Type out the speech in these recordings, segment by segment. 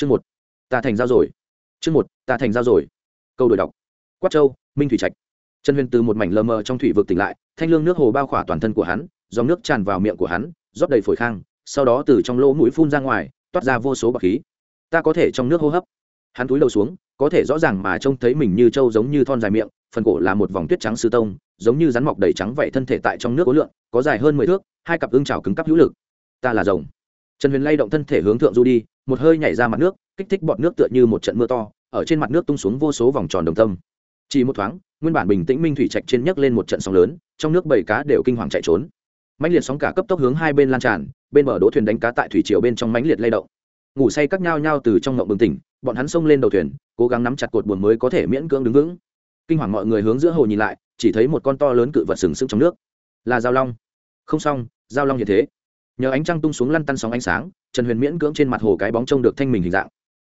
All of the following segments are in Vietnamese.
chương một, ta thành giao rồi. Chương một, ta thành giao rồi. Câu đổi đọc. Quát châu, minh thủy trạch. Trần huyền từ một mảnh lờ mờ trong thủy vực tỉnh lại, thanh lương nước hồ bao khỏa toàn thân của hắn, dòng nước tràn vào miệng của hắn, rót đầy phổi khang, sau đó từ trong lỗ mũi phun ra ngoài, toát ra vô số bọc khí. Ta có thể trong nước hô hấp. Hắn túi đầu xuống, có thể rõ ràng mà trông thấy mình như trâu giống như thon dài miệng, phần cổ là một vòng tuyết trắng sư tông, giống như rắn mọc đầy trắng vậy thân thể tại trong nước có lượng có dài hơn mười thước, hai cặp ưng trào cứng cắp hữu lực. Ta là rồng. Trần huyền lay động thân thể hướng thượng du đi một hơi nhảy ra mặt nước, kích thích bọt nước tựa như một trận mưa to, ở trên mặt nước tung xuống vô số vòng tròn đồng tâm. Chỉ một thoáng, nguyên bản bình tĩnh minh thủy trạch trên nhấc lên một trận sóng lớn, trong nước bảy cá đều kinh hoàng chạy trốn. Mãnh liệt sóng cả cấp tốc hướng hai bên lan tràn, bên bờ đỗ thuyền đánh cá tại thủy triều bên trong mãnh liệt lay động. Ngủ say các nhao nhao từ trong ngộng bừng tỉnh, bọn hắn xông lên đầu thuyền, cố gắng nắm chặt cột buồn mới có thể miễn cưỡng đứng vững. Kinh hoàng mọi người hướng giữa hồ nhìn lại, chỉ thấy một con to lớn cự vật sừng sững trong nước. Là giao long. Không xong, giao long như thế. Nhờ ánh trăng tung xuống lăn tăn sóng ánh sáng trần huyền miễn cưỡng trên mặt hồ cái bóng trông được thanh mình hình dạng.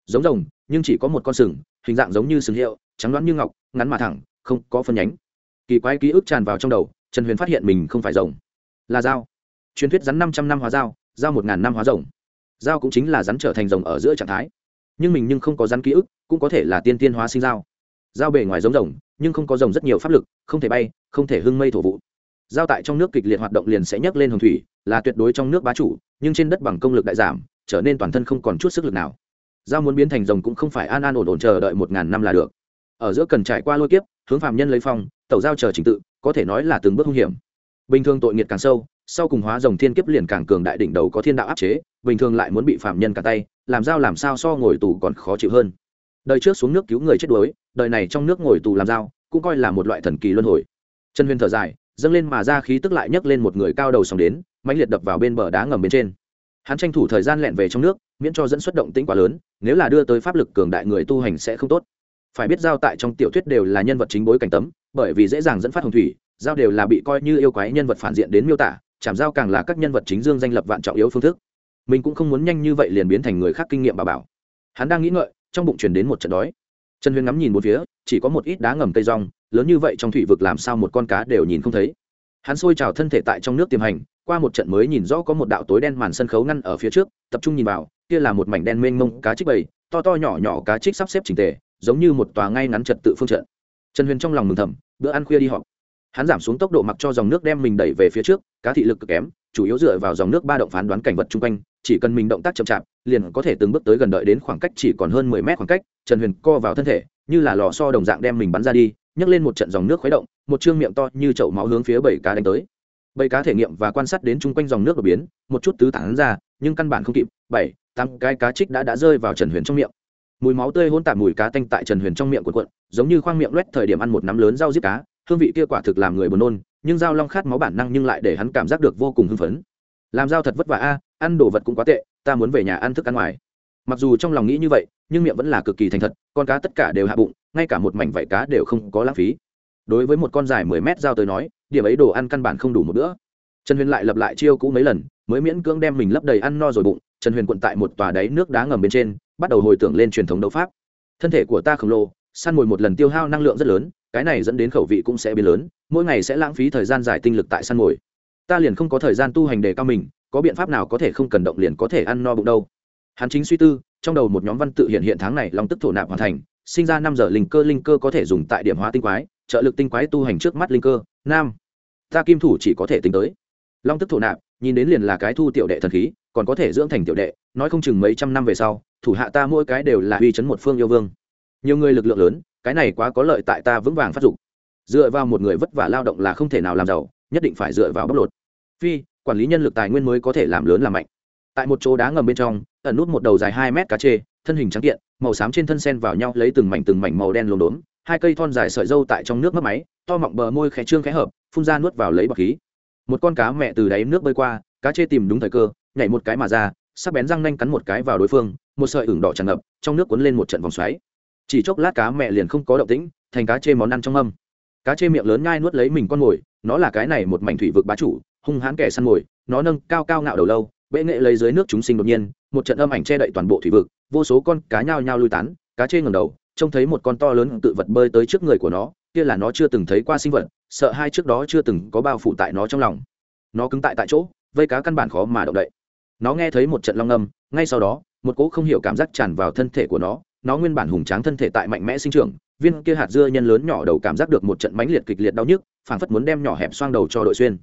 Giống rồng, nhưng chỉ có một con sừng, hình dạng giống như sừng hiệu, trắng đoán như ngọc, ngắn mà thẳng, không có phân nhánh. Kỳ quái ký ức tràn vào trong đầu, trần huyền phát hiện mình không phải rồng. Là dao. Truyền thuyết rắn năm trăm năm hóa dao dao một ngàn năm hóa rồng. Dao cũng chính là rắn trở thành rồng ở giữa trạng thái. Nhưng mình nhưng không có rắn ký ức, cũng có thể là tiên tiên hóa sinh dao. Dao bề ngoài giống rồng, nhưng không có rồng rất nhiều pháp lực, không thể bay, không thể hưng mây thổ vụ. Dao tại trong nước kịch liệt hoạt động liền sẽ nhấc lên hồng thủy, là tuyệt đối trong nước bá chủ nhưng trên đất bằng công lực đại giảm, trở nên toàn thân không còn chút sức lực nào. Giao muốn biến thành rồng cũng không phải an an ổn ổn chờ đợi một ngàn năm là được. Ở giữa cần trải qua lôi kiếp, hướng phạm nhân lấy phong, tẩu giao chờ trình tự, có thể nói là từng bước hung hiểm. Bình thường tội nghiệt càng sâu, sau cùng hóa rồng thiên kiếp liền càng cường đại đỉnh đầu có thiên đạo áp chế, bình thường lại muốn bị phạm nhân cả tay, làm dao làm sao so ngồi tù còn khó chịu hơn. Đời trước xuống nước cứu người chết đuối, đời này trong nước ngồi tù làm dao cũng coi là một loại thần kỳ luân hồi. Trần huyền thở dài dâng lên mà ra khí tức lại nhấc lên một người cao đầu sòng đến, mãnh liệt đập vào bên bờ đá ngầm bên trên. Hắn tranh thủ thời gian lẹn về trong nước, miễn cho dẫn xuất động tĩnh quá lớn, nếu là đưa tới pháp lực cường đại người tu hành sẽ không tốt. Phải biết giao tại trong tiểu thuyết đều là nhân vật chính bối cảnh tấm, bởi vì dễ dàng dẫn phát hồng thủy, giao đều là bị coi như yêu quái nhân vật phản diện đến miêu tả, chảm giao càng là các nhân vật chính dương danh lập vạn trọng yếu phương thức. Mình cũng không muốn nhanh như vậy liền biến thành người khác kinh nghiệm bà bảo. Hắn đang nghĩ ngợi, trong bụng truyền đến một trận đói. Trần huyền ngắm nhìn một phía, chỉ có một ít đá ngầm cây rong lớn như vậy trong thủy vực làm sao một con cá đều nhìn không thấy. Hắn xôi trào thân thể tại trong nước tiềm hành, qua một trận mới nhìn rõ có một đạo tối đen màn sân khấu ngăn ở phía trước, tập trung nhìn vào, kia là một mảnh đen mênh mông cá trích bầy, to to nhỏ nhỏ cá trích sắp xếp trình tề, giống như một tòa ngay ngắn trật tự phương trận. Trần huyền trong lòng mừng thầm, bữa ăn khuya đi họp. Hắn giảm xuống tốc độ mặc cho dòng nước đem mình đẩy về phía trước, cá thị lực cực kém, chủ yếu dựa vào dòng nước ba động phán đoán cảnh vật chung quanh, chỉ cần mình động tác chậm chạp, liền có thể từng bước tới gần đợi đến khoảng cách chỉ còn hơn mười mét khoảng cách, trần huyền co vào thân thể, như là lò so đồng dạng đem mình bắn ra đi nhấc lên một trận dòng nước khuấy động, một chương miệng to như chậu máu hướng phía bảy cá đánh tới. Bảy cá thể nghiệm và quan sát đến chung quanh dòng nước đột biến, một chút tứ tản ra, nhưng căn bản không kịp, bảy, tám cái cá trích đã đã rơi vào trần huyền trong miệng. Mùi máu tươi hôn tạp mùi cá tanh tại trần huyền trong miệng của quận giống như khoang miệng loét thời điểm ăn một nắm lớn rau giết cá, hương vị kia quả thực làm người buồn nôn, nhưng dao long khát máu bản năng nhưng lại để hắn cảm giác được vô cùng hưng phấn. Làm dao thật vất vả a, ăn đồ vật cũng quá tệ, ta muốn về nhà ăn thức ăn ngoài. Mặc dù trong lòng nghĩ như vậy, nhưng miệng vẫn là cực kỳ thành thật, con cá tất cả đều hạ bụng ngay cả một mảnh vảy cá đều không có lãng phí. Đối với một con dài mười mét dao tới nói, điểm ấy đồ ăn căn bản không đủ một bữa. Trần huyền lại lập lại chiêu cũ mấy lần, mới miễn cưỡng đem mình lấp đầy ăn no rồi bụng, trần huyền quận tại một tòa đáy nước đá ngầm bên trên, bắt đầu hồi tưởng lên truyền thống đấu pháp. Thân thể của ta khổng lồ, săn mồi một lần tiêu hao năng lượng rất lớn, cái này dẫn đến khẩu vị cũng sẽ biến lớn, mỗi ngày sẽ lãng phí thời gian dài tinh lực tại săn mồi. Ta liền không có thời gian tu hành đề cao mình, có biện pháp nào có thể không cần động liền có thể ăn no bụng đâu. Hắn chính suy tư, trong đầu một nhóm văn tự hiện hiện tháng này long tức thổ nạp hoàn thành sinh ra năm giờ linh cơ linh cơ có thể dùng tại điểm hóa tinh quái, trợ lực tinh quái tu hành trước mắt linh cơ. Nam, ta kim thủ chỉ có thể tính tới. Long tức thổ nạp, nhìn đến liền là cái thu tiểu đệ thần khí, còn có thể dưỡng thành tiểu đệ, nói không chừng mấy trăm năm về sau, thủ hạ ta mỗi cái đều là uy chấn một phương yêu vương. Nhiều người lực lượng lớn, cái này quá có lợi tại ta vững vàng phát dục. Dựa vào một người vất vả lao động là không thể nào làm giàu, nhất định phải dựa vào bóc lột. Phi, quản lý nhân lực tài nguyên mới có thể làm lớn làm mạnh. Tại một chỗ đá ngầm bên trong, ẩn nút một đầu dài hai mét cá chê, thân hình trắng kiện màu xám trên thân sen vào nhau lấy từng mảnh từng mảnh màu đen lốm đốm, hai cây thon dài sợi dâu tại trong nước mất máy, to mọng bờ môi khẽ trương khẽ hợp, phun ra nuốt vào lấy bọc khí. Một con cá mẹ từ đáy nước bơi qua, cá chê tìm đúng thời cơ, nhảy một cái mà ra, sắc bén răng nanh cắn một cái vào đối phương, một sợi ửng đỏ tràn ngập, trong nước cuốn lên một trận vòng xoáy. Chỉ chốc lát cá mẹ liền không có động tĩnh, thành cá chê món ăn trong âm cá chê miệng lớn nhai nuốt lấy mình con mồi, nó là cái này một mảnh thủy vực bá chủ, hung hãn kẻ săn mồi, nó nâng cao cao ngạo đầu lâu bệ nghệ lấy dưới nước chúng sinh đột nhiên, một trận âm ảnh che đậy toàn bộ thủy vực, vô số con cá nhao nhao lui tán, cá chê ngầm đầu, trông thấy một con to lớn tự vật bơi tới trước người của nó, kia là nó chưa từng thấy qua sinh vật, sợ hai trước đó chưa từng có bao phủ tại nó trong lòng. Nó cứng tại tại chỗ, vây cá căn bản khó mà động đậy. Nó nghe thấy một trận long âm, ngay sau đó, một cỗ không hiểu cảm giác tràn vào thân thể của nó nó nguyên bản hùng tráng thân thể tại mạnh mẽ sinh trưởng, viên kia hạt dưa nhân lớn nhỏ đầu cảm giác được một trận mãnh liệt kịch liệt đau nhức, phảng phất muốn đem nhỏ hẹp xoang đầu cho đội xuyên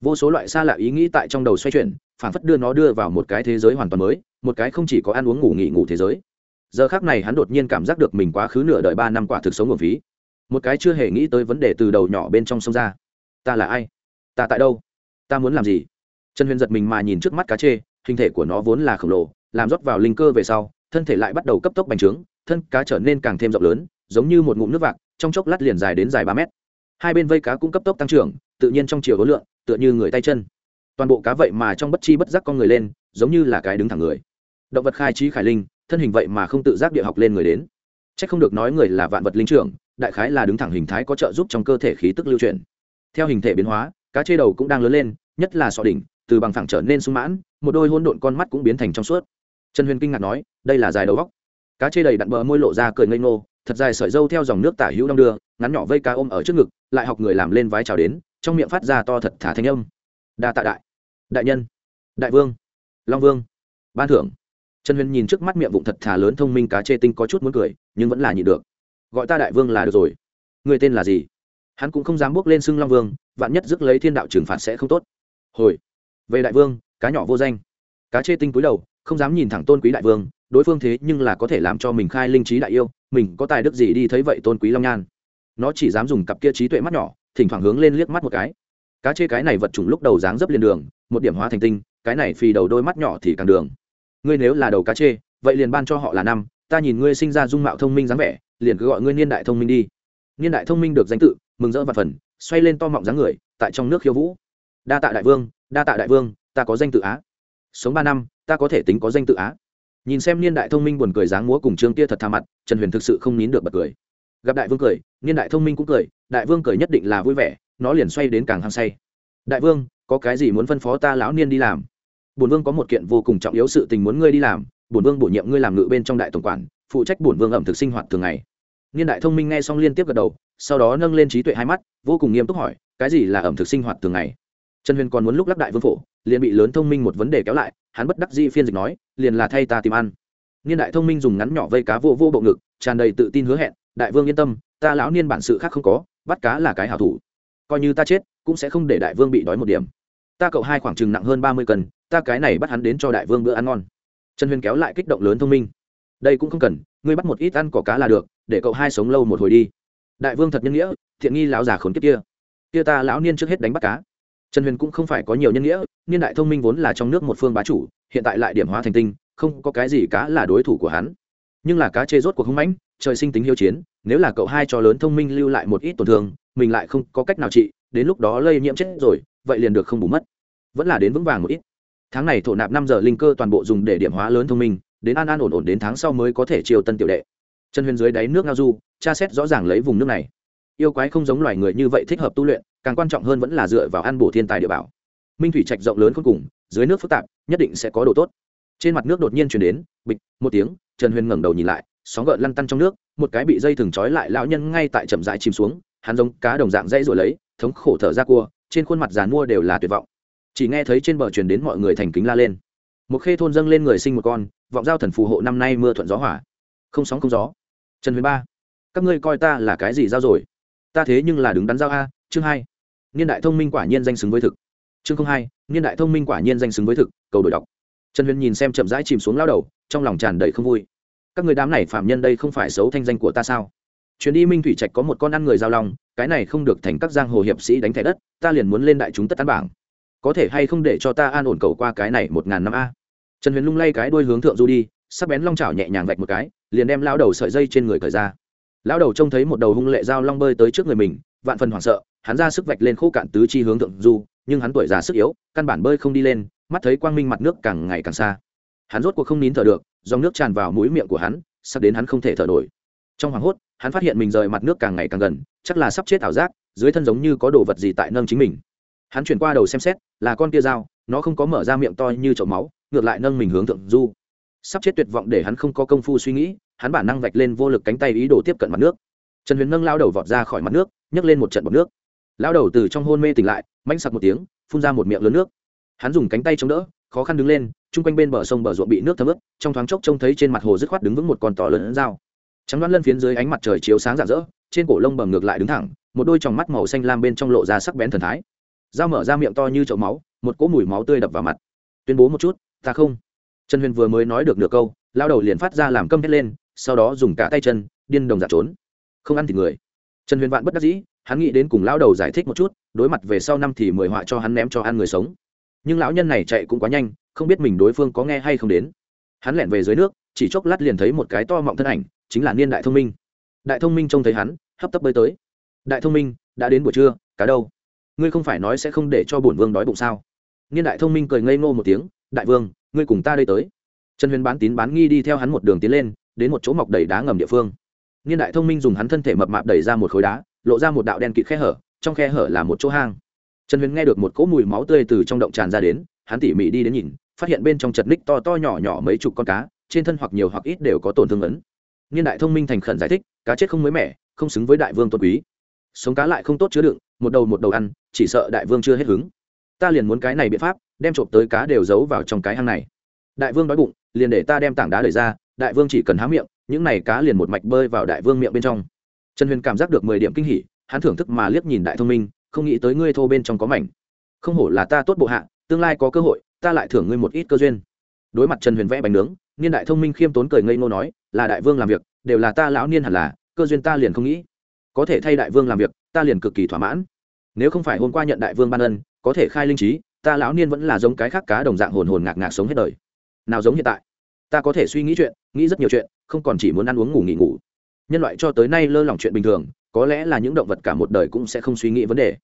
vô số loại xa lạ ý nghĩ tại trong đầu xoay chuyển, phảng phất đưa nó đưa vào một cái thế giới hoàn toàn mới, một cái không chỉ có ăn uống ngủ nghỉ ngủ thế giới. Giờ khác này hắn đột nhiên cảm giác được mình quá khứ nửa đời ba năm quả thực sống ở phí một cái chưa hề nghĩ tới vấn đề từ đầu nhỏ bên trong sông ra. Ta là ai? Ta tại đâu? Ta muốn làm gì? Trần huyền giật mình mà nhìn trước mắt cá chê, hình thể của nó vốn là khổng lồ, làm rót vào linh cơ về sau, thân thể lại bắt đầu cấp tốc bành trướng, thân cá trở nên càng thêm rộng lớn, giống như một ngụm nước vạc, trong chốc lát liền dài đến dài ba mét. Hai bên vây cá cũng cấp tốc tăng trưởng, tự nhiên trong chiều hối lượng tựa như người tay chân. Toàn bộ cá vậy mà trong bất chi bất giác con người lên, giống như là cái đứng thẳng người. Động vật khai trí khải linh, thân hình vậy mà không tự giác địa học lên người đến. C h ắ c không được nói người là vạn vật linh trưởng, đại khái là đứng thẳng hình thái có trợ giúp trong cơ thể khí tức lưu chuyển. Theo hình thể biến hóa, cá chê đầu cũng đang lớn lên, nhất là sọ đỉnh, từ bằng phẳng trở nên sung mãn, một đôi hôn độn con mắt cũng biến thành trong suốt. Trần huyền kinh ngạc nói, đây là dài đầu góc. Cá chê đầy đặn bờ môi lộ ra cười ngây ngô, thật dài sợi dâu theo dòng nước tả hữu đong đưa, ngắn nhỏ vây cá ôm ở trước ngực, lại học người làm lên vái chào đến trong miệng phát ra to thật thả thanh âm. Đa tạ đại. Đại nhân. Đại vương. Long vương. Ban thưởng. Trần huyền nhìn trước mắt miệng vụng thật thà lớn thông minh cá chê tinh có chút muốn cười, nhưng vẫn là nhịn được. Gọi ta đại vương là được rồi. Người tên là gì? Hắn cũng không dám bước lên xưng long vương, vạn nhất dứt lấy thiên đạo trừng phạt sẽ không tốt. Hồi. Về đại vương, cá nhỏ vô danh. Cá chê tinh cúi đầu, không dám nhìn thẳng tôn quý đại vương, đối phương thế nhưng là có thể làm cho mình khai linh trí đại yêu, mình có tài đức gì đi thấy vậy tôn quý long nhan? Nó chỉ dám dùng cặp kia trí tuệ mắt nhỏ thỉnh thoảng hướng lên liếc mắt một cái. Cá chê cái này vật chủng lúc đầu dáng dấp liền đường, một điểm hóa thành tinh, cái này phì đầu đôi mắt nhỏ thì càng đường. Ngươi nếu là đầu cá chê, vậy liền ban cho họ là năm, ta nhìn ngươi sinh ra dung mạo thông minh dáng vẻ, liền cứ gọi ngươi niên đại thông minh đi. Niên đại thông minh được danh tự, mừng rỡ và phần, xoay lên to mọng dáng người, tại trong nước khiêu vũ. Đa tạ đại vương, đa tạ đại vương, ta có danh tự á. Sống ba năm, ta có thể tính có danh tự á. Nhìn xem niên đại thông minh buồn cười dáng múa cùng trương tia thật tha mặt, trần huyền thực sự không nín được bật cười gặp đại vương cười, niên đại thông minh cũng cười, đại vương cười nhất định là vui vẻ, nó liền xoay đến càng hăng say. Đại vương, có cái gì muốn phân phó ta lão niên đi làm? Bổn vương có một kiện vô cùng trọng yếu sự tình muốn ngươi đi làm, bổn vương bổ nhiệm ngươi làm ngự bên trong đại tổng quản, phụ trách bổn vương ẩm thực sinh hoạt thường ngày. Niên đại thông minh nghe xong liên tiếp gật đầu, sau đó nâng lên trí tuệ hai mắt, vô cùng nghiêm túc hỏi, cái gì là ẩm thực sinh hoạt thường ngày? Trần huyền còn muốn lúc lắc đại vương phổ, liền bị lớn thông minh một vấn đề kéo lại, hắn bất đắc dĩ phiên dịch nói, liền là thay ta tìm ăn niên đại thông minh dùng ngắn nhỏ vây cá vô vô bộ ngực, tràn đầy tự tin hứa hẹn, đại vương yên tâm, ta lão niên bản sự khác không có, bắt cá là cái hảo thủ. Coi như ta chết, cũng sẽ không để đại vương bị đói một điểm. Ta cậu hai khoảng chừng nặng hơn ba mươi cân, ta cái này bắt hắn đến cho đại vương bữa ăn ngon. Trần huyền kéo lại kích động lớn thông minh. Đây cũng không cần, ngươi bắt một ít ăn cỏ cá là được, để cậu hai sống lâu một hồi đi. Đại vương thật nhân nghĩa, thiện nghi lão già khốn kiếp kia. Kia ta lão niên trước hết đánh bắt cá. Trần huyền cũng không phải có nhiều nhân nghĩa, niên đại thông minh vốn là trong nước một phương bá chủ, hiện tại lại điểm hóa thành tinh không có cái gì cá là đối thủ của hắn. Nhưng là cá chê rốt cuộc hung mãnh, trời sinh tính hiếu chiến, nếu là cậu hai cho lớn thông minh lưu lại một ít tổn thương, mình lại không có cách nào trị, đến lúc đó lây nhiễm chết rồi, vậy liền được không bù mất. Vẫn là đến vững vàng một ít. Tháng này thổ nạp năm giờ linh cơ toàn bộ dùng để điểm hóa lớn thông minh, đến an an ổn ổn đến tháng sau mới có thể chiều tân tiểu đệ. Chân huyền dưới đáy nước ngao du, tra xét rõ ràng lấy vùng nước này. Yêu quái không giống loài người như vậy thích hợp tu luyện, càng quan trọng hơn vẫn là dựa vào ăn bổ thiên tài địa bảo. Minh thủy trạch rộng lớn cuối cùng, dưới nước phức tạp, nhất định sẽ có đồ tốt trên mặt nước đột nhiên chuyển đến, bịch, một tiếng, trần huyền ngẩng đầu nhìn lại, sóng gợn lăn tăn trong nước, một cái bị dây thừng trói lại lão nhân ngay tại chậm rãi chìm xuống, hắn giống cá đồng dạng dãy rồi lấy, thống khổ thở ra cua, trên khuôn mặt giàn mua đều là tuyệt vọng. Chỉ nghe thấy trên bờ truyền đến mọi người thành kính la lên. Một khê thôn dâng lên người sinh một con, vọng giao thần phù hộ năm nay mưa thuận gió hỏa không sóng không gió. Trần huyền ba, các ngươi coi ta là cái gì giao rồi? Ta thế nhưng là đứng đắn giao a, chương hai. Niên đại thông minh quả nhiên danh xứng với thực. Chương không hai, niên đại thông minh quả nhiên danh xứng với thực, cầu đổi đọc trần huyền nhìn xem chậm rãi chìm xuống lao đầu, trong lòng tràn đầy không vui. Các người đám này phạm nhân đây không phải xấu thanh danh của ta sao? Chuyến đi minh thủy trạch có một con ăn người giao long, cái này không được thành các giang hồ hiệp sĩ đánh thẻ đất, ta liền muốn lên đại chúng tất tán bảng. Có thể hay không để cho ta an ổn cầu qua cái này một ngàn năm a? Trần huyền lung lay cái đuôi hướng thượng du đi sắp bén long chảo nhẹ nhàng vạch một cái, liền đem lao đầu sợi dây trên người cởi ra. Lao đầu trông thấy một đầu hung lệ dao long bơi tới trước người mình, vạn phần hoảng sợ, hắn ra sức vạch lên khô cạn tứ chi hướng thượng du, nhưng hắn tuổi già sức yếu, căn bản bơi không đi lên mắt thấy quang minh mặt nước càng ngày càng xa. Hắn rốt cuộc không nín thở được, dòng nước tràn vào mũi miệng của hắn, sắp đến hắn không thể thở nổi. Trong hoảng hốt, hắn phát hiện mình rời mặt nước càng ngày càng gần, chắc là sắp chết ảo giác, dưới thân giống như có đồ vật gì tại nâng chính mình. Hắn chuyển qua đầu xem xét, là con kia dao, nó không có mở ra miệng to như chậu máu, ngược lại nâng mình hướng thượng du. Sắp chết tuyệt vọng để hắn không có công phu suy nghĩ, hắn bản năng vạch lên vô lực cánh tay ý đồ tiếp cận mặt nước. Trần huyền nâng lao đầu vọt ra khỏi mặt nước, nhấc lên một trận bọt nước. Lao đầu từ trong hôn mê tỉnh lại, manh sặc một tiếng, phun ra một miệng lớn nước hắn dùng cánh tay chống đỡ, khó khăn đứng lên, chung quanh bên bờ sông bờ ruộng bị nước thấm ướt, trong thoáng chốc trông thấy trên mặt hồ dứt khoát đứng vững một con tỏ lớn dao. Trắng đoán lân phiến dưới ánh mặt trời chiếu sáng rạng rỡ, trên cổ lông bầm ngược lại đứng thẳng, một đôi tròng mắt màu xanh lam bên trong lộ ra sắc bén thần thái. Dao mở ra miệng to như chậu máu, một cỗ mùi máu tươi đập vào mặt. Tuyên bố một chút, ta không. Trần huyền vừa mới nói được nửa câu, lao đầu liền phát ra làm câm hét lên, sau đó dùng cả tay chân, điên đồng giả trốn. Không ăn thì người. Trần huyền vạn bất đắc dĩ, hắn nghĩ đến cùng lão đầu giải thích một chút, đối mặt về sau năm thì mười họa cho hắn ném cho ăn người sống nhưng lão nhân này chạy cũng quá nhanh, không biết mình đối phương có nghe hay không đến. Hắn lẻn về dưới nước, chỉ chốc lát liền thấy một cái to mọng thân ảnh, chính là niên đại thông minh. Đại thông minh trông thấy hắn, hấp tấp bơi tới. Đại thông minh, đã đến buổi trưa, cá đâu? Ngươi không phải nói sẽ không để cho bổn vương đói bụng sao? Niên đại thông minh cười ngây ngô một tiếng, đại vương, ngươi cùng ta đây tới. Trần huyền bán tín bán nghi đi theo hắn một đường tiến lên, đến một chỗ mọc đầy đá ngầm địa phương. Niên đại thông minh dùng hắn thân thể mập mạp đẩy ra một khối đá, lộ ra một đạo đen kịt khe hở, trong khe hở là một chỗ hang trần huyền nghe được một cỗ mùi máu tươi từ trong động tràn ra đến, hắn tỉ mỉ đi đến nhìn, phát hiện bên trong chật ních to to nhỏ nhỏ mấy chục con cá, trên thân hoặc nhiều hoặc ít đều có tổn thương ấn niên đại thông minh thành khẩn giải thích, cá chết không mới mẻ, không xứng với đại vương tôn quý. Sống cá lại không tốt chứa đựng, một đầu một đầu ăn, chỉ sợ đại vương chưa hết hứng. Ta liền muốn cái này biện pháp, đem trộm tới cá đều giấu vào trong cái hang này. Đại vương đói bụng, liền để ta đem tảng đá đẩy ra, đại vương chỉ cần há miệng, những này cá liền một mạch bơi vào đại vương miệng bên trong. Trần huyền cảm giác được mười điểm kinh hỉ, hắn thưởng thức mà liếc nhìn đại thông minh không nghĩ tới ngươi thô bên trong có mảnh. Không hổ là ta tốt bộ hạ, tương lai có cơ hội, ta lại thưởng ngươi một ít cơ duyên. Đối mặt trần huyền vẽ bánh nướng, niên đại thông minh khiêm tốn cười ngây ngô nói, là đại vương làm việc, đều là ta lão niên hẳn là, cơ duyên ta liền không nghĩ. Có thể thay đại vương làm việc, ta liền cực kỳ thỏa mãn. Nếu không phải hôm qua nhận đại vương ban ân, có thể khai linh trí, ta lão niên vẫn là giống cái khác cá đồng dạng hồn hồn ngạc ngạc sống hết đời. Nào giống hiện tại? Ta có thể suy nghĩ chuyện, nghĩ rất nhiều chuyện, không còn chỉ muốn ăn uống ngủ nghỉ ngủ. Nhân loại cho tới nay lơ lỏng chuyện bình thường có lẽ là những động vật cả một đời cũng sẽ không suy nghĩ vấn đề.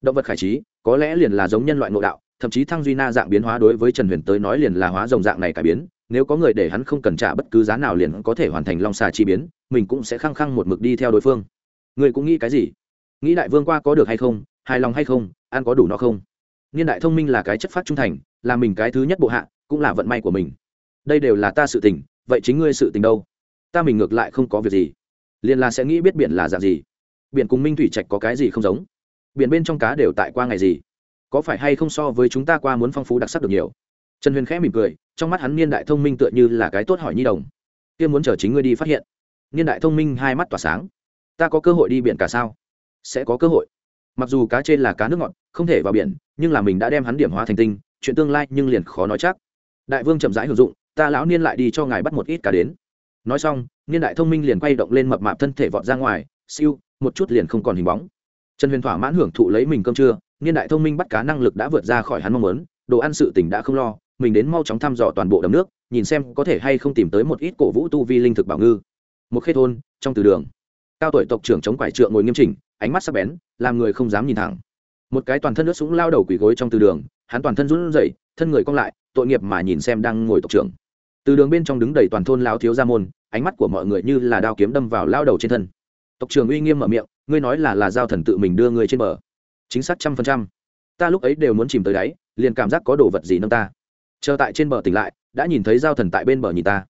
Động vật khải trí, có lẽ liền là giống nhân loại nội đạo, thậm chí thăng duy na dạng biến hóa đối với trần huyền tới nói liền là hóa rồng dạng này cải biến, nếu có người để hắn không cần trả bất cứ giá nào liền có thể hoàn thành long xà chi biến, mình cũng sẽ khăng khăng một mực đi theo đối phương. Người cũng nghĩ cái gì? Nghĩ đại vương qua có được hay không, hài lòng hay không, ăn có đủ nó không? Niên đại thông minh là cái chất phát trung thành, là mình cái thứ nhất bộ hạ, cũng là vận may của mình. Đây đều là ta sự tình, vậy chính ngươi sự tình đâu? Ta mình ngược lại không có việc gì. Liền là sẽ nghĩ biết biển là dạng gì biển cùng minh thủy trạch có cái gì không giống? Biển bên trong cá đều tại qua ngày gì? Có phải hay không so với chúng ta qua muốn phong phú đặc sắc được nhiều? Trần huyền khẽ mỉm cười, trong mắt hắn niên đại thông minh tựa như là cái tốt hỏi nhi đồng. Kia muốn chờ chính ngươi đi phát hiện. Niên đại thông minh hai mắt tỏa sáng. Ta có cơ hội đi biển cả sao? Sẽ có cơ hội. Mặc dù cá trên là cá nước ngọt, không thể vào biển, nhưng là mình đã đem hắn điểm hóa thành tinh, chuyện tương lai nhưng liền khó nói chắc. Đại vương chậm rãi hưởng dụng, ta lão niên lại đi cho ngài bắt một ít cá đến. Nói xong, niên đại thông minh liền quay động lên mập mạp thân thể vọt ra ngoài, siêu một chút liền không còn hình bóng. Trần huyền thỏa mãn hưởng thụ lấy mình cơm trưa, niên đại thông minh bắt cá năng lực đã vượt ra khỏi hắn mong muốn, đồ ăn sự tỉnh đã không lo, mình đến mau chóng thăm dò toàn bộ đầm nước, nhìn xem có thể hay không tìm tới một ít cổ vũ tu vi linh thực bảo ngư. Một khê thôn, trong từ đường. Cao tuổi tộc trưởng chống quải trượng ngồi nghiêm chỉnh, ánh mắt sắc bén, làm người không dám nhìn thẳng. Một cái toàn thân nước súng lao đầu quỳ gối trong từ đường, hắn toàn thân run rẩy, thân người cong lại, tội nghiệp mà nhìn xem đang ngồi tộc trưởng. Từ đường bên trong đứng đầy toàn thôn lao thiếu gia môn, ánh mắt của mọi người như là đao kiếm đâm vào lao đầu trên thân tộc trưởng uy nghiêm mở miệng, ngươi nói là là giao thần tự mình đưa ngươi trên bờ. Chính xác trăm phần trăm. Ta lúc ấy đều muốn chìm tới đáy, liền cảm giác có đồ vật gì nâng ta. Chờ tại trên bờ tỉnh lại, đã nhìn thấy giao thần tại bên bờ nhìn ta.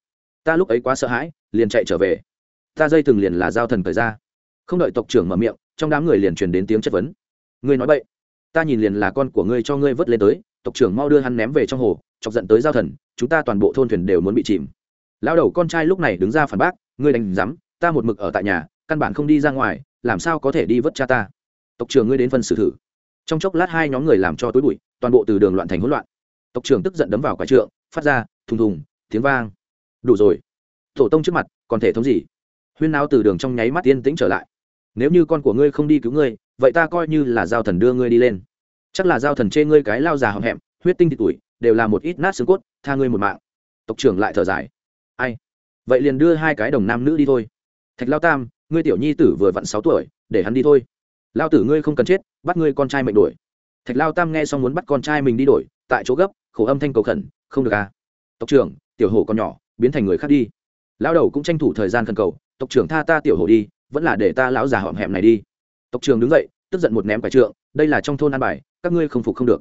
Ta lúc ấy quá sợ hãi, liền chạy trở về. Ta dây từng liền là giao thần thời ra. Không đợi tộc trưởng mở miệng, trong đám người liền truyền đến tiếng chất vấn. Ngươi nói vậy ta nhìn liền là con của ngươi cho ngươi vớt lên tới, tộc trưởng mau đưa hắn ném về trong hồ, chọc giận tới giao thần, chúng ta toàn bộ thôn thuyền đều muốn bị chìm. Lao đầu con trai lúc này đứng ra phản bác, ngươi đánh rắm ta một mực ở tại nhà căn bản không đi ra ngoài, làm sao có thể đi vớt cha ta? Tộc trưởng ngươi đến phân xử thử. Trong chốc lát hai nhóm người làm cho tối bụi, toàn bộ từ đường loạn thành hỗn loạn. Tộc trưởng tức giận đấm vào quả trượng, phát ra thùng thùng, tiếng vang. Đủ rồi. Tổ tông trước mặt, còn thể thống gì? Huyên nao từ đường trong nháy mắt yên tĩnh trở lại. Nếu như con của ngươi không đi cứu ngươi, vậy ta coi như là giao thần đưa ngươi đi lên. Chắc là giao thần chê ngươi cái lao già hậm hẹm, huyết tinh thịt tuổi, đều là một ít nát xương cốt, tha ngươi một mạng. Tộc trưởng lại thở dài. Ai? Vậy liền đưa hai cái đồng nam nữ đi thôi. Thạch lao tam ngươi tiểu nhi tử vừa vặn sáu tuổi, để hắn đi thôi. Lao tử ngươi không cần chết, bắt ngươi con trai mệnh đuổi thạch lao tam nghe xong muốn bắt con trai mình đi đổi, tại chỗ gấp, khổ âm thanh cầu khẩn, không được à. Tộc trưởng, tiểu hổ con nhỏ, biến thành người khác đi. Lao đầu cũng tranh thủ thời gian khẩn cầu, tộc trưởng tha ta tiểu hổ đi, vẫn là để ta lão già họm hẹm này đi. Tộc trưởng đứng dậy, tức giận một ném quả trượng, đây là trong thôn an bài, các ngươi không phục không được.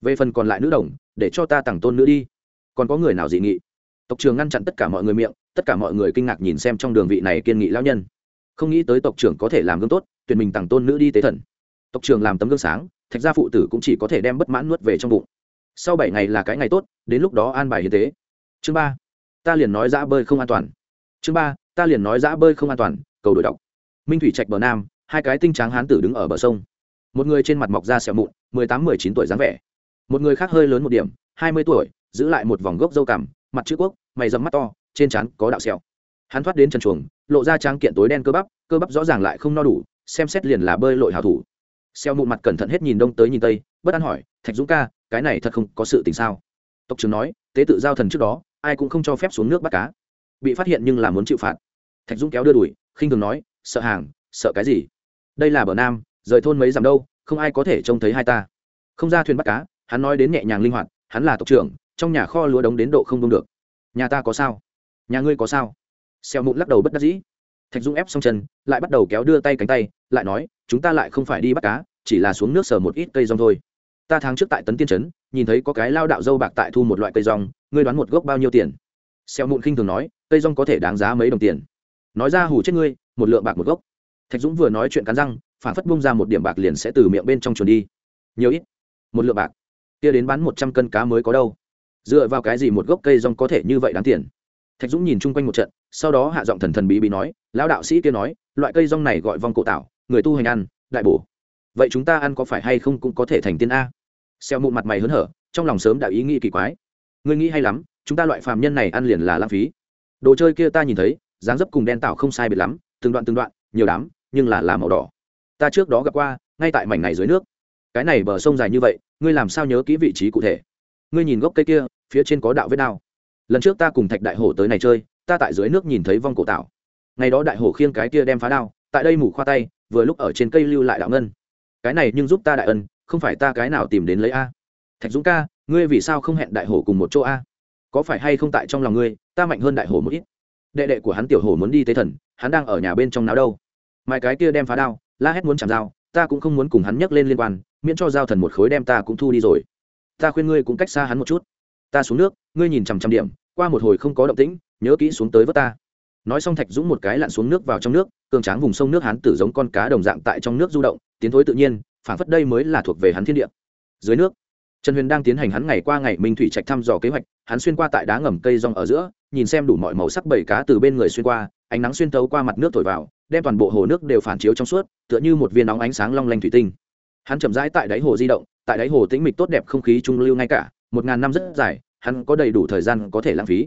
Về phần còn lại nữ đồng, để cho ta tặng tôn nữ đi. Còn có người nào dị nghị? Tộc trưởng ngăn chặn tất cả mọi người miệng, tất cả mọi người kinh ngạc nhìn xem trong đường vị này kiên nghị lão nhân không nghĩ tới tộc trưởng có thể làm gương tốt, tuyển mình tặng tôn nữ đi tế thần. Tộc trưởng làm tấm gương sáng, thạch gia phụ tử cũng chỉ có thể đem bất mãn nuốt về trong bụng. Sau bảy ngày là cái ngày tốt, đến lúc đó an bài hiến tế. Chương ba, ta liền nói giã bơi không an toàn. Chương ba, ta liền nói giã bơi không an toàn, cầu đổi đọc. Minh thủy trạch bờ nam, hai cái tinh tráng hán tử đứng ở bờ sông. Một người trên mặt mọc da sẹo mụn, mười tám, mười chín tuổi dáng vẻ. Một người khác hơi lớn một điểm, hai mươi tuổi, giữ lại một vòng gốc dâu cằm, mặt chữ quốc, mày dầm mắt to, trên trán có đạo sẹo hắn thoát đến trần chuồng, lộ ra tráng kiện tối đen cơ bắp cơ bắp rõ ràng lại không no đủ, xem xét liền là bơi lội hào thủ. Xeo mụn mặt cẩn thận hết nhìn đông tới nhìn tây, bất an hỏi, thạch dũng ca, cái này thật không có sự tình sao? Tộc trưởng nói, tế tự giao thần trước đó, ai cũng không cho phép xuống nước bắt cá. Bị phát hiện nhưng là muốn chịu phạt. Thạch dũng kéo đưa đuổi, khinh thường nói, sợ hàng, sợ cái gì? Đây là bờ nam, rời thôn mấy dặm đâu, không ai có thể trông thấy hai ta. Không ra thuyền bắt cá, hắn nói đến nhẹ nhàng linh hoạt, hắn là tộc trưởng, trong nhà kho lúa đống đến độ không đông được. Nhà ta có sao? Nhà ngươi có sao? Xeo mụn lắc đầu bất đắc dĩ. Thạch Dung ép xong chân, lại bắt đầu kéo đưa tay cánh tay, lại nói, chúng ta lại không phải đi bắt cá, chỉ là xuống nước sờ một ít cây rong thôi. Ta tháng trước tại tấn tiên trấn, nhìn thấy có cái lao đạo dâu bạc tại thu một loại cây rong, ngươi đoán một gốc bao nhiêu tiền? Xeo mụn khinh thường nói, cây rong có thể đáng giá mấy đồng tiền? Nói ra hù chết ngươi, một lượng bạc một gốc. Thạch dũng vừa nói chuyện cắn răng, phản phất bung ra một điểm bạc liền sẽ từ miệng bên trong chuồn đi. Nhiều ít, một lượng bạc. Kia đến bán một trăm cân cá mới có đâu. Dựa vào cái gì một gốc cây rong có thể như vậy đáng tiền? Thạch dũng nhìn chung quanh một trận sau đó hạ giọng thần thần bí bí nói, lão đạo sĩ kia nói, loại cây rong này gọi vong cổ tạo, người tu hành ăn, đại bổ. Vậy chúng ta ăn có phải hay không cũng có thể thành tiên a? Xeo mụn mặt mày hớn hở, trong lòng sớm đã ý nghĩ kỳ quái. Ngươi nghĩ hay lắm, chúng ta loại phàm nhân này ăn liền là lãng phí. Đồ chơi kia ta nhìn thấy, dáng dấp cùng đen tạo không sai biệt lắm, từng đoạn từng đoạn, nhiều đám, nhưng là làm màu đỏ. Ta trước đó gặp qua, ngay tại mảnh này dưới nước. Cái này bờ sông dài như vậy, ngươi làm sao nhớ kỹ vị trí cụ thể? Ngươi nhìn gốc cây kia, phía trên có đạo vết đao. Lần trước ta cùng thạch đại hổ tới này chơi ta tại dưới nước nhìn thấy vong cổ tạo. Ngày đó đại hổ khiêng cái kia đem phá đao, tại đây mủ khoa tay, vừa lúc ở trên cây lưu lại đạo ngân. Cái này nhưng giúp ta đại ân, không phải ta cái nào tìm đến lấy a. Thạch dũng ca, ngươi vì sao không hẹn đại hổ cùng một chỗ a? Có phải hay không tại trong lòng ngươi, ta mạnh hơn đại hổ một ít? Đệ đệ của hắn tiểu hổ muốn đi tế thần, hắn đang ở nhà bên trong nào đâu. Mai cái kia đem phá đao, la hét muốn chạm dao, ta cũng không muốn cùng hắn nhắc lên liên quan, miễn cho giao thần một khối đem ta cũng thu đi rồi. Ta khuyên ngươi cũng cách xa hắn một chút. Ta xuống nước, ngươi nhìn chằm chằm điểm, qua một hồi không có động tĩnh nhớ kỹ xuống tới vớt ta. Nói xong thạch dũng một cái lặn xuống nước vào trong nước, cường tráng vùng sông nước hắn tử giống con cá đồng dạng tại trong nước du động, tiến thối tự nhiên phản phất đây mới là thuộc về hắn thiên địa. Dưới nước, trần huyền đang tiến hành hắn ngày qua ngày minh thủy trạch thăm dò kế hoạch, hắn xuyên qua tại đá ngầm cây rong ở giữa, nhìn xem đủ mọi màu sắc bảy cá từ bên người xuyên qua, ánh nắng xuyên tấu qua mặt nước thổi vào, đem toàn bộ hồ nước đều phản chiếu trong suốt, tựa như một viên nóng ánh sáng long lanh thủy tinh. Hắn chậm rãi tại đáy hồ di động, tại đáy hồ tĩnh mịch tốt đẹp không khí trung lưu ngay cả, một ngàn năm rất dài, hắn có đầy đủ thời gian có thể lãng phí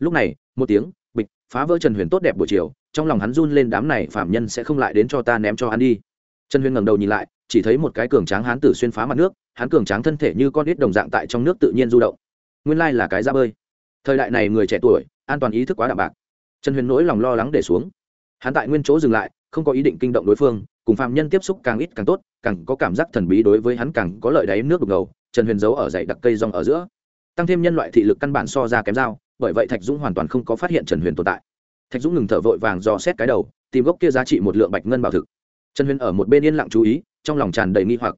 lúc này, một tiếng, bịch, phá vỡ trần huyền tốt đẹp buổi chiều, trong lòng hắn run lên đám này phạm nhân sẽ không lại đến cho ta ném cho hắn đi. Trần huyền ngẩng đầu nhìn lại, chỉ thấy một cái cường tráng hán tử xuyên phá mặt nước hắn cường tráng thân thể như con ít đồng dạng tại trong nước tự nhiên du động. Nguyên lai là cái ra bơi. Thời đại này người trẻ tuổi, an toàn ý thức quá đạm bạc. Trần huyền nỗi lòng lo lắng để xuống. Hắn tại nguyên chỗ dừng lại, không có ý định kinh động đối phương, cùng phạm nhân tiếp xúc càng ít càng tốt, càng có cảm giác thần bí đối với hắn càng có lợi đáy nước đục ngầu, trần huyền giấu ở dãy đặc cây rong ở giữa. Tăng thêm nhân loại thị lực căn bản so ra kém dao bởi vậy thạch dũng hoàn toàn không có phát hiện trần huyền tồn tại. Thạch dũng ngừng thở vội vàng dò xét cái đầu, tìm gốc kia giá trị một lượng bạch ngân bảo thực. Trần huyền ở một bên yên lặng chú ý, trong lòng tràn đầy nghi hoặc.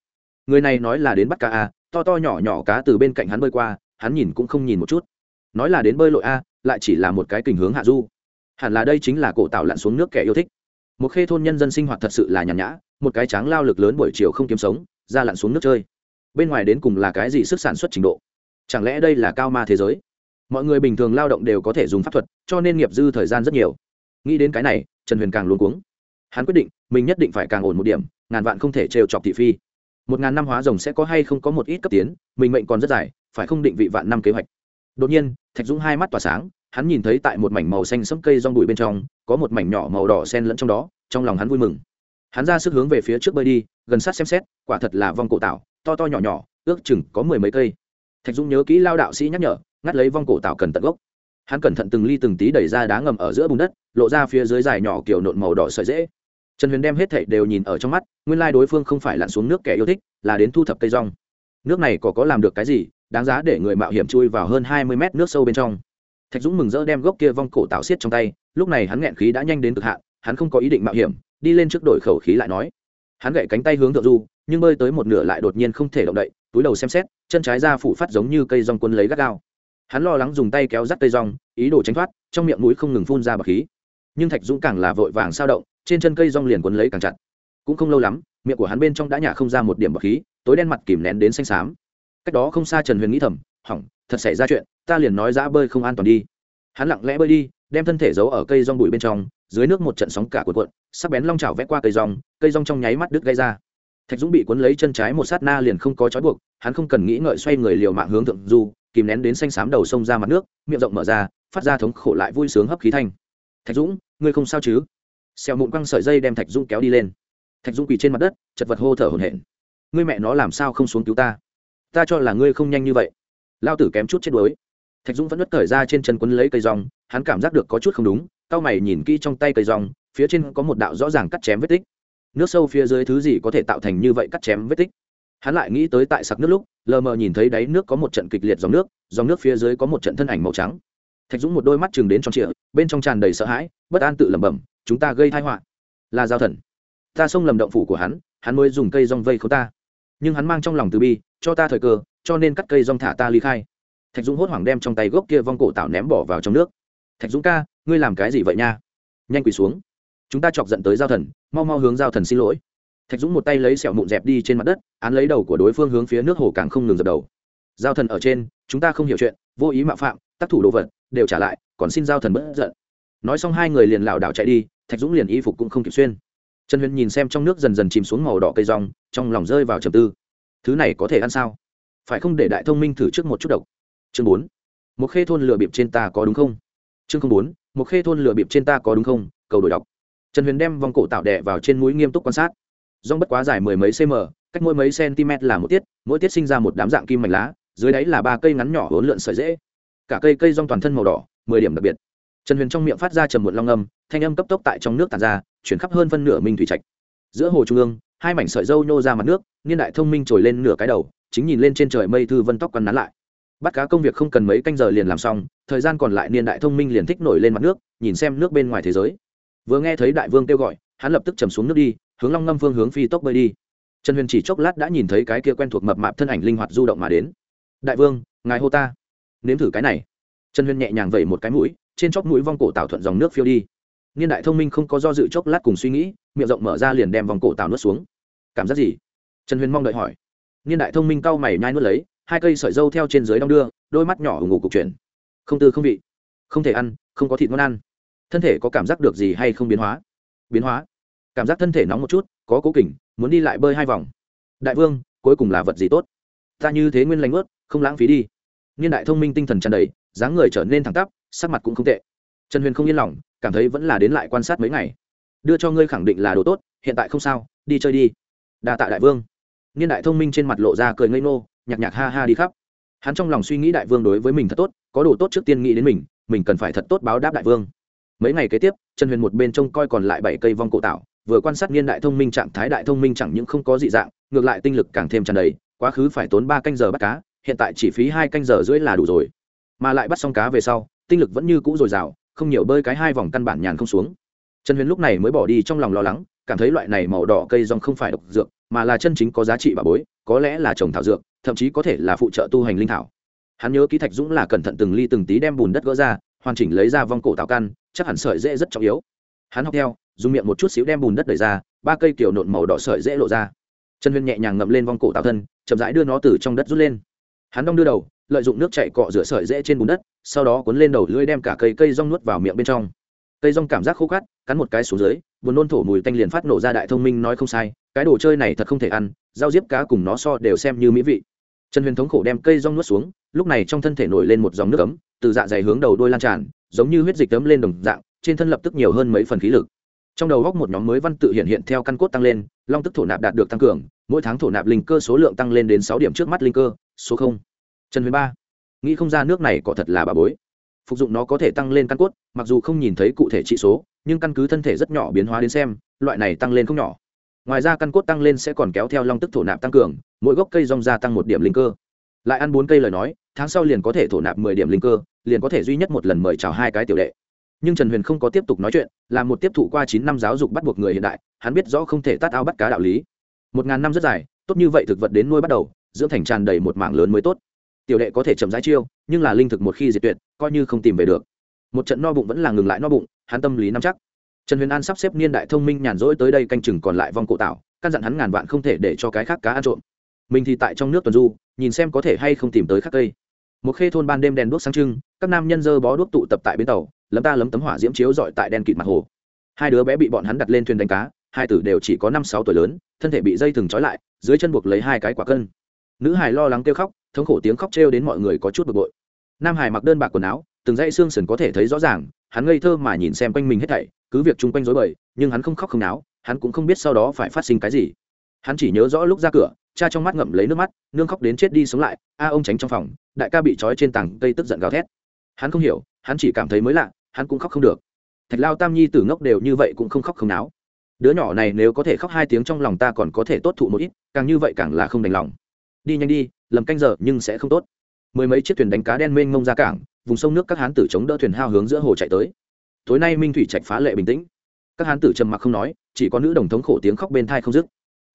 Người này nói là đến bắt cá a, to to nhỏ nhỏ cá từ bên cạnh hắn bơi qua, hắn nhìn cũng không nhìn một chút. Nói là đến bơi lội a, lại chỉ là một cái kình hướng hạ du. Hẳn là đây chính là cổ tạo lặn xuống nước kẻ yêu thích. Một khê thôn nhân dân sinh hoạt thật sự là nhàn nhã, một cái tráng lao lực lớn buổi chiều không kiếm sống, ra lặn xuống nước chơi. Bên ngoài đến cùng là cái gì sức sản xuất trình độ? Chẳng lẽ đây là cao ma thế giới? Mọi người bình thường lao động đều có thể dùng pháp thuật, cho nên nghiệp dư thời gian rất nhiều. Nghĩ đến cái này, trần huyền càng luôn cuống. Hắn quyết định, mình nhất định phải càng ổn một điểm, ngàn vạn không thể trêu chọc thị phi. Một ngàn năm hóa rồng sẽ có hay không có một ít cấp tiến, mình mệnh còn rất dài, phải không định vị vạn năm kế hoạch. Đột nhiên, thạch dũng hai mắt tỏa sáng, hắn nhìn thấy tại một mảnh màu xanh sẫm cây rong bụi bên trong, có một mảnh nhỏ màu đỏ sen lẫn trong đó, trong lòng hắn vui mừng. Hắn ra sức hướng về phía trước bơi đi, gần sát xem xét, quả thật là vong cổ tạo, to to nhỏ nhỏ, ước chừng có mười mấy cây. Thạch dũng nhớ kỹ lao đạo sĩ nhắc nhở ngắt lấy vong cổ tạo cần tận gốc. Hắn cẩn thận từng ly từng tí đẩy ra đá ngầm ở giữa bùn đất, lộ ra phía dưới dài nhỏ kiểu nộn màu đỏ sợi dễ. Trần huyền đem hết thảy đều nhìn ở trong mắt, nguyên lai đối phương không phải lặn xuống nước kẻ yêu thích, là đến thu thập cây rong. Nước này có có làm được cái gì, đáng giá để người mạo hiểm chui vào hơn hai mươi mét nước sâu bên trong. Thạch dũng mừng rỡ đem gốc kia vong cổ tạo xiết trong tay, lúc này hắn nghẹn khí đã nhanh đến cực hạn, hắn không có ý định mạo hiểm, đi lên trước đổi khẩu khí lại nói. Hắn gậy cánh tay hướng thượng du, nhưng bơi tới một nửa lại đột nhiên không thể động đậy, túi đầu xem xét, chân trái ra phủ phát giống như cây rong quân lấy gắt gao hắn lo lắng dùng tay kéo dắt cây rong, ý đồ tránh thoát, trong miệng mũi không ngừng phun ra bọc khí. Nhưng thạch dũng càng là vội vàng sao động, trên chân cây rong liền quấn lấy càng chặt. Cũng không lâu lắm, miệng của hắn bên trong đã nhả không ra một điểm bọc khí, tối đen mặt kìm nén đến xanh xám. Cách đó không xa trần huyền nghĩ thầm, hỏng, thật xảy ra chuyện, ta liền nói dã bơi không an toàn đi. Hắn lặng lẽ bơi đi, đem thân thể giấu ở cây rong bụi bên trong, dưới nước một trận sóng cả cuộn cuộn, sắc bén long trào vẽ qua cây rong cây rong trong nháy mắt đứt gây ra. Thạch dũng bị cuốn lấy chân trái một sát na liền không có trói buộc, hắn không cần nghĩ ngợi xoay người liều mạng hướng thượng du kìm nén đến xanh xám đầu sông ra mặt nước, miệng rộng mở ra, phát ra thống khổ lại vui sướng hấp khí thanh. Thạch dũng, ngươi không sao chứ? Xèo mụn quăng sợi dây đem thạch dũng kéo đi lên. Thạch dũng quỳ trên mặt đất, chật vật hô thở hổn hển. Ngươi mẹ nó làm sao không xuống cứu ta? Ta cho là ngươi không nhanh như vậy. Lao tử kém chút chết đuối. Thạch dũng vẫn vất thời ra trên chân quấn lấy cây rong, hắn cảm giác được có chút không đúng c a o mày nhìn kỹ trong tay cây rong, phía trên có một đạo rõ ràng cắt chém vết tích. Nước sâu phía dưới thứ gì có thể tạo thành như vậy cắt chém vết tích? Hắn lại nghĩ tới tại sặc nước lúc, lờ mờ nhìn thấy đáy nước có một trận kịch liệt dòng nước dòng nước phía dưới có một trận thân ảnh màu trắng. Thạch dũng một đôi mắt chừng đến tròn trịa, bên trong tràn đầy sợ hãi, bất an tự lẩm bẩm, chúng ta gây thai họa. Là giao thần. Ta xông lầm động phủ của hắn hắn mới dùng cây rong vây k ta. Nhưng hắn mang trong lòng từ bi, cho ta thời cơ, cho nên cắt cây rong thả ta ly khai. Thạch dũng hốt hoảng đem trong tay gốc kia vong cổ tạo ném bỏ vào trong nước. Thạch dũng ca, ngươi làm cái gì vậy nha? Nhanh quỳ xuống. Chúng ta chọc giận tới giao thần, mau mau hướng giao thần xin lỗi thạch dũng một tay lấy sẹo mụn dẹp đi trên mặt đất, án lấy đầu của đối phương hướng phía nước hồ càng không ngừng dập đầu. Giao thần ở trên, chúng ta không hiểu chuyện, vô ý mạo phạm, tác thủ đồ vật, đều trả lại, còn xin giao thần bất giận. Nói xong hai người liền lảo đảo chạy đi, thạch dũng liền y phục cũng không kịp xuyên. Trần huyền nhìn xem trong nước dần dần chìm xuống màu đỏ cây rong, trong lòng rơi vào trầm tư. Thứ này có thể ăn sao? Phải không để đại thông minh thử trước một chút độc? Chương bốn. Một khê thôn lửa bịp trên ta có đúng không? Chương bốn. Một khê thôn lửa bịp trên ta có đúng không? Cầu đổi đọc. Trần huyền đem vòng cổ tạo đẻ vào trên mũi nghiêm túc quan sát rong bất quá dài mười mấy cm cách mỗi mấy cm là một tiết, mỗi tiết sinh ra một đám dạng kim mảnh lá, dưới đáy là ba cây ngắn nhỏ hỗn lượn sợi dễ cả cây cây rong toàn thân màu đỏ, mười điểm đặc biệt. Trần huyền trong miệng phát ra trầm muộn long âm, thanh âm cấp tốc tại trong nước tàn ra, chuyển khắp hơn phân nửa minh thủy trạch. Giữa hồ trung ương, hai mảnh sợi dâu nhô ra mặt nước, niên đại thông minh trồi lên nửa cái đầu, chính nhìn lên trên trời mây thư vân tóc quăn nắn lại. Bắt cá công việc không cần mấy canh giờ liền làm xong, thời gian còn lại niên đại thông minh liền thích nổi lên mặt nước, nhìn xem nước bên ngoài thế giới. Vừa nghe thấy đại vương kêu gọi, hắn lập tức chầm xuống nước đi hướng long ngâm phương hướng phi tốc bơi đi. Trần huyền chỉ chốc lát đã nhìn thấy cái kia quen thuộc mập mạp thân ảnh linh hoạt du động mà đến. Đại vương, ngài hô ta. Nếm thử cái này. Trần huyền nhẹ nhàng vẩy một cái mũi, trên chóc mũi vong cổ tạo thuận dòng nước phiêu đi. Niên đại thông minh không có do dự chốc lát cùng suy nghĩ, miệng rộng mở ra liền đem vòng cổ tạo nuốt xuống. Cảm giác gì? Trần huyền mong đợi hỏi. Niên đại thông minh cau mày nhai nuốt lấy, hai cây sợi dâu theo trên dưới đong đưa, đôi mắt nhỏ ngủ cục chuyển. Không tư không vị. Không thể ăn, không có thịt ngon ăn. Thân thể có cảm giác được gì hay không biến hóa? Biến hóa? Cảm giác thân thể nóng một chút, có cố kỉnh, muốn đi lại bơi hai vòng. Đại vương, cuối cùng là vật gì tốt? Ta như thế nguyên lành ướt, không lãng phí đi. Niên đại thông minh tinh thần tràn đầy, dáng người trở nên thẳng tắp, sắc mặt cũng không tệ. Trần huyền không yên lòng, cảm thấy vẫn là đến lại quan sát mấy ngày. Đưa cho ngươi khẳng định là đồ tốt, hiện tại không sao, đi chơi đi. Đa tạ đại vương. Niên đại thông minh trên mặt lộ ra cười ngây ngô, nhạc nhạc ha ha đi khắp. Hắn trong lòng suy nghĩ đại vương đối với mình thật tốt, có đồ tốt trước tiên nghĩ đến mình mình cần phải thật tốt báo đáp đại vương. Mấy ngày kế tiếp, trần huyền một bên trông coi còn lại bảy cây vong cổ tạo vừa quan sát niên đại thông minh trạng thái đại thông minh chẳng những không có dị dạng, ngược lại tinh lực càng thêm tràn đầy, quá khứ phải tốn ba canh giờ bắt cá, hiện tại chỉ phí hai canh giờ rưỡi là đủ rồi. Mà lại bắt xong cá về sau, tinh lực vẫn như cũ dồi dào, không nhiều bơi cái hai vòng căn bản nhàn không xuống. Trần huyền lúc này mới bỏ đi trong lòng lo lắng, cảm thấy loại này màu đỏ cây rong không phải độc dược, mà là chân chính có giá trị bà bối, có lẽ là trồng thảo dược, thậm chí có thể là phụ trợ tu hành linh thảo. Hắn nhớ ký thạch dũng là cẩn thận từng ly từng tí đem bùn đất gỡ ra, hoàn chỉnh lấy ra vong cổ tạo căn, chắc hẳn sợi dễ rất trọng yếu. Hắn học theo dùng miệng một chút xíu đem bùn đất đẩy ra, ba cây kiểu nộn màu đỏ sợi dễ lộ ra. Trần huyền nhẹ nhàng ngậm lên vong cổ tạo thân, chậm rãi đưa nó từ trong đất rút lên. Hắn đong đưa đầu, lợi dụng nước chạy cọ rửa sợi dễ trên bùn đất, sau đó cuốn lên đầu lưỡi đem cả cây cây rong nuốt vào miệng bên trong. Cây rong cảm giác khô khát, cắn một cái xuống dưới, buồn nôn thổ mùi tanh liền phát nổ ra đại thông minh nói không sai, cái đồ chơi này thật không thể ăn, rau diếp cá cùng nó so đều xem như mỹ vị. Trần huyền thống khổ đem cây rong nuốt xuống, lúc này trong thân thể nổi lên một dòng nước ấm, từ dạ dày hướng đầu đôi lan tràn, giống như huyết dịch ấm lên đồng dạng, trên thân lập tức nhiều hơn mấy phần khí lực trong đầu góc một nhóm mới văn tự hiện hiện theo căn cốt tăng lên, long tức thổ nạp đạt được tăng cường, mỗi tháng thổ nạp linh cơ số lượng tăng lên đến sáu điểm trước mắt linh cơ, số không. Trần huyền ba, nghĩ không ra nước này có thật là bà bối. Phục dụng nó có thể tăng lên căn cốt, mặc dù không nhìn thấy cụ thể trị số, nhưng căn cứ thân thể rất nhỏ biến hóa đến xem, loại này tăng lên không nhỏ. Ngoài ra căn cốt tăng lên sẽ còn kéo theo long tức thổ nạp tăng cường, mỗi gốc cây rong ra tăng một điểm linh cơ. Lại ăn bốn cây lời nói, tháng sau liền có thể thổ nạp mười điểm linh cơ, liền có thể duy nhất một lần mời chào hai cái tiểu đệ nhưng trần huyền không có tiếp tục nói chuyện, là một tiếp thụ qua chín năm giáo dục bắt buộc người hiện đại, hắn biết rõ không thể tát ao bắt cá đạo lý. Một ngàn năm rất dài, tốt như vậy thực vật đến nuôi bắt đầu, dưỡng thành tràn đầy một mảng lớn mới tốt. Tiểu đệ có thể chậm rãi chiêu, nhưng là linh thực một khi diệt tuyệt, coi như không tìm về được. Một trận no bụng vẫn là ngừng lại no bụng, hắn tâm lý nắm chắc. Trần huyền an sắp xếp niên đại thông minh nhàn rỗi tới đây canh chừng còn lại vong cổ tạo, căn dặn hắn ngàn vạn không thể để cho cái khác cá ăn trộm. Mình thì tại trong nước tuần du, nhìn xem có thể hay không tìm tới khác cây một khê thôn ban đêm đèn đuốc sáng trưng, các nam nhân dơ bó đuốc tụ tập tại bến tàu, lấm ta lấm tấm hỏa diễm chiếu dọi tại đen kịt mặt hồ. Hai đứa bé bị bọn hắn đặt lên thuyền đánh cá, hai tử đều chỉ có năm sáu tuổi lớn, thân thể bị dây thừng trói lại, dưới chân buộc lấy hai cái quả cân. Nữ hải lo lắng kêu khóc, thống khổ tiếng khóc trêu đến mọi người có chút bực bội. Nam hải mặc đơn bạc quần áo, từng dãy xương sườn có thể thấy rõ ràng, hắn ngây thơ mà nhìn xem quanh mình hết thảy, cứ việc chung quanh rối bời, nhưng hắn không khóc không náo, hắn cũng không biết sau đó phải phát sinh cái gì. Hắn chỉ nhớ rõ lúc ra cửa cha trong mắt ngậm lấy nước mắt, nương khóc đến chết đi sống lại, a ông tránh trong phòng, đại ca bị trói trên tảng cây tức giận gào thét. Hắn không hiểu, hắn chỉ cảm thấy mới lạ, hắn cũng khóc không được. Thạch lao tam nhi tử ngốc đều như vậy cũng không khóc không náo. Đứa nhỏ này nếu có thể khóc hai tiếng trong lòng ta còn có thể tốt thụ một ít, càng như vậy càng là không đành lòng. Đi nhanh đi, lầm canh giờ nhưng sẽ không tốt. Mười mấy chiếc thuyền đánh cá đen mênh mông ra cảng, vùng sông nước các hán tử chống đỡ thuyền hao hướng giữa hồ chạy tới. Tối nay minh thủy trạch phá lệ bình tĩnh. Các hán tử trầm mặc không nói, chỉ có nữ đồng thống khổ tiếng khóc bên thai không dứt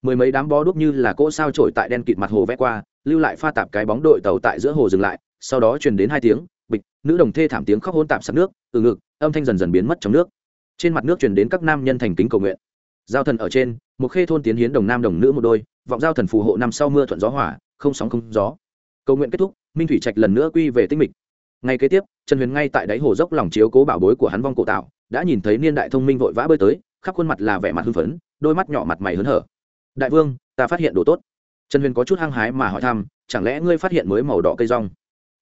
mười mấy đám bó đuốc như là cỗ sao trổi tại đen kịt mặt hồ vẽ qua, lưu lại pha tạp cái bóng đội tàu tại giữa hồ dừng lại, sau đó truyền đến hai tiếng, bịch, nữ đồng thê thảm tiếng khóc hôn tạp sạt nước, từ ngực, âm thanh dần dần biến mất trong nước. Trên mặt nước truyền đến các nam nhân thành kính cầu nguyện. Giao thần ở trên, một khê thôn tiến hiến đồng nam đồng nữ một đôi, vọng giao thần phù hộ năm sau mưa thuận gió hỏa không sóng không gió. Cầu nguyện kết thúc, minh thủy trạch lần nữa quy về tinh mịch. Ngay kế tiếp, trần huyền ngay tại đáy hồ dốc lòng chiếu cố bảo bối của hắn vong cổ tạo, đã nhìn thấy niên đại thông minh vội vã bơi tới, khắp khuôn mặt là vẻ mặt hưng phấn, đôi mắt nhỏ mặt mày hớn hở đại vương, ta phát hiện đồ tốt. Trần huyền có chút hăng hái mà hỏi thăm, chẳng lẽ ngươi phát hiện mới màu đỏ cây rong?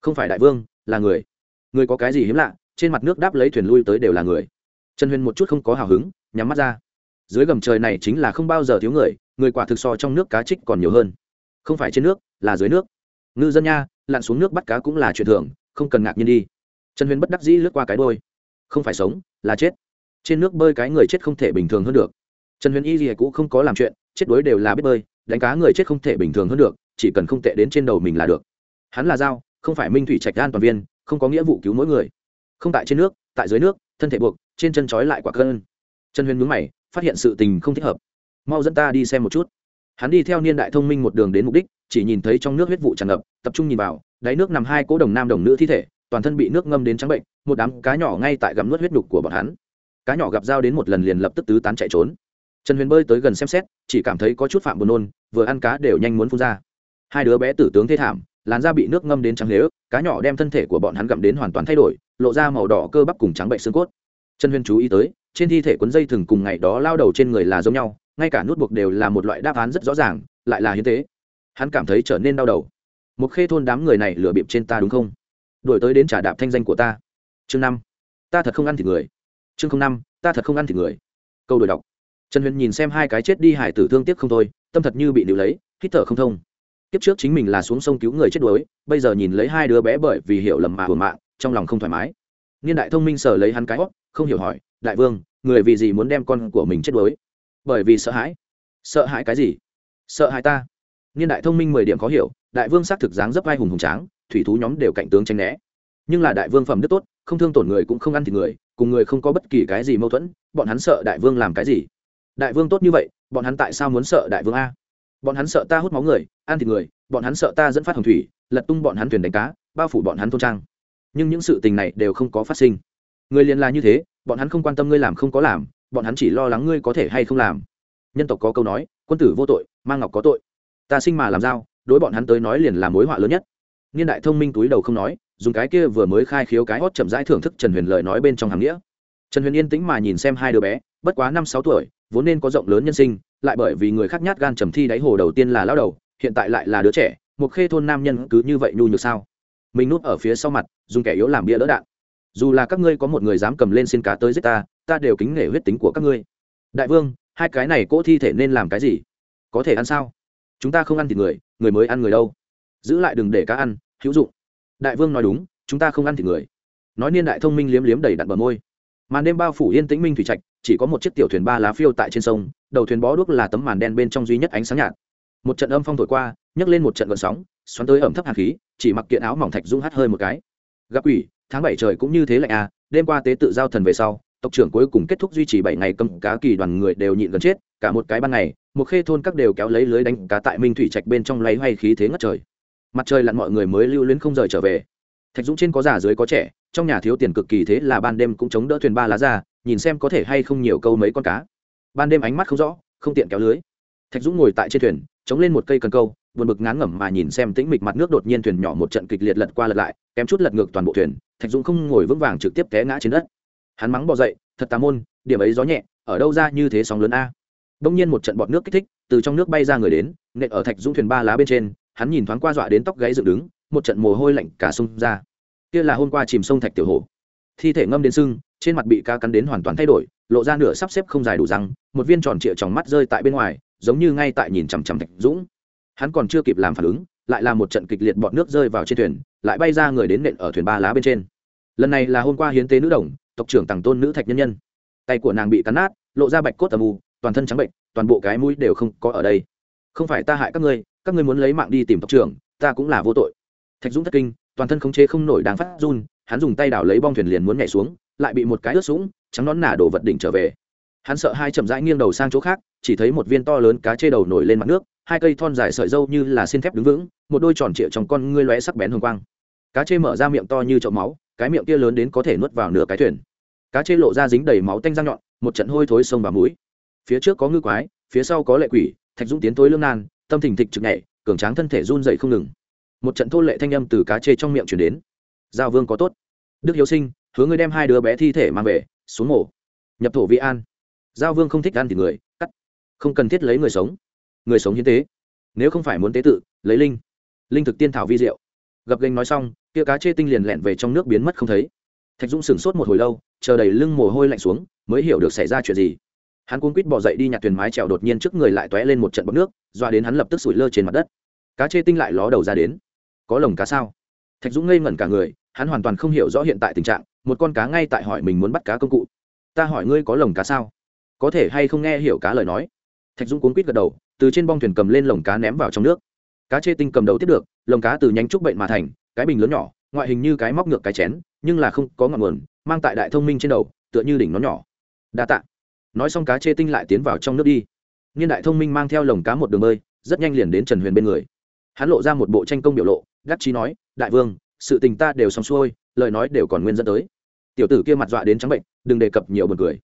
Không phải đại vương, là người. Người có cái gì hiếm lạ, trên mặt nước đáp lấy thuyền lui tới đều là người. Trần huyền một chút không có hào hứng, nhắm mắt ra. Dưới gầm trời này chính là không bao giờ thiếu người người quả thực so trong nước cá trích còn nhiều hơn. Không phải trên nước, là dưới nước. Ngư dân nha, lặn xuống nước bắt cá cũng là chuyện thường, không cần ngạc nhiên đi. Trần huyền bất đắc dĩ lướt qua cái đôi không phải sống, là chết. Trên nước bơi cái người chết không thể bình thường hơn được. Trần huyền y gì cũng không có làm chuyện chết đuối đều là biết bơi, đánh cá người chết không thể bình thường hơn được, chỉ cần không tệ đến trên đầu mình là được. Hắn là dao, không phải minh thủy trạch an toàn viên, không có nghĩa vụ cứu mỗi người. Không tại trên nước, tại dưới nước, thân thể buộc, trên chân trói lại quả cơn trần huyền mướn mày, phát hiện sự tình không thích hợp. Mau dẫn ta đi xem một chút. Hắn đi theo niên đại thông minh một đường đến mục đích, chỉ nhìn thấy trong nước huyết vụ tràn ngập, tập trung nhìn vào, đáy nước nằm hai cỗ đồng nam đồng nữ thi thể, toàn thân bị nước ngâm đến trắng bệnh, một đám cá nhỏ ngay tại gặm nuốt huyết đục của bọn hắn. Cá nhỏ gặp dao đến một lần liền lập tức tứ tán chạy trốn trần huyền bơi tới gần xem xét, chỉ cảm thấy có chút phạm buồn nôn, vừa ăn cá đều nhanh muốn phun ra. Hai đứa bé tử tướng thế thảm, làn da bị nước ngâm đến trắng lếu, cá nhỏ đem thân thể của bọn hắn gặm đến hoàn toàn thay đổi, lộ ra màu đỏ cơ bắp cùng trắng bệnh xương cốt. Trần huyền chú ý tới, trên thi thể cuốn dây thừng cùng ngày đó lao đầu trên người là giống nhau, ngay cả nút buộc đều là một loại đáp án rất rõ ràng, lại là hiến tế. Hắn cảm thấy trở nên đau đầu. Một khê thôn đám người này lừa bịp trên ta đúng không? Đổi tới đến trả đạp thanh danh của ta. Chương năm. Ta thật không ăn thịt người. Chương năm. Ta thật không ăn thịt người. Câu đổi đọc trần huyền nhìn xem hai cái chết đi hải tử thương tiếc không thôi, tâm thật như bị níu lấy, hít thở không thông. Kiếp trước chính mình là xuống sông cứu người chết đuối, bây giờ nhìn lấy hai đứa bé bởi vì hiểu lầm mà hưởng mạng, trong lòng không thoải mái. Niên đại thông minh sở lấy hắn cái hót không hiểu hỏi, đại vương, người vì gì muốn đem con của mình chết đuối? Bởi vì sợ hãi. Sợ hãi cái gì? Sợ hãi ta. Niên đại thông minh mười điểm khó hiểu, đại vương xác thực dáng dấp vai hùng hùng tráng, thủy thú nhóm đều cạnh tướng tranh né. Nhưng là đại vương phẩm đức tốt, không thương tổn người cũng không ăn thịt người, cùng người không có bất kỳ cái gì mâu thuẫn, bọn hắn sợ đại vương làm cái gì? Đại vương tốt như vậy bọn hắn tại sao muốn sợ đại vương a? Bọn hắn sợ ta hút máu người ăn thịt người bọn hắn sợ ta dẫn phát hồng thủy lật tung bọn hắn thuyền đánh cá bao phủ bọn hắn thôn trang. Nhưng những sự tình này đều không có phát sinh. Người liền là như thế bọn hắn không quan tâm ngươi làm không có làm bọn hắn chỉ lo lắng ngươi có thể hay không làm. Nhân tộc có câu nói quân tử vô tội mang ngọc có tội. Ta sinh mà làm giao, đối bọn hắn tới nói liền là mối họa lớn nhất. Niên đại thông minh túi đầu không nói dùng cái kia vừa mới khai khiếu cái hót chậm rãi thưởng thức trần huyền lời nói bên trong hàng nghĩa. Trần huyền yên tĩnh mà nhìn xem hai đứa bé bất quá năm sáu tuổi vốn nên có rộng lớn nhân sinh, lại bởi vì người khác nhát gan trầm thi đáy hồ đầu tiên là lao đầu, hiện tại lại là đứa trẻ, một khê thôn nam nhân cứ như vậy nhu nhược sao? Mình núp ở phía sau mặt, dùng kẻ yếu làm bia đỡ đạn. Dù là các ngươi có một người dám cầm lên xin cá tới giết ta ta đều kính nể huyết tính của các ngươi. Đại vương, hai cái này cỗ thi thể nên làm cái gì? Có thể ăn sao? Chúng ta không ăn thịt người người mới ăn người đâu. Giữ lại đừng để cá ăn, hữu dụng. Đại vương nói đúng, chúng ta không ăn thịt người. Nói niên đại thông minh liếm liếm đầy đặn bờ môi màn đêm bao phủ yên tĩnh minh thủy trạch, chỉ có một chiếc tiểu thuyền ba lá phiêu tại trên sông, đầu thuyền bó đuốc là tấm màn đen bên trong duy nhất ánh sáng nhạt. Một trận âm phong thổi qua, nhấc lên một trận gợn sóng, xoắn tới ẩm thấp hạt khí, chỉ mặc kiện áo mỏng thạch Dung hắt hơi một cái. Gặp quỷ, tháng bảy trời cũng như thế lạnh à đêm qua tế tự giao thần về sau, tộc trưởng cuối cùng kết thúc duy trì bảy ngày cầm cá kỳ đoàn người đều nhịn gần chết, cả một cái ban ngày, một khê thôn các đều kéo lấy lưới đánh cá tại minh thủy trạch bên trong lấy hoay khí thế ngất trời. Mặt trời lặn mọi người mới lưu luyến không rời trở về. Thạch dũng trên có già dưới có trẻ trong nhà thiếu tiền cực kỳ thế là ban đêm cũng chống đỡ thuyền ba lá ra, nhìn xem có thể hay không nhiều câu mấy con cá. Ban đêm ánh mắt không rõ, không tiện kéo lưới. Thạch dũng ngồi tại trên thuyền, chống lên một cây cần câu, buồn bực ngán ngẩm mà nhìn xem tĩnh mịch mặt nước đột nhiên thuyền nhỏ một trận kịch liệt lật qua lật lại, kém chút lật ngược toàn bộ thuyền, thạch dũng không ngồi vững vàng trực tiếp té ngã trên đất. Hắn mắng bỏ dậy, thật tà môn, điểm ấy gió nhẹ, ở đâu ra như thế sóng lớn a? Đông nhiên một trận bọt nước kích thích, từ trong nước bay ra người đến, nện ở thạch dũng thuyền ba lá bên trên, hắn nhìn thoáng qua dọa đến tóc gáy dựng đứng, một trận mồ hôi lạnh cả sông ra kia là hôm qua chìm sông thạch tiểu hổ. Thi thể ngâm đến sưng, trên mặt bị ca cắn đến hoàn toàn thay đổi, lộ ra nửa sắp xếp không dài đủ răng, một viên tròn trịa trong mắt rơi tại bên ngoài, giống như ngay tại nhìn chằm chằm thạch dũng. Hắn còn chưa kịp làm phản ứng, lại là một trận kịch liệt bọt nước rơi vào trên thuyền, lại bay ra người đến nện ở thuyền ba lá bên trên. Lần này là hôm qua hiến tế nữ đồng, tộc trưởng tàng tôn nữ thạch nhân nhân. Tay của nàng bị cắn nát, lộ ra bạch cốt tầm u, toàn thân trắng bệnh, toàn bộ cái mũi đều không có ở đây. Không phải ta hại các ngươi các ngươi muốn lấy mạng đi tìm tộc trưởng, ta cũng là vô tội. Thạch dũng thất kinh toàn thân khống chế không nổi đang phát run, hắn dùng tay đảo lấy bong thuyền liền muốn nhảy xuống, lại bị một cái ướt sũng, trắng nón nả đổ vật đỉnh trở về. Hắn sợ hai chậm rãi nghiêng đầu sang chỗ khác, chỉ thấy một viên to lớn cá chê đầu nổi lên mặt nước, hai cây thon dài sợi dâu như là xin thép đứng vững, một đôi tròn trịa trong con ngươi lóe sắc bén hồng quang. Cá chê mở ra miệng to như chậu máu, cái miệng kia lớn đến có thể nuốt vào nửa cái thuyền. Cá chê lộ ra dính đầy máu tanh răng nhọn, một trận hôi thối sông vào mũi. Phía trước có ngư quái, phía sau có lệ quỷ, thạch dũng tiến tối lương nan, tâm thình thịch trực nhảy, cường tráng thân thể run dậy không ngừng một trận thô lệ thanh âm từ cá chê trong miệng chuyển đến. Giao vương có tốt. Đức hiếu sinh, hứa ngươi đem hai đứa bé thi thể mang về, xuống mổ. Nhập thổ vi an. Giao vương không thích ăn thì người, cắt. Không cần thiết lấy người sống. Người sống hiến tế. Nếu không phải muốn tế tự, lấy linh. Linh thực tiên thảo vi diệu. Gập gành nói xong, kia cá chê tinh liền lẹn về trong nước biến mất không thấy. Thạch dũng sửng sốt một hồi lâu, chờ đầy lưng mồ hôi lạnh xuống, mới hiểu được xảy ra chuyện gì. Hắn cuốn quýt bỏ dậy đi nhặt thuyền mái trèo đột nhiên trước người lại t lên một trận bọc nước, doa đến hắn lập tức sủi lơ trên mặt đất. Cá chê tinh lại ló đầu ra đến có lồng cá sao? Thạch dũng ngây ngẩn cả người, hắn hoàn toàn không hiểu rõ hiện tại tình trạng, một con cá ngay tại hỏi mình muốn bắt cá công cụ. Ta hỏi ngươi có lồng cá sao? Có thể hay không nghe hiểu cá lời nói? Thạch dũng cuốn quýt gật đầu, từ trên bong thuyền cầm lên lồng cá ném vào trong nước. Cá chê tinh cầm đầu tiếp được, lồng cá từ nhánh trúc bệnh mà thành, cái bình lớn nhỏ, ngoại hình như cái móc ngược cái chén, nhưng là không có ngọn nguồn, mang tại đại thông minh trên đầu, tựa như đỉnh nó nhỏ. Đa tạ. Nói xong cá chê tinh lại tiến vào trong nước đi. Niên đại thông minh mang theo lồng cá một đường bơi, rất nhanh liền đến trần huyền bên người hắn lộ ra một bộ tranh công biểu lộ gắt trí nói, đại vương, sự tình ta đều xong xuôi, lời nói đều còn nguyên dẫn tới. Tiểu tử kia mặt dọa đến trắng bệnh, đừng đề cập nhiều bật cười.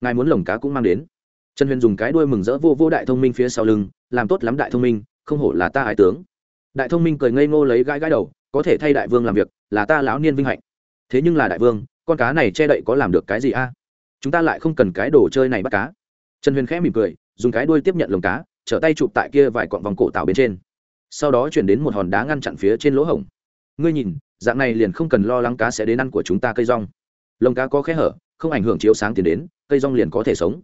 Ngài muốn lồng cá cũng mang đến. Trần huyền dùng cái đuôi mừng rỡ vô vô đại thông minh phía sau lưng, làm tốt lắm đại thông minh, không hổ là ta ái tướng. Đại thông minh cười ngây ngô lấy gãi gãi đầu, có thể thay đại vương làm việc, là ta lão niên vinh hạnh. Thế nhưng là đại vương, con cá này che đậy có làm được cái gì a? Chúng ta lại không cần cái đồ chơi này bắt cá. Trần huyền khẽ mỉm cười, dùng cái đuôi tiếp nhận lồng cá, trở tay chụp tại kia vài cọn vòng cổ tạo bên trên sau đó chuyển đến một hòn đá ngăn chặn phía trên lỗ hổng. Ngươi nhìn, dạng này liền không cần lo lắng cá sẽ đến ăn của chúng ta cây rong. Lồng cá có khe hở, không ảnh hưởng chiếu sáng tiền đến, cây rong liền có thể sống.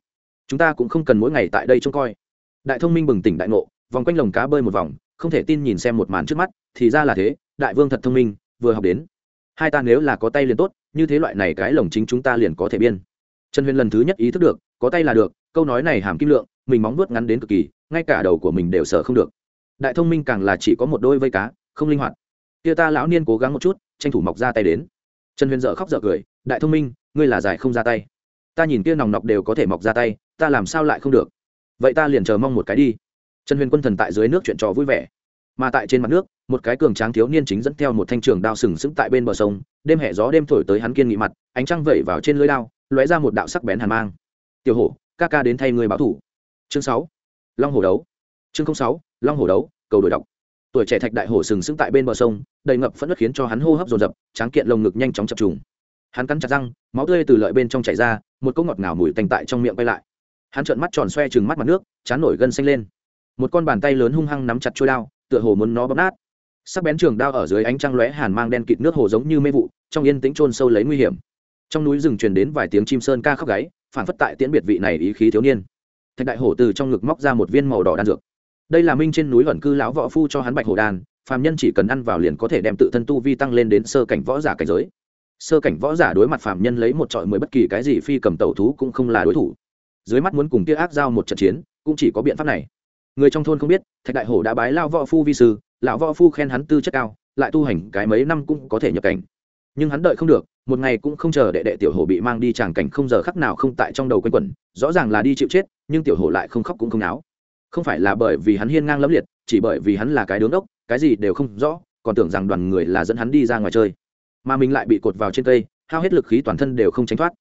Chúng ta cũng không cần mỗi ngày tại đây trông coi. Đại thông minh bừng tỉnh đại ngộ, vòng quanh lồng cá bơi một vòng, không thể tin nhìn xem một màn trước mắt, thì ra là thế, đại vương thật thông minh, vừa học đến. Hai ta nếu là có tay liền tốt, như thế loại này cái lồng chính chúng ta liền có thể biên. Trần huyền lần thứ nhất ý thức được, có tay là được, câu nói này hàm kim lượng, mình móng vuốt ngắn đến cực kỳ, ngay cả đầu của mình đều sợ không được đại thông minh càng là chỉ có một đôi vây cá, không linh hoạt. Kia ta lão niên cố gắng một chút, tranh thủ mọc ra tay đến. Trần huyền dợ khóc dợ cười, đại thông minh, ngươi là giải không ra tay. Ta nhìn kia nòng nọc đều có thể mọc ra tay, ta làm sao lại không được? Vậy ta liền chờ mong một cái đi. Trần huyền quân thần tại dưới nước chuyện trò vui vẻ. Mà tại trên mặt nước, một cái cường tráng thiếu niên chính dẫn theo một thanh trường đao sừng sững tại bên bờ sông, đêm hẹ gió đêm thổi tới hắn kiên nghị mặt, ánh trăng vẩy vào trên lưới đao, lóe ra một đạo sắc bén hàn mang. Tiểu hổ, ca ca đến thay người báo thủ. Chương sáu. Long hổ đấu. Chương sáu long hổ đấu, cầu đổi đọc. Tuổi trẻ thạch đại hổ sừng sững tại bên bờ sông, đầy ngập phẫn nứt khiến cho hắn hô hấp dồn dập, tráng kiện lồng ngực nhanh chóng chập trùng. Hắn cắn chặt răng, máu tươi từ lợi bên trong chảy ra, một cỗ ngọt ngào mùi tành tại trong miệng quay lại. Hắn trợn mắt tròn xoe chừng mắt mặt nước, chán nổi gân xanh lên. Một con bàn tay lớn hung hăng nắm chặt trôi đao, tựa hồ muốn nó bóp nát. Sắc bén trường đao ở dưới ánh trăng lóe hàn mang đen kịt nước hồ giống như mê vụ, trong yên tĩnh trôn sâu lấy nguy hiểm. Trong núi rừng truyền đến vài tiếng chim sơn ca khóc gáy, phản phất tại tiễn biệt vị này ý khí thiếu niên. Thạch đại hổ từ trong ngực móc ra một viên màu đỏ đan dược đây là minh trên núi ẩn cư lão võ phu cho hắn bạch hồ đan, phàm nhân chỉ cần ăn vào liền có thể đem tự thân tu vi tăng lên đến sơ cảnh võ giả cảnh giới. Sơ cảnh võ giả đối mặt phàm nhân lấy một trọi mười bất kỳ cái gì phi cầm tẩu thú cũng không là đối thủ. Dưới mắt muốn cùng kia ác giao một trận chiến, cũng chỉ có biện pháp này. Người trong thôn không biết, thạch đại hổ đã bái lao võ phu vi sư, lão võ phu khen hắn tư chất cao, lại tu hành cái mấy năm cũng có thể nhập cảnh. Nhưng hắn đợi không được, một ngày cũng không chờ đệ đệ tiểu hổ bị mang đi tràng cảnh không giờ khắc nào không tại trong đầu quanh quẩn, rõ ràng là đi chịu chết, nhưng tiểu hổ lại không khóc cũng không náo không phải là bởi vì hắn hiên ngang lẫm liệt, chỉ bởi vì hắn là cái đứng đốc, cái gì đều không rõ, còn tưởng rằng đoàn người là dẫn hắn đi ra ngoài chơi. Mà mình lại bị cột vào trên cây, hao hết lực khí toàn thân đều không tránh thoát.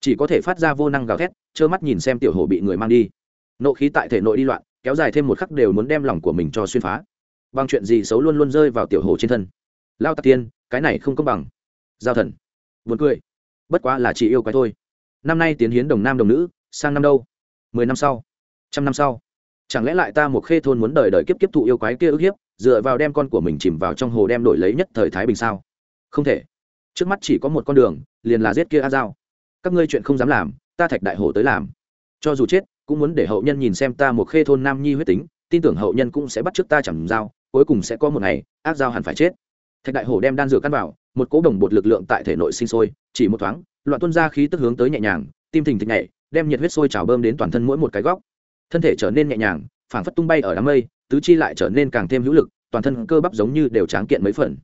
Chỉ có thể phát ra vô năng gào thét, trơ mắt nhìn xem tiểu hổ bị người mang đi. Nộ khí tại thể nội đi loạn, kéo dài thêm một khắc đều muốn đem lòng của mình cho xuyên phá. Bằng chuyện gì xấu luôn luôn rơi vào tiểu hồ trên thân? Lao tạc tiên, cái này không công bằng. Giao thần. Buồn cười. Bất quá là chỉ yêu quái thôi. Năm nay tiến hiến đồng nam đồng nữ, sang năm đâu? Mười năm sau. Trăm năm sau chẳng lẽ lại ta một khê thôn muốn đời đời kiếp kiếp thụ yêu quái kia ức hiếp dựa vào đem con của mình chìm vào trong hồ đem đổi lấy nhất thời thái bình sao? Không thể. Trước mắt chỉ có một con đường liền là giết kia a dao. các ngươi chuyện không dám làm ta thạch đại hồ tới làm. Cho dù chết cũng muốn để hậu nhân nhìn xem ta một khê thôn nam nhi huyết tính tin tưởng hậu nhân cũng sẽ bắt trước ta chẳng dao, cuối cùng sẽ có một ngày ác dao hẳn phải chết. Thạch đại hồ đem đan dược căn vào một cỗ đồng bột lực lượng tại thể nội sinh sôi chỉ một thoáng loạn tuân ra khí tức hướng tới nhẹ nhàng tim thình thịch nhảy đem nhiệt huyết sôi trào bơm đến toàn thân mỗi một cái góc thân thể trở nên nhẹ nhàng, phảng phất tung bay ở đám mây, tứ chi lại trở nên càng thêm hữu lực, toàn thân cơ bắp giống như đều tráng kiện mấy phần.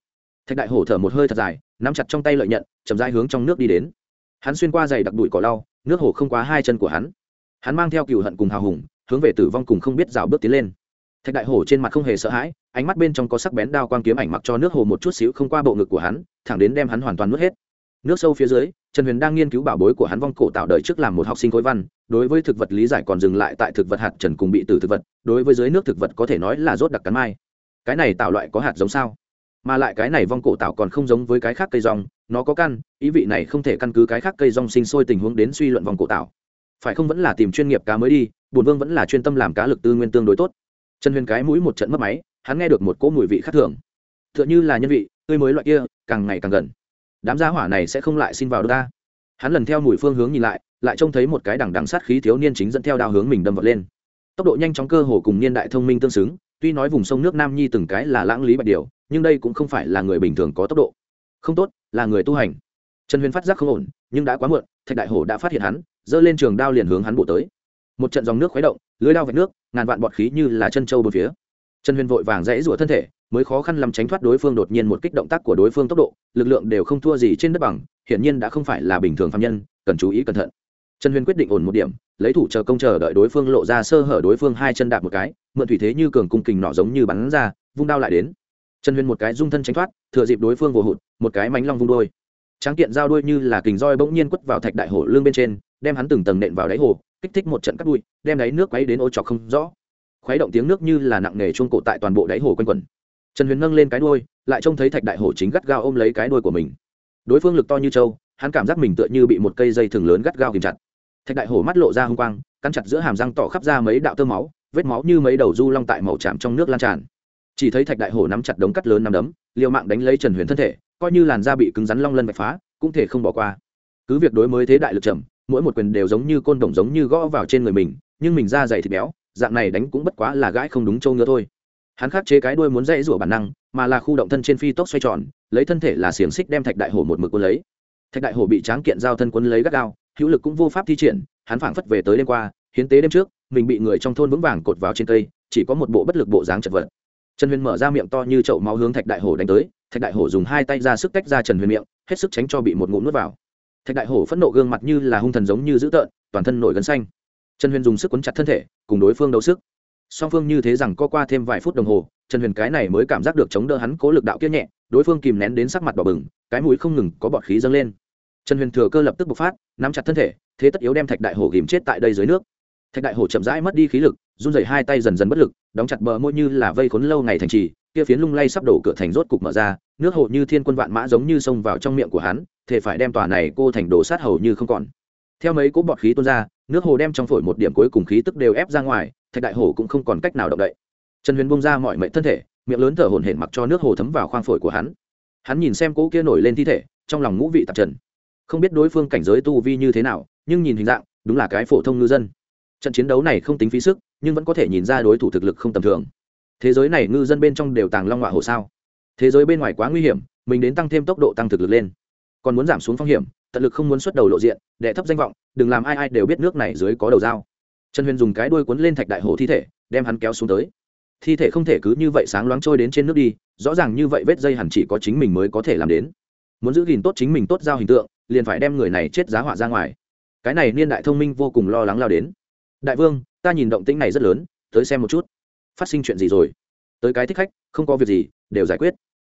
Thạch đại hổ thở một hơi thật dài, nắm chặt trong tay lợi nhận, chậm rãi hướng trong nước đi đến. Hắn xuyên qua giày đặc đùi cỏ lau, nước hồ không quá hai chân của hắn. Hắn mang theo cựu hận cùng hào hùng, hướng về tử vong cùng không biết rào bước tiến lên. Thạch đại hổ trên mặt không hề sợ hãi, ánh mắt bên trong có sắc bén đao quang kiếm ảnh mặc cho nước hồ một chút xíu không qua bộ ngực của hắn, thẳng đến đem hắn hoàn toàn nuốt hết. Nước sâu phía dưới trần huyền đang nghiên cứu bảo bối của hắn vong cổ tạo đời trước làm một học sinh khối văn, đối với thực vật lý giải còn dừng lại tại thực vật hạt trần cùng bị tử thực vật, đối với dưới nước thực vật có thể nói là rốt đặc cắn mai. Cái này tạo loại có hạt giống sao? Mà lại cái này vong cổ tạo còn không giống với cái khác cây rong, nó có căn, ý vị này không thể căn cứ cái khác cây rong sinh sôi tình huống đến suy luận vong cổ tạo. Phải không vẫn là tìm chuyên nghiệp cá mới đi bùn vương vẫn là chuyên tâm làm cá lực tư nguyên tương đối tốt. Trần huyền cái mũi một trận mất máy, hắn nghe được một cỗ mùi vị khác thường. T h ư ợ n h ư là nhân vị, tươi mới loại kia, càng ngày càng gần đám gia hỏa này sẽ không lại xin vào đâu ta. Hắn lần theo mùi phương hướng nhìn lại lại trông thấy một cái đằng đằng sát khí thiếu niên chính dẫn theo đao hướng mình đâm vật lên. Tốc độ nhanh chóng cơ hồ cùng niên đại thông minh tương xứng, tuy nói vùng sông nước nam nhi từng cái là lãng lý bạch điều, nhưng đây cũng không phải là người bình thường có tốc độ. Không tốt, là người tu hành. Trần huyền phát giác không ổn, nhưng đã quá muộn, thạch đại hổ đã phát hiện hắn, giơ lên trường đao liền hướng hắn bổ tới. Một trận dòng nước khuấy động, lưới đao vạch nước, ngàn vạn bọt khí như là chân trâu bốn phía. Trần huyền vội vàng dãy rủa thân thể mới khó khăn làm tránh thoát đối phương đột nhiên một kích động tác của đối phương tốc độ, lực lượng đều không thua gì trên đất bằng, hiển nhiên đã không phải là bình thường phạm nhân, cần chú ý cẩn thận. Trần huyền quyết định ổn một điểm, lấy thủ chờ công chờ đợi đối phương lộ ra sơ hở đối phương hai chân đạp một cái, mượn thủy thế như cường cung kình nọ giống như bắn ra, vung đao lại đến. Trần huyền một cái dung thân tránh thoát, thừa dịp đối phương vồ hụt, một cái mánh long vung đôi. Tráng kiện giao đuôi như là kình roi bỗng nhiên quất vào thạch đại hổ lương bên trên, đem hắn từng tầng nện vào đáy hồ, kích thích một trận cắt bụi đem đáy nước quấy đến ô trọc không rõ. Khuấy động tiếng nước như là nặng nề chuông cổ tại toàn bộ đáy hồ quanh quẩn trần huyền nâng lên cái đuôi, lại trông thấy thạch đại hổ chính gắt gao ôm lấy cái đuôi của mình. Đối phương lực to như trâu, hắn cảm giác mình tựa như bị một cây dây thừng lớn gắt gao kìm chặt. Thạch đại hổ mắt lộ ra h ư n g quang căn chặt giữa hàm răng tỏ khắp ra mấy đạo tơ máu, vết máu như mấy đầu du long tại màu chạm trong nước lan tràn. Chỉ thấy thạch đại hổ nắm chặt đống cắt lớn nằm đấm, liều mạng đánh lấy trần huyền thân thể, coi như làn da bị cứng rắn long lân vạch phá, cũng thể không bỏ qua. Cứ việc đối mới thế đại lực trầm, mỗi một quyền đều giống như côn đồng giống như gõ vào trên người mình, nhưng mình da dày thịt béo, dạng này đánh cũng bất quá là gãi không đúng châu ngứa thôi hắn khắc chế cái đuôi muốn dãy rủa bản năng, mà là khu động thân trên phi tốc xoay tròn, lấy thân thể là xiềng xích đem thạch đại hổ một mực quân lấy. Thạch đại hổ bị tráng kiện giao thân quân lấy gắt gao, hữu lực cũng vô pháp thi triển, hắn phảng phất về tới đêm qua, hiến tế đêm trước, mình bị người trong thôn vững vàng cột vào trên cây, chỉ có một bộ bất lực bộ dáng chật vật. Trần huyền mở ra miệng to như chậu máu hướng thạch đại hổ đánh tới, thạch đại hổ dùng hai tay ra sức tách ra trần huyền miệng, hết sức tránh cho bị một ngụm nuốt vào. Thạch đại hổ phẫn nộ gương mặt như là hung thần giống như dữ tợn, toàn thân nổi gân xanh. Trần huyền dùng sức quấn chặt thân thể, cùng đối phương đấu sức song phương như thế rằng co qua thêm vài phút đồng hồ, trần huyền cái này mới cảm giác được chống đỡ hắn cố lực đạo kia nhẹ, đối phương kìm nén đến sắc mặt đỏ bừng, cái mũi không ngừng có bọt khí dâng lên. Trần huyền thừa cơ lập tức bộc phát, nắm chặt thân thể, thế tất yếu đem thạch đại hổ ghìm chết tại đây dưới nước. Thạch đại hổ chậm rãi mất đi khí lực, run rẩy hai tay dần dần bất lực, đóng chặt bờ môi như là vây khốn lâu ngày thành trì, kia phiến lung lay sắp đổ cửa thành rốt cục mở ra, nước hồ như thiên quân vạn mã giống như xông vào trong miệng của hắn thể phải đem tòa này cô thành đổ sát hầu như không còn. Theo mấy cỗ bọt khí tuôn ra, nước hồ đem trong phổi một điểm cuối cùng khí tức đều ép ra ngoài thạch đại hổ cũng không còn cách nào động đậy. Trần huyền bông ra mọi mệnh thân thể, miệng lớn thở hổn hển mặc cho nước hồ thấm vào khoang phổi của hắn. Hắn nhìn xem cỗ kia nổi lên thi thể, trong lòng ngũ vị tạp trần. Không biết đối phương cảnh giới tu vi như thế nào, nhưng nhìn hình dạng, đúng là cái phổ thông ngư dân. Trận chiến đấu này không tính phí sức, nhưng vẫn có thể nhìn ra đối thủ thực lực không tầm thường. Thế giới này ngư dân bên trong đều tàng long họa hồ sao? Thế giới bên ngoài quá nguy hiểm, mình đến tăng thêm tốc độ tăng thực lực lên. Còn muốn giảm xuống phong hiểm, tận lực không muốn xuất đầu lộ diện để thấp danh vọng, đừng làm ai ai đều biết nước này dưới có đầu dao trần huyền dùng cái đuôi cuốn lên thạch đại hồ thi thể, đem hắn kéo xuống tới. Thi thể không thể cứ như vậy sáng loáng trôi đến trên nước đi, rõ ràng như vậy vết dây hẳn chỉ có chính mình mới có thể làm đến. Muốn giữ gìn tốt chính mình tốt giao hình tượng, liền phải đem người này chết giá họa ra ngoài. Cái này niên đại thông minh vô cùng lo lắng lao đến. Đại vương, ta nhìn động tĩnh này rất lớn, tới xem một chút. Phát sinh chuyện gì rồi? Tới cái thích khách, không có việc gì, đều giải quyết.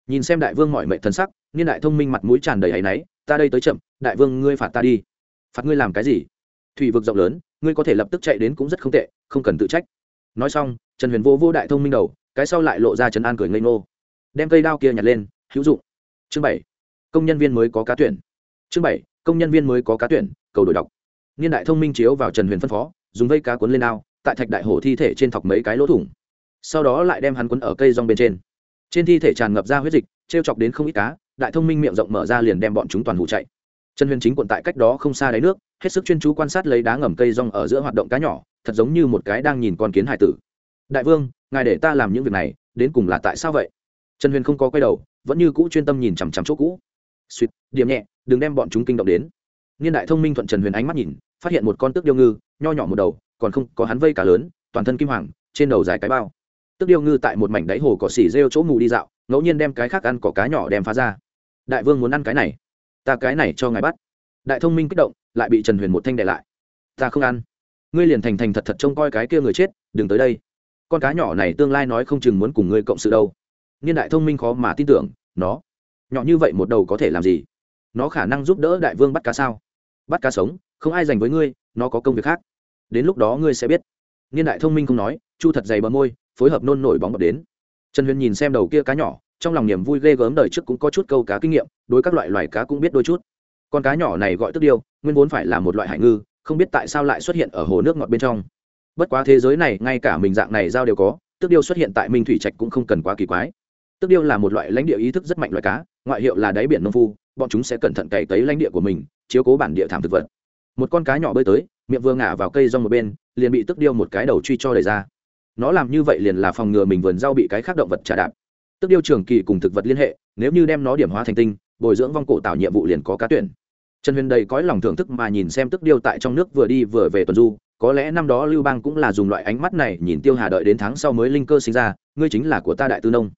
Nhìn xem đại vương mọi mệnh thân sắc, niên đại thông minh mặt mũi tràn đầy áy náy, ta đây tới chậm, đại vương ngươi phạt ta đi. Phạt ngươi làm cái gì? Thủy vực rộng lớn, ngươi có thể lập tức chạy đến cũng rất không tệ, không cần tự trách. Nói xong, trần huyền vô vô đại thông minh đầu, cái sau lại lộ ra chấn an cười ngây ngô. Đem cây đao kia nhặt lên, hữu dụng. Chương bảy, công nhân viên mới có cá tuyển. Chương bảy, công nhân viên mới có cá tuyển, cầu đổi đọc. Niên đại thông minh chiếu vào trần huyền phân phó, dùng vây cá cuốn lên ao tại thạch đại hổ thi thể trên thọc mấy cái lỗ thủng. Sau đó lại đem hắn cuốn ở cây rong bên trên. Trên thi thể tràn ngập ra huyết dịch t r e o chọc đến không ít cá, đại thông minh miệng rộng mở ra liền đem bọn chúng toàn hụ chạy trần huyền chính quận tại cách đó không xa đáy nước, hết sức chuyên chú quan sát lấy đá ngầm cây rong ở giữa hoạt động cá nhỏ, thật giống như một cái đang nhìn con kiến hải tử. Đại vương, ngài để ta làm những việc này, đến cùng là tại sao vậy? Trần huyền không có quay đầu, vẫn như cũ chuyên tâm nhìn chằm chằm chỗ cũ. Suýt, điểm nhẹ, đừng đem bọn chúng kinh động đến. Niên đại thông minh thuận trần huyền ánh mắt nhìn, phát hiện một con tước điêu ngư, nho nhỏ một đầu, còn không có hắn vây cả lớn, toàn thân kim hoàng, trên đầu dài cái bao. Tước điêu ngư tại một mảnh đáy hồ cỏ xỉ rêu chỗ mù đi dạo, ngẫu nhiên đem cái khác ăn cỏ cá nhỏ đem phá ra. Đại vương muốn ăn cái này ta cái này cho ngài bắt. Đại thông minh kích động, lại bị trần huyền một thanh đệ lại. Ta không ăn. Ngươi liền thành thành thật thật trông coi cái kia người chết, đừng tới đây. Con cá nhỏ này tương lai nói không chừng muốn cùng ngươi cộng sự đâu. Niên đại thông minh khó mà tin tưởng, nó. Nhỏ như vậy một đầu có thể làm gì? Nó khả năng giúp đỡ đại vương bắt cá sao? Bắt cá sống, không ai dành với ngươi, nó có công việc khác. Đến lúc đó ngươi sẽ biết. Niên đại thông minh không nói, chu thật dày bờ môi, phối hợp nôn nổi bóng bật đến. Trần huyền nhìn xem đầu kia cá nhỏ trong lòng niềm vui ghê gớm đời trước cũng có chút câu cá kinh nghiệm, đối các loại loài cá cũng biết đôi chút. Con cá nhỏ này gọi tức điêu, nguyên vốn phải là một loại hải ngư, không biết tại sao lại xuất hiện ở hồ nước ngọt bên trong. Bất quá thế giới này, ngay cả mình dạng này giao đều có, tức điêu xuất hiện tại minh thủy trạch cũng không cần quá kỳ quái. Tức điêu là một loại lãnh địa ý thức rất mạnh loài cá, ngoại hiệu là đáy biển nông phu, bọn chúng sẽ cẩn thận cày cấy lãnh địa của mình, chiếu cố bản địa thảm thực vật. Một con cá nhỏ bơi tới, miệng vừa ngả vào cây rong một bên, liền bị tức điêu một cái đầu truy cho đầy ra. Nó làm như vậy liền là phòng ngừa mình vườn rau bị cái khác động vật trả đạp tức điêu trường kỳ cùng thực vật liên hệ, nếu như đem nó điểm hóa thành tinh, bồi dưỡng vong cổ tạo nhiệm vụ liền có cá tuyển. Trần huyền đầy cõi lòng thưởng thức mà nhìn xem tức điêu tại trong nước vừa đi vừa về tuần du, có lẽ năm đó lưu bang cũng là dùng loại ánh mắt này nhìn tiêu hà đợi đến tháng sau mới linh cơ sinh ra, ngươi chính là của ta đại tư nông.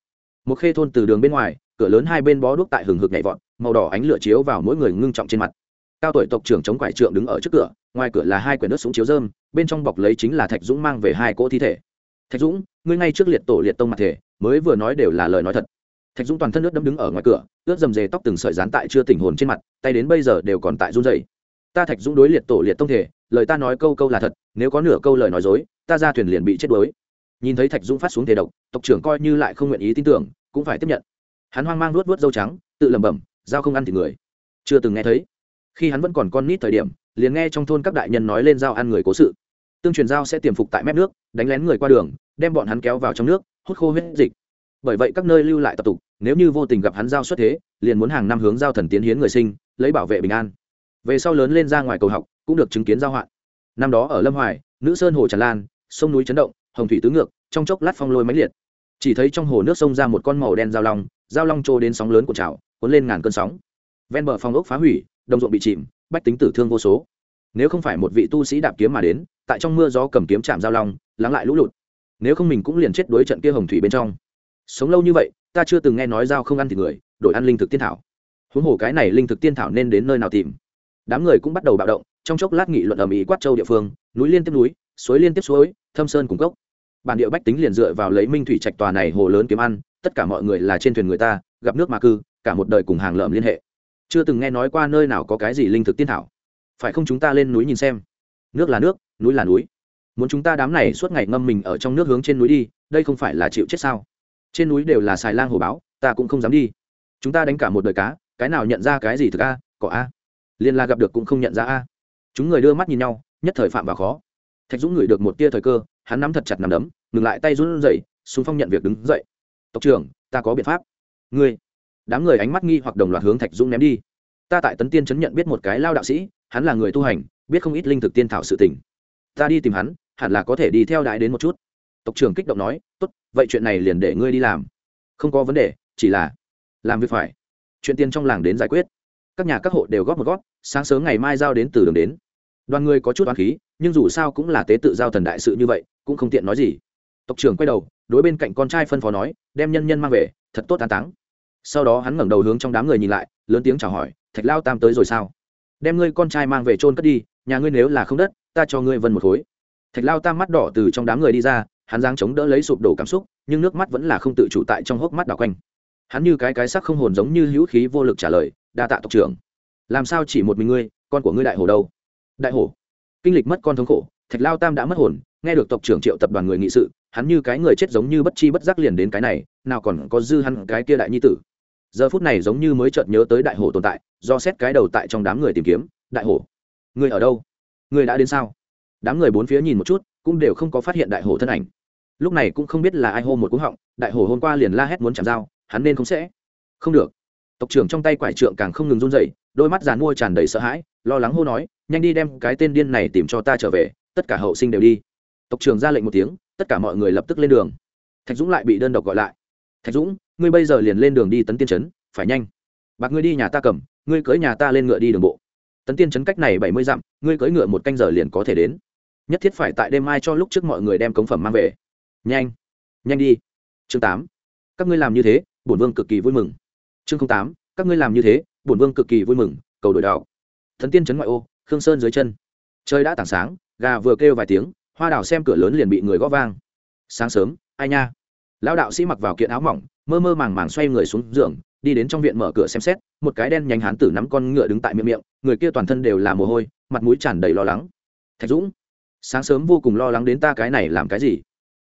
Một khê thôn từ đường bên ngoài, cửa lớn hai bên bó đuốc tại hừng hực nhảy vọt, màu đỏ ánh lửa chiếu vào mỗi người ngưng trọng trên mặt. Cao tuổi tộc trưởng chống quải trượng đứng ở trước cửa, ngoài cửa là hai quyển nước súng chiếu dơm bên trong bọc lấy chính là thạch dũng mang về hai cỗ thi thể thạch dũng, ngươi ngay trước liệt tổ liệt tông mặt thể mới vừa nói đều là lời nói thật. Thạch dũng toàn thân nước đẫm đứng ở ngoài cửa, ướt dầm dề tóc từng sợi dán tại chưa tỉnh hồn trên mặt, tay đến bây giờ đều còn tại run dày ta thạch dũng đối liệt tổ liệt tông thể lời ta nói câu câu là thật, nếu có nửa câu lời nói dối, ta ra thuyền liền bị chết đuối. Nhìn thấy thạch dũng phát xuống thể độc, tộc trưởng coi như lại không nguyện ý tin tưởng, cũng phải tiếp nhận. Hắn hoang mang nuốt vớt dâu trắng, tự lẩm bẩm dao không ăn thì người. Chưa từng nghe thấy. Khi hắn vẫn còn con nít thời điểm, liền nghe trong thôn các đại nhân nói lên dao ăn người cố sự. Tương truyền dao sẽ tiềm phục tại mép nước, đánh lén người qua đường đem bọn hắn kéo vào trong nước, hút khô huyết dịch. Bởi vậy các nơi lưu lại tập tục, nếu như vô tình gặp hắn giao xuất thế, liền muốn hàng năm hướng giao thần tiến hiến người sinh, lấy bảo vệ bình an. Về sau lớn lên ra ngoài cầu học, cũng được chứng kiến giao hoạn. Năm đó ở lâm hoài, nữ sơn hồ tràn lan, sông núi chấn động, hồng thủy tứ ngược, trong chốc lát phong lôi máy liệt. Chỉ thấy trong hồ nước sông ra một con màu đen giao long giao long trô đến sóng lớn của trào, cuốn lên ngàn cơn sóng. Ven bờ phong ốc phá hủy, đồng ruộng bị chìm, bách tính tử thương vô số. Nếu không phải một vị tu sĩ đạp kiếm mà đến, tại trong mưa gió cầm kiếm chạm giao long, lắng lại lũ lụt nếu không mình cũng liền chết đối trận kia hồng thủy bên trong. Sống lâu như vậy, ta chưa từng nghe nói dao không ăn thịt người, đổi ăn linh thực tiên thảo. Huống hồ cái này linh thực tiên thảo nên đến nơi nào tìm? Đám người cũng bắt đầu bạo động, trong chốc lát nghị luận ở mỹ quát châu địa phương, núi liên tiếp núi, suối liên tiếp suối, thâm sơn cùng cốc. Bản địa bách tính liền dựa vào lấy minh thủy trạch tòa này hồ lớn kiếm ăn, tất cả mọi người là trên thuyền người ta, gặp nước mà cư, cả một đời cùng hàng lợm liên hệ. Chưa từng nghe nói qua nơi nào có cái gì linh thực tiên thảo. Phải không chúng ta lên núi nhìn xem? Nước là nước, núi là núi muốn chúng ta đám này suốt ngày ngâm mình ở trong nước hướng trên núi đi, đây không phải là chịu chết sao? Trên núi đều là xài lang hồ báo, ta cũng không dám đi. Chúng ta đánh cả một đời cá, cái nào nhận ra cái gì thực a cỏ a? Liên la gặp được cũng không nhận ra a. Chúng người đưa mắt nhìn nhau, nhất thời phạm vào khó. Thạch dũng ngửi được một tia thời cơ, hắn nắm thật chặt nằm đấm, ngừng lại tay run rẩy xung phong nhận việc đứng dậy. Tộc trưởng, ta có biện pháp. Ngươi? Đám người ánh mắt nghi hoặc đồng loạt hướng thạch dũng ném đi. Ta tại tấn tiên chấn nhận biết một cái lao đạo sĩ, hắn là người tu hành, biết không ít linh thực tiên thảo sự tình. Ta đi tìm hắn hẳn là có thể đi theo đại đến một chút. Tộc trưởng kích động nói, tốt, vậy chuyện này liền để ngươi đi làm. Không có vấn đề, chỉ là làm việc phải. Chuyện tiền trong làng đến giải quyết. Các nhà các hộ đều góp một góp, sáng sớm ngày mai giao đến từ đường đến. Đoàn người có chút oán khí, nhưng dù sao cũng là tế tự giao thần đại sự như vậy, cũng không tiện nói gì. Tộc trưởng quay đầu, đối bên cạnh con trai phân phó nói, đem nhân nhân mang về, thật tốt an táng. Sau đó hắn ngẩng đầu hướng trong đám người nhìn lại, lớn tiếng chào hỏi, thạch lao tam tới rồi sao? Đem ngươi con trai mang về trôn cất đi, nhà ngươi nếu là không đất, ta cho ngươi vân một khối thạch lao tam mắt đỏ từ trong đám người đi ra, hắn giang chống đỡ lấy sụp đổ cảm xúc, nhưng nước mắt vẫn là không tự chủ tại trong hốc mắt đảo quanh. Hắn như cái cái sắc không hồn giống như hữu khí vô lực trả lời, đa tạ tộc trưởng. Làm sao chỉ một mình ngươi, con của ngươi đại hổ đâu? Đại hổ? Kinh lịch mất con thống khổ, thạch lao tam đã mất hồn, nghe được tộc trưởng triệu tập đoàn người nghị sự, hắn như cái người chết giống như bất chi bất giác liền đến cái này, nào còn có dư hắn cái kia đại nhi tử. Giờ phút này giống như mới chợt nhớ tới đại hổ tồn tại, do xét cái đầu tại trong đám người tìm kiếm, đại hổ người ở đâu? Người đã đến sao? Đám người bốn phía nhìn một chút, cũng đều không có phát hiện đại hồ thân ảnh. Lúc này cũng không biết là ai hô một cú họng, đại hồ hôm qua liền la hét muốn chạm dao, hắn nên không sẽ. Không được. Tộc trưởng trong tay quải trượng càng không ngừng run dậy đôi mắt dàn mua tràn đầy sợ hãi, lo lắng hô nói, nhanh đi đem cái tên điên này tìm cho ta trở về, tất cả hậu sinh đều đi. Tộc trưởng ra lệnh một tiếng, tất cả mọi người lập tức lên đường. Thạch dũng lại bị đơn độc gọi lại. Thạch dũng, ngươi bây giờ liền lên đường đi tấn tiên trấn, phải nhanh. Bạc ngươi đi nhà ta cầm, ngươi cưỡi nhà ta lên ngựa đi đường bộ. Tấn tiên trấn cách này bảy mươi dặm, ngươi cưỡi ngựa một canh giờ liền có thể đến nhất thiết phải tại đêm mai cho lúc trước mọi người đem cống phẩm mang về. Nhanh nhanh đi. Chương tám. Các ngươi làm như thế, bổn vương cực kỳ vui mừng. Chương tám. Các ngươi làm như thế, bổn vương cực kỳ vui mừng, cầu đổi đạo thần tiên trấn ngoại ô, khương sơn dưới chân. Trời đã tảng sáng, gà vừa kêu vài tiếng, hoa đào xem cửa lớn liền bị người gõ vang. Sáng sớm, ai nha? Lão đạo sĩ mặc vào kiện áo mỏng, mơ mơ màng màng xoay người xuống giường, đi đến trong viện mở cửa xem xét, một cái đen nhánh hán tử nắm con ngựa đứng tại miệng miệng, người kia toàn thân đều là mồ hôi, mặt mũi tràn đầy lo lắng. Thạch dũng sáng sớm vô cùng lo lắng đến ta cái này làm cái gì?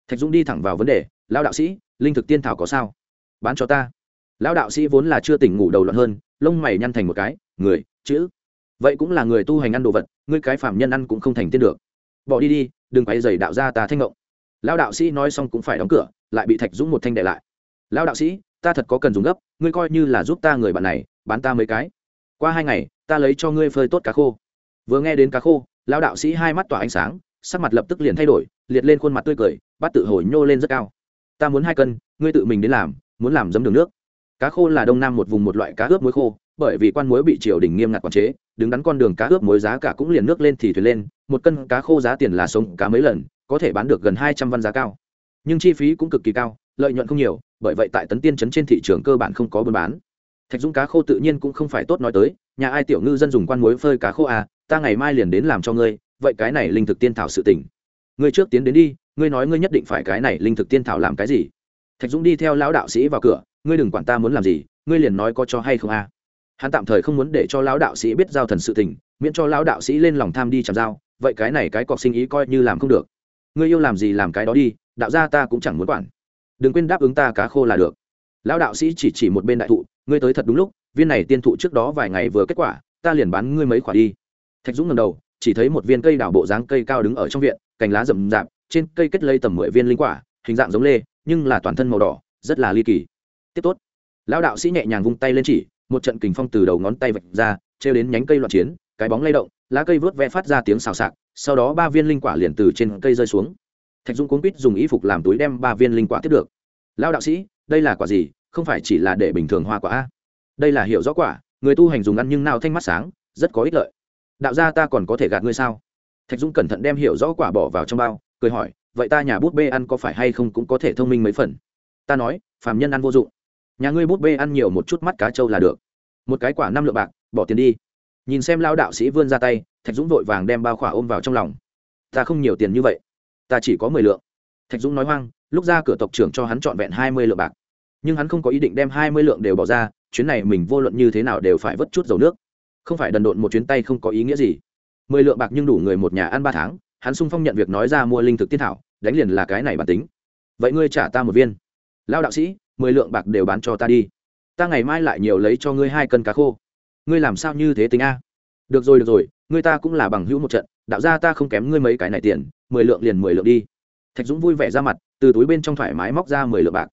Thạch dũng đi thẳng vào vấn đề, lão đạo sĩ, linh thực tiên thảo có sao? Bán cho ta. Lão đạo sĩ vốn là chưa tỉnh ngủ đầu loạn hơn, lông mày nhăn thành một cái, người, chữ. Vậy cũng là người tu hành ăn đồ vật, ngươi cái phạm nhân ăn cũng không thành tiên được. Bỏ đi đi, đừng quay dày đạo ra ta thanh ngộng. Lão đạo sĩ nói xong cũng phải đóng cửa, lại bị thạch dũng một thanh đệ lại. Lão đạo sĩ, ta thật có cần dùng gấp, ngươi coi như là giúp ta người bạn này, bán ta mấy cái. Qua hai ngày, ta lấy cho ngươi phơi tốt cá khô. Vừa nghe đến cá khô, lão đạo sĩ hai mắt tỏa ánh sáng sắc mặt lập tức liền thay đổi, liệt lên khuôn mặt tươi cười bắt tự hồi nhô lên rất cao. Ta muốn hai cân, ngươi tự mình đến làm, muốn làm giấm đường nước. Cá khô là đông nam một vùng một loại cá ướp muối khô, bởi vì quan muối bị triều đình nghiêm ngặt quản chế, đứng đắn con đường cá ướp muối giá cả cũng liền nước lên thì thuyền lên, một cân cá khô giá tiền là sống cá mấy lần, có thể bán được gần hai trăm văn giá cao. Nhưng chi phí cũng cực kỳ cao, lợi nhuận không nhiều, bởi vậy tại tấn tiên trấn trên thị trường cơ bản không có buôn bán. Thạch dũng cá khô tự nhiên cũng không phải tốt nói tới, nhà ai tiểu ngư dân dùng quan muối phơi cá khô à ta ngày mai liền đến làm cho ngươi vậy cái này linh thực tiên thảo sự tình. Ngươi trước tiến đến đi, ngươi nói ngươi nhất định phải cái này linh thực tiên thảo làm cái gì? Thạch dũng đi theo lão đạo sĩ vào cửa, ngươi đừng quản ta muốn làm gì, ngươi liền nói có cho hay không à hắn tạm thời không muốn để cho lão đạo sĩ biết giao thần sự tình, miễn cho lão đạo sĩ lên lòng tham đi chạm giao, vậy cái này cái cọc sinh ý coi như làm không được. Ngươi yêu làm gì làm cái đó đi, đạo gia ta cũng chẳng muốn quản. Đừng quên đáp ứng ta cá khô là được. Lão đạo sĩ chỉ chỉ một bên đại thụ, ngươi tới thật đúng lúc, viên này tiên thụ trước đó vài ngày vừa kết quả, ta liền bán ngươi mấy quả đi. Thạch dũng ngầm đầu chỉ thấy một viên cây đảo bộ dáng cây cao đứng ở trong viện, cành lá rậm rạp, trên cây kết lây tầm mười viên linh quả, hình dạng giống lê, nhưng là toàn thân màu đỏ, rất là ly kỳ. Tiếp tốt. Lão đạo sĩ nhẹ nhàng vung tay lên chỉ, một trận kình phong từ đầu ngón tay vạch ra, trêu đến nhánh cây loạn chiến, cái bóng lay động, lá cây vớt ve phát ra tiếng xào xạc, sau đó ba viên linh quả liền từ trên cây rơi xuống. Thạch dung cuốn quýt dùng y phục làm túi đem ba viên linh quả tiếp được. Lão đạo sĩ, đây là quả gì? Không phải chỉ là để bình thường hoa quả a? Đây là hiệu rõ quả, người tu hành dùng ăn nhưng nào thanh mắt sáng, rất có ích lợi đạo gia ta còn có thể gạt ngươi sao? Thạch dung cẩn thận đem hiểu rõ quả bỏ vào trong bao, cười hỏi, vậy ta nhà bút bê ăn có phải hay không cũng có thể thông minh mấy phần? Ta nói, phàm nhân ăn vô dụng. Nhà ngươi bút bê ăn nhiều một chút mắt cá trâu là được. Một cái quả năm lượng bạc, bỏ tiền đi. Nhìn xem lao đạo sĩ vươn ra tay, thạch dũng vội vàng đem bao khỏa ôm vào trong lòng. Ta không nhiều tiền như vậy, ta chỉ có mười lượng. Thạch dũng nói hoang, lúc ra cửa tộc trưởng cho hắn trọn vẹn hai mươi lượng bạc. Nhưng hắn không có ý định đem hai mươi lượng đều bỏ ra, chuyến này mình vô luận như thế nào đều phải vớt chút dầu nước không phải đần độn một chuyến tay không có ý nghĩa gì. Mười lượng bạc nhưng đủ người một nhà ăn ba tháng, hắn sung phong nhận việc nói ra mua linh thực tiên thảo, đánh liền là cái này bản tính. Vậy ngươi trả ta một viên. Lao đạo sĩ, mười lượng bạc đều bán cho ta đi. Ta ngày mai lại nhiều lấy cho ngươi hai cân cá khô. Ngươi làm sao như thế tính a? Được rồi được rồi, ngươi ta cũng là bằng hữu một trận, đạo ra ta không kém ngươi mấy cái này tiền, mười lượng liền mười lượng đi. Thạch dũng vui vẻ ra mặt, từ túi bên trong thoải mái móc ra mười lượng bạc.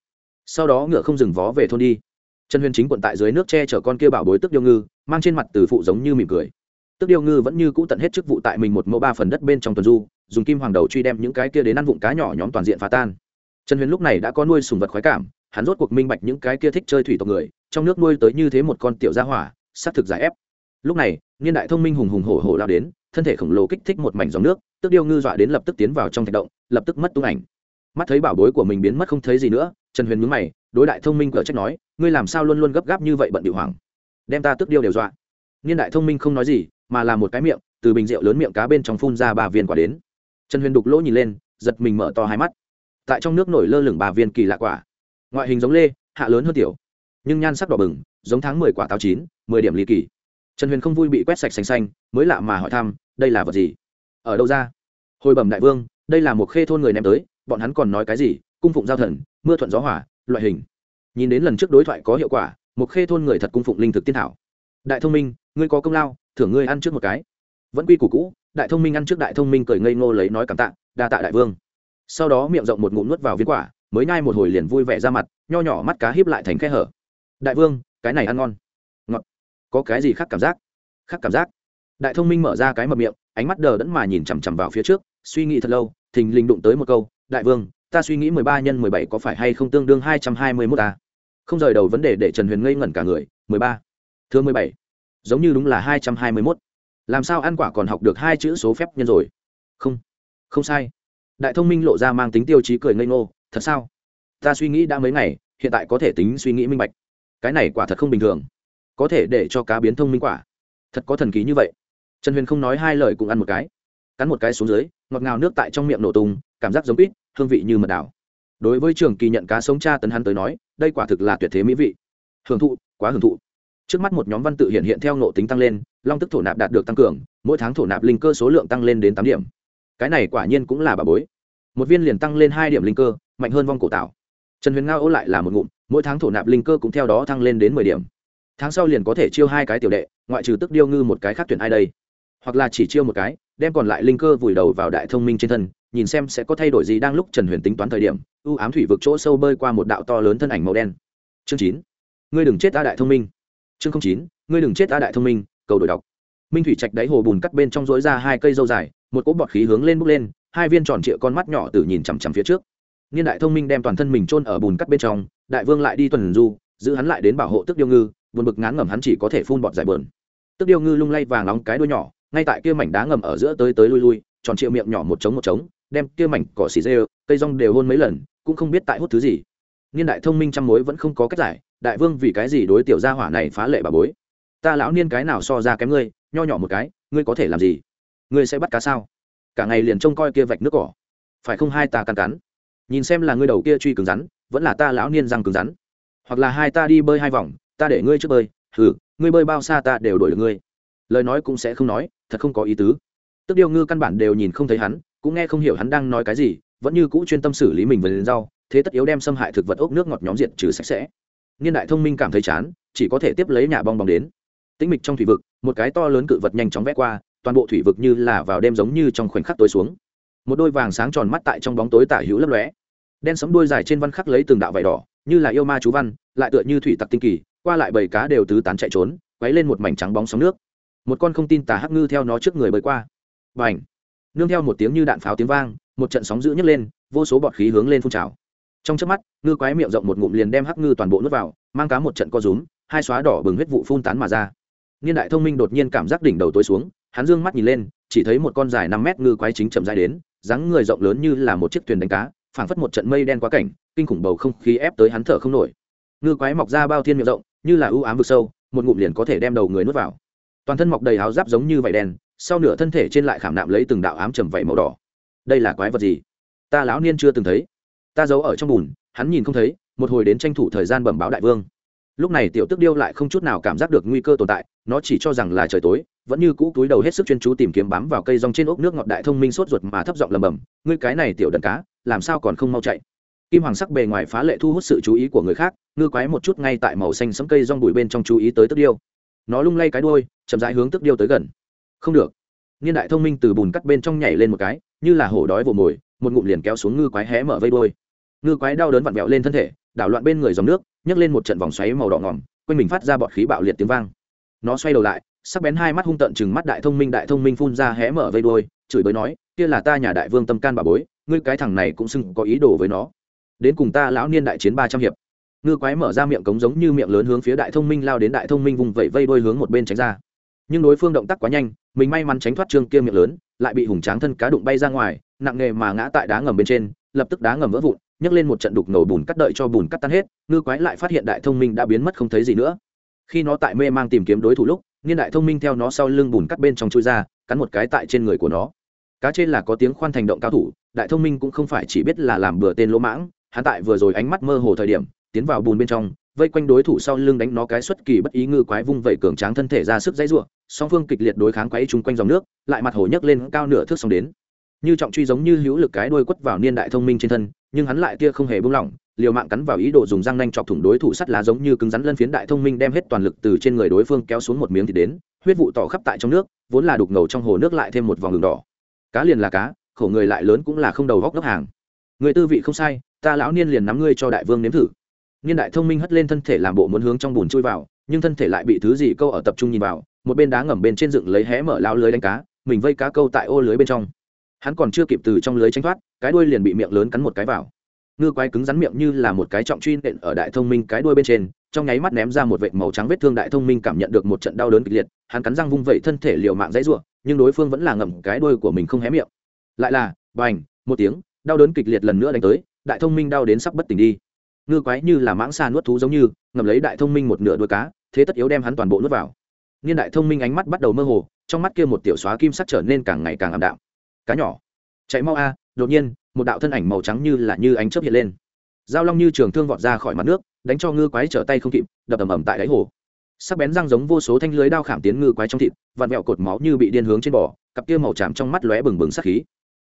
Sau đó ngựa không dừng vó về thôn đi trần huyền chính quận tại dưới nước che chở con kia bảo bối tức điêu ngư, mang trên mặt từ phụ giống như mỉm cười. Tức điêu ngư vẫn như cũ tận hết chức vụ tại mình một mẫu ba phần đất bên trong tuần du, dùng kim hoàng đầu truy đem những cái kia đến ăn vụng cá nhỏ nhóm toàn diện phá tan. Trần huyền lúc này đã có nuôi sùng vật khoái cảm, hắn rốt cuộc minh bạch những cái kia thích chơi thủy tộc người, trong nước nuôi tới như thế một con tiểu gia hỏa, xác thực giải ép. Lúc này, niên đại thông minh hùng hùng hổ hổ lao đến, thân thể khổng lồ kích thích một mảnh dòng nước, tức điêu ngư dọa đến lập tức tiến vào trong thạch động, lập tức mất tung ảnh. Mắt thấy bảo bối của mình biến mất không thấy gì nữa, trần huyền mướn mày, đối đại thông minh cờ trách nói ngươi làm sao luôn luôn gấp gáp như vậy bận bị hoảng? Đem ta tức điêu đều dọa. Niên đại thông minh không nói gì, mà là một cái miệng, từ bình rượu lớn miệng cá bên trong phun ra ba viên quả đến. Trần huyền đục lỗ nhìn lên, giật mình mở to hai mắt. Tại trong nước nổi lơ lửng ba viên kỳ lạ quả. Ngoại hình giống lê, hạ lớn hơn tiểu. Nhưng nhan sắc đỏ bừng, giống tháng mười quả táo chín, mười điểm ly kỳ. Trần huyền không vui bị quét sạch xanh xanh, mới lạ mà hỏi thăm, đây là vật gì? Ở đâu ra? Hồi bẩm đại vương, đây là một khê thôn người ném tới, bọn hắn còn nói cái gì? Cung phụng giao thần, mưa thuận gió hỏa loại hình nhìn đến lần trước đối thoại có hiệu quả một khê thôn người thật cung phụng linh thực tiên thảo. Đại thông minh, ngươi có công lao, thưởng ngươi ăn trước một cái. Vẫn quy củ cũ, đại thông minh ăn trước đại thông minh cười ngây ngô lấy nói cảm tạ, đa tạ đại vương. Sau đó miệng rộng một ngụm nuốt vào viên quả, mới nhai một hồi liền vui vẻ ra mặt, nho nhỏ mắt cá híp lại thành khe hở. Đại vương, cái này ăn ngon. Ngọt. Có cái gì khác cảm giác? Khác cảm giác. Đại thông minh mở ra cái mập miệng, ánh mắt đờ đẫn mà nhìn chằm chằm vào phía trước, suy nghĩ thật lâu, thình lình đụng tới một câu, đại vương, ta suy nghĩ mười ba nhân mười bảy có phải hay không tương đương hai trăm hai mươi mốt ta không rời đầu vấn đề để trần huyền ngây ngẩn cả người, mười ba thưa mười bảy. Giống như đúng là hai trăm hai mươi mốt. Làm sao ăn quả còn học được hai chữ số phép nhân rồi? Không không sai. Đại thông minh lộ ra mang tính tiêu chí cười ngây ngô, thật sao? Ta suy nghĩ đã mấy ngày, hiện tại có thể tính suy nghĩ minh bạch. Cái này quả thật không bình thường. Có thể để cho cá biến thông minh quả. Thật có thần ký như vậy. Trần huyền không nói hai lời cũng ăn một cái. Cắn một cái xuống dưới, ngọt ngào nước tại trong miệng nổ tung, cảm giác giống ít hương vị như mật đảo. Đối với trường kỳ nhận cá sống cha tấn hắn tới nói đây quả thực là tuyệt thế mỹ vị. Hưởng thụ, quá hưởng thụ. Trước mắt một nhóm văn tự hiện hiện theo nộ tính tăng lên, long tức thổ nạp đạt được tăng cường, mỗi tháng thổ nạp linh cơ số lượng tăng lên đến tám điểm. Cái này quả nhiên cũng là bà bối. Một viên liền tăng lên hai điểm linh cơ, mạnh hơn vong cổ tạo. Trần huyền ngao ô lại là một ngụm, mỗi tháng thổ nạp linh cơ cũng theo đó tăng lên đến mười điểm. Tháng sau liền có thể chiêu hai cái tiểu đệ, ngoại trừ tức điêu ngư một cái khác tuyển ai đây? Hoặc là chỉ chiêu một cái, đem còn lại linh cơ vùi đầu vào đại thông minh trên thân nhìn xem sẽ có thay đổi gì đang lúc trần huyền tính toán thời điểm ưu ám thủy vực chỗ sâu bơi qua một đạo to lớn thân ảnh màu đen. Chương chín. Ngươi đừng chết ta đại thông minh. Chương chín, ngươi đừng chết ta đại thông minh, cầu đổi đọc. Minh thủy trạch đáy hồ bùn cắt bên trong rối ra hai cây dâu dài, một cỗ bọt khí hướng lên bốc lên, hai viên tròn trịa con mắt nhỏ từ nhìn chằm chằm phía trước. Niên đại thông minh đem toàn thân mình chôn ở bùn cắt bên trong, đại vương lại đi tuần du, giữ hắn lại đến bảo hộ tức điêu ngư, buồn bực ngán ngẩm hắn chỉ có thể phun bọt dài bờn. Tức điêu ngư lung lay vàng nóng cái đuôi nhỏ, ngay tại kia mảnh đá ngầm ở giữa tới tới lui lui, tròn trịa miệng nhỏ một trống một trống đem kia mảnh cỏ xì dê, cây rong đều hôn mấy lần, cũng không biết tại hút thứ gì. Niên đại thông minh trăm mối vẫn không có cách giải, đại vương vì cái gì đối tiểu gia hỏa này phá lệ bà bối? Ta lão niên cái nào so ra kém ngươi, nho nhỏ một cái, ngươi có thể làm gì? Ngươi sẽ bắt cá sao? Cả ngày liền trông coi kia vạch nước cỏ. Phải không hai ta cắn cắn? Nhìn xem là ngươi đầu kia truy cứng rắn, vẫn là ta lão niên răng cứng rắn. Hoặc là hai ta đi bơi hai vòng, ta để ngươi trước bơi. Thử ngươi bơi bao xa ta đều đổi được ngươi. Lời nói cũng sẽ không nói, thật không có ý tứ. Tức điều ngư căn bản đều nhìn không thấy hắn cũng nghe không hiểu hắn đang nói cái gì, vẫn như cũ chuyên tâm xử lý mình về lên rau thế tất yếu đem xâm hại thực vật ốc nước ngọt nhóm diện trừ sạch sẽ. Niên đại thông minh cảm thấy chán, chỉ có thể tiếp lấy nhà bong bóng đến. Tĩnh mịch trong thủy vực, một cái to lớn cự vật nhanh chóng vét qua, toàn bộ thủy vực như là vào đêm giống như trong khoảnh khắc tối xuống. Một đôi vàng sáng tròn mắt tại trong bóng tối tả hữu lấp lóe. Đen sấm đuôi dài trên văn khắc lấy từng đạo vải đỏ, như là yêu ma chú văn, lại tựa như thủy tặc tinh kỳ, qua lại bầy cá đều tứ tán chạy trốn, quấy lên một mảnh trắng bóng sóng nước. Một con không tin tà hắc ngư theo nó trước người bơi qua. B à n h nương theo một tiếng như đạn pháo tiếng vang, một trận sóng dữ nhấc lên, vô số bọt khí hướng lên phun trào. Trong trước mắt, ngư quái miệng rộng một ngụm liền đem hắc ngư toàn bộ nuốt vào, mang cá một trận co rúm, hai xóa đỏ bừng huyết vụ phun tán mà ra. Niên đại thông minh đột nhiên cảm giác đỉnh đầu tối xuống, hắn dương mắt nhìn lên, chỉ thấy một con dài năm mét ngư quái chính chậm dài đến, dáng người rộng lớn như là một chiếc thuyền đánh cá, phảng phất một trận mây đen quá cảnh, kinh khủng bầu không khí ép tới hắn thở không nổi. Ngư quái mọc ra bao thiên miệng rộng, như là ưu ám vực sâu, một ngụm liền có thể đem đầu người nuốt vào. Toàn thân mọc đầy áo giáp giống như vải đen sau nửa thân thể trên lại khảm nạm lấy từng đạo ám trầm vảy màu đỏ. Đây là quái vật gì? Ta lão niên chưa từng thấy. Ta giấu ở trong bùn, hắn nhìn không thấy, một hồi đến tranh thủ thời gian bẩm báo đại vương. Lúc này tiểu tức điêu lại không chút nào cảm giác được nguy cơ tồn tại, nó chỉ cho rằng là trời tối, vẫn như cũ túi đầu hết sức chuyên chú tìm kiếm bám vào cây rong trên ốc nước ngọt đại thông minh sốt ruột mà thấp giọng lầm bầm ngươi cái này tiểu đần cá, làm sao còn không mau chạy? Kim hoàng sắc bề ngoài phá lệ thu hút sự chú ý của người khác, ngư quái một chút ngay tại màu xanh sẫm cây rong bụi bên trong chú ý tới tức điêu. Nó lung lay cái đuôi, chậm rãi hướng tức điêu tới gần không được. Niên đại thông minh từ bùn cắt bên trong nhảy lên một cái, như là hổ đói vồ mồi, một ngụm liền kéo xuống ngư quái hé mở vây đuôi. Ngư quái đau đớn vặn vẹo lên thân thể, đảo loạn bên người dòng nước, nhấc lên một trận vòng xoáy màu đỏ ngỏm quanh mình phát ra bọt khí bạo liệt tiếng vang. Nó xoay đầu lại, sắc bén hai mắt hung tợn chừng mắt đại thông minh, đại thông minh phun ra hé mở vây đuôi, chửi bới nói, kia là ta nhà đại vương tâm can bà bối, ngươi cái thằng này cũng xưng có ý đồ với nó. Đến cùng ta lão niên đại chiến ba trăm hiệp. Ngư quái mở ra miệng cống giống như miệng lớn hướng phía đại thông minh lao đến đại thông minh vùng vẫy vây đuôi hướng một bên tránh ra nhưng đối phương động tác quá nhanh, mình may mắn tránh thoát trương kia miệng lớn, lại bị hùng tráng thân cá đụng bay ra ngoài, nặng nề mà ngã tại đá ngầm bên trên, lập tức đá ngầm vỡ vụn, nhấc lên một trận đục nổ bùn cắt đợi cho bùn cắt tan hết, ngư quái lại phát hiện đại thông minh đã biến mất không thấy gì nữa. Khi nó tại mê mang tìm kiếm đối thủ lúc, niên đại thông minh theo nó sau lưng bùn cắt bên trong chui ra, cắn một cái tại trên người của nó. Cá trên là có tiếng khoan thành động cao thủ, đại thông minh cũng không phải chỉ biết là làm bừa tên lỗ mãng, hắn tại vừa rồi ánh mắt mơ hồ thời điểm, tiến vào bùn bên trong vây quanh đối thủ sau lưng đánh nó cái xuất kỳ bất ý ngư quái vung vẩy cường tráng thân thể ra sức dãy rủa, song phương kịch liệt đối kháng quấy chung quanh dòng nước lại mặt hồ nhấc lên cao nửa thước xong đến. Như trọng truy giống như hữu lực cái đuôi quất vào niên đại thông minh trên thân nhưng hắn lại kia không hề buông lỏng liều mạng cắn vào ý đồ dùng răng nanh chọc thủng đối thủ sắt lá giống như cứng rắn lân phiến đại thông minh đem hết toàn lực từ trên người đối phương kéo xuống một miếng thì đến huyết vụ tỏ khắp tại trong nước vốn là đục ngầu trong hồ nước lại thêm một vòng đường đỏ. Cá liền là cá khổ người lại lớn cũng là không đầu góc góc hàng. Người tư vị không sai ta lão niên liền nắm ngươi cho đại vương nếm thử niên đại thông minh hất lên thân thể làm bộ muốn hướng trong bùn chui vào, nhưng thân thể lại bị thứ gì câu ở tập trung nhìn vào, một bên đá ngầm bên trên dựng lấy hé mở lao lưới đánh cá, mình vây cá câu tại ô lưới bên trong. Hắn còn chưa kịp từ trong lưới tránh thoát, cái đuôi liền bị miệng lớn cắn một cái vào. Ngư quái cứng rắn miệng như là một cái trọng truy nện ở đại thông minh cái đuôi bên trên, trong nháy mắt ném ra một vệt màu trắng vết thương đại thông minh cảm nhận được một trận đau đớn kịch liệt, hắn cắn răng vung vẩy thân thể liều mạng dãy ruộng nhưng đối phương vẫn là ngậm cái đuôi của mình không hé miệng. Lại là, bành, một tiếng, đau đớn kịch liệt lần nữa đánh tới, đại thông minh đau đến sắp bất tỉnh đi ngư quái như là mãng xa nuốt thú giống như ngầm lấy đại thông minh một nửa đuôi cá, thế tất yếu đem hắn toàn bộ nuốt vào. Niên đại thông minh ánh mắt bắt đầu mơ hồ, trong mắt kia một tiểu xóa kim sắc trở nên càng ngày càng ảm đạm. Cá nhỏ. Chạy mau a, đột nhiên, một đạo thân ảnh màu trắng như là như ánh chớp hiện lên. Giao long như trường thương vọt ra khỏi mặt nước, đánh cho ngư quái trở tay không kịp, đập ầm ầm tại đáy hồ. Sắc bén răng giống vô số thanh lưới đao khảm tiến ngư quái trong thịt, vặn vẹo cột máu như bị điên hướng trên bò, cặp kia màu tràm trong mắt lóe bừng bừng sắc khí.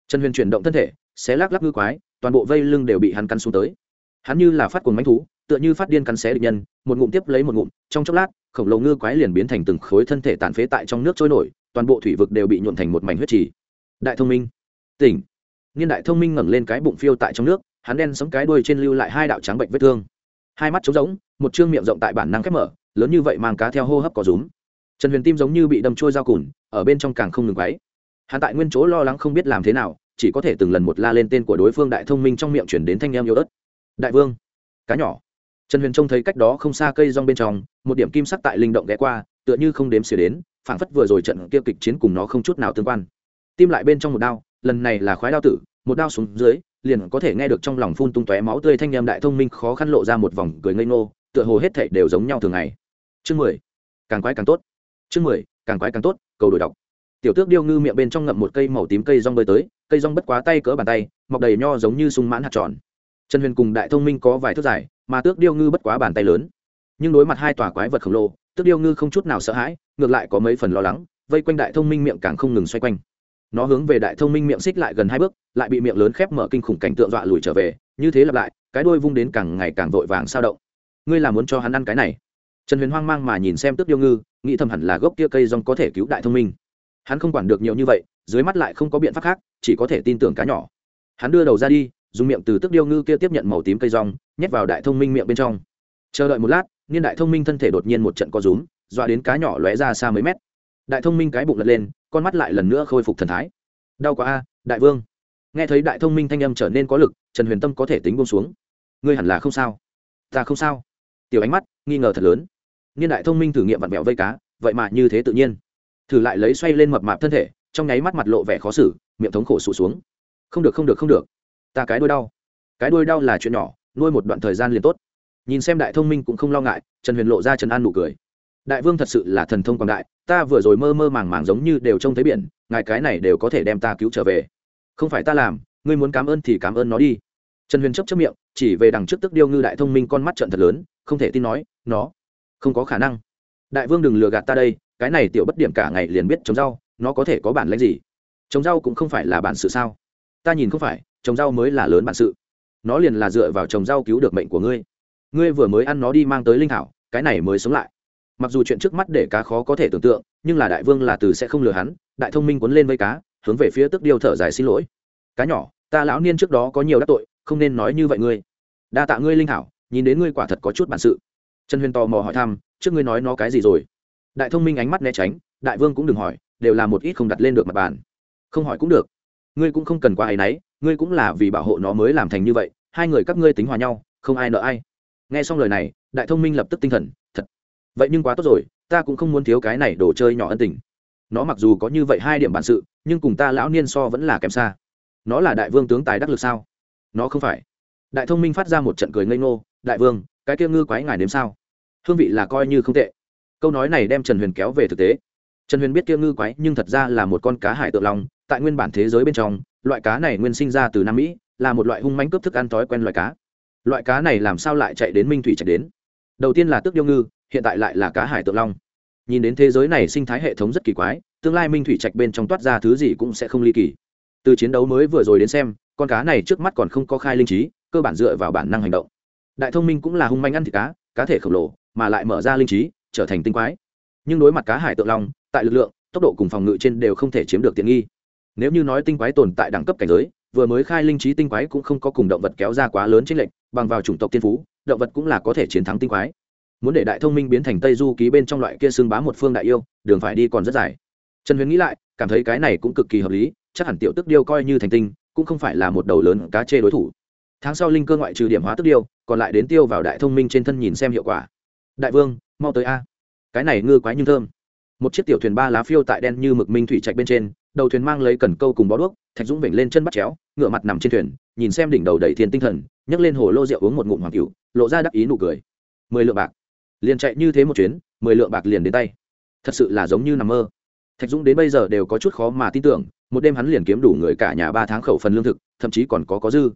Trần huyền chuyển động thân thể, xé lắc lắc ngư quái, toàn bộ vây lưng đều bị hắn cắn xuống tới hắn như là phát cuồng mánh thú, tựa như phát điên cắn xé địch nhân, một ngụm tiếp lấy một ngụm, trong chốc lát, khổng lồ ngư quái liền biến thành từng khối thân thể tàn phế tại trong nước trôi nổi, toàn bộ thủy vực đều bị nhuộn thành một mảnh huyết trì. Đại thông minh. Tỉnh. Niên đại thông minh ngẩng lên cái bụng phiêu tại trong nước, hắn đen sống cái đuôi trên lưu lại hai đạo trắng bệnh vết thương. Hai mắt trống rỗng, một chương miệng rộng tại bản năng khép mở, lớn như vậy mang cá theo hô hấp có rúm. Trần huyền tim giống như bị đâm trôi dao cùn, ở bên trong càng không ngừng quáy hắn tại nguyên chỗ lo lắng không biết làm thế nào, chỉ có thể từng lần một la lên tên của đối phương đại thông minh trong miệng chuyển đến thanh em yêu ớt đại vương. Cá nhỏ. Trần huyền trông thấy cách đó không xa cây rong bên trong, một điểm kim sắc tại linh động ghé qua, tựa như không đếm xỉa đến, phảng phất vừa rồi trận kia kịch chiến cùng nó không chút nào tương quan. Tim lại bên trong một đao, lần này là khoái đao tử, một đao xuống dưới, liền có thể nghe được trong lòng phun tung tóe máu tươi thanh em đại thông minh khó khăn lộ ra một vòng cười ngây ngô, tựa hồ hết thảy đều giống nhau thường ngày. Chương mười. Càng quái càng tốt. Chương mười. Càng quái càng tốt, cầu đổi đọc. Tiểu tước điêu ngư miệng bên trong ngậm một cây màu tím cây rong bơi tới, cây rong bất quá tay cỡ bàn tay, mọc đầy nho giống như sung mãn hạt tròn trần huyền cùng đại thông minh có vài thước dài, mà tước điêu ngư bất quá bàn tay lớn. Nhưng đối mặt hai tòa quái vật khổng lồ, tước điêu ngư không chút nào sợ hãi, ngược lại có mấy phần lo lắng, vây quanh đại thông minh miệng càng không ngừng xoay quanh. Nó hướng về đại thông minh miệng xích lại gần hai bước, lại bị miệng lớn khép mở kinh khủng cảnh tượng dọa lùi trở về, như thế lặp lại, cái đôi vung đến càng ngày càng vội vàng sao động. Ngươi là muốn cho hắn ăn cái này? Trần huyền hoang mang mà nhìn xem tước điêu ngư, nghĩ thầm hẳn là gốc kia cây rong có thể cứu đại thông minh. Hắn không quản được nhiều như vậy, dưới mắt lại không có biện pháp khác, chỉ có thể tin tưởng cá nhỏ. Hắn đưa đầu ra đi dùng miệng từ tước điêu ngư kia tiếp nhận màu tím cây rong, nhét vào đại thông minh miệng bên trong. Chờ đợi một lát, niên đại thông minh thân thể đột nhiên một trận co rúm, dọa đến cá nhỏ lóe ra xa mấy mét. Đại thông minh cái bụng lật lên, con mắt lại lần nữa khôi phục thần thái. Đau quá a, đại vương. Nghe thấy đại thông minh thanh âm trở nên có lực, trần huyền tâm có thể tính bông xuống. Ngươi hẳn là không sao. Ta không sao. Tiểu ánh mắt, nghi ngờ thật lớn. Niên đại thông minh thử nghiệm vặn vẹo vây cá, vậy mà như thế tự nhiên. Thử lại lấy xoay lên mập mạp thân thể, trong nháy mắt mặt lộ vẻ khó xử, miệng thống khổ sụt xuống. Không được không được không được ta cái đuôi đau. Cái đuôi đau là chuyện nhỏ, nuôi một đoạn thời gian liền tốt. Nhìn xem đại thông minh cũng không lo ngại, trần huyền lộ ra trần an nụ cười. Đại vương thật sự là thần thông quảng đại, ta vừa rồi mơ mơ màng màng giống như đều trông thấy biển, ngài cái này đều có thể đem ta cứu trở về. Không phải ta làm, ngươi muốn cảm ơn thì cảm ơn nó đi. Trần huyền chấp chấp miệng, chỉ về đằng trước tức điêu ngư đại thông minh con mắt trận thật lớn, không thể tin nói, nó, không có khả năng. Đại vương đừng lừa gạt ta đây, cái này tiểu bất điểm cả ngày liền biết trồng rau, nó có thể có bản lãnh gì? Trồng rau cũng không phải là bản sự sao? Ta nhìn không phải trồng rau mới là lớn bản sự. Nó liền là dựa vào trồng rau cứu được mệnh của ngươi. Ngươi vừa mới ăn nó đi mang tới linh thảo, cái này mới sống lại. Mặc dù chuyện trước mắt để cá khó có thể tưởng tượng, nhưng là đại vương là từ sẽ không lừa hắn, đại thông minh cuốn lên vây cá, hướng về phía tức điêu thở dài xin lỗi. Cá nhỏ, ta lão niên trước đó có nhiều đắc tội, không nên nói như vậy ngươi. Đa tạ ngươi linh thảo, nhìn đến ngươi quả thật có chút bản sự. Trần huyền tò mò hỏi thăm, trước ngươi nói nó cái gì rồi? Đại thông minh ánh mắt né tránh, đại vương cũng đừng hỏi, đều là một ít không đặt lên được mặt bàn. Không hỏi cũng được. Ngươi cũng không cần qua ấ náy ngươi cũng là vì bảo hộ nó mới làm thành như vậy hai người các ngươi tính hòa nhau không ai nợ ai. Nghe xong lời này đại thông minh lập tức tinh thần thật. Vậy nhưng quá tốt rồi ta cũng không muốn thiếu cái này đồ chơi nhỏ ân tình. Nó mặc dù có như vậy hai điểm bản sự nhưng cùng ta lão niên so vẫn là kém xa. Nó là đại vương tướng tài đắc lực sao? Nó không phải. Đại thông minh phát ra một trận cười ngây ngô đại vương cái kia ngư quái ngài nếm sao? Hương vị là coi như không tệ. Câu nói này đem trần huyền kéo về thực tế. Trần huyền biết kia ngư quái nhưng thật ra là một con cá hải tượng lòng, tại nguyên bản thế giới bên trong loại cá này nguyên sinh ra từ nam mỹ, là một loại hung mánh cướp thức ăn thói quen loại cá. Loại cá này làm sao lại chạy đến minh thủy chạy đến? Đầu tiên là tước điêu ngư, hiện tại lại là cá hải tượng long. Nhìn đến thế giới này sinh thái hệ thống rất kỳ quái, tương lai minh thủy trạch bên trong toát ra thứ gì cũng sẽ không ly kỳ. Từ chiến đấu mới vừa rồi đến xem, con cá này trước mắt còn không có khai linh trí, cơ bản dựa vào bản năng hành động. Đại thông minh cũng là hung manh ăn thịt cá cá thể khổng lồ, mà lại mở ra linh trí, trở thành tinh quái. Nhưng đối mặt cá hải tượng long, tại lực lượng, tốc độ cùng phòng ngự trên đều không thể chiếm được tiện nghi nếu như nói tinh quái tồn tại đẳng cấp cảnh giới, vừa mới khai linh trí tinh quái cũng không có cùng động vật kéo ra quá lớn trên lệnh bằng vào chủng tộc tiên phú, động vật cũng là có thể chiến thắng tinh quái. Muốn để đại thông minh biến thành tây du ký bên trong loại kia xương bá một phương đại yêu, đường phải đi còn rất dài. Trần huyền nghĩ lại, cảm thấy cái này cũng cực kỳ hợp lý, chắc hẳn tiểu tức điêu coi như thành tinh, cũng không phải là một đầu lớn cá chê đối thủ. Tháng sau linh cơ ngoại trừ điểm hóa tức điêu, còn lại đến tiêu vào đại thông minh trên thân nhìn xem hiệu quả. Đại vương, mau tới a. Cái này ngư quái nhưng thơm. Một chiếc tiểu thuyền ba lá phiêu tại đen như mực minh thủy trạch bên trên đầu thuyền mang lấy cần câu cùng bó đuốc, thạch dũng vểnh lên chân bắt chéo ngựa mặt nằm trên thuyền, nhìn xem đỉnh đầu đầy thiên tinh thần, nhấc lên hồ lô rượu uống một ngụm hoàng cựu lộ ra đắc ý nụ cười. Mười lượng bạc. Liền chạy như thế một chuyến, mười lượng bạc liền đến tay. Thật sự là giống như nằm mơ. Thạch dũng đến bây giờ đều có chút khó mà tin tưởng, một đêm hắn liền kiếm đủ người cả nhà ba tháng khẩu phần lương thực, thậm chí còn có có dư.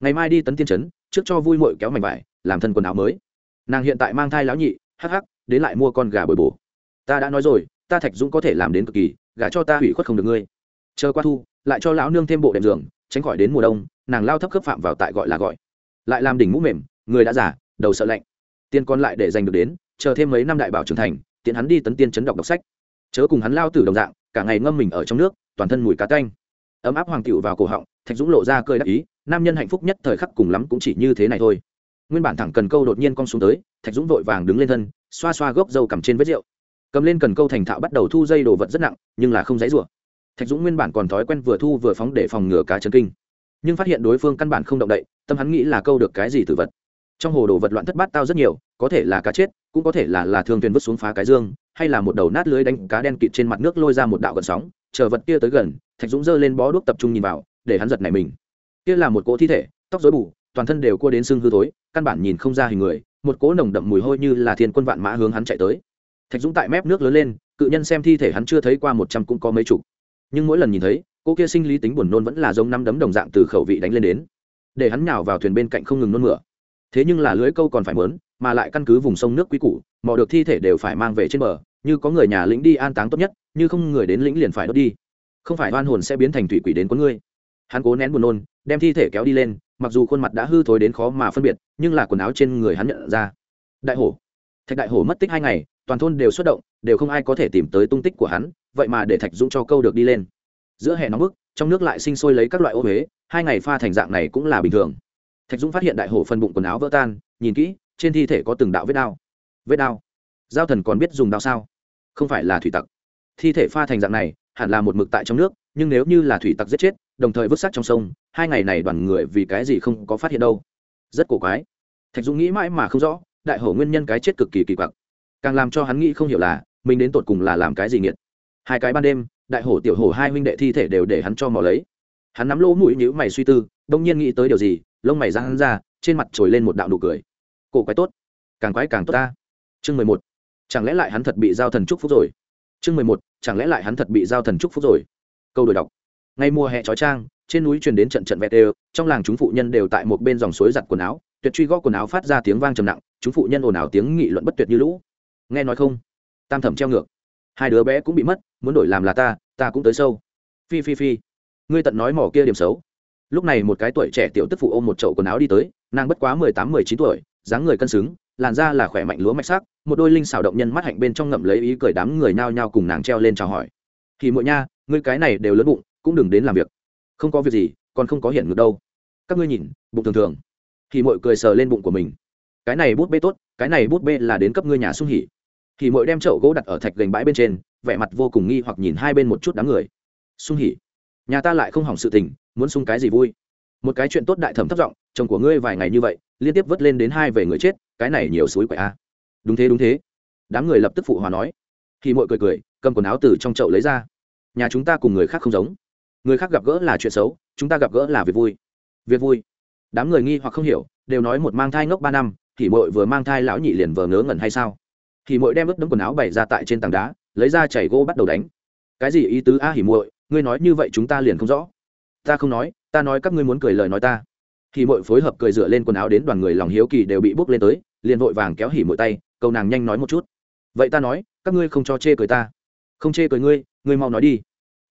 Ngày mai đi tấn tiên trấn, trước cho vui mội kéo mảnh vải, làm thân quần áo mới. Nàng hiện tại mang thai lão nhị, hắc hắc, đến lại mua con gà bồi bổ. Ta đã nói rồi ta thạch dũng có thể làm đến cực kỳ, gả cho ta hủy khuất không được ngươi. Chờ qua thu, lại cho lão nương thêm bộ đệm giường, tránh khỏi đến mùa đông, nàng lao thấp khớp phạm vào tại gọi là gọi. Lại làm đỉnh mũ mềm, người đã giả đầu sợ lạnh. Tiền còn lại để giành được đến, chờ thêm mấy năm đại bảo trưởng thành, tiện hắn đi tấn tiên chấn đọc đọc sách. Chớ cùng hắn lao tử đồng dạng, cả ngày ngâm mình ở trong nước, toàn thân mùi cá tanh. Ấm áp hoàng cựu vào cổ họng, thạch dũng lộ ra cười đắc ý, nam nhân hạnh phúc nhất thời khắc cùng lắm cũng chỉ như thế này thôi. Nguyên bản thẳng cần câu đột nhiên cong xuống tới, thạch dũng vội vàng đứng lên thân, xoa xoa gốc dâu cầm trên vết rượu cầm lên cần câu thành thạo bắt đầu thu dây đồ vật rất nặng, nhưng là không dãy rủa. Thạch dũng nguyên bản còn thói quen vừa thu vừa phóng để phòng ngừa cá chấn kinh. Nhưng phát hiện đối phương căn bản không động đậy, tâm hắn nghĩ là câu được cái gì từ vật. Trong hồ đồ vật loạn thất bát tao rất nhiều, có thể là cá chết, cũng có thể là là thương thuyền vứt xuống phá cái dương, hay là một đầu nát lưới đánh cá đen kịt trên mặt nước lôi ra một đạo gần sóng, chờ vật kia tới gần, thạch dũng giơ lên bó đuốc tập trung nhìn vào, để hắn giật này mình. Kia là một cỗ thi thể, tóc rối bù, toàn thân đều cua đến xương hư thối, căn bản nhìn không ra hình người, một cỗ nồng đậm mùi hôi như là thiên quân vạn mã hướng hắn chạy tới thạch dũng tại mép nước lớn lên, cự nhân xem thi thể hắn chưa thấy qua một trăm cũng có mấy chục. Nhưng mỗi lần nhìn thấy, cô kia sinh lý tính buồn nôn vẫn là giống năm đấm đồng dạng từ khẩu vị đánh lên đến. Để hắn nhào vào thuyền bên cạnh không ngừng nôn mửa. Thế nhưng là lưới câu còn phải mớn, mà lại căn cứ vùng sông nước quý củ, mò được thi thể đều phải mang về trên bờ, như có người nhà lĩnh đi an táng tốt nhất, như không người đến lĩnh liền phải đốt đi. Không phải oan hồn sẽ biến thành thủy quỷ đến con ngươi. Hắn cố nén buồn nôn, đem thi thể kéo đi lên, mặc dù khuôn mặt đã hư thối đến khó mà phân biệt, nhưng là quần áo trên người hắn nhận ra. Đại hổ. Thạch đại hổ mất tích hai ngày toàn thôn đều xuất động, đều không ai có thể tìm tới tung tích của hắn, vậy mà để thạch dũng cho câu được đi lên. Giữa hè nóng bức, trong nước lại sinh sôi lấy các loại ô huế, hai ngày pha thành dạng này cũng là bình thường. Thạch dũng phát hiện đại hổ phân bụng quần áo vỡ tan, nhìn kỹ, trên thi thể có từng đạo vết đao. Vết đao? Giao thần còn biết dùng đao sao? Không phải là thủy tặc. Thi thể pha thành dạng này, hẳn là một mực tại trong nước, nhưng nếu như là thủy tặc giết chết, đồng thời vứt xác trong sông, hai ngày này đoàn người vì cái gì không có phát hiện đâu? Rất cổ quái. Thạch dũng nghĩ mãi mà không rõ, đại hổ nguyên nhân cái chết cực kỳ kỳ quặc càng làm cho hắn nghĩ không hiểu là, mình đến tột cùng là làm cái gì nghiệt. Hai cái ban đêm, đại hổ tiểu hổ hai huynh đệ thi thể đều để hắn cho mò lấy. Hắn nắm lỗ mũi nhữ mày suy tư, đông nhiên nghĩ tới điều gì, lông mày ra hắn ra, trên mặt trồi lên một đạo nụ cười. Cổ quái tốt, càng quái càng tốt ta. Chương mười một, chẳng lẽ lại hắn thật bị giao thần trúc phúc rồi? Chương mười một, chẳng lẽ lại hắn thật bị giao thần trúc phúc rồi? Câu đổi đọc. Ngay mùa hè trói trang trên núi truyền đến trận trận vẹt đều, trong làng chúng phụ nhân đều tại một bên dòng suối giặt quần áo, tuyệt truy gõ quần áo phát ra tiếng vang trầm nặng, chúng phụ nhân ồn ào tiếng nghị luận bất tuyệt như lũ nghe nói không? Tam thẩm treo ngược. Hai đứa bé cũng bị mất, muốn đổi làm là ta ta cũng tới sâu. Phi phi phi. Ngươi tận nói mỏ kia điểm xấu. Lúc này một cái tuổi trẻ tiểu tức phụ ôm một chậu quần áo đi tới, nàng bất quá mười tám, mười chín tuổi, dáng người cân xứng, làn da là khỏe mạnh lúa mạch sắc, một đôi linh xảo động nhân mắt hạnh bên trong ngậm lấy ý cười đám người nao nhao cùng nàng treo lên chào hỏi. Thì mỗi nha, ngươi cái này đều lớn bụng, cũng đừng đến làm việc. Không có việc gì, còn không có hiện ngược đâu. Các ngươi nhìn, bụng thường thường. Thì mỗi cười sờ lên bụng của mình. Cái này bút bê tốt, cái này bút bê là đến cấp ngươi nhà sung hỉ thì mọi đem chậu gỗ đặt ở thạch gành bãi bên trên, vẻ mặt vô cùng nghi hoặc nhìn hai bên một chút đám người. Sung hỉ, nhà ta lại không hỏng sự tình, muốn sung cái gì vui? Một cái chuyện tốt đại thẩm thất giọng, chồng của ngươi vài ngày như vậy, liên tiếp vớt lên đến hai về người chết, cái này nhiều suối quậy a. Đúng thế đúng thế. Đám người lập tức phụ hòa nói. Thì mọi cười cười, cầm quần áo từ trong chậu lấy ra. Nhà chúng ta cùng người khác không giống. Người khác gặp gỡ là chuyện xấu, chúng ta gặp gỡ là việc vui. Việc vui. Đám người nghi hoặc không hiểu, đều nói một mang thai ngốc ba năm thì mội vừa mang thai lão nhị liền vờ ngớ ngẩn hay sao? Thì mội đem ướt đấm quần áo bày ra tại trên tảng đá, lấy ra chảy gỗ bắt đầu đánh. Cái gì ý tứ a, hỉ muội? Ngươi nói như vậy chúng ta liền không rõ. Ta không nói, ta nói các ngươi muốn cười lời nói ta. Hỉ muội phối hợp cười dựa lên quần áo đến đoàn người lòng hiếu kỳ đều bị bốc lên tới, liền vội vàng kéo hỉ muội tay, cầu nàng nhanh nói một chút. Vậy ta nói, các ngươi không cho chê cười ta. Không chê cười ngươi ngươi mau nói đi.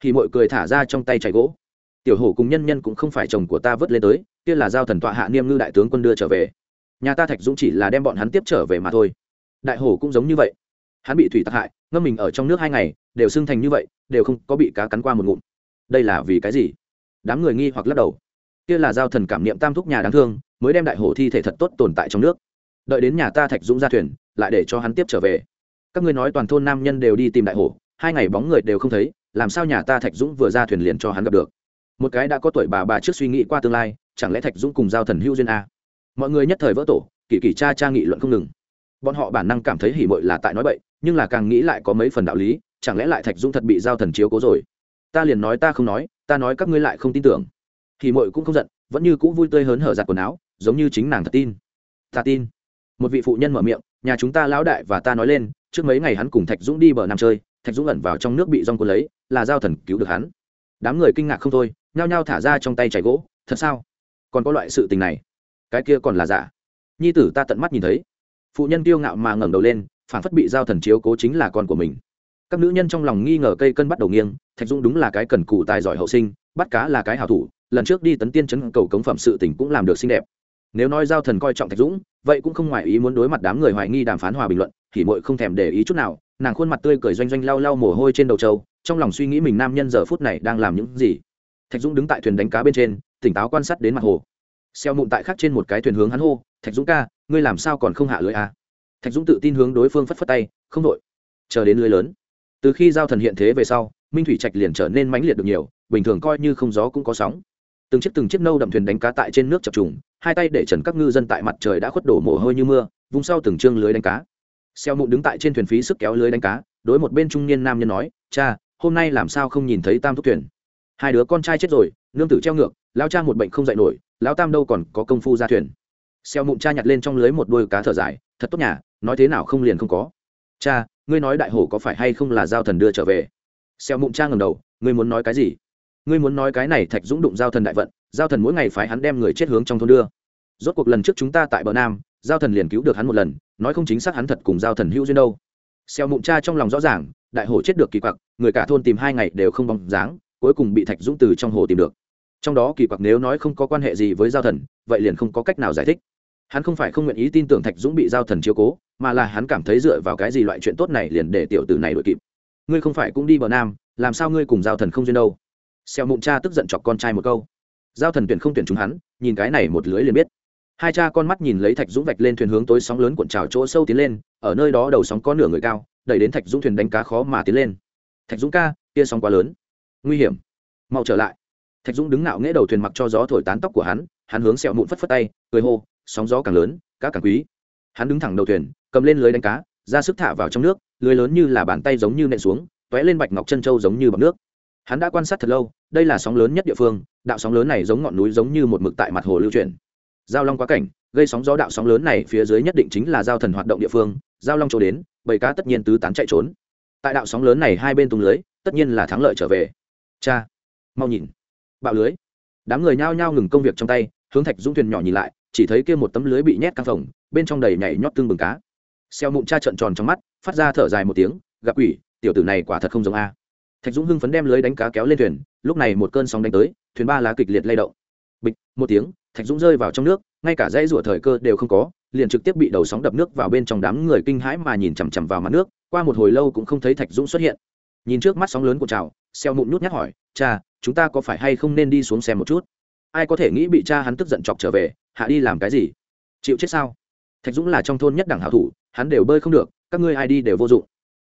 Hỉ muội cười thả ra trong tay chảy gỗ. Tiểu hổ cùng nhân nhân cũng không phải chồng của ta vớt lên tới, kia là giao thần tọa hạ niêm ngư đại tướng quân đưa trở về. Nhà ta thạch dũng chỉ là đem bọn hắn tiếp trở về mà thôi đại hổ cũng giống như vậy. Hắn bị thủy tặc hại, ngâm mình ở trong nước hai ngày, đều sưng thành như vậy, đều không có bị cá cắn qua một ngụm. Đây là vì cái gì? Đám người nghi hoặc lắc đầu. Kia là giao thần cảm niệm tam thúc nhà đáng thương, mới đem đại hổ thi thể thật tốt tồn tại trong nước. Đợi đến nhà ta thạch dũng ra thuyền, lại để cho hắn tiếp trở về. Các ngươi nói toàn thôn nam nhân đều đi tìm đại hổ, hai ngày bóng người đều không thấy, làm sao nhà ta thạch dũng vừa ra thuyền liền cho hắn gặp được? Một cái đã có tuổi bà bà trước suy nghĩ qua tương lai, chẳng lẽ thạch dũng cùng giao thần hữu duyên a mọi người nhất thời vỡ tổ, kỳ kỳ cha cha nghị luận không ngừng bọn họ bản năng cảm thấy hỉ mội là tại nói bậy, nhưng là càng nghĩ lại có mấy phần đạo lý, chẳng lẽ lại thạch dũng thật bị giao thần chiếu cố rồi? Ta liền nói ta không nói, ta nói các ngươi lại không tin tưởng. Hỉ mội cũng không giận, vẫn như cũ vui tươi hớn hở giặt quần áo, giống như chính nàng thật tin. Ta tin. Một vị phụ nhân mở miệng, nhà chúng ta lão đại và ta nói lên, trước mấy ngày hắn cùng thạch dũng đi bờ nam chơi, thạch dũng ẩn vào trong nước bị rong cuốn lấy, là giao thần cứu được hắn. Đám người kinh ngạc không thôi, nhao nhao thả ra trong tay chảy gỗ. Thật sao? Còn có loại sự tình này? Cái kia còn là giả? Nhi tử ta tận mắt nhìn thấy phụ nhân kiêu ngạo mà ngẩng đầu lên phản phất bị giao thần chiếu cố chính là con của mình. Các nữ nhân trong lòng nghi ngờ cây cân bắt đầu nghiêng, thạch dũng đúng là cái cần cù tài giỏi hậu sinh, bắt cá là cái hảo thủ, lần trước đi tấn tiên chấn cầu cống phẩm sự tỉnh cũng làm được xinh đẹp. Nếu nói giao thần coi trọng thạch dũng, vậy cũng không ngoài ý muốn đối mặt đám người hoài nghi đàm phán hòa bình luận, thì mội không thèm để ý chút nào, nàng khuôn mặt tươi cười doanh doanh lau lau mồ hôi trên đầu trâu, trong lòng suy nghĩ mình nam nhân giờ phút này đang làm những gì. Thạch dũng đứng tại thuyền đánh cá bên trên, tỉnh táo quan sát đến mặt hồ. Xeo mụn tại khắc trên một cái thuyền hướng hắn hô, thạch dũng ca ngươi làm sao còn không hạ lưới à? thạch dũng tự tin hướng đối phương phất phất tay, không đội chờ đến lưới lớn. Từ khi giao thần hiện thế về sau, minh thủy trạch liền trở nên mãnh liệt được nhiều, bình thường coi như không gió cũng có sóng. Từng chiếc từng chiếc nâu đậm thuyền đánh cá tại trên nước chập trùng, hai tay để trần các ngư dân tại mặt trời đã khuất đổ mồ hôi như mưa, vùng sau từng chương lưới đánh cá. Xeo mụn đứng tại trên thuyền phí sức kéo lưới đánh cá, đối một bên trung niên nam nhân nói, cha, hôm nay làm sao không nhìn thấy tam thúc thuyền? Hai đứa con trai chết rồi, nương tử treo ngược lao cha một bệnh không dạy nổi lao tam đâu còn có công phu ra thuyền? Xeo mụn cha nhặt lên trong lưới một đôi cá thở dài, thật tốt nhà, nói thế nào không liền không có. Cha, ngươi nói đại hổ có phải hay không là giao thần đưa trở về? Xeo mụn cha ngầm đầu, ngươi muốn nói cái gì? Ngươi muốn nói cái này thạch dũng đụng giao thần đại vận, giao thần mỗi ngày phải hắn đem người chết hướng trong thôn đưa. Rốt cuộc lần trước chúng ta tại bờ nam, giao thần liền cứu được hắn một lần, nói không chính xác hắn thật cùng giao thần hữu duyên đâu. Xeo mụn cha trong lòng rõ ràng, đại hổ chết được kỳ quặc, người cả thôn tìm hai ngày đều không bóng dáng, cuối cùng bị thạch dũng từ trong hồ tìm được. Trong đó kỳ quặc nếu nói không có quan hệ gì với giao thần, vậy liền không có cách nào giải thích hắn không phải không nguyện ý tin tưởng thạch dũng bị giao thần chiếu cố, mà là hắn cảm thấy dựa vào cái gì loại chuyện tốt này liền để tiểu tử này đội kịp. Ngươi không phải cũng đi bờ nam, làm sao ngươi cùng giao thần không duyên đâu? Xeo mụn cha tức giận chọc con trai một câu. Giao thần tuyển không tuyển chúng hắn, nhìn cái này một lưới liền biết. Hai cha con mắt nhìn lấy thạch dũng vạch lên thuyền hướng tối sóng lớn cuộn trào chỗ sâu tiến lên, ở nơi đó đầu sóng có nửa người cao, đẩy đến thạch dũng thuyền đánh cá khó mà tiến lên. Thạch dũng ca, kia sóng quá lớn. Nguy hiểm. Mau trở lại. Thạch dũng đứng ngạo nghễ đầu thuyền mặc cho gió thổi tán tóc của hắn hắn hướng sẹo mụn phất phất tay, cười hô, sóng gió càng lớn, cá càng quý. Hắn đứng thẳng đầu thuyền, cầm lên lưới đánh cá, ra sức thả vào trong nước, lưới lớn như là bàn tay giống như nện xuống t lên bạch ngọc chân trâu giống như bọc nước. Hắn đã quan sát thật lâu, đây là sóng lớn nhất địa phương, đạo sóng lớn này giống ngọn núi giống như một mực tại mặt hồ lưu chuyển. Giao long quá cảnh, gây sóng gió đạo sóng lớn này phía dưới nhất định chính là giao thần hoạt động địa phương, giao long chỗ đến, bầy cá tất nhiên tứ tán chạy trốn. Tại đạo sóng lớn này hai bên tung lưới, tất nhiên là thắng lợi trở về. Cha, mau nhìn. Bạo lưới. Đám người nhao nhao ngừng công việc trong tay hướng thạch dũng thuyền nhỏ nhìn lại, chỉ thấy kia một tấm lưới bị nhét căng phồng bên trong đầy nhảy nhót tương bừng cá. Xeo mụn cha trợn tròn trong mắt, phát ra thở dài một tiếng, gặp quỷ, tiểu tử này quả thật không giống a. Thạch dũng hưng phấn đem lưới đánh cá kéo lên thuyền, lúc này một cơn sóng đánh tới, thuyền ba lá kịch liệt lay động. Bịch, một tiếng, thạch dũng rơi vào trong nước, ngay cả dãy rủa thời cơ đều không có, liền trực tiếp bị đầu sóng đập nước vào bên trong đám người kinh hãi mà nhìn chằm chằm vào mặt nước, qua một hồi lâu cũng không thấy thạch dũng xuất hiện. Nhìn trước mắt sóng lớn của trào, xeo mụn nhút nhát hỏi, cha, chúng ta có phải hay không nên đi xuống xem một chút? Ai có thể nghĩ bị cha hắn tức giận chọc trở về, hạ đi làm cái gì? Chịu chết sao? Thạch dũng là trong thôn nhất đẳng hảo thủ, hắn đều bơi không được, các ngươi ai đi đều vô dụng.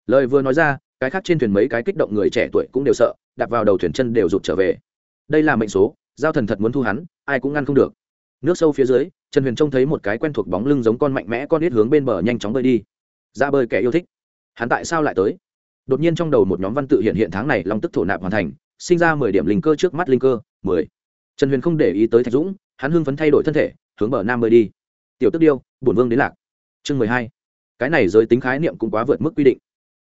Lời vừa nói ra, cái khác trên thuyền mấy cái kích động người trẻ tuổi cũng đều sợ, đạp vào đầu thuyền chân đều rụt trở về. Đây là mệnh số, giao thần thật muốn thu hắn, ai cũng ngăn không được. Nước sâu phía dưới, trần huyền trông thấy một cái quen thuộc bóng lưng giống con mạnh mẽ con ít hướng bên bờ nhanh chóng bơi đi. Ra bơi kẻ yêu thích. Hắn tại sao lại tới? Đột nhiên trong đầu một nhóm văn tự hiện hiện tháng này long tức thổ nạp hoàn thành, sinh ra mười điểm linh cơ trước mắt linh cơ, mười trần huyền không để ý tới thạch dũng, hắn hưng phấn thay đổi thân thể, hướng bờ nam bơi đi. Tiểu tức điêu, bổn vương đến lạc. Chương mười hai. Cái này giới tính khái niệm cũng quá vượt mức quy định.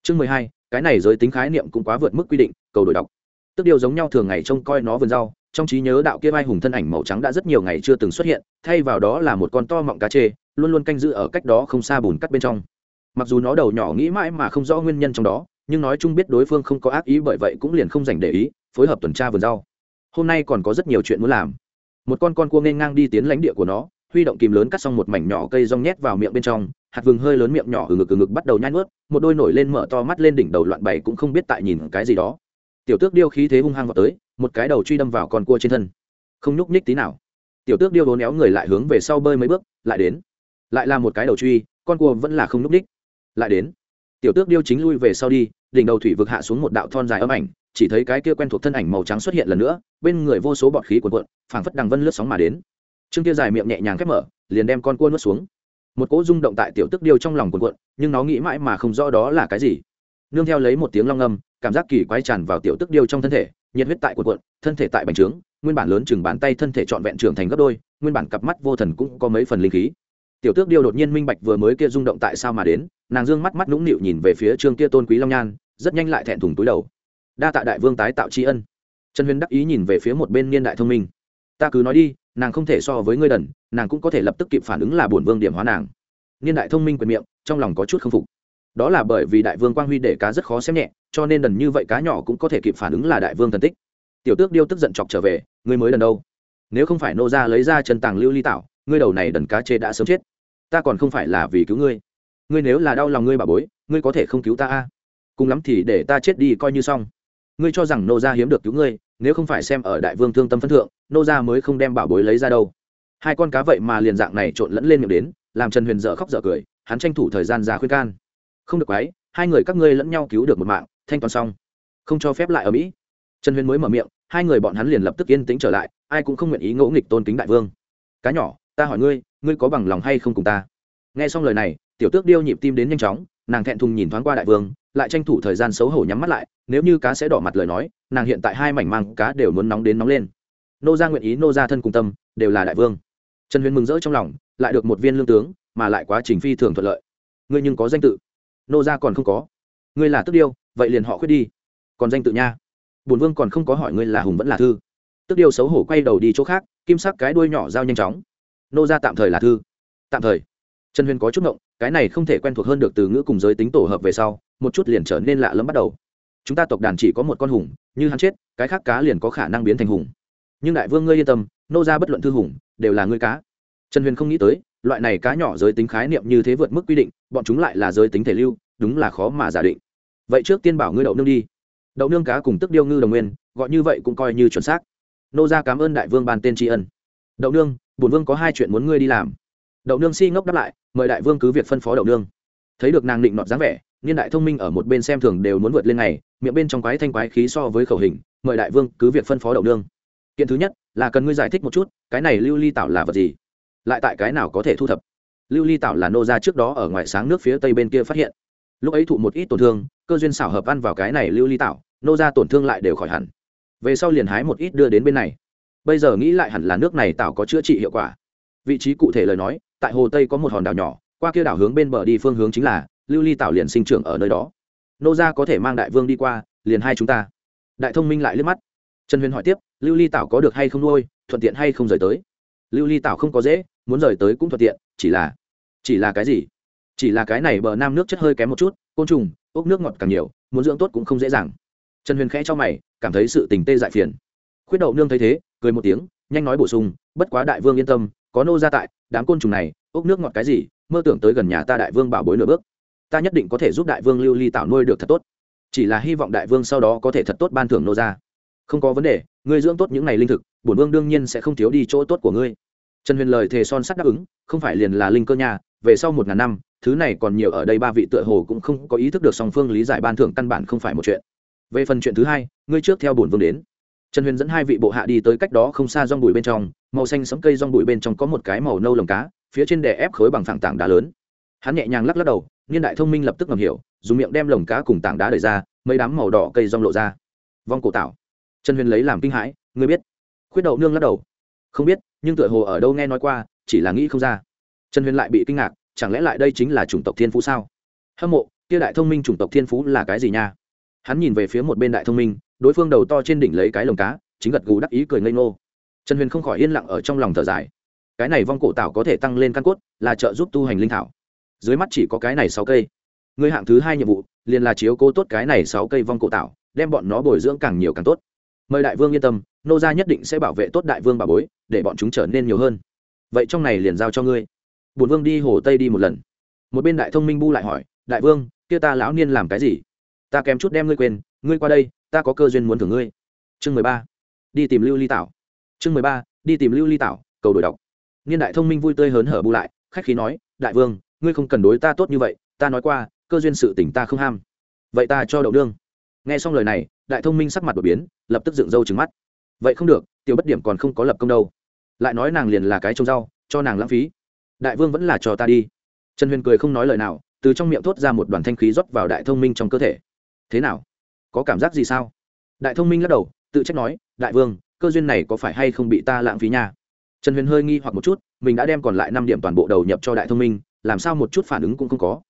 Chương mười hai. Cái này giới tính khái niệm cũng quá vượt mức quy định, cầu đổi đọc. Tức điêu giống nhau thường ngày trông coi nó vườn rau, trong trí nhớ đạo kia vai hùng thân ảnh màu trắng đã rất nhiều ngày chưa từng xuất hiện, thay vào đó là một con to mọng cá chê, luôn luôn canh giữ ở cách đó không xa bùn cắt bên trong. Mặc dù nó đầu nhỏ nghĩ mãi mà không rõ nguyên nhân trong đó, nhưng nói chung biết đối phương không có ác ý bởi vậy cũng liền không dành để ý, phối hợp tuần tra vườn rau hôm nay còn có rất nhiều chuyện muốn làm. Một con con cua nên ngang đi tiến lãnh địa của nó, huy động kìm lớn cắt xong một mảnh nhỏ cây rong nhét vào miệng bên trong, hạt vừng hơi lớn miệng nhỏ ở ngực ở ngực bắt đầu nhai nuốt, một đôi nổi lên mở to mắt lên đỉnh đầu loạn bày cũng không biết tại nhìn cái gì đó. Tiểu tước điêu khí thế hung hăng vào tới, một cái đầu truy đâm vào con cua trên thân. Không nhúc nhích tí nào. Tiểu tước điêu đốn éo người lại hướng về sau bơi mấy bước, lại đến. Lại là một cái đầu truy, con cua vẫn là không nhúc nhích. Lại đến. Tiểu tước điêu chính lui về sau đi, đỉnh đầu thủy vực hạ xuống một đạo thon dài âm ảnh chỉ thấy cái kia quen thuộc thân ảnh màu trắng xuất hiện lần nữa, bên người vô số bọt khí cuồn cuộn, phảng phất đằng vân lướt sóng mà đến. Trương kia dài miệng nhẹ nhàng khép mở, liền đem con cua nuốt xuống. Một cỗ rung động tại tiểu tức điêu trong lòng cuồn cuộn, nhưng nó nghĩ mãi mà không rõ đó là cái gì. Nương theo lấy một tiếng long âm cảm giác kỳ quái tràn vào tiểu tức điêu trong thân thể, nhiệt huyết tại cuộn cuộn, thân thể tại bành trướng, nguyên bản lớn chừng bàn tay thân thể trọn vẹn trưởng thành gấp đôi, nguyên bản cặp mắt vô thần cũng có mấy phần linh khí. Tiểu tước điêu đột nhiên minh bạch vừa mới kia rung động tại sao mà đến, nàng dương mắt mắt nũng nịu nhìn về phía trương kia tôn quý long nhan, rất nhanh lại thẹn thùng túi đầu đa tạ đại vương tái tạo tri ân. Trần huyền đắc ý nhìn về phía một bên niên đại thông minh. Ta cứ nói đi, nàng không thể so với ngươi đần, nàng cũng có thể lập tức kịp phản ứng là bổn vương điểm hóa nàng. Niên đại thông minh quyền miệng, trong lòng có chút k phục. Đó là bởi vì đại vương quang huy để cá rất khó xem nhẹ, cho nên đần như vậy cá nhỏ cũng có thể kịp phản ứng là đại vương thần tích. Tiểu tước điêu tức giận chọc trở về, ngươi mới đần đâu? Nếu không phải nô ra lấy ra chân tàng lưu ly tạo ngươi đầu này đần cá chê đã sớm chết. Ta còn không phải là vì cứu ngươi. Ngươi nếu là đau lòng ngươi bà bối, ngươi có thể không cứu ta a. Cùng lắm thì để ta chết đi coi như xong ngươi cho rằng nô gia hiếm được cứu ngươi, nếu không phải xem ở đại vương thương tâm phân thượng, nô gia mới không đem bảo bối lấy ra đâu. Hai con cá vậy mà liền dạng này trộn lẫn lên miệng đến, làm trần huyền dở khóc dở cười, hắn tranh thủ thời gian ra khuyên can. Không được quái, hai người các ngươi lẫn nhau cứu được một mạng, thanh toán xong. Không cho phép lại ở mỹ. Trần huyền mới mở miệng, hai người bọn hắn liền lập tức yên tĩnh trở lại, ai cũng không nguyện ý ngỗ nghịch tôn kính đại vương. Cá nhỏ, ta hỏi ngươi ngươi có bằng lòng hay không cùng ta? Nghe xong lời này, tiểu tước điêu nhịp tim đến nhanh chóng, nàng thẹn thùng nhìn thoáng qua đại vương lại tranh thủ thời gian xấu hổ nhắm mắt lại, nếu như cá sẽ đỏ mặt lời nói, nàng hiện tại hai mảnh mang cá đều muốn nóng đến nóng lên. Nô gia nguyện ý nô gia thân cùng tâm, đều là đại vương. Trần huyền mừng rỡ trong lòng, lại được một viên lương tướng, mà lại quá trình phi thường thuận lợi. Ngươi nhưng có danh tự. Nô gia còn không có. Ngươi là tức điêu, vậy liền họ khuyết đi. Còn danh tự nha. Bùn vương còn không có hỏi ngươi là hùng vẫn là thư. Tức điêu xấu hổ quay đầu đi chỗ khác, kim sắc cái đuôi nhỏ giao nhanh chóng. Nô gia tạm thời là thư. Tạm thời. Trần huyền có chút ngộng, cái này không thể quen thuộc hơn được từ ngữ cùng giới tính tổ hợp về sau một chút liền trở nên lạ lẫm bắt đầu. Chúng ta tộc đàn chỉ có một con hùng, như hắn chết, cái khác cá liền có khả năng biến thành hùng. Nhưng đại vương ngươi yên tâm, nô ra bất luận thư hùng, đều là ngươi cá. Trần huyền không nghĩ tới, loại này cá nhỏ giới tính khái niệm như thế vượt mức quy định, bọn chúng lại là giới tính thể lưu, đúng là khó mà giả định. Vậy trước tiên bảo ngươi đậu nương đi. Đậu nương cá cùng tức điêu ngư đồng nguyên, gọi như vậy cũng coi như chuẩn xác. Nô ra cảm ơn đại vương ban tên tri ân. Đậu nương, bổn vương có hai chuyện muốn ngươi đi làm. Đậu nương si ngốc đáp lại, mời đại vương cứ việc phân phó đậu nương. Thấy được nàng định nọt dáng vẻ niên đại thông minh ở một bên xem thường đều muốn vượt lên này miệng bên trong quái thanh quái khí so với khẩu hình, mời đại vương cứ việc phân phó đậu nương. Kiện thứ nhất, là cần ngươi giải thích một chút, cái này lưu ly tạo là vật gì? Lại tại cái nào có thể thu thập? Lưu ly tạo là nô ra trước đó ở ngoài sáng nước phía tây bên kia phát hiện. Lúc ấy thụ một ít tổn thương, cơ duyên xảo hợp ăn vào cái này lưu ly tạo nô ra tổn thương lại đều khỏi hẳn. Về sau liền hái một ít đưa đến bên này. Bây giờ nghĩ lại hẳn là nước này tạo có chữa trị hiệu quả. Vị trí cụ thể lời nói, tại hồ tây có một hòn đảo nhỏ, qua kia đảo hướng bên bờ đi phương hướng chính là lưu ly tạo liền sinh trưởng ở nơi đó. Nô gia có thể mang đại vương đi qua, liền hai chúng ta. Đại thông minh lại liếc mắt. Trần huyền hỏi tiếp, lưu ly tạo có được hay không nuôi, thuận tiện hay không rời tới? Lưu ly tạo không có dễ, muốn rời tới cũng thuận tiện, chỉ là chỉ là cái gì? Chỉ là cái này bờ nam nước chất hơi kém một chút, côn trùng, ốc nước ngọt càng nhiều, muốn dưỡng tốt cũng không dễ dàng. Trần huyền khẽ cho mày, cảm thấy sự tình tê dại phiền. Khuyết đậu nương thấy thế, cười một tiếng, nhanh nói bổ sung, bất quá đại vương yên tâm, có nô gia tại, đám côn trùng này, ốc nước ngọt cái gì, mơ tưởng tới gần nhà ta đại vương bảo bối nửa bước ta nhất định có thể giúp đại vương lưu ly tạo nuôi được thật tốt. Chỉ là hy vọng đại vương sau đó có thể thật tốt ban thưởng nô ra không có vấn đề, ngươi dưỡng tốt những ngày linh thực, bổn vương đương nhiên sẽ không thiếu đi chỗ tốt của ngươi. Trần huyền lời thề son sắt đáp ứng, không phải liền là linh cơ nhà về sau một ngàn năm, thứ này còn nhiều ở đây ba vị tựa hồ cũng không có ý thức được song phương lý giải ban thưởng căn bản không phải một chuyện. Về phần chuyện thứ hai, ngươi trước theo bổn vương đến. Trần huyền dẫn hai vị bộ hạ đi tới cách đó không xa rong bụi bên trong, màu xanh sẫm cây rong bụi bên trong có một cái màu nâu lồng cá, phía trên đè ép khối bằng phẳng tảng đá lớn. Hắn nhẹ nhàng lắc lắc đầu niên đại thông minh lập tức ngầm hiểu, dùng miệng đem lồng cá cùng tảng đá đẩy ra, mấy đám màu đỏ cây rong lộ ra. Vong cổ tạo trần huyền lấy làm kinh hãi, ngươi biết? Khuyết đậu nương lắc đầu. Không biết, nhưng tựa hồ ở đâu nghe nói qua, chỉ là nghĩ không ra. Trần huyền lại bị kinh ngạc, chẳng lẽ lại đây chính là chủng tộc thiên phú sao? Hâm mộ, kia đại thông minh chủng tộc thiên phú là cái gì nha? Hắn nhìn về phía một bên đại thông minh, đối phương đầu to trên đỉnh lấy cái lồng cá, chính gật gù đắc ý cười ngây ngô. Trần huyền không khỏi yên lặng ở trong lòng thở dài. Cái này vong cổ tạo có thể tăng lên căn cốt, là trợ giúp tu hành linh thảo dưới mắt chỉ có cái này sáu cây. Ngươi hạng thứ hai nhiệm vụ, liền là chiếu cố tốt cái này sáu cây vong cổ tạo, đem bọn nó bồi dưỡng càng nhiều càng tốt. Mời đại vương yên tâm, nô gia nhất định sẽ bảo vệ tốt đại vương bà bối, để bọn chúng trở nên nhiều hơn. Vậy trong này liền giao cho ngươi. Bùn vương đi hồ tây đi một lần. Một bên đại thông minh bu lại hỏi, đại vương, kia ta lão niên làm cái gì? Ta kém chút đem ngươi quên, ngươi qua đây, ta có cơ duyên muốn thưởng ngươi. Chương mười ba. Đi tìm lưu ly tảo. Chương mười ba, đi tìm lưu ly tảo, cầu đổi đọc. Niên đại thông minh vui tươi hớn hở bu lại, khách khí nói, đại vương ngươi không cần đối ta tốt như vậy, ta nói qua, cơ duyên sự tỉnh ta không ham. Vậy ta cho đậu đương nghe xong lời này, đại thông minh sắc mặt đột biến, lập tức dựng râu trứng mắt. Vậy không được, tiểu bất điểm còn không có lập công đâu. Lại nói nàng liền là cái trông rau, cho nàng lãng phí. Đại vương vẫn là cho ta đi. Trần huyền cười không nói lời nào, từ trong miệng thốt ra một đoàn thanh khí rót vào đại thông minh trong cơ thể. Thế nào? Có cảm giác gì sao? Đại thông minh lắc đầu, tự trách nói, đại vương, cơ duyên này có phải hay không bị ta lãng phí nha? Trần huyền hơi nghi hoặc một chút, mình đã đem còn lại năm điểm toàn bộ đầu nhập cho đại thông minh làm sao một chút phản ứng cũng không có.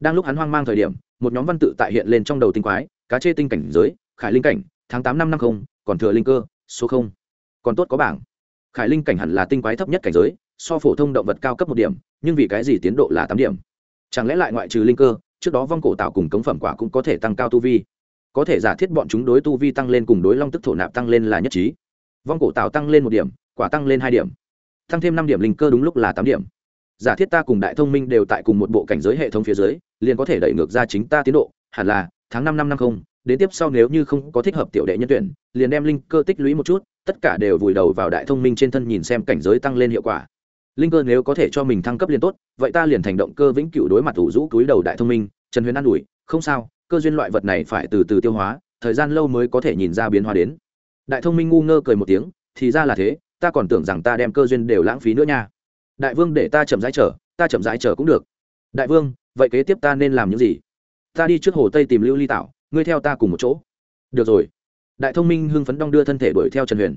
Đang lúc hắn hoang mang thời điểm, một nhóm văn tự tại hiện lên trong đầu tinh quái, cá chê tinh cảnh giới, khải linh cảnh, tháng tám năm năm không, còn thừa linh cơ, số không. Còn tốt có bảng. Khải linh cảnh hẳn là tinh quái thấp nhất cảnh giới, so phổ thông động vật cao cấp một điểm, nhưng vì cái gì tiến độ là tám điểm? Chẳng lẽ lại ngoại trừ linh cơ, trước đó vong cổ tạo cùng cống phẩm quả cũng có thể tăng cao tu vi? Có thể giả thiết bọn chúng đối tu vi tăng lên cùng đối long tức thổ nạp tăng lên là nhất trí. Vong cổ tạo tăng lên một điểm, quả tăng lên hai điểm. Tăng thêm năm điểm linh cơ đúng lúc là tám điểm giả thiết ta cùng đại thông minh đều tại cùng một bộ cảnh giới hệ thống phía dưới, liền có thể đẩy ngược ra chính ta tiến độ, hẳn là, tháng năm năm năm không, đến tiếp sau nếu như không có thích hợp tiểu đệ nhân tuyển, liền đem linh cơ tích lũy một chút, tất cả đều vùi đầu vào đại thông minh trên thân nhìn xem cảnh giới tăng lên hiệu quả. Linh cơ nếu có thể cho mình thăng cấp liền tốt, vậy ta liền thành động cơ vĩnh cửu đối mặt ủ rũ túi đầu đại thông minh, trần huyền an ủi, không sao, cơ duyên loại vật này phải từ từ tiêu hóa, thời gian lâu mới có thể nhìn ra biến hóa đến. Đại thông minh ngu ngơ cười một tiếng, thì ra là thế, ta còn tưởng rằng ta đem cơ duyên đều lãng phí nữa nha đại vương để ta chậm rãi chờ, ta chậm rãi chờ cũng được. Đại vương, vậy kế tiếp ta nên làm những gì? Ta đi trước hồ tây tìm lưu ly tạo ngươi theo ta cùng một chỗ. Được rồi. Đại thông minh hưng phấn đong đưa thân thể đuổi theo trần huyền.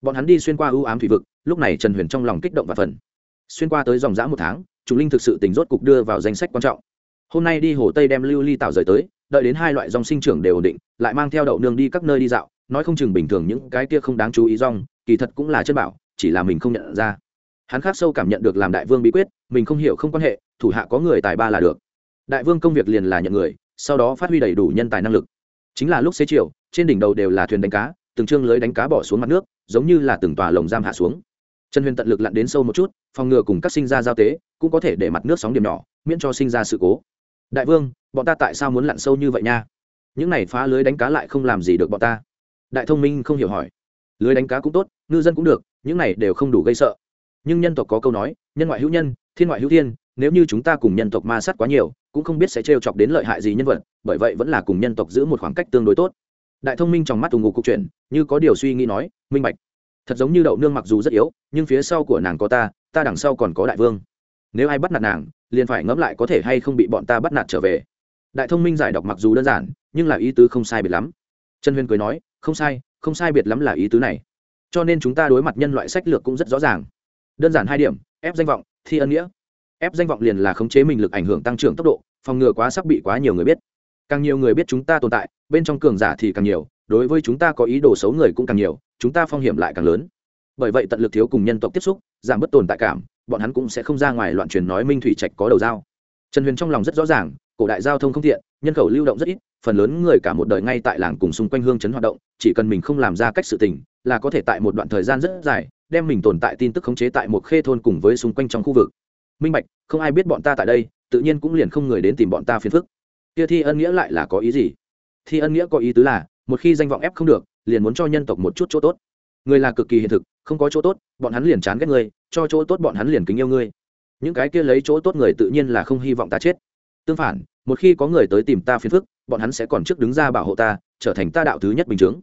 Bọn hắn đi xuyên qua ưu ám thủy vực, lúc này trần huyền trong lòng kích động và phần xuyên qua tới dòng dã một tháng, chủ linh thực sự tỉnh rốt cục đưa vào danh sách quan trọng. Hôm nay đi hồ tây đem lưu ly tạo rời tới, đợi đến hai loại dòng sinh trưởng đều ổn định, lại mang theo đậu nương đi các nơi đi dạo, nói không chừng bình thường những cái kia không đáng chú ý rong kỳ thật cũng là chân bảo, chỉ là mình không nhận ra hắn khác sâu cảm nhận được làm đại vương bí quyết, mình không hiểu không quan hệ, thủ hạ có người tài ba là được. Đại vương công việc liền là nhận người, sau đó phát huy đầy đủ nhân tài năng lực. Chính là lúc xế chiều, trên đỉnh đầu đều là thuyền đánh cá, từng chương lưới đánh cá bỏ xuống mặt nước, giống như là từng tòa lồng giam hạ xuống. Trần huyền tận lực lặn đến sâu một chút, phòng ngừa cùng các sinh ra giao tế, cũng có thể để mặt nước sóng điểm nhỏ, miễn cho sinh ra sự cố. Đại vương, bọn ta tại sao muốn lặn sâu như vậy nha? Những này phá lưới đánh cá lại không làm gì được bọn ta. Đại thông minh không hiểu hỏi. Lưới đánh cá cũng tốt, ngư dân cũng được, những này đều không đủ gây sợ nhưng nhân tộc có câu nói, nhân ngoại hữu nhân, thiên ngoại hữu thiên, nếu như chúng ta cùng nhân tộc ma sát quá nhiều, cũng không biết sẽ trêu chọc đến lợi hại gì nhân vật, bởi vậy vẫn là cùng nhân tộc giữ một khoảng cách tương đối tốt. Đại thông minh trong mắt tù ngục cục chuyện như có điều suy nghĩ nói, minh bạch, thật giống như đậu nương mặc dù rất yếu, nhưng phía sau của nàng có ta ta đằng sau còn có đại vương. Nếu ai bắt nạt nàng, liền phải ngẫm lại có thể hay không bị bọn ta bắt nạt trở về. Đại thông minh giải đọc mặc dù đơn giản, nhưng là ý tứ không sai biệt lắm. Trần huyền cười nói, không sai không sai biệt lắm là ý tứ này. Cho nên chúng ta đối mặt nhân loại sách lược cũng rất rõ ràng đơn giản hai điểm, ép danh vọng, thi ân nghĩa. Ép danh vọng liền là khống chế mình lực ảnh hưởng tăng trưởng tốc độ, phòng ngừa quá sắp bị quá nhiều người biết. Càng nhiều người biết chúng ta tồn tại, bên trong cường giả thì càng nhiều, đối với chúng ta có ý đồ xấu người cũng càng nhiều, chúng ta phong hiểm lại càng lớn. Bởi vậy tận lực thiếu cùng nhân tộc tiếp xúc, giảm bất tồn tại cảm, bọn hắn cũng sẽ không ra ngoài loạn truyền nói minh thủy trạch có đầu dao trần huyền trong lòng rất rõ ràng, cổ đại giao thông không thiện, nhân khẩu lưu động rất ít, phần lớn người cả một đời ngay tại làng cùng xung quanh hương chấn hoạt động, chỉ cần mình không làm ra cách sự tình, là có thể tại một đoạn thời gian rất dài đem mình tồn tại tin tức khống chế tại một khê thôn cùng với xung quanh trong khu vực. Minh bạch, không ai biết bọn ta tại đây, tự nhiên cũng liền không người đến tìm bọn ta phiền phức. Kia thi ân nghĩa lại là có ý gì? Thi ân nghĩa có ý tứ là, một khi danh vọng ép không được, liền muốn cho nhân tộc một chút chỗ tốt. Người là cực kỳ hiện thực, không có chỗ tốt, bọn hắn liền chán ghét ngươi, cho chỗ tốt bọn hắn liền kính yêu ngươi. Những cái kia lấy chỗ tốt người tự nhiên là không hy vọng ta chết. Tương phản, một khi có người tới tìm ta phiền phức, bọn hắn sẽ còn trước đứng ra bảo hộ ta, trở thành ta đạo thứ nhất bình chướng.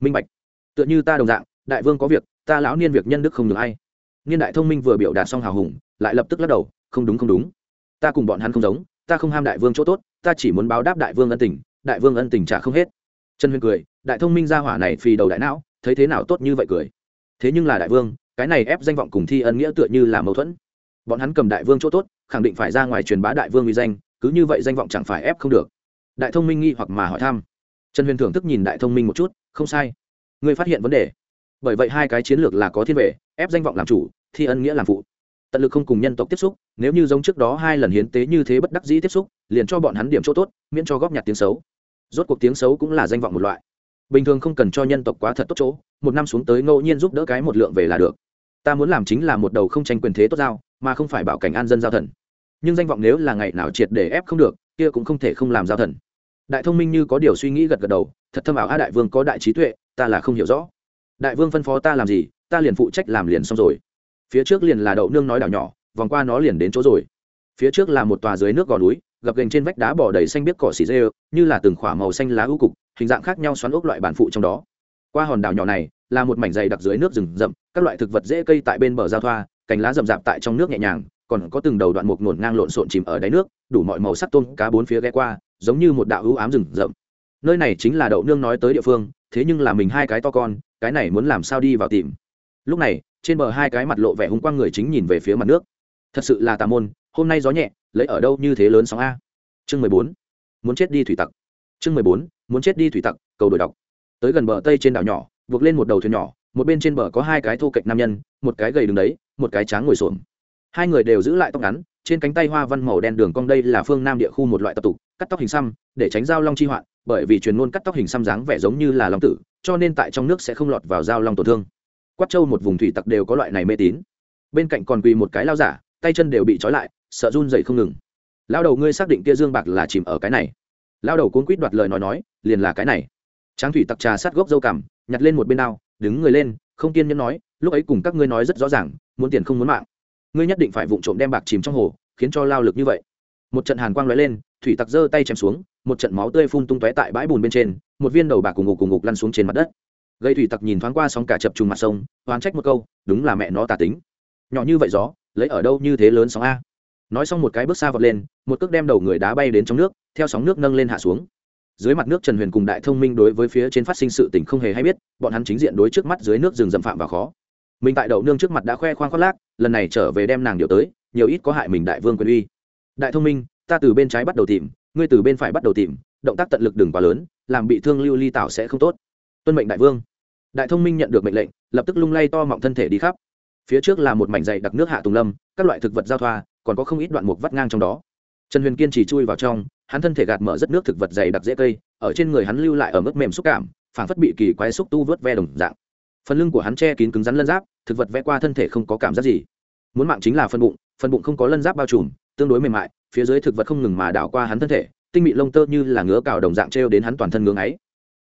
Minh bạch, tựa như ta đồng dạng đại vương có việc, ta lão niên việc nhân đức không được hay niên đại thông minh vừa biểu đạt xong hào hùng, lại lập tức lắc đầu, không đúng không đúng. Ta cùng bọn hắn không giống, ta không ham đại vương chỗ tốt, ta chỉ muốn báo đáp đại vương ân tình, đại vương ân tình trả không hết. Trần huyền cười, đại thông minh ra hỏa này phì đầu đại não, thấy thế nào tốt như vậy cười. Thế nhưng là đại vương, cái này ép danh vọng cùng thi ân nghĩa tựa như là mâu thuẫn. Bọn hắn cầm đại vương chỗ tốt, khẳng định phải ra ngoài truyền bá đại vương uy danh, cứ như vậy danh vọng chẳng phải ép không được. Đại thông minh nghi hoặc mà hỏi thăm. Trần huyền thưởng thức nhìn đại thông minh một chút, không sai. Ngươi phát hiện vấn đề bởi vậy hai cái chiến lược là có thiên vệ, ép danh vọng làm chủ, thi ân nghĩa làm phụ. Tận lực không cùng nhân tộc tiếp xúc, nếu như giống trước đó hai lần hiến tế như thế bất đắc dĩ tiếp xúc, liền cho bọn hắn điểm chỗ tốt, miễn cho góp nhặt tiếng xấu. Rốt cuộc tiếng xấu cũng là danh vọng một loại. Bình thường không cần cho nhân tộc quá thật tốt chỗ, một năm xuống tới ngẫu nhiên giúp đỡ cái một lượng về là được. Ta muốn làm chính là một đầu không tranh quyền thế tốt giao, mà không phải bảo cảnh an dân giao thần. Nhưng danh vọng nếu là ngày nào triệt để ép không được, kia cũng không thể không làm giao thần. Đại thông minh như có điều suy nghĩ gật gật đầu, thật thâm ảo a đại vương có đại trí tuệ, ta là không hiểu rõ đại vương phân phó ta làm gì, ta liền phụ trách làm liền xong rồi. Phía trước liền là đậu nương nói đảo nhỏ, vòng qua nó liền đến chỗ rồi. Phía trước là một tòa dưới nước gò núi, gập gành trên vách đá bỏ đầy xanh biếc cỏ xì dê như là từng khỏa màu xanh lá u cục, hình dạng khác nhau xoắn ốc loại bản phụ trong đó. Qua hòn đảo nhỏ này, là một mảnh dày đặc dưới nước rừng rậm, các loại thực vật dễ cây tại bên bờ giao thoa, cành lá rậm rạp tại trong nước nhẹ nhàng, còn có từng đầu đoạn mục ngổn ngang lộn xộn chìm ở đáy nước, đủ mọi màu sắc tôm cá bốn phía ghé qua, giống như một đạo ưu ám rừng rậm. Nơi này chính là đậu nương nói tới địa phương thế nhưng là mình hai cái to con, cái này muốn làm sao đi vào tìm? Lúc này, trên bờ hai cái mặt lộ vẻ hung quang người chính nhìn về phía mặt nước. Thật sự là tà môn, hôm nay gió nhẹ, lấy ở đâu như thế lớn sóng a. Chương mười bốn, muốn chết đi thủy tặc. Chương mười bốn, muốn chết đi thủy tặc, cầu đổi đọc. Tới gần bờ tây trên đảo nhỏ, buộc lên một đầu thuyền nhỏ, một bên trên bờ có hai cái thô cạnh nam nhân, một cái gầy đứng đấy, một cái tráng ngồi xổm. Hai người đều giữ lại tóc ngắn trên cánh tay hoa văn màu đen đường cong đây là phương nam địa khu một loại tập tục, cắt tóc hình xăm, để tránh dao long chi hoạn, bởi vì truyền ngôn cắt tóc hình xăm dáng vẻ giống như là long tử, cho nên tại trong nước sẽ không lọt vào dao long tổn thương. Quát châu một vùng thủy tặc đều có loại này mê tín. Bên cạnh còn quỳ một cái lao giả, tay chân đều bị trói lại, sợ run dậy không ngừng. Lao đầu, ngươi xác định kia dương bạc là chìm ở cái này? Lao đầu cuốn quýt đoạt lời nói nói, liền là cái này. Tráng thủy tặc trà sát gốc dâu cằm, nhặt lên một bên đao, đứng người lên, không kiên nhẫn nói, lúc ấy cùng các ngươi nói rất rõ ràng, muốn tiền không muốn mạng ngươi nhất định phải vụng trộm đem bạc chìm trong hồ, khiến cho lao lực như vậy. Một trận hàn quang lóe lên, thủy tặc giơ tay chém xuống, một trận máu tươi phun tung tóe tại bãi bùn bên trên, một viên đầu bạc cùng ngục cùng ngục lăn xuống trên mặt đất. Gây thủy tặc nhìn thoáng qua sóng cả chập trùng mặt sông, oán trách một câu, đúng là mẹ nó tà tính. Nhỏ như vậy gió, lấy ở đâu như thế lớn sóng a? Nói xong một cái bước xa vọt lên, một cước đem đầu người đá bay đến trong nước, theo sóng nước nâng lên hạ xuống. Dưới mặt nước trần huyền cùng đại thông minh đối với phía trên phát sinh sự tình không hề hay biết, bọn hắn chính diện đối trước mắt dưới nước rừng dầm phạm và khó. Mình tại đậu nương trước mặt đã khoe khoang khoác lác lần này trở về đem nàng điều tới, nhiều ít có hại mình đại vương quyền uy. Đại thông minh, ta từ bên trái bắt đầu tìm, ngươi từ bên phải bắt đầu tìm, động tác tận lực đừng quá lớn, làm bị thương lưu ly tạo sẽ không tốt. Tuân mệnh đại vương. Đại thông minh nhận được mệnh lệnh, lập tức lung lay to mọng thân thể đi khắp. Phía trước là một mảnh dày đặc nước hạ tùng lâm, các loại thực vật giao thoa, còn có không ít đoạn mục vắt ngang trong đó. Trần huyền kiên chỉ chui vào trong, hắn thân thể gạt mở rất nước thực vật dày đặc dễ cây, ở trên người hắn lưu lại ở mức mềm xúc cảm, phảng phất bị kỳ quái xúc tu vớt ve đồng dạng. Phần lưng của hắn che kín cứng rắn lân giáp thực vật vẽ qua thân thể không có cảm giác gì. Muốn mạng chính là phân bụng phân bụng không có lân giáp bao trùm, tương đối mềm mại, phía dưới thực vật không ngừng mà đảo qua hắn thân thể, tinh mị lông tơ như là ngứa cào đồng dạng trêu đến hắn toàn thân ngưỡng ấy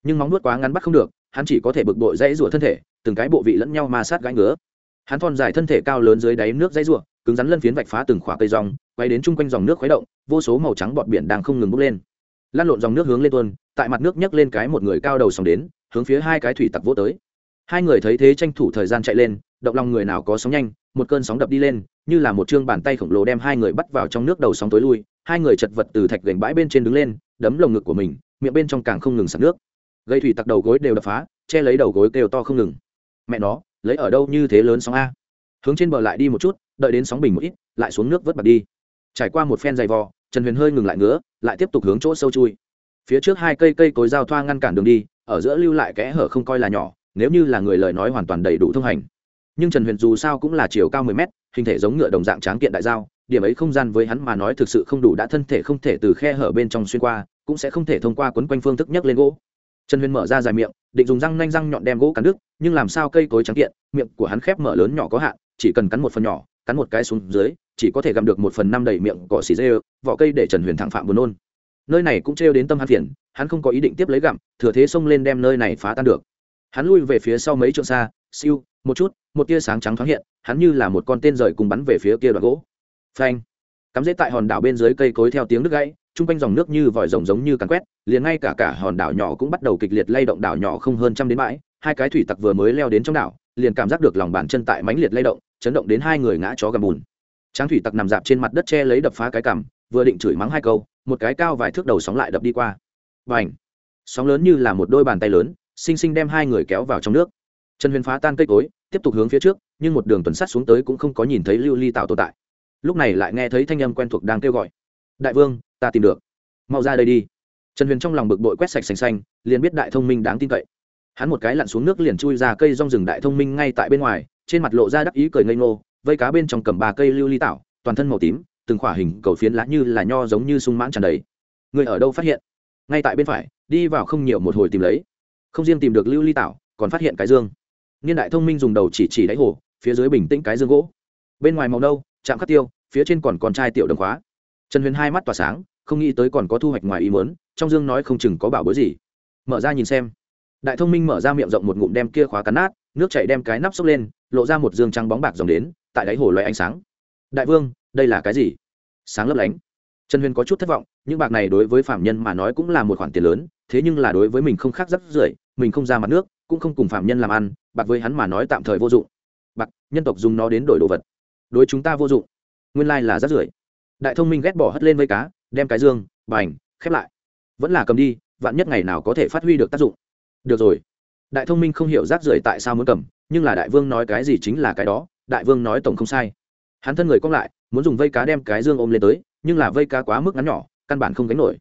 nhưng móng nuốt quá ngắn bắt không được, hắn chỉ có thể bực bội dãy rủa thân thể, từng cái bộ vị lẫn nhau ma sát gãi ngứa. Hắn thon dài thân thể cao lớn dưới đáy nước dãy rủa, cứng rắn lân phiến vạch phá từng khỏa cây rong, quay đến chung quanh dòng nước khuấy động, vô số màu trắng bọt biển đang không ngừng bốc lên. Lan lộn dòng nước hướng lên tuôn, tại mặt nước nhấc lên cái một người cao đầu sòng đến, hướng phía hai cái thủy tặc vô tới. Hai người thấy thế tranh thủ thời gian chạy lên động lòng người nào có sóng nhanh, một cơn sóng đập đi lên, như là một chương bàn tay khổng lồ đem hai người bắt vào trong nước đầu sóng tối lui, hai người chật vật từ thạch gành bãi bên trên đứng lên, đấm lồng ngực của mình, miệng bên trong càng không ngừng sạt nước. Gây thủy tặc đầu gối đều đập phá, che lấy đầu gối kêu to không ngừng. Mẹ nó, lấy ở đâu như thế lớn sóng a? Hướng trên bờ lại đi một chút, đợi đến sóng bình một ít, lại xuống nước vớt bật đi. Trải qua một phen dày vò, trần huyền hơi ngừng lại ngứa, lại tiếp tục hướng chỗ sâu chui. Phía trước hai cây cây cối giao thoa ngăn cản đường đi, ở giữa lưu lại kẽ hở không coi là nhỏ, nếu như là người lời nói hoàn toàn đầy đủ thông hành nhưng trần huyền dù sao cũng là chiều cao mười mét, hình thể giống ngựa đồng dạng tráng kiện đại giao, điểm ấy không gian với hắn mà nói thực sự không đủ đã thân thể không thể từ khe hở bên trong xuyên qua, cũng sẽ không thể thông qua quấn quanh phương thức nhấc lên gỗ. Trần huyền mở ra dài miệng, định dùng răng nanh răng nhọn đem gỗ cắn đứt, nhưng làm sao cây cối trắng kiện, miệng của hắn khép mở lớn nhỏ có hạn, chỉ cần cắn một phần nhỏ, cắn một cái xuống dưới, chỉ có thể gặm được một phần năm đầy miệng cỏ xì dê, vỏ cây để trần huyền thẳng phạm buồn nôn. Nơi này cũng trêu đến tâm hắn phiền, hắn không có ý định tiếp lấy gặm, thừa thế xông lên đem nơi này phá tan được. Hắn lui về phía sau mấy trượng xa siêu, một chút, một tia sáng trắng thoáng hiện, hắn như là một con tên rời cùng bắn về phía kia đoạn gỗ. Phanh. Cắm dễ tại hòn đảo bên dưới cây cối theo tiếng nước gãy, chung quanh dòng nước như vòi rồng giống như càn quét, liền ngay cả cả hòn đảo nhỏ cũng bắt đầu kịch liệt lay động đảo nhỏ không hơn trăm đến bãi. Hai cái thủy tặc vừa mới leo đến trong đảo, liền cảm giác được lòng bàn chân tại mãnh liệt lay động, chấn động đến hai người ngã chó gầm bùn. Tráng thủy tặc nằm dạp trên mặt đất che lấy đập phá cái cằm, vừa định chửi mắng hai câu, một cái cao vài thước đầu sóng lại đập đi qua. Và ảnh sóng lớn như là một đôi bàn tay lớn, xinh xinh đem hai người kéo vào trong nước trần huyền phá tan cây cối, tiếp tục hướng phía trước, nhưng một đường tuần sát xuống tới cũng không có nhìn thấy lưu ly tạo tồn tại. Lúc này lại nghe thấy thanh âm quen thuộc đang kêu gọi. Đại vương, ta tìm được. Mau ra đây đi. Trần huyền trong lòng bực bội quét sạch xanh xanh, liền biết đại thông minh đáng tin cậy. Hắn một cái lặn xuống nước liền chui ra cây rong rừng đại thông minh ngay tại bên ngoài, trên mặt lộ ra đắc ý cười ngây ngô, vây cá bên trong cầm ba cây lưu ly tạo toàn thân màu tím, từng khỏa hình cầu phiến lá như là nho giống như sung mãn tràn đầy. Người ở đâu phát hiện? Ngay tại bên phải, đi vào không nhiều một hồi tìm lấy. Không riêng tìm được lưu ly tạo còn phát hiện cái dương niên đại thông minh dùng đầu chỉ chỉ đáy hồ, phía dưới bình tĩnh cái dương gỗ. Bên ngoài màu nâu, chạm khắc tiêu, phía trên còn con trai tiểu đồng khóa. Trần huyền hai mắt tỏa sáng, không nghĩ tới còn có thu hoạch ngoài ý mớn trong dương nói không chừng có bảo bối gì. Mở ra nhìn xem. Đại thông minh mở ra miệng rộng một ngụm đem kia khóa cắn nát, nước chảy đem cái nắp xốc lên, lộ ra một dương trắng bóng bạc dòng đến, tại đáy hồ loé ánh sáng. Đại vương, đây là cái gì? Sáng lấp lánh. Trần huyền có chút thất vọng, những bạc này đối với phạm nhân mà nói cũng là một khoản tiền lớn, thế nhưng là đối với mình không khác rất rưởi, mình không ra mặt nước, cũng không cùng phạm nhân làm ăn bạc với hắn mà nói tạm thời vô dụng. Bạc, nhân tộc dùng nó đến đổi đồ vật. Đối chúng ta vô dụng. Nguyên lai là rác rưởi. Đại thông minh ghét bỏ hất lên vây cá, đem cái dương, bành, khép lại. Vẫn là cầm đi, vạn nhất ngày nào có thể phát huy được tác dụng. Được rồi. Đại thông minh không hiểu rác rưởi tại sao muốn cầm, nhưng là đại vương nói cái gì chính là cái đó, đại vương nói tổng không sai. Hắn thân người cong lại, muốn dùng vây cá đem cái dương ôm lên tới, nhưng là vây cá quá mức ngắn nhỏ, căn bản không gánh nổi.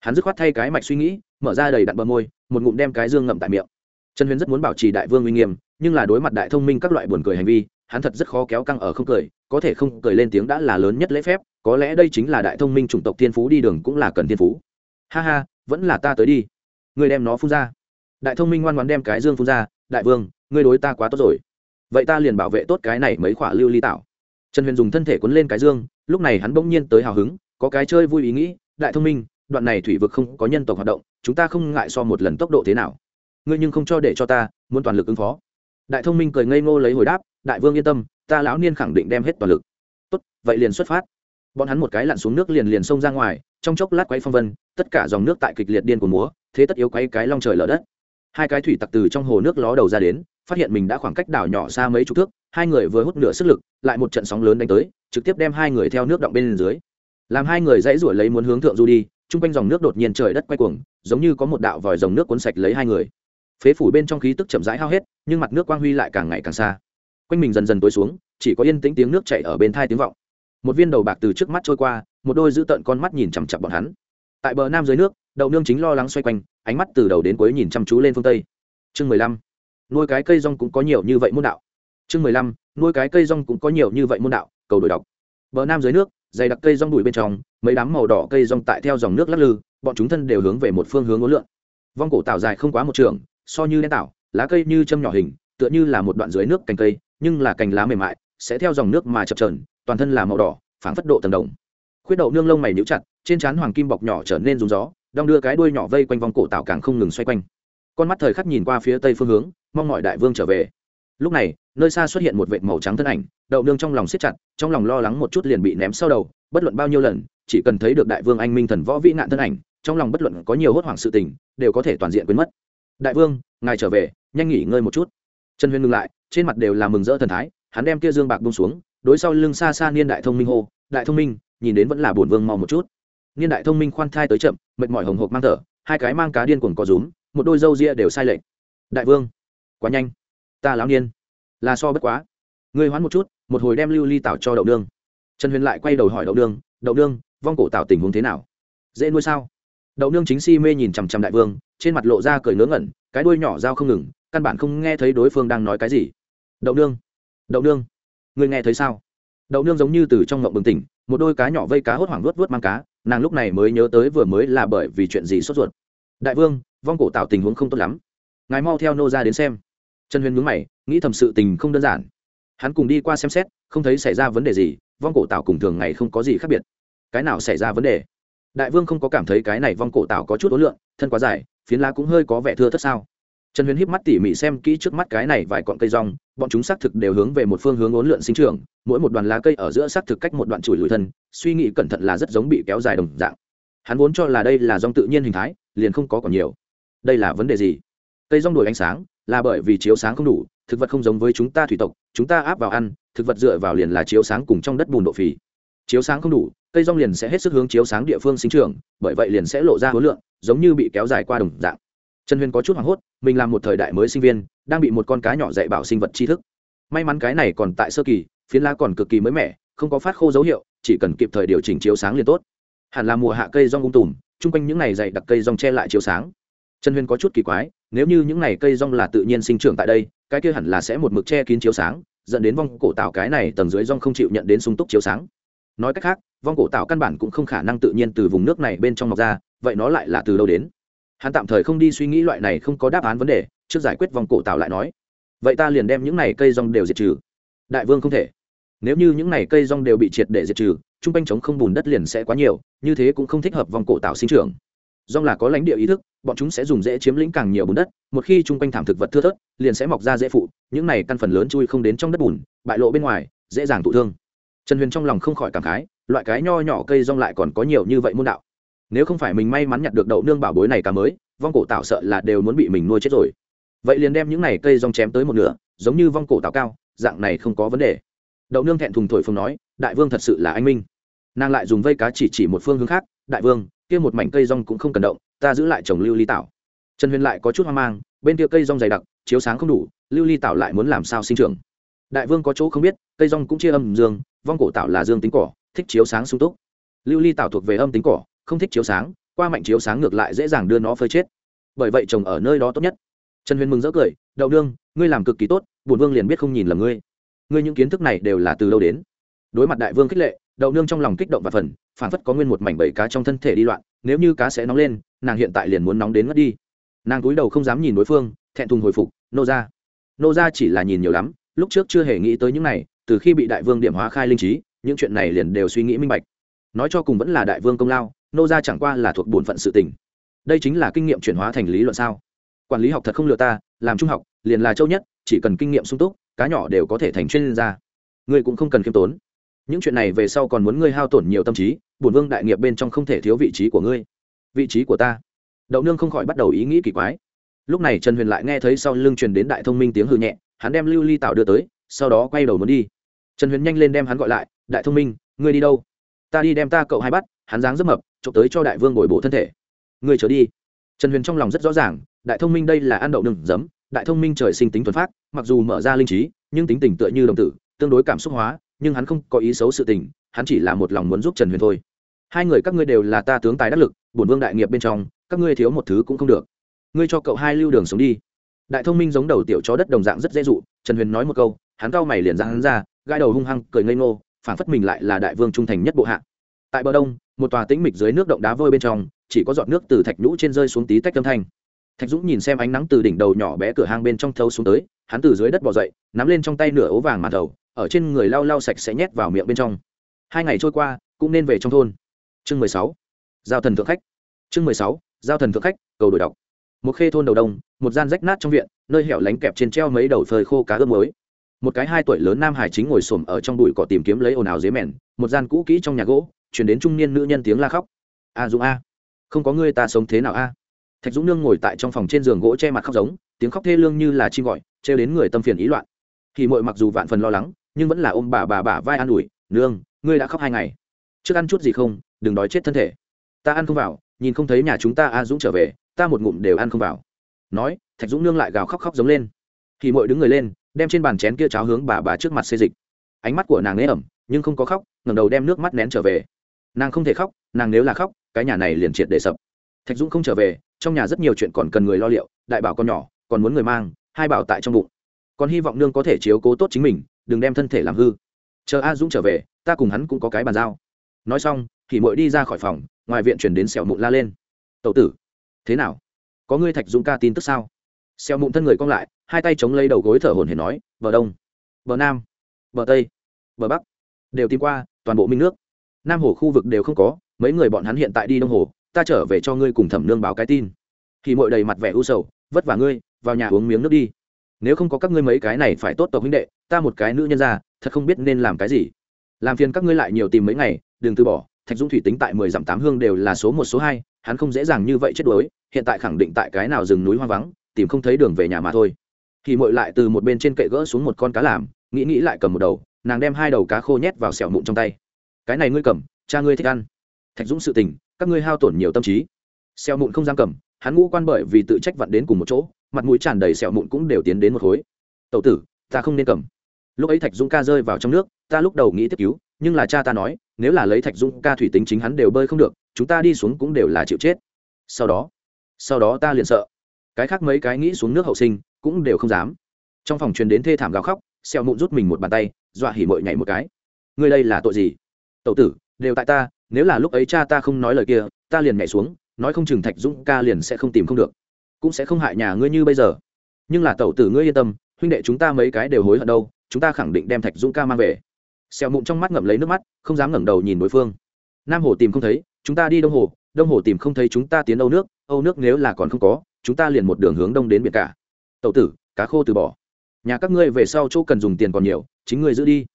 Hắn dứt khoát thay cái mạch suy nghĩ, mở ra đầy đặn bờ môi, một ngụm đem cái dương ngậm tại miệng trần huyền rất muốn bảo trì đại vương uy nghiêm, nhưng là đối mặt đại thông minh các loại buồn cười hành vi, hắn thật rất khó kéo căng ở không cười, có thể không cười lên tiếng đã là lớn nhất lễ phép, có lẽ đây chính là đại thông minh chủng tộc thiên phú đi đường cũng là cần thiên phú. Ha ha, vẫn là ta tới đi. Người đem nó phun ra. Đại thông minh ngoan ngoan đem cái dương phun ra, đại vương, ngươi đối ta quá tốt rồi. Vậy ta liền bảo vệ tốt cái này mấy khỏa lưu ly tạo trần huyền dùng thân thể quấn lên cái dương, lúc này hắn bỗng nhiên tới hào hứng, có cái chơi vui ý nghĩ, đại thông minh, đoạn này thủy vực không có nhân tộc hoạt động, chúng ta không ngại so một lần tốc độ thế nào ngươi nhưng không cho để cho ta, muốn toàn lực ứng phó. Đại thông minh cười ngây ngô lấy hồi đáp, đại vương yên tâm, ta lão niên khẳng định đem hết toàn lực. Tốt, vậy liền xuất phát. Bọn hắn một cái lặn xuống nước liền liền xông ra ngoài, trong chốc lát quay phong vân, tất cả dòng nước tại kịch liệt điên của múa, thế tất yếu quay cái long trời lở đất. Hai cái thủy tặc từ trong hồ nước ló đầu ra đến, phát hiện mình đã khoảng cách đảo nhỏ xa mấy chục thước, hai người vừa hút nửa sức lực, lại một trận sóng lớn đánh tới, trực tiếp đem hai người theo nước động bên dưới. Làm hai người dãy ruổi lấy muốn hướng thượng du đi, chung quanh dòng nước đột nhiên trời đất quay cuồng, giống như có một đạo vòi dòng nước cuốn sạch lấy hai người phế phủ bên trong khí tức chậm rãi hao hết, nhưng mặt nước quang huy lại càng ngày càng xa. Quanh mình dần dần tối xuống, chỉ có yên tĩnh tiếng nước chảy ở bên thai tiếng vọng. Một viên đầu bạc từ trước mắt trôi qua, một đôi giữ tợn con mắt nhìn chằm chặp bọn hắn. Tại bờ nam dưới nước, đậu nương chính lo lắng xoay quanh, ánh mắt từ đầu đến cuối nhìn chăm chú lên phương tây. Chương mười lăm. Nuôi cái cây rong cũng có nhiều như vậy môn đạo. Chương mười lăm. Nuôi cái cây rong cũng có nhiều như vậy môn đạo, cầu đổi đọc. Bờ nam dưới nước, dày đặc cây rong đùi bên trong, mấy đám màu đỏ cây rong tại theo dòng nước lắc lư, bọn chúng thân đều hướng về một phương hướng ngốn lượn. Vong cổ tạo dài không quá một trường so như đen tạo lá cây như châm nhỏ hình, tựa như là một đoạn dưới nước cành cây, nhưng là cành lá mềm mại, sẽ theo dòng nước mà chập trờn toàn thân là màu đỏ, phảng phất độ tầng đồng. Khuyết đậu nương lông mày níu chặt, trên trán hoàng kim bọc nhỏ trở nên rúng gió, đong đưa cái đuôi nhỏ vây quanh vòng cổ tạo càng không ngừng xoay quanh. Con mắt thời khắc nhìn qua phía tây phương hướng, mong mọi đại vương trở về. Lúc này, nơi xa xuất hiện một vệt màu trắng thân ảnh, đậu nương trong lòng siết chặt, trong lòng lo lắng một chút liền bị ném sau đầu, bất luận bao nhiêu lần, chỉ cần thấy được đại vương anh minh thần võ vĩ nạn thân ảnh, trong lòng bất luận có nhiều hốt hoảng sự tình, đều có thể toàn diện quên mất đại vương, ngài trở về, nhanh nghỉ ngơi một chút. Trần huyền ngừng lại, trên mặt đều là mừng rỡ thần thái, hắn đem kia dương bạc bông xuống, đối sau lưng xa xa niên đại thông minh hô, đại thông minh, nhìn đến vẫn là bổn vương mau một chút. Niên đại thông minh khoan thai tới chậm, mệt mỏi hồng hộc mang thở, hai cái mang cá điên cuồng có rúm, một đôi râu ria đều sai lệch. Đại vương, quá nhanh. Ta láo niên. Là so bất quá. Ngươi hoán một chút, một hồi đem lưu ly tảo cho đậu đương trần huyền lại quay đầu hỏi đậu đương đậu đương vong cổ tảo tình huống thế nào? Dễ nuôi sao? Đậu nương chính si mê nhìn chằm chằm đại vương trên mặt lộ ra cười ngớ ngẩn, cái đuôi nhỏ dao không ngừng, căn bản không nghe thấy đối phương đang nói cái gì. Đậu nương đậu nương, ngươi nghe thấy sao? Đậu nương giống như từ trong ngộng bừng tỉnh, một đôi cá nhỏ vây cá hốt hoảng vuốt vớt mang cá, nàng lúc này mới nhớ tới vừa mới là bởi vì chuyện gì sốt ruột. Đại vương, vong cổ tạo tình huống không tốt lắm. Ngài mau theo nô ra đến xem. Trần huyền mướn mày, nghĩ thầm sự tình không đơn giản. Hắn cùng đi qua xem xét, không thấy xảy ra vấn đề gì, vong cổ tạo cùng thường ngày không có gì khác biệt. Cái nào xảy ra vấn đề? Đại vương không có cảm thấy cái này vong cổ tạo có chút ối lượng thân quá dài phiến lá cũng hơi có vẻ thưa thất sao. Trần huyền híp mắt tỉ mỉ xem kỹ trước mắt cái này vài cọn cây rong, bọn chúng xác thực đều hướng về một phương hướng ốn lượn sinh trưởng, mỗi một đoàn lá cây ở giữa xác thực cách một đoạn chùi lùi thân, suy nghĩ cẩn thận là rất giống bị kéo dài đồng dạng. Hắn vốn cho là đây là rong tự nhiên hình thái, liền không có còn nhiều. Đây là vấn đề gì? Cây rong đổi ánh sáng, là bởi vì chiếu sáng không đủ, thực vật không giống với chúng ta thủy tộc, chúng ta áp vào ăn, thực vật dựa vào liền là chiếu sáng cùng trong đất bùn độ phì chiếu sáng không đủ, cây rong liền sẽ hết sức hướng chiếu sáng địa phương sinh trưởng, bởi vậy liền sẽ lộ ra hối lượng, giống như bị kéo dài qua đồng dạng. Trần huyền có chút hoảng hốt, mình làm một thời đại mới sinh viên, đang bị một con cá nhỏ dạy bảo sinh vật tri thức. May mắn cái này còn tại sơ kỳ, phiến lá còn cực kỳ mới mẻ, không có phát khô dấu hiệu, chỉ cần kịp thời điều chỉnh chiếu sáng liền tốt. Hẳn là mùa hạ cây rong ung tùm, chung quanh những ngày dày đặc cây rong che lại chiếu sáng. Trần huyền có chút kỳ quái, nếu như những ngày cây rong là tự nhiên sinh trưởng tại đây, cái kia hẳn là sẽ một mực che kín chiếu sáng, dẫn đến vong cổ tạo cái này tầng dưới rong không chịu nhận đến sung túc chiếu sáng nói cách khác, vong cổ tạo căn bản cũng không khả năng tự nhiên từ vùng nước này bên trong mọc ra, vậy nó lại là từ đâu đến? Hắn tạm thời không đi suy nghĩ loại này không có đáp án vấn đề, trước giải quyết vòng cổ tạo lại nói. Vậy ta liền đem những này cây rong đều diệt trừ. Đại vương không thể. Nếu như những này cây rong đều bị triệt để diệt trừ t r u n g quanh trống không bùn đất liền sẽ quá nhiều, như thế cũng không thích hợp vòng cổ tạo sinh trưởng. Rong là có lãnh địa ý thức, bọn chúng sẽ dùng dễ chiếm lĩnh càng nhiều bùn đất, một khi chung quanh thảm thực vật thưa thớt, liền sẽ mọc ra dễ phụ, những này căn phần lớn chui không đến trong đất bùn, bại lộ bên ngoài, dễ dàng thụ thương trần huyền trong lòng không khỏi cảm khái, loại cái nho nhỏ cây rong lại còn có nhiều như vậy môn đạo. Nếu không phải mình may mắn nhặt được đậu nương bảo bối này cá mới, vong cổ tạo sợ là đều muốn bị mình nuôi chết rồi. Vậy liền đem những này cây rong chém tới một nửa, giống như vong cổ tạo cao, dạng này không có vấn đề. Đậu nương thẹn thùng thổi phồng nói, đại vương thật sự là anh minh. Nàng lại dùng vây cá chỉ chỉ một phương hướng khác, đại vương, kia một mảnh cây rong cũng không cần động, ta giữ lại trồng lưu ly tảo. Trần huyền lại có chút hoang mang, bên kia cây rong dày đặc, chiếu sáng không đủ, lưu ly tảo lại muốn làm sao sinh trưởng? Đại vương có chỗ không biết, cây rong cũng chia âm dương, vong cổ tạo là dương tính cỏ, thích chiếu sáng sung túc. Lưu ly tạo thuộc về âm tính cỏ, không thích chiếu sáng, qua mạnh chiếu sáng ngược lại dễ dàng đưa nó phơi chết. Bởi vậy trồng ở nơi đó tốt nhất. Trần huyền mừng rỡ cười, đậu nương, ngươi làm cực kỳ tốt bùn vương liền biết không nhìn lầm ngươi. Ngươi những kiến thức này đều là từ đâu đến? Đối mặt đại vương khích lệ, đậu nương trong lòng kích động và phần phản phất có nguyên một mảnh bầy cá trong thân thể đi loạn, nếu như cá sẽ nóng lên, nàng hiện tại liền muốn nóng đến mất đi. Nàng cúi đầu không dám nhìn đối phương, thẹn thùng hồi phục, nô ra nô ra chỉ là nhìn nhiều lắm lúc trước chưa hề nghĩ tới những này, từ khi bị đại vương điểm hóa khai linh trí, những chuyện này liền đều suy nghĩ minh bạch. Nói cho cùng vẫn là đại vương công lao, nô ra chẳng qua là thuộc bổn phận sự tình. Đây chính là kinh nghiệm chuyển hóa thành lý luận sao? Quản lý học thật không lừa ta, làm trung học, liền là châu nhất, chỉ cần kinh nghiệm sung túc, cá nhỏ đều có thể thành chuyên gia. Ngươi cũng không cần khiêm tốn. Những chuyện này về sau còn muốn ngươi hao tổn nhiều tâm trí, bổn vương đại nghiệp bên trong không thể thiếu vị trí của ngươi. Vị trí của ta. Đậu nương không khỏi bắt đầu ý nghĩ kỳ quái. Lúc này trần huyền lại nghe thấy sau lưng truyền đến đại thông minh tiếng hư nhẹ hắn đem lưu ly tạo đưa tới, sau đó quay đầu muốn đi. Trần huyền nhanh lên đem hắn gọi lại, đại thông minh, ngươi đi đâu? Ta đi đem ta cậu hai bắt, hắn dáng rất mập trộm tới cho đại vương bồi bổ thân thể. Ngươi trở đi. Trần huyền trong lòng rất rõ ràng, đại thông minh đây là ăn đậu nừng giấm, đại thông minh trời sinh tính thuần phát mặc dù mở ra linh trí, nhưng tính tình tựa như đồng tử, tương đối cảm xúc hóa, nhưng hắn không có ý xấu sự tình, hắn chỉ là một lòng muốn giúp trần huyền thôi. Hai người các ngươi đều là ta tướng tài đắc lực, bổn vương đại nghiệp bên trong, các ngươi thiếu một thứ cũng không được. Ngươi cho cậu hai lưu đường sống đi đại thông minh giống đầu tiểu chó đất đồng dạng rất dễ dụ, trần huyền nói một câu, hắn cao mày liền ra hắn ra gai đầu hung hăng cười ngây ngô, phản phất mình lại là đại vương trung thành nhất bộ hạ. Tại bờ đông, một tòa tĩnh mịch dưới nước động đá vôi bên trong, chỉ có giọt nước từ thạch nhũ trên rơi xuống tí tách âm thanh. Thạch dũng nhìn xem ánh nắng từ đỉnh đầu nhỏ bé cửa hang bên trong thâu xuống tới, hắn từ dưới đất bỏ dậy, nắm lên trong tay nửa ố vàng màn đầu, ở trên người lau lau sạch sẽ nhét vào miệng bên trong. Hai ngày trôi qua, cũng nên về trong thôn. Chương mười sáu, giao thần thượng khách. Chương mười sáu, giao thần thượng khách, cầu đổi đọc một khê thôn đầu đông, một gian rách nát trong viện, nơi hẻo lánh kẹp trên treo mấy đầu phơi khô cá ướp mới một cái hai tuổi lớn nam hải chính ngồi xổm ở trong bụi cỏ tìm kiếm lấy ồn ào dế mèn, một gian cũ kỹ trong nhà gỗ, chuyển đến trung niên nữ nhân tiếng la khóc. A dũng a, không có ngươi ta sống thế nào a? Thạch dũng nương ngồi tại trong phòng trên giường gỗ che mặt khóc giống, tiếng khóc thê lương như là chim gọi, trêu đến người tâm phiền ý loạn. Thì mội mặc dù vạn phần lo lắng, nhưng vẫn là ôm bà bà bà vai an ủi, nương, ngươi đã khóc hai ngày. Trước ăn chút gì không, đừng đói chết thân thể. Ta ăn không vào, nhìn không thấy nhà chúng ta a dũng trở về ta một ngụm đều ăn không vào. Nói, thạch dũng nương lại gào khóc khóc giống lên. Thì mội đứng người lên, đem trên bàn chén kia cháo hướng bà bà trước mặt xê dịch. Ánh mắt của nàng nế ẩm, nhưng không có khóc, ngẩng đầu đem nước mắt nén trở về. Nàng không thể khóc, nàng nếu là khóc, cái nhà này liền triệt để sập. Thạch dũng không trở về, trong nhà rất nhiều chuyện còn cần người lo liệu, đại bảo con nhỏ, còn muốn người mang, hai bảo tại trong bụng. Còn hy vọng nương có thể chiếu cố tốt chính mình, đừng đem thân thể làm hư. Chờ a dũng trở về, ta cùng hắn cũng có cái bàn giao. Nói xong, thì mội đi ra khỏi phòng, ngoài viện chuyển đến sẹo mụn la lên. Tậu tử thế nào? Có ngươi thạch dũng ca tin tức sao? Xeo mụn thân người cong lại, hai tay chống lấy đầu gối thở hồn hển nói, bờ đông, bờ nam, bờ tây, bờ bắc, đều tìm qua, toàn bộ minh nước. Nam hồ khu vực đều không có, mấy người bọn hắn hiện tại đi đông hồ, ta trở về cho ngươi cùng thẩm nương báo cái tin. Thì mội đầy mặt vẻ u sầu, vất vả ngươi, vào nhà uống miếng nước đi. Nếu không có các ngươi mấy cái này phải tốt tộc huynh đệ, ta một cái nữ nhân ra, thật không biết nên làm cái gì. Làm phiền các ngươi lại nhiều tìm mấy ngày, đừng từ bỏ, thạch dung thủy tính tại mười dặm tám hương đều là số một, số hai hắn không dễ dàng như vậy chết đuối, hiện tại khẳng định tại cái nào rừng núi hoang vắng, tìm không thấy đường về nhà mà thôi. Thì mội lại từ một bên trên kệ gỡ xuống một con cá làm, nghĩ nghĩ lại cầm một đầu, nàng đem hai đầu cá khô nhét vào sẹo mụn trong tay. Cái này ngươi cầm, cha ngươi thích ăn. Thạch dũng sự tình, các ngươi hao tổn nhiều tâm trí. Sẹo mụn không dám cầm, hắn ngũ quan bởi vì tự trách vặn đến cùng một chỗ, mặt mũi tràn đầy sẹo mụn cũng đều tiến đến một khối. Tậu tử, ta không nên cầm. Lúc ấy thạch dũng ca rơi vào trong nước, ta lúc đầu nghĩ tiếp cứu, nhưng là cha ta nói nếu là lấy thạch dung ca thủy tính chính hắn đều bơi không được, chúng ta đi xuống cũng đều là chịu chết. Sau đó sau đó ta liền sợ. Cái khác mấy cái nghĩ xuống nước hậu sinh, cũng đều không dám. Trong phòng truyền đến thê thảm gào khóc, xẹo mụn rút mình một bàn tay, dọa hỉ mội nhảy một cái. Ngươi đây là tội gì? Tậu tử, đều tại ta, nếu là lúc ấy cha ta không nói lời kia, ta liền nhảy xuống, nói không chừng thạch dũng ca liền sẽ không tìm không được. Cũng sẽ không hại nhà ngươi như bây giờ. Nhưng là tẩu tử ngươi yên tâm, huynh đệ chúng ta mấy cái đều hối hận đâu, chúng ta khẳng định đem thạch dũng ca mang về xèo mụn trong mắt ngậm lấy nước mắt, không dám ngẩng đầu nhìn đối phương. Nam hồ tìm không thấy, chúng ta đi đông hồ đông hồ tìm không thấy chúng ta tiến âu nước âu nước nếu là còn không có, chúng ta liền một đường hướng đông đến biển cả. Tẩu tử, cá khô từ bỏ. Nhà các ngươi về sau chỗ cần dùng tiền còn nhiều, chính ngươi giữ đi.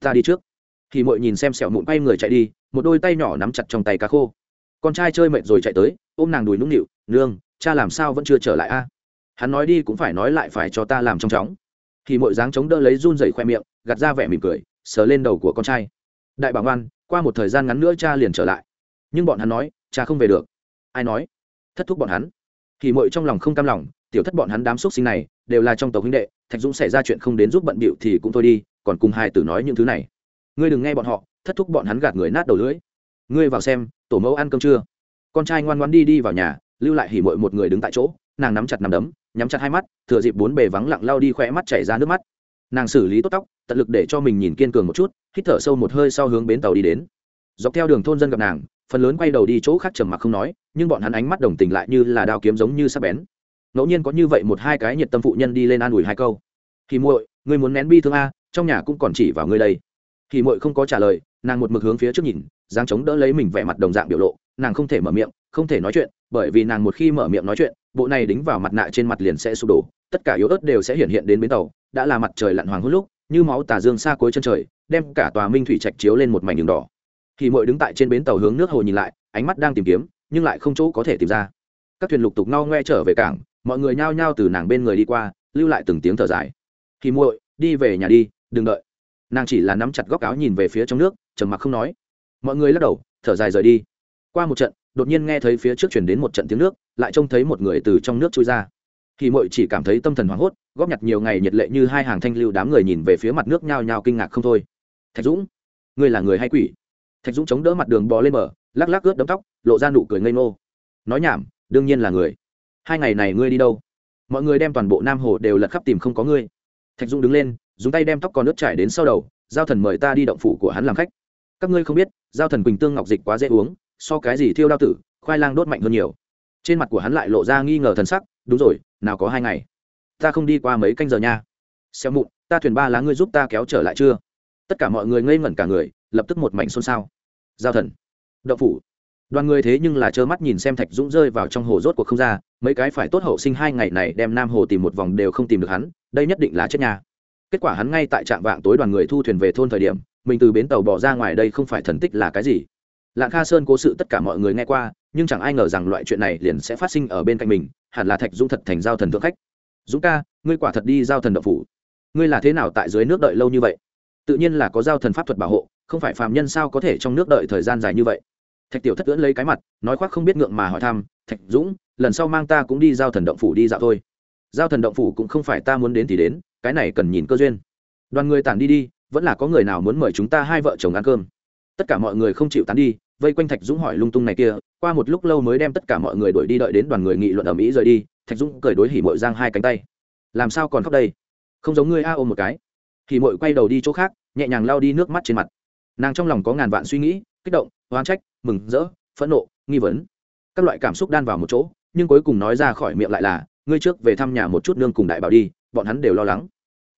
Ta đi trước. Thì mội nhìn xem sẹo mụn bay người chạy đi, một đôi tay nhỏ nắm chặt trong tay cá khô. Con trai chơi mệt rồi chạy tới, ôm nàng đùi nũng nịu, nương, cha làm sao vẫn chưa trở lại a? Hắn nói đi cũng phải nói lại phải cho ta làm trong chóng. Thì mội dáng chống đỡ lấy run dày khoe miệng, gạt ra vẻ mỉm cười sờ lên đầu của con trai. Đại bảo ngoan, qua một thời gian ngắn nữa cha liền trở lại. Nhưng bọn hắn nói, cha không về được. Ai nói? Thất thúc bọn hắn. Thì mội trong lòng không cam lòng, tiểu thất bọn hắn đám xúc sinh này, đều là trong tàu huynh đệ, thạch dũng xảy ra chuyện không đến giúp bận bịu thì cũng thôi đi, còn cùng hai tử nói những thứ này. Ngươi đừng nghe bọn họ, thất thúc bọn hắn gạt người nát đầu lưỡi. Ngươi vào xem, tổ mẫu ăn cơm chưa? Con trai ngoan ngoan đi đi vào nhà, lưu lại hỉ mội một người đứng tại chỗ, nàng nắm chặt nằm đấm, nhắm chặt hai mắt, thừa dịp bốn bề vắng lặng lao đi khỏe mắt chảy ra nước mắt nàng xử lý tốt tóc, tận lực để cho mình nhìn kiên cường một chút, hít thở sâu một hơi sau hướng bến tàu đi đến. Dọc theo đường thôn dân gặp nàng, phần lớn quay đầu đi chỗ khác trầm mặc không nói, nhưng bọn hắn ánh mắt đồng tình lại như là đao kiếm giống như sắp bén. Ngẫu nhiên có như vậy một hai cái nhiệt tâm phụ nhân đi lên an ủi hai câu. Thì muội người muốn nén bi thương a, trong nhà cũng còn chỉ vào ngươi đây. Thì muội không có trả lời, nàng một mực hướng phía trước nhìn, dáng chống đỡ lấy mình vẻ mặt đồng dạng biểu lộ, nàng không thể mở miệng, không thể nói chuyện, bởi vì nàng một khi mở miệng nói chuyện, bộ này đính vào mặt nạ trên mặt liền sẽ sụp đổ tất cả yếu ớt đều sẽ hiện hiện đến bến tàu, đã là mặt trời lặn hoàng hôn lúc, như máu tà dương xa cuối chân trời, đem cả tòa minh thủy trạch chiếu lên một mảnh đường đỏ. Thì muội đứng tại trên bến tàu hướng nước hồ nhìn lại, ánh mắt đang tìm kiếm, nhưng lại không chỗ có thể tìm ra. Các thuyền lục tục no ngoe trở về cảng, mọi người nhao nhao từ nàng bên người đi qua, lưu lại từng tiếng thở dài. Thì muội, đi về nhà đi, đừng đợi. Nàng chỉ là nắm chặt góc áo nhìn về phía trong nước, trầm mặc không nói. Mọi người lắc đầu, thở dài rời đi. Qua một trận, đột nhiên nghe thấy phía trước chuyển đến một trận tiếng nước, lại trông thấy một người từ trong nước trôi ra thì mội chỉ cảm thấy tâm thần hoảng hốt, góp nhặt nhiều ngày nhiệt lệ như hai hàng thanh lưu đám người nhìn về phía mặt nước nhao nhao kinh ngạc không thôi. Thạch dũng, ngươi là người hay quỷ? Thạch dũng chống đỡ mặt đường bò lên bờ, lắc lắc ướt đấm tóc, lộ ra nụ cười ngây ngô. Nói nhảm, đương nhiên là người. Hai ngày này ngươi đi đâu? Mọi người đem toàn bộ nam hồ đều lật khắp tìm không có ngươi. Thạch dũng đứng lên, dùng tay đem tóc còn nước trải đến sau đầu, giao thần mời ta đi động phủ của hắn làm khách. Các ngươi không biết, giao thần quỳnh tương ngọc dịch quá dễ uống, so cái gì thiêu đao tử, khoai lang đốt mạnh hơn nhiều. Trên mặt của hắn lại lộ ra nghi ngờ thần sắc, đúng rồi nào có hai ngày. Ta không đi qua mấy canh giờ nha. Xéo mụn, ta thuyền ba lá ngươi giúp ta kéo trở lại chưa? Tất cả mọi người ngây ngẩn cả người, lập tức một mảnh xôn xao. Giao thần. Đậu phủ. Đoàn người thế nhưng là trơ mắt nhìn xem thạch dũng rơi vào trong hồ rốt cuộc không ra, mấy cái phải tốt hậu sinh hai ngày này đem nam hồ tìm một vòng đều không tìm được hắn, đây nhất định là chết nhà. Kết quả hắn ngay tại trạm vạng tối đoàn người thu thuyền về thôn thời điểm, mình từ bến tàu bỏ ra ngoài đây không phải thần tích là cái gì. Lạng kha sơn cố sự tất cả mọi người nghe qua nhưng chẳng ai ngờ rằng loại chuyện này liền sẽ phát sinh ở bên cạnh mình, hẳn là thạch dũng thật thành giao thần thượng khách. Dũng ca, ngươi quả thật đi giao thần đậu phủ. Ngươi là thế nào tại dưới nước đợi lâu như vậy? Tự nhiên là có giao thần pháp thuật bảo hộ, không phải phàm nhân sao có thể trong nước đợi thời gian dài như vậy? Thạch tiểu thất ưỡn lấy cái mặt, nói khoác không biết ngượng mà hỏi thăm, thạch dũng, lần sau mang ta cũng đi giao thần động phủ đi dạo thôi. Giao thần động phủ cũng không phải ta muốn đến thì đến, cái này cần nhìn cơ duyên. Đoàn người tản đi đi, vẫn là có người nào muốn mời chúng ta hai vợ chồng ăn cơm. Tất cả mọi người không chịu tán đi vây quanh thạch dũng hỏi lung tung này kia, qua một lúc lâu mới đem tất cả mọi người đuổi đi đợi đến đoàn người nghị luận ở mỹ rời đi, thạch dũng cười đối hỉ mội giang hai cánh tay. Làm sao còn khóc đây? Không giống ngươi a ôm một cái. Hỉ mội quay đầu đi chỗ khác, nhẹ nhàng lao đi nước mắt trên mặt. Nàng trong lòng có ngàn vạn suy nghĩ, kích động, oán trách, mừng rỡ, phẫn nộ, nghi vấn. Các loại cảm xúc đan vào một chỗ, nhưng cuối cùng nói ra khỏi miệng lại là, ngươi trước về thăm nhà một chút nương cùng đại bảo đi, bọn hắn đều lo lắng.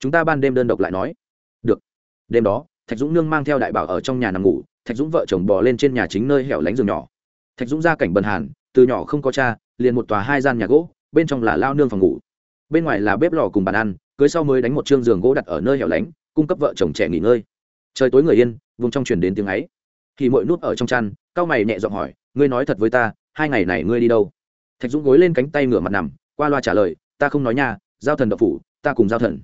Chúng ta ban đêm đơn độc lại nói. Được. Đêm đó, thạch dũng nương mang theo đại bảo ở trong nhà nằm ngủ thạch dũng vợ chồng bò lên trên nhà chính nơi hẻo lánh giường nhỏ. Thạch dũng ra cảnh bần hàn, từ nhỏ không có cha, liền một tòa hai gian nhà gỗ, bên trong là lao nương phòng ngủ. Bên ngoài là bếp lò cùng bàn ăn, cưới sau mới đánh một chương giường gỗ đặt ở nơi hẻo lánh, cung cấp vợ chồng trẻ nghỉ ngơi. Trời tối người yên, vùng trong chuyển đến tiếng ấy. Thì mỗi nút ở trong chăn cao mày nhẹ giọng hỏi, ngươi nói thật với ta, hai ngày này ngươi đi đâu? Thạch dũng gối lên cánh tay ngửa mặt nằm, qua loa trả lời, ta không nói nha, giao thần đậu phủ, ta cùng giao thần.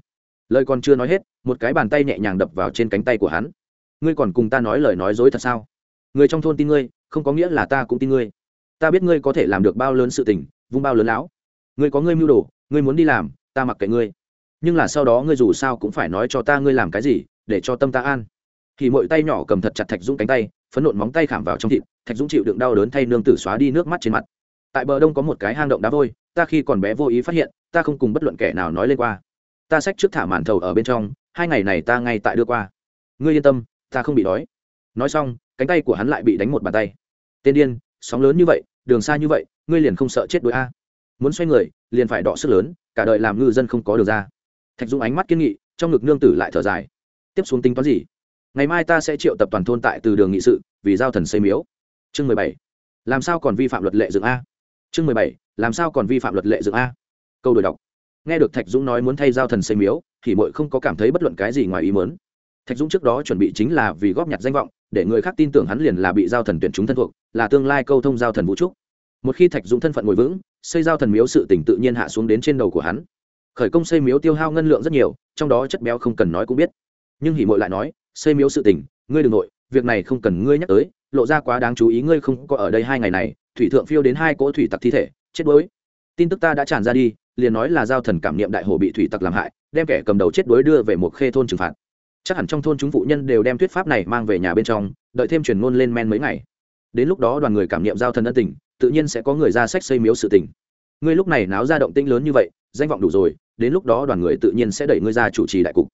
Lời còn chưa nói hết, một cái bàn tay nhẹ nhàng đập vào trên cánh tay của hắn ngươi còn cùng ta nói lời nói dối thật sao? Người trong thôn tin ngươi, không có nghĩa là ta cũng tin ngươi. Ta biết ngươi có thể làm được bao lớn sự tình, vung bao lớn lão ngươi có ngươi mưu đồ, ngươi muốn đi làm, ta mặc kệ ngươi. Nhưng là sau đó ngươi dù sao cũng phải nói cho ta ngươi làm cái gì, để cho tâm ta an. Thì mỗi tay nhỏ cầm thật chặt thạch dũng cánh tay, phấn nộn móng tay khảm vào trong thịt, thạch dũng chịu đựng đau đớn thay nương tử xóa đi nước mắt trên mặt. Tại bờ đông có một cái hang động đá vôi, ta khi còn bé vô ý phát hiện, ta không cùng bất luận kẻ nào nói lên qua. Ta xách trước thả màn thầu ở bên trong, hai ngày này ta ngay tại đưa qua. Ngươi yên tâm ta không bị đói. Nói xong, cánh tay của hắn lại bị đánh một bàn tay. Tên điên, sóng lớn như vậy, đường xa như vậy, ngươi liền không sợ chết đuối a? Muốn xoay người, liền phải đọ sức lớn, cả đời làm ngư dân không có đường ra. Thạch dũng ánh mắt kiên nghị, trong ngực nương tử lại thở dài. Tiếp xuống tính toán gì? Ngày mai ta sẽ triệu tập toàn thôn tại từ đường nghị sự, vì giao thần xây miếu. Chương mười bảy. Làm sao còn vi phạm luật lệ dựng a? Chương mười bảy. Làm sao còn vi phạm luật lệ dựng a? Câu đổi đọc. Nghe được thạch dũng nói muốn thay giao thần xây miếu, thì mội không có cảm thấy bất luận cái gì ngoài ý mớn thạch dũng trước đó chuẩn bị chính là vì góp nhặt danh vọng, để người khác tin tưởng hắn liền là bị giao thần tuyển chúng thân thuộc, là tương lai câu thông giao thần vũ trúc một khi thạch dũng thân phận ngồi vững, xây giao thần miếu sự tỉnh tự nhiên hạ xuống đến trên đầu của hắn. Khởi công xây miếu tiêu hao ngân lượng rất nhiều, trong đó chất béo không cần nói cũng biết. Nhưng hỉ mội lại nói, xây miếu sự tỉnh ngươi đ ừ n g nội, việc này không cần ngươi nhắc tới, lộ ra quá đáng chú ý, ngươi không có ở đây hai ngày này, thủy thượng phiêu đến hai cỗ thủy tặc thi thể, chết đuối. Tin tức ta đã tràn ra đi, liền nói là giao thần cảm niệm đại hồ bị thủy tặc làm hại, đem kẻ cầm đầu chết đuối đưa về một khê thôn trừng phạt chắc hẳn trong thôn chúng phụ nhân đều đem thuyết pháp này mang về nhà bên trong, đợi thêm truyền ngôn lên men mấy ngày. Đến lúc đó đoàn người cảm niệm giao thân ân tình, tự nhiên sẽ có người ra sách xây miếu sự tình. Ngươi lúc này náo ra động tĩnh lớn như vậy, danh vọng đủ rồi, đến lúc đó đoàn người tự nhiên sẽ đẩy ngươi ra chủ trì đại cục.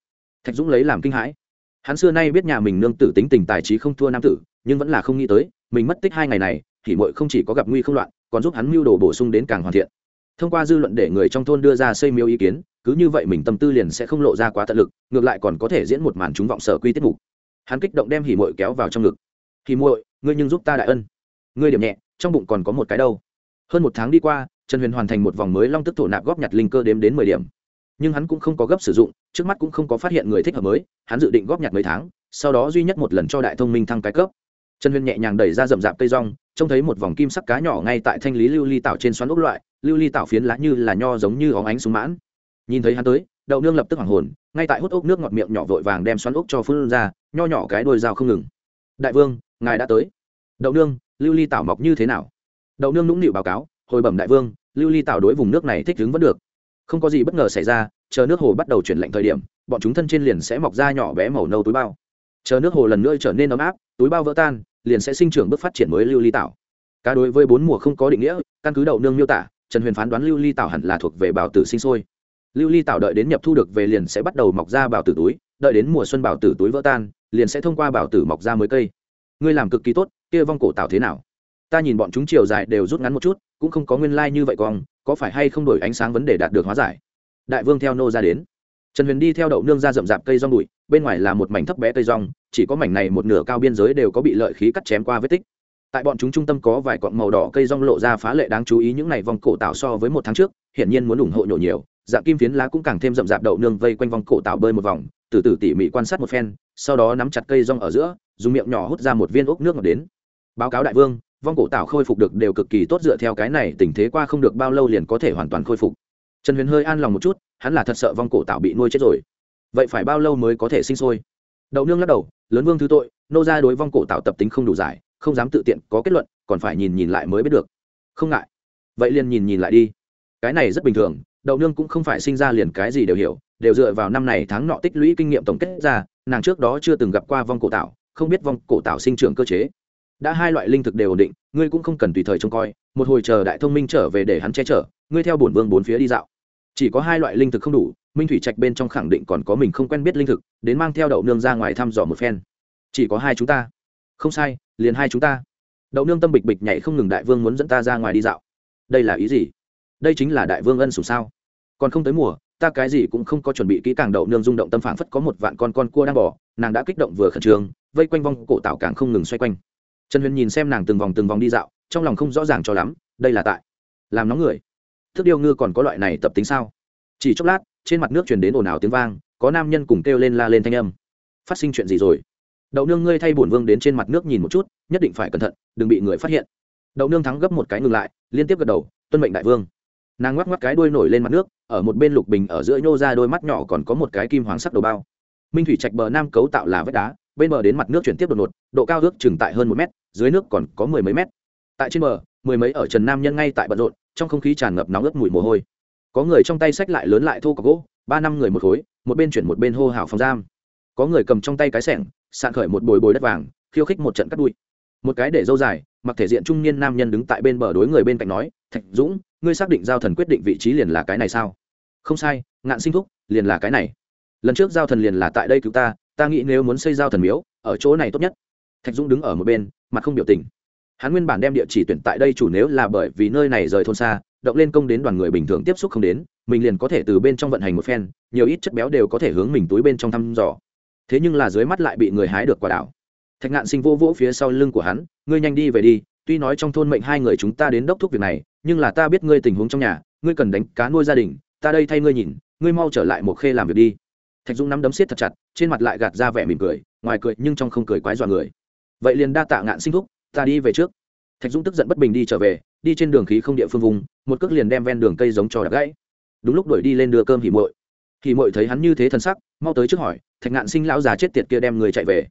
Thạch dũng lấy làm kinh hãi. Hắn xưa nay biết nhà mình nương tử tính tình tài trí không thua nam tử, nhưng vẫn là không nghĩ tới, mình mất tích hai ngày này, thì mội không chỉ có gặp nguy không loạn, còn giúp hắn mưu đồ bổ sung đến càng hoàn thiện thông qua dư luận để người trong thôn đưa ra xây miếu ý kiến, cứ như vậy mình tâm tư liền sẽ không lộ ra quá tận lực, ngược lại còn có thể diễn một màn chúng vọng sở quy tiết mục. Hắn kích động đem hỉ mội kéo vào trong ngực. Hỉ muội, ngươi nhưng giúp ta đại ân. Ngươi điểm nhẹ, trong bụng còn có một cái đâu. Hơn một tháng đi qua, trần huyền hoàn thành một vòng mới long tức thổ nạp góp nhặt linh cơ đếm đến mười điểm. Nhưng hắn cũng không có gấp sử dụng, trước mắt cũng không có phát hiện người thích hợp mới, hắn dự định góp nhặt mấy tháng, sau đó duy nhất một lần cho đại thông minh thăng cái cấp trần huyền nhẹ nhàng đẩy ra rậm rạp cây rong, trông thấy một vòng kim sắc cá nhỏ ngay tại thanh lý lưu ly tạo trên xoắn ốc loại, lưu ly tạo phiến lá như là nho giống như óng ánh súng mãn. Nhìn thấy hắn tới, đậu nương lập tức hoảng hồn, ngay tại hút ốc nước ngọt miệng nhỏ vội vàng đem xoắn ốc cho phun ra, nho nhỏ cái đôi dao không ngừng. Đại vương, ngài đã tới. Đậu nương, lưu ly tạo mọc như thế nào? Đậu nương nũng nịu báo cáo, hồi bẩm đại vương, lưu ly tạo đối vùng nước này thích ứng vẫn được. Không có gì bất ngờ xảy ra, chờ nước hồ bắt đầu chuyển lạnh thời điểm, bọn chúng thân trên liền sẽ mọc ra nhỏ bé màu nâu túi bao. Chờ nước hồ lần nữa trở nên ấm áp, túi bao vỡ tan liền sẽ sinh trưởng bước phát triển mới lưu ly tảo. cá đối với bốn mùa không có định nghĩa, căn cứ đậu nương miêu tả, trần huyền phán đoán lưu ly tảo hẳn là thuộc về bảo tử sinh sôi. Lưu ly tảo đợi đến nhập thu được về liền sẽ bắt đầu mọc ra bảo tử túi, đợi đến mùa xuân bảo tử túi vỡ tan, liền sẽ thông qua bảo tử mọc ra mới cây. Ngươi làm cực kỳ tốt, kia vong cổ tảo thế nào? Ta nhìn bọn chúng chiều dài đều rút ngắn một chút, cũng không có nguyên lai、like、như vậy cong có phải hay không đổi ánh sáng vấn đề đạt được hóa giải? Đại vương theo nô ra đến trần huyền đi theo đậu nương ra rậm rạp cây rong bụi bên ngoài là một mảnh thấp bé cây rong, chỉ có mảnh này một nửa cao biên giới đều có bị lợi khí cắt chém qua vết tích. Tại bọn chúng trung tâm có vài cọn màu đỏ cây rong lộ ra phá lệ đáng chú ý, những này vòng cổ tạo so với một tháng trước, hiển nhiên muốn ủng hộ nhổ nhiều, dạng kim phiến lá cũng càng thêm rậm rạp đậu nương vây quanh vòng cổ tạo bơi một vòng, từ từ tỉ mỉ quan sát một phen, sau đó nắm chặt cây rong ở giữa, dùng miệng nhỏ hút ra một viên ốc nước ngọt đến. Báo cáo đại vương, vong cổ tạo khôi phục được đều cực kỳ tốt dựa theo cái này, tình thế qua không được bao lâu liền có thể hoàn toàn khôi phục. Trần huyền hơi an lòng một chút hắn là thật sợ vong cổ tạo bị nuôi chết rồi. Vậy phải bao lâu mới có thể sinh sôi? Đậu nương lắc đầu, lớn vương thứ tội, nô ra đối vong cổ tạo tập tính không đủ giải, không dám tự tiện có kết luận, còn phải nhìn nhìn lại mới biết được. Không ngại. Vậy liền nhìn nhìn lại đi. Cái này rất bình thường, đậu nương cũng không phải sinh ra liền cái gì đều hiểu, đều dựa vào năm này tháng nọ tích lũy kinh nghiệm tổng kết ra, nàng trước đó chưa từng gặp qua vong cổ tạo không biết vong cổ tạo sinh trưởng cơ chế. Đã hai loại linh thực đều ổn định, ngươi cũng không cần tùy thời trông coi, một hồi chờ đại thông minh trở về để hắn che chở, ngươi theo bổn vương bốn phía đi dạo chỉ có hai loại linh thực không đủ, minh thủy trạch bên trong khẳng định còn có mình không quen biết linh thực, đến mang theo đậu nương ra ngoài thăm dò một phen. Chỉ có hai chúng ta. Không sai, liền hai chúng ta. Đậu nương tâm bịch bịch nhảy không ngừng đại vương muốn dẫn ta ra ngoài đi dạo. Đây là ý gì? Đây chính là đại vương ân sủng sao? Còn không tới mùa, ta cái gì cũng không có chuẩn bị kỹ càng đậu nương rung động tâm phảng phất có một vạn con con cua đang bỏ nàng đã kích động vừa khẩn trương, vây quanh vong cổ tạo càng không ngừng xoay quanh. Trần huyền nhìn xem nàng từng vòng từng vòng đi dạo, trong lòng không rõ ràng cho lắm, đây là tại làm nóng người thức điêu ngư còn có loại này tập tính sao? Chỉ chốc lát, trên mặt nước truyền đến ồn ào tiếng vang, có nam nhân cùng kêu lên la lên thanh âm. Phát sinh chuyện gì rồi? Đậu nương ngươi thay bổn vương đến trên mặt nước nhìn một chút, nhất định phải cẩn thận, đừng bị người phát hiện. Đậu nương thắng gấp một cái ngừng lại, liên tiếp gật đầu, tuân mệnh đại vương. Nàng ngoắc ngoắc cái đuôi nổi lên mặt nước, ở một bên lục bình ở giữa nhô ra đôi mắt nhỏ còn có một cái kim hoàng sắc đầu bao. Minh thủy trạch bờ nam cấu tạo là vách đá, bên bờ đến mặt nước chuyển tiếp đột ngột, độ cao ước chừng tại hơn một mét, dưới nước còn có mười mấy mét. Tại trên bờ, mười mấy ở trần nam nhân ngay tại bận rộn trong không khí tràn ngập nóng ướt mùi mồ hôi. Có người trong tay sách lại lớn lại thô có gỗ, ba năm người một khối, một bên chuyển một bên hô hào phòng giam. Có người cầm trong tay cái sẻng, sạn khởi một bồi bồi đất vàng, khiêu khích một trận cắt đuôi một cái để dâu dài, mặc thể diện trung niên nam nhân đứng tại bên bờ đối người bên cạnh nói, thạch dũng, ngươi xác định giao thần quyết định vị trí liền là cái này sao? Không sai, ngạn sinh thúc, liền là cái này. Lần trước giao thần liền là tại đây cứu ta ta nghĩ nếu muốn xây giao thần miếu, ở chỗ này tốt nhất. Thạch dũng đứng ở một bên, mặt không biểu tình hắn nguyên bản đem địa chỉ tuyển tại đây chủ nếu là bởi vì nơi này rời thôn xa, động lên công đến đoàn người bình thường tiếp xúc không đến, mình liền có thể từ bên trong vận hành một phen, nhiều ít chất béo đều có thể hướng mình túi bên trong thăm dò. Thế nhưng là dưới mắt lại bị người hái được quả đảo. Thạch ngạn sinh vô vỗ phía sau lưng của hắn, ngươi nhanh đi về đi, tuy nói trong thôn mệnh hai người chúng ta đến đốc thúc việc này, nhưng là ta biết ngươi tình huống trong nhà, ngươi cần đánh cá nuôi gia đình, ta đây thay ngươi nhìn, ngươi mau trở lại một khê làm việc đi. Thạch dũng nắm đấm siết thật chặt, trên mặt lại gạt ra vẻ mỉm cười, ngoài cười nhưng trong không cười quái dọa người. Vậy liền đa tạ ngạn sinh thúc ta đi về trước. Thạch dũng tức giận bất bình đi trở về, đi trên đường khí không địa phương vùng, một cước liền đem ven đường cây giống trò đập gãy. Đúng lúc đuổi đi lên đưa cơm hỉ muội. Hỉ muội thấy hắn như thế thần sắc, mau tới trước hỏi, thạch ngạn sinh lão già chết tiệt kia đem người chạy về?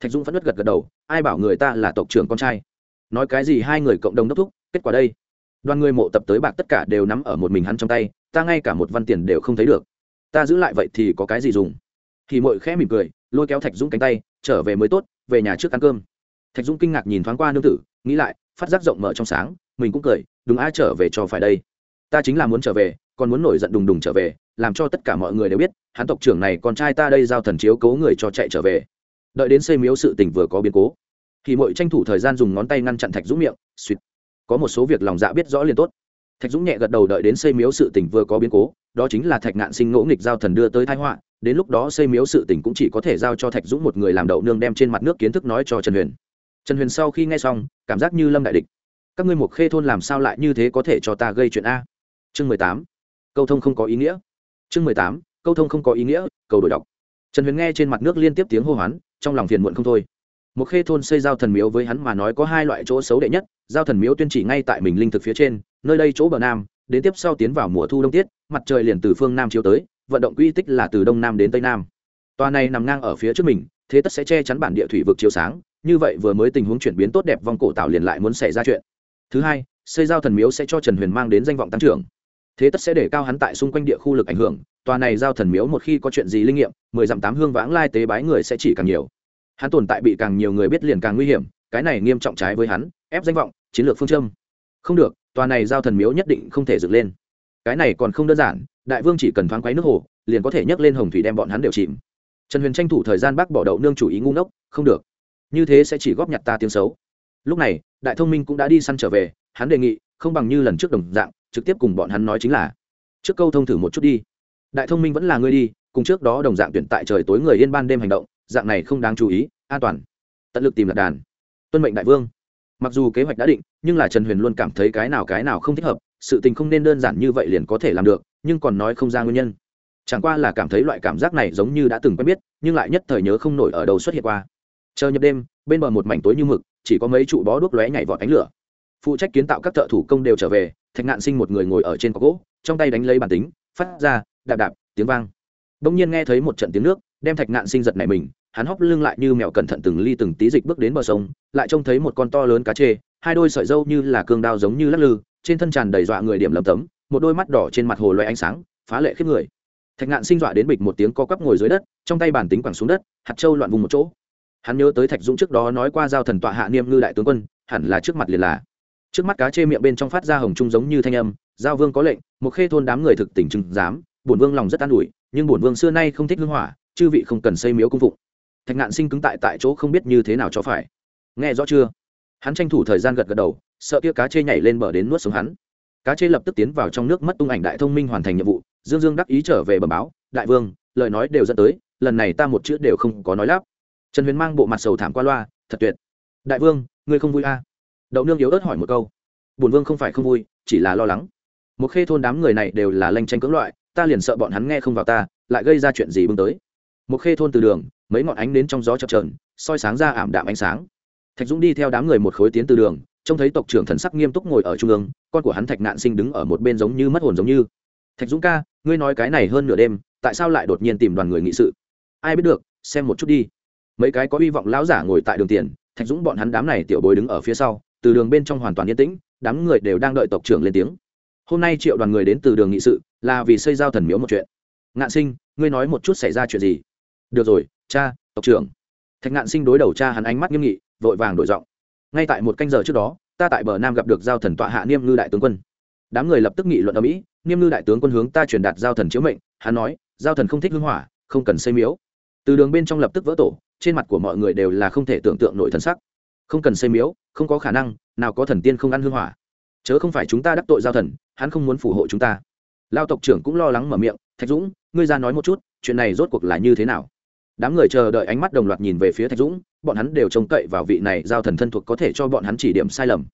Thạch dũng phẫn nứt gật gật đầu, ai bảo người ta là tộc trưởng con trai? Nói cái gì hai người cộng đồng đốc thúc, kết quả đây. Đoàn người mộ tập tới bạc tất cả đều nắm ở một mình hắn trong tay, ta ngay cả một văn tiền đều không thấy được. Ta giữ lại vậy thì có cái gì dùng? Thì mội khẽ mỉm cười, lôi kéo thạch dũng cánh tay, trở về mới tốt, về nhà trước ăn cơm thạch dũng kinh ngạc nhìn thoáng qua nương tử, nghĩ lại, phát giác rộng mở trong sáng, mình cũng cười, đúng ai trở về cho phải đây. Ta chính là muốn trở về, còn muốn nổi giận đùng đùng trở về, làm cho tất cả mọi người đều biết, hắn tộc trưởng này con trai ta đây giao thần chiếu cố người cho chạy trở về. Đợi đến xây miếu sự tình vừa có biến cố, thì mội tranh thủ thời gian dùng ngón tay ngăn chặn thạch dũng miệng, suýt. Có một số việc lòng dạ biết rõ liền tốt. Thạch dũng nhẹ gật đầu đợi đến xây miếu sự tình vừa có biến cố, đó chính là thạch ngạn sinh ngỗ nghịch giao thần đưa tới thái họa, đến lúc đó xây miếu sự tình cũng chỉ có thể giao cho thạch dũng một người làm đậu nương đem trên mặt nước kiến thức nói cho trần huyền trần huyền sau khi nghe xong, cảm giác như lâm đại địch. Các ngươi một khê thôn làm sao lại như thế có thể cho ta gây chuyện a? Chương mười tám. Câu thông không có ý nghĩa. Chương mười tám. Câu thông không có ý nghĩa, Cầu đổi đọc. Trần huyền nghe trên mặt nước liên tiếp tiếng hô hoán, trong lòng phiền muộn không thôi. Một khê thôn xây giao thần miếu với hắn mà nói có hai loại chỗ xấu đệ nhất, giao thần miếu tuyên chỉ ngay tại mình linh thực phía trên, nơi đây chỗ bờ nam, đến tiếp sau tiến vào mùa thu đông tiết, mặt trời liền từ phương nam chiếu tới, vận động quy tích là từ đông nam đến tây nam. Tòa này nằm ngang ở phía trước mình, thế tất sẽ che chắn bản địa thủy vực chiếu sáng như vậy vừa mới tình huống chuyển biến tốt đẹp vong cổ tạo liền lại muốn xảy ra chuyện. Thứ hai, xây giao thần miếu sẽ cho trần huyền mang đến danh vọng tăng trưởng. Thế tất sẽ để cao hắn tại xung quanh địa khu lực ảnh hưởng, tòa này giao thần miếu một khi có chuyện gì linh nghiệm, mười dặm tám hương vãng lai tế bái người sẽ chỉ càng nhiều. Hắn tồn tại bị càng nhiều người biết liền càng nguy hiểm, cái này nghiêm trọng trái với hắn, ép danh vọng, chiến lược phương châm. Không được, tòa này giao thần miếu nhất định không thể dựng lên. Cái này còn không đơn giản, đại vương chỉ cần thoáng quấy nước hồ, liền có thể nhấc lên hồng thủy đem bọn hắn đều chìm. Trần huyền tranh thủ thời gian bác bỏ đậu nương chủ ý ngu ngốc, không được như thế sẽ chỉ góp nhặt ta tiếng xấu. Lúc này, đại thông minh cũng đã đi săn trở về, hắn đề nghị, không bằng như lần trước đồng dạng, trực tiếp cùng bọn hắn nói chính là, trước câu thông thử một chút đi. Đại thông minh vẫn là ngươi đi, cùng trước đó đồng dạng tuyển tại trời tối người yên ban đêm hành động, dạng này không đáng chú ý, an toàn. Tận lực tìm lạc đàn. Tuân mệnh đại vương. Mặc dù kế hoạch đã định, nhưng là trần huyền luôn cảm thấy cái nào cái nào không thích hợp, sự tình không nên đơn giản như vậy liền có thể làm được, nhưng còn nói không ra nguyên nhân. Chẳng qua là cảm thấy loại cảm giác này giống như đã từng quen biết, nhưng lại nhất thời nhớ không nổi ở đâu xuất hiện qua chờ nhập đêm, bên bờ một mảnh tối như mực, chỉ có mấy trụ bó đuốc lóe nhảy vọt ánh lửa. Phụ trách kiến tạo các thợ thủ công đều trở về, thạch ngạn sinh một người ngồi ở trên có gỗ, trong tay đánh lấy bản tính, phát ra, đạp đạp, tiếng vang. Đông nhiên nghe thấy một trận tiếng nước, đem thạch ngạn sinh giật này mình, hắn hóc lưng lại như mèo cẩn thận từng ly từng tí dịch bước đến bờ sông, lại trông thấy một con to lớn cá chê, hai đôi sợi dâu như là cương đao giống như lắc lư, trên thân tràn đầy dọa người điểm lầm tấm, một đôi mắt đỏ trên mặt hồ loay ánh sáng, phá lệ khiếp người. Thạch ngạn sinh dọa đến bịch một tiếng co quắp ngồi dưới đất, trong tay bàn tính quẳng xuống đất, hạt trâu loạn vùng một chỗ hắn nhớ tới thạch dũng trước đó nói qua giao thần tọa hạ niêm ngư đại tướng quân, hẳn là trước mặt liền là. Trước mắt cá chê miệng bên trong phát ra hồng trung giống như thanh âm, giao vương có lệnh, một khê thôn đám người thực tỉnh trừng dám bổn vương lòng rất an ủi, nhưng bổn vương xưa nay không thích hưng hỏa, chư vị không cần xây miếu cung phụng. Thạch ngạn sinh cứng tại tại chỗ không biết như thế nào cho phải. Nghe rõ chưa? Hắn tranh thủ thời gian gật gật đầu, sợ kia cá chê nhảy lên bờ đến nuốt xuống hắn. Cá chê lập tức tiến vào trong nước mất tung ảnh đại thông minh hoàn thành nhiệm vụ, dương dương đắc ý trở về bờ báo, đại vương, lời nói đều dẫn tới, lần này ta một chữ đều không có nói lắp trần huyền mang bộ mặt sầu thảm qua loa thật tuyệt đại vương ngươi không vui à? đậu nương yếu ớt hỏi một câu bùn vương không phải không vui chỉ là lo lắng một khê thôn đám người này đều là lanh tranh cưỡng loại ta liền sợ bọn hắn nghe không vào ta lại gây ra chuyện gì bưng tới một khê thôn từ đường mấy ngọn ánh đến trong gió chập trờn soi sáng ra ảm đạm ánh sáng thạch dũng đi theo đám người một khối tiến từ đường trông thấy tộc trưởng thần sắc nghiêm túc ngồi ở trung ương con của hắn thạch nạn sinh đứng ở một bên giống như mất hồn giống như thạch dũng ca ngươi nói cái này hơn nửa đêm tại sao lại đột nhiên tìm đoàn người nghị sự ai biết được xem một chút đi mấy cái có hy vọng lão giả ngồi tại đường tiền, thạch dũng bọn hắn đám này tiểu bối đứng ở phía sau, từ đường bên trong hoàn toàn yên tĩnh, đám người đều đang đợi tộc trưởng lên tiếng. Hôm nay triệu đoàn người đến từ đường nghị sự, là vì xây giao thần miếu một chuyện. Ngạn sinh, ngươi nói một chút xảy ra chuyện gì? Được rồi, cha, tộc trưởng. Thạch ngạn sinh đối đầu cha hắn ánh mắt nghiêm nghị, vội vàng đổi giọng. Ngay tại một canh giờ trước đó, ta tại bờ nam gặp được giao thần tọa hạ niêm ngư đại tướng quân. Đám người lập tức nghị luận ở mỹ, niêm ngư đại tướng quân hướng ta truyền đạt giao thần chiếu mệnh. Hắn nói, giao thần không thích hưng hỏa, không cần xây miếu từ đường bên trong lập tức vỡ tổ, trên mặt của mọi người đều là không thể tưởng tượng nổi thần sắc. Không cần xây miếu, không có khả năng, nào có thần tiên không ăn hương hỏa. Chớ không phải chúng ta đắc tội giao thần, hắn không muốn phù hộ chúng ta. Lao tộc trưởng cũng lo lắng mở miệng, thạch dũng, ngươi ra nói một chút, chuyện này rốt cuộc là như thế nào? Đám người chờ đợi ánh mắt đồng loạt nhìn về phía thạch dũng, bọn hắn đều trông cậy vào vị này giao thần thân thuộc có thể cho bọn hắn chỉ điểm sai lầm.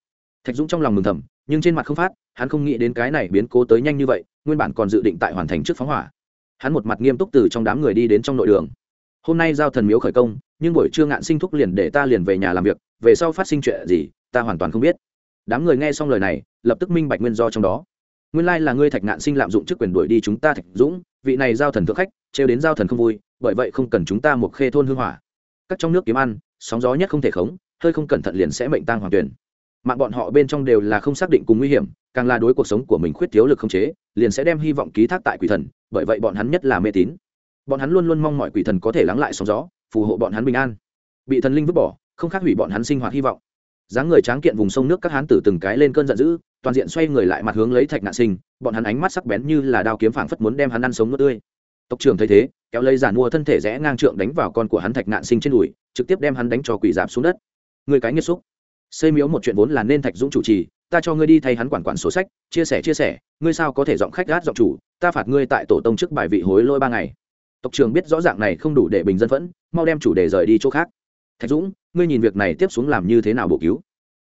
Thạch dũng trong lòng mừng thầm, nhưng trên mặt không phát, hắn không nghĩ đến cái này biến cố tới nhanh như vậy, nguyên bản còn dự định tại hoàn thành trước phóng hỏa. Hắn một mặt nghiêm túc từ trong đám người đi đến trong nội đường hôm nay giao thần miếu khởi công, nhưng buổi trưa ngạn sinh thúc liền để ta liền về nhà làm việc, về sau phát sinh chuyện gì, ta hoàn toàn không biết. Đám người nghe xong lời này, lập tức minh bạch nguyên do trong đó. Nguyên lai là ngươi thạch ngạn sinh lạm dụng chức quyền đuổi đi chúng ta thạch dũng, vị này giao thần thượng khách, trêu đến giao thần không vui, bởi vậy không cần chúng ta một khê thôn hương hỏa. Các trong nước kiếm ăn, sóng gió nhất không thể khống, hơi không cẩn thận liền sẽ mệnh tang hoàng tuyển. Mạng bọn họ bên trong đều là không xác định cùng nguy hiểm, càng là đối cuộc sống của mình khuyết thiếu lực không chế, liền sẽ đem hy vọng ký thác tại quỷ thần, bởi vậy bọn hắn nhất là mê tín bọn hắn luôn luôn mong mọi quỷ thần có thể lắng lại sóng gió, phù hộ bọn hắn bình an. Bị thần linh vứt bỏ, không khác hủy bọn hắn sinh hoạt hy vọng. Dáng người tráng kiện vùng sông nước các hán tử từng cái lên cơn giận dữ, toàn diện xoay người lại mặt hướng lấy thạch nạn sinh, bọn hắn ánh mắt sắc bén như là đao kiếm phảng phất muốn đem hắn ăn sống nước tươi. Tộc trưởng thấy thế, kéo lấy giản mua thân thể rẽ ngang trượng đánh vào con của hắn thạch nạn sinh trên đùi, trực tiếp đem hắn đánh cho quỷ giảm xuống đất. Người cái nghiệt xúc. Xây miếu một chuyện vốn là nên thạch dũng chủ trì, ta cho ngươi đi thay hắn quản quản sổ sách, chia sẻ chia sẻ, ngươi sao có thể giọng khách gát giọng chủ, ta phạt ngươi tại tổ tông trước bài vị hối lôi ba ngày tộc trưởng biết rõ ràng này không đủ để bình dân phẫn, mau đem chủ đề rời đi chỗ khác. Thạch dũng, ngươi nhìn việc này tiếp xuống làm như thế nào bổ cứu?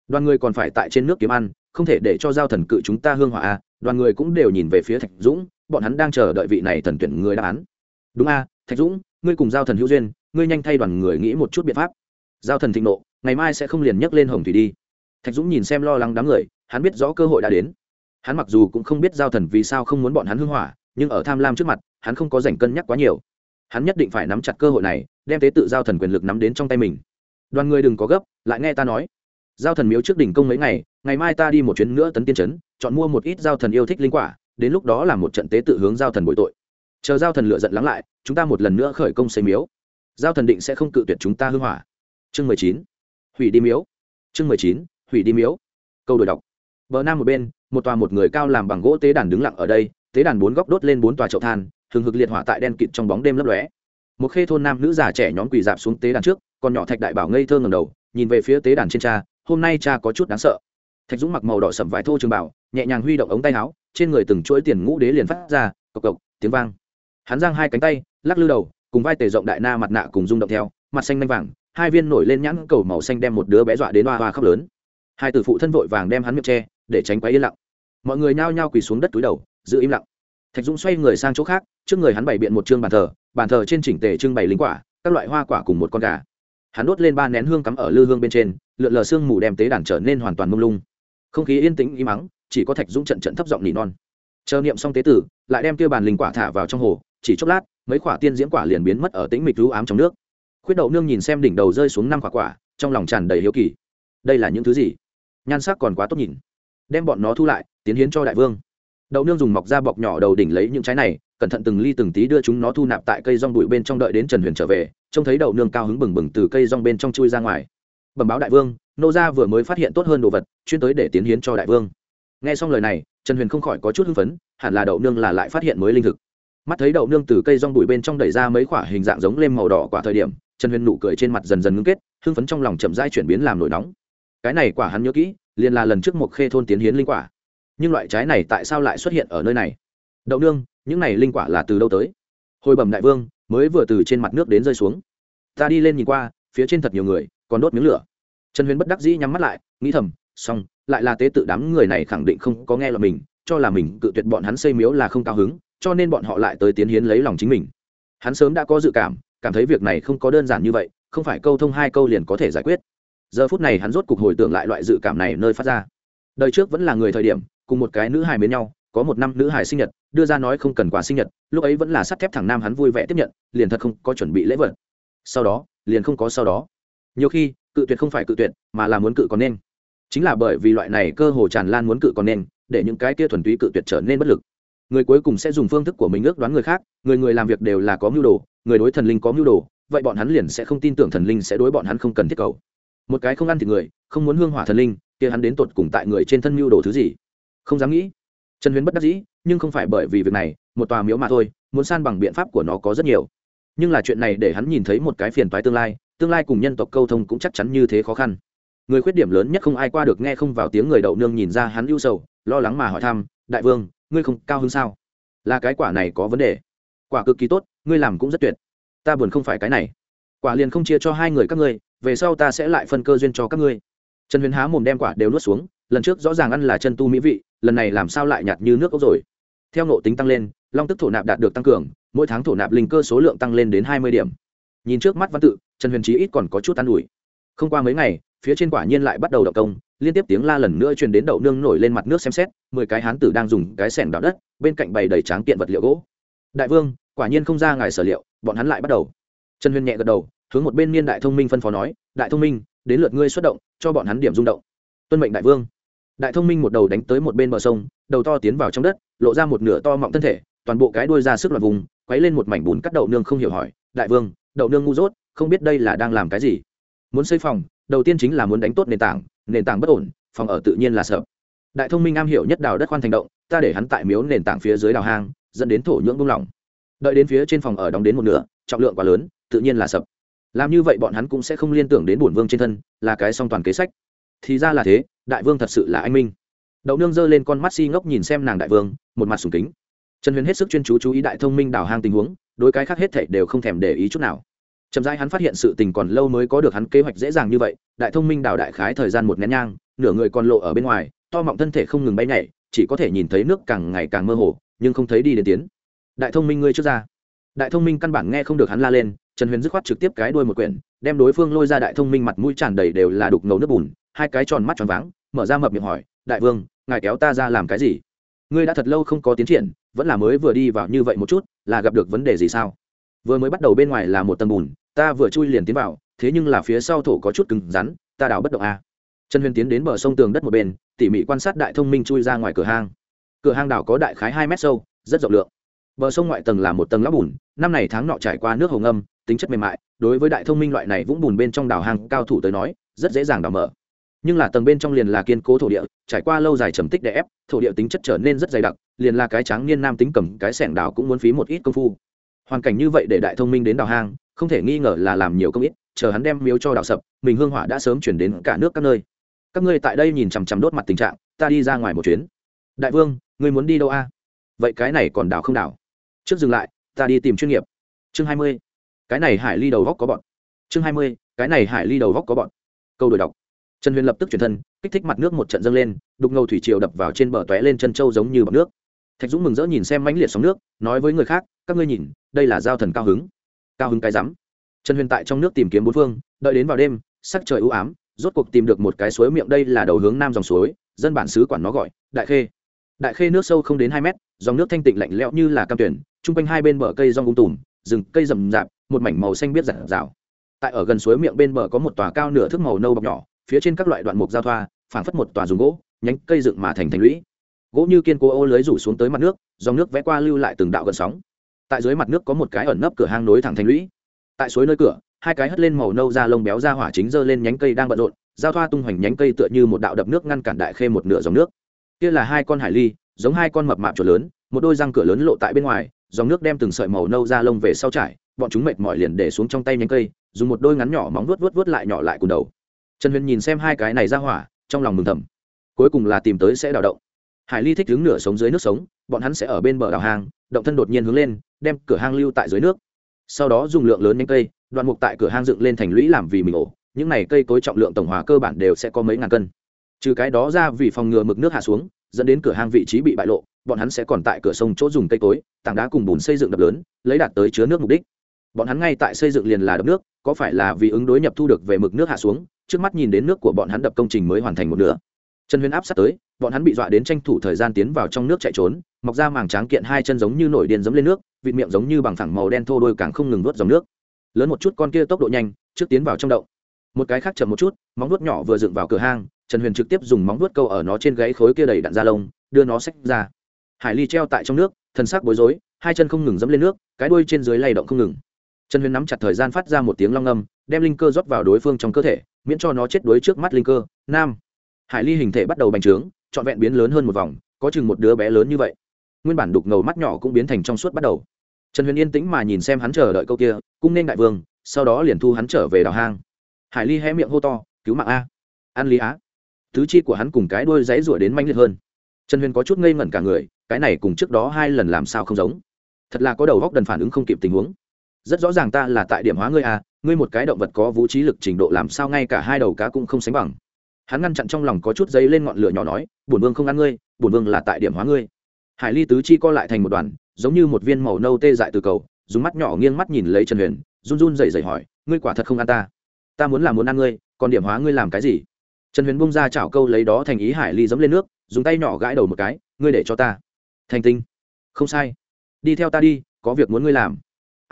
Đoàn người còn phải tại trên nước kiếm ăn, không thể để cho giao thần cự chúng ta hương hỏa a. Đoàn người cũng đều nhìn về phía thạch dũng, bọn hắn đang chờ đợi vị này thần tuyển người đáp án. Đúng a, thạch dũng, ngươi cùng giao thần hữu duyên, ngươi nhanh thay đoàn người nghĩ một chút biện pháp. Giao thần thịnh nộ, ngày mai sẽ không liền nhấc lên hồng thủy đi. Thạch dũng nhìn xem lo lắng đám người, hắn biết rõ cơ hội đã đến. Hắn mặc dù cũng không biết giao thần vì sao không muốn bọn hắn hưng hỏa, nhưng ở tham lam trước mặt, hắn không có dành cân nhắc quá nhiều hắn nhất định phải nắm chặt cơ hội này, đem tế tự giao thần quyền lực nắm đến trong tay mình. Đoàn người đừng có gấp, lại nghe ta nói. Giao thần miếu trước đỉnh công mấy ngày ngày mai ta đi một chuyến nữa tấn tiên trấn, chọn mua một ít giao thần yêu thích linh quả, đến lúc đó là một trận tế tự hướng giao thần bội tội. Chờ giao thần lựa giận lắng lại, chúng ta một lần nữa khởi công xây miếu. Giao thần định sẽ không cự tuyệt chúng ta hư hỏa. Chương mười chín. Hủy đi miếu. Chương mười chín. Hủy đi miếu. Câu đổi đọc. Bờ nam một bên, một tòa một người cao làm bằng gỗ tế đàn đứng lặng ở đây, tế đàn bốn góc đốt lên bốn tòa chậu than thường hực liệt hỏa tại đen kịt trong bóng đêm lấp lóe. Một khê thôn nam nữ già trẻ nhóm quỳ dạp xuống tế đàn trước, còn nhỏ thạch đại bảo ngây thơ ngầm đầu, nhìn về phía tế đàn trên cha, hôm nay cha có chút đáng sợ. Thạch dũng mặc màu đỏ sầm vải thô trường bảo, nhẹ nhàng huy động ống tay áo, trên người từng chuỗi tiền ngũ đế liền phát ra, cộc cộc, tiếng vang. Hắn giang hai cánh tay, lắc lư đầu, cùng vai tề rộng đại na mặt nạ cùng rung động theo, mặt xanh nanh vàng, hai viên nổi lên nhãn cầu màu xanh đem một đứa bé dọa đến hoa hoa khóc lớn. Hai tử phụ thân vội vàng đem hắn miệng che, để tránh quấy yên lặng. Mọi người nhao nhao quỳ xuống đất túi đầu, giữ im lặng thạch dũng xoay người sang chỗ khác, trước người hắn bày biện một chương bàn thờ bàn thờ trên chỉnh tề trưng bày linh quả, các loại hoa quả cùng một con gà. Hắn đốt lên ba nén hương cắm ở lư hương bên trên, lượn lờ sương mù đem tế đàn trở nên hoàn toàn mông lung. Không khí yên tĩnh, im mắng chỉ có thạch dũng trận trận thấp giọng nỉ non. Chờ niệm xong tế tử, lại đem kia bàn linh quả thả vào trong hồ, chỉ chốc lát, mấy quả tiên diễm quả liền biến mất ở tĩnh mịch rú ám trong nước. Khuyết đậu nương nhìn xem đỉnh đầu rơi xuống năm quả quả, trong lòng tràn đầy hiếu kỳ. Đây là những thứ gì? Nhan sắc còn quá tốt nhìn. Đem bọn nó thu lại, tiến hiến cho đại vương đậu nương dùng mọc da bọc nhỏ đầu đỉnh lấy những trái này, cẩn thận từng ly từng tí đưa chúng nó thu nạp tại cây rong bụi bên trong đợi đến trần huyền trở về, trông thấy đậu nương cao hứng bừng bừng từ cây rong bên trong chui ra ngoài. Bẩm báo đại vương, nô gia vừa mới phát hiện tốt hơn đồ vật, chuyên tới để tiến hiến cho đại vương. Nghe xong lời này, trần huyền không khỏi có chút hưng phấn, hẳn là đậu nương là lại phát hiện mới linh thực. Mắt thấy đậu nương từ cây rong bụi bên trong đẩy ra mấy quả hình dạng giống lên màu đỏ quả thời điểm, trần huyền nụ cười trên mặt dần dần ngưng kết, hưng phấn trong lòng chậm rãi chuyển biến làm nổi nóng. Cái này quả hắn nhớ kỹ, liền là lần trước một khê thôn tiến hiến linh quả nhưng loại trái này tại sao lại xuất hiện ở nơi này? Đậu nương, những này linh quả là từ đâu tới? Hồi bẩm đại vương, mới vừa từ trên mặt nước đến rơi xuống. Ta đi lên nhìn qua, phía trên thật nhiều người, còn đốt miếng lửa. Trần huyền bất đắc dĩ nhắm mắt lại, nghĩ thầm, xong, lại là tế tự đám người này khẳng định không có nghe là mình, cho là mình cự tuyệt bọn hắn xây miếu là không cao hứng, cho nên bọn họ lại tới tiến hiến lấy lòng chính mình. Hắn sớm đã có dự cảm cảm thấy việc này không có đơn giản như vậy, không phải câu thông hai câu liền có thể giải quyết. Giờ phút này hắn rốt cục hồi tưởng lại loại dự cảm này nơi phát ra. Đời trước vẫn là người thời điểm cùng một cái nữ hài mến nhau, có một năm nữ hài sinh nhật, đưa ra nói không cần quà sinh nhật, lúc ấy vẫn là sắt thép thằng nam hắn vui vẻ tiếp nhận, liền thật không có chuẩn bị lễ vật. Sau đó, liền không có sau đó. Nhiều khi, cự tuyệt không phải cự tuyệt, mà là muốn cự còn nên. Chính là bởi vì loại này cơ hồ tràn lan muốn cự còn nên, để những cái kia thuần túy cự tuyệt trở nên bất lực. Người cuối cùng sẽ dùng phương thức của mình ước đoán người khác, người người làm việc đều là có mưu đồ, người đối thần linh có mưu đồ, vậy bọn hắn liền sẽ không tin tưởng thần linh sẽ đối bọn hắn không cần thiết cầu. Một cái không ăn thịt người, không muốn hương hỏa thần linh, kia hắn đến tột cùng tại người trên thân mưu đồ thứ gì? Không dám nghĩ. Trần huyền bất đắc dĩ, nhưng không phải bởi vì việc này, một tòa miếu mà thôi, muốn san bằng biện pháp của nó có rất nhiều. Nhưng là chuyện này để hắn nhìn thấy một cái phiền toái tương lai tương lai cùng nhân tộc câu thông cũng chắc chắn như thế khó khăn. Người khuyết điểm lớn nhất không ai qua được nghe không vào tiếng người đậu nương nhìn ra hắn ưu sầu, lo lắng mà hỏi thăm, đại vương, ngươi không cao hơn sao? Là cái quả này có vấn đề. Quả cực kỳ tốt, ngươi làm cũng rất tuyệt. Ta buồn không phải cái này. Quả liền không chia cho hai người các ngươi, về sau ta sẽ lại phân cơ duyên cho các ngươi. Trần huyền há mồm đem quả đều nuốt xuống, lần trước rõ ràng ăn là chân tu mỹ vị lần này làm sao lại nhạt như nước ốc rồi? Theo nộ tính tăng lên, long tức thổ nạp đạt được tăng cường, mỗi tháng thổ nạp linh cơ số lượng tăng lên đến hai mươi điểm. Nhìn trước mắt văn tự, trần huyền trí ít còn có chút an ủi. Không qua mấy ngày, phía trên quả nhiên lại bắt đầu động công, liên tiếp tiếng la lần nữa truyền đến đậu nương nổi lên mặt nước xem xét, mười cái hán tử đang dùng cái sẻng đào đất, bên cạnh bày đầy tráng kiện vật liệu gỗ. Đại vương, quả nhiên không ra ngài sở liệu, bọn hắn lại bắt đầu. Trần huyền nhẹ gật đầu, hướng một bên niên đại thông minh phân phó nói, đại thông minh, đến lượt ngươi xuất động, cho bọn hắn điểm rung động. Tuân mệnh đại vương đại thông minh một đầu đánh tới một bên bờ sông, đầu to tiến vào trong đất, lộ ra một nửa to mọng thân thể, toàn bộ cái đuôi ra sức loạt vùng, quấy lên một mảnh bùn cắt đậu nương không hiểu hỏi, đại vương, đậu nương ngu dốt, không biết đây là đang làm cái gì? Muốn xây phòng, đầu tiên chính là muốn đánh tốt nền tảng nền tảng bất ổn, phòng ở tự nhiên là sợ. Đại thông minh am hiểu nhất đào đất khoan thành động, ta để hắn tại miếu nền tảng phía dưới đào hang, dẫn đến thổ nhưỡng bung lỏng. Đợi đến phía trên phòng ở đóng đến một nửa, trọng lượng quá lớn, tự nhiên là sập làm như vậy bọn hắn cũng sẽ không liên tưởng đến bổn vương trên thân, là cái song toàn kế sách thì ra là thế, đại vương thật sự là anh minh. Đậu nương giơ lên con mắt si ngốc nhìn xem nàng đại vương, một mặt sùng kính. Trần huyền hết sức chuyên chú chú ý đại thông minh đào hang tình huống, đối cái khác hết thảy đều không thèm để ý chút nào. Chậm rãi hắn phát hiện sự tình còn lâu mới có được hắn kế hoạch dễ dàng như vậy, đại thông minh đào đại khái thời gian một nén nhang, nửa người còn lộ ở bên ngoài, to mọng thân thể không ngừng bay nhảy, chỉ có thể nhìn thấy nước càng ngày càng mơ hồ, nhưng không thấy đi đến tiến. Đại thông minh ngươi trước ra. Đại thông minh căn bản nghe không được hắn la lên, trần huyền dứt khoát trực tiếp cái đuôi một quyển, đem đối phương lôi ra đại thông minh mặt mũi tràn đầy đều là đục ngầu nước bùn hai cái tròn mắt tròn váng, mở ra mập miệng hỏi, đại vương, ngài kéo ta ra làm cái gì? Ngươi đã thật lâu không có tiến triển, vẫn là mới vừa đi vào như vậy một chút, là gặp được vấn đề gì sao? Vừa mới bắt đầu bên ngoài là một tầng bùn, ta vừa chui liền tiến vào, thế nhưng là phía sau thổ có chút cứng rắn, ta đào bất động a. À. trần huyền tiến đến bờ sông tường đất một bên, tỉ mỉ quan sát đại thông minh chui ra ngoài cửa hang. Cửa hang đào có đại khái hai mét sâu, rất rộng lượng. Bờ sông ngoại tầng là một tầng lóc bùn, năm này tháng nọ trải qua nước hồng âm tính chất mềm mại, đối với đại thông minh loại này vũng bùn bên trong đào hang cao thủ tới nói, rất dễ dàng đào mở nhưng là tầng bên trong liền là kiên cố thổ địa, trải qua lâu dài trầm tích đè ép, thổ địa tính chất trở nên rất dày đặc, liền là cái tráng niên nam tính cầm cái sẻng đào cũng muốn phí một ít công phu. Hoàn cảnh như vậy để đại thông minh đến đào hang, không thể nghi ngờ là làm nhiều công ít, chờ hắn đem miếu cho đào sập, mình hương hỏa đã sớm chuyển đến cả nước các nơi. Các ngươi tại đây nhìn chằm chằm đốt mặt tình trạng, ta đi ra ngoài một chuyến. Đại vương, ngươi muốn đi đâu a? Vậy cái này còn đào không đào? Trước dừng lại, ta đi tìm chuyên nghiệp. Chương hai mươi. Cái này hải ly đầu góc có bọn. Chương hai mươi. Cái này hải ly đầu góc có bọn. Câu đổi đọc trần huyền lập tức chuyển thân, kích thích mặt nước một trận dâng lên, đục ngầu thủy triều đập vào trên bờ tóe lên chân trâu giống như bọc nước. Thạch dũng mừng rỡ nhìn xem mãnh liệt sóng nước, nói với người khác, các ngươi nhìn, đây là giao thần cao hứng. Cao hứng cái rắm. Trần huyền tại trong nước tìm kiếm bốn phương, đợi đến vào đêm, sắc trời ưu ám, rốt cuộc tìm được một cái suối miệng đây là đầu hướng nam dòng suối, dân bản xứ quản nó gọi, đại khê. Đại khê nước sâu không đến hai mét, dòng nước thanh tịnh lạnh lẽo như là cam tuyển, chung quanh hai bên bờ cây rong ung tùm, rừng cây rậm rạp, một mảnh màu xanh biết rạng rào tại ở gần suối miệng bên bờ có một tòa cao nửa thước màu nâu bọc nhỏ phía trên các loại đoạn mục giao thoa, phảng phất một tòa dùng gỗ, nhánh cây dựng mà thành thành lũy. Gỗ như kiên cố ô lưới rủ xuống tới mặt nước, dòng nước vẽ qua lưu lại từng đạo gần sóng. Tại dưới mặt nước có một cái ẩn nấp cửa hang nối thẳng thành lũy. Tại suối nơi cửa, hai cái hất lên màu nâu da lông béo ra hỏa chính giơ lên nhánh cây đang bận rộn, giao thoa tung hoành nhánh cây tựa như một đạo đập nước ngăn cản đại khê một nửa dòng nước. Kia là hai con hải ly, giống hai con mập mạp chuột lớn, một đôi răng cửa lớn lộ tại bên ngoài, dòng nước đem từng sợi màu nâu da lông về sau trải, bọn chúng mệt mỏi liền để xuống trong tay nhánh cây, dùng một đôi ngắn nhỏ móng vuốt vuốt vuốt lại nhỏ lại cùng đầu trần huyền nhìn xem hai cái này ra hỏa, trong lòng mừng thầm. Cuối cùng là tìm tới sẽ đào động. Hải ly thích đứng nửa sống dưới nước sống, bọn hắn sẽ ở bên bờ đào hang, động thân đột nhiên hướng lên, đem cửa hang lưu tại dưới nước. Sau đó dùng lượng lớn nhanh cây, đoạn mục tại cửa hang dựng lên thành lũy làm vì mình ổ. Những này cây cối trọng lượng tổng hòa cơ bản đều sẽ có mấy ngàn cân. Trừ cái đó ra vì phòng ngừa mực nước hạ xuống, dẫn đến cửa hang vị trí bị bại lộ, bọn hắn sẽ còn tại cửa sông chỗ dùng cây cối, tảng đá cùng bùn xây dựng đập lớn, lấy đạt tới chứa nước mục đích bọn hắn ngay tại xây dựng liền là đập nước, có phải là vì ứng đối nhập thu được về mực nước hạ xuống, trước mắt nhìn đến nước của bọn hắn đập công trình mới hoàn thành một nửa. Trần huyền áp sát tới, bọn hắn bị dọa đến tranh thủ thời gian tiến vào trong nước chạy trốn, mọc ra màng tráng kiện hai chân giống như nổi điên dấm lên nước, vịt miệng giống như bằng thẳng màu đen thô đôi càng không ngừng nuốt dòng nước. Lớn một chút con kia tốc độ nhanh, trước tiến vào trong đậu một cái khác chậm một chút, móng nuốt nhỏ vừa dựng vào cửa hang, trần huyền trực tiếp dùng móng nuốt câu ở nó trên gáy khối kia đầy đạn da lông, đưa nó xách ra. Hải ly treo tại trong nước thân xác bối rối, hai chân không ngừng dẫm lên nước, cái đuôi trên dưới lay động không ngừng trần huyền nắm chặt thời gian phát ra một tiếng long âm, đem linh cơ rót vào đối phương trong cơ thể, miễn cho nó chết đuối trước mắt linh cơ. Nam. Hải ly hình thể bắt đầu bành trướng, trọn vẹn biến lớn hơn một vòng, có chừng một đứa bé lớn như vậy. Nguyên bản đục ngầu mắt nhỏ cũng biến thành trong suốt bắt đầu. Trần huyền yên tĩnh mà nhìn xem hắn chờ đợi câu kia cũng nên đại vương, sau đó liền thu hắn trở về đào hang. Hải ly hé miệng hô to, cứu mạng a an lý á. Tứ chi của hắn cùng cái đuôi dãy rủa đến manh liệt hơn. Trần huyền có chút ngây ngẩn cả người, cái này cùng trước đó hai lần làm sao không giống. Thật là có đầu góc đần phản ứng không kịp tình huống rất rõ ràng ta là tại điểm hóa ngươi à ngươi một cái động vật có vũ trí lực trình độ làm sao ngay cả hai đầu cá cũng không sánh bằng. Hắn ngăn chặn trong lòng có chút giấy lên ngọn lửa nhỏ nói, bổn vương không ăn ngươi, bổn vương là tại điểm hóa ngươi. Hải ly tứ chi co lại thành một đoàn, giống như một viên màu nâu tê dại từ cầu, dùng mắt nhỏ nghiêng mắt nhìn lấy trần huyền, run run dậy dậy hỏi, ngươi quả thật không ăn ta? Ta muốn làm muốn ăn ngươi, còn điểm hóa ngươi làm cái gì? Trần huyền bung ra chảo câu lấy đó thành ý hải ly dẫm lên nước, dùng tay nhỏ gãi đầu một cái, ngươi để cho ta. Thành tinh. Không sai. Đi theo ta đi, có việc muốn ngươi làm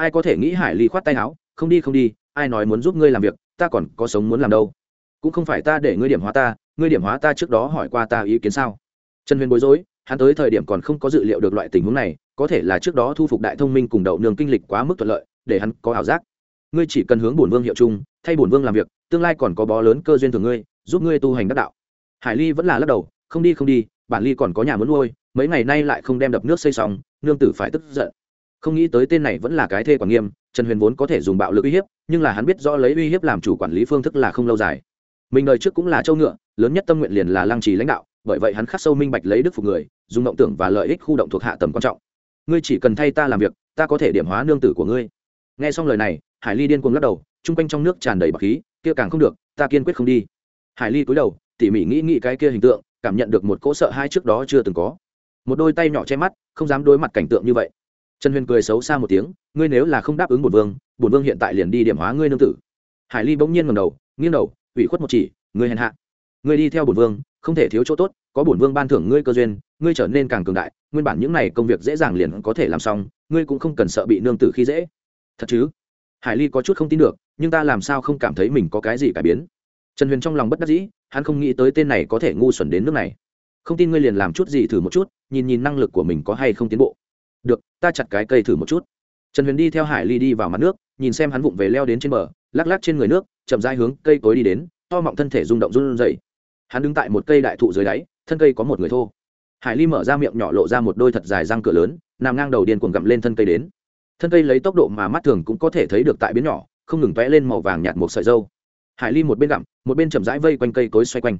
ai có thể nghĩ hải ly khoát tay áo, không đi không đi, ai nói muốn giúp ngươi làm việc, ta còn có sống muốn làm đâu. Cũng không phải ta để ngươi điểm hóa ta, ngươi điểm hóa ta trước đó hỏi qua ta ý kiến sao? Trần huyền bối rối, hắn tới thời điểm còn không có dự liệu được loại tình huống này, có thể là trước đó thu phục đại thông minh cùng đậu nương kinh lịch quá mức thuận lợi, để hắn có ảo giác. Ngươi chỉ cần hướng bổn vương hiệu chung, thay bổn vương làm việc, tương lai còn có bó lớn cơ duyên thường ngươi, giúp ngươi tu hành đắc đạo. Hải ly vẫn là lắc đầu, không đi không đi, bản ly còn có nhà muốn nuôi, mấy ngày nay lại không đem đập nước xây xong, nương tử phải tức giận không nghĩ tới tên này vẫn là cái thê quản nghiêm, trần huyền vốn có thể dùng bạo lực uy hiếp, nhưng là hắn biết rõ lấy uy hiếp làm chủ quản lý phương thức là không lâu dài. Mình đời trước cũng là châu ngựa, lớn nhất tâm nguyện liền là lăng trì lãnh đạo, bởi vậy hắn khắc sâu minh bạch lấy đức phục người, dùng động tưởng và lợi ích khu động thuộc hạ tầm quan trọng. Ngươi chỉ cần thay ta làm việc, ta có thể điểm hóa nương tử của ngươi. Nghe xong lời này, hải ly điên cuồng lắc đầu, chung quanh trong nước tràn đầy bọc khí, kia càng không được, ta kiên quyết không đi. Hải ly cúi đầu, tỉ mỉ nghĩ nghĩ cái kia hình tượng, cảm nhận được một cỗ sợ hai trước đó chưa từng có. Một đôi tay nhỏ che mắt, không dám đối mặt cảnh tượng như vậy trần huyền cười xấu xa một tiếng, ngươi nếu là không đáp ứng bổn vương bổn vương hiện tại liền đi điểm hóa ngươi nương tử. Hải ly bỗng nhiên ngầm đầu, nghiêng đầu, ủy khuất một chỉ, ngươi hèn hạ. Ngươi đi theo bổn vương, không thể thiếu chỗ tốt, có bổn vương ban thưởng ngươi cơ duyên, ngươi trở nên càng cường đại, nguyên bản những này công việc dễ dàng liền có thể làm xong, ngươi cũng không cần sợ bị nương tử khi dễ. Thật chứ? Hải ly có chút không tin được, nhưng ta làm sao không cảm thấy mình có cái gì cải biến? Trần huyền trong lòng bất đắc dĩ, hắn không nghĩ tới tên này có thể ngu xuẩn đến nước này. Không tin ngươi liền làm chút gì thử một chút, nhìn nhìn năng lực của mình có hay không tiến bộ được, ta chặt cái cây thử một chút. Trần huyền đi theo hải ly đi vào mặt nước, nhìn xem hắn vụng về leo đến trên bờ, lắc lắc trên người nước, chậm dai hướng cây cối đi đến, to mọng thân thể rung động run dậy hắn đứng tại một cây đại thụ dưới đáy, thân cây có một người thô. Hải ly mở ra miệng nhỏ lộ ra một đôi thật dài răng cửa lớn, nằm ngang đầu điên cuồng gặm lên thân cây đến. Thân cây lấy tốc độ mà mắt thường cũng có thể thấy được tại biến nhỏ, không ngừng vẽ lên màu vàng nhạt một sợi dâu. Hải ly một bên gặm, một bên chậm rãi vây quanh cây cối xoay quanh.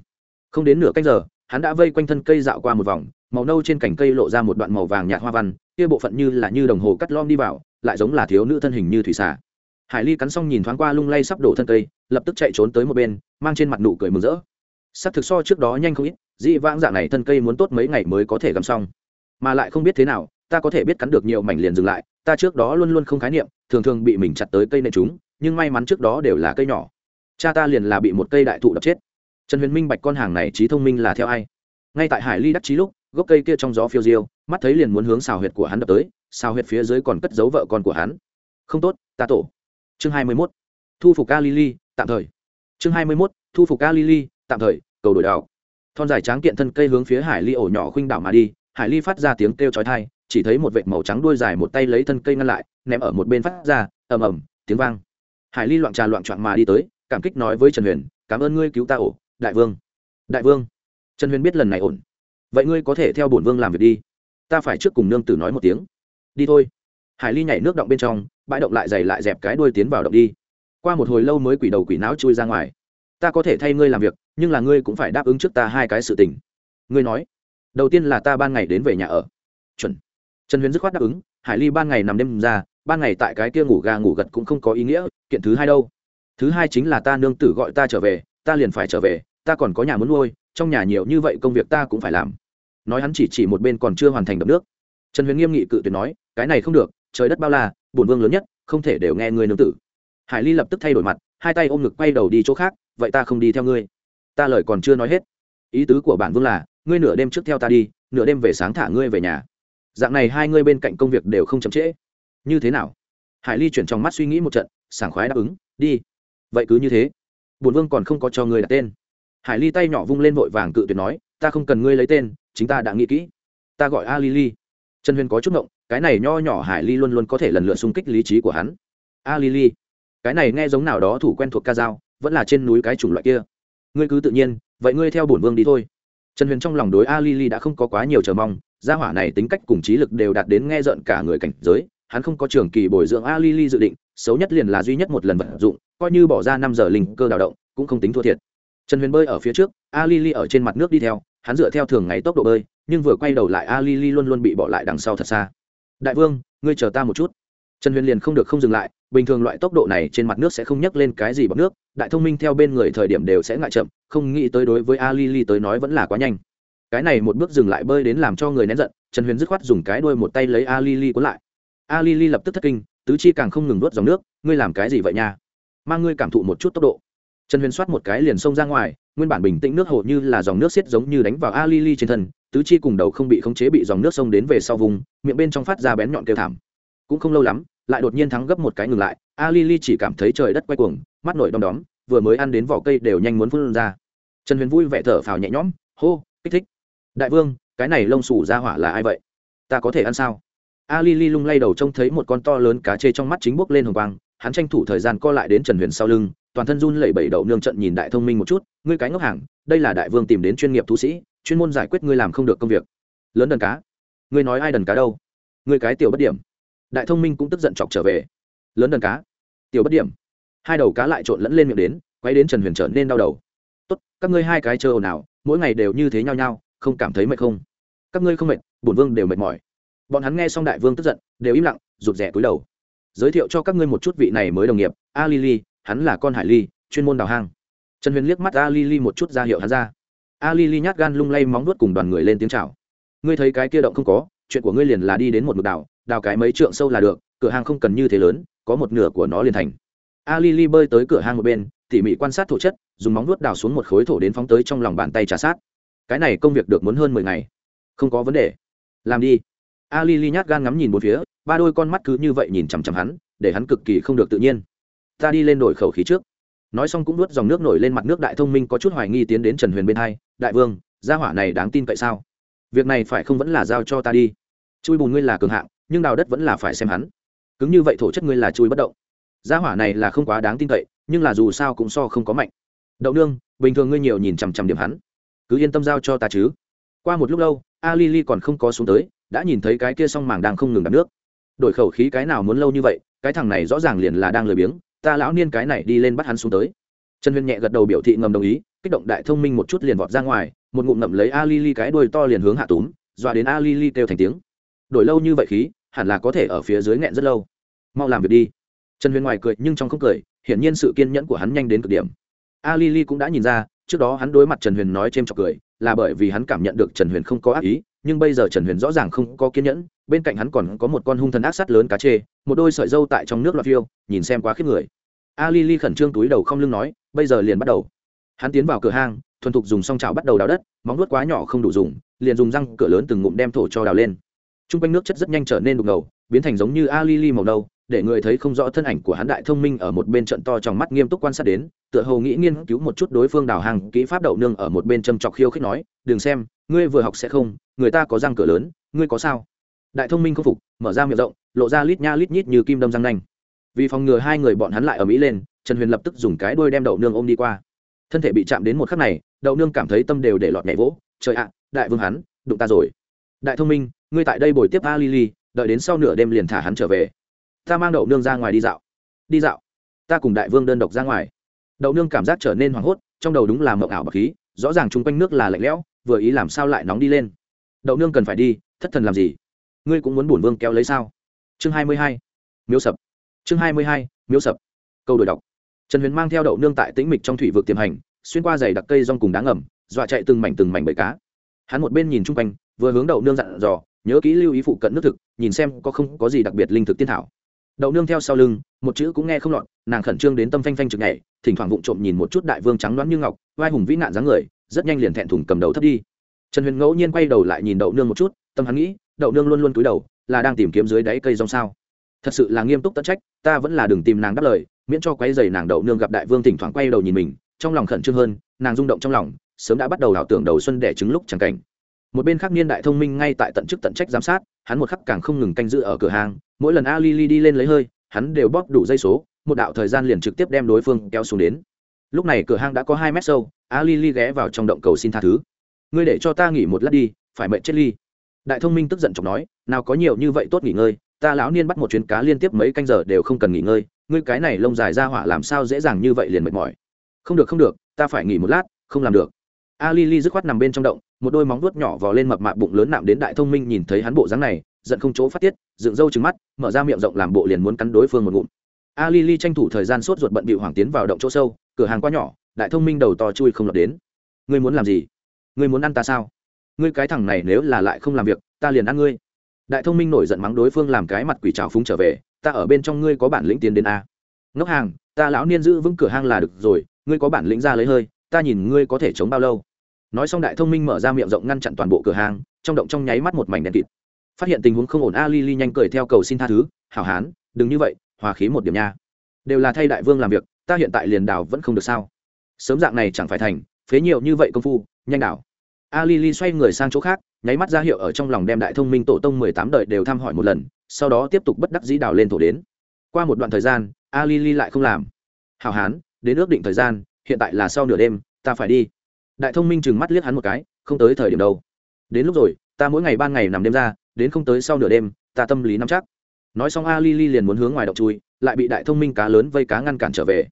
Không đến nửa canh giờ, hắn đã vây quanh thân cây dạo qua một vòng, màu nâu trên cành cây lộ ra một đoạn màu vàng nhạt hoa văn kia bộ phận như là như đồng hồ cắt lom đi vào, lại giống là thiếu nữ thân hình như thủy xà. Hải ly cắn xong nhìn thoáng qua lung lay sắp đổ thân cây, lập tức chạy trốn tới một bên, mang trên mặt nụ cười mừng rỡ. Sắc thực so trước đó nhanh không ít dị vãng dạng này thân cây muốn tốt mấy ngày mới có thể găm xong. Mà lại không biết thế nào, ta có thể biết cắn được nhiều mảnh liền dừng lại, ta trước đó luôn luôn không khái niệm, thường thường bị mình chặt tới cây nệ chúng, nhưng may mắn trước đó đều là cây nhỏ. Cha ta liền là bị một cây đại thụ đập chết. Trần huyền minh bạch con hàng này trí thông minh là theo ai? Ngay tại hải ly đắc trí lúc, gốc cây kia trong gió phiêu diêu mắt thấy liền muốn hướng xào huyệt của hắn đập tới, xào huyệt phía dưới còn cất giấu vợ con của hắn. Không tốt, ta tổ. Chương hai mươi mốt. Thu phục a lili tạm thời. Chương hai mươi mốt. Thu phục a lili tạm thời, cầu đổi đảo thon dài tráng kiện thân cây hướng phía hải ly ổ nhỏ khuynh đảo mà đi, hải ly phát ra tiếng kêu chói thai chỉ thấy một vệt màu trắng đuôi dài một tay lấy thân cây ngăn lại, ném ở một bên phát ra, ầm ầm, tiếng vang. Hải ly loạn trà loạn trọn mà đi tới, cảm kích nói với trần huyền, cảm ơn ngươi cứu ta ổ, đại vương. Đại vương. Trần huyền biết lần này ổn. Vậy ngươi có thể theo bổn vương làm việc đi ta phải trước cùng nương tử nói một tiếng. Đi thôi. Hải ly nhảy nước động bên trong, bãi động lại dày lại dẹp cái đuôi tiến vào động đi. Qua một hồi lâu mới quỷ đầu quỷ não chui ra ngoài. Ta có thể thay ngươi làm việc, nhưng là ngươi cũng phải đáp ứng trước ta hai cái sự tình. Ngươi nói, đầu tiên là ta ban ngày đến về nhà ở. Chuẩn. Trần huyền dứt khoát đáp ứng, hải ly ban ngày nằm đêm ra, ban ngày tại cái kia ngủ gà ngủ gật cũng không có ý nghĩa, kiện thứ hai đâu. Thứ hai chính là ta nương tử gọi ta trở về, ta liền phải trở về, ta còn có nhà muốn nuôi, trong nhà nhiều như vậy công việc ta cũng phải làm nói hắn chỉ chỉ một bên còn chưa hoàn thành đập nước. Trần huyền nghiêm nghị cự tuyệt nói, cái này không được, trời đất bao la, bổn vương lớn nhất, không thể đều nghe người nương tử. Hải ly lập tức thay đổi mặt, hai tay ôm ngực quay đầu đi chỗ khác, vậy ta không đi theo ngươi. Ta lời còn chưa nói hết. Ý tứ của bản vương là, ngươi nửa đêm trước theo ta đi, nửa đêm về sáng thả ngươi về nhà. Dạng này hai ngươi bên cạnh công việc đều không chậm trễ. Như thế nào? Hải ly chuyển trong mắt suy nghĩ một trận, sảng khoái đáp ứng, đi. Vậy cứ như thế. Bổn vương còn không có cho ngươi đặt tên. Hải ly tay nhỏ vung lên vội vàng cự tuyệt nói, ta không cần ngươi lấy tên chính ta đã nghĩ kỹ. Ta gọi a lily. Trần huyền có chút ngộng, cái này nho nhỏ hải ly luôn luôn có thể lần lượt xung kích lý trí của hắn. A lily, cái này nghe giống nào đó thủ quen thuộc ca dao, vẫn là trên núi cái chủng loại kia. Ngươi cứ tự nhiên, vậy ngươi theo bổn vương đi thôi. Trần huyền trong lòng đối a lily đã không có quá nhiều chờ mong, gia hỏa này tính cách cùng trí lực đều đạt đến nghe rợn cả người cảnh giới, hắn không có trường kỳ bồi dưỡng a lily dự định, xấu nhất liền là duy nhất một lần vận dụng, coi như bỏ ra năm giờ linh cơ đào động, cũng không tính thua thiệt. Trần huyền bơi ở phía trước, a lili ở trên mặt nước đi theo hắn dựa theo thường ngày tốc độ bơi, nhưng vừa quay đầu lại, a li li luôn luôn bị bỏ lại đằng sau thật xa. Đại vương, ngươi chờ ta một chút. Trần huyền liền không được không dừng lại, bình thường loại tốc độ này trên mặt nước sẽ không nhắc lên cái gì bằng nước, đại thông minh theo bên người thời điểm đều sẽ ngại chậm, không nghĩ tới đối với a li li tới nói vẫn là quá nhanh. Cái này một bước dừng lại bơi đến làm cho người nén giận, trần huyền dứt khoát dùng cái đuôi một tay lấy a li li cuốn lại. A li li lập tức thất kinh, tứ chi càng không ngừng nuốt dòng nước, ngươi làm cái gì vậy nha? Mang ngươi cảm thụ một chút tốc độ trần huyền soát một cái liền xông ra ngoài, nguyên bản bình tĩnh nước hồ như là dòng nước xiết giống như đánh vào a li li trên thân, tứ chi cùng đầu không bị khống chế bị dòng nước sông đến về sau vùng, miệng bên trong phát ra bén nhọn kêu thảm. Cũng không lâu lắm, lại đột nhiên thắng gấp một cái ngừng lại, a li li chỉ cảm thấy trời đất quay cuồng, mắt nổi đom đóm, vừa mới ăn đến vỏ cây đều nhanh muốn phun ra. Trần huyền vui vẻ thở phào nhẹ nhõm, hô, kích thích! Đại vương, cái này lông xù ra hỏa là ai vậy? Ta có thể ăn sao? A li li lung lay đầu trông thấy một con to lớn cá chê trong mắt chính bốc lên hồng quang, hắn tranh thủ thời gian co lại đến trần huyền sau lưng toàn thân run lẩy bẩy đậu nương trận nhìn đại thông minh một chút, ngươi cái ngốc hàng, đây là đại vương tìm đến chuyên nghiệp thú sĩ, chuyên môn giải quyết ngươi làm không được công việc. Lớn đần cá, ngươi nói ai đần cá đâu? Ngươi cái tiểu bất điểm. Đại thông minh cũng tức giận chọc trở về. Lớn đần cá, tiểu bất điểm. Hai đầu cá lại trộn lẫn lên miệng đến, quay đến trần huyền trở nên đau đầu. Tốt, các ngươi hai cái chờ ồn ào, mỗi ngày đều như thế nhau nhau, không cảm thấy mệt không? Các ngươi không mệt, bổn vương đều mệt mỏi. Bọn hắn nghe xong đại vương tức giận, đều im lặng, rụt rè cúi đầu. Giới thiệu cho các ngươi một chút vị này mới đồng nghiệp, a lili hắn là con hải ly, chuyên môn đào hang. Trần huyền liếc mắt a lili một chút ra hiệu hắn ra. A lili nhát gan lung lay móng nuốt cùng đoàn người lên tiếng chào. Ngươi thấy cái kia động không có, chuyện của ngươi liền là đi đến một mực đảo đào cái mấy trượng sâu là được, cửa hàng không cần như thế lớn, có một nửa của nó liền thành. A lili bơi tới cửa hang một bên, tỉ mỉ quan sát thổ chất, dùng móng nuốt đào xuống một khối thổ đến phóng tới trong lòng bàn tay trả sát. Cái này công việc được muốn hơn mười ngày. Không có vấn đề. Làm đi. A li li nhát gan ngắm nhìn một phía, ba đôi con mắt cứ như vậy nhìn chằm chằm hắn, để hắn cực kỳ không được tự nhiên ta đi lên đổi khẩu khí trước. Nói xong cũng nuốt dòng nước nổi lên mặt nước đại thông minh có chút hoài nghi tiến đến trần huyền bên hai, đại vương, gia hỏa này đáng tin cậy sao? Việc này phải không vẫn là giao cho ta đi. Chui bùn ngươi là cường hạng, nhưng đào đất vẫn là phải xem hắn. Cứng như vậy thổ chất ngươi là chui bất động. Gia hỏa này là không quá đáng tin cậy, nhưng là dù sao cũng so không có mạnh. Đậu nương, bình thường ngươi nhiều nhìn chằm chằm điểm hắn. Cứ yên tâm giao cho ta chứ. Qua một lúc lâu, a li li còn không có xuống tới, đã nhìn thấy cái kia s o n g màng đang không ngừng đập nước. Đổi khẩu khí cái nào muốn lâu như vậy, cái thằng này rõ ràng liền là đang lười biếng ta lão niên cái này đi lên bắt hắn xuống tới. Trần huyền nhẹ gật đầu biểu thị ngầm đồng ý, kích động đại thông minh một chút liền vọt ra ngoài, một ngụm ngậm lấy a li li cái đuôi to liền hướng hạ túm, dọa đến a li li kêu thành tiếng. Đổi lâu như vậy khí, hẳn là có thể ở phía dưới nghẹn rất lâu. Mau làm việc đi. Trần huyền ngoài cười nhưng trong không cười, hiển nhiên sự kiên nhẫn của hắn nhanh đến cực điểm. A li li cũng đã nhìn ra, trước đó hắn đối mặt trần huyền nói c h ê m cười, là bởi vì hắn cảm nhận được trần huyền không có ác ý nhưng bây giờ trần huyền rõ ràng không có kiên nhẫn, bên cạnh hắn còn có một con hung thần ác sắt lớn cá chê, một đôi sợi dâu tại trong nước loạt phiêu, nhìn xem quá khiếp người. A li li khẩn trương túi đầu không lưng nói, bây giờ liền bắt đầu. Hắn tiến vào cửa hang, thuần thục dùng song trào bắt đầu đào đất, móng nuốt quá nhỏ không đủ dùng, liền dùng răng cửa lớn từng ngụm đem thổ cho đào lên. T r u n g quanh nước chất rất nhanh trở nên đục ngầu, biến thành giống như a li li màu nâu để người thấy không rõ thân ảnh của hắn đại thông minh ở một bên trận to trong mắt nghiêm túc quan sát đến, tựa hồ nghĩ nghiên cứu một chút đối phương đào hàng kỹ pháp đậu nương ở một bên châm chọc khiêu khích nói, đừng xem, ngươi vừa học sẽ không, người ta có răng cửa lớn, ngươi có sao? Đại thông minh không phục, mở ra miệng rộng, lộ ra lít nha lít nhít như kim đâm răng nanh. Vì phòng ngừa hai người bọn hắn lại ở mỹ lên, trần huyền lập tức dùng cái đuôi đem đậu nương ôm đi qua. Thân thể bị chạm đến một khắc này, đậu nương cảm thấy tâm đều để lọt nhảy vỗ, trời ạ, đại vương hắn, đụng ta rồi. Đại thông minh, ngươi tại đây bồi tiếp a lily, đợi đến sau nửa đêm liền thả hắn trở về ta mang đậu nương ra ngoài đi dạo. Đi dạo. Ta cùng đại vương đơn độc ra ngoài. Đậu nương cảm giác trở nên hoảng hốt, trong đầu đúng là mộng ảo bậc khí, rõ ràng chung quanh nước là lạnh lẽo, vừa ý làm sao lại nóng đi lên. Đậu nương cần phải đi, thất thần làm gì? Ngươi cũng muốn bổn vương kéo lấy sao? Chương hai mươi hai. Miếu sập. Chương hai mươi hai, miếu sập. Câu đổi đọc. Trần huyền mang theo đậu nương tại tĩnh mịch trong thủy vực tiềm hành, xuyên qua giày đặc cây rong cùng đá ngầm, dọa chạy từng mảnh từng mảnh bầy cá. Hắn một bên nhìn chung quanh, vừa hướng đậu nương dặn dò, nhớ kỹ lưu ý phụ cận nước thực, nhìn xem có không có gì đặc biệt linh thực tiên thảo đậu nương theo sau lưng, một chữ cũng nghe không lọt, nàng khẩn trương đến tâm phanh phanh trực nhảy, thỉnh thoảng vụng trộm nhìn một chút đại vương trắng đoán như ngọc, vai hùng vĩ nạn dáng người, rất nhanh liền thẹn thùng cầm đầu thấp đi. Trần huyền ngẫu nhiên quay đầu lại nhìn đậu nương một chút, tâm hắn nghĩ, đậu nương luôn luôn cúi đầu, là đang tìm kiếm dưới đáy cây rong sao. Thật sự là nghiêm túc tất trách, ta vẫn là đừng tìm nàng đáp lời, miễn cho quay dày nàng đậu nương gặp đại vương thỉnh thoảng quay đầu nhìn mình, trong lòng khẩn trương hơn, nàng rung động trong lòng, sớm đã bắt đầu ảo tưởng đầu xuân đẻ trứng lúc chẳng cảnh một bên khác niên đại thông minh ngay tại tận chức tận trách giám sát, hắn một khắc càng không ngừng canh giữ ở cửa hàng, mỗi lần Ali li đi lên lấy hơi, hắn đều bóp đủ dây số, một đạo thời gian liền trực tiếp đem đối phương kéo xuống đến. Lúc này cửa hàng đã có hai mét sâu Ali li li ghé vào trong động cầu xin tha thứ. Ngươi để cho ta nghỉ một lát đi, phải mệnh chết ly. Đại thông minh tức giận chọc nói, nào có nhiều như vậy tốt nghỉ ngơi, ta lão niên bắt một chuyến cá liên tiếp mấy canh giờ đều không cần nghỉ ngơi, ngươi cái này lông dài ra hỏa làm sao dễ dàng như vậy liền mệt mỏi. Không được không được, ta phải nghỉ một lát, không làm được. A li li dứt khoát nằm bên trong động một đôi móng vuốt nhỏ vò lên mập mạp bụng lớn nạm đến đại thông minh nhìn thấy hắn bộ dáng này, giận không chỗ phát tiết, dựng râu trừng mắt, mở ra miệng rộng làm bộ liền muốn cắn đối phương một ngụm. A li li tranh thủ thời gian sốt ruột bận bị hoàng tiến vào động chỗ sâu, cửa hàng quá nhỏ, đại thông minh đầu to chui không lọt đến. Ngươi muốn làm gì? Ngươi muốn ăn ta sao? Ngươi cái thằng này nếu là lại không làm việc, ta liền ăn ngươi. Đại thông minh nổi giận mắng đối phương làm cái mặt quỷ trào phúng trở về, ta ở bên trong ngươi có bản lĩnh tiến đến a. Ngốc hàng, ta lão niên giữ vững cửa hang là được rồi, ngươi có bản lĩnh ra lấy hơi, ta nhìn ngươi có thể chống bao lâu nói xong đại thông minh mở ra miệng rộng ngăn chặn toàn bộ cửa hàng, trong động trong nháy mắt một mảnh đèn kịt. Phát hiện tình huống không ổn, a li li nhanh cười theo cầu xin tha thứ, hảo hán, đừng như vậy, hòa khí một điểm nha. Đều là thay đại vương làm việc, ta hiện tại liền đảo vẫn không được sao. Sớm dạng này chẳng phải thành, phế nhiều như vậy công phu, nhanh đảo. A li li xoay người sang chỗ khác, nháy mắt ra hiệu ở trong lòng đem đại thông minh tổ tông mười tám đời đều thăm hỏi một lần, sau đó tiếp tục bất đắc dĩ đào lên thổ đến. Qua một đoạn thời gian, a li li lại không làm. Hảo hán, đến ước định thời gian, hiện tại là sau nửa đêm, ta phải đi đại thông minh chừng mắt liếc hắn một cái, không tới thời điểm đâu. Đến lúc rồi, ta mỗi ngày ban ngày nằm đêm ra, đến không tới sau nửa đêm, ta tâm lý nắm chắc. Nói xong a li li liền muốn hướng ngoài động chui, lại bị đại thông minh cá lớn vây cá ngăn cản trở về.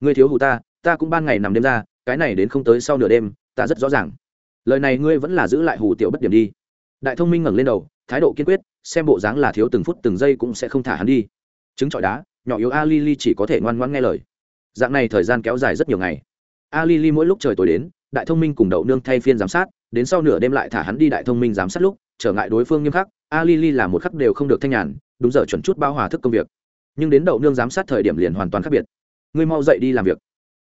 Ngươi thiếu hụ ta ta cũng ban ngày nằm đêm ra, cái này đến không tới sau nửa đêm, ta rất rõ ràng. Lời này ngươi vẫn là giữ lại hủ tiểu bất điểm đi. Đại thông minh ngẩng lên đầu, thái độ kiên quyết, xem bộ dáng là thiếu từng phút từng giây cũng sẽ không thả hắn đi. Chứng trọi đá, nhỏ yếu a li li chỉ có thể ngoan ngoãn nghe lời. Dạng này thời gian kéo dài rất nhiều ngày. A li li mỗi lúc trời tối đến đại thông minh cùng đậu nương thay phiên giám sát, đến sau nửa đêm lại thả hắn đi đại thông minh giám sát lúc, trở ngại đối phương nghiêm khắc, a li li là một khắc đều không được thanh nhàn, đúng giờ chuẩn chút bao hòa thức công việc. Nhưng đến đậu nương giám sát thời điểm liền hoàn toàn khác biệt. Ngươi mau dậy đi làm việc.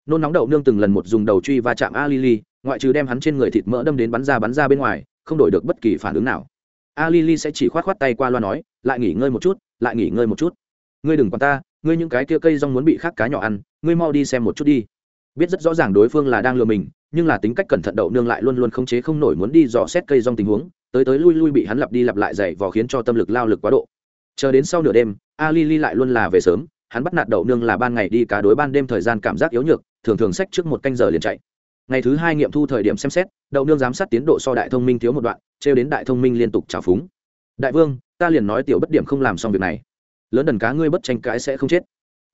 Nôn nóng đậu nương từng lần một dùng đầu truy va chạm a li li, ngoại trừ đem hắn trên người thịt mỡ đâm đến bắn ra bắn ra bên ngoài, không đổi được bất kỳ phản ứng nào. A li li sẽ chỉ khoát khoát tay qua loa nói, lại nghỉ ngơi một chút, lại nghỉ ngơi một chút. Ngươi đừng quan ta, ngươi những cái kia cây rong muốn bị khác cá nhỏ ăn, ngươi mau đi xem một chút đi biết rất rõ ràng đối phương là đang lừa mình, nhưng là tính cách cẩn thận đậu nương lại luôn luôn khống chế không nổi muốn đi dò xét cây rong tình huống, tới tới lui lui bị hắn lặp đi lặp lại dày vò khiến cho tâm lực lao lực quá độ. Chờ đến sau nửa đêm, a li li lại luôn là về sớm, hắn bắt nạt đậu nương là ban ngày đi cá đối ban đêm thời gian cảm giác yếu nhược, thường thường sách trước một canh giờ liền chạy. Ngày thứ hai nghiệm thu thời điểm xem xét, đậu nương giám sát tiến độ so đại thông minh thiếu một đoạn, trêu đến đại thông minh liên tục trào phúng. Đại vương, ta liền nói tiểu bất điểm không làm xong việc này. Lớn đần cá ngươi bất tranh cãi sẽ không chết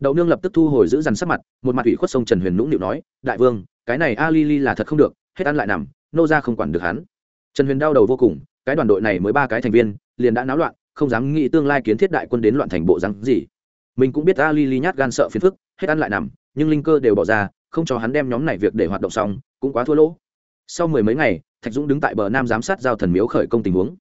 đậu nương lập tức thu hồi giữ dằn sắc mặt, một mặt ủy khuất sông trần huyền nũng nịu nói, đại vương, cái này a li li là thật không được, hết ăn lại nằm, nô ra không quản được hắn. Trần huyền đau đầu vô cùng, cái đoàn đội này mới ba cái thành viên, liền đã náo loạn, không dám nghĩ tương lai kiến thiết đại quân đến loạn thành bộ rắn gì. Mình cũng biết a li li nhát gan sợ phiền phức, hết ăn lại nằm, nhưng linh cơ đều bỏ ra, không cho hắn đem nhóm này việc để hoạt động xong, cũng quá thua lỗ. Sau mười mấy ngày, thạch dũng đứng tại bờ nam giám sát giao thần miếu khởi công tình huống.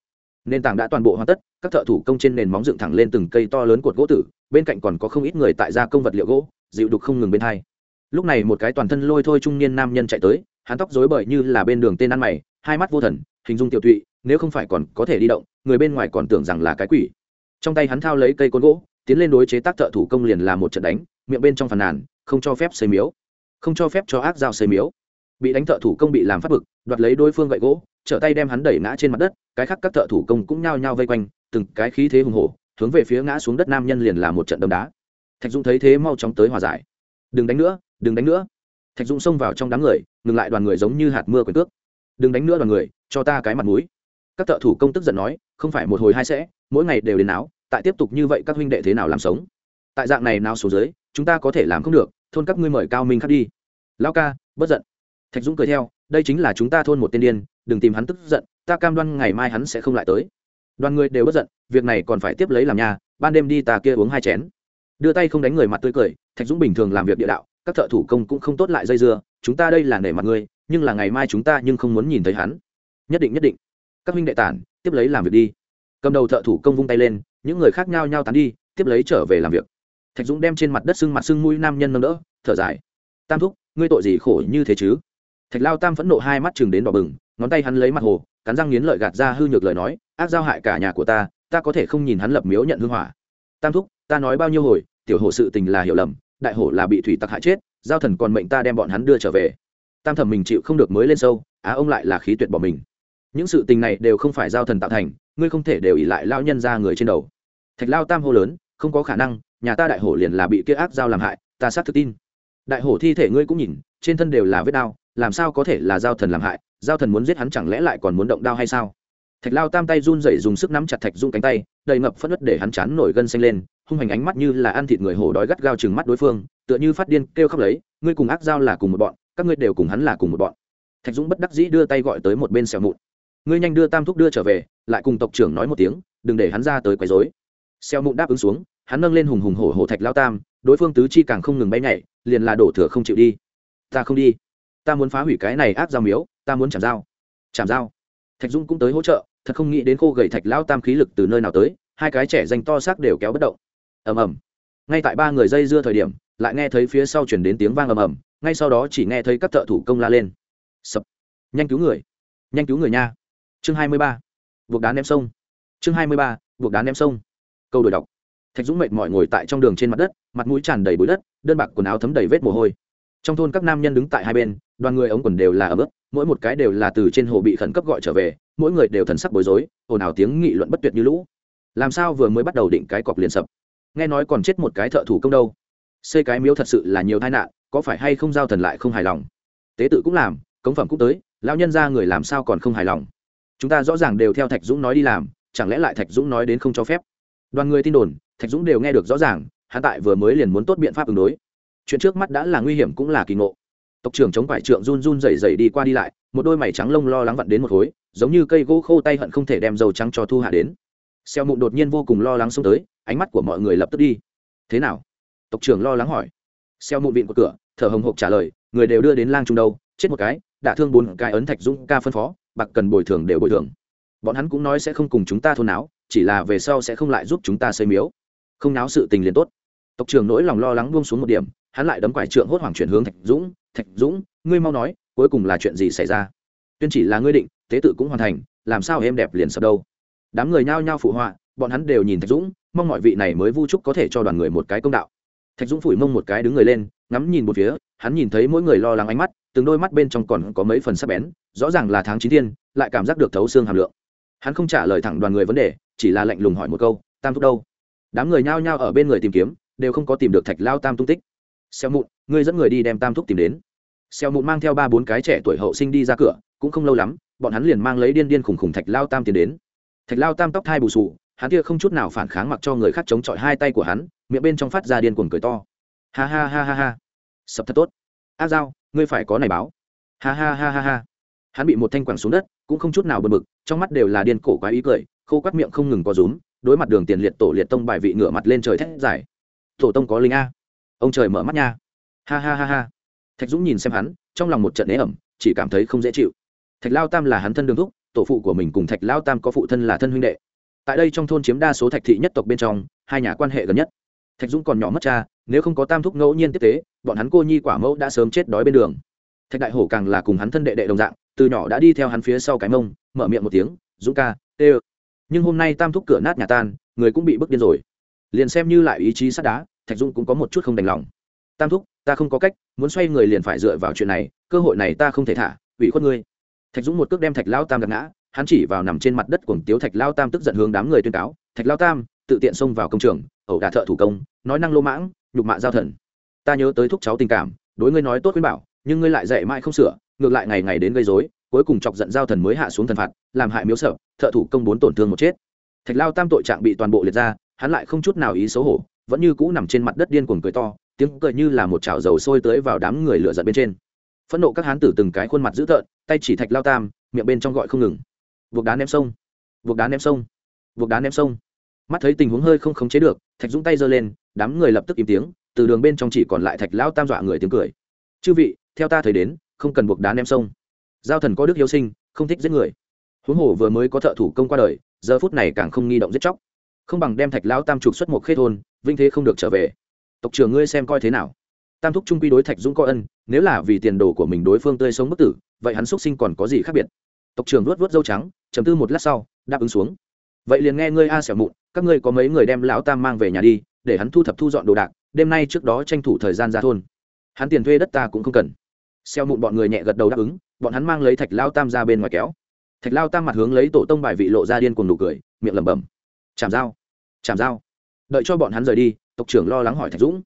Nền tảng đã toàn bộ hoàn tất, các thợ thủ công trên nền móng dựng thẳng lên từng cây to lớn cột gỗ tử bên cạnh còn có không ít người tại gia công vật liệu gỗ, dịu đục không ngừng bên hai. Lúc này một cái toàn thân lôi thôi trung niên nam nhân chạy tới, hắn tóc rối bời như là bên đường tên ăn mày, hai mắt vô thần, hình dung tiểu tụy, nếu không phải còn có thể đi động, người bên ngoài còn tưởng rằng là cái quỷ. Trong tay hắn thao lấy cây côn gỗ, tiến lên đối chế tác thợ thủ công liền là một trận đánh, miệng bên trong phàn nàn, không cho phép xây miếu. Không cho phép cho ác dao xây miếu. Bị đánh thợ thủ công bị làm phát bực, đoạt lấy đối phương gậy gỗ, trở tay đem hắn đẩy ngã trên mặt đất, cái khác các thợ thủ công cũng nhao nhao vây quanh, từng cái khí thế hùng hổ hướng về phía ngã xuống đất nam nhân liền là một trận đấm đá. Thạch dũng thấy thế mau chóng tới hòa giải. Đừng đánh nữa, đừng đánh nữa. Thạch dũng xông vào trong đám người, ngừng lại đoàn người giống như hạt mưa quyền cước. Đừng đánh nữa đoàn người, cho ta cái mặt mũi. Các thợ thủ công tức giận nói, không phải một hồi hai sẽ, mỗi ngày đều đến áo tại tiếp tục như vậy các huynh đệ thế nào làm sống? Tại dạng này nào số dưới, chúng ta có thể làm không được, thôn các ngươi mời cao minh khắc đi. Lao ca, bất giận. Thạch dũng cười theo, đây chính là chúng ta thôn một tên điên, đừng tìm hắn tức giận, ta cam đoan ngày mai hắn sẽ không lại tới đoàn người đều bất giận, việc này còn phải tiếp lấy làm nhà ban đêm đi ta kia uống hai chén. Đưa tay không đánh người mặt tươi cười, thạch dũng bình thường làm việc địa đạo, các thợ thủ công cũng không tốt lại dây dưa, chúng ta đây là nể mặt ngươi nhưng là ngày mai chúng ta nhưng không muốn nhìn thấy hắn. Nhất định nhất định. Các minh đệ tản, tiếp lấy làm việc đi. Cầm đầu thợ thủ công vung tay lên, những người khác nhau nhau tán đi, tiếp lấy trở về làm việc. Thạch dũng đem trên mặt đất sưng mặt sưng mũi nam nhân nâng đỡ, thở dài. Tam thúc, ngươi tội gì khổ như thế chứ? Thạch lao tam phẫn nộ hai mắt chừng đến đỏ bừng, ngón tay hắn lấy mặt hồ cắn răng nghiến lợi gạt ra hư nhược lời nói, ác giao hại cả nhà của ta ta có thể không nhìn hắn lập miếu nhận hương hỏa. Tam thúc, ta nói bao nhiêu hồi, tiểu hổ sự tình là hiểu lầm, đại hổ là bị thủy tặc hại chết, giao thần còn mệnh ta đem bọn hắn đưa trở về. Tam thẩm mình chịu không được mới lên sâu, á ông lại là khí tuyệt bỏ mình. Những sự tình này đều không phải giao thần tạo thành, ngươi không thể đều ỉ lại lao nhân ra người trên đầu. Thạch lao tam hô lớn, không có khả năng, nhà ta đại hổ liền là bị kia ác giao làm hại, ta xác thực tin. Đại hổ thi thể ngươi cũng nhìn, trên thân đều là vết đao làm sao có thể là giao thần làm hại, giao thần muốn giết hắn chẳng lẽ lại còn muốn động đao hay sao? Thạch lao tam tay run rẩy dùng sức nắm chặt thạch dung cánh tay, đầy ngập phất đất để hắn chán nổi gân xanh lên, hung hành ánh mắt như là ăn thịt người hổ đói gắt gao chừng mắt đối phương, tựa như phát điên kêu khóc lấy, ngươi cùng ác giao là cùng một bọn, các ngươi đều cùng hắn là cùng một bọn. Thạch dũng bất đắc dĩ đưa tay gọi tới một bên xẻo mụn. Ngươi nhanh đưa tam thúc đưa trở về, lại cùng tộc trưởng nói một tiếng, đừng để hắn ra tới quấy rối. Xẻo mụn đáp ứng xuống, hắn nâng lên hùng hùng hổ hổ thạch lao tam, đối phương tứ chi càng không ngừng bay nhảy, liền là đổ thừa không chịu đi. Ta không đi ta muốn phá hủy cái này ác dao miếu, ta muốn chạm dao. Chạm dao. Thạch Dung cũng tới hỗ trợ, thật không nghĩ đến khô gầy thạch lao tam khí lực từ nơi nào tới, hai cái trẻ danh to xác đều kéo bất động. Ầm ầm. Ngay tại ba người dây dưa thời điểm, lại nghe thấy phía sau chuyển đến tiếng vang ầm ầm, ngay sau đó chỉ nghe thấy các thợ thủ công la lên. Sập. Nhanh cứu người. Nhanh cứu người nha. Chương hai mươi ba. Buộc đá ném sông. Chương hai mươi ba. Buộc đá ném sông. Câu đổi đọc. Thạch dũng mệt mỏi ngồi tại trong đường trên mặt đất, mặt mũi tràn đầy bụi đất, đơn bạc quần áo thấm đầy vết mồ hôi trong thôn các nam nhân đứng tại hai bên, đoàn người ống quần đều là ấm ướt, mỗi một cái đều là từ trên hồ bị khẩn cấp gọi trở về, mỗi người đều thần sắc bối rối, ồn ào tiếng nghị luận bất tuyệt như lũ. Làm sao vừa mới bắt đầu định cái cọc liền sập? Nghe nói còn chết một cái thợ thủ công đâu. Xây cái miếu thật sự là nhiều tai nạn, có phải hay không giao thần lại không hài lòng? Tế tự cũng làm, cống phẩm cũng tới, lão nhân ra người làm sao còn không hài lòng? Chúng ta rõ ràng đều theo thạch dũng nói đi làm, chẳng lẽ lại thạch dũng nói đến không cho phép? Đoàn người tin đồn, thạch dũng đều nghe được rõ ràng, hắn tại vừa mới liền muốn tốt biện pháp ứng đối chuyện trước mắt đã là nguy hiểm cũng là kỳ ngộ. Tộc trưởng chống quải trượng run run rẩy rẩy đi qua đi lại, một đôi mày trắng lông lo lắng vặn đến một khối, giống như cây gỗ khô tay hận không thể đem dầu trắng cho thu hạ đến. Xeo mụn đột nhiên vô cùng lo lắng xông tới, ánh mắt của mọi người lập tức đi. Thế nào? Tộc trưởng lo lắng hỏi. Xeo mụn vịn của cửa, thở hồng hộc trả lời, người đều đưa đến lang trung đâu, chết một cái đã thương bốn cái ấn thạch dũng ca phân phó, bạc cần bồi thường đều bồi thường. Bọn hắn cũng nói sẽ không cùng chúng ta thôn náo, chỉ là về sau sẽ không lại giúp chúng ta xây miếu. Không náo sự tình liền tốt. Tộc trưởng nỗi lòng lo lắng buông xuống một điểm hắn lại đấm quải trượng hốt hoảng chuyển hướng thạch dũng. Thạch dũng, ngươi mau nói, cuối cùng là chuyện gì xảy ra? Tuyên chỉ là ngươi định tế tự cũng hoàn thành, làm sao em đẹp liền sập đâu? Đám người nhao nhao phụ họa, bọn hắn đều nhìn thạch dũng, mong mọi vị này mới vu trúc có thể cho đoàn người một cái công đạo. Thạch dũng phủi mông một cái đứng người lên, ngắm nhìn một phía, hắn nhìn thấy mỗi người lo lắng ánh mắt, từng đôi mắt bên trong còn có mấy phần sắc bén, rõ ràng là tháng chín thiên lại cảm giác được thấu xương hàm lượng. Hắn không trả lời thẳng đoàn người vấn đề, chỉ là lạnh lùng hỏi một câu, tam thúc đâu? Đám người nhao nhao ở bên người tìm kiếm, đều không có tìm được thạch lao tam tung tích xeo mụn, ngươi dẫn người đi đem tam thúc tìm đến. Xeo mụn mang theo ba bốn cái trẻ tuổi hậu sinh đi ra cửa, cũng không lâu lắm, bọn hắn liền mang lấy điên điên khủng khủng thạch lao tam tiến đến. Thạch lao tam tóc thai bù sù, hắn kia không chút nào phản kháng mặc cho người khác chống chọi hai tay của hắn, miệng bên trong phát ra điên cuồng cười to. Ha ha ha ha ha. Sập thật tốt. Ác dao ngươi phải có này báo. Ha ha ha ha ha. Hắn bị một thanh quẳng xuống đất, cũng không chút nào bật bực, trong mắt đều là điên cổ quá ý cười, khô quắt miệng không ngừng có rúm, đối mặt đường tiền liệt tổ liệt tông bài vị ngửa mặt lên trời thét giải tổ tông có linh a ông trời mở mắt nha. Ha ha ha ha. Thạch dũng nhìn xem hắn, trong lòng một trận ế ẩm, chỉ cảm thấy không dễ chịu. Thạch lao tam là hắn thân đường thúc, tổ phụ của mình cùng thạch lao tam có phụ thân là thân huynh đệ. Tại đây trong thôn chiếm đa số thạch thị nhất tộc bên trong, hai nhà quan hệ gần nhất. Thạch dũng còn nhỏ mất cha, nếu không có tam thúc ngẫu nhiên tiếp tế, bọn hắn cô nhi quả mẫu đã sớm chết đói bên đường. Thạch đại hổ càng là cùng hắn thân đệ đệ đồng dạng, từ nhỏ đã đi theo hắn phía sau cái mông, mở miệng một tiếng, dũng ca, tê ơ. Nhưng hôm nay tam thúc cửa nát nhà tan, người cũng bị bức điên rồi. Liền xem như lại ý chí sắt đá thạch Dung cũng có một chút không đành lòng. Tam thúc, ta không có cách, muốn xoay người liền phải dựa vào chuyện này, cơ hội này ta không thể thả, ủy khuất ngươi. Thạch dũng một cước đem thạch lao tam gạt ngã, hắn chỉ vào nằm trên mặt đất cuồng tiếu thạch lao tam tức giận hướng đám người tuyên cáo, thạch lao tam, tự tiện xông vào công trường, ẩu đả thợ thủ công, nói năng lô mãng, nhục mạ giao thần. Ta nhớ tới thúc cháu tình cảm, đối ngươi nói tốt khuyên bảo, nhưng ngươi lại dạy mãi không sửa, ngược lại ngày ngày đến gây dối cuối cùng chọc giận giao thần mới hạ xuống thần phạt, làm hại miếu sợ thợ thủ công bốn tổn thương một chết. Thạch lao tam tội trạng bị toàn bộ liệt ra, hắn lại không chút nào ý xấu hổ vẫn như cũ nằm trên mặt đất điên cuồng cười to, tiếng cười như là một chảo dầu sôi tới vào đám người lửa giận bên trên. Phẫn nộ các hán tử từng cái khuôn mặt dữ tợn, tay chỉ thạch lao tam, miệng bên trong gọi không ngừng. Buộc đá ném sông, buộc đá ném sông, buộc đá ném sông. Mắt thấy tình huống hơi không khống chế được, thạch dũng tay giơ lên, đám người lập tức im tiếng, từ đường bên trong chỉ còn lại thạch lao tam dọa người tiếng cười. Chư vị, theo ta thấy đến, không cần buộc đá ném sông. Giao thần có đức yêu sinh, không thích giết người. Huống hồ vừa mới có thợ thủ công qua đời, giờ phút này càng không nghi động giết chóc không bằng đem thạch lao tam trục xuất một khê thôn, vinh thế không được trở về. Tộc trưởng ngươi xem coi thế nào? Tam thúc trung quy đối thạch dũng có ân, nếu là vì tiền đồ của mình đối phương tươi sống bất tử, vậy hắn xuất sinh còn có gì khác biệt? Tộc trưởng vuốt vuốt dâu trắng chấm tư một lát sau, đáp ứng xuống. Vậy liền nghe ngươi a xẻo mụn, các ngươi có mấy người đem lão tam mang về nhà đi, để hắn thu thập thu dọn đồ đạc, đêm nay trước đó tranh thủ thời gian ra thôn. Hắn tiền thuê đất ta cũng không cần. Xeo mụn bọn người nhẹ gật đầu đáp ứng, bọn hắn mang lấy thạch lao tam ra bên ngoài kéo. Thạch lao tam mặt hướng lấy tổ tông bài vị lộ ra điên cùng nụ cười, miệng lẩm bẩm chạm dao chạm dao. Đợi cho bọn hắn rời đi, tộc trưởng lo lắng hỏi thạch dũng.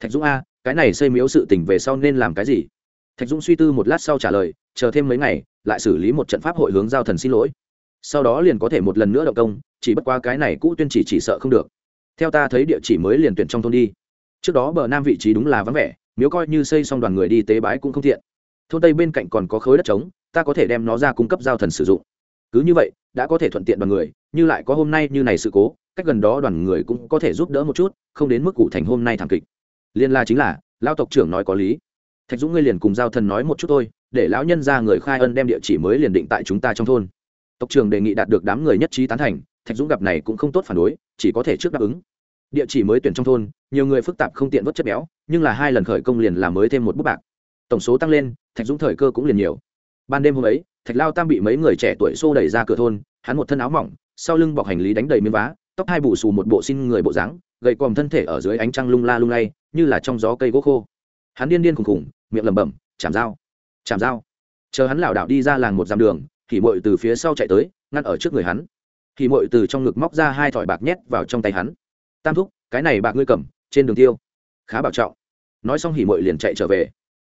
Thạch dũng a, cái này xây miếu sự tỉnh về sau nên làm cái gì? Thạch dũng suy tư một lát sau trả lời, chờ thêm mấy ngày, lại xử lý một trận pháp hội hướng giao thần xin lỗi. Sau đó liền có thể một lần nữa động công, chỉ bất qua cái này cũ tuyên chỉ chỉ sợ không được. Theo ta thấy địa chỉ mới liền tuyển trong thôn đi. Trước đó bờ nam vị trí đúng là vắng vẻ, miếu coi như xây xong đoàn người đi tế bái cũng không thiện thôn tây bên cạnh còn có khối đất trống, ta có thể đem nó ra cung cấp giao thần sử dụng cứ như vậy, đã có thể thuận tiện đoàn người, như lại có hôm nay như này sự cố, cách gần đó đoàn người cũng có thể giúp đỡ một chút, không đến mức cụ thành hôm nay thảm kịch. Liên la chính là lao tộc trưởng nói có lý. Thạch dũng ngươi liền cùng giao thần nói một chút thôi, để lão nhân ra người khai ân đem địa chỉ mới liền định tại chúng ta trong thôn. Tộc trưởng đề nghị đạt được đám người nhất trí tán thành, thạch dũng gặp này cũng không tốt phản đối, chỉ có thể trước đáp ứng. Địa chỉ mới tuyển trong thôn, nhiều người phức tạp không tiện vớt chất béo, nhưng là hai lần khởi công liền làm mới thêm một bút bạc. Tổng số tăng lên, thạch dũng thời cơ cũng liền nhiều ban đêm hôm ấy, thạch lao tam bị mấy người trẻ tuổi xô đẩy ra cửa thôn, hắn một thân áo mỏng, sau lưng bọc hành lý đánh đầy miếng vá, tóc hai bù xù một bộ xin người bộ dáng, gầy còm thân thể ở dưới ánh trăng lung la lung lay, như là trong gió cây gỗ khô. Hắn điên điên khùng khùng, miệng lẩm bẩm chạm dao chạm dao. Chờ hắn lảo đảo đi ra làng một dặm đường thì mội từ phía sau chạy tới, ngăn ở trước người hắn. Thì mội từ trong ngực móc ra hai thỏi bạc nhét vào trong tay hắn. Tam thúc, cái này bạc ngươi cầm, trên đường tiêu. Khá bảo trọng. Nói xong hỉ mội liền chạy trở về.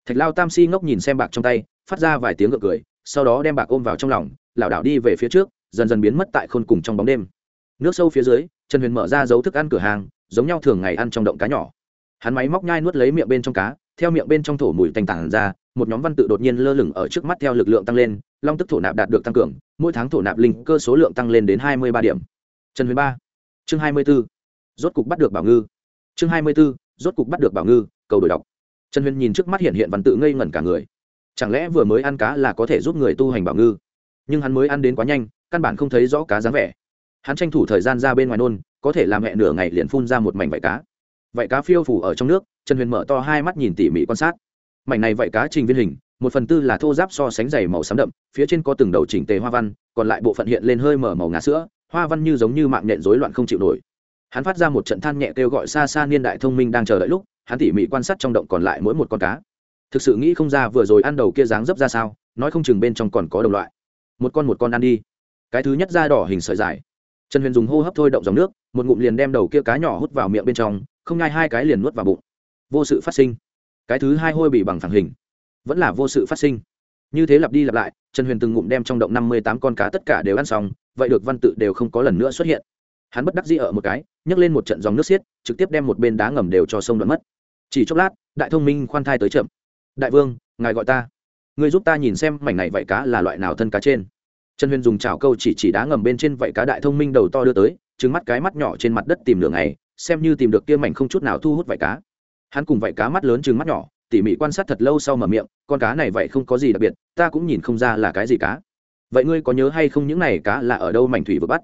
Thạch lao tam si ngốc nhìn xem bạc trong tay phát ra vài tiếng ngược cười, sau đó đem bạc ôm vào trong lòng, lảo đảo đi về phía trước, dần dần biến mất tại khôn cùng trong bóng đêm. Nước sâu phía dưới, trần huyền mở ra dấu thức ăn cửa hàng, giống nhau thường ngày ăn trong động cá nhỏ. Hắn máy móc nhai nuốt lấy miệng bên trong cá, theo miệng bên trong thổ mùi tành tản ra, một nhóm văn tự đột nhiên lơ lửng ở trước mắt theo lực lượng tăng lên, long tức thổ nạp đạt được tăng cường, mỗi tháng thổ nạp linh cơ số lượng tăng lên đến hai mươi ba điểm. Trần huyền ba, chương hai mươi b ố rốt cục bắt được bảo ngư. Chương hai mươi b ố rốt cục bắt được bảo ngư, cầu đổi đọc. Trần huyền nhìn trước mắt hiện hiện văn tự ngây ngẩn cả người chẳng lẽ vừa mới ăn cá là có thể giúp người tu hành bảo ngư? Nhưng hắn mới ăn đến quá nhanh, căn bản không thấy rõ cá dáng vẻ. Hắn tranh thủ thời gian ra bên ngoài nôn, có thể làm hẹ nửa ngày liền phun ra một mảnh vải cá. Vải cá phiêu phủ ở trong nước, trần huyền mở to hai mắt nhìn tỉ mỉ quan sát. Mảnh này vải cá trình viên hình, một phần tư là thô giáp so sánh dày màu xám đậm, phía trên có từng đầu chỉnh tề hoa văn, còn lại bộ phận hiện lên hơi mở màu ngà sữa, hoa văn như giống như mạng nhện rối loạn không chịu nổi. Hắn phát ra một trận than nhẹ kêu gọi xa xa niên đại thông minh đang chờ đợi lúc, hắn tỉ mỉ quan sát trong động còn lại mỗi một con cá thực sự nghĩ không ra vừa rồi ăn đầu kia dáng dấp ra sao, nói không chừng bên trong còn có đồng loại. Một con một con ăn đi. Cái thứ nhất da đỏ hình sợi dài. Trần huyền dùng hô hấp thôi động dòng nước, một ngụm liền đem đầu kia cá nhỏ hút vào miệng bên trong, không ngai hai cái liền nuốt vào bụng. Vô sự phát sinh. Cái thứ hai hôi bị bằng phẳng hình. Vẫn là vô sự phát sinh. Như thế lặp đi lặp lại, trần huyền từng ngụm đem trong động năm mươi tám con cá tất cả đều ăn xong, vậy được văn tự đều không có lần nữa xuất hiện. Hắn bất đắc dĩ ở một cái, nhấc lên một trận dòng nước xiết, trực tiếp đem một bên đá ngầm đều cho sông đoạn mất. Chỉ chốc lát, đại thông minh khoan thai tới chậm đại vương, ngài gọi ta. Người giúp ta nhìn xem mảnh này vảy cá là loại nào thân cá trên. Trần huyền dùng chảo câu chỉ chỉ đá ngầm bên trên vảy cá đại thông minh đầu to đưa tới trứng mắt cái mắt nhỏ trên mặt đất tìm đường này xem như tìm được kia mảnh không chút nào thu hút vảy cá. Hắn cùng vảy cá mắt lớn trứng mắt nhỏ, tỉ mỉ quan sát thật lâu sau mở miệng, con cá này vậy không có gì đặc biệt, ta cũng nhìn không ra là cái gì cá. Vậy ngươi có nhớ hay không những này cá là ở đâu mảnh thủy vừa bắt?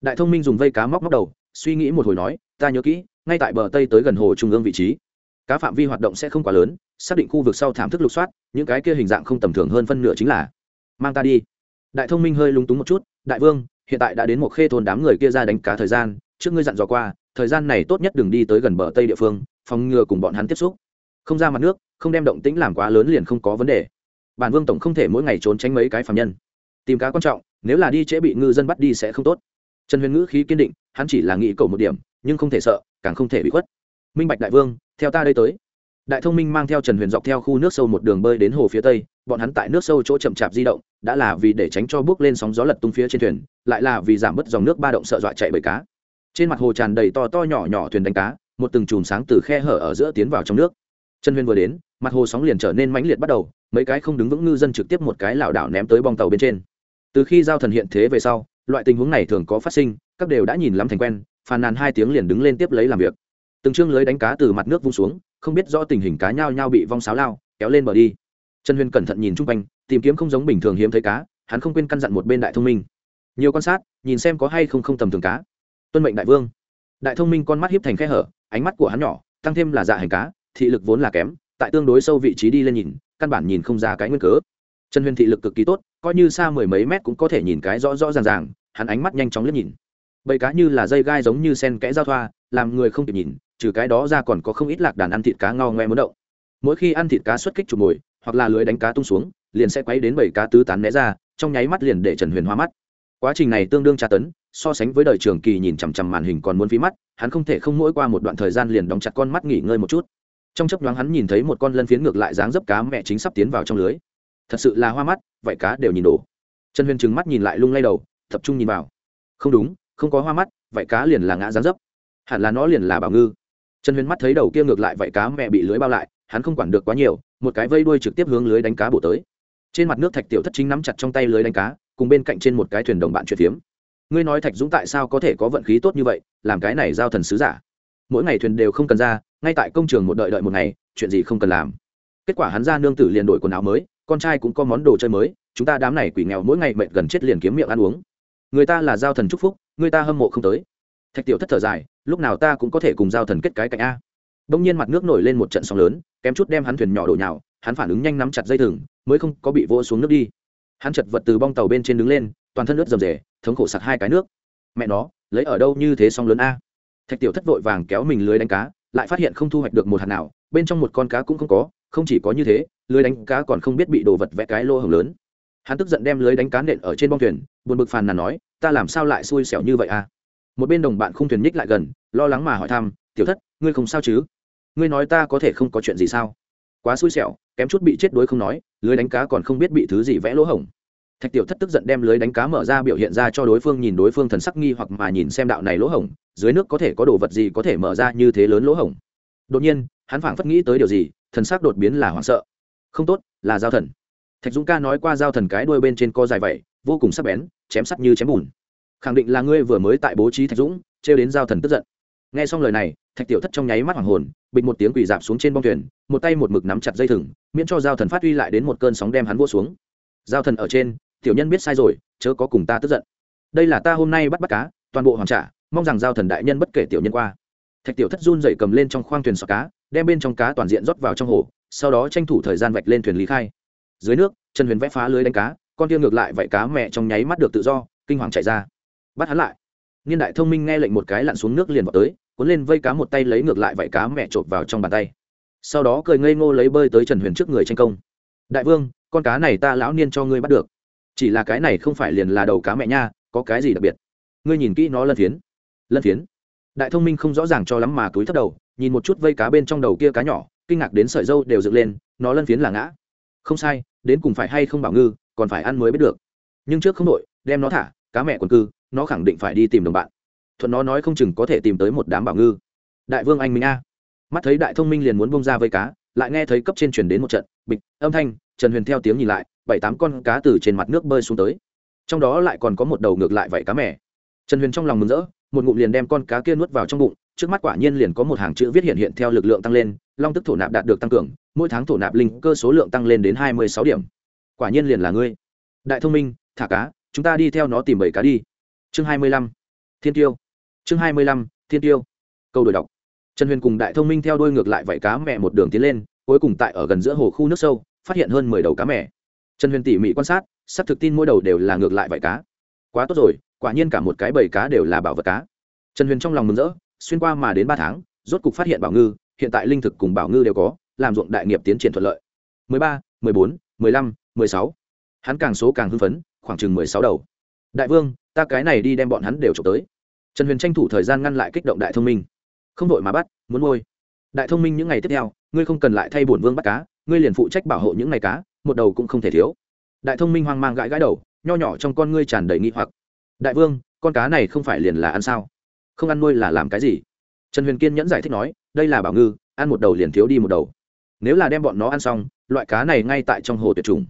Đại thông minh dùng vây cá móc móc đầu, suy nghĩ một hồi nói, ta nhớ kỹ, ngay tại bờ tây tới gần hồ trung ương vị trí. Cá phạm vi hoạt động sẽ không quá lớn xác định khu vực sau thảm thức lục soát, những cái kia hình dạng không tầm thường hơn phân nửa chính là, mang ta đi. Đại thông minh hơi lúng túng một chút, đại vương, hiện tại đã đến một khê thôn đám người kia ra đánh cá thời gian, trước ngươi dặn dò qua, thời gian này tốt nhất đừng đi tới gần bờ tây địa phương, phòng ngừa cùng bọn hắn tiếp xúc. Không ra mặt nước, không đem động tĩnh làm quá lớn liền không có vấn đề. Bản vương tổng không thể mỗi ngày trốn tránh mấy cái phạm nhân. Tìm cá quan trọng, nếu là đi trễ bị ngư dân bắt đi sẽ không tốt. Trần huyền ngữ khí kiên định, hắn chỉ là nghĩ cầu một điểm, nhưng không thể sợ, càng không thể bị khuất. Minh bạch đại vương, theo ta đây tới đại thông minh mang theo trần huyền dọc theo khu nước sâu một đường bơi đến hồ phía tây, bọn hắn tại nước sâu chỗ chậm chạp di động, đã là vì để tránh cho bước lên sóng gió lật tung phía trên thuyền, lại là vì giảm bớt dòng nước ba động sợ dọa chạy bởi cá. Trên mặt hồ tràn đầy to to nhỏ nhỏ thuyền đánh cá, một từng chùm sáng từ khe hở ở giữa tiến vào trong nước. Trần huyền vừa đến, mặt hồ sóng liền trở nên mãnh liệt bắt đầu, mấy cái không đứng vững ngư dân trực tiếp một cái lảo đảo ném tới bong tàu bên trên. Từ khi giao thần hiện thế về sau, loại tình huống này thường có phát sinh, các đều đã nhìn lắm thành quen, phàn nàn hai tiếng liền đứng lên tiếp lấy làm việc. Từng chương lưới đánh cá từ mặt nước vung xuống không biết rõ tình hình cá nhao nhao bị vong sáo lao, kéo lên bờ đi. Trần huyền cẩn thận nhìn chung quanh, tìm kiếm không giống bình thường hiếm thấy cá, hắn không quên căn dặn một bên đại thông minh. Nhiều quan sát, nhìn xem có hay không không tầm thường cá. Tuân mệnh đại vương. Đại thông minh con mắt hiếp thành khe hở, ánh mắt của hắn nhỏ, tăng thêm là dạ hành cá, thị lực vốn là kém, tại tương đối sâu vị trí đi lên nhìn, căn bản nhìn không ra cái nguyên cớ. Trần huyền thị lực cực kỳ tốt, coi như xa mười mấy mét cũng có thể nhìn cái rõ rõ ràng ràng, hắn ánh mắt nhanh chóng liếc nhìn. Bầy cá như là dây gai giống như sen kẽ giao thoa, làm người không kịp nhìn trừ cái đó ra còn có không ít lạc đàn ăn thịt cá ngao ngoe muốn động. Mỗi khi ăn thịt cá xuất kích chụp mồi, hoặc là lưới đánh cá tung xuống, liền sẽ quấy đến bảy cá tứ tán né ra, trong nháy mắt liền để trần huyền hoa mắt. Quá trình này tương đương tra tấn, so sánh với đời trường kỳ nhìn chằm chằm màn hình còn muốn phí mắt, hắn không thể không mỗi qua một đoạn thời gian liền đóng chặt con mắt nghỉ ngơi một chút. Trong chấp nhoáng hắn nhìn thấy một con lân phiến ngược lại dáng dấp cá mẹ chính sắp tiến vào trong lưới. Thật sự là hoa mắt, vậy cá đều nhìn đổ. Trần huyền trừng mắt nhìn lại lung lay đầu, tập trung nhìn vào. Không đúng, không có hoa mắt, vậy cá liền là ngã dáng dấp. Hẳn là nó liền là bảo ngư trần huyền mắt thấy đầu kia ngược lại vậy cá mẹ bị lưới bao lại, hắn không quản được quá nhiều, một cái vây đuôi trực tiếp hướng lưới đánh cá bổ tới. Trên mặt nước thạch tiểu thất chính nắm chặt trong tay lưới đánh cá, cùng bên cạnh trên một cái thuyền đồng bạn chuyển phiếm. Ngươi nói thạch dũng tại sao có thể có vận khí tốt như vậy, làm cái này giao thần sứ giả? Mỗi ngày thuyền đều không cần ra, ngay tại công trường một đợi đợi một ngày, chuyện gì không cần làm. Kết quả hắn ra nương tử liền đổi quần áo mới, con trai cũng có món đồ chơi mới, chúng ta đám này quỷ nghèo mỗi ngày mệt gần chết liền kiếm miệng ăn uống. Người ta là giao thần chúc phúc, người ta hâm mộ không tới. Thạch tiểu thất thở dài lúc nào ta cũng có thể cùng giao thần kết cái cạnh a. Đông nhiên mặt nước nổi lên một trận sóng lớn, kém chút đem hắn thuyền nhỏ đổ nhào, hắn phản ứng nhanh nắm chặt dây thừng, mới không có bị vô xuống nước đi. Hắn chật vật từ bong tàu bên trên đứng lên, toàn thân nước rầm rề, thống khổ sặc hai cái nước. Mẹ nó, lấy ở đâu như thế sóng lớn a? Thạch tiểu thất vội vàng kéo mình lưới đánh cá, lại phát hiện không thu hoạch được một hạt nào, bên trong một con cá cũng không có, không chỉ có như thế, lưới đánh cá còn không biết bị đồ vật vẽ cái lô hồng lớn. Hắn tức giận đem lưới đánh cá nện ở trên bong thuyền, buồn bực phàn nàn nói, ta làm sao lại xui xẻo như vậy a? Một bên đồng bạn không thuyền nhích lại gần, lo lắng mà hỏi thăm, tiểu thất, ngươi không sao chứ? Ngươi nói ta có thể không có chuyện gì sao? Quá xui xẻo, kém chút bị chết đuối không nói, lưới đánh cá còn không biết bị thứ gì vẽ lỗ hổng. Thạch tiểu thất tức giận đem lưới đánh cá mở ra biểu hiện ra cho đối phương nhìn đối phương thần sắc nghi hoặc mà nhìn xem đạo này lỗ hổng, dưới nước có thể có đồ vật gì có thể mở ra như thế lớn lỗ hổng. Đột nhiên, hắn phảng phất nghĩ tới điều gì, thần sắc đột biến là hoảng sợ. Không tốt, là giao thần. Thạch dũng ca nói qua giao thần cái đuôi bên trên co dài vậy, vô cùng sắc bén, chém sắt như chém bùn khẳng định là ngươi vừa mới tại bố trí thạch dũng, trêu đến giao thần tức giận. Nghe xong lời này, thạch tiểu thất trong nháy mắt hoàng hồn, bịch một tiếng quỳ dạp xuống trên bong thuyền, một tay một mực nắm chặt dây thừng, miễn cho giao thần phát huy lại đến một cơn sóng đem hắn vô xuống. Giao thần ở trên, tiểu nhân biết sai rồi, chớ có cùng ta tức giận. Đây là ta hôm nay bắt bắt cá, toàn bộ hoàn trả, mong rằng giao thần đại nhân bất kể tiểu nhân qua. Thạch tiểu thất run dậy cầm lên trong khoang thuyền sọ cá, đem bên trong cá toàn diện rót vào trong hồ, sau đó tranh thủ thời gian vạch lên thuyền lý khai. Dưới nước, trần huyền vẽ phá lưới đánh cá, con kia ngược lại vậy cá mẹ trong nháy mắt được tự do, kinh hoàng chạy ra bắt hắn lại. Niên đại thông minh nghe lệnh một cái lặn xuống nước liền vào tới, cuốn lên vây cá một tay lấy ngược lại vảy cá mẹ chộp vào trong bàn tay. Sau đó cười ngây ngô lấy bơi tới trần huyền trước người tranh công. Đại vương, con cá này ta lão niên cho ngươi bắt được. Chỉ là cái này không phải liền là đầu cá mẹ nha, có cái gì đặc biệt? Ngươi nhìn kỹ nó lân phiến. Lân phiến? Đại thông minh không rõ ràng cho lắm mà túi thấp đầu, nhìn một chút vây cá bên trong đầu kia cá nhỏ, kinh ngạc đến sợi dâu đều dựng lên, nó lân phiến là ngã. Không sai, đến cùng phải hay không bảo ngư, còn phải ăn mới biết được. Nhưng trước không đội đem nó thả, cá mẹ quần cư nó khẳng định phải đi tìm đồng bạn. Thuận nó nói không chừng có thể tìm tới một đám bảo ngư. Đại vương anh minh a. Mắt thấy đại thông minh liền muốn bông ra vây cá, lại nghe thấy cấp trên chuyển đến một trận, bịch, âm thanh, trần huyền theo tiếng nhìn lại, bảy tám con cá từ trên mặt nước bơi xuống tới. Trong đó lại còn có một đầu ngược lại vảy cá mẻ trần huyền trong lòng mừng rỡ, một ngụm liền đem con cá kia nuốt vào trong bụng, trước mắt quả nhiên liền có một hàng chữ viết hiện hiện theo lực lượng tăng lên, long tức thổ nạp đạt được tăng cường, mỗi tháng thổ nạp linh cơ số lượng tăng lên đến hai mươi sáu điểm. Quả nhiên liền là ngươi. Đại thông minh, thả cá, chúng ta đi theo nó tìm bảy cá đi chương hai mươi lăm, thiên tiêu. Chương hai mươi lăm, thiên tiêu. Câu đổi đọc. Trần huyền cùng đại thông minh theo đuôi ngược lại vảy cá mẹ một đường tiến lên, cuối cùng tại ở gần giữa hồ khu nước sâu, phát hiện hơn mười đầu cá mẹ. Trần huyền tỉ mỉ quan sát sắp thực tin mỗi đầu đều là ngược lại vảy cá. Quá tốt rồi, quả nhiên cả một cái bầy cá đều là bảo vật cá. Trần huyền trong lòng mừng rỡ, xuyên qua mà đến ba tháng, rốt cục phát hiện bảo ngư, hiện tại linh thực cùng bảo ngư đều có, làm ruộng đại nghiệp tiến triển thuận lợi. mười ba, mười bốn, mười lăm, mười sáu. Hắn càng số càng hưng phấn, khoảng chừng mười sáu đầu. Đại vương ta cái này đi đem bọn hắn đều trộm tới. Trần huyền tranh thủ thời gian ngăn lại kích động đại thông minh. Không đội mà bắt, muốn nuôi. đại thông minh những ngày tiếp theo, ngươi không cần lại thay bổn vương bắt cá, ngươi liền phụ trách bảo hộ những ngày cá, một đầu cũng không thể thiếu. Đại thông minh hoang mang gãi gãi đầu, nho nhỏ trong con ngươi tràn đầy nghi hoặc. Đại vương, con cá này không phải liền là ăn sao? Không ăn nuôi là làm cái gì? Trần huyền kiên nhẫn giải thích nói, đây là bảo ngư, ăn một đầu liền thiếu đi một đầu. Nếu là đem bọn nó ăn xong, loại cá này ngay tại trong hồ tuyệt chủng.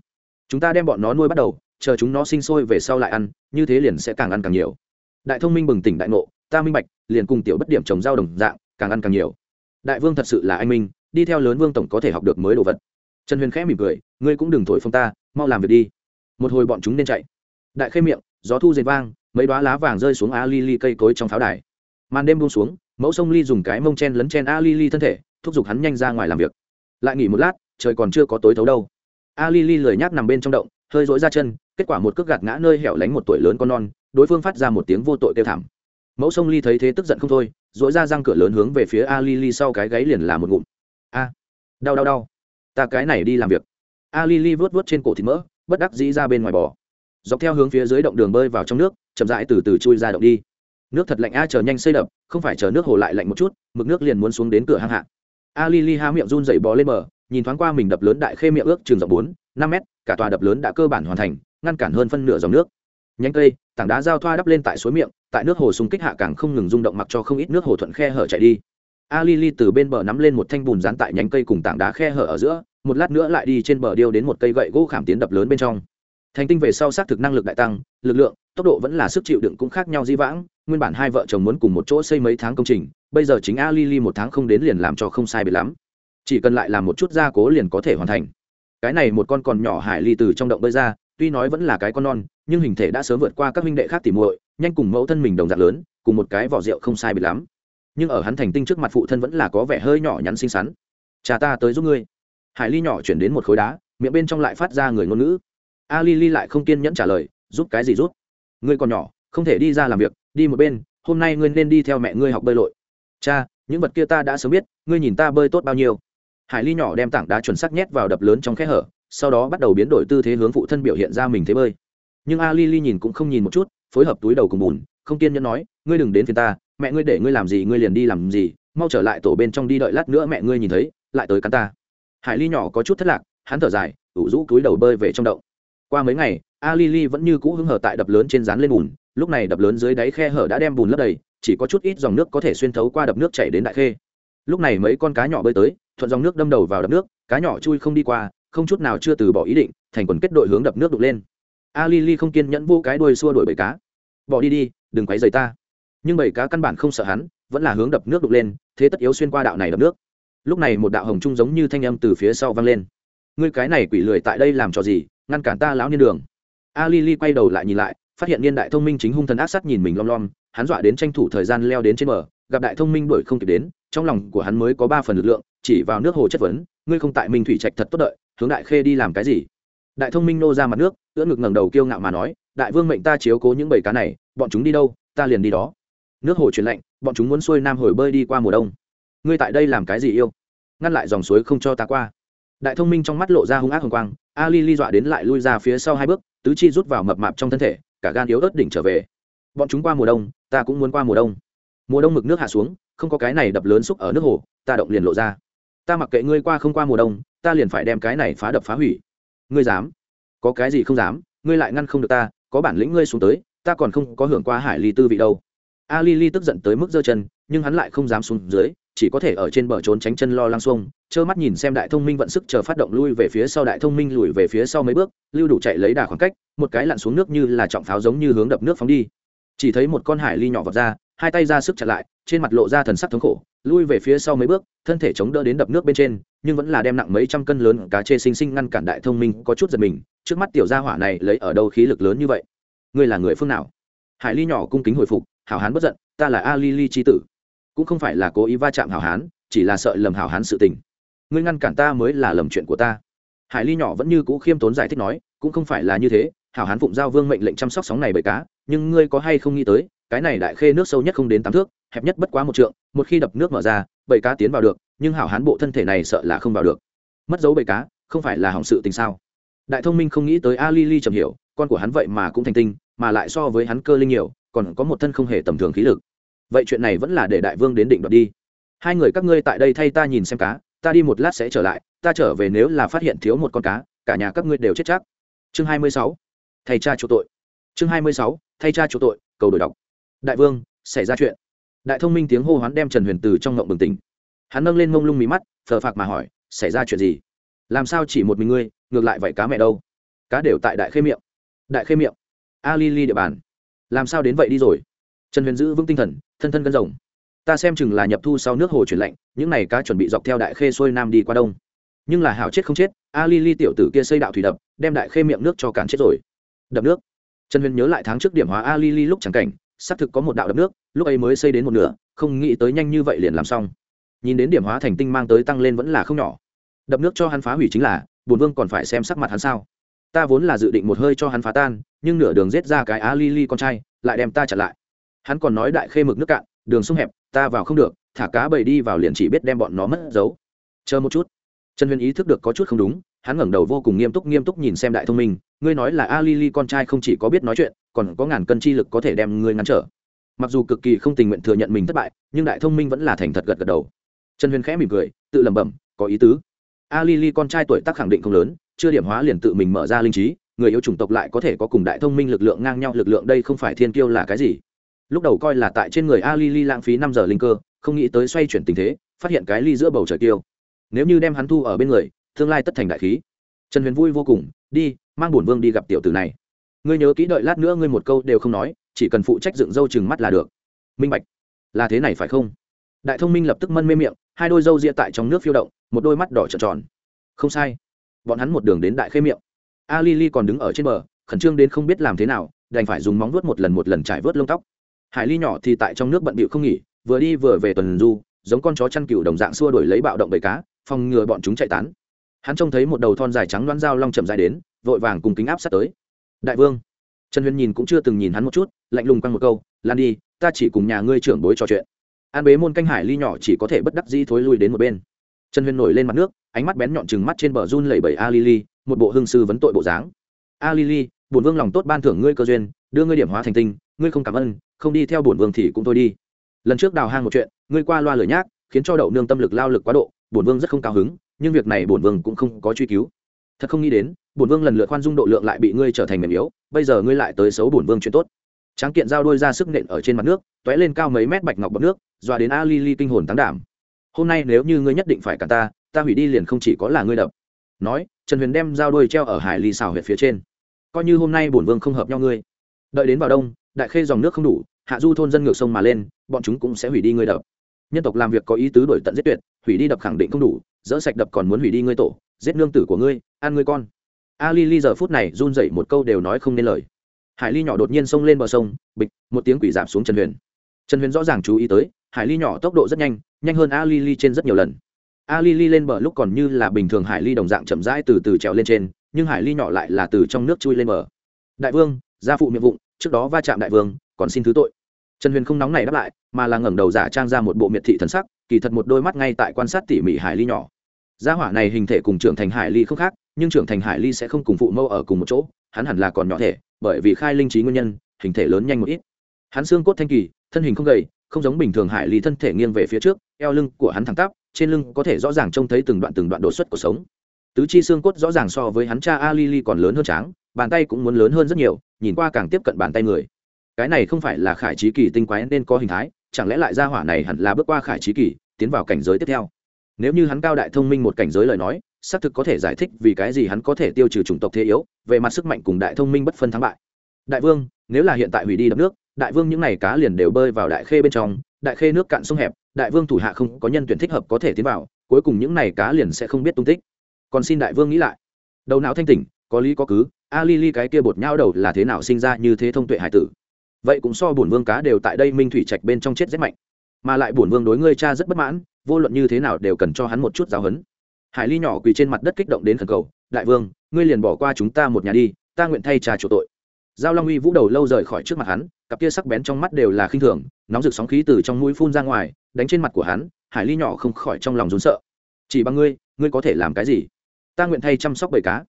Chúng ta đem bọn nó nuôi bắt đầu chờ chúng nó sinh sôi về sau lại ăn, như thế liền sẽ càng ăn càng nhiều. Đại thông minh bừng tỉnh đại ngộ, ta minh bạch, liền cùng tiểu bất điểm trồng rau đồng dạng, càng ăn càng nhiều. Đại vương thật sự là anh minh, đi theo lớn vương tổng có thể học được mới đồ vật. Trần huyền khẽ mỉm cười, ngươi cũng đừng thổi phong ta, mau làm việc đi. Một hồi bọn chúng nên chạy. Đại khê miệng, gió thu dệt vang, mấy đoá lá vàng rơi xuống a li li cây cối trong pháo đài. Màn đêm buông xuống, mẫu sông ly dùng cái mông chen lấn chen a li li thân thể, thúc giục hắn nhanh ra ngoài làm việc. Lại nghỉ một lát, trời còn chưa có tối thấu đâu. A li li lười nhác nằm bên trong động hơi dỗi ra chân, kết quả một cước gạt ngã nơi hẻo lánh một tuổi lớn con non, đối phương phát ra một tiếng vô tội kêu thảm. Mẫu sông ly thấy thế tức giận không thôi, dỗi ra răng cửa lớn hướng về phía a li li sau cái gáy liền là một ngụm. A, đau đau đau, ta cái này đi làm việc. A li li vớt vớt trên cổ thịt mỡ, bất đắc dĩ ra bên ngoài bò. Dọc theo hướng phía dưới động đường bơi vào trong nước, chậm rãi từ từ chui ra động đi. Nước thật lạnh a chờ nhanh xây đập, không phải chờ nước hồ lại lạnh một chút, mực nước liền muốn xuống đến cửa hang hạ. A li li há miệng run dậy bò lên bờ, nhìn thoáng qua mình đập lớn đại khê miệng ước trường rộng bốn năm mét, cả tòa đập lớn đã cơ bản hoàn thành, ngăn cản hơn phân nửa dòng nước. Nhánh cây, tảng đá giao thoa đắp lên tại suối miệng, tại nước hồ xung kích hạ càng không ngừng rung động mặc cho không ít nước hồ thuận khe hở chạy đi. A li li từ bên bờ nắm lên một thanh bùn dán tại nhánh cây cùng tảng đá khe hở ở giữa, một lát nữa lại đi trên bờ điêu đến một cây gậy gỗ khảm tiến đập lớn bên trong. Thành tinh về sau xác thực năng lực đại tăng, lực lượng, tốc độ vẫn là sức chịu đựng cũng khác nhau di vãng, nguyên bản hai vợ chồng muốn cùng một chỗ xây mấy tháng công trình, bây giờ chính a li li một tháng không đến liền làm cho không sai biệt lắm. Chỉ cần lại làm một chút gia cố liền có thể hoàn thành cái này một con còn nhỏ hải ly từ trong động bơi ra, tuy nói vẫn là cái con non, nhưng hình thể đã sớm vượt qua các huynh đệ khác tỉ muội, nhanh cùng mẫu thân mình đồng dạng lớn, cùng một cái vỏ rượu không sai biệt lắm. Nhưng ở hắn thành tinh trước mặt phụ thân vẫn là có vẻ hơi nhỏ nhắn xinh xắn. Cha ta tới giúp ngươi. Hải ly nhỏ chuyển đến một khối đá, miệng bên trong lại phát ra người ngôn ngữ. A li li lại không kiên nhẫn trả lời, giúp cái gì giúp? Ngươi còn nhỏ, không thể đi ra làm việc, đi một bên, hôm nay ngươi nên đi theo mẹ ngươi học bơi lội. Cha, những vật kia ta đã sớm biết, ngươi nhìn ta bơi tốt bao nhiêu? Hải ly nhỏ đem tảng đá chuẩn sắc nhét vào đập lớn trong khe hở, sau đó bắt đầu biến đổi tư thế hướng phụ thân biểu hiện ra mình thế bơi. Nhưng a li li nhìn cũng không nhìn một chút, phối hợp túi đầu cùng bùn, không kiên nhẫn nói, ngươi đừng đến phiền ta, mẹ ngươi để ngươi làm gì ngươi liền đi làm gì, mau trở lại tổ bên trong đi đợi lát nữa mẹ ngươi nhìn thấy, lại tới cắn ta. Hải ly nhỏ có chút thất lạc, hắn thở dài, ủ rũ túi đầu bơi về trong động. Qua mấy ngày, a li li vẫn như cũ hứng hở tại đập lớn trên rán lên bùn, lúc này đập lớn dưới đáy khe hở đã đem bùn lấp đầy, chỉ có chút ít dòng nước có thể xuyên thấu qua đập nước chảy đến đại khê. Lúc này mấy con cá nhỏ bơi tới thuận dòng nước đâm đầu vào đập nước, cá nhỏ chui không đi qua, không chút nào chưa từ bỏ ý định, thành quần kết đội hướng đập nước đục lên. A li li không kiên nhẫn vô cái đuôi xua đuổi bầy cá. Bỏ đi đi, đừng quấy rầy ta. Nhưng bầy cá căn bản không sợ hắn, vẫn là hướng đập nước đục lên, thế tất yếu xuyên qua đạo này đập nước. Lúc này một đạo hồng trung giống như thanh âm từ phía sau vang lên. Ngươi cái này quỷ lười tại đây làm trò gì, ngăn cản ta lão niên đường. A li li quay đầu lại nhìn lại, phát hiện niên đại thông minh chính hung thần ác sát nhìn mình lom lom, hắn dọa đến tranh thủ thời gian leo đến trên bờ, gặp đại thông minh đuổi không kịp đến, trong lòng của hắn mới có ba phần lực lượng chỉ vào nước hồ chất vấn, ngươi không tại minh thủy trạch thật tốt đợi, hướng đại khê đi làm cái gì? Đại thông minh nô ra mặt nước, ưỡn ngực ngẩng đầu kiêu ngạo mà nói, đại vương mệnh ta chiếu cố những bầy cá này, bọn chúng đi đâu, ta liền đi đó. Nước hồ chuyển lạnh, bọn chúng muốn xuôi nam hồi bơi đi qua mùa đông. Ngươi tại đây làm cái gì yêu? Ngăn lại dòng suối không cho ta qua. Đại thông minh trong mắt lộ ra hung ác hồng quang Ali li dọa đến lại lui ra phía sau hai bước, tứ chi rút vào mập mạp trong thân thể, cả gan yếu ớt đỉnh trở về. Bọn chúng qua mùa đông, ta cũng muốn qua mùa đông. Mùa đông mực nước hạ xuống, không có cái này đập lớn xúc ở nước hồ, ta động liền lộ ra ta mặc kệ ngươi qua không qua mùa đông, ta liền phải đem cái này phá đập phá hủy. Ngươi dám? Có cái gì không dám? Ngươi lại ngăn không được ta, có bản lĩnh ngươi xuống tới, ta còn không có hưởng qua hải ly tư vị đâu. A li li tức giận tới mức giơ chân, nhưng hắn lại không dám xuống dưới, chỉ có thể ở trên bờ trốn tránh chân lo lăng xuông, trơ mắt nhìn xem đại thông minh vận sức chờ phát động lui về phía sau đại thông minh lùi về phía sau mấy bước, lưu đủ chạy lấy đà khoảng cách, một cái lặn xuống nước như là trọng pháo giống như hướng đập nước phóng đi. Chỉ thấy một con hải ly nhỏ vọt ra, hai tay ra sức chặn lại, trên mặt lộ ra thần sắc thống khổ lui về phía sau mấy bước, thân thể chống đỡ đến đập nước bên trên, nhưng vẫn là đem nặng mấy trăm cân lớn cá chê xinh xinh ngăn cản đại thông minh có chút giật mình, trước mắt tiểu gia hỏa này lấy ở đâu khí lực lớn như vậy? Ngươi là người phương nào? Hải ly nhỏ cung kính hồi phục, hảo hán bất giận, ta là a li li chi tử. Cũng không phải là cố ý va chạm hảo hán, chỉ là sợ lầm hảo hán sự tình. Ngươi ngăn cản ta mới là lầm chuyện của ta. Hải ly nhỏ vẫn như cũ khiêm tốn giải thích nói, cũng không phải là như thế, hảo hán phụng giao vương mệnh lệnh chăm sóc sóng này bởi cá, nhưng ngươi có hay không nghĩ tới cái này đại khê nước sâu nhất không đến tám thước, hẹp nhất bất quá một trượng, một khi đập nước mở ra, bầy cá tiến vào được, nhưng hảo hán bộ thân thể này sợ là không vào được. Mất dấu bầy cá, không phải là hỏng sự tình sao? Đại thông minh không nghĩ tới a li li chầm hiểu, con của hắn vậy mà cũng thành tinh, mà lại so với hắn cơ linh nhiều, còn có một thân không hề tầm thường khí lực. Vậy chuyện này vẫn là để đại vương đến định đoạt đi. Hai người các ngươi tại đây thay ta nhìn xem cá, ta đi một lát sẽ trở lại, ta trở về nếu là phát hiện thiếu một con cá, cả nhà các ngươi đều chết chắc. Chương hai mươi sáu thầy cha chỗ tội. Chương hai mươi sáu, thay cha chỗ tội, cầu đổi đọc đại vương, xảy ra chuyện. Đại thông minh tiếng hô hoán đem trần huyền từ trong ngộng bừng tỉnh. Hắn nâng lên mông lung mí mắt, phờ phạc mà hỏi, xảy ra chuyện gì? Làm sao chỉ một mình ngươi, ngược lại vậy cá mẹ đâu? Cá đều tại đại khê miệng. Đại khê miệng? A li li địa bàn. Làm sao đến vậy đi rồi? Trần huyền giữ vững tinh thần, thân thân cân rồng. Ta xem chừng là nhập thu sau nước hồ chuyển lạnh, những n à y cá chuẩn bị dọc theo đại khê xuôi nam đi qua đông. Nhưng là hảo chết không chết, a li li tiểu tử kia xây đạo thủy đập, đem đại khê miệng nước cho cản chết rồi. Đập nước? Trần huyền nhớ lại tháng trước điểm hóa a li li lúc chẳng cảnh xác thực có một đạo đập nước, lúc ấy mới xây đến một nửa, không nghĩ tới nhanh như vậy liền làm xong. Nhìn đến điểm hóa thành tinh mang tới tăng lên vẫn là không nhỏ. Đập nước cho hắn phá hủy chính là bùn vương còn phải xem sắc mặt hắn sao. Ta vốn là dự định một hơi cho hắn phá tan, nhưng nửa đường giết ra cái á li li con trai, lại đem ta chặn lại. Hắn còn nói đại khê mực nước cạn, đường sông hẹp, ta vào không được, thả cá bầy đi vào liền chỉ biết đem bọn nó mất dấu. Chờ một chút. Trần huyền ý thức được có chút không đúng, hắn ngẩng đầu vô cùng nghiêm túc nghiêm túc nhìn xem đại thông minh, ngươi nói là a li li con trai không chỉ có biết nói chuyện còn có ngàn cân chi lực có thể đem ngươi ngăn trở. Mặc dù cực kỳ không tình nguyện thừa nhận mình thất bại, nhưng đại thông minh vẫn là thành thật gật gật đầu. Trần huyền khẽ mỉm cười, tự lẩm bẩm, có ý tứ. A li li con trai tuổi tác khẳng định không lớn, chưa điểm hóa liền tự mình mở ra linh trí, người yêu chủng tộc lại có thể có cùng đại thông minh lực lượng ngang nhau, lực lượng đây không phải thiên kiêu là cái gì. Lúc đầu coi là tại trên người a li li lãng phí năm giờ linh cơ, không nghĩ tới xoay chuyển tình thế, phát hiện cái ly giữa bầu trời kiêu. Nếu như đem hắn thu ở bên người, tương lai tất thành đại khí. Trần huyền vui vô cùng, đi, mang bổn vương đi gặp tiểu tử này ngươi nhớ kỹ đợi lát nữa ngươi một câu đều không nói, chỉ cần phụ trách dựng râu chừng mắt là được. Minh bạch. Là thế này phải không? Đại thông minh lập tức mân mê miệng, hai đôi râu ria tại trong nước phiêu động, một đôi mắt đỏ trợn tròn. Không sai. Bọn hắn một đường đến đại khê miệng. A li li còn đứng ở trên bờ, khẩn trương đến không biết làm thế nào, đành phải dùng móng vuốt một lần một lần trải vớt lông tóc. Hải ly nhỏ thì tại trong nước bận bịu không nghỉ, vừa đi vừa về tuần du, giống con chó chăn cừu đồng dạng xua đuổi lấy bạo động bầy cá, phòng ngừa bọn chúng chạy tán. Hắn trông thấy một đầu thon dài trắng loan dao long chậm dài đến, vội vàng cùng kính áp sát tới đại vương. Trần huyền nhìn cũng chưa từng nhìn hắn một chút, lạnh lùng quăng một câu, lan đi, ta chỉ cùng nhà ngươi trưởng bối trò chuyện. An bế môn canh hải ly nhỏ chỉ có thể bất đắc dĩ thối lui đến một bên. Trần huyền nổi lên mặt nước, ánh mắt bén nhọn chừng mắt trên bờ run lẩy bẩy a lili một bộ hương sư vấn tội bộ dáng. A lili bổn vương lòng tốt ban thưởng ngươi cơ duyên, đưa ngươi điểm hóa thành tinh, ngươi không cảm ơn, không đi theo bổn vương thì cũng thôi đi. Lần trước đào hang một chuyện, ngươi qua loa lời nhác, khiến cho đậu nương tâm lực lao lực quá độ, bổn vương rất không cao hứng, nhưng việc này bổn vương cũng không có truy cứu thật không nghĩ đến, bổn vương lần lượt khoan dung độ lượng lại bị ngươi trở thành mềm yếu, bây giờ ngươi lại tới xấu bổn vương chuyện tốt. Tráng kiện giao đôi ra sức nện ở trên mặt nước t lên cao mấy mét bạch ngọc bọc nước, dọa đến a li li kinh hồn tán đảm. Hôm nay nếu như ngươi nhất định phải cả ta ta hủy đi liền không chỉ có là ngươi đập. Nói, trần huyền đem dao đôi treo ở hải ly xào huyệt phía trên. Coi như hôm nay bổn vương không hợp nhau ngươi. Đợi đến vào đông, đại khê dòng nước không đủ, hạ du thôn dân ngược sông mà lên, bọn chúng cũng sẽ hủy đi ngươi đập. Nhân tộc làm việc có ý tứ đổi tận giết tuyệt, hủy đi đập khẳng định không đủ, dỡ sạch đập còn muốn hủy đi ngươi tổ giết nương tử của ngươi, ăn ngươi con. A li giờ phút này run dậy một câu đều nói không nên lời. Hải ly nhỏ đột nhiên xông lên bờ sông, bịch, một tiếng quỷ giảm xuống trần huyền. Trần huyền rõ ràng chú ý tới, hải ly nhỏ tốc độ rất nhanh nhanh hơn a li trên rất nhiều lần. A li lên bờ lúc còn như là bình thường hải ly đồng dạng chậm rãi từ từ trèo lên trên, nhưng hải ly nhỏ lại là từ trong nước chui lên bờ. Đại vương, gia phụ miệng vụng, trước đó va chạm đại vương, còn xin thứ tội. Trần huyền không nóng này đáp lại, mà là ngẩng đầu giả trang ra một bộ miệt thị thần sắc, kỳ thật một đôi mắt ngay tại quan sát tỉ mỉ hải ly nhỏ gia hỏa này hình thể cùng trưởng thành hải ly không khác, nhưng trưởng thành hải ly sẽ không cùng phụ mâu ở cùng một chỗ, hắn hẳn là còn nhỏ thể, bởi vì khai linh trí nguyên nhân, hình thể lớn nhanh một ít. Hắn xương cốt thanh kỳ, thân hình không gầy, không giống bình thường hải ly thân thể nghiêng về phía trước, eo lưng của hắn thẳng tắp, trên lưng có thể rõ ràng trông thấy từng đoạn từng đoạn đột xuất của sống. Tứ chi xương cốt rõ ràng so với hắn cha a li li còn lớn hơn tráng, bàn tay cũng muốn lớn hơn rất nhiều, nhìn qua càng tiếp cận bàn tay người. Cái này không phải là khải trí kỳ tinh quái nên có hình thái, chẳng lẽ lại ra hỏa này hẳn là bước qua khải trí kỳ, tiến vào cảnh giới tiếp theo? Nếu như hắn cao đại thông minh một cảnh giới lời nói, xác thực có thể giải thích vì cái gì hắn có thể tiêu trừ chủng tộc thế yếu, về mặt sức mạnh cùng đại thông minh bất phân thắng bại. Đại vương, nếu là hiện tại hủy đi đập nước, đại vương những n à y cá liền đều bơi vào đại khê bên trong, đại khê nước cạn sông hẹp, đại vương thủ hạ không có nhân tuyển thích hợp có thể tiến vào, cuối cùng những n à y cá liền sẽ không biết tung tích. Còn xin đại vương nghĩ lại. Đầu não thanh tỉnh, có lý có cứ, a li li cái kia bột nhau đầu là thế nào sinh ra như thế thông tuệ hải tử? Vậy cũng so bổn vương cá đều tại đây minh thủy trạch bên trong chết rất mạnh. Mà lại bổn vương đối ngươi cha rất bất mãn vô luận như thế nào đều cần cho hắn một chút giáo hấn. Hải ly nhỏ quỳ trên mặt đất kích động đến khẩn cầu, đại vương, ngươi liền bỏ qua chúng ta một nhà đi, ta nguyện thay trà chủ tội. Giao long uy vũ đầu lâu rời khỏi trước mặt hắn, cặp kia sắc bén trong mắt đều là khinh thường, nóng rực sóng khí từ trong mũi phun ra ngoài, đánh trên mặt của hắn, hải ly nhỏ không khỏi trong lòng rốn sợ. Chỉ bằng ngươi ngươi có thể làm cái gì? Ta nguyện thay chăm sóc bầy cá.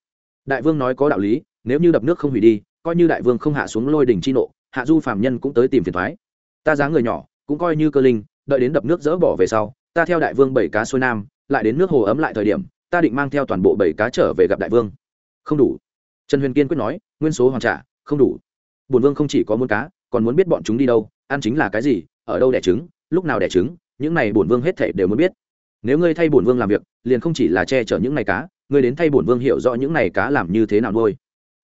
Đại vương nói có đạo lý, nếu như đập nước không hủy đi, coi như đại vương không hạ xuống lôi đỉnh chi nộ, hạ du phàm nhân cũng tới tìm phiền thoái. Ta giá người nhỏ, cũng coi như cơ linh, đợi đến đập nước dỡ bỏ về sau ta theo đại vương bảy cá xuôi nam, lại đến nước hồ ấm lại thời điểm, ta định mang theo toàn bộ bảy cá trở về gặp đại vương. Không đủ. Trần huyền kiên quyết nói, nguyên số hoàn trả, không đủ. Bùn vương không chỉ có muốn cá, còn muốn biết bọn chúng đi đâu, ăn chính là cái gì, ở đâu đẻ trứng, lúc nào đẻ trứng, những này bổn vương hết thể đều muốn biết. Nếu ngươi thay bổn vương làm việc, liền không chỉ là che chở những này cá, ngươi đến thay bổn vương hiểu rõ những này cá làm như thế nào nuôi.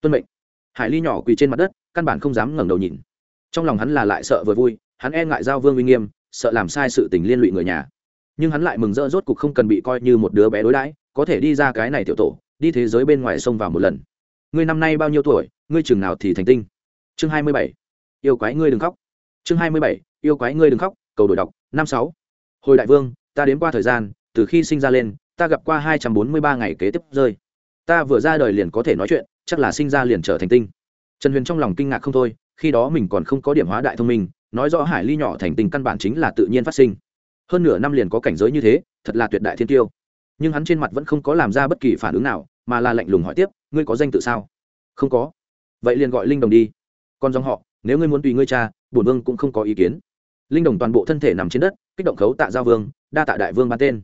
Tuân mệnh. Hải ly nhỏ quỳ trên mặt đất, căn bản không dám ngẩng đầu nhìn. Trong lòng hắn là lại sợ vừa vui, hắn e ngại giao vương uy nghiêm, sợ làm sai sự tình liên lụy người nhà nhưng hắn lại mừng rỡ rốt cục không cần bị coi như một đứa bé đối đãi, có thể đi ra cái này tiểu tổ, đi thế giới bên ngoài sông vào một lần. Ngươi năm nay bao nhiêu tuổi, ngươi chừng nào thì thành tinh? Chương hai mươi bảy. Yêu quái ngươi đừng khóc. Chương hai mươi bảy. Yêu quái ngươi đừng khóc, cầu đổi đọc, năm sáu. Hồi đại vương, ta đến qua thời gian, từ khi sinh ra lên, ta gặp qua hai trăm bốn mươi ba ngày kế tiếp rơi. Ta vừa ra đời liền có thể nói chuyện, chắc là sinh ra liền trở thành tinh. Trần huyền trong lòng kinh ngạc không thôi, khi đó mình còn không có điểm hóa đại thông minh, nói rõ hải ly nhỏ thành tinh căn bản chính là tự nhiên phát sinh hơn nửa năm liền có cảnh giới như thế, thật là tuyệt đại thiên tiêu. Nhưng hắn trên mặt vẫn không có làm ra bất kỳ phản ứng nào, mà là lạnh lùng hỏi tiếp, ngươi có danh tự sao? Không có. Vậy liền gọi linh đồng đi. Còn dòng họ, nếu ngươi muốn tùy ngươi cha, bổn vương cũng không có ý kiến. Linh đồng toàn bộ thân thể nằm trên đất, kích động khấu tạ giao vương, đa tạ đại vương ban tên.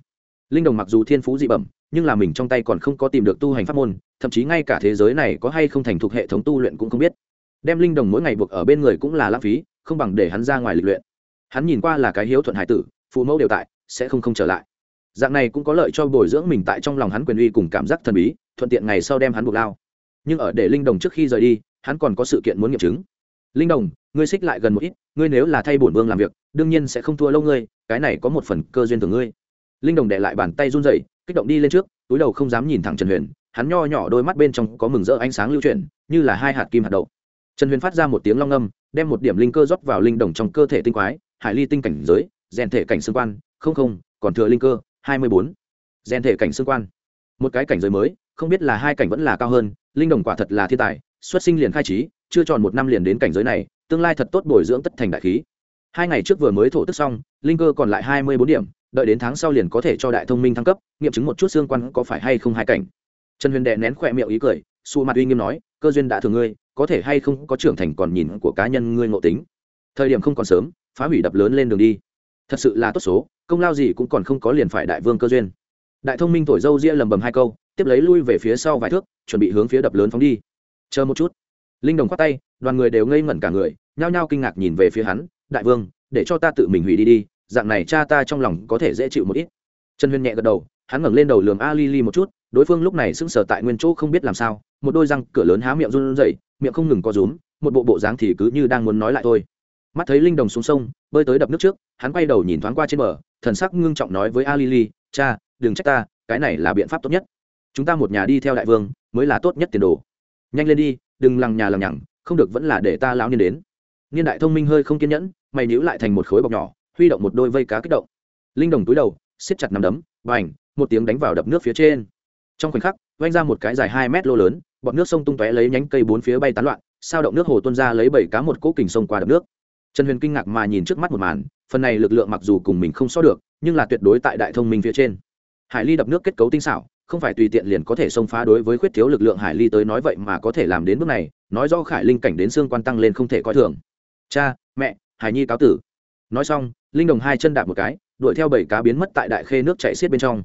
Linh đồng mặc dù thiên phú dị bẩm, nhưng là mình trong tay còn không có tìm được tu hành pháp môn, thậm chí ngay cả thế giới này có hay không thành thục hệ thống tu luyện cũng không biết. Đem linh đồng mỗi ngày buộc ở bên người cũng là lãng phí, không bằng để hắn ra ngoài lịch luyện. Hắn nhìn qua là cái hiếu thuận hải tử phụ mẫu đều tại, sẽ không không trở lại. Dạng này cũng có lợi cho bồi dưỡng mình tại trong lòng hắn quyền uy cùng cảm giác thần bí, thuận tiện ngày sau đem hắn buộc lao. Nhưng ở để linh đồng trước khi rời đi, hắn còn có sự kiện muốn nghiệm chứng. Linh đồng, ngươi xích lại gần một ít, ngươi nếu là thay bổn vương làm việc, đương nhiên sẽ không thua lâu ngươi, cái này có một phần cơ duyên từ ngươi. Linh đồng để lại bàn tay run rẩy, kích động đi lên trước, túi đầu không dám nhìn thẳng trần huyền, hắn nho nhỏ đôi mắt bên trong có mừng rỡ ánh sáng lưu chuyển, như là hai hạt kim hạt đậu. Trần huyền phát ra một tiếng long âm đem một điểm linh cơ rót vào linh đồng trong cơ thể tinh quái, hải ly tinh cảnh giới rèn thể cảnh xương quan, không không, còn thừa linh cơ, hai mươi bốn. Rèn thể cảnh xương quan. Một cái cảnh giới mới, không biết là hai cảnh vẫn là cao hơn, linh đồng quả thật là thiên tài, xuất sinh liền khai trí, chưa tròn một năm liền đến cảnh giới này, tương lai thật tốt bồi dưỡng tất thành đại khí. Hai ngày trước vừa mới thổ tức xong, linh cơ còn lại hai mươi bốn điểm, đợi đến tháng sau liền có thể cho đại thông minh thăng cấp, nghiệm chứng một chút xương quan có phải hay không hai cảnh. Trần huyền đệ nén khỏe miệng ý cười su mặt uy nghiêm nói, cơ duyên đã thường ngươi, có thể hay không có trưởng thành còn nhìn của cá nhân ngươi ngộ tính. Thời điểm không còn sớm, phá hủy đập lớn lên đường đi thật sự là tốt số, công lao gì cũng còn không có liền phải đại vương cơ duyên. Đại thông minh thổi dâu ria lầm bầm hai câu, tiếp lấy lui về phía sau vài thước, chuẩn bị hướng phía đập lớn phóng đi. Chờ một chút. Linh đồng khoát tay, đoàn người đều ngây ngẩn cả người, nhao nhao kinh ngạc nhìn về phía hắn, đại vương, để cho ta tự mình hủy đi đi, dạng này cha ta trong lòng có thể dễ chịu một ít. Trần huyền nhẹ gật đầu, hắn ngẩng lên đầu lườm a li li một chút, đối phương lúc này sững sờ tại nguyên chỗ không biết làm sao, một đôi răng cửa lớn há miệng run rẩy, miệng không ngừng co rúm, một bộ bộ dáng thì cứ như đang muốn nói lại thôi mắt thấy linh đồng xuống sông, bơi tới đập nước trước, hắn quay đầu nhìn thoáng qua trên bờ, thần sắc ngưng trọng nói với a li cha, đừng trách ta, cái này là biện pháp tốt nhất. Chúng ta một nhà đi theo đại vương, mới là tốt nhất tiền đồ. Nhanh lên đi, đừng lằng nhà lằng nhằng, không được vẫn là để ta lão niên đến. Niên đại thông minh hơi không kiên nhẫn, mày níu lại thành một khối bọc nhỏ, huy động một đôi vây cá kích động. Linh đồng túi đầu, siết chặt nằm đấm và ảnh một tiếng đánh vào đập nước phía trên. Trong khoảnh khắc vanh ra một cái dài hai mét lô lớn, bọn nước sông tung tóe lấy nhánh cây bốn phía bay tán loạn, sao động nước hồ tuôn ra lấy bảy cá một cỗ kình sông qua đập nước trần huyền kinh ngạc mà nhìn trước mắt một màn, phần này lực lượng mặc dù cùng mình không so được, nhưng là tuyệt đối tại đại thông minh phía trên. Hải ly đập nước kết cấu tinh xảo, không phải tùy tiện liền có thể xông phá đối với khuyết thiếu lực lượng hải ly tới nói vậy mà có thể làm đến bước này, nói do khải linh cảnh đến xương quan tăng lên không thể coi thường. Cha, mẹ, hải nhi cáo tử. Nói xong, linh đồng hai chân đạp một cái, đuổi theo bảy cá biến mất tại đại khê nước chạy xiết bên trong.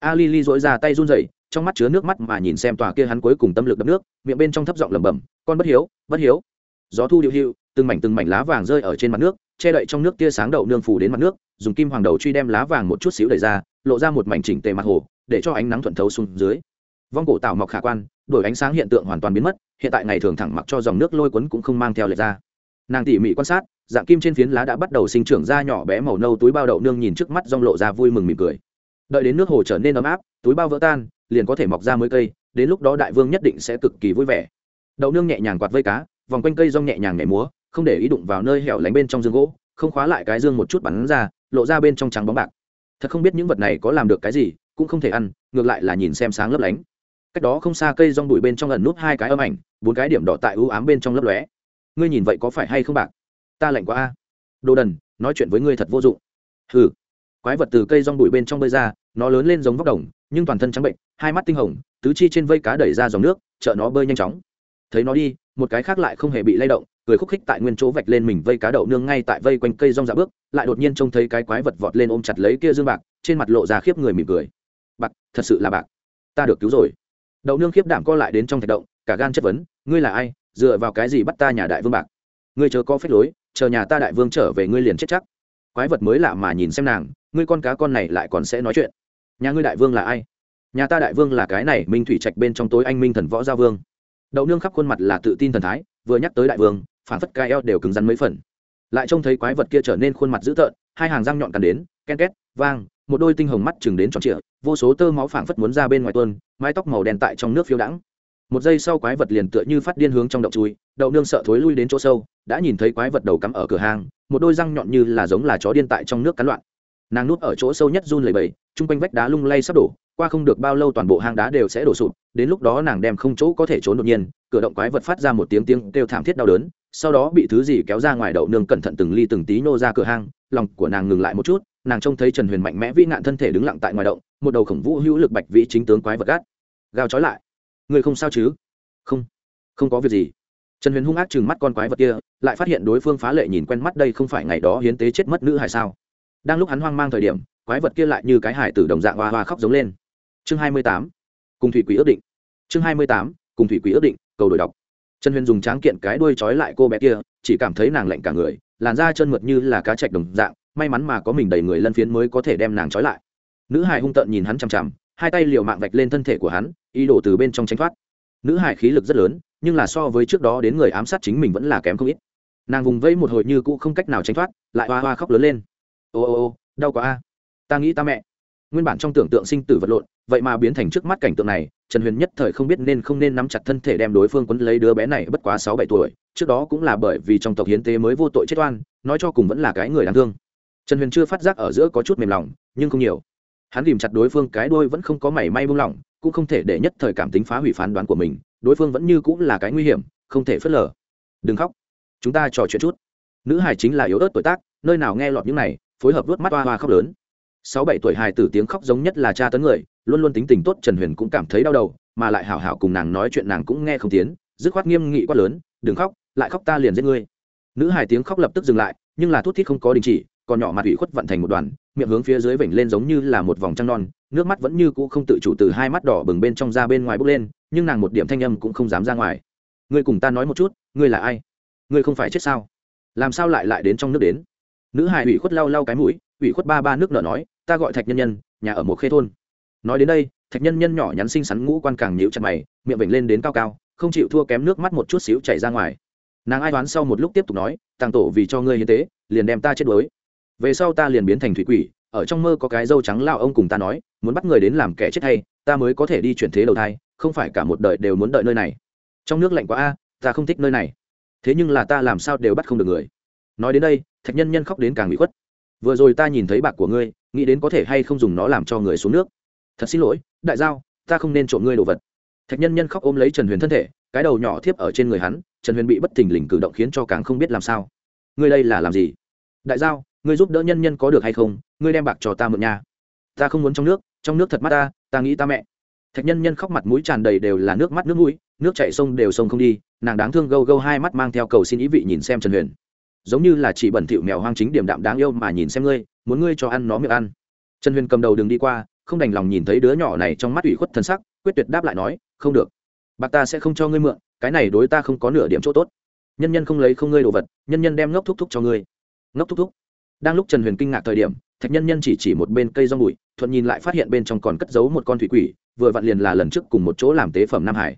A ly ly dỗi ra tay run rẩy, trong mắt chứa nước mắt mà nhìn xem tòa kia hắn cuối cùng tâm lực đập nước, miệng bên trong thấp giọng lẩm bẩm, con bất hiếu bất hiếu. Gió thu điệu hữu từng mảnh từng mảnh lá vàng rơi ở trên mặt nước, che đậy trong nước tia sáng đậu nương phủ đến mặt nước, dùng kim hoàng đầu truy đem lá vàng một chút xíu đẩy ra, lộ ra một mảnh chỉnh tề mặt hồ, để cho ánh nắng thuận thấu xuống dưới. Vong cổ tạo mọc khả quan, đổi ánh sáng hiện tượng hoàn toàn biến mất, hiện tại ngày thường thẳng mặc cho dòng nước lôi cuốn cũng không mang theo lệch ra. Nàng tỉ mỉ quan sát, dạng kim trên phiến lá đã bắt đầu sinh trưởng ra nhỏ bé màu nâu túi bao đậu nương nhìn trước mắt rong lộ ra vui mừng mỉm cười. Đợi đến nước hồ trở nên ấm áp, túi bao vỡ tan, liền có thể mọc ra mới cây, đến lúc đó đại vương nhất định sẽ cực kỳ vui vẻ. Đậu nương nhẹ nhàng quạt vây cá, vòng quanh cây rong nhẹ nhàng nhảy múa không để ý đụng vào nơi hẻo lánh bên trong dương gỗ, không khóa lại cái dương một chút bắn ra, lộ ra bên trong trắng bóng bạc. Thật không biết những vật này có làm được cái gì, cũng không thể ăn, ngược lại là nhìn xem sáng lấp lánh. Cách đó không xa cây rong bụi bên trong ẩn nút hai cái âm ảnh, bốn cái điểm đỏ tại ưu ám bên trong lấp lóe. Ngươi nhìn vậy có phải hay không bạc? Ta lạnh quá a. Đồ đần, nói chuyện với ngươi thật vô dụng. Hừ. Quái vật từ cây rong bụi bên trong bơi ra, nó lớn lên giống vóc đồng, nhưng toàn thân trắng bệnh, hai mắt tinh hồng, tứ chi trên vây cá đẩy ra dòng nước, chợ nó bơi nhanh chóng. Thấy nó đi, một cái khác lại không hề bị lay động cười khúc khích tại nguyên chỗ vạch lên mình vây cá đậu nương ngay tại vây quanh cây rong dạ bước, lại đột nhiên trông thấy cái quái vật vọt lên ôm chặt lấy kia dương bạc, trên mặt lộ ra khiếp người mỉm cười. Bạc, thật sự là bạc. Ta được cứu rồi. Đậu nương khiếp đảm co lại đến trong thạch động, cả gan chất vấn, ngươi là ai? Dựa vào cái gì bắt ta nhà đại vương bạc? Ngươi chờ có phép lối, chờ nhà ta đại vương trở về ngươi liền chết chắc. Quái vật mới lạ mà nhìn xem nàng, ngươi con cá con này lại còn sẽ nói chuyện. Nhà ngươi đại vương là ai? Nhà ta đại vương là cái này minh thủy trạch bên trong tối anh minh thần võ gia vương. Đậu nương khắp khuôn mặt là tự tin thần thái, vừa nhắc tới đại vương phản phất cai eo đều cứng rắn mấy phần. Lại trông thấy quái vật kia trở nên khuôn mặt dữ tợn, hai hàng răng nhọn cắn đến, ken két, vang, một đôi tinh hồng mắt chừng đến tròn trịa, vô số tơ máu phảng phất muốn ra bên ngoài tuôn, mái tóc màu đen tại trong nước phiêu đãng. Một giây sau quái vật liền tựa như phát điên hướng trong động chui, đậu nương sợ thối lui đến chỗ sâu, đã nhìn thấy quái vật đầu cắm ở cửa hàng, một đôi răng nhọn như là giống là chó điên tại trong nước cắn loạn nàng núp ở chỗ sâu nhất run lầy bầy chung quanh vách đá lung lay sắp đổ, qua không được bao lâu toàn bộ hang đá đều sẽ đổ sụp, đến lúc đó nàng đem không chỗ có thể trốn đột nhiên, cửa động quái vật phát ra một tiếng tiếng kêu thảm thiết đau đớn, sau đó bị thứ gì kéo ra ngoài đậu nương cẩn thận từng ly từng tí nô ra cửa hang, lòng của nàng ngừng lại một chút, nàng trông thấy trần huyền mạnh mẽ vĩ nạn thân thể đứng lặng tại ngoài động, một đầu khổng vũ hữu lực bạch vĩ chính tướng quái vật gắt. Gào trói lại. Người không sao chứ? Không. Không có việc gì. Trần huyền hung ác chừng mắt con quái vật kia, lại phát hiện đối phương phá lệ nhìn quen mắt đây không phải ngày đó hiến tế chết mất nữ hay sao đang lúc hắn hoang mang thời điểm, quái vật kia lại như cái hải tử đồng dạng hoa hoa khóc giống lên. Chương hai mươi tám, cùng thủy quỷ ước định. Chương hai mươi tám, cùng thủy quỷ ước định, cầu đổi đọc. Trần huyền dùng tráng kiện cái đuôi trói lại cô bé kia, chỉ cảm thấy nàng lạnh cả người, làn da chân mượt như là cá chạch đồng dạng, may mắn mà có mình đầy người lân phiến mới có thể đem nàng trói lại. Nữ hải hung tợn nhìn hắn chằm chằm, hai tay liều mạng vạch lên thân thể của hắn, ý đồ từ bên trong tránh thoát. Nữ hải khí lực rất lớn, nhưng là so với trước đó đến người ám sát chính mình vẫn là kém không ít. Nàng vùng vẫy một hồi như cũ không cách nào tránh thoát, lại hoa hoa khóc lớn lên ô ô ô, đau quá a. Ta nghĩ ta mẹ. Nguyên bản trong tưởng tượng sinh tử vật lộn, vậy mà biến thành trước mắt cảnh tượng này, trần huyền nhất thời không biết nên không nên nắm chặt thân thể đem đối phương quấn lấy đứa bé này bất quá sáu bảy tuổi, trước đó cũng là bởi vì trong tộc hiến tế mới vô tội chết oan, nói cho cùng vẫn là cái người đáng thương. Trần huyền chưa phát giác ở giữa có chút mềm lòng, nhưng không nhiều. Hắn tìm chặt đối phương cái đôi vẫn không có mảy may buông lỏng, cũng không thể để nhất thời cảm tính phá hủy phán đoán của mình, đối phương vẫn như cũng là cái nguy hiểm, không thể phớt lờ. Đừng khóc. Chúng ta trò chuyện chút. Nữ hải chính là yếu ớt tuổi tác, nơi nào nghe lọt những này phối hợp vớt mắt hoa hoa khóc lớn. Sáu bảy tuổi hài tử tiếng khóc giống nhất là cha tấn người, luôn luôn tính tình tốt, trần huyền cũng cảm thấy đau đầu, mà lại hảo hảo cùng nàng nói chuyện nàng cũng nghe không tiến, dứt khoát nghiêm nghị quát lớn, đừng khóc, lại khóc ta liền giết ngươi. Nữ hài tiếng khóc lập tức dừng lại, nhưng là thút thít không có đình chỉ, còn nhỏ mặt ủy khuất vận thành một đoàn, miệng hướng phía dưới vểnh lên giống như là một vòng trăng non, nước mắt vẫn như cũ không tự chủ từ hai mắt đỏ bừng bên trong ra bên ngoài bốc lên, nhưng nàng một điểm thanh âm cũng không dám ra ngoài. Ngươi cùng ta nói một chút, ngươi là ai? Ngươi không phải chết sao? Làm sao lại lại đến trong nước đến? Nữ hài ủy khuất lau lau cái mũi, ủy khuất ba ba nước nợ nói, ta gọi thạch nhân nhân, nhà ở một khê thôn. Nói đến đây, thạch nhân nhân nhỏ nhắn xinh xắn ngũ quan càng nhíu chặt mày, miệng vểnh lên đến cao cao, không chịu thua kém nước mắt một chút xíu chảy ra ngoài. Nàng ai đoán sau một lúc tiếp tục nói, tàng tổ vì cho ngươi hiến tế, liền đem ta chết đuối. Về sau ta liền biến thành thủy quỷ, ở trong mơ có cái dâu trắng lao ông cùng ta nói, muốn bắt người đến làm kẻ chết hay, ta mới có thể đi chuyển thế đầu thai, không phải cả một đời đều muốn đợi nơi này. Trong nước lạnh quá a, ta không thích nơi này. Thế nhưng là ta làm sao đều bắt không được người nói đến đây, thạch nhân nhân khóc đến càng bị khuất. Vừa rồi ta nhìn thấy bạc của ngươi, nghĩ đến có thể hay không dùng nó làm cho người xuống nước. Thật xin lỗi, đại giao, ta không nên trộm ngươi đồ vật. Thạch nhân nhân khóc ôm lấy trần huyền thân thể, cái đầu nhỏ thiếp ở trên người hắn, trần huyền bị bất thình lình cử động khiến cho càng không biết làm sao. Ngươi đây là làm gì? Đại giao, ngươi giúp đỡ nhân nhân có được hay không? Ngươi đem bạc cho ta mượn nhà ta không muốn trong nước trong nước thật mắt ta ta nghĩ ta mẹ. Thạch nhân nhân khóc mặt mũi tràn đầy đều là nước mắt nước mũi, nước chạy sông đều sông không đi, nàng đáng thương gâu gâu hai mắt mang theo cầu xin ý vị nhìn xem trần huyền giống như là chỉ bẩn thỉu mèo hoang chính điểm đạm đáng yêu mà nhìn xem ngươi, muốn ngươi cho ăn nó miệng ăn. Trần huyền cầm đầu đường đi qua, không đành lòng nhìn thấy đứa nhỏ này trong mắt ủy khuất thân sắc, quyết tuyệt đáp lại nói, không được. Bạc ta sẽ không cho ngươi mượn, cái này đối ta không có nửa điểm chỗ tốt. Nhân nhân không lấy không ngươi đồ vật, nhân nhân đem ngốc thúc thúc cho ngươi. Ngốc thúc thúc. Đang lúc trần huyền kinh ngạc thời điểm, thạch nhân nhân chỉ chỉ một bên cây rong bụi, thuận nhìn lại phát hiện bên trong còn cất giấu một con thủy quỷ, vừa vặn liền là lần trước cùng một chỗ làm tế phẩm nam hải.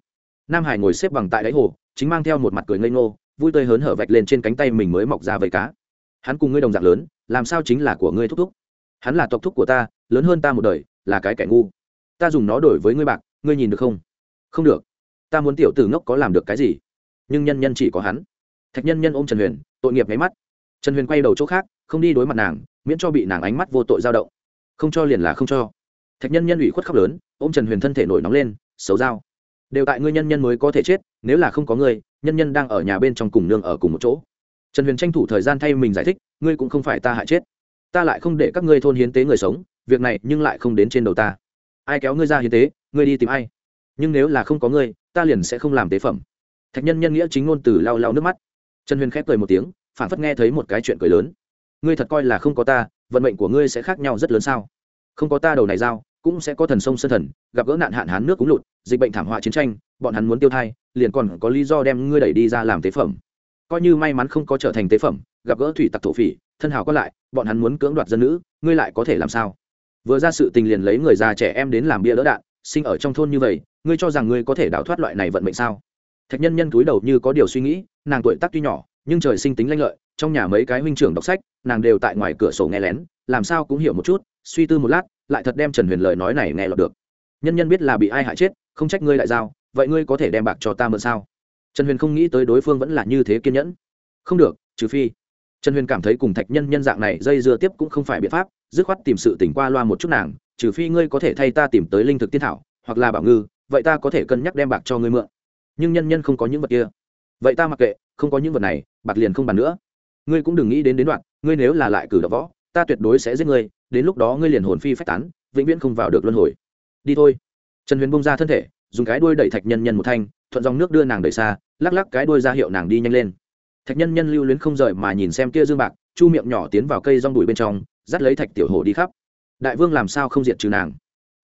Nam hải ngồi xếp bằng tại đáy hồ, chính mang theo một mặt cười ngây ngô vui tươi hớn hở vạch lên trên cánh tay mình mới mọc ra vây cá. Hắn cùng ngươi đồng dạng lớn, làm sao chính là của ngươi thúc thúc? Hắn là tộc thúc của ta, lớn hơn ta một đời, là cái kẻ ngu. Ta dùng nó đổi với ngươi bạc, ngươi nhìn được không? Không được. Ta muốn tiểu tử ngốc có làm được cái gì? Nhưng nhân nhân chỉ có hắn. Thạch nhân nhân ôm trần huyền, tội nghiệp nháy mắt. Trần huyền quay đầu chỗ khác, không đi đối mặt nàng, miễn cho bị nàng ánh mắt vô tội dao động. Không cho liền là không cho. Thạch nhân nhân ủy khuất khóc lớn, ôm trần huyền thân thể nổi nóng lên, xấu dao đều tại ngươi nhân nhân mới có thể chết, nếu là không có ngươi, nhân nhân đang ở nhà bên trong cùng nương ở cùng một chỗ. Trần huyền tranh thủ thời gian thay mình giải thích, ngươi cũng không phải ta hại chết. Ta lại không để các ngươi thôn hiến tế người sống, việc này nhưng lại không đến trên đầu ta. Ai kéo ngươi ra hiến tế, ngươi đi tìm ai? Nhưng nếu là không có ngươi, ta liền sẽ không làm tế phẩm. Thạch nhân nhân nghĩa chính ngôn từ lau lau nước mắt. Trần huyền khép cười một tiếng phản phất nghe thấy một cái chuyện cười lớn. Ngươi thật coi là không có ta, vận mệnh của ngươi sẽ khác nhau rất lớn sao? Không có ta đầu này giao cũng sẽ có thần sông sơn thần, gặp gỡ nạn hạn hán nước cũng lụt, dịch bệnh thảm họa chiến tranh, bọn hắn muốn tiêu thai, liền còn có lý do đem ngươi đẩy đi ra làm tế phẩm. Coi như may mắn không có trở thành tế phẩm, gặp gỡ thủy tặc thổ phỉ, thân hào có lại, bọn hắn muốn cưỡng đoạt dân nữ, ngươi lại có thể làm sao? Vừa ra sự tình liền lấy người già trẻ em đến làm bia đỡ đạn, sinh ở trong thôn như vậy, ngươi cho rằng ngươi có thể đào thoát loại này vận mệnh sao? Thạch nhân nhân túi đầu như có điều suy nghĩ, nàng tuổi tác tuy nhỏ, nhưng trời sinh tính lanh lợi, trong nhà mấy cái huynh trưởng đọc sách, nàng đều tại ngoài cửa sổ nghe lén, làm sao cũng hiểu một chút, suy tư một lát lại thật đem trần huyền lời nói này nghe lọt được. Nhân nhân biết là bị ai hại chết, không trách ngươi lại giao, vậy ngươi có thể đem bạc cho ta mượn sao? Trần huyền không nghĩ tới đối phương vẫn là như thế kiên nhẫn. Không được, trừ phi. Trần huyền cảm thấy cùng thạch nhân nhân dạng này dây dưa tiếp cũng không phải biện pháp, dứt khoát tìm sự tỉnh qua loa một chút nàng, trừ phi ngươi có thể thay ta tìm tới linh thực tiên thảo, hoặc là bảo ngư, vậy ta có thể cân nhắc đem bạc cho ngươi mượn. Nhưng nhân nhân không có những vật kia. Vậy ta mặc kệ, không có những vật này, bạc liền không bàn nữa. Ngươi cũng đừng nghĩ đến đến đoạn, ngươi nếu là lại cử đ võ ta tuyệt đối sẽ giết ngươi, đến lúc đó ngươi liền hồn phi phách tán, vĩnh viễn không vào được luân hồi. Đi thôi. Trần huyền bông ra thân thể, dùng cái đuôi đẩy thạch nhân nhân một thanh, thuận dòng nước đưa nàng đẩy xa, lắc lắc cái đuôi ra hiệu nàng đi nhanh lên. Thạch nhân nhân lưu luyến không rời mà nhìn xem kia dương bạc, chu miệng nhỏ tiến vào cây rong đùi bên trong, dắt lấy thạch tiểu hồ đi khắp. Đại vương làm sao không diệt trừ nàng?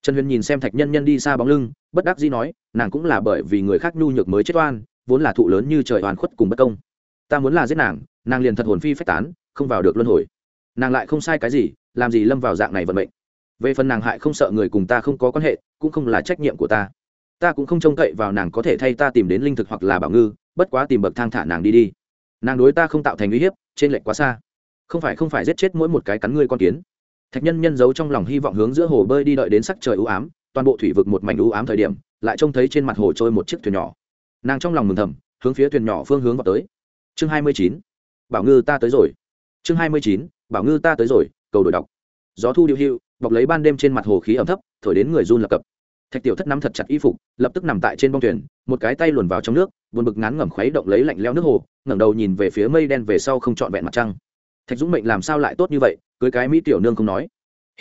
Trần huyền nhìn xem thạch nhân nhân đi xa bóng lưng, bất đắc dĩ nói, nàng cũng là bởi vì người khác nhu nhược mới chết oan, vốn là thụ lớn như trời oan khuất cùng bất công. Ta muốn là giết nàng nàng liền thật hồn phi phách tán, không vào được luân hồi nàng lại không sai cái gì, làm gì lâm vào dạng này vận mệnh. Về phần nàng hại không sợ người cùng ta không có quan hệ, cũng không là trách nhiệm của ta. Ta cũng không trông cậy vào nàng có thể thay ta tìm đến linh thực hoặc là bảo ngư, bất quá tìm bậc thang thả nàng đi đi. Nàng đối ta không tạo thành uy hiếp, trên lệnh quá xa. Không phải không phải giết chết mỗi một cái cắn ngươi con kiến. Thạch nhân nhân giấu trong lòng hy vọng hướng giữa hồ bơi đi đợi đến sắc trời ưu ám, toàn bộ thủy vực một mảnh ưu ám thời điểm, lại trông thấy trên mặt hồ trôi một chiếc thuyền nhỏ. Nàng trong lòng mừng thầm, hướng phía thuyền nhỏ phương hướng vào tới. Chương hai mươi chín. Bảo ngư ta tới rồi. Chương hai mươi chín bảo ngư ta tới rồi, cầu đổi đọc. Gió thu điệu hưu bọc lấy ban đêm trên mặt hồ khí ẩm thấp, thổi đến người run lập cập. Thạch tiểu thất nắm thật chặt y phục, lập tức nằm tại trên bông thuyền, một cái tay luồn vào trong nước, buồn bực ngán ngẩm khuấy động lấy lạnh leo nước hồ, ngẩng đầu nhìn về phía mây đen về sau không trọn vẹn mặt trăng. Thạch dũng mệnh làm sao lại tốt như vậy, cưới cái mỹ tiểu nương không nói.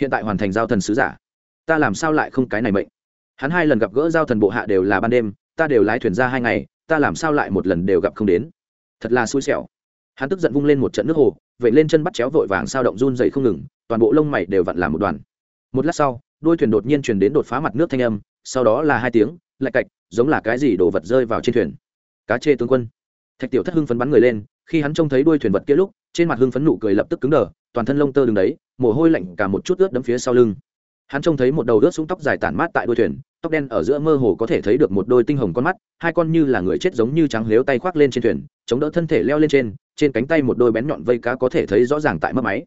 Hiện tại hoàn thành giao thần sứ giả. Ta làm sao lại không cái này mệnh? Hắn hai lần gặp gỡ giao thần bộ hạ đều là ban đêm, ta đều lái thuyền ra hai ngày, ta làm sao lại một lần đều gặp không đến? Thật là xui xẻo. Hắn tức giận vung lên một trận nước hồ vậy lên chân bắt chéo vội vàng sao động run dậy không ngừng, toàn bộ lông mày đều vặn làm một đoàn. Một lát sau đuôi thuyền đột nhiên chuyển đến đột phá mặt nước thanh âm, sau đó là hai tiếng, lạch cạch, giống là cái gì đổ vật rơi vào trên thuyền. Cá chê tướng quân. Thạch tiểu thất hưng phấn bắn người lên, khi hắn trông thấy đuôi thuyền vật kia lúc, trên mặt hưng phấn nụ cười lập tức cứng đờ, toàn thân lông tơ đứng đấy, mồ hôi lạnh cả một chút ướt đấm phía sau lưng. Hắn trông thấy một đầu ướt súng tóc dài tản mát tại đuôi thuyền tóc đen ở giữa mơ hồ có thể thấy được một đôi tinh hồng con mắt, hai con như là người chết giống như trắng lếu tay khoác lên trên thuyền, chống đỡ thân thể leo lên trên trên cánh tay một đôi bén nhọn vây cá có thể thấy rõ ràng tại mất máy.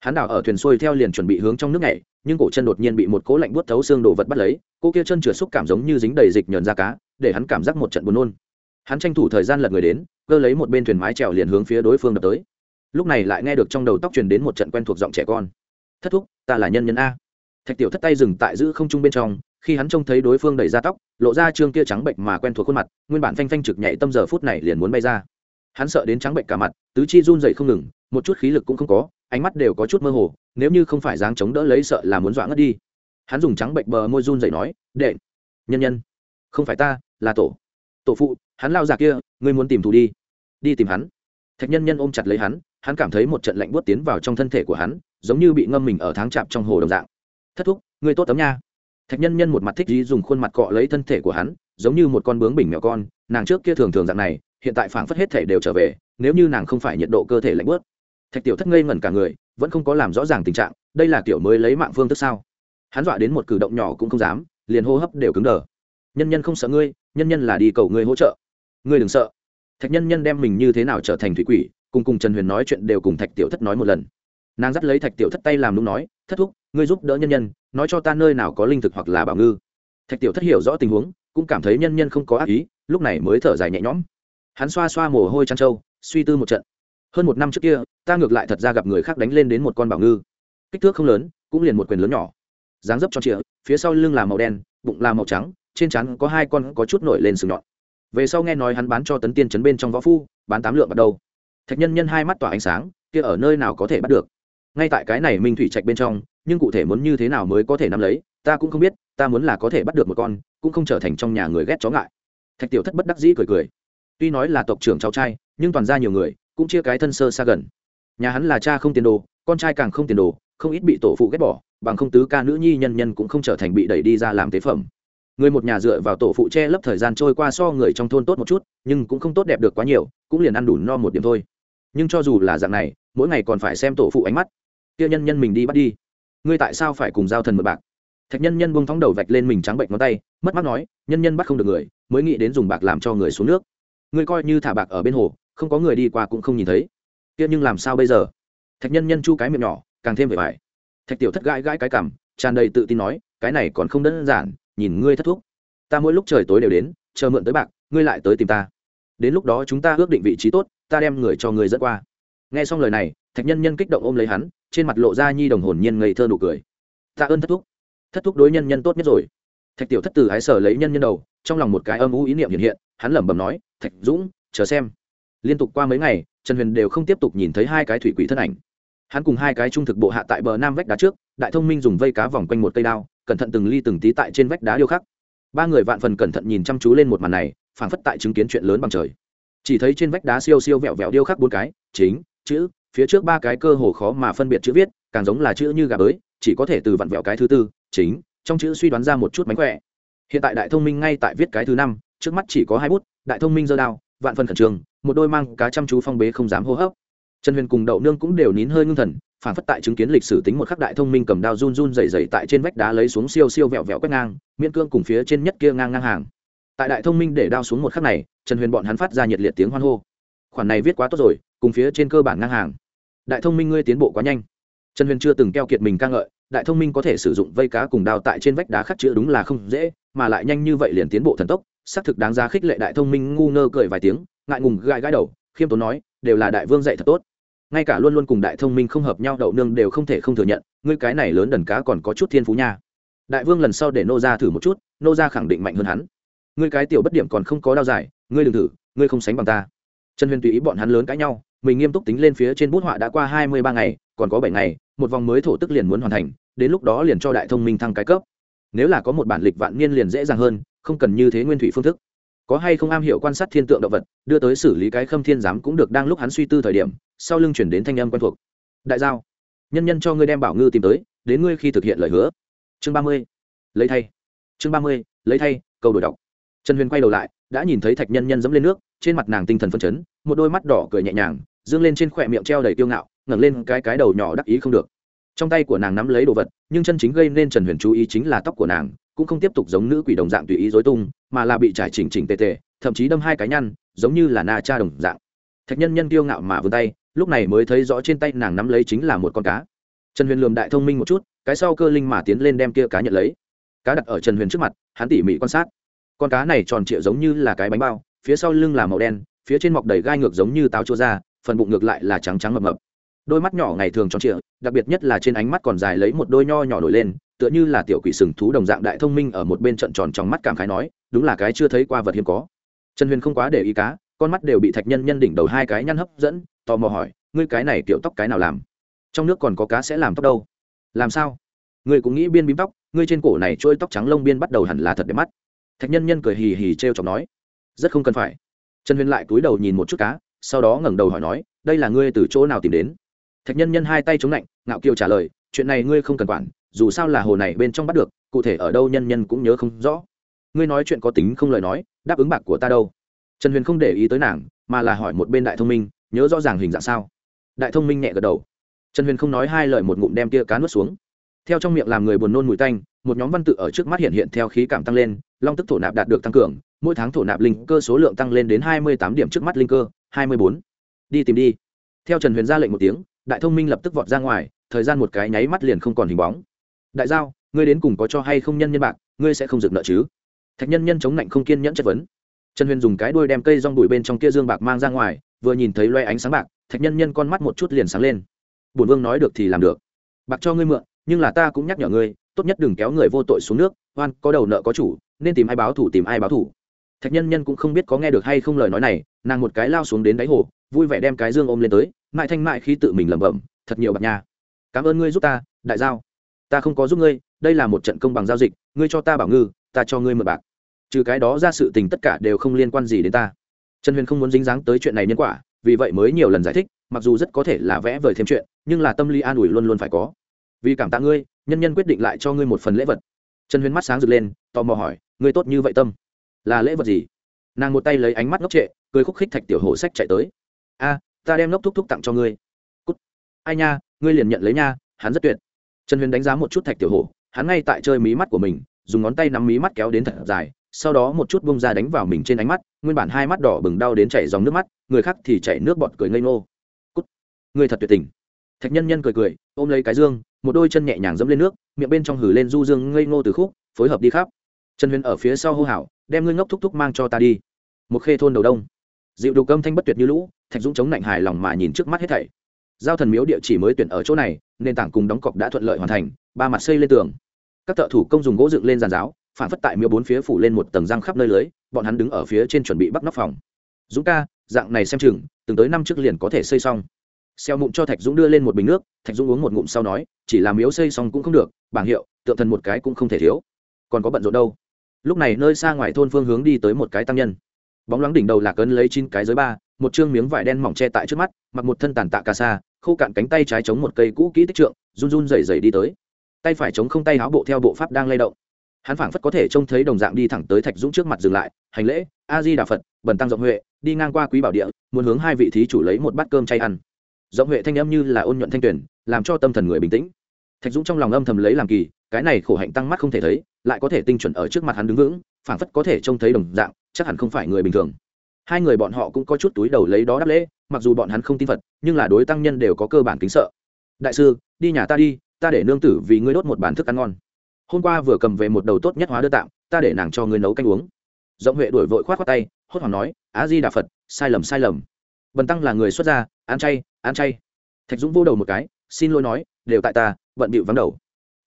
Hắn đảo ở thuyền xuôi theo liền chuẩn bị hướng trong nước nhảy, nhưng cổ chân đột nhiên bị một cố lạnh buốt thấu xương đồ vật bắt lấy, cô kia chân chửa xúc cảm giống như dính đầy dịch nhờn ra cá, để hắn cảm giác một trận buồn nôn. Hắn tranh thủ thời gian lật người đến, cơ lấy một bên thuyền mái trèo liền hướng phía đối phương đập tới. Lúc này lại nghe được trong đầu tóc truyền đến một trận quen thuộc giọng trẻ con. Thất thúc, ta là nhân nhân a. Thạch tiểu thất tay dừng tại giữ không trung bên trong khi hắn trông thấy đối phương đẩy ra tóc, lộ ra trương kia trắng bệnh mà quen thuộc khuôn mặt, nguyên bản phanh phanh trực nhảy tâm giờ phút này liền muốn bay ra. Hắn sợ đến trắng bệnh cả mặt, tứ chi run dậy không ngừng, một chút khí lực cũng không có, ánh mắt đều có chút mơ hồ, nếu như không phải dáng chống đỡ lấy sợ là muốn dọa ngất đi. Hắn dùng trắng bệnh bờ môi run dậy nói, đệ, nhân nhân, không phải ta, là tổ. Tổ phụ, hắn lao ra kia, ngươi muốn tìm thù đi. Đi tìm hắn. Thạch nhân nhân ôm chặt lấy hắn hắn cảm thấy một trận lạnh buốt tiến vào trong thân thể của hắn, giống như bị ngâm mình ở tháng chạp trong hồ đồng dạng. Thất thúc, ngươi tốt tấm nha thạch nhân nhân một mặt thích gì dùng khuôn mặt cọ lấy thân thể của hắn, giống như một con bướng bình mèo con, nàng trước kia thường thường dạng này, hiện tại phảng phất hết thể đều trở về, nếu như nàng không phải nhiệt độ cơ thể lạnh bớt thạch tiểu thất ngây ngẩn cả người, vẫn không có làm rõ ràng tình trạng, đây là kiểu mới lấy mạng phương thức sao? Hắn dọa đến một cử động nhỏ cũng không dám, liền hô hấp đều cứng đờ. Nhân nhân không sợ ngươi, nhân nhân là đi cầu ngươi hỗ trợ. Ngươi đừng sợ. Thạch nhân nhân đem mình như thế nào trở thành thủy quỷ, cùng cùng trần huyền nói chuyện đều cùng thạch tiểu thất nói một lần nàng dắt lấy thạch tiểu thất tay làm đúng nói, thất thúc, ngươi giúp đỡ nhân nhân, nói cho ta nơi nào có linh thực hoặc là bảo ngư. Thạch tiểu thất hiểu rõ tình huống, cũng cảm thấy nhân nhân không có ác ý, lúc này mới thở dài nhẹ nhõm. Hắn xoa xoa mồ hôi trăng trâu, suy tư một trận. Hơn một năm trước kia, ta ngược lại thật ra gặp người khác đánh lên đến một con bảo ngư. Kích thước không lớn, cũng liền một quyền lớn nhỏ. Dáng dấp cho chĩa phía sau lưng là màu đen, bụng là màu trắng, trên chắn có hai con có chút nổi lên sừng nhọn. Về sau nghe nói hắn bán cho tấn tiên chấn bên trong võ phu, bán tám lượng bắt đầu thạch nhân nhân hai mắt tỏa ánh sáng, kia ở nơi nào có thể bắt được? Ngay tại cái này minh thủy trạch bên trong, nhưng cụ thể muốn như thế nào mới có thể nắm lấy, ta cũng không biết, ta muốn là có thể bắt được một con, cũng không trở thành trong nhà người ghét chó ngại. Thạch tiểu thất bất đắc dĩ cười cười. Tuy nói là tộc trưởng cháu trai, nhưng toàn ra nhiều người, cũng chia cái thân sơ xa gần. Nhà hắn là cha không tiền đồ, con trai càng không tiền đồ, không ít bị tổ phụ ghét bỏ, bằng không tứ ca nữ nhi nhân nhân cũng không trở thành bị đẩy đi ra làm tế phẩm. Người một nhà dựa vào tổ phụ che lấp thời gian trôi qua so người trong thôn tốt một chút, nhưng cũng không tốt đẹp được quá nhiều, cũng liền ăn đủ no một điểm thôi. Nhưng cho dù là dạng này, mỗi ngày còn phải xem tổ phụ ánh mắt kia nhân nhân mình đi bắt đi. Ngươi tại sao phải cùng giao thần mượn bạc? Thạch nhân nhân bông thóng đầu vạch lên mình trắng bệnh ngón tay, mất mắt nói, nhân nhân bắt không được người, mới nghĩ đến dùng bạc làm cho người xuống nước. Ngươi coi như thả bạc ở bên hồ, không có người đi qua cũng không nhìn thấy. Kia nhưng làm sao bây giờ? Thạch nhân nhân chu cái miệng nhỏ, càng thêm vẻ vải. Thạch tiểu thất gãi gãi cái cảm tràn đầy tự tin nói, cái này còn không đơn giản, nhìn ngươi thất thúc. Ta mỗi lúc trời tối đều đến, chờ mượn tới bạc, ngươi lại tới tìm ta. Đến lúc đó chúng ta ước định vị trí tốt, ta đem người cho người dẫn qua. Nghe xong lời này, thạch nhân nhân kích động ôm lấy hắn trên mặt lộ ra nhi đồng hồn nhiên ngây thơ nụ cười. Ta ơn thất thúc. Thất thúc đối nhân nhân tốt nhất rồi. Thạch tiểu thất tử ái sở lấy nhân nhân đầu, trong lòng một cái âm u ý niệm hiện hiện, hắn lẩm bẩm nói, thạch dũng, chờ xem. Liên tục qua mấy ngày, trần huyền đều không tiếp tục nhìn thấy hai cái thủy quỷ thân ảnh. Hắn cùng hai cái trung thực bộ hạ tại bờ nam vách đá trước, đại thông minh dùng vây cá vòng quanh một cây đao, cẩn thận từng ly từng tí tại trên vách đá điêu khắc. Ba người vạn phần cẩn thận nhìn chăm chú lên một màn này, phảng phất tại chứng kiến chuyện lớn bằng trời. Chỉ thấy trên vách đá siêu siêu vẹo vẹo điêu khắc bốn cái, chính, chữ phía trước ba cái cơ hồ khó mà phân biệt chữ viết, càng giống là chữ như gà bới, chỉ có thể từ vặn vẹo cái thứ tư, chính, trong chữ suy đoán ra một chút mánh khỏe. Hiện tại đại thông minh ngay tại viết cái thứ năm, trước mắt chỉ có hai bút, đại thông minh giơ đao, vạn phần khẩn trương, một đôi mang cá chăm chú phong bế không dám hô hấp. Trần huyền cùng đậu nương cũng đều nín hơi ngưng thần, phản phất tại chứng kiến lịch sử tính một khắc đại thông minh cầm đao run run dày dày tại trên vách đá lấy xuống siêu siêu vẹo vẹo quét ngang, miễn cương cùng phía trên nhất kia ngang ngang hàng. Tại đại thông minh để đao xuống một khắc này, trần huyền bọn hắn phát ra nhiệt liệt tiếng hoan hô. Khoản này viết quá tốt rồi, cùng phía trên cơ bản ngang hàng đại thông minh ngươi tiến bộ quá nhanh. Trần huyền chưa từng keo kiệt mình ca ngợi, đại thông minh có thể sử dụng vây cá cùng đào tại trên vách đá khắc chữ đúng là không dễ, mà lại nhanh như vậy liền tiến bộ thần tốc, xác thực đáng giá khích lệ đại thông minh ngu ngơ cười vài tiếng, ngại ngùng gãi gãi đầu, khiêm tốn nói, đều là đại vương dạy thật tốt. Ngay cả luôn luôn cùng đại thông minh không hợp nhau đậu nương đều không thể không thừa nhận, ngươi cái này lớn đần cá còn có chút thiên phú nha. Đại vương lần sau để nô ra thử một chút, nô ra khẳng định mạnh hơn hắn. Ngươi cái tiểu bất điểm còn không có đao dài, ngươi đừng thử, ngươi không sánh bằng ta. Trần huyền tùy ý bọn hắn lớn cãi nhau mình nghiêm túc tính lên phía trên bút họa đã qua hai mươi ba ngày, còn có bảy ngày, một vòng mới thổ tức liền muốn hoàn thành, đến lúc đó liền cho đại thông minh thăng cái cấp. Nếu là có một bản lịch vạn niên liền dễ dàng hơn, không cần như thế nguyên thủy phương thức. Có hay không am hiểu quan sát thiên tượng động vật, đưa tới xử lý cái khâm thiên giám cũng được đang lúc hắn suy tư thời điểm, sau lưng chuyển đến thanh âm quen thuộc. Đại giao, nhân nhân cho ngươi đem bảo ngư tìm tới, đến ngươi khi thực hiện lời hứa. Chương ba mươi, lấy thay. Chương ba mươi, lấy thay câu đổi đọc. Trần huyền quay đầu lại, đã nhìn thấy thạch nhân nhân dẫm lên nước, trên mặt nàng tinh thần phân chấn, một đôi mắt đỏ cười nhẹ nhàng dương lên trên khỏe miệng treo đầy tiêu ngạo, ngẩng lên cái cái đầu nhỏ đắc ý không được. Trong tay của nàng nắm lấy đồ vật, nhưng chân chính gây nên trần huyền chú ý chính là tóc của nàng, cũng không tiếp tục giống nữ quỷ đồng dạng tùy ý dối tung, mà là bị trải chỉnh chỉnh tề tề, thậm chí đâm hai cái nhăn, giống như là na cha đồng dạng. Thạch nhân nhân kiêu ngạo mà vươn tay, lúc này mới thấy rõ trên tay nàng nắm lấy chính là một con cá. Trần huyền lườm đại thông minh một chút, cái sau cơ linh mà tiến lên đem kia cá nhận lấy. Cá đặt ở trần huyền trước mặt, hắn tỉ mỉ quan sát. Con cá này tròn trịa giống như là cái bánh bao, phía sau lưng là màu đen, phía trên mọc đầy gai ngược giống như táo chua da phần bụng ngược lại là trắng trắng mập mập. Đôi mắt nhỏ ngày thường tròn trịa, đặc biệt nhất là trên ánh mắt còn dài lấy một đôi nho nhỏ nổi lên, tựa như là tiểu quỷ sừng thú đồng dạng đại thông minh ở một bên trận tròn trong mắt cảm khái nói, đúng là cái chưa thấy qua vật hiếm có. Trần huyền không quá để ý cá, con mắt đều bị thạch nhân nhân đỉnh đầu hai cái nhăn hấp dẫn, tò mò hỏi, ngươi cái này kiểu tóc cái nào làm? Trong nước còn có cá sẽ làm tóc đâu? Làm sao? Ngươi cũng nghĩ biên bím tóc, ngươi trên cổ này trôi tóc trắng lông biên bắt đầu hẳn là thật đẹp mắt. Thạch nhân nhân cười hì hì t r e o chọc nói, rất không cần phải. Trần huyền lại cúi đầu nhìn một chút cá sau đó ngẩng đầu hỏi nói, đây là ngươi từ chỗ nào tìm đến? Thạch nhân nhân hai tay chống lạnh, ngạo kiều trả lời, chuyện này ngươi không cần quản, dù sao là hồ này bên trong bắt được, cụ thể ở đâu nhân nhân cũng nhớ không rõ. Ngươi nói chuyện có tính không lời nói, đáp ứng bạc của ta đâu? Trần huyền không để ý tới nàng, mà là hỏi một bên đại thông minh, nhớ rõ ràng hình dạng sao? Đại thông minh nhẹ gật đầu. Trần huyền không nói hai lời một ngụm đem kia cá nuốt xuống. Theo trong miệng làm người buồn nôn mùi tanh, một nhóm văn tự ở trước mắt hiện hiện theo khí cảm tăng lên, long tức thổ nạp đạt được tăng cường, mỗi tháng thổ nạp linh cơ số lượng tăng lên đến hai mươi tám điểm trước mắt linh cơ hai mươi bốn. Đi tìm đi. Theo trần huyền ra lệnh một tiếng, đại thông minh lập tức vọt ra ngoài, thời gian một cái nháy mắt liền không còn hình bóng. Đại giao, ngươi đến cùng có cho hay không nhân nhân bạc, ngươi sẽ không dựng nợ chứ? Thạch nhân nhân chống lạnh không kiên nhẫn chất vấn. Trần huyền dùng cái đuôi đem cây rong bụi bên trong kia dương bạc mang ra ngoài, vừa nhìn thấy loe ánh sáng bạc, thạch nhân nhân con mắt một chút liền sáng lên. Bổn vương nói được thì làm được. Bạc cho ngươi mượn, nhưng là ta cũng nhắc nhở ngươi, tốt nhất đừng kéo người vô tội xuống nước, oan, có đầu nợ có chủ, nên tìm ai báo thủ tìm ai báo thủ. Thạch nhân nhân cũng không biết có nghe được hay không lời nói này nàng một cái lao xuống đến đáy hồ, vui vẻ đem cái dương ôm lên tới, mại thanh mại khi tự mình lẩm bẩm, thật nhiều bạc nha. Cảm ơn ngươi giúp ta, đại giao. Ta không có giúp ngươi, đây là một trận công bằng giao dịch, ngươi cho ta bảo ngư, ta cho ngươi mượn bạc. Trừ cái đó ra sự tình tất cả đều không liên quan gì đến ta. Trần huyền không muốn dính dáng tới chuyện này nhân quả, vì vậy mới nhiều lần giải thích, mặc dù rất có thể là vẽ vời thêm chuyện, nhưng là tâm lý an ủi luôn luôn phải có. Vì cảm tạ ngươi, nhân nhân quyết định lại cho ngươi một phần lễ vật. Trần huyền mắt sáng rực lên, tò mò hỏi, ngươi tốt như vậy tâm, là lễ vật gì? Nàng một tay lấy ánh mắt ngốc trệ, cười khúc khích thạch tiểu hổ sách chạy tới. A, ta đem ngốc thúc thúc tặng cho ngươi. Cút. Ai nha, ngươi liền nhận lấy nha, hắn rất tuyệt. Trần huyền đánh giá một chút thạch tiểu hổ hắn ngay tại chơi mí mắt của mình, dùng ngón tay nắm mí mắt kéo đến thật dài, sau đó một chút bông ra đánh vào mình trên ánh mắt, nguyên bản hai mắt đỏ bừng đau đến chảy dòng nước mắt, người khác thì chảy nước bọt cười ngây ngô. Cút người thật tuyệt tình. Thạch nhân nhân cười cười, ôm lấy cái dương, một đôi chân nhẹ nhàng dẫm lên nước, miệng bên trong hử lên du dương ngây ngô từ khúc, phối hợp đi khắp. Trần huyền ở phía sau hô hào, đem ngươi ngốc thúc thúc mang cho ta đi một khê thôn đầu đông. Dịu đục âm thanh bất tuyệt như lũ, thạch dũng chống lạnh hài lòng mà nhìn trước mắt hết thảy. Giao thần miếu địa chỉ mới tuyển ở chỗ này, nền tảng cùng đóng cọc đã thuận lợi hoàn thành, ba mặt xây lên tường. Các thợ thủ công dùng gỗ dựng lên giàn giáo, phản phất tại miếu bốn phía phủ lên một tầng răng khắp nơi lưới, bọn hắn đứng ở phía trên chuẩn bị bắt nóc phòng. Dũng ca, dạng này xem chừng, từng tới năm trước liền có thể xây xong. Xeo mụn cho thạch dũng đưa lên một bình nước, thạch dũng uống một ngụm sau nói, chỉ làm miếu xây xong cũng không được, bảng hiệu, tượng thần một cái cũng không thể thiếu. Còn có bận rộn đâu. Lúc này nơi xa ngoài thôn phương hướng đi tới một cái tăng nhân bóng loáng đỉnh đầu lạc ấn lấy chín cái giới ba, một chương miếng vải đen mỏng che tại trước mắt, mặc một thân tàn tạ cà sa, khô cạn cánh tay trái chống một cây cũ kỹ tích trượng, run run rẩy rẩy đi tới. Tay phải chống không tay áo bộ theo bộ pháp đang lay động. Hắn phảng phất có thể trông thấy đồng dạng đi thẳng tới thạch dũng trước mặt dừng lại, hành lễ, a di đà phật, bần tăng rộng huệ, đi ngang qua quý bảo địa, muốn hướng hai vị thí chủ lấy một bát cơm chay ăn. Rộng huệ thanh âm như là ôn nhuận thanh tuyển làm cho tâm thần người bình tĩnh. Thạch dũng trong lòng âm thầm lấy làm kỳ, cái này khổ hạnh tăng mắt không thể thấy lại có thể tinh chuẩn ở trước mặt hắn đứng vững, phảng phất có thể trông thấy đồng dạng, chắc hẳn không phải người bình thường. Hai người bọn họ cũng có chút túi đầu lấy đó đáp lễ, mặc dù bọn hắn không tin phật, nhưng là đối tăng nhân đều có cơ bản kính sợ. Đại sư, đi nhà ta đi, ta để nương tử vì ngươi đốt một bàn thức ăn ngon. Hôm qua vừa cầm về một đầu tốt nhất hóa đưa tạm ta để nàng cho ngươi nấu canh uống. Giọng huệ đổi vội khoát khoác tay, hốt hoảng nói á di đà phật, sai lầm sai lầm. Bần tăng là người xuất gia, ăn chay ăn chay. Thạch dũng vô đầu một cái, xin lỗi nói, đều tại ta, bận bịu vắng đầu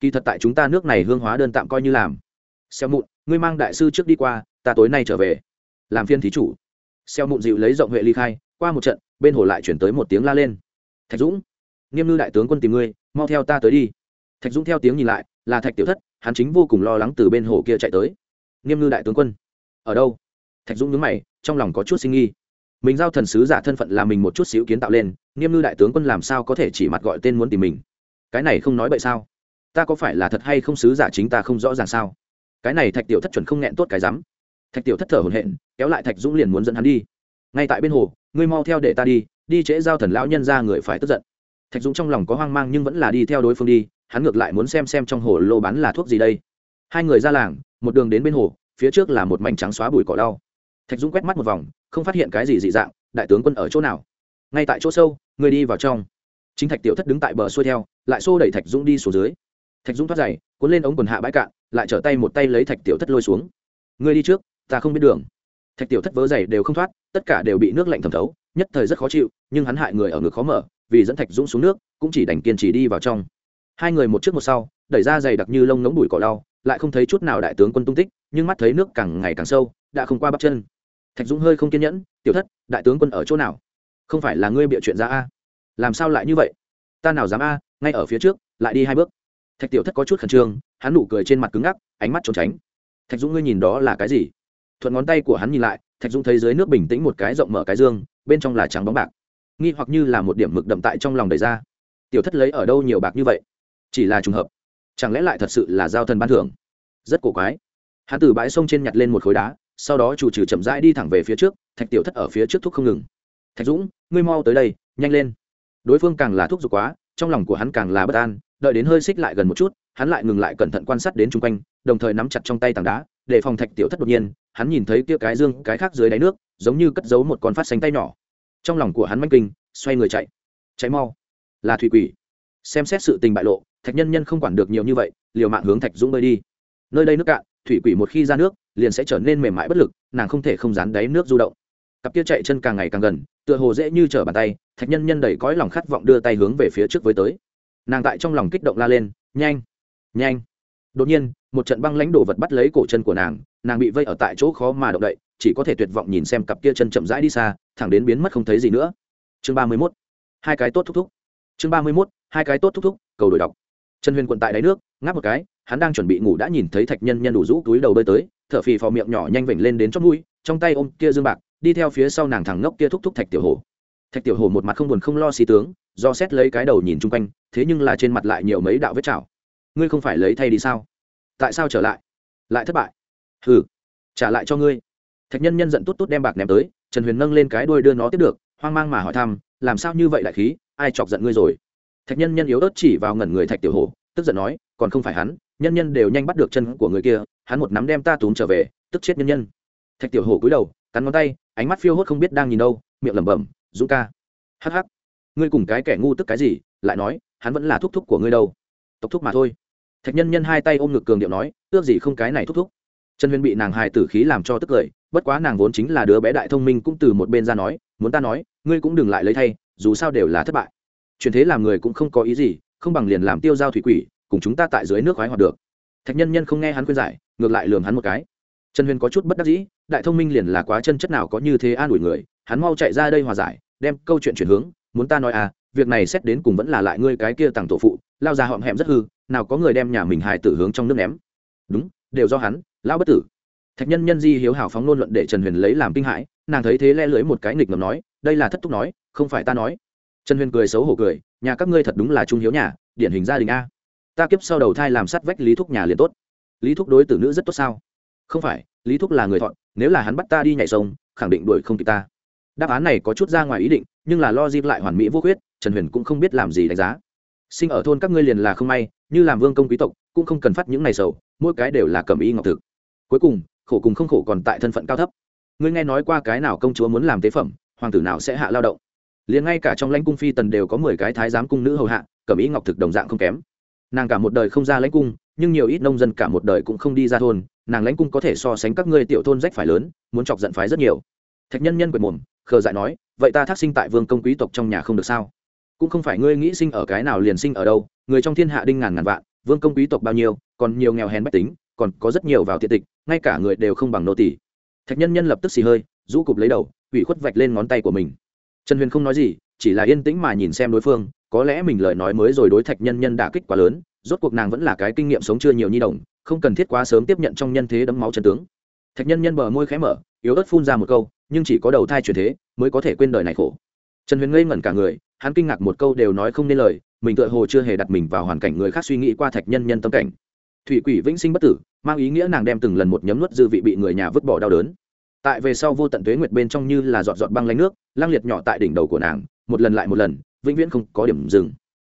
kỳ thật tại chúng ta nước này hương hóa đơn tạm coi như làm. Xeo mụn, ngươi mang đại sư trước đi qua, ta tối nay trở về. Làm phiên thí chủ. Xeo mụn dịu lấy rộng huệ ly khai, qua một trận, bên hồ lại chuyển tới một tiếng la lên. Thạch dũng, nghiêm ngư đại tướng quân tìm ngươi, mau theo ta tới đi. Thạch dũng theo tiếng nhìn lại, là thạch tiểu thất, hắn chính vô cùng lo lắng từ bên hồ kia chạy tới. Nghiêm ngư đại tướng quân, ở đâu? Thạch dũng nhướng mày, trong lòng có chút sinh nghi. Mình giao thần sứ giả thân phận là mình một chút xíu kiến tạo lên, nghiêm ngư đại tướng quân làm sao có thể chỉ mặt gọi tên muốn tìm mình? Cái này không nói bậy sao? Ta có phải là thật hay không sứ giả chính ta không rõ ràng sao? Cái này thạch tiểu thất chuẩn không nghẹn tốt cái rắm. Thạch tiểu thất thở hồn hện kéo lại thạch dũng liền muốn dẫn hắn đi. Ngay tại bên hồ, ngươi mau theo để ta đi đi trễ giao thần lão nhân ra người phải tức giận. Thạch dũng trong lòng có hoang mang nhưng vẫn là đi theo đối phương đi, hắn ngược lại muốn xem xem trong hồ lô bán là thuốc gì đây. Hai người ra làng, một đường đến bên hồ, phía trước là một mảnh trắng xóa bụi cỏ đau thạch dũng quét mắt một vòng, không phát hiện cái gì dị dạng, đại tướng quân ở chỗ nào? Ngay tại chỗ sâu người đi vào trong. Chính thạch tiểu thất đứng tại bờ xuôi theo, lại xô đẩy thạch dũng đi xuống dưới thạch dũng thoát giày, cuốn lên ống quần hạ bãi cạn, lại trở tay một tay lấy thạch tiểu thất lôi xuống. Ngươi đi trước, ta không biết đường. Thạch tiểu thất vớ giày đều không thoát, tất cả đều bị nước lạnh thẩm thấu, nhất thời rất khó chịu, nhưng hắn hại người ở ngực khó mở, vì dẫn thạch dũng xuống nước, cũng chỉ đành kiên trì đi vào trong. Hai người một trước một sau, đẩy ra giày đặc như lông ngống bụi cỏ đau lại không thấy chút nào đại tướng quân tung tích, nhưng mắt thấy nước càng ngày càng sâu, đã không qua bắp chân. Thạch dũng hơi không kiên nhẫn, tiểu thất, đại tướng quân ở chỗ nào? Không phải là ngươi bịa chuyện ra a? Làm sao lại như vậy? Ta nào dám a, ngay ở phía trước, lại đi hai bước thạch tiểu thất có chút khẩn trương, hắn nụ cười trên mặt cứng ngắc, ánh mắt trốn tránh. Thạch dũng ngươi nhìn đó là cái gì? Thuận ngón tay của hắn nhìn lại, thạch dũng thấy dưới nước bình tĩnh một cái rộng mở cái dương, bên trong là trắng bóng bạc. Nghi hoặc như là một điểm mực đậm tại trong lòng đầy ra. Tiểu thất lấy ở đâu nhiều bạc như vậy? Chỉ là trùng hợp. Chẳng lẽ lại thật sự là giao thần ban thưởng? Rất cổ quái. Hắn từ bãi sông trên nhặt lên một khối đá, sau đó chủ trừ chậm rãi đi thẳng về phía trước, thạch tiểu thất ở phía trước thúc không ngừng. Thạch dũng, ngươi mau tới đây, nhanh lên. Đối phương càng là thúc giục quá, trong lòng của hắn càng là bất an đợi đến hơi xích lại gần một chút, hắn lại ngừng lại cẩn thận quan sát đến chung quanh, đồng thời nắm chặt trong tay tảng đá, để phòng thạch tiểu thất đột nhiên, hắn nhìn thấy kia cái dương, cái khác dưới đáy nước, giống như cất giấu một con phát xanh tay nhỏ. Trong lòng của hắn manh kinh, xoay người chạy. Cháy mau. Là thủy quỷ. Xem xét sự tình bại lộ, thạch nhân nhân không quản được nhiều như vậy, liều mạng hướng thạch dũng bơi đi. Nơi đây nước cạn, thủy quỷ một khi ra nước, liền sẽ trở nên mềm mại bất lực, nàng không thể không dán đáy nước du động. Cặp kia chạy chân càng ngày càng gần, tựa hồ dễ như trở bàn tay, thạch nhân nhân đầy cõi lòng khát vọng đưa tay hướng về phía trước với tới nàng tại trong lòng kích động la lên, nhanh nhanh. Đột nhiên, một trận băng lãnh đổ vật bắt lấy cổ chân của nàng nàng bị vây ở tại chỗ khó mà động đậy, chỉ có thể tuyệt vọng nhìn xem cặp kia chân chậm rãi đi xa, thẳng đến biến mất không thấy gì nữa. Chương ba mươi mốt, hai cái tốt thúc thúc. Chương ba mươi mốt, hai cái tốt thúc thúc, cầu đổi đọc. Trần huyền quận tại đáy nước, ngáp một cái, hắn đang chuẩn bị ngủ đã nhìn thấy thạch nhân nhân đủ rũ túi đầu bơi tới, thở phì phò miệng nhỏ nhanh vểnh lên đến chót mũi, trong tay ôm kia dương bạc, đi theo phía sau nàng thẳng ngốc kia thúc thúc thạch tiểu hồ. Thạch tiểu hồ một mặt không buồn không lo xì tướng do xét lấy cái đầu nhìn chung quanh thế nhưng là trên mặt lại nhiều mấy đạo vết chảo. Ngươi không phải lấy thay đi sao? Tại sao trở lại? Lại thất bại? Hừ trả lại cho ngươi. Thạch nhân nhân giận tốt tốt đem bạc ném tới trần huyền nâng lên cái đuôi đưa nó tiếp được hoang mang mà hỏi thăm làm sao như vậy lại khí? Ai chọc giận ngươi rồi? Thạch nhân nhân yếu ớt chỉ vào ngẩn người thạch tiểu Hổ, tức giận nói còn không phải hắn nhân nhân đều nhanh bắt được chân của người kia hắn một nắm đem ta túm trở về tức chết nhân nhân. Thạch tiểu Hổ cúi đầu cắn ngón tay ánh mắt phiêu hốt không biết đang nhìn đâu miệng lẩm bẩm dũng ca. Hh ngươi cùng cái kẻ ngu tức cái gì, lại nói, hắn vẫn là thúc thúc của ngươi đâu. Tộc thúc mà thôi. Thạch nhân nhân hai tay ôm ngực cường điệu nói, ước gì không cái này thúc thúc. Trần huyền bị nàng hài tử khí làm cho tức cười, bất quá nàng vốn chính là đứa bé đại thông minh cũng từ một bên ra nói, muốn ta nói, ngươi cũng đừng lại lấy thay, dù sao đều là thất bại. Chuyển thế làm người cũng không có ý gì, không bằng liền làm tiêu giao thủy quỷ, cùng chúng ta tại dưới nước khoái hoạt được. Thạch nhân nhân không nghe hắn khuyên giải, ngược lại lường hắn một cái. Trần huyền có chút bất đắc dĩ, đại thông minh liền là quá chân chất nào có như thế an ủi người, hắn mau chạy ra đây hòa giải, đem câu chuyện chuyển hướng muốn ta nói à việc này xét đến cùng vẫn là lại ngươi cái kia tặng tổ phụ, lao ra họm hẹm rất hư, nào có người đem nhà mình hài tử hướng trong nước ném. Đúng, đều do hắn, lão bất tử. Thạch nhân nhân di hiếu hào phóng ngôn luận để trần huyền lấy làm kinh hãi, nàng thấy thế le lưới một cái nghịch ngầm nói, đây là thất thúc nói, không phải ta nói. Trần huyền cười xấu hổ cười, nhà các ngươi thật đúng là trung hiếu nhà, điển hình gia đình a. Ta kiếp sau đầu thai làm sát vách lý thúc nhà liền tốt. Lý thúc đối tử nữ rất tốt sao? Không phải, lý thúc là người thọn nếu là hắn bắt ta đi nhảy sông, khẳng định đuổi không kịp ta đáp án này có chút ra ngoài ý định, nhưng là lo dịp lại hoàn mỹ vô khuyết, trần huyền cũng không biết làm gì đánh giá. Sinh ở thôn các ngươi liền là không may, như làm vương công quý tộc, cũng không cần phát những này sầu, mỗi cái đều là cầm y ngọc thực. Cuối cùng, khổ cùng không khổ còn tại thân phận cao thấp. Ngươi nghe nói qua cái nào công chúa muốn làm tế phẩm, hoàng tử nào sẽ hạ lao động? Liền ngay cả trong lãnh cung phi tần đều có mười cái thái giám cung nữ hầu hạ, cầm ý ngọc thực đồng dạng không kém. Nàng cả một đời không ra lãnh cung, nhưng nhiều ít nông dân cả một đời cũng không đi ra thôn, nàng lãnh cung có thể so sánh các ngươi tiểu thôn rách phải lớn, muốn chọc giận phái rất nhiều. Thạch nhân nhân quệt mồm khờ dại nói, vậy ta thác sinh tại vương công quý tộc trong nhà không được sao? Cũng không phải ngươi nghĩ sinh ở cái nào liền sinh ở đâu, người trong thiên hạ đinh ngàn ngàn vạn, vương công quý tộc bao nhiêu, còn nhiều nghèo hèn bách tính, còn có rất nhiều vào thiện tịch, ngay cả người đều không bằng nô tỷ thạch nhân nhân lập tức xì hơi, rũ cụp lấy đầu, ủy khuất vạch lên ngón tay của mình. Trần huyền không nói gì, chỉ là yên tĩnh mà nhìn xem đối phương, có lẽ mình lời nói mới rồi đối thạch nhân nhân đả kích quá lớn, rốt cuộc nàng vẫn là cái kinh nghiệm sống chưa nhiều nhi đồng, không cần thiết quá sớm tiếp nhận trong nhân thế đấm máu chân tướng. Thạch nhân nhân bờ môi khẽ mở, yếu ớt phun ra một câu nhưng chỉ có đầu thai chuyển thế mới có thể quên đời này khổ. Trần huyền ngây ngẩn cả người, hắn kinh ngạc một câu đều nói không nên lời, mình tựa hồ chưa hề đặt mình vào hoàn cảnh người khác suy nghĩ qua thạch nhân nhân tâm cảnh. Thủy quỷ vĩnh sinh bất tử, mang ý nghĩa nàng đem từng lần một nhấm nuốt dư vị bị người nhà vứt bỏ đau đớn. Tại về sau vô tận tuế nguyệt bên trong như là giọt giọt băng lánh nước, lang liệt nhỏ tại đỉnh đầu của nàng, một lần lại một lần, vĩnh viễn không có điểm dừng.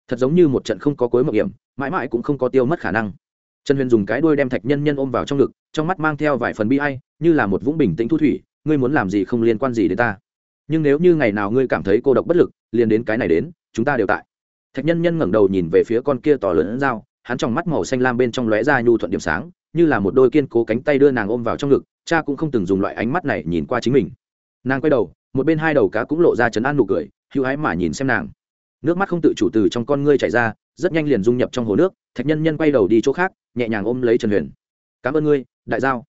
Thật giống như một trận không có cuối mộng hiểm, mãi mãi cũng không có tiêu mất khả năng. Trần huyền dùng cái đuôi đem thạch nhân nhân ôm vào trong ngực, trong mắt mang theo vài phần bi ai, như là một vũng bình tĩnh thu thủy ngươi muốn làm gì không liên quan gì đến ta. Nhưng nếu như ngày nào ngươi cảm thấy cô độc bất lực, liền đến cái này đến, chúng ta đều tại. Thạch nhân nhân ngẩng đầu nhìn về phía con kia to lớn dao, hắn trong mắt màu xanh lam bên trong lóe ra nhu thuận điểm sáng, như là một đôi kiên cố cánh tay đưa nàng ôm vào trong ngực, cha cũng không từng dùng loại ánh mắt này nhìn qua chính mình. Nàng quay đầu, một bên hai đầu cá cũng lộ ra chấn an nụ cười, hữu hái mà nhìn xem nàng. Nước mắt không tự chủ từ trong con ngươi chảy ra, rất nhanh liền dung nhập trong hồ nước, thạch nhân nhân quay đầu đi chỗ khác, nhẹ nhàng ôm lấy trần huyền. Cảm ơn ngươi, đại giao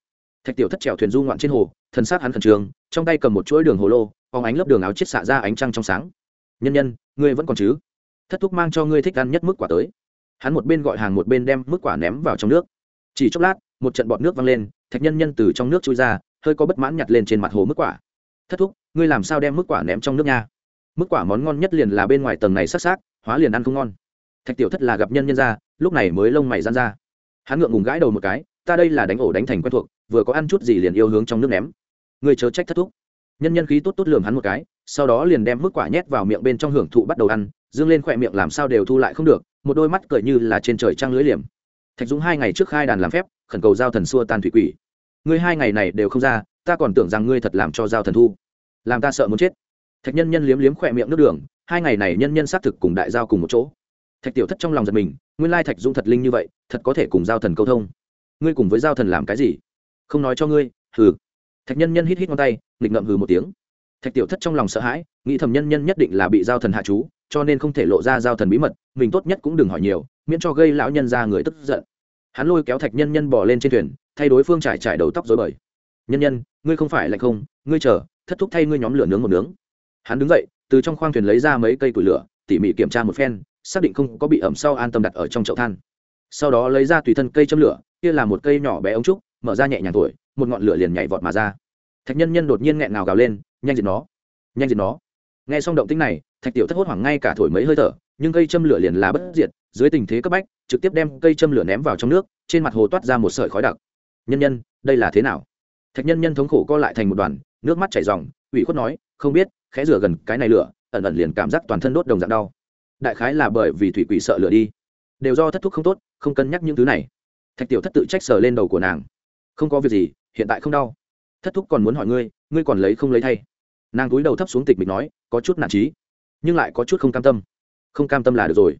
thạch tiểu thất trèo thuyền du ngoạn trên hồ thân xác hắn khẩn trương, trong tay cầm một chuỗi đường hồ lô, phóng ánh lớp đường áo chết xạ ra ánh trăng trong sáng. Nhân nhân, ngươi vẫn còn chứ? Thất thúc mang cho ngươi thích ăn nhất mức quả tới. Hắn một bên gọi hàng một bên đem mức quả ném vào trong nước. Chỉ chốc lát, một trận bọt nước văng lên, thạch nhân nhân từ trong nước chui ra, hơi có bất mãn nhặt lên trên mặt hồ mức quả. Thất thúc, ngươi làm sao đem mức quả ném trong nước nha? Mức quả món ngon nhất liền là bên ngoài tầng này sắc sắc, hóa liền ăn không ngon. Thạch tiểu thất là gặp nhân nhân ra, lúc này mới lông mày gian ra. Hắn ngượng ngùng gãi đầu một cái ta đây là đánh ổ đánh thành quen thuộc, vừa có ăn chút gì liền yêu hướng trong nước ném. Người chớ trách thất thúc. Nhân nhân khí tốt tốt lường hắn một cái, sau đó liền đem mức quả nhét vào miệng bên trong hưởng thụ bắt đầu ăn, dương lên khỏe miệng làm sao đều thu lại không được, một đôi mắt cười như là trên trời trăng lưới liềm. Thạch dũng hai ngày trước khai đàn làm phép, khẩn cầu giao thần xua tan thủy quỷ. Ngươi hai ngày này đều không ra, ta còn tưởng rằng ngươi thật làm cho giao thần thu. Làm ta sợ muốn chết. Thạch nhân nhân liếm liếm khỏe miệng nước đường, hai ngày này nhân nhân xác thực cùng đại giao cùng một chỗ. Thạch tiểu thất trong lòng giật mình, nguyên lai thạch dũng thật linh như vậy, thật có thể cùng giao thần câu thông ngươi cùng với giao thần làm cái gì? Không nói cho ngươi, hừ. Thạch nhân nhân hít hít ngón tay, nghịch ngậm hừ một tiếng. Thạch tiểu thất trong lòng sợ hãi, nghĩ thầm nhân nhân nhất định là bị giao thần hạ chú, cho nên không thể lộ ra giao thần bí mật, mình tốt nhất cũng đừng hỏi nhiều, miễn cho gây lão nhân ra người tức giận. Hắn lôi kéo thạch nhân nhân bỏ lên trên thuyền, thay đối phương trải trải đầu tóc dối bời. Nhân nhân, ngươi không phải lạnh không? Ngươi chờ, thất thúc thay ngươi nhóm lửa nướng một nướng. Hắn đứng dậy, từ trong khoang thuyền lấy ra mấy cây củi lửa, tỉ mỉ kiểm tra một phen, xác định không có bị ẩm sau an tâm đặt ở trong chậu than. Sau đó lấy ra tùy thân cây châm lửa kia là một cây nhỏ bé ống trúc mở ra nhẹ nhàng tuổi một ngọn lửa liền nhảy vọt mà ra. Thạch nhân nhân đột nhiên nghẹn ngào gào lên nhanh diệt nó! Nhanh diệt nó! Nghe xong động tĩnh này thạch tiểu thất hốt hoảng ngay cả thổi mấy hơi thở nhưng cây châm lửa liền là bất diệt dưới tình thế cấp bách trực tiếp đem cây châm lửa ném vào trong nước trên mặt hồ toát ra một sợi khói đặc. Nhân nhân đây là thế nào? Thạch nhân nhân thống khổ co lại thành một đoàn nước mắt chảy ròng, ủy khuất nói không biết khẽ rửa gần cái này lửa ẩn ẩn liền cảm giác toàn thân đốt đồng dạng đau. Đại khái là bởi vì thủy quỷ sợ lửa đi. Đều do thất thúc không tốt không cân nhắc những thứ này thạch tiểu thất tự trách sờ lên đầu của nàng. Không có việc gì, hiện tại không đau. Thất thúc còn muốn hỏi ngươi ngươi còn lấy không lấy thay. Nàng túi đầu thấp xuống tịch mịch nói, có chút nản trí, nhưng lại có chút không cam tâm. Không cam tâm là được rồi.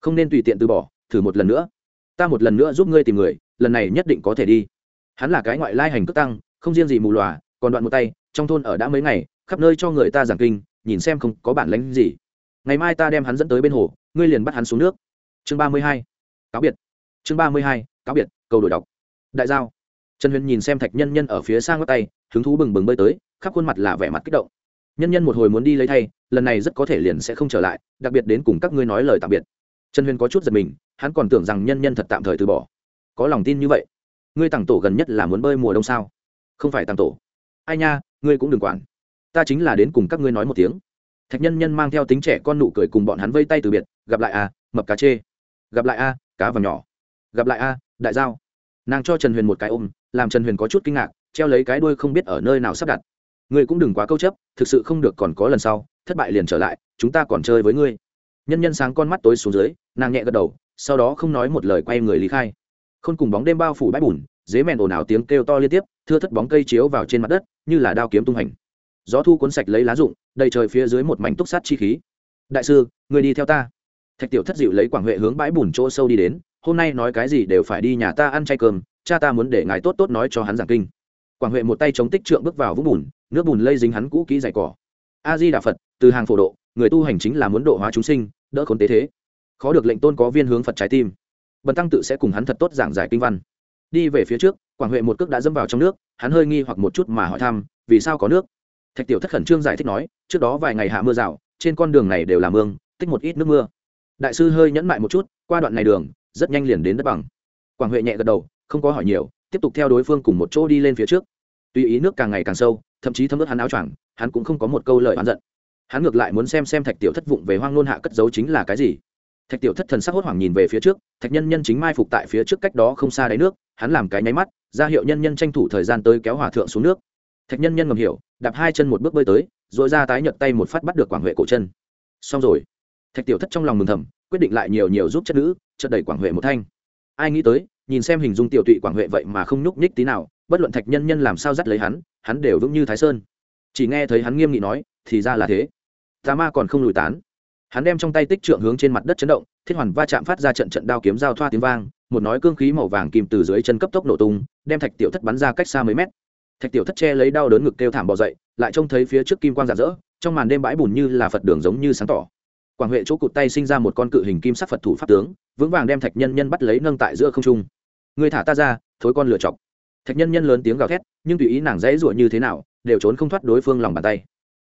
Không nên tùy tiện từ bỏ, thử một lần nữa. Ta một lần nữa giúp ngươi tìm người, lần này nhất định có thể đi. Hắn là cái ngoại lai hành cước tăng, không riêng gì mù lòa, còn đoạn một tay, trong thôn ở đã mấy ngày, khắp nơi cho người ta giảng kinh, nhìn xem không có bản lánh gì. Ngày mai ta đem hắn dẫn tới bên hồ, ngươi liền bắt hắn xuống nước. Chương ba mươi hai. Cáo biệt. Chương ba mươi hai cáo biệt câu đổi đọc. Đại giao. Trần huyền nhìn xem thạch nhân nhân ở phía sang ngót tay, hứng thú bừng bừng bơi tới, khắp khuôn mặt là vẻ mặt kích động. Nhân nhân một hồi muốn đi lấy thay, lần này rất có thể liền sẽ không trở lại, đặc biệt đến cùng các ngươi nói lời tạm biệt. Trần huyền có chút giật mình, hắn còn tưởng rằng nhân nhân thật tạm thời từ bỏ. Có lòng tin như vậy. Ngươi tàng tổ gần nhất là muốn bơi mùa đông sao? Không phải tàng tổ. Ai nha, ngươi cũng đừng quản. Ta chính là đến cùng các ngươi nói một tiếng. Thạch nhân nhân mang theo tính trẻ con nụ cười cùng bọn hắn vây tay từ biệt, gặp lại a mập cá chê. Gặp lại a cá vàng nhỏ. Gặp lại a đại giao. Nàng cho trần huyền một cái ôm, làm trần huyền có chút kinh ngạc, treo lấy cái đuôi không biết ở nơi nào sắp đặt. Ngươi cũng đừng quá câu chấp, thực sự không được còn có lần sau, thất bại liền trở lại, chúng ta còn chơi với ngươi. Nhân nhân sáng con mắt tối xuống dưới, nàng nhẹ gật đầu, sau đó không nói một lời quay người lý khai. Không cùng bóng đêm bao phủ bãi bùn, dế mèn ồn ào tiếng kêu to liên tiếp, thưa thất bóng cây chiếu vào trên mặt đất, như là đao kiếm tung hành. Gió thu cuốn sạch lấy lá rụng, đầy trời phía dưới một mảnh túc sát chi khí. Đại sư người đi theo ta. Thạch tiểu thất dịu lấy quảng huệ hướng bãi bùn chỗ sâu đi đến hôm nay nói cái gì đều phải đi nhà ta ăn chay cơm, cha ta muốn để ngài tốt tốt nói cho hắn giảng kinh. Quảng huệ một tay chống tích trượng bước vào vũng bùn, nước bùn lây dính hắn cũ kỹ dày cỏ. A di đà phật từ hàng phổ độ, người tu hành chính là muốn độ hóa chúng sinh, đỡ khốn tế thế. Khó được lệnh tôn có viên hướng phật trái tim. Bần tăng tự sẽ cùng hắn thật tốt giảng giải kinh văn. Đi về phía trước, quảng huệ một cước đã dâm vào trong nước, hắn hơi nghi hoặc một chút mà hỏi thăm, vì sao có nước? Thạch tiểu thất khẩn trương giải thích nói, trước đó vài ngày hạ mưa rào, trên con đường này đều là mương, tích một ít nước mưa. Đại sư hơi nhẫn mại một chút, qua đoạn này đường rất nhanh liền đến đất bằng. Quảng huệ nhẹ gật đầu, không có hỏi nhiều, tiếp tục theo đối phương cùng một chỗ đi lên phía trước. Tuy ý nước càng ngày càng sâu, thậm chí thấm ướt hắn áo choàng, hắn cũng không có một câu lời oán giận. Hắn ngược lại muốn xem xem thạch tiểu thất vụng về hoang nôn hạ cất giấu chính là cái gì. Thạch tiểu thất thần sắc hốt hoảng nhìn về phía trước, thạch nhân nhân chính mai phục tại phía trước cách đó không xa đáy nước, hắn làm cái nháy mắt, ra hiệu nhân nhân tranh thủ thời gian tới kéo hòa thượng xuống nước. Thạch nhân nhân ngầm hiểu, đạp hai chân một bước bơi tới, rồi ra tái nhợt tay một phát bắt được quảng huệ cổ chân. Xong rồi. Thạch tiểu thất trong lòng mừng thầm, quyết định lại nhiều nhiều giúp chất nữ chất đẩy quảng huệ một thanh. Ai nghĩ tới, nhìn xem hình dung tiểu tụy quảng huệ vậy mà không nhúc nhích tí nào, bất luận thạch nhân nhân làm sao dắt lấy hắn hắn đều vững như thái sơn. Chỉ nghe thấy hắn nghiêm nghị nói, thì ra là thế. Tà ma còn không lùi tán. Hắn đem trong tay tích trượng hướng trên mặt đất chấn động, thiết hoàn va chạm phát ra trận trận đao kiếm giao thoa tiếng vang, một nói cương khí màu vàng kìm từ dưới chân cấp tốc nổ tung, đem thạch tiểu thất bắn ra cách xa mấy mét. Thạch tiểu thất che lấy đau đớn ngực kêu thảm bỏ dậy, lại trông thấy phía trước kim quang rạng rỡ, trong màn đêm bãi bùn như là phật đường giống như sáng tỏ quảng huệ chỗ cụt tay sinh ra một con cự hình kim sắc phật thủ pháp tướng, vững vàng đem thạch nhân nhân bắt lấy nâng tại giữa không trung. Người thả ta ra, thối con lựa chọc. Thạch nhân nhân lớn tiếng gào thét, nhưng tùy ý nàng dãy ruột như thế nào, đều trốn không thoát đối phương lòng bàn tay.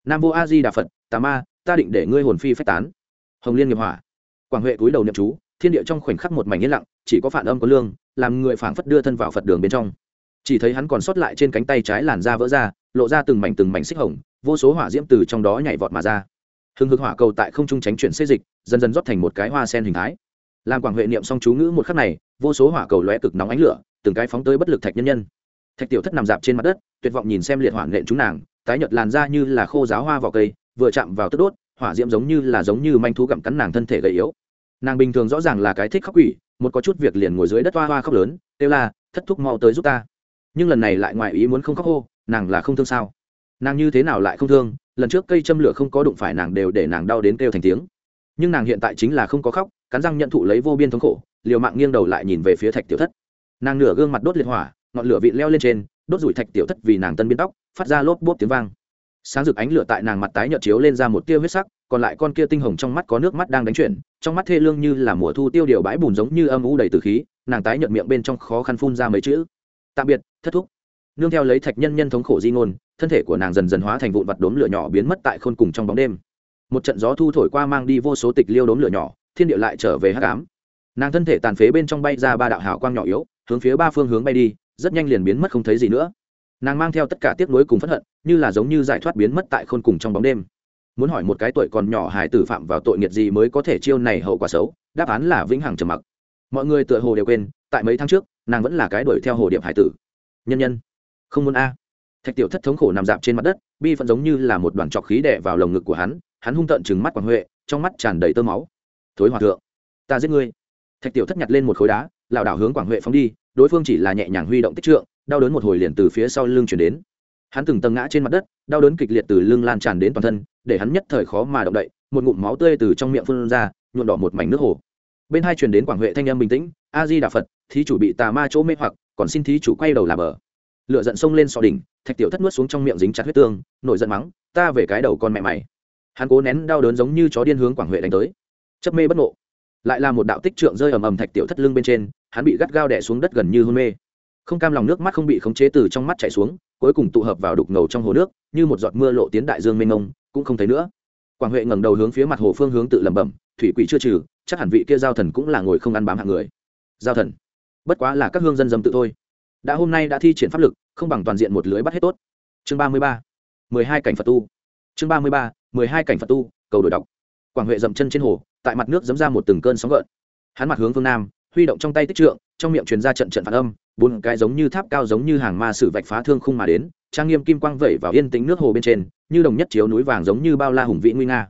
Nam vô a di đà phật, tà ma, ta định để ngươi hồn phi phách tán. Hồng liên nghiệp hỏa. Quảng huệ cúi đầu niệm chú, thiên địa trong khoảnh khắc một mảnh yên lặng, chỉ có phản âm có lương, làm người phảng phất đưa thân vào phật đường bên trong. Chỉ thấy hắn còn sót lại trên cánh tay trái làn da vỡ ra, lộ ra từng mảnh từng mảnh xích hồng, vô số hỏa diễm từ trong đó nhảy vọt mà ra hừng hực hỏa cầu tại không trung tránh chuyển xê dịch, dần dần rót thành một cái hoa sen hình thái. Làm quảng huệ niệm xong chú ngữ một khắc này, vô số hỏa cầu lóe cực nóng ánh lửa, từng cái phóng tới bất lực thạch nhân nhân. Thạch tiểu thất nằm dạp trên mặt đất, tuyệt vọng nhìn xem liệt hỏa nện chúng nàng, tái nhợt làn da như là khô giáo hoa vào cây, vừa chạm vào tức đốt, hỏa diễm giống như là giống như manh thú gặm cắn nàng thân thể gầy yếu. Nàng bình thường rõ ràng là cái thích khóc quỷ, một có chút việc liền ngồi dưới đất hoa hoa khóc lớn, kêu la, thất thúc mau tới giúp ta. Nhưng lần này lại ngoài ý muốn không khóc hô, nàng là không thương sao? Nàng như thế nào lại không thương? Lần trước cây châm lửa không có đụng phải nàng đều để nàng đau đến kêu thành tiếng. Nhưng nàng hiện tại chính là không có khóc, cắn răng nhận thụ lấy vô biên thống khổ, liều mạng nghiêng đầu lại nhìn về phía thạch tiểu thất. Nàng nửa gương mặt đốt liệt hỏa, ngọn lửa vị leo lên trên, đốt rủi thạch tiểu thất vì nàng tân biến tóc, phát ra lốp bốp tiếng vang. Sáng rực ánh lửa tại nàng mặt tái nhợt chiếu lên ra một tia huyết sắc, còn lại con kia tinh hồng trong mắt có nước mắt đang đánh chuyển, trong mắt thê lương như là mùa thu tiêu điều bãi bùn giống như âm u đầy từ khí, nàng tái nhợt miệng bên trong khó khăn phun ra mấy chữ. Tạm biệt, thất thúc nương theo lấy thạch nhân nhân thống khổ di ngôn, thân thể của nàng dần dần hóa thành vụn vặt đốm lửa nhỏ biến mất tại khôn cùng trong bóng đêm. Một trận gió thu thổi qua mang đi vô số tịch liêu đốm lửa nhỏ, thiên địa lại trở về hắc ám. Nàng thân thể tàn phế bên trong bay ra ba đạo hào quang nhỏ yếu, hướng phía ba phương hướng bay đi, rất nhanh liền biến mất không thấy gì nữa. Nàng mang theo tất cả tiếc nuối cùng phẫn hận, như là giống như giải thoát biến mất tại khôn cùng trong bóng đêm. Muốn hỏi một cái tuổi còn nhỏ hải tử phạm vào tội nghiệt gì mới có thể chiêu này hậu quả xấu, đáp án là vĩnh hằng trầm mặc. Mọi người tựa hồ đều quên, tại mấy tháng trước, nàng vẫn là cái đuổi theo hồ điệp hải tử. Nhân nhân không muốn a. Thạch tiểu thất thống khổ nằm dạp trên mặt đất, bi phận giống như là một đoàn trọc khí đẻ vào lồng ngực của hắn hắn hung tợn chừng mắt quảng huệ, trong mắt tràn đầy tơ máu. Thối hòa thượng, ta giết ngươi. Thạch tiểu thất nhặt lên một khối đá, lảo đảo hướng quảng huệ phóng đi, đối phương chỉ là nhẹ nhàng huy động tích trượng, đau đớn một hồi liền từ phía sau lưng chuyển đến. Hắn từng tầng ngã trên mặt đất, đau đớn kịch liệt từ lưng lan tràn đến toàn thân, để hắn nhất thời khó mà động đậy, một ngụm máu tươi từ trong miệng phun ra nhuộn đỏ một mảnh nước hồ. Bên hai truyền đến quảng huệ thanh âm bình tĩnh, a di đà phật, thí chủ bị tà ma chỗ mê hoặc, còn xin thí chủ quay đầu làm bờ lựa giận xông lên sọ đỉnh, thạch tiểu thất nuốt xuống trong miệng dính chặt huyết tương, nổi giận mắng, ta về cái đầu con mẹ mày. Hắn cố nén đau đớn giống như chó điên hướng quảng huệ đánh tới. Chấp mê bất ngộ. Lại là một đạo tích trượng rơi ầm ầm thạch tiểu thất lưng bên trên, hắn bị gắt gao đẻ xuống đất gần như hôn mê. Không cam lòng nước mắt không bị khống chế từ trong mắt chảy xuống, cuối cùng tụ hợp vào đục ngầu trong hồ nước, như một giọt mưa lộ tiến đại dương mênh mông, cũng không thấy nữa. Quảng huệ ngẩng đầu hướng phía mặt hồ phương hướng tự lẩm bẩm, thủy quỷ chưa trừ, chắc hẳn vị kia giao thần cũng là ngồi không ăn bám hạng người. Giao thần? Bất quá là các hương dân dâm tự thôi. Đã hôm nay đã thi triển pháp lực không bằng toàn diện một lưới bắt hết tốt. Chương ba mươi ba, mười hai cảnh phật tu. Chương ba mươi ba, mười hai cảnh phật tu, cầu đổi đọc. Quảng huệ dậm chân trên hồ, tại mặt nước dấm ra một từng cơn sóng gợn. Hắn mặt hướng phương nam, huy động trong tay tích trượng, trong miệng truyền ra trận trận phản âm, bốn cái giống như tháp cao giống như hàng ma sử vạch phá thương khung mà đến, trang nghiêm kim quang vẩy vào yên tĩnh nước hồ bên trên, như đồng nhất chiếu núi vàng giống như bao la hùng vĩ nguy nga.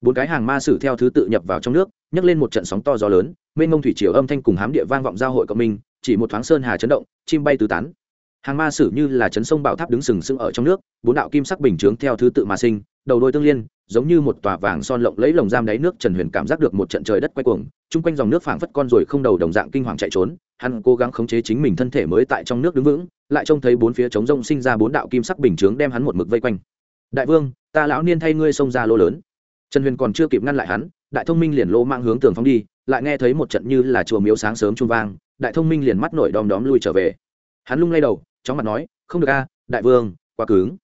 Bốn cái hàng ma sử theo thứ tự nhập vào trong nước, nhấc lên một trận sóng to gió lớn, mênh mông thủy triều âm thanh cùng hám địa vang vọng giao hội cộng minh, chỉ một thoáng sơn hà chấn động, chim bay tứ tán hàng ma sử như là chấn sông bảo tháp đứng sừng sững ở trong nước, bốn đạo kim sắc bình chướng theo thứ tự mà sinh, đầu đôi tương liên, giống như một tòa vàng son lộng lấy lồng giam đáy nước trần huyền cảm giác được một trận trời đất quay cuồng, chung quanh dòng nước phảng phất con rồi không đầu đồng dạng kinh hoàng chạy trốn, hắn cố gắng khống chế chính mình thân thể mới tại trong nước đứng vững, lại trông thấy bốn phía trống rông sinh ra bốn đạo kim sắc bình chướng đem hắn một mực vây quanh. Đại vương, ta lão niên thay ngươi xông ra lô lớn. Trần huyền còn chưa kịp ngăn lại hắn, đại thông minh liền lô mang hướng tường phong đi, lại nghe thấy một trận như là chùa miếu sáng sớm trung vang, đại thông minh liền mắt nổi đom đóm lui trở về. Hắn lung lay đầu chóng mặt nói, không được a, đại vương, quá cứng.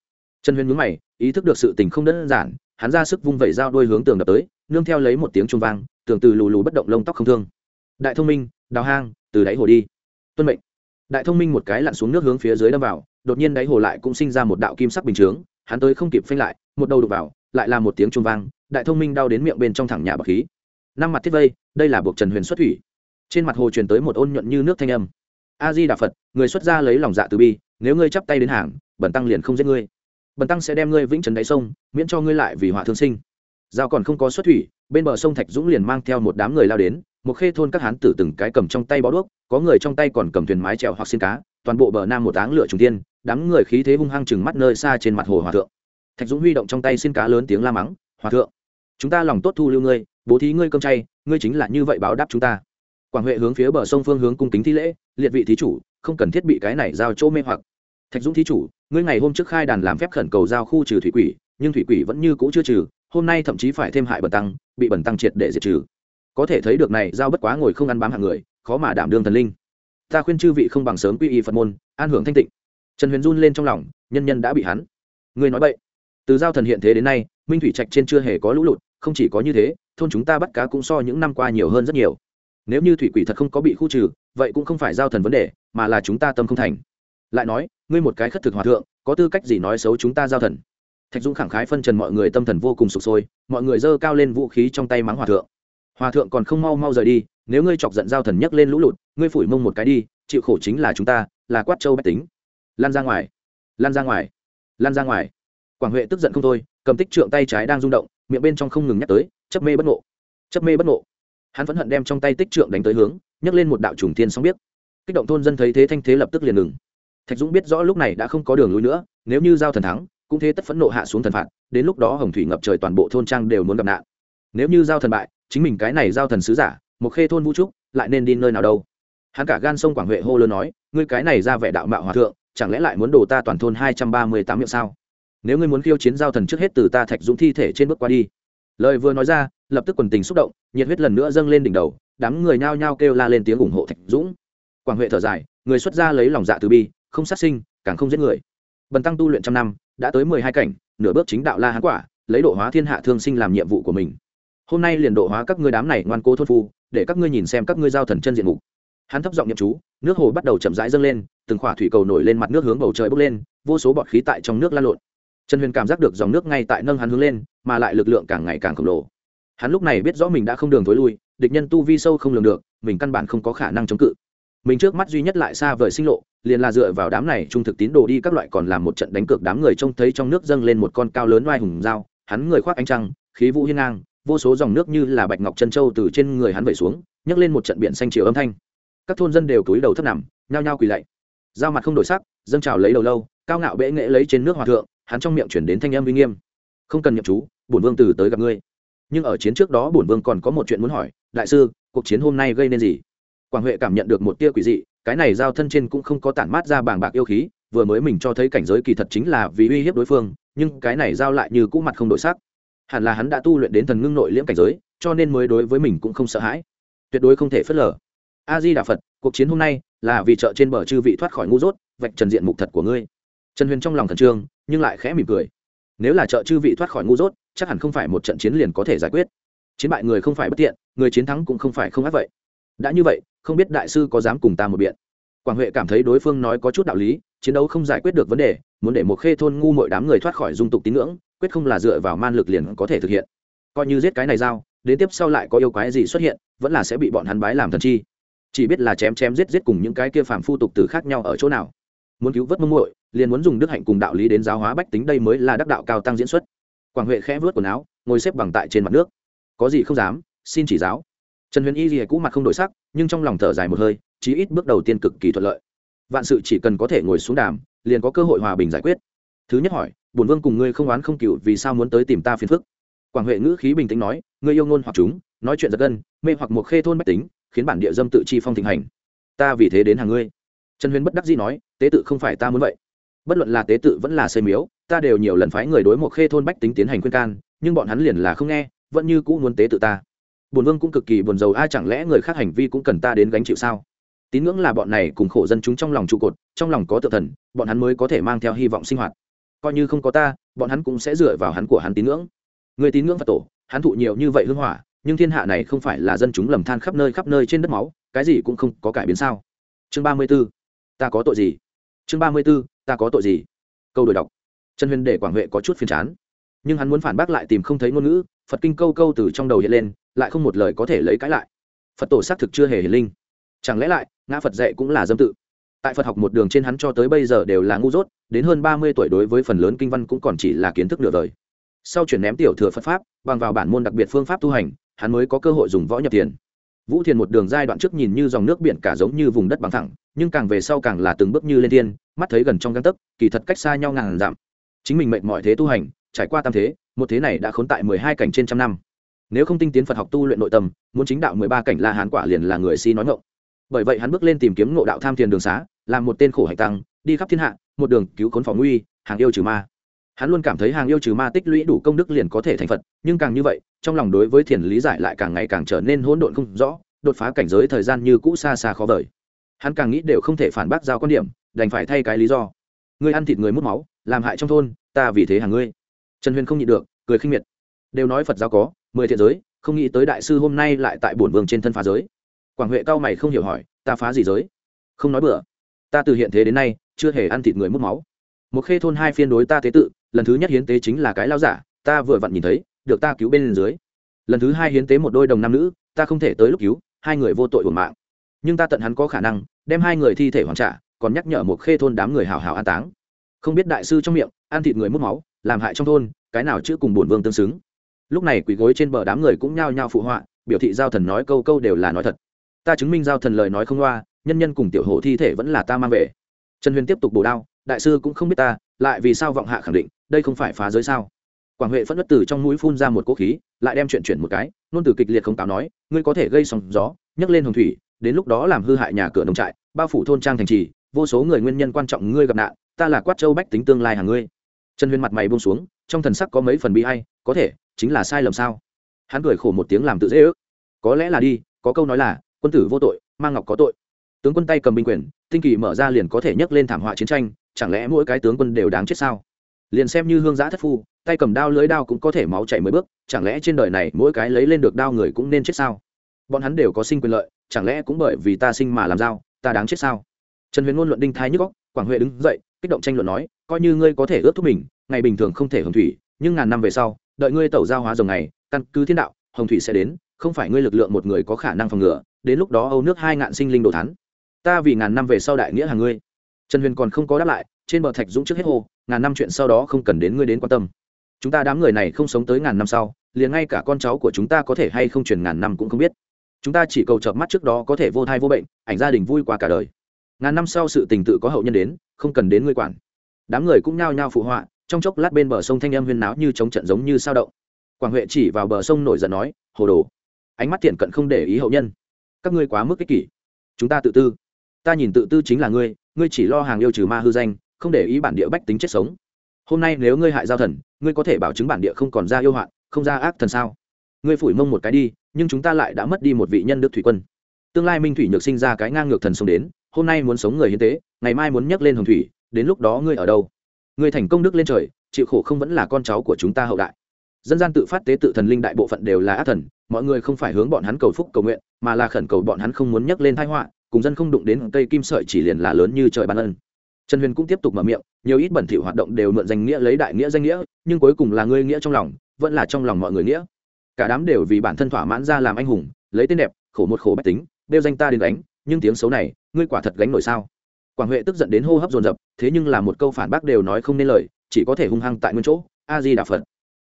Trần huyền mướn mày, ý thức được sự tình không đơn giản, hắn ra sức vung vẩy dao đuôi hướng tường đập tới, nương theo lấy một tiếng trung vang, tường từ lù lù bất động lông tóc không thương. Đại thông minh, đào hang, từ đáy hồ đi. Tuân mệnh. Đại thông minh một cái lặn xuống nước hướng phía dưới đâm vào, đột nhiên đáy hồ lại cũng sinh ra một đạo kim sắc bình chướng, hắn tới không kịp phanh lại, một đầu đục vào, lại là một tiếng trung vang, đại thông minh đau đến miệng bên trong thẳng nhà bậc khí. Năm mặt thiết vây, đây là buộc trần huyền xuất thủy. Trên mặt hồ truyền tới một ôn nhuận như nước thanh âm a di đà phật, người xuất gia lấy lòng dạ từ bi, nếu ngươi chắp tay đến hàng, Bần tăng liền không giết ngươi. Bần tăng sẽ đem ngươi vĩnh trần đáy sông, miễn cho ngươi lại vì họa thương sinh. Giao còn không có xuất thủy, bên bờ sông thạch dũng liền mang theo một đám người lao đến, một khê thôn các hán tử từng cái cầm trong tay bó đuốc, có người trong tay còn cầm thuyền mái trèo hoặc xin cá, toàn bộ bờ nam một áng lửa trùng tiên đám người khí thế hung hăng chừng mắt nơi xa trên mặt hồ hòa thượng. Thạch dũng huy động trong tay xin cá lớn tiếng la mắng, hòa thượng, chúng ta lòng tốt thu lưu ngươi, bố thí ngươi cơm chay, ngươi chính là như vậy báo đáp chúng ta quảng huệ hướng phía bờ sông phương hướng cung kính thi lễ, liệt vị thí chủ, không cần thiết bị cái này giao chỗ mê hoặc. Thạch dũng thí chủ, ngươi ngày hôm trước khai đàn làm phép khẩn cầu giao khu trừ thủy quỷ, nhưng thủy quỷ vẫn như cũ chưa trừ, hôm nay thậm chí phải thêm hại bẩn tăng, bị bẩn tăng triệt để diệt trừ. Có thể thấy được này, giao bất quá ngồi không ăn bám hạng người, khó mà đảm đương thần linh. Ta khuyên chư vị không bằng sớm quy y phật môn, an hưởng thanh tịnh. Trần huyền run lên trong lòng, nhân nhân đã bị hắn. Ngươi nói vậy từ giao thần hiện thế đến nay, minh thủy trạch trên chưa hề có lũ lụt, không chỉ có như thế, thôn chúng ta bắt cá cũng so những năm qua nhiều hơn rất nhiều nếu như thủy quỷ thật không có bị khu trừ, vậy cũng không phải giao thần vấn đề, mà là chúng ta tâm không thành. Lại nói, ngươi một cái khất thực hòa thượng, có tư cách gì nói xấu chúng ta giao thần? Thạch dũng khẳng khái phân trần mọi người tâm thần vô cùng sụp sôi, mọi người giơ cao lên vũ khí trong tay mắng hòa thượng. Hòa thượng còn không mau mau rời đi, nếu ngươi chọc giận giao thần nhấc lên lũ lụt, ngươi phủi mông một cái đi, chịu khổ chính là chúng ta, là quát châu bách tính. Lan ra ngoài, lan ra ngoài, lan ra ngoài. Quảng huệ tức giận không thôi, cầm tích trượng tay trái đang rung động, miệng bên trong không ngừng nhắc tới, chấp mê bất ngộ, chấp mê bất ngộ hắn vẫn hận đem trong tay tích trượng đánh tới hướng, nhấc lên một đạo trùng thiên sóng biết. Kích động thôn dân thấy thế thanh thế lập tức liền ngừng. Thạch dũng biết rõ lúc này đã không có đường lui nữa, nếu như giao thần thắng, cũng thế tất phẫn nộ hạ xuống thần phạt, đến lúc đó hồng thủy ngập trời toàn bộ thôn trang đều muốn gặp nạn. Nếu như giao thần bại, chính mình cái này giao thần sứ giả, một khê thôn vũ trúc lại nên đi nơi nào đâu? Hắn cả gan sông quảng huệ hô lớn nói, ngươi cái này ra vẻ đạo mạo hòa thượng, chẳng lẽ lại muốn đổ ta toàn thôn hai trăm ba mươi tám miệng sao? Nếu ngươi muốn khiêu chiến giao thần trước hết từ ta thạch dũng thi thể trên bước qua đi lời vừa nói ra, lập tức quần tình xúc động, nhiệt huyết lần nữa dâng lên đỉnh đầu, đám người nhao nhao kêu la lên tiếng ủng hộ thạch dũng. Quảng huệ thở dài, người xuất gia lấy lòng dạ từ bi, không sát sinh, càng không giết người. Bần tăng tu luyện trăm năm, đã tới mười hai cảnh, nửa bước chính đạo la hán quả, lấy độ hóa thiên hạ thương sinh làm nhiệm vụ của mình. Hôm nay liền độ hóa các ngươi đám này ngoan cố thôn phu, để các ngươi nhìn xem các ngươi giao thần chân diện mục. Hắn thấp giọng nhậm chú, nước hồ bắt đầu chậm rãi dâng lên, từng khỏa thủy cầu nổi lên mặt nước hướng bầu trời bốc lên, vô số bọt khí tại trong nước lan lộn trần huyền cảm giác được dòng nước ngay tại nâng hắn hướng lên, mà lại lực lượng càng ngày càng khổng lồ. Hắn lúc này biết rõ mình đã không đường t lui, địch nhân tu vi sâu không lường được, mình căn bản không có khả năng chống cự. Mình trước mắt duy nhất lại xa vời sinh lộ, liền là dựa vào đám này trung thực tín đồ đi các loại còn làm một trận đánh cược đám người trông thấy trong nước dâng lên một con cao lớn oai hùng dao, hắn người khoác ánh trăng, khí vũ hiên ngang, vô số dòng nước như là bạch ngọc chân châu từ trên người hắn vẩy xuống, nhấc lên một trận biển xanh chiều âm thanh. Các thôn dân đều cúi đầu thấp nằm, nhao nhao quỳ lạy. Dao mặt không đổi sắc, dâng trào lấy đầu lâu, cao ngạo bệ nghệ lấy trên nước hòa thượng hắn trong miệng chuyển đến thanh âm uy nghiêm. Không cần nhậm chú, bổn vương từ tới gặp ngươi. Nhưng ở chiến trước đó bổn vương còn có một chuyện muốn hỏi, đại sư, cuộc chiến hôm nay gây nên gì? Quảng huệ cảm nhận được một tia quỷ dị, cái này giao thân trên cũng không có tản mát ra bàng bạc yêu khí, vừa mới mình cho thấy cảnh giới kỳ thật chính là vì uy hiếp đối phương, nhưng cái này giao lại như cũ mặt không đổi sắc. Hẳn là hắn đã tu luyện đến thần ngưng nội liễm cảnh giới, cho nên mới đối với mình cũng không sợ hãi. Tuyệt đối không thể phớt lờ. A di đà phật, cuộc chiến hôm nay là vì trợ trên bờ chư vị thoát khỏi ngu dốt, vạch trần diện mục thật của ngươi trần huyền trong lòng thần trương, nhưng lại khẽ mỉm cười. Nếu là trợ chư vị thoát khỏi ngu dốt, chắc hẳn không phải một trận chiến liền có thể giải quyết. Chiến bại người không phải bất tiện, người chiến thắng cũng không phải không ác vậy. Đã như vậy, không biết đại sư có dám cùng ta một biện? Quảng huệ cảm thấy đối phương nói có chút đạo lý, chiến đấu không giải quyết được vấn đề, muốn để một khê thôn ngu mọi đám người thoát khỏi dung tục tín ngưỡng, quyết không là dựa vào man lực liền có thể thực hiện. Coi như giết cái này giao, đến tiếp sau lại có yêu quái gì xuất hiện, vẫn là sẽ bị bọn hắn bái làm thần chi. Chỉ biết là chém chém giết giết cùng những cái kia phàm phu tục tử khác nhau ở chỗ nào muốn cứu vớt mông muội, liền muốn dùng đức hạnh cùng đạo lý đến giáo hóa bách tính, đây mới là đắc đạo cao tăng diễn xuất. Quảng huệ khẽ vớt quần áo, ngồi xếp bằng tại trên mặt nước. Có gì không dám, xin chỉ giáo. Trần huyền y gì cũ mặt không đổi sắc, nhưng trong lòng thở dài một hơi, chí ít bước đầu tiên cực kỳ thuận lợi. Vạn sự chỉ cần có thể ngồi xuống đàm, liền có cơ hội hòa bình giải quyết. Thứ nhất hỏi, bổn vương cùng ngươi không oán không cựu vì sao muốn tới tìm ta phiền phức? Quảng huệ ngữ khí bình tĩnh nói, ngươi yêu ngôn hoặc chúng, nói chuyện giật gân, mê hoặc một khê thôn bách tính, khiến bản địa dâm tự chi phong thịnh hành. Ta vì thế đến hàng ngươi. Trần huyền bất đắc dĩ nói tế tự không phải ta muốn vậy. Bất luận là tế tự vẫn là xây miếu, ta đều nhiều lần phái người đối một khê thôn bách tính tiến hành khuyên can, nhưng bọn hắn liền là không nghe, vẫn như cũ muốn tế tự ta. Bùn vương cũng cực kỳ buồn rầu ai chẳng lẽ người khác hành vi cũng cần ta đến gánh chịu sao? Tín ngưỡng là bọn này cùng khổ dân chúng trong lòng trụ cột, trong lòng có tự thần, bọn hắn mới có thể mang theo hy vọng sinh hoạt. Coi như không có ta, bọn hắn cũng sẽ dựa vào hắn của hắn tín ngưỡng. Người tín ngưỡng phật tổ, hắn thụ nhiều như vậy hưng hỏa, nhưng thiên hạ này không phải là dân chúng lầm than khắp nơi khắp nơi trên đất máu, cái gì cũng không có cải biến sao? Chương ba mươi b ố ta có tội gì? Chương ba mươi b ố ta có tội gì? Câu đổi đọc. Trần huyền để quảng huệ có chút phiền chán. Nhưng hắn muốn phản bác lại tìm không thấy ngôn ngữ, phật kinh câu câu từ trong đầu hiện lên, lại không một lời có thể lấy cãi lại. Phật tổ xác thực chưa hề hiền linh. Chẳng lẽ lại, ngã phật dạy cũng là dâm tự? Tại phật học một đường trên hắn cho tới bây giờ đều là ngu dốt, đến hơn ba mươi tuổi đối với phần lớn kinh văn cũng còn chỉ là kiến thức nửa đời. Sau chuyển ném tiểu thừa phật pháp, bằng vào bản môn đặc biệt phương pháp tu hành, hắn mới có cơ hội dùng võ nhập tiền vũ thiền một đường giai đoạn trước nhìn như dòng nước biển cả giống như vùng đất bằng thẳng, nhưng càng về sau càng là từng bước như lên thiên, mắt thấy gần trong găng tấc, kỳ thật cách xa nhau ngàn dặm. Chính mình mệnh mọi thế tu hành, trải qua tam thế, một thế này đã khốn tại mười hai cảnh trên trăm năm. Nếu không tinh tiến phật học tu luyện nội tâm, muốn chính đạo mười ba cảnh la hán quả liền là người si nói ngộng bởi vậy hắn bước lên tìm kiếm ngộ đạo tham thiền đường xá, làm một tên khổ hạch tăng, đi khắp thiên hạ, một đường cứu khốn phòng nguy, hàng yêu trừ ma. Hắn luôn cảm thấy hàng yêu trừ ma tích lũy đủ công đức liền có thể thành phật, nhưng càng như vậy trong lòng đối với thiền lý giải lại càng ngày càng trở nên hỗn độn không rõ, đột phá cảnh giới thời gian như cũ xa xa khó vời. Hắn càng nghĩ đều không thể phản bác giao quan điểm, đành phải thay cái lý do. Ngươi ăn thịt người mút máu, làm hại trong thôn, ta vì thế hàng ngươi. Trần huyền không nhịn được, cười khinh miệt. Đều nói phật giáo có, mười thiện giới, không nghĩ tới đại sư hôm nay lại tại bổn vương trên thân phá giới. Quảng huệ cao mày không hiểu hỏi, ta phá gì giới? Không nói bừa. Ta từ hiện thế đến nay, chưa hề ăn thịt người mút máu. Một khê thôn hai phiên đối ta tế tự, lần thứ nhất hiến tế chính là cái lao giả, ta vừa vặn nhìn thấy được ta cứu bên dưới. Lần thứ hai hiến tế một đôi đồng nam nữ, ta không thể tới lúc cứu, hai người vô tội hưởng mạng. Nhưng ta tận hắn có khả năng, đem hai người thi thể hoàn trả, còn nhắc nhở một khê thôn đám người hào hào an táng. Không biết đại sư trong miệng, ăn thịt người mút máu, làm hại trong thôn, cái nào chữ cùng bổn vương tương xứng. Lúc này quỳ gối trên bờ đám người cũng nhao nhao phụ họa, biểu thị giao thần nói câu câu đều là nói thật. Ta chứng minh giao thần lời nói không loa, nhân nhân cùng tiểu hổ thi thể vẫn là ta mang về. Trần huyền tiếp tục bổ đao, đại sư cũng không biết ta, lại vì sao vọng hạ khẳng định, đây không phải phá giới sao? Quảng huệ phẫn nứt từ trong mũi phun ra một cỗ khí, lại đem chuyện chuyển một cái, nôn từ kịch liệt không cáo nói, ngươi có thể gây sóng gió, nhấc lên hồng thủy, đến lúc đó làm hư hại nhà cửa nông trại, bao phủ thôn trang thành trì, vô số người nguyên nhân quan trọng ngươi gặp nạn, ta là quát châu bách tính tương lai hàng ngươi. Trần huyền mặt mày buông xuống, trong thần sắc có mấy phần bi hay có thể, chính là sai lầm sao? Hắn cười khổ một tiếng làm tự dễ ước. Có lẽ là đi, có câu nói là, quân tử vô tội, mang ngọc có tội. Tướng quân tay cầm binh quyền, tinh kỳ mở ra liền có thể nhấc lên thảm họa chiến tranh, chẳng lẽ mỗi cái tướng quân đều đáng chết sao? Liền xem như hương giã thất phu tay cầm đao lưới đao cũng có thể máu chảy mới bước, chẳng lẽ trên đời này mỗi cái lấy lên được đao người cũng nên chết sao? Bọn hắn đều có sinh quyền lợi, chẳng lẽ cũng bởi vì ta sinh mà làm dao, ta đáng chết sao? Trần huyền ngôn luận đinh thái nhức góc quảng huệ đứng dậy, kích động tranh luận nói, coi như ngươi có thể ướt thúc mình, ngày bình thường không thể hồng thủy, nhưng ngàn năm về sau, đợi ngươi tẩu giao hóa dòng này, căn cứ thiên đạo, hồng thủy sẽ đến, không phải ngươi lực lượng một người có khả năng phòng ngừa, đến lúc đó âu nước hai ngạn sinh linh đồ thắn ta vì ngàn năm về sau đại nghĩa hàng ngươi. Trần huyền còn không có đáp lại, trên bờ thạch dũng trước hết hô, ngàn năm chuyện sau đó không cần đến ngươi đến quan tâm chúng ta đám người này không sống tới ngàn năm sau, liền ngay cả con cháu của chúng ta có thể hay không truyền ngàn năm cũng không biết. Chúng ta chỉ cầu chợp mắt trước đó có thể vô thai vô bệnh, ảnh gia đình vui qua cả đời. Ngàn năm sau sự tình tự có hậu nhân đến, không cần đến ngươi quản. Đám người cũng nhao nhao phụ họa, trong chốc lát bên bờ sông thanh em huyên náo như chống trận giống như sao động. Quảng huệ chỉ vào bờ sông nổi giận nói, hồ đồ, ánh mắt thiện cận không để ý hậu nhân. Các ngươi quá mức ích kỷ. Chúng ta tự tư. Ta nhìn tự tư chính là ngươi ngươi chỉ lo hàng yêu trừ ma hư danh, không để ý bản địa bách tính chết sống hôm nay nếu ngươi hại giao thần, ngươi có thể bảo chứng bản địa không còn ra yêu hoạn, không ra ác thần sao? Ngươi phủi mông một cái đi, nhưng chúng ta lại đã mất đi một vị nhân đức thủy quân. Tương lai minh thủy nhược sinh ra cái ngang ngược thần sống đến, hôm nay muốn sống người hiến tế, ngày mai muốn nhắc lên hồng thủy, đến lúc đó ngươi ở đâu? Ngươi thành công đức lên trời, chịu khổ không vẫn là con cháu của chúng ta hậu đại. Dân gian tự phát tế tự thần linh đại bộ phận đều là ác thần, mọi người không phải hướng bọn hắn cầu phúc cầu nguyện, mà là khẩn cầu bọn hắn không muốn nhắc lên thái họa, cùng dân không đụng đến cây kim sợi chỉ liền là lớn như trời ban ân trần huyền cũng tiếp tục mở miệng, nhiều ít bẩn thỉu hoạt động đều mượn danh nghĩa lấy đại nghĩa danh nghĩa, nhưng cuối cùng là ngươi nghĩa trong lòng, vẫn là trong lòng mọi người nghĩa. Cả đám đều vì bản thân thỏa mãn ra làm anh hùng, lấy tên đẹp, khổ một khổ bách tính đeo danh ta đến đánh nhưng tiếng xấu này, ngươi quả thật gánh nổi sao? Quảng huệ tức giận đến hô hấp dồn dập, thế nhưng là một câu phản bác đều nói không nên lời, chỉ có thể hung hăng tại nguyên chỗ a di đà phật.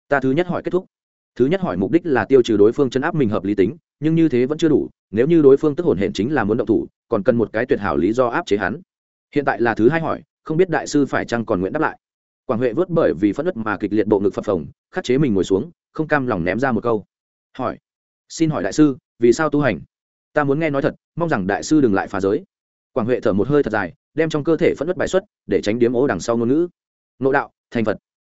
Ta thứ nhất hỏi kết thúc. Thứ nhất hỏi mục đích là tiêu trừ đối phương chấn áp mình hợp lý tính, nhưng như thế vẫn chưa đủ, nếu như đối phương tức hồn hển chính là muốn động thủ, còn cần một cái tuyệt hảo lý do áp chế hắn hiện tại là thứ hai hỏi, không biết đại sư phải chăng còn nguyện đáp lại. Quảng huệ vớt bởi vì phẫn nứt mà kịch liệt bộ ngực phập phồng, khắc chế mình ngồi xuống, không cam lòng ném ra một câu. Hỏi, xin hỏi đại sư, vì sao tu hành? Ta muốn nghe nói thật, mong rằng đại sư đừng lại phá giới. Quảng huệ thở một hơi thật dài, đem trong cơ thể phẫn nứt bài xuất, để tránh điếm ố đằng sau ngôn ngữ. Nộ đạo, thành phật.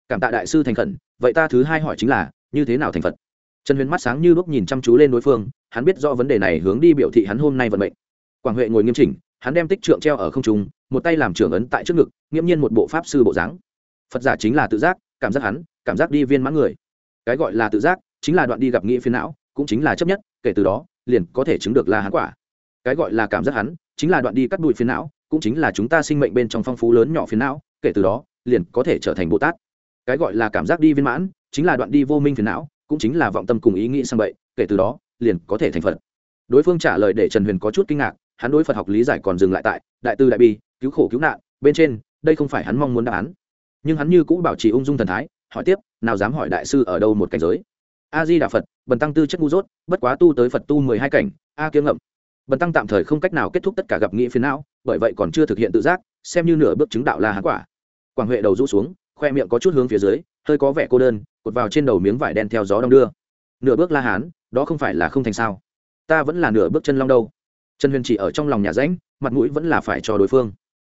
Cảm tạ đại sư thành khẩn, vậy ta thứ hai hỏi chính là, như thế nào thành phật? Trần huyền mắt sáng như lúc nhìn chăm chú lên đối phương, hắn biết rõ vấn đề này hướng đi biểu thị hắn hôm nay vận mệnh. Quảng huệ ngồi nghiêm chỉnh hắn đem tích trượng treo ở không trung, một tay làm trưởng ấn tại trước ngực, nghiễm nhiên một bộ pháp sư bộ dáng. Phật giả chính là tự giác, cảm giác hắn, cảm giác đi viên mãn người. Cái gọi là tự giác, chính là đoạn đi gặp nghĩ phiền não, cũng chính là chấp nhất, kể từ đó, liền có thể chứng được là hắn quả. Cái gọi là cảm giác hắn, chính là đoạn đi cắt đùi phiền não, cũng chính là chúng ta sinh mệnh bên trong phong phú lớn nhỏ phiền não, kể từ đó, liền có thể trở thành bồ tát. Cái gọi là cảm giác đi viên mãn, chính là đoạn đi vô minh phiền não, cũng chính là vọng tâm cùng ý nghĩ sang vậy kể từ đó, liền có thể thành phật. Đối phương trả lời để trần huyền có chút kinh ngạc hắn đối phật học lý giải còn dừng lại tại đại tư đại bi, cứu khổ cứu nạn, bên trên, đây không phải hắn mong muốn đáp án. Nhưng hắn như cũng bảo trì ung dung thần thái, hỏi tiếp, nào dám hỏi đại sư ở đâu một cảnh giới? A di đà phật, bần tăng tư chất ngu dốt, bất quá tu tới phật tu mười hai cảnh, a kiếm ngậm. Bần tăng tạm thời không cách nào kết thúc tất cả gặp nghĩ phiến não, bởi vậy còn chưa thực hiện tự giác, xem như nửa bước chứng đạo là hán quả. Quảng huệ đầu rũ xuống, khoe miệng có chút hướng phía dưới, hơi có vẻ cô đơn, cột vào trên đầu miếng vải đen theo gió đông đưa. Nửa bước la hán, đó không phải là không thành sao. Ta vẫn là nửa bước chân long đâu trần huyền chỉ ở trong lòng nhà ránh, mặt mũi vẫn là phải cho đối phương.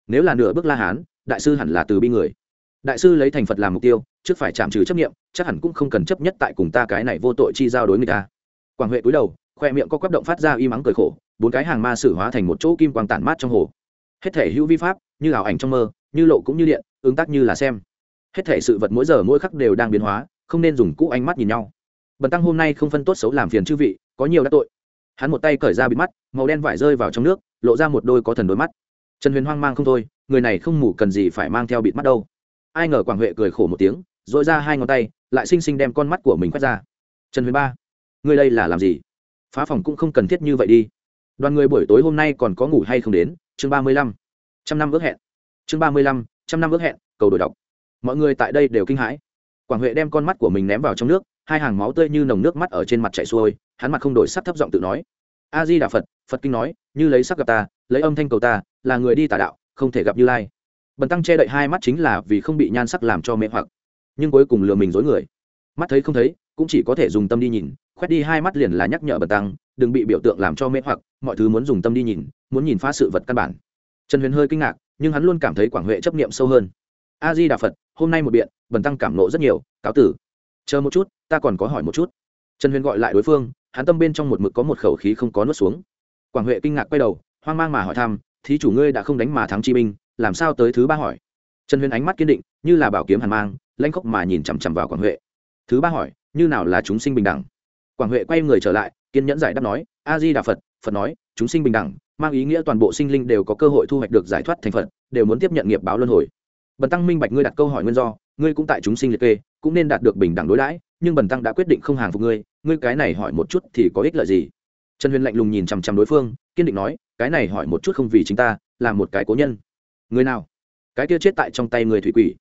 Nếu là nửa bước la hán đại sư hẳn là từ bi người. Đại sư lấy thành phật làm mục tiêu trước phải chạm trừ chấp nghiệm chắc hẳn cũng không cần chấp nhất tại cùng ta cái này vô tội chi giao đối người ta quảng huệ cúi đầu khoe miệng có quắp động phát ra y mắng cười khổ bốn cái hàng ma sử hóa thành một chỗ kim quang tản mát trong hồ. Hết thể hữu vi pháp như ảo ảnh trong mơ như lộ cũng như điện ứng tác như là xem. Hết thể sự vật mỗi giờ mỗi khắc đều đang biến hóa không nên dùng cũ ánh mắt nhìn nhau. Bần tăng hôm nay không phân tốt xấu làm phiền chư vị có nhiều đã tội hắn một tay cởi ra bịt mắt, màu đen vải rơi vào trong nước, lộ ra một đôi có thần đôi mắt. Trần huyền hoang mang không thôi, người này không mủ cần gì phải mang theo bịt mắt đâu. Ai ngờ quảng huệ cười khổ một tiếng dội ra hai ngón tay, lại xinh xinh đem con mắt của mình quét ra. Trần huyền ba người đây là làm gì? Phá phòng cũng không cần thiết như vậy đi. Đoàn người buổi tối hôm nay còn có ngủ hay không đến? Chương ba mươi lăm, trăm năm ước hẹn. Chương ba mươi lăm, trăm năm ước hẹn, cầu đổi đọc. Mọi người tại đây đều kinh hãi. Quảng huệ đem con mắt của mình ném vào trong nước hai hàng máu tươi như nồng nước mắt ở trên mặt chảy xuôi, hắn mặt không đổi sắc thấp giọng tự nói. A di đà phật phật kinh nói, như lấy sắc gặp ta, lấy âm thanh cầu ta, là người đi tà đạo, không thể gặp như lai. Bần tăng che đậy hai mắt chính là vì không bị nhan sắc làm cho mê hoặc, nhưng cuối cùng lừa mình dối người. Mắt thấy không thấy, cũng chỉ có thể dùng tâm đi nhìn, khoét đi hai mắt liền là nhắc nhở bần tăng, đừng bị biểu tượng làm cho mê hoặc, mọi thứ muốn dùng tâm đi nhìn, muốn nhìn phá sự vật căn bản. Trần huyền hơi kinh ngạc, nhưng hắn luôn cảm thấy quảng huệ chấp niệm sâu hơn. A di đà phật hôm nay một biện, bần tăng cảm nộ rất nhiều, cáo tử chờ một chút, ta còn có hỏi một chút. Trần huyền gọi lại đối phương, hắn tâm bên trong một mực có một khẩu khí không có nuốt xuống. Quảng huệ kinh ngạc quay đầu, hoang mang mà hỏi thăm, thí chủ ngươi đã không đánh mà thắng chi binh làm sao tới thứ ba hỏi? Trần huyền ánh mắt kiên định, như là bảo kiếm hàn mang, lanh khóc mà nhìn chằm chằm vào quảng huệ. Thứ ba hỏi, như nào là chúng sinh bình đẳng? Quảng huệ quay người trở lại, kiên nhẫn giải đáp nói a di đà phật phật nói, chúng sinh bình đẳng, mang ý nghĩa toàn bộ sinh linh đều có cơ hội thu hoạch được giải thoát thành phật, đều muốn tiếp nhận nghiệp báo luân hồi. Bần tăng minh bạch ngươi đặt câu hỏi nguyên do ngươi cũng tại chúng sinh liệt kê, cũng nên đạt được bình đẳng đối đãi, nhưng bần tăng đã quyết định không hàng phục ngươi ngươi cái này hỏi một chút thì có ích lợi gì? Trần huyền lạnh lùng nhìn chằm chằm đối phương, kiên định nói, cái này hỏi một chút không vì chính ta, là một cái cố nhân. Người nào? Cái kia chết tại trong tay người thủy quỷ.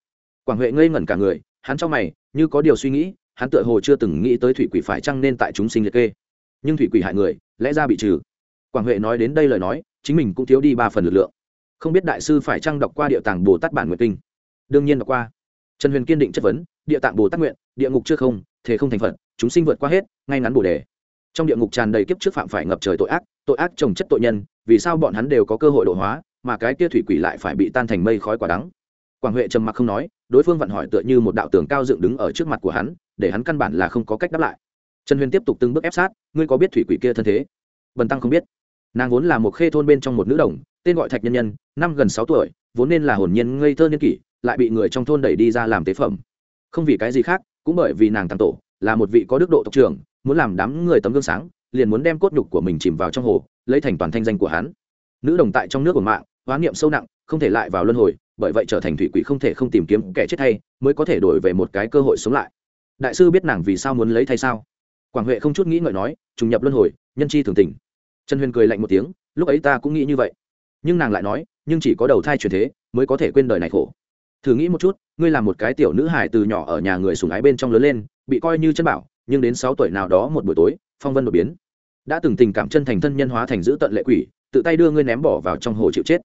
Quảng huệ ngây ngẩn cả người, hắn cho mày, như có điều suy nghĩ, hắn tựa hồ chưa từng nghĩ tới thủy quỷ phải chăng nên tại chúng sinh liệt kê. Nhưng thủy quỷ hại người, lẽ ra bị trừ. Quảng huệ nói đến đây lời nói, chính mình cũng thiếu đi ba phần lực lượng. Không biết đại sư phải chăng đọc qua địa tàng bồ tát bản nguyện kinh? Đương nhiên đọc qua trần huyền kiên định chất vấn, địa tạng bồ tát nguyện, địa ngục chưa không, thể không thành phật, chúng sinh vượt qua hết, ngay ngắn bồ đề. Trong địa ngục tràn đầy kiếp trước phạm phải ngập trời tội ác tội ác trồng chất tội nhân, vì sao bọn hắn đều có cơ hội độ hóa, mà cái kia thủy quỷ lại phải bị tan thành mây khói quả đắng? Quảng huệ trầm mặc không nói, đối phương vặn hỏi tựa như một đạo tường cao dựng đứng ở trước mặt của hắn, để hắn căn bản là không có cách đáp lại. Trần huyền tiếp tục từng bước ép sát, ngươi có biết thủy quỷ kia thân thế? Bần tăng không biết. Nàng vốn là một khê thôn bên trong một nữ đồng, tên gọi thạch nhân nhân, năm gần sáu tuổi, vốn nên là hồn nhiên ngây thơ niên kỷ lại bị người trong thôn đẩy đi ra làm tế phẩm. Không vì cái gì khác cũng bởi vì nàng tăng tổ là một vị có đức độ tộc trưởng muốn làm đám người tấm gương sáng liền muốn đem cốt nhục của mình chìm vào trong hồ lấy thành toàn thanh danh của hắn. Nữ đồng tại trong nước của mạng hóa niệm sâu nặng không thể lại vào luân hồi bởi vậy trở thành thủy quỷ không thể không tìm kiếm kẻ chết thay, mới có thể đổi về một cái cơ hội sống lại. Đại sư biết nàng vì sao muốn lấy thay sao? Quảng huệ không chút nghĩ ngợi nói trùng nhập luân hồi nhân chi thường tình. Trần huyền cười lạnh một tiếng lúc ấy ta cũng nghĩ như vậy. Nhưng nàng lại nói nhưng chỉ có đầu thai truyền thế mới có thể quên đời này khổ thử nghĩ một chút, ngươi là một cái tiểu nữ hải từ nhỏ ở nhà người sùng ái bên trong lớn lên, bị coi như chân bảo, nhưng đến sáu tuổi nào đó một buổi tối, phong vân đột biến. Đã từng tình cảm chân thành thân nhân hóa thành giữ tận lệ quỷ, tự tay đưa ngươi ném bỏ vào trong hồ chịu chết.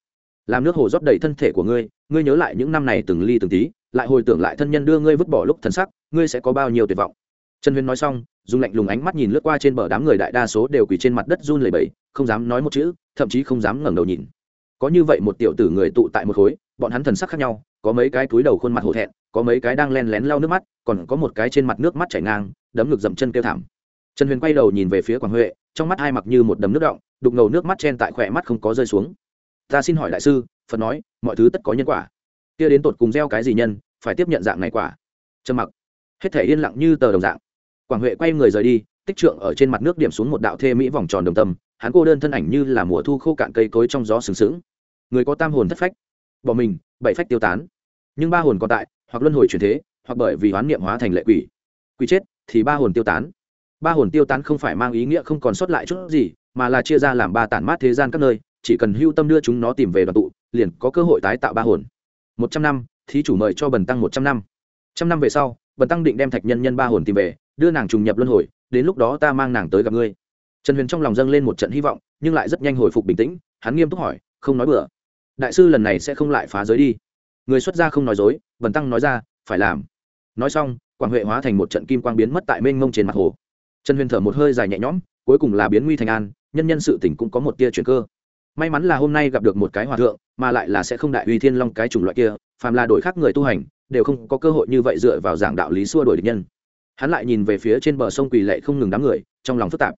Làm nước hồ rót đầy thân thể của ngươi ngươi nhớ lại những năm này từng ly từng tí, lại hồi tưởng lại thân nhân đưa ngươi vứt bỏ lúc thân sắc, ngươi sẽ có bao nhiêu tuyệt vọng. Trần huyền nói xong, dùng lạnh lùng ánh mắt nhìn lướt qua trên bờ đám người đại đa số đều quỳ trên mặt đất run lẩy bẩy, không dám nói một chữ, thậm chí không dám ngẩng đầu nhìn có như vậy một tiểu tử người tụ tại một khối, bọn hắn thần sắc khác nhau, có mấy cái túi đầu khuôn mặt hổ thẹn, có mấy cái đang len lén lau nước mắt, còn có một cái trên mặt nước mắt chảy ngang, đấm ngực dậm chân kêu thảm. Trần huyền quay đầu nhìn về phía quảng huệ, trong mắt hai mặc như một đầm nước động, đục ngầu nước mắt chen tại khỏe mắt không có rơi xuống. Ta xin hỏi đại sư, phật nói, mọi thứ tất có nhân quả. Kia đến tột cùng gieo cái gì nhân, phải tiếp nhận dạng này quả? Trầm mặc. Hết thể yên lặng như tờ đồng dạng. Quảng huệ quay người rời đi, tích trượng ở trên mặt nước điểm xuống một đạo thê mỹ vòng tròn đồng tâm, hắn cô đơn thân ảnh như là mùa thu khô cạn cây cối trong gió sừng sững người có tam hồn thất phách, bỏ mình, bảy phách tiêu tán. Nhưng ba hồn còn tại, hoặc luân hồi chuyển thế, hoặc bởi vì hoán niệm hóa thành lệ quỷ. Quỷ chết, thì ba hồn tiêu tán. Ba hồn tiêu tán không phải mang ý nghĩa không còn sót lại chút gì, mà là chia ra làm ba tản mát thế gian các nơi, chỉ cần hưu tâm đưa chúng nó tìm về đoàn tụ, liền có cơ hội tái tạo ba hồn. Một trăm năm, thí chủ mời cho bần tăng một trăm năm. Trăm năm về sau, bần tăng định đem thạch nhân nhân ba hồn tìm về, đưa nàng trùng nhập luân hồi, đến lúc đó ta mang nàng tới gặp ngươi. Trần huyền trong lòng dâng lên một trận hy vọng, nhưng lại rất nhanh hồi phục bình tĩnh, hắn nghiêm túc hỏi, không nói bừa đại sư lần này sẽ không lại phá giới đi. Người xuất gia không nói dối, bần tăng nói ra, phải làm. Nói xong, quảng huệ hóa thành một trận kim quang biến mất tại mênh mông trên mặt hồ. Trần huyền thở một hơi dài nhẹ nhõm, cuối cùng là biến nguy thành an, nhân nhân sự tỉnh cũng có một tia chuyển cơ. May mắn là hôm nay gặp được một cái hòa thượng, mà lại là sẽ không đại uy thiên long cái chủng loại kia, phàm là đổi khác người tu hành, đều không có cơ hội như vậy dựa vào giảng đạo lý xua đổi địch nhân. Hắn lại nhìn về phía trên bờ sông quỳ lệ không ngừng đám người, trong lòng phức tạp.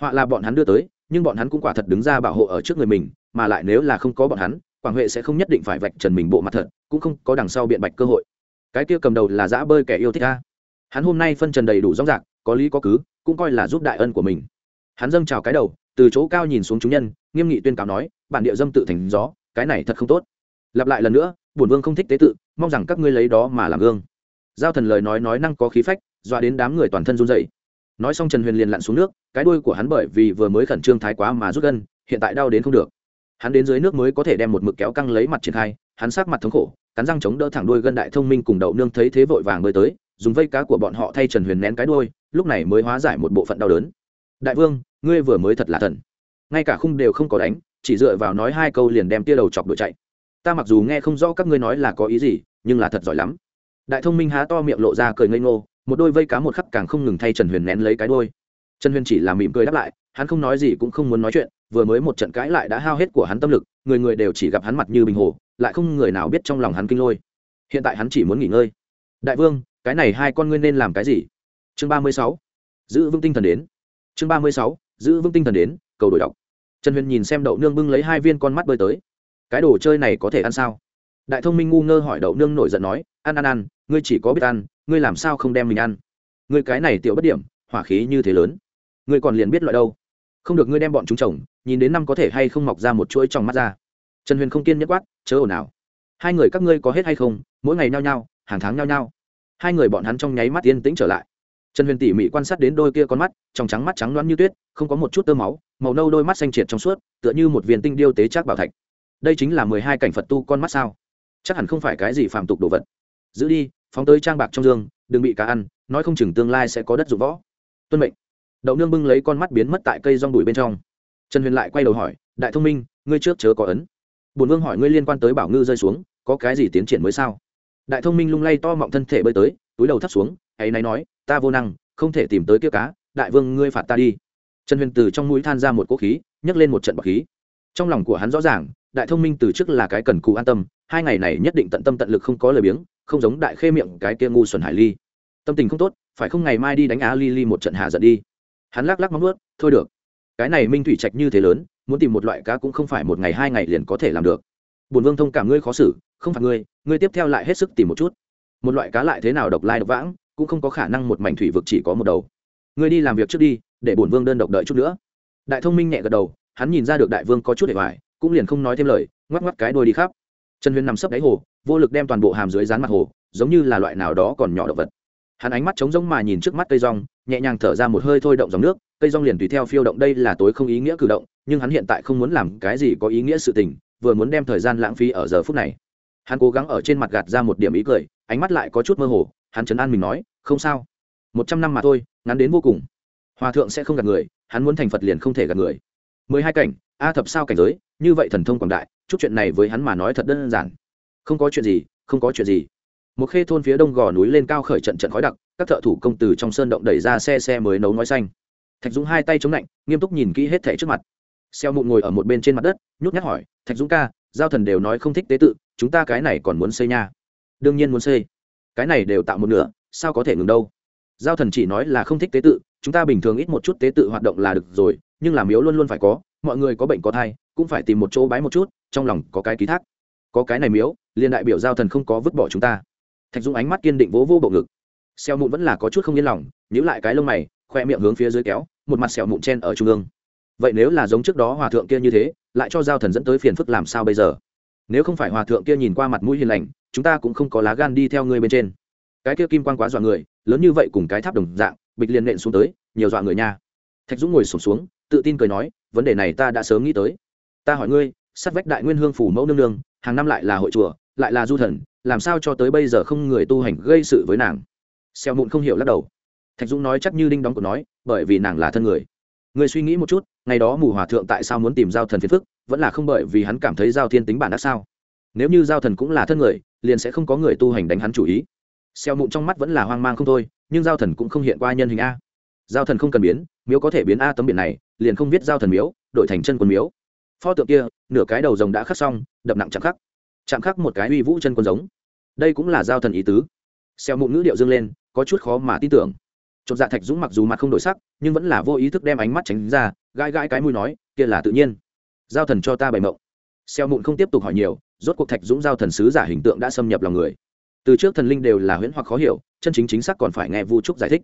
Họa là bọn hắn đưa tới, nhưng bọn hắn cũng quả thật đứng ra bảo hộ ở trước người mình, mà lại nếu là không có bọn hắn quảng huệ sẽ không nhất định phải vạch trần mình bộ mặt thật, cũng không có đằng sau biện bạch cơ hội. Cái kia cầm đầu là dã bơi kẻ yêu thích a. hắn hôm nay phân trần đầy đủ rõ ràng, có lý có cứ, cũng coi là giúp đại ân của mình. Hắn dâng chào cái đầu, từ chỗ cao nhìn xuống chúng nhân, nghiêm nghị tuyên cáo nói, bản địa dâm tự thành gió, cái này thật không tốt. Lặp lại lần nữa, bổn vương không thích tế tự, mong rằng các ngươi lấy đó mà làm gương. Giao thần lời nói nói năng có khí phách, dọa đến đám người toàn thân run dậy nói xong trần huyền liền lặn xuống nước, cái đuôi của hắn bởi vì vừa mới khẩn trương thái quá mà rút gân, hiện tại đau đến không được hắn đến dưới nước mới có thể đem một mực kéo căng lấy mặt triển khai, hắn sát mặt thống khổ, cắn răng chống đỡ thẳng đuôi gân đại thông minh cùng đậu nương thấy thế vội vàng bơi tới, dùng vây cá của bọn họ thay trần huyền nén cái đuôi, lúc này mới hóa giải một bộ phận đau đớn. Đại vương, ngươi vừa mới thật là thần. Ngay cả khung đều không có đánh, chỉ dựa vào nói hai câu liền đem tia đầu chọc đuổi chạy. Ta mặc dù nghe không rõ các ngươi nói là có ý gì, nhưng là thật giỏi lắm. Đại thông minh há to miệng lộ ra cười ngây ngô, một đôi vây cá một khắc càng không ngừng thay trần huyền nén lấy cái đôi trần huyền chỉ là mỉm cười đáp lại, hắn không nói gì cũng không muốn nói chuyện vừa mới một trận cãi lại đã hao hết của hắn tâm lực, người người đều chỉ gặp hắn mặt như bình hồ, lại không người nào biết trong lòng hắn kinh lôi. Hiện tại hắn chỉ muốn nghỉ ngơi. Đại vương, cái này hai con ngươi nên làm cái gì? Chương ba mươi sáu. Giữ vững tinh thần đến. Chương ba mươi sáu. Giữ vững tinh thần đến, cầu đổi đọc. Trần huyền nhìn xem đậu nương bưng lấy hai viên con mắt bơi tới. Cái đồ chơi này có thể ăn sao? Đại thông minh ngu ngơ hỏi đậu nương nổi giận nói, ăn ăn ăn, ngươi chỉ có biết ăn, ngươi làm sao không đem mình ăn? Ngươi cái này tiểu bất điểm, hỏa khí như thế lớn. Ngươi còn liền biết loại đâu? Không được ngươi đem bọn chúng trồng, nhìn đến năm có thể hay không mọc ra một chuỗi trong mắt ra. Trần huyền không kiên nhất quát, chớ ồn ào. Hai người các ngươi có hết hay không? Mỗi ngày nhao nhao, hàng tháng nhao nhao. Hai người bọn hắn trong nháy mắt yên tĩnh trở lại. Trần huyền tỉ mỉ quan sát đến đôi kia con mắt, trong trắng mắt trắng loáng như tuyết, không có một chút tơ máu, màu nâu đôi mắt xanh triệt trong suốt, tựa như một viên tinh điêu tế trác bảo thạch. Đây chính là mười hai cảnh phật tu con mắt sao? Chắc hẳn không phải cái gì phàm tục đồ vật. Giữ đi, phóng tới trang bạc trong giường đừng bị cá ăn, nói không chừng tương lai sẽ có đất dụng võ. Tuân mệnh đậu nương bưng lấy con mắt biến mất tại cây rong đùi bên trong. Trần huyền lại quay đầu hỏi, đại thông minh, ngươi trước chớ có ấn. Bùn vương hỏi, ngươi liên quan tới bảo ngư rơi xuống, có cái gì tiến triển mới sao? Đại thông minh lung lay to mọng thân thể bơi tới, túi đầu thắt xuống ấy náy nói, ta vô năng, không thể tìm tới kia cá, đại vương ngươi phạt ta đi. Trần huyền từ trong mũi than ra một cỗ khí, nhấc lên một trận bọc khí. Trong lòng của hắn rõ ràng, đại thông minh từ trước là cái cần cù an tâm, hai ngày này nhất định tận tâm tận lực không có lời biếng, không giống đại khê miệng cái kia ngu xuẩn hải ly. Tâm tình không tốt, phải không ngày mai đi đánh á ly ly một trận hạ giận đi hắn lắc lắc móng nuốt thôi được. Cái này minh thủy trạch như thế lớn, muốn tìm một loại cá cũng không phải một ngày hai ngày liền có thể làm được. Bùn vương thông cảm ngươi khó xử, không phạt ngươi ngươi tiếp theo lại hết sức tìm một chút. Một loại cá lại thế nào độc lai độc vãng, cũng không có khả năng một mảnh thủy vực chỉ có một đầu. Ngươi đi làm việc trước đi, để bổn vương đơn độc đợi chút nữa. Đại thông minh nhẹ gật đầu, hắn nhìn ra được đại vương có chút để hoài cũng liền không nói thêm lời, ngoắc ngoắc cái đôi đi khắp. Trần huyền nằm sấp đáy hồ, vô lực đem toàn bộ hàm dưới dán mặt hồ, giống như là loại nào đó còn nhỏ động vật. Hắn ánh mắt trống rỗng mà nhìn trước mắt cây rong nhẹ nhàng thở ra một hơi thôi động dòng nước, cây rong liền tùy theo phiêu động. Đây là tối không ý nghĩa cử động, nhưng hắn hiện tại không muốn làm cái gì có ý nghĩa sự tình, vừa muốn đem thời gian lãng phí ở giờ phút này. Hắn cố gắng ở trên mặt gạt ra một điểm ý cười, ánh mắt lại có chút mơ hồ, hắn chấn an mình nói, không sao. Một trăm năm mà thôi, ngắn đến vô cùng. Hòa thượng sẽ không gạt người, hắn muốn thành phật liền không thể gạt người. Mười hai cảnh, a thập sao cảnh giới, như vậy thần thông quảng đại, chút chuyện này với hắn mà nói thật đơn giản. Không có chuyện gì, không có chuyện gì một khê thôn phía đông gò núi lên cao khởi trận trận khói đặc, các thợ thủ công từ trong sơn động đẩy ra xe xe mới nấu ngói xanh. Thạch dũng hai tay chống lạnh, nghiêm túc nhìn kỹ hết thẻ trước mặt. Xeo mụn ngồi ở một bên trên mặt đất, nhút nhát hỏi, thạch dũng ca, giao thần đều nói không thích tế tự, chúng ta cái này còn muốn xây nha? Đương nhiên muốn xây. Cái này đều tạo một nửa, sao có thể ngừng đâu? Giao thần chỉ nói là không thích tế tự, chúng ta bình thường ít một chút tế tự hoạt động là được rồi, nhưng làm miếu luôn luôn phải có, mọi người có bệnh có thai, cũng phải tìm một chỗ bái một chút, trong lòng có cái ký thác. Có cái này miếu, liền đại biểu giao thần không có vứt bỏ chúng ta thạch dũng ánh mắt kiên định vỗ vô bộ ngực. Xeo mụn vẫn là có chút không yên lòng nhữ lại cái lông mày khoe miệng hướng phía dưới kéo một mặt xẻo mụn chen ở trung ương. Vậy nếu là giống trước đó hòa thượng kia như thế lại cho giao thần dẫn tới phiền phức làm sao bây giờ? Nếu không phải hòa thượng kia nhìn qua mặt mũi hiền lành chúng ta cũng không có lá gan đi theo ngươi bên trên. Cái kia kim quan quá dọa người lớn như vậy cùng cái tháp đồng dạng bịch liền nện xuống tới nhiều dọa người nha. Thạch dũng ngồi sổm xuống, xuống tự tin cười nói vấn đề này ta đã sớm nghĩ tới. Ta hỏi ngươi sát vách đại nguyên hương phủ mẫu nương nương hàng năm lại là hội chùa lại là du thần làm sao cho tới bây giờ không người tu hành gây sự với nàng? Xeo mụn không hiểu lắc đầu. Thạch dũng nói chắc như đinh đóng của nói, bởi vì nàng là thân người. Người suy nghĩ một chút, ngày đó mù hòa thượng tại sao muốn tìm giao thần phiền phức, vẫn là không bởi vì hắn cảm thấy giao thiên tính bản đã sao? Nếu như giao thần cũng là thân người, liền sẽ không có người tu hành đánh hắn chủ ý. Xeo mụn trong mắt vẫn là hoang mang không thôi, nhưng giao thần cũng không hiện qua nhân hình a. Giao thần không cần biến, miếu có thể biến a tấm biển này, liền không viết giao thần miếu, đổi thành chân quân miếu. Pho tượng kia, nửa cái đầu rồng đã khắc xong, đập nặng chạm khắc. Chạm khắc một cái uy vũ chân quân giống đây cũng là giao thần ý tứ. Xeo mụn ngữ điệu dâng lên, có chút khó mà tin tưởng. Chột dạ thạch dũng mặc dù mặt không đổi sắc, nhưng vẫn là vô ý thức đem ánh mắt tránh ra, gãi gãi cái mũi nói, kia là tự nhiên. Giao thần cho ta bày mộng. Xeo mụn không tiếp tục hỏi nhiều, rốt cuộc thạch dũng giao thần sứ giả hình tượng đã xâm nhập lòng người. Từ trước thần linh đều là huyễn hoặc khó hiểu, chân chính chính xác còn phải nghe vu trúc giải thích.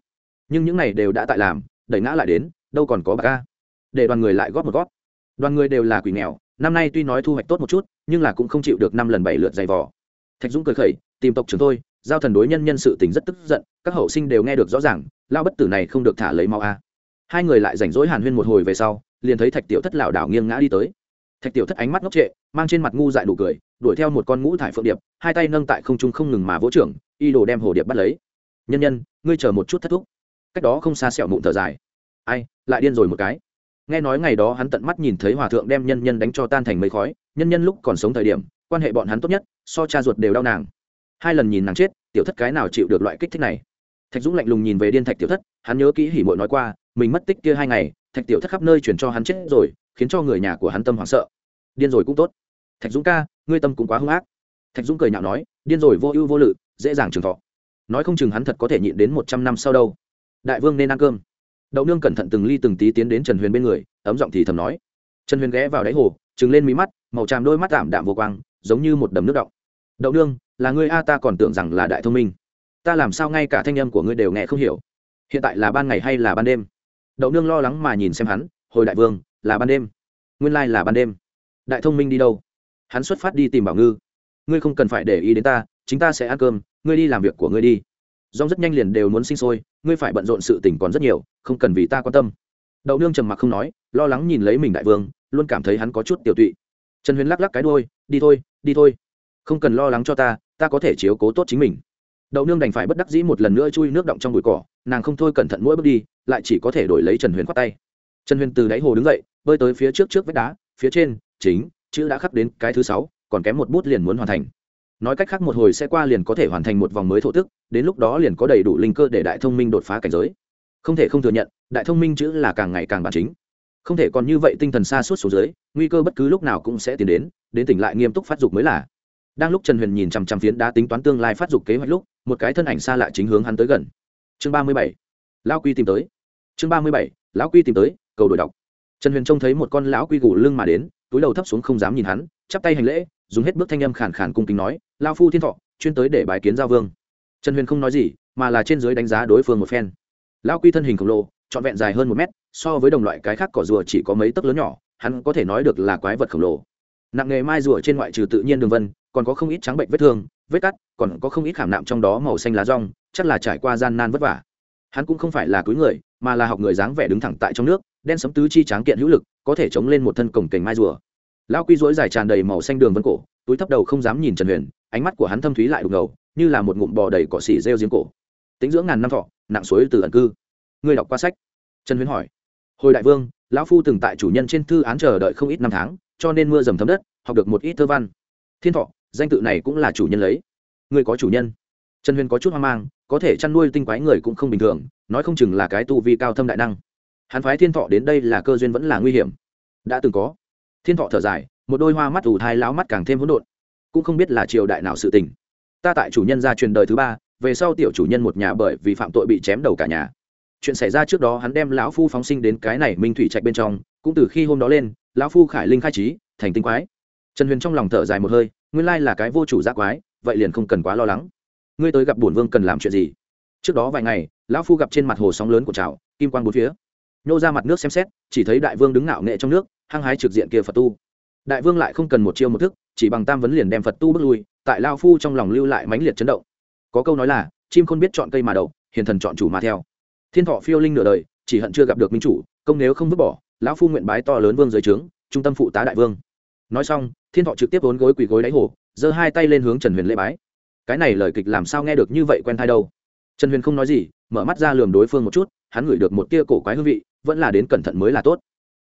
Nhưng những này đều đã tại làm, đẩy ngã lại đến, đâu còn có bà ca để đoàn người lại góp một góp. Đoàn người đều là quỷ nghèo, năm nay tuy nói thu hoạch tốt một chút, nhưng là cũng không chịu được năm lần bảy lượt dày vò thạch dũng cười khẩy, tìm tộc trưởng thôi, giao thần đối nhân nhân sự tình rất tức giận, các hậu sinh đều nghe được rõ ràng lao bất tử này không được thả lấy mau a. Hai người lại rảnh rỗi hàn huyên một hồi về sau, liền thấy thạch tiểu thất lảo đảo nghiêng ngã đi tới. Thạch tiểu thất ánh mắt ngốc trệ, mang trên mặt ngu dại đủ cười, đuổi theo một con ngũ thải phượng điệp, hai tay nâng tại không trung không ngừng mà vỗ trưởng, y đồ đem hồ điệp bắt lấy. Nhân nhân, ngươi chờ một chút thất thúc. Cách đó không xa sẹo mụn thở dài. Ai, lại điên rồi một cái. Nghe nói ngày đó hắn tận mắt nhìn thấy hòa thượng đem nhân nhân đánh cho tan thành mấy khói, nhân nhân lúc còn sống thời điểm quan hệ bọn hắn tốt nhất, so cha ruột đều đau nàng. Hai lần nhìn nàng chết, tiểu thất cái nào chịu được loại kích thích này? Thạch dũng lạnh lùng nhìn về điên thạch tiểu thất, hắn nhớ kỹ hỉ mội nói qua, mình mất tích kia hai ngày, thạch tiểu thất khắp nơi chuyển cho hắn chết rồi, khiến cho người nhà của hắn tâm hoảng sợ. Điên rồi cũng tốt. Thạch dũng ca, ngươi tâm cũng quá hung ác. Thạch dũng cười nhạo nói, điên rồi vô ưu vô lự, dễ dàng trường thọ. Nói không chừng hắn thật có thể nhịn đến một trăm năm sau đâu. Đại vương nên ăn cơm. Đậu nương cẩn thận từng ly từng tí tiến đến trần huyền bên người, ấm giọng thì thầm nói. Trần huyền ghé vào đáy hồ, trừng lên mí mắt, màu tràm đôi mắt tạm đạm vô quang giống như một đầm nước động. Đậu nương, là ngươi a, ta còn tưởng rằng là đại thông minh. Ta làm sao ngay cả thanh âm của ngươi đều nghe không hiểu? Hiện tại là ban ngày hay là ban đêm? Đậu nương lo lắng mà nhìn xem hắn, hồi đại vương, là ban đêm. Nguyên lai là ban đêm. Đại thông minh đi đâu? Hắn xuất phát đi tìm bảo ngư. Ngươi không cần phải để ý đến ta, chính ta sẽ ăn cơm, ngươi đi làm việc của ngươi đi. Dong rất nhanh liền đều muốn sinh sôi, ngươi phải bận rộn sự tình còn rất nhiều, không cần vì ta quan tâm. Đậu nương trầm mặc không nói, lo lắng nhìn lấy mình đại vương, luôn cảm thấy hắn có chút tiểu tụy trần huyền lắc lắc cái đôi đi thôi đi thôi. Không cần lo lắng cho ta ta có thể chiếu cố tốt chính mình. Đậu nương đành phải bất đắc dĩ một lần nữa chui nước động trong bụi cỏ, nàng không thôi cẩn thận mỗi bước đi, lại chỉ có thể đổi lấy trần huyền khoát tay. Trần huyền từ đáy hồ đứng dậy, bơi tới phía trước trước vách đá, phía trên, chính, chữ đã khắc đến cái thứ sáu, còn kém một bút liền muốn hoàn thành. Nói cách khác một hồi sẽ qua liền có thể hoàn thành một vòng mới thổ tức, đến lúc đó liền có đầy đủ linh cơ để đại thông minh đột phá cảnh giới. Không thể không thừa nhận, đại thông minh chữ là càng ngày càng bản chính không thể còn như vậy tinh thần xa suốt xuống dưới, nguy cơ bất cứ lúc nào cũng sẽ tiến đến đến tỉnh lại nghiêm túc phát dục mới là. Đang lúc trần huyền nhìn chằm chằm phiến đá tính toán tương lai phát dục kế hoạch lúc, một cái thân ảnh xa lạ chính hướng hắn tới gần. Chương ba mươi bảy, lão quy tìm tới. Chương ba mươi bảy, lão quy tìm tới, cầu đổi đọc. Trần huyền trông thấy một con lão quy gù lưng mà đến, túi đầu thấp xuống không dám nhìn hắn, chắp tay hành lễ, dùng hết bước thanh âm khản khản cung kính nói lao phu thiên thọ, chuyên tới để bài kiến giao vương. Trần huyền không nói gì, mà là trên dưới đánh giá đối phương một phen. Lão quy thân hình khổng lồ, trọn vẹn dài hơn một mét so với đồng loại cái khác cỏ rùa chỉ có mấy tấc lớn nhỏ, hắn có thể nói được là quái vật khổng lồ. Nặng nghề mai rùa trên ngoại trừ tự nhiên đường vân, còn có không ít trắng bệnh vết thương, vết cắt, còn có không ít khảm nạm trong đó màu xanh lá rong, chắc là trải qua gian nan vất vả. Hắn cũng không phải là cưới người, mà là học người dáng vẻ đứng thẳng tại trong nước, đen sấm tứ chi tráng kiện hữu lực, có thể chống lên một thân cổng cành mai rùa. Lão quy dối dài tràn đầy màu xanh đường vân cổ, túi thấp đầu không dám nhìn trần huyền, ánh mắt của hắn thâm thúy lại đục ngầu, như là một ngụm bò đầy cỏ xỉ rêu giếng cổ. Tính dưỡng ngàn năm thọ, nặng suối từ ẩn cư. Ngươi đọc qua sách? Trần huyền hỏi hồi đại vương, lão phu từng tại chủ nhân trên thư án chờ đợi không ít năm tháng, cho nên mưa dầm thấm đất, học được một ít thơ văn. Thiên thọ, danh tự này cũng là chủ nhân lấy. Ngươi có chủ nhân. Trần huyền có chút hoang mang, có thể chăn nuôi tinh quái người cũng không bình thường, nói không chừng là cái tu vi cao thâm đại năng. Hắn phái thiên thọ đến đây là cơ duyên vẫn là nguy hiểm. Đã từng có. Thiên thọ thở dài, một đôi hoa mắt ủ thai láo mắt càng thêm hỗn độn. Cũng không biết là triều đại nào sự tình. Ta tại chủ nhân gia truyền đời thứ ba, về sau tiểu chủ nhân một nhà bởi vì phạm tội bị chém đầu cả nhà chuyện xảy ra trước đó hắn đem lão phu phóng sinh đến cái này minh thủy trạch bên trong, cũng từ khi hôm đó lên, lão phu khải linh khai trí, thành tinh quái. Trần huyền trong lòng thở dài một hơi, nguyên lai là cái vô chủ giác quái, vậy liền không cần quá lo lắng. Ngươi tới gặp bổn vương cần làm chuyện gì? Trước đó vài ngày, lão phu gặp trên mặt hồ sóng lớn của trào, kim quan bốn phía. Nhô ra mặt nước xem xét, chỉ thấy đại vương đứng ngạo nghệ trong nước, hăng hái trực diện kia phật tu. Đại vương lại không cần một chiêu một thức, chỉ bằng tam vấn liền đem phật tu bước lui, tại lao phu trong lòng lưu lại mãnh liệt chấn động. Có câu nói là, chim không biết chọn cây mà đậu, hiền thần chọn chủ mà theo thiên thọ phiêu linh nửa đời, chỉ hận chưa gặp được minh chủ, công nếu không vứt bỏ, lão phu nguyện bái to lớn vương dưới trướng, trung tâm phụ tá đại vương. Nói xong, thiên thọ trực tiếp vốn gối quỳ gối đáy hồ, giơ hai tay lên hướng trần huyền lễ bái. Cái này lời kịch làm sao nghe được như vậy quen thai đâu. Trần huyền không nói gì, mở mắt ra lườm đối phương một chút, hắn ngửi được một tia cổ quái hương vị, vẫn là đến cẩn thận mới là tốt.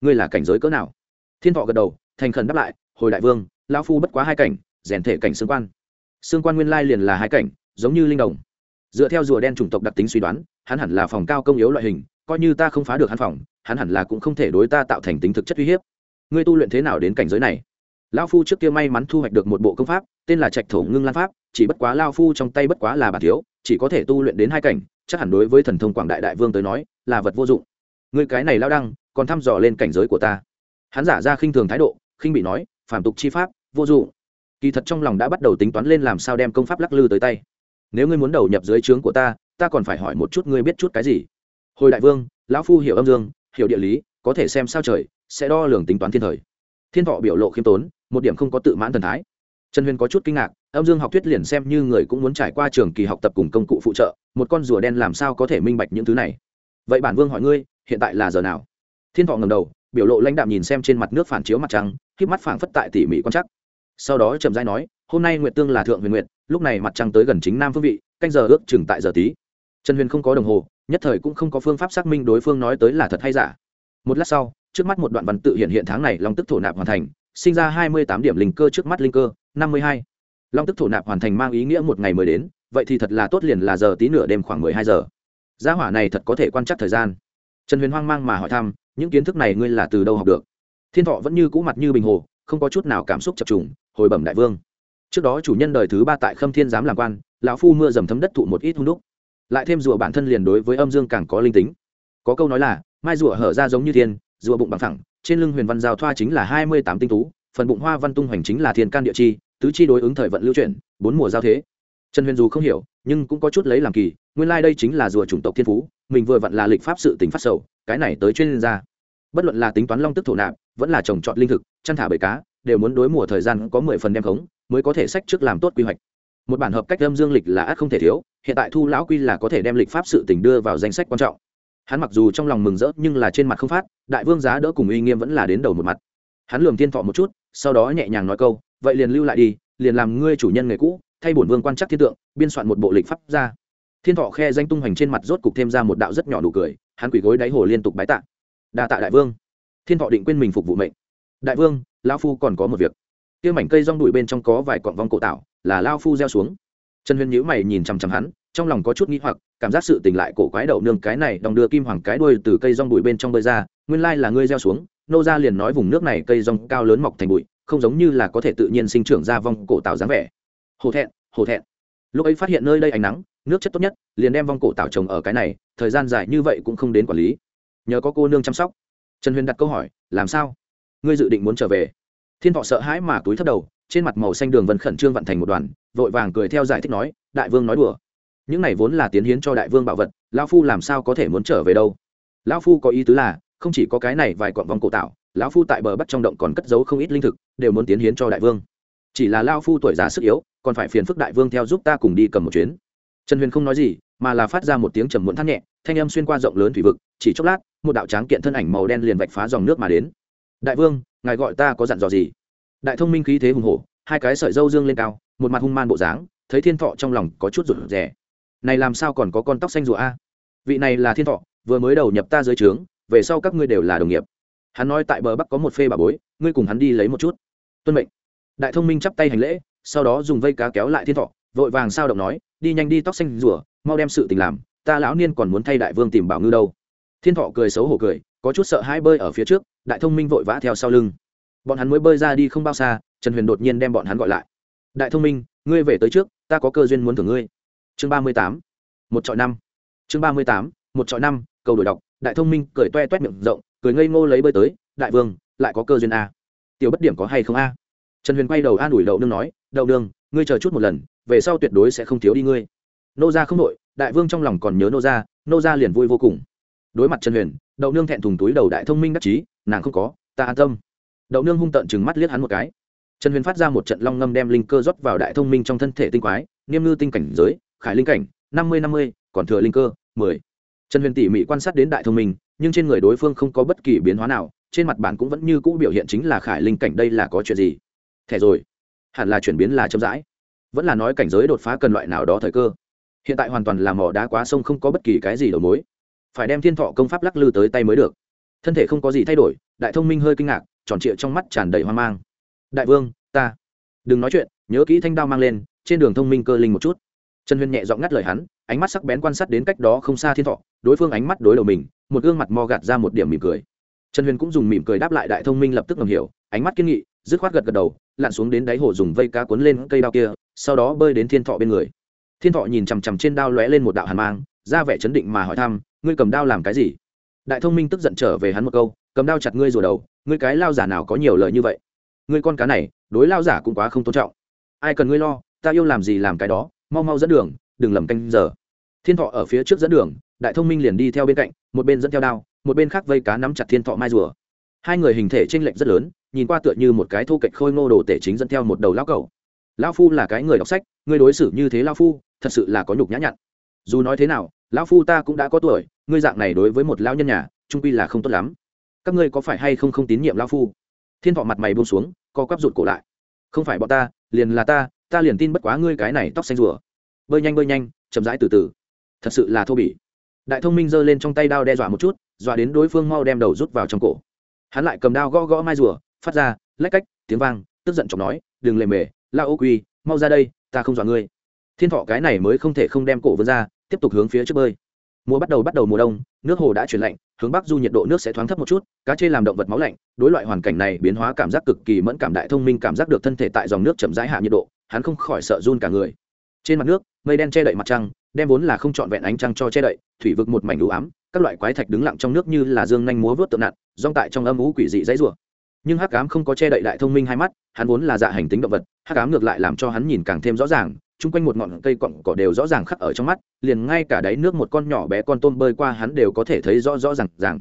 Ngươi là cảnh giới cỡ nào? Thiên thọ gật đầu, thành khẩn đáp lại, hồi đại vương, lão phu bất quá hai cảnh, rèn thể cảnh xương quan. Xương quan nguyên lai liền là hai cảnh, giống như linh đồng dựa theo rùa đen chủng tộc đặc tính suy đoán, hắn hẳn là phòng cao công yếu loại hình, coi như ta không phá được hắn phòng, hắn hẳn là cũng không thể đối ta tạo thành tính thực chất uy hiếp. Ngươi tu luyện thế nào đến cảnh giới này? Lão phu trước kia may mắn thu hoạch được một bộ công pháp, tên là trạch thổ ngưng lan pháp, chỉ bất quá lao phu trong tay bất quá là bản thiếu, chỉ có thể tu luyện đến hai cảnh, chắc hẳn đối với thần thông quảng đại đại vương tới nói, là vật vô dụng. Người cái này lao đăng, còn thăm dò lên cảnh giới của ta. Hắn giả ra khinh thường thái độ, khinh bị nói phản tục chi pháp, vô dụng. Kỳ thật trong lòng đã bắt đầu tính toán lên làm sao đem công pháp lắc lư tới tay nếu ngươi muốn đầu nhập dưới trướng của ta ta còn phải hỏi một chút ngươi biết chút cái gì? Hồi đại vương, lão phu hiểu âm dương, hiểu địa lý, có thể xem sao trời, sẽ đo lường tính toán thiên thời. Thiên thọ biểu lộ khiêm tốn, một điểm không có tự mãn thần thái. Trần huyền có chút kinh ngạc, âm dương học thuyết liền xem như người cũng muốn trải qua trường kỳ học tập cùng công cụ phụ trợ, một con rùa đen làm sao có thể minh bạch những thứ này? Vậy bản vương hỏi ngươi, hiện tại là giờ nào? Thiên thọ ngầm đầu, biểu lộ lãnh đạm nhìn xem trên mặt nước phản chiếu mặt trăng k mắt phảng phất tại tỉ mỉ quan chắc sau đó trầm dai nói, hôm nay nguyện tương là thượng huyền nguyện lúc này mặt trăng tới gần chính nam phương vị, canh giờ ước chừng tại giờ tí. Trần huyền không có đồng hồ, nhất thời cũng không có phương pháp xác minh đối phương nói tới là thật hay giả. Một lát sau, trước mắt một đoạn văn tự hiện hiện tháng này long tức thổ nạp hoàn thành, sinh ra hai mươi tám điểm linh cơ trước mắt linh cơ, năm mươi hai. Long tức thổ nạp hoàn thành mang ý nghĩa một ngày mới đến, vậy thì thật là tốt liền là giờ tí nửa đêm khoảng mười hai giờ. Gia hỏa này thật có thể quan trắc thời gian. Trần huyền hoang mang mà hỏi thăm, những kiến thức này ngươi là từ đâu học được? Thiên thọ vẫn như cũ mặt như bình hồ, không có chút nào cảm xúc chập trùng, hồi bẩm đại vương trước đó chủ nhân đời thứ ba tại khâm thiên giám làm quan, lão phu mưa dầm thấm đất thụ một ít hung đúc. Lại thêm rùa bản thân liền đối với âm dương càng có linh tính. Có câu nói là, mai rùa hở ra giống như thiên, rùa bụng bằng thẳng trên lưng huyền văn giao thoa chính là hai mươi tám tinh tú, phần bụng hoa văn tung hoành chính là thiên can địa chi, tứ chi đối ứng thời vận lưu chuyển, bốn mùa giao thế. Trần huyền dù không hiểu, nhưng cũng có chút lấy làm kỳ, nguyên lai、like、đây chính là rùa chủng tộc thiên phú, mình vừa vặn là lịch pháp sự tính phát sầu, cái này tới chuyên gia. Bất luận là tính toán long tức thổ nạp, vẫn là trồng trọt linh thực, chăn thả bể cá, đều muốn đối mùa thời gian có mười phần đem khống mới có thể sách trước làm tốt quy hoạch. Một bản hợp cách âm dương lịch là ác không thể thiếu, hiện tại thu lão quy là có thể đem lịch pháp sự tỉnh đưa vào danh sách quan trọng. Hắn mặc dù trong lòng mừng rỡ nhưng là trên mặt không phát, đại vương giá đỡ cùng uy nghiêm vẫn là đến đầu một mặt. Hắn lường thiên thọ một chút, sau đó nhẹ nhàng nói câu, vậy liền lưu lại đi, liền làm ngươi chủ nhân người cũ, thay bổn vương quan chắc thiên tượng, biên soạn một bộ lịch pháp ra. Thiên thọ khe danh tung hoành trên mặt rốt cục thêm ra một đạo rất nhỏ nụ cười, hắn quỳ gối đáy hồ liên tục bái tạ. Đa tạ đại vương. Thiên thọ định quên mình phục vụ mệnh. Đại vương, lão phu còn có một việc kia mảnh cây rong đùi bên trong có vài cọng vong cổ tạo, là lao phu gieo xuống. Trần huyền nhữ mày nhìn chằm chằm hắn, trong lòng có chút nghĩ hoặc, cảm giác sự tình lại cổ quái đậu nương cái này, đong đưa kim hoàng cái đuôi từ cây rong bụi bên trong bơi ra, nguyên lai là ngươi gieo xuống, nô ra liền nói vùng nước này cây rong cao lớn mọc thành bụi, không giống như là có thể tự nhiên sinh trưởng ra vong cổ tạo dáng vẻ. Hổ thẹn hổ thẹn. Lúc ấy phát hiện nơi đây ánh nắng, nước chất tốt nhất, liền đem vong cổ tạo trồng ở cái này, thời gian dài như vậy cũng không đến quản lý. Nhờ có cô nương chăm sóc. Trần huyền đặt câu hỏi, làm sao? Ngươi dự định muốn trở về? Thiên thọ sợ hãi mà túi thấp đầu, trên mặt màu xanh đường vân khẩn trương vận thành một đoàn, vội vàng cười theo giải thích nói, đại vương nói đùa. Những này vốn là tiến hiến cho đại vương bảo vật, lão phu làm sao có thể muốn trở về đâu? Lão phu có ý tứ là, không chỉ có cái này vài quặng vòng cổ tạo, lão phu tại bờ bắc trong động còn cất giấu không ít linh thực, đều muốn tiến hiến cho đại vương. Chỉ là lão phu tuổi già sức yếu, còn phải phiền phức đại vương theo giúp ta cùng đi cầm một chuyến. Trần huyền không nói gì, mà là phát ra một tiếng trầm muộn thắt nhẹ, thanh âm xuyên qua rộng lớn thủy vực, chỉ chốc lát, một đạo tráng kiện thân ảnh màu đen liền vạch phá dòng nước mà đến đại vương ngài gọi ta có dặn dò gì? Đại thông minh khí thế hùng hổ hai cái sợi dâu dương lên cao một mặt hung man bộ dáng thấy thiên thọ trong lòng có chút rụt rè. Này làm sao còn có con tóc xanh rùa a? Vị này là thiên thọ vừa mới đầu nhập ta dưới trướng về sau các ngươi đều là đồng nghiệp. Hắn nói tại bờ bắc có một phê bà bối ngươi cùng hắn đi lấy một chút. Tuân mệnh. Đại thông minh chắp tay hành lễ sau đó dùng vây cá kéo lại thiên thọ vội vàng sao động nói đi nhanh đi tóc xanh rùa, mau đem sự tình làm ta lão niên còn muốn thay đại vương tìm bảo ngư đâu. Thiên thọ cười xấu hổ cười có chút sợ hãi bơi ở phía trước, đại thông minh vội vã theo sau lưng. Bọn hắn mới bơi ra đi không bao xa, trần huyền đột nhiên đem bọn hắn gọi lại. Đại thông minh, ngươi về tới trước, ta có cơ duyên muốn thưởng ngươi. Chương ba mươi tám, một trọi năm. Chương ba mươi tám, một trọi năm, cầu đổi đọc. Đại thông minh cười toe toét miệng rộng, cười ngây ngô lấy bơi tới, đại vương, lại có cơ duyên a. Tiểu bất điểm có hay không a? Trần huyền quay đầu an ủi đậu nương nói, đậu nương, ngươi chờ chút một lần, về sau tuyệt đối sẽ không thiếu đi ngươi. Nô gia không đội đại vương trong lòng còn nhớ nô gia nô gia liền vui vô cùng đối mặt trần huyền, đậu nương thẹn thùng túi đầu đại thông minh đắc chí, nàng không có, ta an tâm. Đậu nương hung tợn chừng mắt liếc hắn một cái. Trần huyền phát ra một trận long ngâm đem linh cơ rót vào đại thông minh trong thân thể tinh quái, niêm ngư tinh cảnh giới, khải linh cảnh, năm mươi năm mươi, còn thừa linh cơ, mười. Trần huyền tỉ mỉ quan sát đến đại thông minh, nhưng trên người đối phương không có bất kỳ biến hóa nào, trên mặt bản cũng vẫn như cũ biểu hiện chính là khải linh cảnh đây là có chuyện gì? Thẻ rồi. Hẳn là chuyển biến là chậm rãi. Vẫn là nói cảnh giới đột phá cần loại nào đó thời cơ. Hiện tại hoàn toàn là mỏ đá quá sông không có bất kỳ cái gì đầu mối phải đem thiên thọ công pháp lắc lư tới tay mới được. Thân thể không có gì thay đổi, đại thông minh hơi kinh ngạc, tròn trịa trong mắt tràn đầy hoang mang. Đại vương, ta. Đừng nói chuyện, nhớ kỹ thanh đao mang lên, trên đường thông minh cơ linh một chút. Trần huyền nhẹ giọng ngắt lời hắn, ánh mắt sắc bén quan sát đến cách đó không xa thiên thọ, đối phương ánh mắt đối đầu mình, một gương mặt mò gạt ra một điểm mỉm cười. Trần huyền cũng dùng mỉm cười đáp lại đại thông minh lập tức ngầm hiểu, ánh mắt kiên nghị, dứt khoát gật gật đầu, lặn xuống đến đáy hồ dùng vây cá cuốn lên cây đao kia, sau đó bơi đến thiên thọ bên người. Thiên thọ nhìn chằm chằm trên đao lóe lên một đạo hàn mang, ra vẻ chấn định mà hỏi thăm ngươi cầm đao làm cái gì? Đại thông minh tức giận trở về hắn một câu, cầm đao chặt ngươi rồi đầu, ngươi cái lao giả nào có nhiều lời như vậy? Ngươi con cá này, đối lao giả cũng quá không tôn trọng. Ai cần ngươi lo, ta yêu làm gì làm cái đó, mau mau dẫn đường, đừng lầm canh giờ. Thiên thọ ở phía trước dẫn đường, đại thông minh liền đi theo bên cạnh, một bên dẫn theo đao, một bên khác vây cá nắm chặt thiên thọ mai rùa. Hai người hình thể t r ê n lệch rất lớn, nhìn qua tựa như một cái thô kệch khôi ngô đồ tể chính dẫn theo một đầu lao cầu lao phu là cái người đọc sách, ngươi đối xử như thế lao phu, thật sự là có nhục nhã nhặn. Dù nói thế nào, lão phu ta cũng đã có tuổi ngươi dạng này đối với một lão nhân nhà, trung quy là không tốt lắm. Các ngươi có phải hay không không tín nhiệm lão phu? Thiên thọ mặt mày buông xuống, co quắp rụt cổ lại. Không phải bọn ta, liền là ta ta liền tin bất quá ngươi cái này tóc xanh rùa. Bơi nhanh bơi nhanh, chậm rãi từ từ. Thật sự là thô bỉ. Đại thông minh giơ lên trong tay đao đe dọa một chút, dọa đến đối phương mau đem đầu rút vào trong cổ. Hắn lại cầm đao gõ gõ mai rùa, phát ra lách cách, tiếng vang, tức giận chọc nói, đừng lề mề la ô quy, mau ra đây, ta không dọa ngươi. Thiên thọ cái này mới không thể không đem cổ vươn ra, tiếp tục hướng phía trước bơi mùa bắt đầu bắt đầu mùa đông, nước hồ đã chuyển lạnh, hướng bắc du nhiệt độ nước sẽ thoáng thấp một chút, cá chê làm động vật máu lạnh, đối loại hoàn cảnh này biến hóa cảm giác cực kỳ mẫn cảm đại thông minh cảm giác được thân thể tại dòng nước chậm rãi hạ nhiệt độ, hắn không khỏi sợ run cả người. Trên mặt nước, mây đen che đậy mặt trăng, đem vốn là không trọn vẹn ánh trăng cho che đậy, thủy vực một mảnh đủ ám, các loại quái thạch đứng lặng trong nước như là dương nhanh múa vớt tượng nặn, rong tại trong âm ú quỷ dị dãy rủa. Nhưng hắc ám không có che đậy đại thông minh hai mắt, hắn vốn là dạ hành tính động vật, hắc ám ngược lại làm cho hắn nhìn càng thêm rõ ràng chung quanh một ngọn cây cọng cỏ đều rõ ràng khắc ở trong mắt, liền ngay cả đáy nước một con nhỏ bé con tôm bơi qua hắn đều có thể thấy rõ rõ ràng ràng.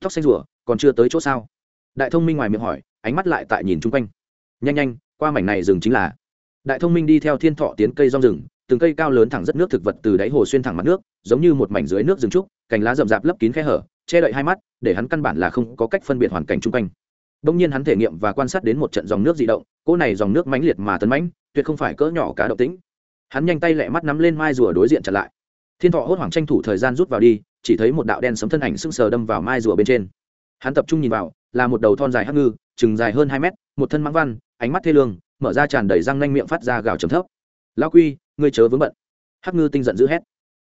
Tóc xanh rùa, còn chưa tới chỗ sao? Đại thông minh ngoài miệng hỏi, ánh mắt lại tại nhìn chung quanh. Nhanh nhanh, qua mảnh này rừng chính là. Đại thông minh đi theo thiên thọ tiến cây rong rừng, từng cây cao lớn thẳng rất nước thực vật từ đáy hồ xuyên thẳng mặt nước, giống như một mảnh dưới nước rừng trúc, cành lá rậm rạp lấp kín khe hở, che đậy hai mắt, để hắn căn bản là không có cách phân biệt hoàn cảnh chung quanh. Đông nhiên hắn thể nghiệm và quan sát đến một trận dòng nước di động, cỗ này dòng nước mãnh liệt mà tấn mãnh, tuyệt không phải cỡ nhỏ cá động tĩnh hắn nhanh tay lẹ mắt nắm lên mai rùa đối diện chặn lại. Thiên thọ hốt hoảng tranh thủ thời gian rút vào đi, chỉ thấy một đạo đen sấm thân ảnh sưng sờ đâm vào mai rùa bên trên. Hắn tập trung nhìn vào, là một đầu thon dài hắc ngư, chừng dài hơn hai mét, một thân mãng văn, ánh mắt thê lương, mở ra tràn đầy răng nanh miệng phát ra gào trầm thấp. Lao quy, ngươi chớ vướng bận. Hắc ngư tinh giận dữ hét.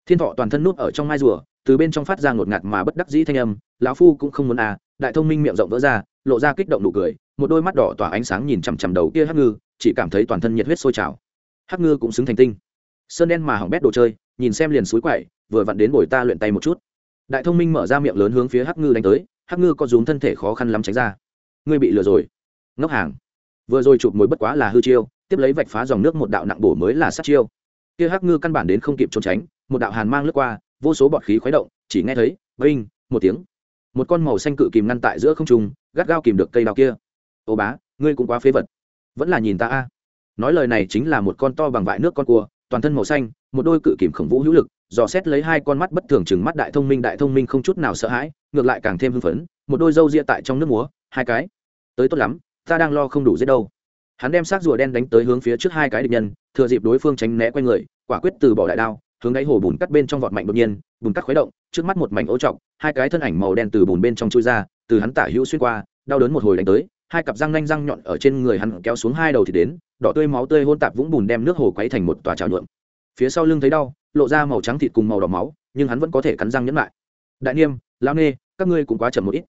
Thiên thọ toàn thân núp ở trong mai rùa, từ bên trong phát ra ngột ngạt mà bất đắc dĩ thanh âm, lão phu cũng không muốn à đại thông minh miệng rộng vỡ ra, lộ ra kích động nụ cười. Một đôi mắt đỏ tỏa ánh sáng nhìn chằm chằm đầu kia hắc ngư, chỉ cảm thấy toàn thân nhiệt huyết sôi trào hắc ngư cũng xứng thành tinh. Sơn đen mà hỏng bét đồ chơi, nhìn xem liền suối quậy, vừa vặn đến bồi ta luyện tay một chút. Đại thông minh mở ra miệng lớn hướng phía hắc ngư đánh tới, hắc ngư có dùng thân thể khó khăn lắm tránh ra. Ngươi bị lừa rồi. Ngốc hàng. Vừa rồi chụp mối bất quá là hư chiêu, tiếp lấy vạch phá dòng nước một đạo nặng bổ mới là sát chiêu. Kia hắc ngư căn bản đến không kịp trốn tránh, một đạo hàn mang lướt qua, vô số bọt khí khuấy động, chỉ nghe thấy vinh một tiếng. Một con màu xanh cự kìm ngăn tại giữa không trung, gắt gao kìm được cây đào kia. Ô bá, ngươi cũng quá phế vật. Vẫn là nhìn ta a nói lời này chính là một con to bằng vại nước con cua, toàn thân màu xanh, một đôi cự kìm khổng vũ hữu lực, dò xét lấy hai con mắt bất thường chừng mắt đại thông minh, đại thông minh không chút nào sợ hãi, ngược lại càng thêm hưng phấn, một đôi râu ria tại trong nước múa, hai cái. Tới tốt lắm, ta đang lo không đủ giết đâu. Hắn đem xác rùa đen đánh tới hướng phía trước hai cái địch nhân, thừa dịp đối phương tránh né q u a n người, quả quyết từ bỏ đại đao, hướng đáy hồ bùn cắt bên trong vọt mạnh đột nhiên, bùn cắt khuấy động, trước mắt một mảnh ô trọc, hai cái thân ảnh màu đen từ bùn bên trong chui ra, từ hắn tả hữu xuyên qua, đau đớn một hồi đánh tới hai cặp răng nanh răng nhọn ở trên người hắn kéo xuống hai đầu thì đến, đỏ tươi máu tươi hôn tạp vũng bùn đem nước hồ quấy thành một tòa trào nhuộm. Phía sau lưng thấy đau, lộ ra màu trắng thịt cùng màu đỏ máu, nhưng hắn vẫn có thể cắn răng nhẫn lại. Đại niêm lao nê, các ngươi cũng quá chậm một ít.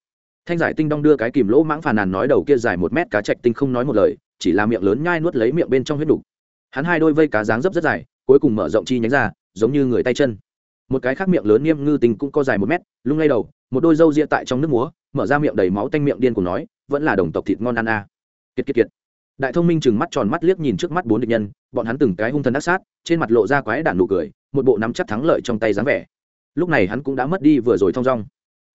Thanh giải tinh đong đưa cái kìm lỗ mãng phàn nàn nói đầu kia dài một mét cá chạch tinh không nói một lời, chỉ là miệng lớn nhai nuốt lấy miệng bên trong huyết đủ. Hắn hai đôi vây cá dáng dấp rất dài, cuối cùng mở rộng chi nhánh ra, giống như người tay chân. Một cái khác miệng lớn niêm ngư tinh cũng có dài một mét, lung lay đầu, một đôi râu ria tại trong nước múa, mở ra miệng đầy máu tanh miệng điên cùng nói vẫn là đồng tộc thịt ngon ăn a. À. kiệt kiệt kiệt. Đại thông minh chừng mắt tròn mắt liếc nhìn trước mắt bốn địch nhân, bọn hắn từng cái hung thần đắc sát, trên mặt lộ ra quái đản nụ cười, một bộ nắm chắc thắng lợi trong tay dáng vẻ. Lúc này hắn cũng đã mất đi vừa rồi thong dong.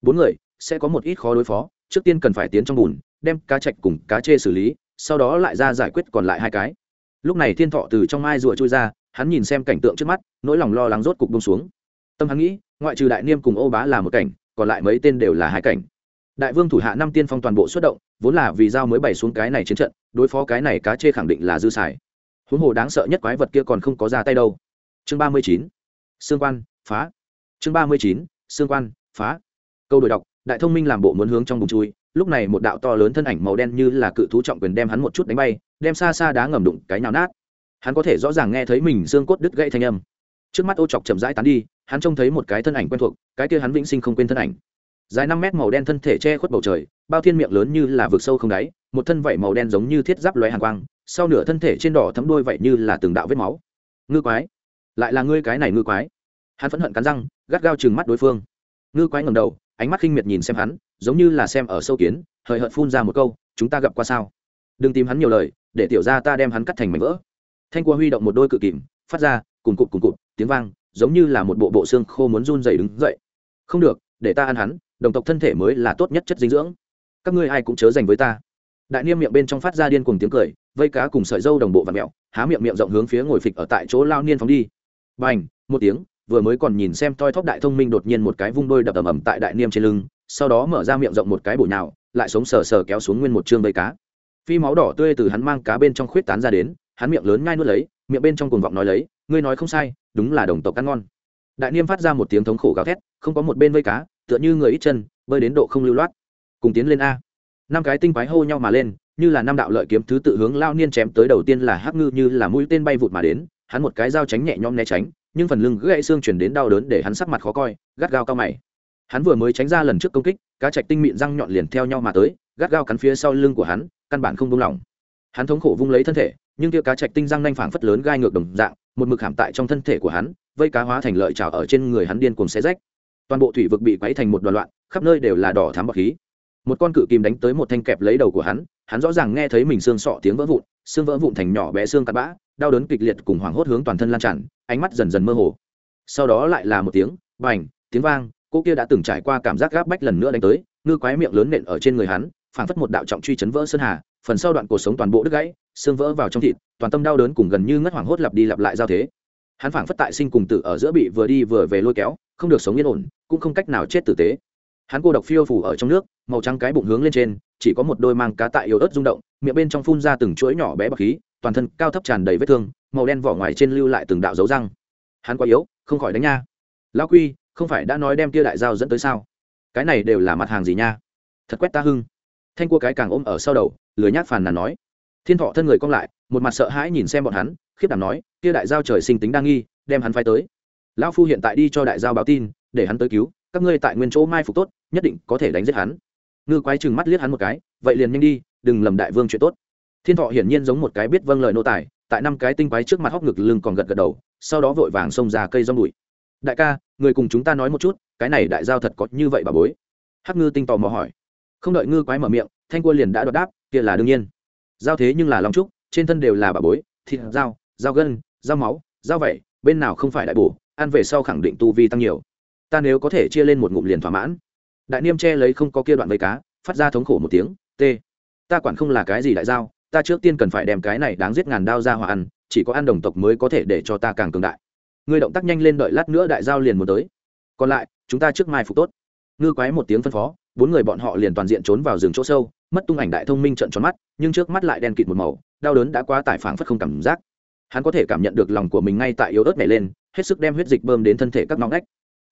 Bốn người, sẽ có một ít khó đối phó, trước tiên cần phải tiến trong bùn, đem cá chạch cùng cá chê xử lý, sau đó lại ra giải quyết còn lại hai cái. Lúc này thiên thọ từ trong mai rùa trôi ra, hắn nhìn xem cảnh tượng trước mắt, nỗi lòng lo lắng rốt cục bông xuống. Tâm hắn nghĩ, ngoại trừ đại niêm cùng ô bá là một cảnh, còn lại mấy tên đều là hai cảnh. Đại vương thủ hạ năm tiên phong toàn bộ xuất động vốn là vì giao mới bày xuống cái này chiến trận, đối phó cái này cá chê khẳng định là dư xài. Huống hồ đáng sợ nhất quái vật kia còn không có ra tay đâu. Chương ba mươi chín xương quan, phá. Chương ba mươi chín xương quan, phá. Câu đổi đọc, đại thông minh làm bộ muốn hướng trong bùng chui, lúc này một đạo to lớn thân ảnh màu đen như là cự thú trọng quyền đem hắn một chút đánh bay, đem xa xa đá ngầm đụng cái nào nát. Hắn có thể rõ ràng nghe thấy mình xương cốt đứt gãy thanh âm. Trước mắt ô chọc chậm rãi tán đi, hắn trông thấy một cái thân ảnh quen thuộc, cái kia hắn vĩnh sinh không quên thân ảnh dài năm mét màu đen thân thể che khuất bầu trời, bao thiên miệng lớn như là vực sâu không đáy, một thân vảy màu đen giống như thiết giáp lóe hàng quang, sau nửa thân thể trên đỏ thấm đôi vậy như là từng đạo vết máu. Ngư quái, lại là ngươi cái này ngư quái. Hắn phẫn hận cắn răng, gắt gao chừng mắt đối phương. Ngư quái ngầm đầu, ánh mắt khinh miệt nhìn xem hắn, giống như là xem ở sâu kiến, hời hợt phun ra một câu, chúng ta gặp qua sao? Đừng tìm hắn nhiều lời, để tiểu ra ta đem hắn cắt thành mảnh vỡ. Thanh qua huy động một đôi cự kìm, phát ra, cùng cụt cùng cụt, tiếng vang, giống như là một bộ bộ xương khô muốn run dày đứng dậy. Không được, để ta ăn hắn đồng tộc thân thể mới là tốt nhất chất dinh dưỡng. Các ngươi ai cũng chớ dành với ta. Đại niêm miệng bên trong phát ra điên cùng tiếng cười, vây cá cùng sợi dâu đồng bộ và mẹo, há miệng miệng rộng hướng phía ngồi phịch ở tại chỗ lao niên phóng đi. B à n h một tiếng, vừa mới còn nhìn xem toi thóp đại thông minh đột nhiên một cái vung đôi đập ầm ầm tại đại niêm trên lưng, sau đó mở ra miệng rộng một cái bổ nhào, lại sống sờ sờ kéo xuống nguyên một chương vây cá. Phi máu đỏ tươi từ hắn mang cá bên trong khuyết tán ra đến, hắn miệng lớn ngai nuốt lấy, miệng bên trong cuồng vọng nói lấy, ngươi nói không sai, đúng là đồng tộc ăn ngon. Đại niêm phát ra một tiếng thống khổ gào thét, không có một bên vây cá tựa như người ít chân, bơi đến độ không lưu loát. Cùng tiến lên a. Năm cái tinh quái hô nhau mà lên, như là năm đạo lợi kiếm thứ tự hướng lao niên chém tới đầu tiên là hắc ngư như là mũi tên bay vụt mà đến, hắn một cái dao tránh nhẹ nhõm né tránh, nhưng phần lưng gãy xương chuyển đến đau đớn để hắn sắc mặt khó coi, gắt gao cao mày. Hắn vừa mới tránh ra lần trước công kích, cá chạch tinh mịn răng nhọn liền theo nhau mà tới, gắt gao cắn phía sau lưng của hắn, căn bản không buông lỏng. Hắn thống khổ vung lấy thân thể, nhưng kia cá chạch tinh răng nanh phảng phất lớn gai ngược đồng dạng, một mực hàm tại trong thân thể của hắn, vây cá hóa thành lợi trào ở trên người hắn điên cuồng xé rách toàn bộ thủy vực bị quấy thành một đoàn loạn, khắp nơi đều là đỏ thám bọc khí. Một con cự kìm đánh tới một thanh kẹp lấy đầu của hắn hắn rõ ràng nghe thấy mình xương sọ tiếng vỡ vụn, xương vỡ vụn thành nhỏ bé xương cắt bã, đau đớn kịch liệt cùng hoảng hốt hướng toàn thân lan tràn, ánh mắt dần dần mơ hồ. Sau đó lại là một tiếng, bành, tiếng vang, cô kia đã từng trải qua cảm giác gáp bách lần nữa đánh tới, ngư quái miệng lớn nện ở trên người hắn, phảng phất một đạo trọng truy chấn vỡ sơn hà, phần sau đoạn cuộc sống toàn bộ đứt gãy, xương vỡ vào trong thịt, toàn tâm đau đớn cùng gần như ngất hoảng hốt lặp đi lặp lại giao thế. Hắn phảng phất tại sinh cùng tử ở giữa bị vừa đi vừa về lôi kéo không được sống yên ổn, cũng không cách nào chết tử tế. Hắn cô độc phiêu phủ ở trong nước, màu trắng cái bụng hướng lên trên, chỉ có một đôi mang cá tại yếu ớt rung động, miệng bên trong phun ra từng chuỗi nhỏ bé bọc khí, toàn thân cao thấp tràn đầy vết thương, màu đen vỏ ngoài trên lưu lại từng đạo dấu răng. Hắn quá yếu, không khỏi đánh nha. Lão quy, không phải đã nói đem kia đại giao dẫn tới sao? Cái này đều là mặt hàng gì nha? Thật quét ta hưng. Thanh cua cái càng ôm ở sau đầu, lười nhát phàn nàn nói. Thiên thọ thân người cong lại, một mặt sợ hãi nhìn xem bọn hắn, khiếp đảm nói kia đại giao trời sinh tính đa nghi, đem hắn phái tới lão phu hiện tại đi cho đại giao báo tin, để hắn tới cứu, các ngươi tại nguyên chỗ mai phục tốt, nhất định có thể đánh giết hắn. Ngư quái chừng mắt liếc hắn một cái, vậy liền nhanh đi, đừng lầm đại vương chuyện tốt. Thiên thọ hiển nhiên giống một cái biết vâng lời nô tài, tại năm cái tinh quái trước mặt hóc ngực lưng còn gật gật đầu, sau đó vội vàng xông ra cây rong bụi. Đại ca, người cùng chúng ta nói một chút, cái này đại giao thật có như vậy bà bối? Hắc ngư tinh tò mò hỏi. Không đợi ngư quái mở miệng, thanh quân liền đã đoạt đáp, kia là đương nhiên. Giao thế nhưng là lòng trúc, trên thân đều là bà bối, thịt, dao dao gân, dao máu, dao vẩy, bên nào không phải đại bổ ăn về sau khẳng định tu vi tăng nhiều. Ta nếu có thể chia lên một ngụm liền thỏa mãn. Đại niêm che lấy không có kia đoạn vây cá, phát ra thống khổ một tiếng, t, ta quản không là cái gì đại giao, ta trước tiên cần phải đem cái này đáng giết ngàn đao ra hòa ăn, chỉ có ăn đồng tộc mới có thể để cho ta càng cường đại. Người động tác nhanh lên đợi lát nữa đại giao liền muốn tới. Còn lại, chúng ta trước mai phục tốt. Ngư quái một tiếng phân phó, bốn người bọn họ liền toàn diện trốn vào rừng chỗ sâu, mất tung ảnh đại thông minh trận tròn mắt, nhưng trước mắt lại đen kịt một màu, đau đớn đã quá tải phảng phất không cảm giác hắn có thể cảm nhận được lòng của mình ngay tại yếu ớt nhảy lên, hết sức đem huyết dịch bơm đến thân thể các ngõ ngách.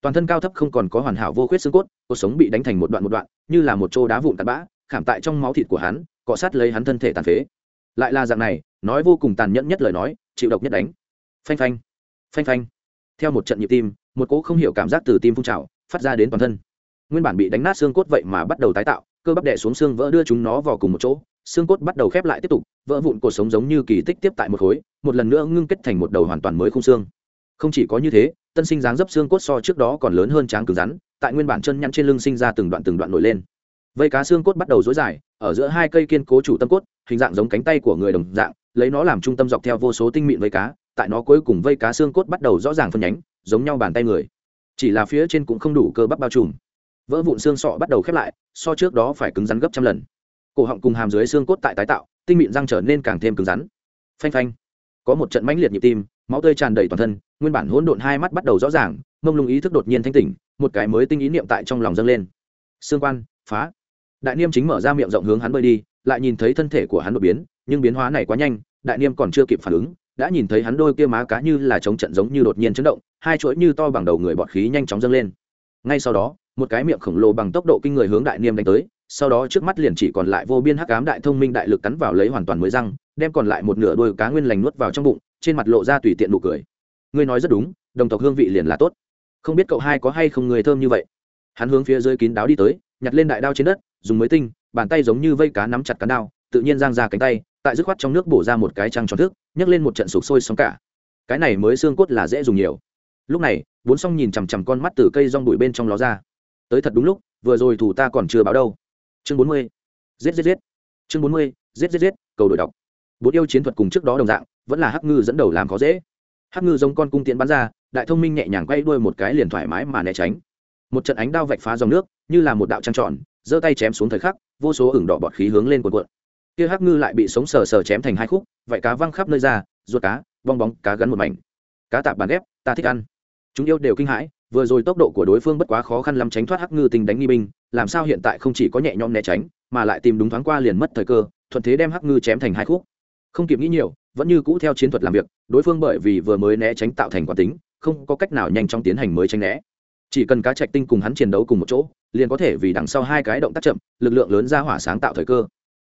Toàn thân cao thấp không còn có hoàn hảo vô khuyết xương cốt, cuộc sống bị đánh thành một đoạn một đoạn, như là một chỗ đá vụn tạt bã, khảm tại trong máu thịt của hắn, cọ sát lấy hắn thân thể tàn phế. Lại là dạng này, nói vô cùng tàn nhẫn nhất lời nói, chịu độc nhất đánh. Phanh phanh phanh phanh. Theo một trận nhịp tim, một cỗ không hiểu cảm giác từ tim phun trào, phát ra đến toàn thân. Nguyên bản bị đánh nát xương cốt vậy mà bắt đầu tái tạo, cơ bắp đè xuống xương vỡ đưa chúng nó vào cùng một chỗ xương cốt bắt đầu khép lại tiếp tục, vỡ vụn cuộc sống giống như kỳ tích tiếp tại một khối, một lần nữa ngưng kết thành một đầu hoàn toàn mới không xương. Không chỉ có như thế, tân sinh dáng dấp xương cốt so trước đó còn lớn hơn tráng cứng rắn, tại nguyên bản chân nhăn trên lưng sinh ra từng đoạn từng đoạn nổi lên. Vây cá xương cốt bắt đầu dối dài, ở giữa hai cây kiên cố chủ tâm cốt, hình dạng giống cánh tay của người đồng dạng, lấy nó làm trung tâm dọc theo vô số tinh mịn vây cá, tại nó cuối cùng vây cá xương cốt bắt đầu rõ ràng phân nhánh, giống nhau bàn tay người. Chỉ là phía trên cũng không đủ cơ bắp bao trùm. Vỡ vụn xương sọ bắt đầu khép lại, so trước đó phải cứng rắn gấp trăm lần cổ họng cùng hàm dưới xương cốt tại tái tạo, tinh mịn răng trở nên càng thêm cứng rắn. Phanh phanh. Có một trận mãnh liệt nhịp tim, máu tươi tràn đầy toàn thân, nguyên bản hỗn độn hai mắt bắt đầu rõ ràng, mông lung ý thức đột nhiên thanh tỉnh, một cái mới tinh ý niệm tại trong lòng dâng lên. Xương quan, phá. Đại niêm chính mở ra miệng rộng hướng hắn bơi đi, lại nhìn thấy thân thể của hắn đột biến, nhưng biến hóa này quá nhanh, đại niêm còn chưa kịp phản ứng, đã nhìn thấy hắn đôi kia má cá như là chống trận giống như đột nhiên chấn động, hai chuỗi như to bằng đầu người bọt khí nhanh chóng dâng lên. Ngay sau đó, một cái miệng khổng lồ bằng tốc độ kinh người hướng đại niêm đánh tới sau đó trước mắt liền chỉ còn lại vô biên hắc ám đại thông minh đại lực cắn vào lấy hoàn toàn mới răng, đem còn lại một nửa đôi cá nguyên lành nuốt vào trong bụng, trên mặt lộ ra tùy tiện nụ cười. Ngươi nói rất đúng, đồng tộc hương vị liền là tốt. Không biết cậu hai có hay không người thơm như vậy. Hắn hướng phía dưới kín đáo đi tới, nhặt lên đại đao trên đất, dùng mới tinh, bàn tay giống như vây cá nắm chặt cán đao, tự nhiên giang ra cánh tay, tại dứt khoát trong nước bổ ra một cái trăng tròn thức nhấc lên một trận sụp sôi sóng cả. Cái này mới xương cốt là dễ dùng nhiều. Lúc này, bốn xong nhìn chằm chằm con mắt từ cây rong bụi bên trong ló ra. Tới thật đúng lúc, vừa rồi thủ ta còn chưa báo đâu chương bốn mươi. Giết giết giết. Chương bốn mươi, giết giết giết, cầu đổi đọc. Bốn yêu chiến thuật cùng trước đó đồng dạng, vẫn là hắc ngư dẫn đầu làm khó dễ. Hắc ngư giống con cung tiễn bắn ra, đại thông minh nhẹ nhàng quay đuôi một cái liền thoải mái mà né tránh. Một trận ánh đao vạch phá dòng nước, như là một đạo trăng tròn, giơ tay chém xuống thời khắc, vô số ửng đỏ bọt khí hướng lên cuộn cuộn. Kia hắc ngư lại bị sống sờ sờ chém thành hai khúc vậy cá văng khắp nơi ra, ruột cá, bong bóng, cá gắn một mảnh. Cá tạp bàn ghép, ta thích ăn. Chúng yêu đều kinh hãi vừa rồi tốc độ của đối phương bất quá khó khăn lắm tránh thoát hắc ngư tình đánh nghi binh, làm sao hiện tại không chỉ có nhẹ nhõm né tránh, mà lại tìm đúng thoáng qua liền mất thời cơ, thuận thế đem hắc ngư chém thành hai khúc. Không kịp nghĩ nhiều, vẫn như cũ theo chiến thuật làm việc, đối phương bởi vì vừa mới né tránh tạo thành quả tính, không có cách nào nhanh chóng tiến hành mới tránh né. Chỉ cần cá trạch tinh cùng hắn chiến đấu cùng một chỗ, liền có thể vì đằng sau hai cái động tác chậm, lực lượng lớn ra hỏa sáng tạo thời cơ.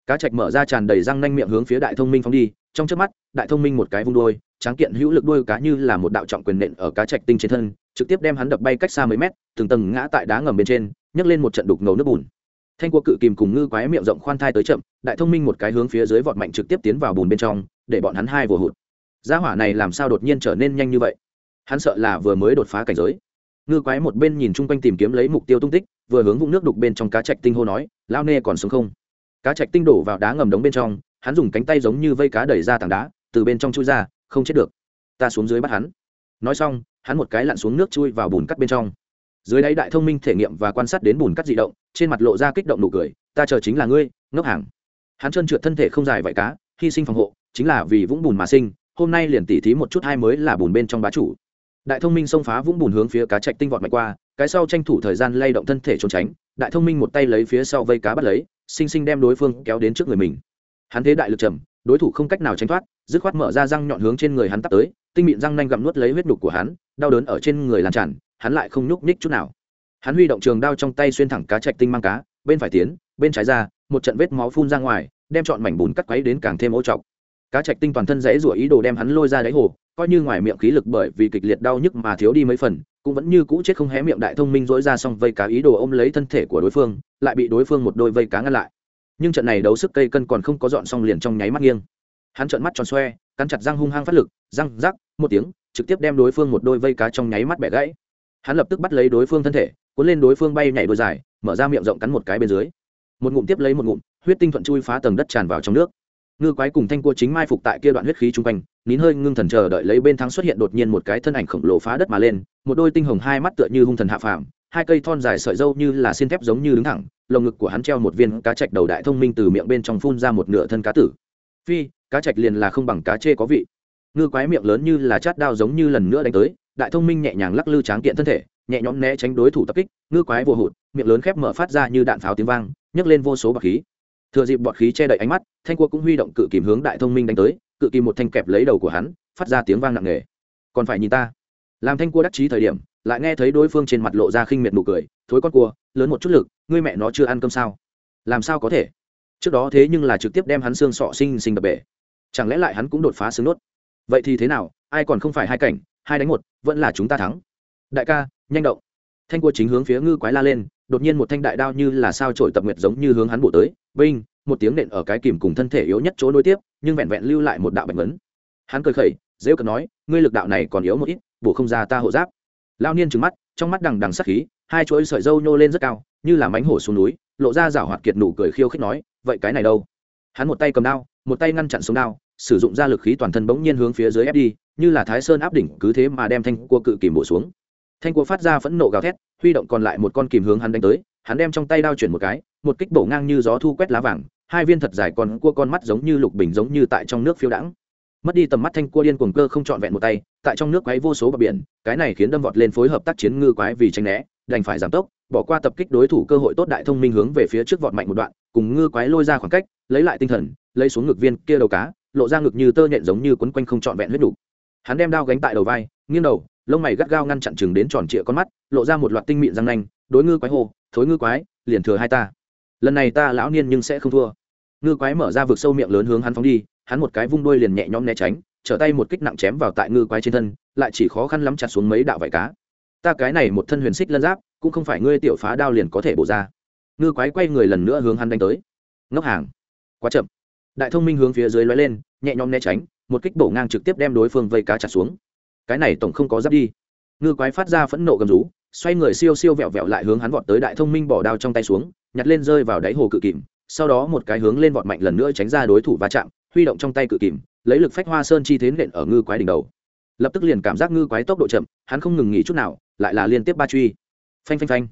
Cá trạch mở ra tràn đầy răng nanh miệng hướng phía đại thông minh phóng đi, trong trước mắt, đại thông minh một cái vung đôi tráng kiện hữu lực đuôi cá như là một đạo trọng quyền nện ở cá trạch tinh trên thân, trực tiếp đem hắn đập bay cách xa mấy mét, từng tầng ngã tại đá ngầm bên trên, nhấc lên một trận đục ngầu nước bùn. Thanh cua cự kìm cùng ngư quái miệng rộng khoan thai tới chậm, đại thông minh một cái hướng phía dưới vọt mạnh trực tiếp tiến vào bùn bên trong, để bọn hắn hai vừa hụt. Gia hỏa này làm sao đột nhiên trở nên nhanh như vậy? Hắn sợ là vừa mới đột phá cảnh giới. Ngư quái một bên nhìn chung quanh tìm kiếm lấy mục tiêu tung tích, vừa hướng vũng nước đục bên trong cá trạch tinh hô nói lao nê còn sống không? Cá trạch tinh đổ vào đá ngầm đống bên trong, hắn dùng cánh tay giống như vây cá đẩy ra tảng đá, từ bên trong chui ra không chết được. Ta xuống dưới bắt hắn. Nói xong, hắn một cái lặn xuống nước chui vào bùn cắt bên trong. Dưới đáy đại thông minh thể nghiệm và quan sát đến bùn cắt di động, trên mặt lộ ra kích động nụ cười, ta chờ chính là ngươi, ngốc hàng. Hắn trơn trượt thân thể không dài vậy cá, hy sinh phòng hộ, chính là vì vũng bùn mà sinh, hôm nay liền tỉ thí một chút hai mới là bùn bên trong bá chủ. Đại thông minh xông phá vũng bùn hướng phía cá chạch tinh vọt mạnh qua, cái sau tranh thủ thời gian lay động thân thể trốn tránh, đại thông minh một tay lấy phía sau vây cá bắt lấy xinh xinh đem đối phương kéo đến trước người mình. Hắn thế đại lực trầm, đối thủ không cách nào tránh thoát dứt khoát mở ra răng nhọn hướng trên người hắn tắt tới, tinh mịn răng nanh gặm nuốt lấy huyết nhục của hắn, đau đớn ở trên người làn tràn, hắn lại không nhúc nhích chút nào. Hắn huy động trường đao trong tay xuyên thẳng cá trạch tinh mang cá, bên phải tiến, bên trái ra, một trận vết máu phun ra ngoài, đem chọn mảnh bùn cắt quấy đến càng thêm ô trọc. Cá trạch tinh toàn thân rẽ rủa ý đồ đem hắn lôi ra đáy hồ, coi như ngoài miệng khí lực bởi vì kịch liệt đau nhức mà thiếu đi mấy phần, cũng vẫn như cũ chết không hé miệng đại thông minh dỗi ra xong vây cá ý đồ ôm lấy thân thể của đối phương, lại bị đối phương một đôi vây cá ngăn lại. Nhưng trận này đấu sức cây cân còn không có dọn xong liền trong nháy mắt nghiêng hắn trợn mắt tròn xoe, cắn chặt răng hung hăng phát lực, răng rắc, một tiếng, trực tiếp đem đối phương một đôi vây cá trong nháy mắt bẻ gãy. Hắn lập tức bắt lấy đối phương thân thể, cuốn lên đối phương bay nhảy đôi dài, mở ra miệng rộng cắn một cái bên dưới. Một ngụm tiếp lấy một ngụm, huyết tinh thuận chui phá tầng đất tràn vào trong nước. Ngư quái cùng thanh cua chính mai phục tại kia đoạn huyết khí chung quanh, nín hơi ngưng thần chờ đợi lấy bên thắng xuất hiện đột nhiên một cái thân ảnh khổng lồ phá đất mà lên, một đôi tinh hồng hai mắt tựa như hung thần hạ phàm, hai cây thon dài sợi dâu như là xin thép giống như đứng thẳng, lồng ngực của hắn treo một viên cá trạch đầu đại thông minh từ miệng bên trong phun ra một nửa thân cá tử. Phi cá trạch liền là không bằng cá chê có vị. Ngư quái miệng lớn như là chát đao giống như lần nữa đánh tới, đại thông minh nhẹ nhàng lắc lư tráng kiện thân thể, nhẹ nhõm né tránh đối thủ tập kích, ngư quái vô hụt, miệng lớn khép mở phát ra như đạn pháo tiếng vang, nhấc lên vô số bọt khí. Thừa dịp bọt khí che đậy ánh mắt, thanh cua cũng huy động cự kìm hướng đại thông minh đánh tới, cự kìm một thanh kẹp lấy đầu của hắn, phát ra tiếng vang nặng nề. Còn phải nhìn ta. Làm thanh cua đắc chí thời điểm, lại nghe thấy đối phương trên mặt lộ ra khinh miệt nụ cười, thối con cua, lớn một chút lực, ngươi mẹ nó chưa ăn cơm sao? Làm sao có thể? Trước đó thế nhưng là trực tiếp đem hắn xương sọ sinh sinh đập bể chẳng lẽ lại hắn cũng đột phá xứng nốt vậy thì thế nào? Ai còn không phải hai cảnh, hai đánh một, vẫn là chúng ta thắng. Đại ca, nhanh động. Thanh cua chính hướng phía ngư quái la lên, đột nhiên một thanh đại đao như là sao trổi tập nguyệt giống như hướng hắn bổ tới. Vinh, một tiếng nện ở cái kìm cùng thân thể yếu nhất chỗ nối tiếp, nhưng vẹn vẹn lưu lại một đạo bạch vấn hắn cười khẩy, dễ cần nói, ngươi lực đạo này còn yếu một ít, bổ không ra ta hộ giáp. Lao niên trừng mắt, trong mắt đằng đằng sắc khí, hai chuỗi sợi dâu nhô lên rất cao, như là mánh hổ xuống núi, lộ ra rảo hoạt kiệt nụ cười khiêu khích nói, vậy cái này đâu? Hắn một tay cầm đao, một tay ngăn chặn xuống đao sử dụng ra lực khí toàn thân bỗng nhiên hướng phía dưới ép đi, như là thái sơn áp đỉnh cứ thế mà đem thanh cua cự kìm bổ xuống. Thanh cua phát ra phẫn nộ gào thét, huy động còn lại một con kìm hướng hắn đánh tới, hắn đem trong tay đao chuyển một cái, một kích bổ ngang như gió thu quét lá vàng, hai viên thật dài còn cua con mắt giống như lục bình giống như tại trong nước phiêu đãng. Mất đi tầm mắt thanh cua điên cuồng cơ không trọn vẹn một tay, tại trong nước quái vô số bờ biển, cái này khiến đâm vọt lên phối hợp tác chiến ngư quái vì tranh né, đành phải giảm tốc, bỏ qua tập kích đối thủ cơ hội tốt đại thông minh hướng về phía trước vọt mạnh một đoạn, cùng ngư quái lôi ra khoảng cách, lấy lại tinh thần, lấy xuống ngực viên kia đầu cá lộ ra ngực như tơ nhện giống như quấn quanh không trọn vẹn huyết đủ hắn đem đao gánh tại đầu vai, nghiêng đầu, lông mày gắt gao ngăn chặn chừng đến tròn trịa con mắt, lộ ra một loạt tinh mịn răng nanh, đối ngư quái hồ thối ngư quái, liền thừa hai ta. Lần này ta lão niên nhưng sẽ không thua. Ngư quái mở ra vực sâu miệng lớn hướng hắn phóng đi, hắn một cái vung đuôi liền nhẹ nhõm né tránh, trở tay một kích nặng chém vào tại ngư quái trên thân, lại chỉ khó khăn lắm chặt xuống mấy đạo vải cá. Ta cái này một thân huyền xích lân giáp, cũng không phải ngươi tiểu phá đao liền có thể bổ ra. Ngư quái quay người lần nữa hướng hắn đánh tới. Ngốc hàng. Quá chậm đại thông minh hướng phía dưới lói lên, nhẹ nhõm né tránh, một kích bổ ngang trực tiếp đem đối phương vây cá chặt xuống. Cái này tổng không có giáp đi. Ngư quái phát ra phẫn nộ gầm rú, xoay người siêu siêu vẹo vẹo lại hướng hắn vọt tới đại thông minh bỏ đao trong tay xuống, nhặt lên rơi vào đáy hồ cự kìm, sau đó một cái hướng lên vọt mạnh lần nữa tránh ra đối thủ va chạm, huy động trong tay cự kìm, lấy lực phách hoa sơn chi thế nện ở ngư quái đỉnh đầu. Lập tức liền cảm giác ngư quái tốc độ chậm, hắn không ngừng nghỉ chút nào, lại là liên tiếp ba truy. Phanh phanh phanh.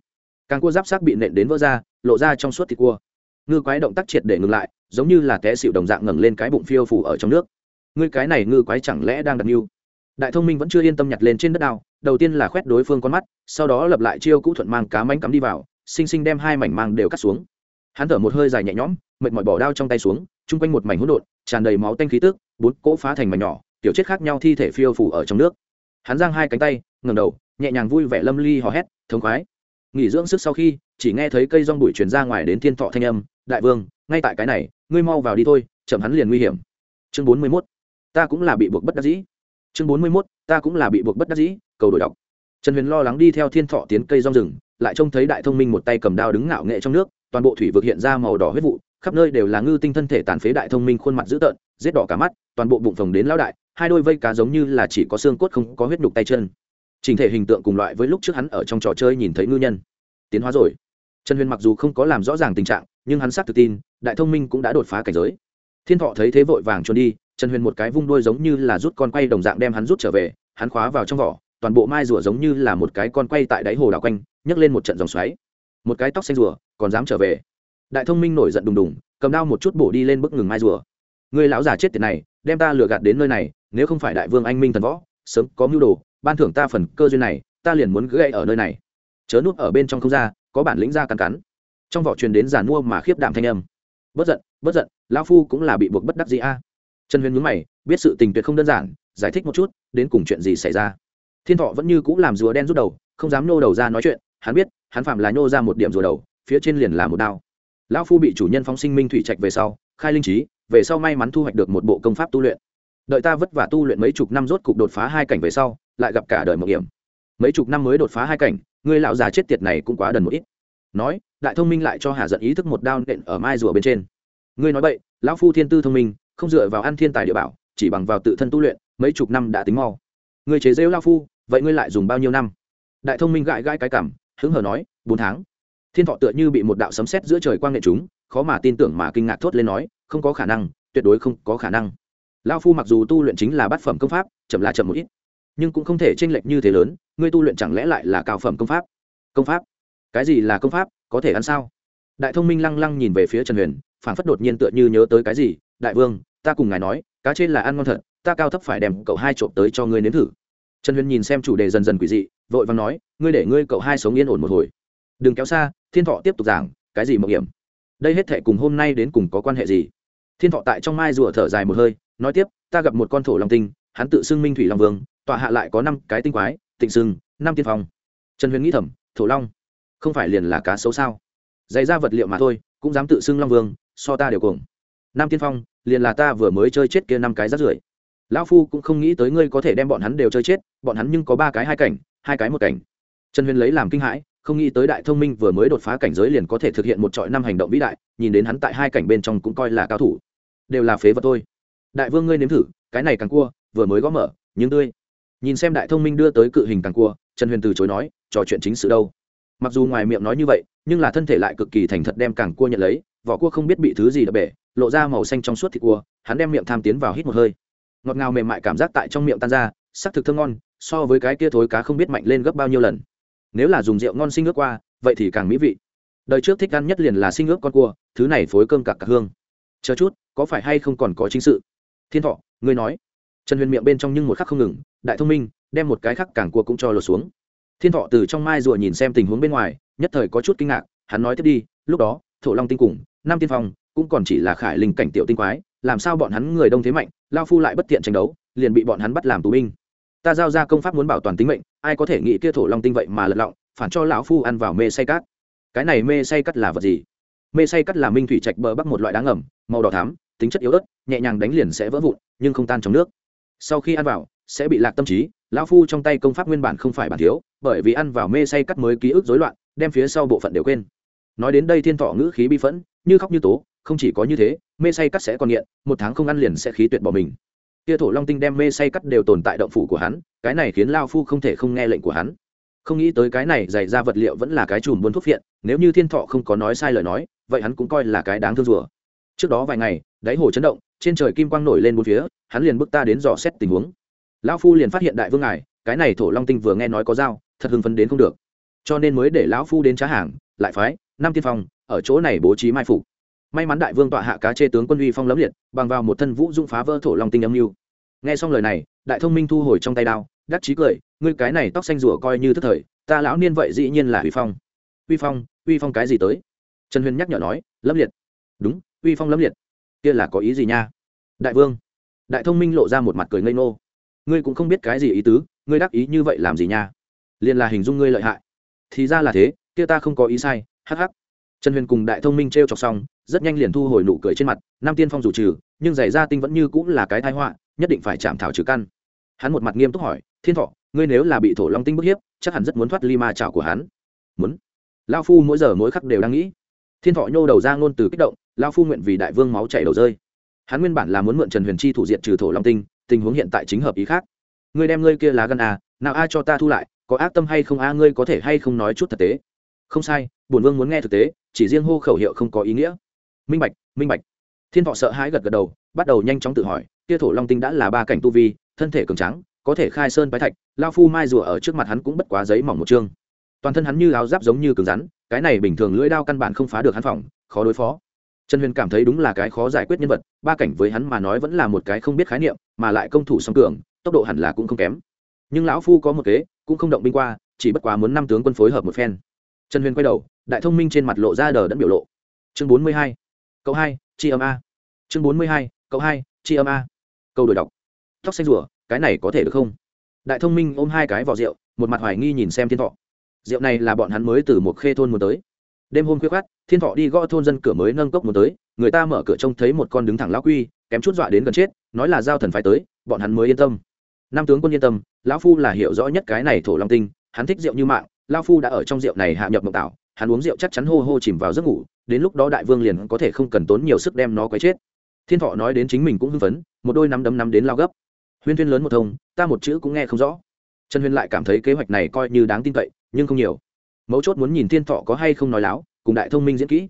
Càng cua giáp xác bị nện đến vỡ ra, lộ ra trong suốt thịt cua. Ngư quái động tác triệt để ngừng lại giống như là té xịu đồng dạng ngẩng lên cái bụng phiêu phủ ở trong nước. Ngươi cái này ngư quái chẳng lẽ đang đặt mưu? Đại thông minh vẫn chưa yên tâm nhặt lên trên đất đao, đầu tiên là khoét đối phương con mắt, sau đó lập lại chiêu cũ thuận mang cá mánh cắm đi vào, xinh xinh đem hai mảnh mang đều cắt xuống. Hắn thở một hơi dài nhẹ nhõm, mệt mỏi bỏ đao trong tay xuống, chung quanh một mảnh hỗn độn, tràn đầy máu tanh khí tức, bốn cỗ phá thành mảnh nhỏ, tiểu chết khác nhau thi thể phiêu phủ ở trong nước. Hắn giang hai cánh tay ngầm đầu, nhẹ nhàng vui vẻ lâm ly hò hét, thống khoái. Nghỉ dưỡng sức sau khi, chỉ nghe thấy cây rong bụi chuyển ra ngoài đến thiên thọ thanh âm, đại vương ngay tại cái này, ngươi mau vào đi thôi, chậm hắn liền nguy hiểm. Chương bốn mươi mốt. Ta cũng là bị buộc bất đắc dĩ. Chương bốn mươi mốt, ta cũng là bị buộc bất đắc dĩ, cầu đổi đọc. Trần huyền lo lắng đi theo thiên thọ tiến cây rong rừng, lại trông thấy đại thông minh một tay cầm đao đứng ngạo nghệ trong nước, toàn bộ thủy vực hiện ra màu đỏ huyết vụ, khắp nơi đều là ngư tinh thân thể tàn phế đại thông minh khuôn mặt dữ tợn, giết đỏ cả mắt, toàn bộ bụng phồng đến lão đại, hai đôi vây cá giống như là chỉ có xương cốt không có huyết đục tay chân. Trình thể hình tượng cùng loại với lúc trước hắn ở trong trò chơi nhìn thấy ngư nhân. Tiến hóa rồi. Trần huyền mặc dù không có làm rõ ràng tình trạng nhưng hắn xác tự tin, đại thông minh cũng đã đột phá cảnh giới. Thiên thọ thấy thế vội vàng trốn đi, trần huyền một cái vung đuôi giống như là rút con quay đồng dạng đem hắn rút trở về, hắn khóa vào trong vỏ, toàn bộ mai rùa giống như là một cái con quay tại đáy hồ đảo quanh, nhấc lên một trận dòng xoáy. Một cái tóc xanh rùa, còn dám trở về. Đại thông minh nổi giận đùng đùng, cầm đao một chút bổ đi lên bức ngừng mai rùa. Người lão già chết tiệt này, đem ta lừa gạt đến nơi này, nếu không phải đại vương anh minh thần võ, sớm có mưu đồ, ban thưởng ta phần cơ duyên này, ta liền muốn gãy ở nơi này. Chớ núp ở bên trong không ra, có bản lĩnh ra cắn cắn trong vỏ truyền đến giàn mua mà khiếp đạm thanh âm. Bất giận bất giận, lão phu cũng là bị buộc bất đắc gì a. Trần huyền nhúng mày, biết sự tình tuyệt không đơn giản, giải thích một chút, đến cùng chuyện gì xảy ra. Thiên thọ vẫn như c ũ làm rùa đen rút đầu, không dám nô đầu ra nói chuyện, hắn biết, hắn phạm là nhô ra một điểm rùa đầu, phía trên liền là một đao. Lão phu bị chủ nhân phóng sinh minh thủy trạch về sau, khai linh trí, về sau may mắn thu hoạch được một bộ công pháp tu luyện. Đợi ta vất vả tu luyện mấy chục năm rốt cục đột phá hai cảnh về sau, lại gặp cả đời một hiểm mấy chục năm mới đột phá hai cảnh, người lão già chết tiệt này cũng quá đần một ít. Nói đại thông minh lại cho hà giận ý thức một đao nện ở mai rùa bên trên. Ngươi nói vậy lão phu thiên tư thông minh, không dựa vào ăn thiên tài địa bảo, chỉ bằng vào tự thân tu luyện, mấy chục năm đã tính mau. Ngươi chế rêu lão phu, vậy ngươi lại dùng bao nhiêu năm? Đại thông minh gãi gãi cái cảm hứng hờ nói, bốn tháng. Thiên thọ tựa như bị một đạo sấm sét giữa trời quang nghệ chúng, khó mà tin tưởng mà kinh ngạc thốt lên nói, không có khả năng, tuyệt đối không có khả năng. Lao phu mặc dù tu luyện chính là bát phẩm công pháp, chậm là chậm một ít, nhưng cũng không thể tranh lệch như thế lớn, ngươi tu luyện chẳng lẽ lại là cao phẩm công pháp? Công pháp? Cái gì là công pháp? Có thể ăn sao? Đại thông minh lăng lăng nhìn về phía trần huyền, phảng phất đột nhiên tựa như nhớ tới cái gì, đại vương, ta cùng ngài nói, cá trên là ăn ngon thật, ta cao thấp phải đem cậu hai trộm tới cho ngươi nếm thử. Trần huyền nhìn xem chủ đề dần dần quỷ dị, vội vàng nói, ngươi để ngươi cậu hai sống yên ổn một hồi. Đừng kéo xa, thiên thọ tiếp tục giảng, cái gì mạo hiểm? Đây hết thệ cùng hôm nay đến cùng có quan hệ gì? Thiên thọ tại trong mai rùa thở dài một hơi, nói tiếp, ta gặp một con thổ long tinh, hắn tự xưng minh thủy long vương, tọa hạ lại có năm cái tinh quái, tịnh sưng, năm tiên phong. Trần huyền nghĩ thầm, thổ long? Không phải liền là cá xấu sao? Dày ra vật liệu mà thôi, cũng dám tự xưng long vương, so ta đều cùng Nam tiên phong, liền là ta vừa mới chơi chết kia năm cái rát rưởi. Lão phu cũng không nghĩ tới ngươi có thể đem bọn hắn đều chơi chết, bọn hắn nhưng có ba cái hai cảnh, hai cái một cảnh. Trần huyền lấy làm kinh hãi, không nghĩ tới đại thông minh vừa mới đột phá cảnh giới liền có thể thực hiện một trọi năm hành động vĩ đại, nhìn đến hắn tại hai cảnh bên trong cũng coi là cao thủ. Đều là phế vật thôi. Đại vương ngươi nếm thử, cái này càng cua, vừa mới gõ mở, nhưng tươi. Nhìn xem đại thông minh đưa tới cự hình càng cua, trần huyền từ chối nói, trò chuyện chính sự đâu? Mặc dù ngoài miệng nói như vậy, nhưng là thân thể lại cực kỳ thành thật đem càng cua nhận lấy, vỏ cua không biết bị thứ gì đập bể, lộ ra màu xanh trong suốt thịt cua, hắn đem miệng tham tiến vào hít một hơi. Ngọt ngào mềm mại cảm giác tại trong miệng tan ra, sắc thực thơm ngon, so với cái kia thối cá không biết mạnh lên gấp bao nhiêu lần. Nếu là dùng rượu ngon sinh ướp qua, vậy thì càng mỹ vị. Đời trước thích ăn nhất liền là sinh ướp con cua, thứ này phối cơm cặp cặp hương. Chờ chút, có phải hay không còn có chính sự? Thiên thọ, ngươi nói. Trần huyền miệng bên trong nhưng một khắc không ngừng, đại thông minh, đem một cái khắc càng cua cũng cho lột xuống thiên thọ từ trong mai rùa nhìn xem tình huống bên ngoài, nhất thời có chút kinh ngạc, hắn nói tiếp đi, lúc đó, thổ long tinh cùng năm tiên phong, cũng còn chỉ là khải linh cảnh tiểu tinh quái, làm sao bọn hắn người đông thế mạnh, lao phu lại bất tiện tranh đấu, liền bị bọn hắn bắt làm tù binh. Ta giao ra công pháp muốn bảo toàn tính mệnh, ai có thể nghĩ kia thổ long tinh vậy mà lật lọng, phản cho lão phu ăn vào mê say cát. Cái này mê say cắt là vật gì? Mê say cắt là minh thủy trạch bờ bắc một loại đá ngầm, màu đỏ thắm, tính chất yếu ớt, nhẹ nhàng đánh liền sẽ vỡ vụn, nhưng không tan trong nước. Sau khi ăn vào, sẽ bị lạc tâm trí lão phu trong tay công pháp nguyên bản không phải bản thiếu, bởi vì ăn vào mê say cắt mới ký ức rối loạn, đem phía sau bộ phận đều quên. Nói đến đây thiên thọ ngữ khí bi phẫn, như khóc như tố, không chỉ có như thế, mê say cắt sẽ còn nghiện, một tháng không ăn liền sẽ khí tuyệt bỏ mình. Tia thổ long tinh đem mê say cắt đều tồn tại động phủ của hắn, cái này khiến lao phu không thể không nghe lệnh của hắn. Không nghĩ tới cái này dày ra vật liệu vẫn là cái chùm buôn thuốc phiện, nếu như thiên thọ không có nói sai lời nói, vậy hắn cũng coi là cái đáng thương rùa. Trước đó vài ngày, đáy hồ chấn động, trên trời kim quang nổi lên bốn phía, hắn liền bước ta đến dò xét tình huống lão phu liền phát hiện đại vương ngài, cái này thổ long tinh vừa nghe nói có dao, thật hưng phấn đến không được. Cho nên mới để lão phu đến trá hàng, lại phái năm tiên phong ở chỗ này bố trí mai phục. May mắn đại vương tọa hạ cá chê tướng quân uy phong lẫm liệt, bằng vào một thân vũ dũng phá vỡ thổ long tinh âm mưu. Nghe xong lời này, đại thông minh thu hồi trong tay đao, đắc chí cười, ngươi cái này tóc xanh rủa coi như thức thời, ta lão niên vậy dĩ nhiên là uy phong. Uy phong? Uy phong cái gì tới? Trần huyền nhắc nhở nói, lẫm liệt. Đúng, uy phong lẫm liệt. Kia là có ý gì nha? Đại vương. Đại thông minh lộ ra một mặt cười ngây ngô ngươi cũng không biết cái gì ý tứ, ngươi đắc ý như vậy làm gì nha? Liền là hình dung ngươi lợi hại. Thì ra là thế, kia ta không có ý sai, hắc hắc. Trần huyền cùng đại thông minh t r e o chọc xong, rất nhanh liền thu hồi nụ cười trên mặt nam tiên phong dù trừ, nhưng giày ra tinh vẫn như cũng là cái thái họa, nhất định phải chạm thảo trừ căn. Hắn một mặt nghiêm túc hỏi, thiên thọ, ngươi nếu là bị thổ long tinh bức hiếp, chắc hẳn rất muốn thoát ly ma trào của hắn. Muốn. Lao phu mỗi giờ mỗi khắc đều đang nghĩ. Thiên thọ nhô đầu ra ngôn từ kích động lao phu nguyện vì đại vương máu chảy đầu rơi. Hắn nguyên bản là muốn mượn trần huyền chi thủ diện trừ thổ long tinh tình huống hiện tại chính hợp ý khác. Ngươi đem ngươi kia lá gân à nào ai cho ta thu lại, có ác tâm hay không a, ngươi có thể hay không nói chút thực tế? Không sai, bổn vương muốn nghe thực tế, chỉ riêng hô khẩu hiệu không có ý nghĩa. Minh bạch minh bạch. Thiên thọ sợ hãi gật gật đầu, bắt đầu nhanh chóng tự hỏi, kia thổ long tinh đã là ba cảnh tu vi, thân thể cường trắng có thể khai sơn bái thạch lao phu mai rùa ở trước mặt hắn cũng bất quá giấy mỏng một chương. Toàn thân hắn như áo giáp giống như cứng rắn, cái này bình thường lưỡi đao căn bản không phá được hắn phòng, khó đối phó trần huyền cảm thấy đúng là cái khó giải quyết nhân vật, ba cảnh với hắn mà nói vẫn là một cái không biết khái niệm, mà lại công thủ song cường, tốc độ hẳn là cũng không kém. Nhưng lão phu có một kế, cũng không động binh qua, chỉ bất quá muốn năm tướng quân phối hợp một phen. Trần huyền quay đầu, đại thông minh trên mặt lộ ra đờ đẫn biểu lộ. Chương bốn mươi hai, cậu hai, chi âm a. Chương bốn mươi hai, cậu hai, chi âm a. Câu đổi đọc. Tóc xanh rùa, cái này có thể được không? Đại thông minh ôm hai cái vỏ rượu, một mặt hoài nghi nhìn xem thiên thọ. Rượu này là bọn hắn mới từ một khê thôn muốn tới đêm hôm khuya khoát thiên thọ đi gõ thôn dân cửa mới nâng cốc muốn tới, người ta mở cửa trông thấy một con đứng thẳng lão quy, kém chút dọa đến gần chết, nói là giao thần phải tới, bọn hắn mới yên tâm. Nam tướng quân yên tâm, lão phu là hiểu rõ nhất cái này thổ long tinh, hắn thích rượu như mạng, lão phu đã ở trong rượu này hạ nhập mộng tạo hắn uống rượu chắc chắn hô hô chìm vào giấc ngủ, đến lúc đó đại vương liền có thể không cần tốn nhiều sức đem nó quấy chết. Thiên thọ nói đến chính mình cũng hưng phấn, một đôi nắm đấm nắm đến lao gấp. Huyên thuyên lớn một thông, ta một chữ cũng nghe không rõ. Trần huyên lại cảm thấy kế hoạch này coi như đáng tin cậy, nhưng không nhiều mấu chốt muốn nhìn thiên thọ có hay không nói láo, cùng đại thông minh diễn kỹ.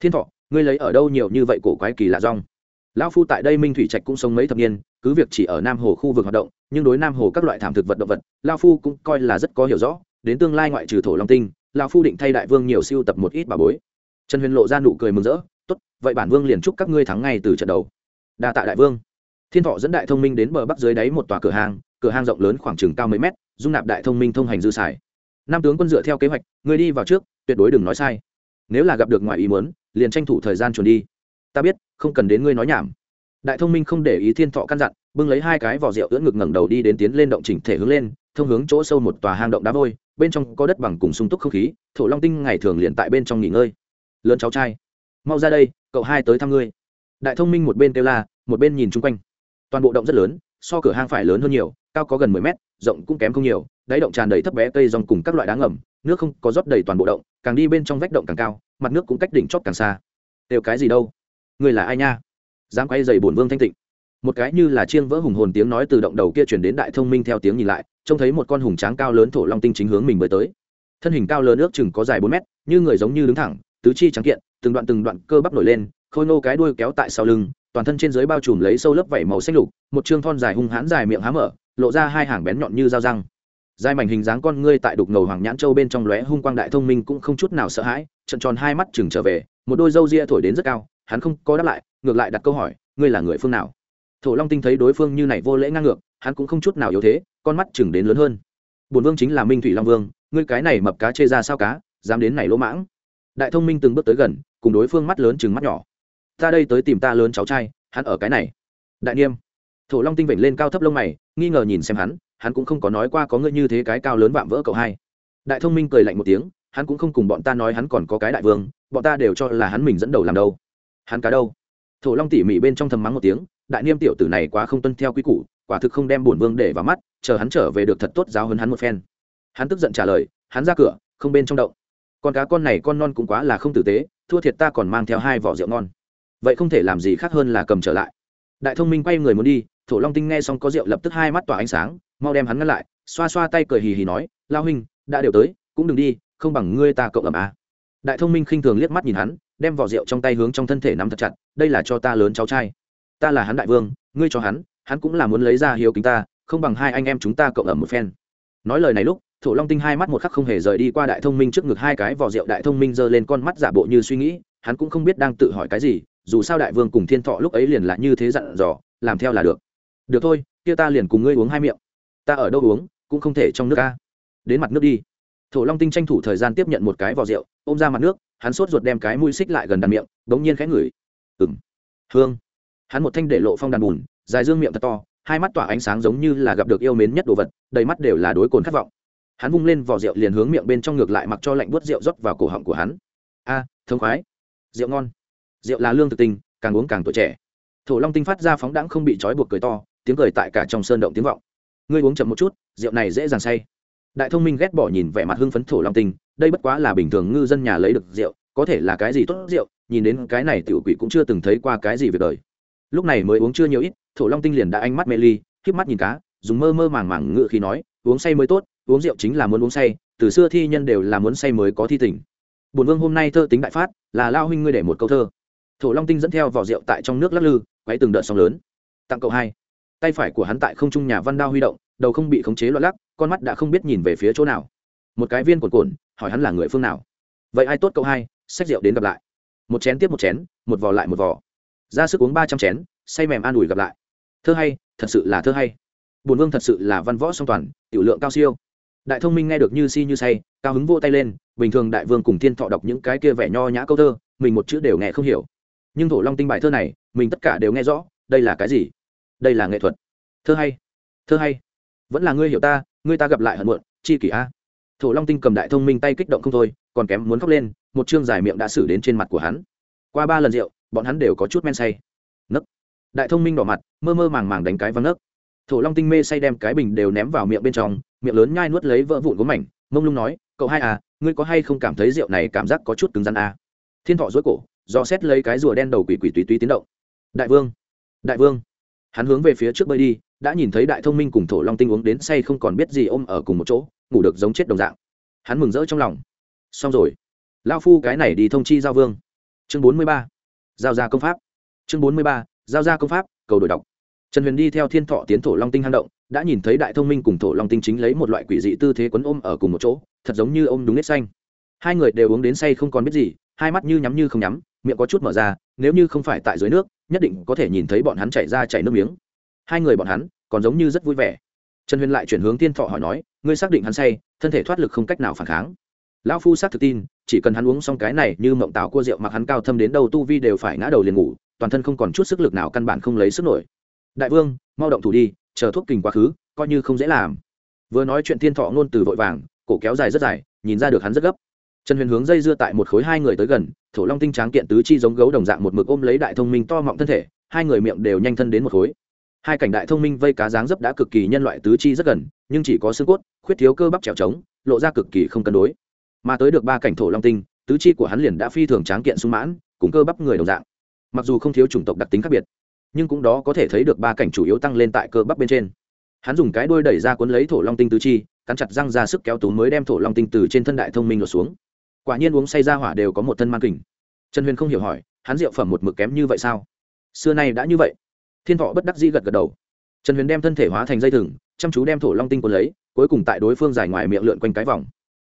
Thiên thọ, ngươi lấy ở đâu nhiều như vậy cổ quái kỳ lạ rong? Lão phu tại đây minh thủy trạch cũng sống mấy thập niên, cứ việc chỉ ở nam hồ khu vực hoạt động, nhưng đối nam hồ các loại thảm thực vật động vật lao phu cũng coi là rất có hiểu rõ, đến tương lai ngoại trừ thổ long tinh lao phu định thay đại vương nhiều siêu tập một ít bà bối. Trần huyền lộ ra nụ cười mừng rỡ, tốt, vậy bản vương liền chúc các ngươi thắng ngay từ trận đầu. Đa tạ đại vương. Thiên thọ dẫn đại thông minh đến bờ bắc dưới đáy một tòa cửa hàng cửa hàng rộng lớn khoảng chừng cao mấy mét, dung nạp đại thông minh thông hành dư xài nam tướng quân dựa theo kế hoạch người đi vào trước, tuyệt đối đừng nói sai. Nếu là gặp được ngoài ý muốn, liền tranh thủ thời gian chuồn đi. Ta biết, không cần đến ngươi nói nhảm. Đại thông minh không để ý thiên thọ căn dặn, bưng lấy hai cái vỏ rượu ưỡn ngực ngẩng đầu đi đến tiến lên động chỉnh thể hướng lên, thông hướng chỗ sâu một tòa hang động đá vôi, bên trong có đất bằng cùng sung túc không khí, thổ long tinh ngày thường liền tại bên trong nghỉ ngơi. Lớn cháu trai, mau ra đây, cậu hai tới thăm ngươi. Đại thông minh một bên kêu la, một bên nhìn chung quanh. Toàn bộ động rất lớn, so cửa hang phải lớn hơn nhiều, cao có gần mười mét rộng cũng kém không nhiều, đáy động tràn đầy thấp bé cây rong cùng các loại đá ngầm, nước không có rót đầy toàn bộ động, càng đi bên trong vách động càng cao, mặt nước cũng cách đỉnh chót càng xa. Đều cái gì đâu? Người là ai nha? Dám quay dày bổn vương thanh tịnh. Một cái như là chiêng vỡ hùng hồn tiếng nói từ động đầu kia chuyển đến đại thông minh theo tiếng nhìn lại, trông thấy một con hùng tráng cao lớn thổ long tinh chính hướng mình mới tới. Thân hình cao lớn ước chừng có dài bốn mét, như người giống như đứng thẳng, tứ chi trắng kiện, từng đoạn từng đoạn cơ bắp nổi lên, khôi nô cái đuôi kéo tại sau lưng, toàn thân trên dưới bao trùm lấy sâu lớp vảy màu xanh lục, một chương thon dài hung hãn dài miệng há mở lộ ra hai hàng bén nhọn như dao răng. Dài mảnh hình dáng con ngươi tại đục ngầu hoàng nhãn châu bên trong lóe hung quang đại thông minh cũng không chút nào sợ hãi, trận tròn hai mắt chừng trở về, một đôi râu ria thổi đến rất cao, hắn không có đáp lại, ngược lại đặt câu hỏi, ngươi là người phương nào? Thổ long tinh thấy đối phương như này vô lễ ngang ngược, hắn cũng không chút nào yếu thế, con mắt chừng đến lớn hơn. Bồn vương chính là minh thủy long vương, ngươi cái này mập cá chê ra sao cá, dám đến này lỗ mãng? Đại thông minh từng bước tới gần, cùng đối phương mắt lớn chừng mắt nhỏ. Ta đây tới tìm ta lớn cháu trai, hắn ở cái này. Đại niêm thổ long tinh vểnh lên cao thấp lông mày, nghi ngờ nhìn xem hắn hắn cũng không có nói qua có ngươi như thế cái cao lớn vạm vỡ cậu hai. Đại thông minh cười lạnh một tiếng, hắn cũng không cùng bọn ta nói hắn còn có cái đại vương, bọn ta đều cho là hắn mình dẫn đầu làm đâu. Hắn cá đâu? Thổ long tỉ mỉ bên trong thầm mắng một tiếng, đại niêm tiểu tử này quá không tuân theo quy củ, quả thực không đem bổn vương để vào mắt, chờ hắn trở về được thật tốt giáo hơn hắn một phen. Hắn tức giận trả lời, hắn ra cửa, không bên trong động. Con cá con này con non cũng quá là không tử tế, thua thiệt ta còn mang theo hai vỏ rượu ngon. Vậy không thể làm gì khác hơn là cầm trở lại. Đại thông minh quay người muốn đi thổ long tinh nghe xong có rượu lập tức hai mắt tỏa ánh sáng, mau đem hắn ngăn lại, xoa xoa tay cười hì hì nói, lao huynh, đã đều tới, cũng đừng đi, không bằng ngươi ta cộng ẩm à. đại thông minh khinh thường liếc mắt nhìn hắn, đem vỏ rượu trong tay hướng trong thân thể nắm thật chặt, đây là cho ta lớn cháu trai. Ta là hắn đại vương, ngươi cho hắn hắn cũng là muốn lấy ra hiếu kính ta, không bằng hai anh em chúng ta cộng ẩm một phen. Nói lời này lúc, thổ long tinh hai mắt một khắc không hề rời đi qua đại thông minh trước ngực hai cái vỏ rượu đại thông minh giơ lên con mắt giả bộ như suy nghĩ, hắn cũng không biết đang tự hỏi cái gì, dù sao đại vương cùng thiên thọ lúc ấy liền là như thế dặn dò, làm theo là được được thôi kia ta liền cùng ngươi uống hai miệng. Ta ở đâu uống cũng không thể trong nước ca. Đến mặt nước đi. Thổ long tinh tranh thủ thời gian tiếp nhận một cái vỏ rượu ôm ra mặt nước hắn sốt ruột đem cái mũi xích lại gần đàn miệng bỗng nhiên khẽ ngửi. Ừng hương. Hắn một thanh để lộ phong đàn bùn dài dương miệng thật to hai mắt tỏa ánh sáng giống như là gặp được yêu mến nhất đồ vật đầy mắt đều là đối cồn khát vọng. Hắn vung lên vỏ rượu liền hướng miệng bên trong ngược lại mặc cho lạnh buốt rượu rót vào cổ họng của hắn. A à, thông khoái. Rượu ngon. Rượu là lương thực tinh càng uống càng tuổi trẻ. Thổ long tinh phát ra phóng đãng không bị trói buộc cười to tiếng cười tại cả trong sơn động tiếng vọng. Ngươi uống chậm một chút, rượu này dễ dàng say. Đại thông minh ghét bỏ nhìn vẻ mặt hưng phấn thổ long tinh, đây bất quá là bình thường ngư dân nhà lấy được rượu, có thể là cái gì tốt rượu, nhìn đến cái này tiểu quỷ cũng chưa từng thấy qua cái gì về đời. Lúc này mới uống chưa nhiều ít, thổ long tinh liền đã ánh mắt mê ly, khiếp mắt nhìn cá, dùng mơ mơ màng màng ngựa khi nói, uống say mới tốt, uống rượu chính là muốn uống say, từ xưa thi nhân đều là muốn say mới có thi tỉnh bổn vương hôm nay thơ tính đại phát, là lao huynh ngươi để một câu thơ. Thổ long tinh dẫn theo vỏ rượu tại trong nước lắc lư quay từng đợt sóng lớn. Tặng cậu hai tay phải của hắn tại không trung nhà văn đao huy động, đầu không bị khống chế loạn lắc, con mắt đã không biết nhìn về phía chỗ nào. Một cái viên cồn cồn hỏi hắn là người phương nào. Vậy ai tốt cậu hai, xách rượu đến gặp lại. Một chén tiếp một chén, một vò lại một vò. Ra sức uống ba trăm chén, say mềm an ủi gặp lại. Thơ hay, thật sự là thơ hay. Bùn vương thật sự là văn võ song toàn, tiểu lượng cao siêu. Đại thông minh nghe được như si như say, cao hứng vô tay lên, bình thường đại vương cùng thiên thọ đọc những cái kia vẻ nho nhã câu thơ, mình một chữ đều nghe không hiểu. Nhưng thổ long tinh bài thơ này, mình tất cả đều nghe rõ, đây là cái gì? Đây là nghệ thuật. Thơ hay thơ hay. Vẫn là ngươi hiểu ta, ngươi ta gặp lại hận muộn, chi kỷ a. Thổ long tinh cầm đại thông minh tay kích động không thôi, còn kém muốn khóc lên, một chương dài miệng đã xử đến trên mặt của hắn. Qua ba lần rượu, bọn hắn đều có chút men say. Nấc. Đại thông minh đỏ mặt, mơ mơ màng màng đánh cái văng nấc. Thổ long tinh mê say đem cái bình đều ném vào miệng bên trong, miệng lớn nhai nuốt lấy vỡ vụn gốm mảnh, mông lung nói, cậu hai à ngươi có hay không cảm thấy rượu này cảm giác có chút cứng rắn à? thiên thọ dối cổ, do xét lấy cái rùa đen đầu quỷ quỷ tùy tùy tiến động. Đại vương đại vương hắn hướng về phía trước bơi đi, đã nhìn thấy đại thông minh cùng thổ long tinh uống đến say không còn biết gì ôm ở cùng một chỗ, ngủ được giống chết đồng dạng. Hắn mừng rỡ trong lòng. Xong rồi. Lao phu cái này đi thông chi giao vương. Chương bốn mươi ba. Giao ra công pháp. Chương bốn mươi ba. Giao ra công pháp, cầu đổi đọc. Trần huyền đi theo thiên thọ tiến thổ long tinh hang động, đã nhìn thấy đại thông minh cùng thổ long tinh chính lấy một loại quỷ dị tư thế quấn ôm ở cùng một chỗ, thật giống như ôm đúng nết xanh. Hai người đều uống đến say không còn biết gì, hai mắt như nhắm như không nhắm, miệng có chút mở ra, nếu như không phải tại dưới nước nhất định có thể nhìn thấy bọn hắn chạy ra chảy nước miếng. Hai người bọn hắn còn giống như rất vui vẻ. Trần huyền lại chuyển hướng tiên thọ hỏi nói, ngươi xác định hắn say, thân thể thoát lực không cách nào phản kháng. Lão phu xác thực tin, chỉ cần hắn uống xong cái này như mộng táo cua rượu mặc hắn cao thâm đến đâu tu vi đều phải ngã đầu liền ngủ, toàn thân không còn chút sức lực nào căn bản không lấy sức nổi. Đại vương, mau động thủ đi, chờ thuốc kình quá khứ, coi như không dễ làm. Vừa nói chuyện tiên thọ ngôn từ vội vàng, cổ kéo dài rất dài, nhìn ra được hắn rất gấp trần huyền hướng dây dưa tại một khối hai người tới gần, thổ long tinh tráng kiện tứ chi giống gấu đồng dạng một mực ôm lấy đại thông minh to mọng thân thể, hai người miệng đều nhanh thân đến một khối. Hai cảnh đại thông minh vây cá dáng dấp đã cực kỳ nhân loại tứ chi rất gần, nhưng chỉ có xương cốt, khuyết thiếu cơ bắp trèo trống, lộ ra cực kỳ không cân đối. Mà tới được ba cảnh thổ long tinh, tứ chi của hắn liền đã phi thường tráng kiện sung mãn, cùng cơ bắp người đồng dạng. Mặc dù không thiếu chủng tộc đặc tính khác biệt, nhưng cũng đó có thể thấy được ba cảnh chủ yếu tăng lên tại cơ bắp bên trên. Hắn dùng cái đuôi đẩy ra cuốn lấy thổ long tinh tứ chi, cắn chặt răng ra sức kéo tú mới đem thổ long tinh từ trên thân đại thông minh lột xuống quả nhiên uống say ra hỏa đều có một thân man kình. Trần huyền không hiểu hỏi, hắn rượu phẩm một mực kém như vậy sao? Xưa nay đã như vậy. Thiên thọ bất đắc dĩ gật gật đầu. Trần huyền đem thân thể hóa thành dây thừng, chăm chú đem thổ long tinh cuốn lấy, cuối cùng tại đối phương dài ngoài miệng lượn quanh cái vòng.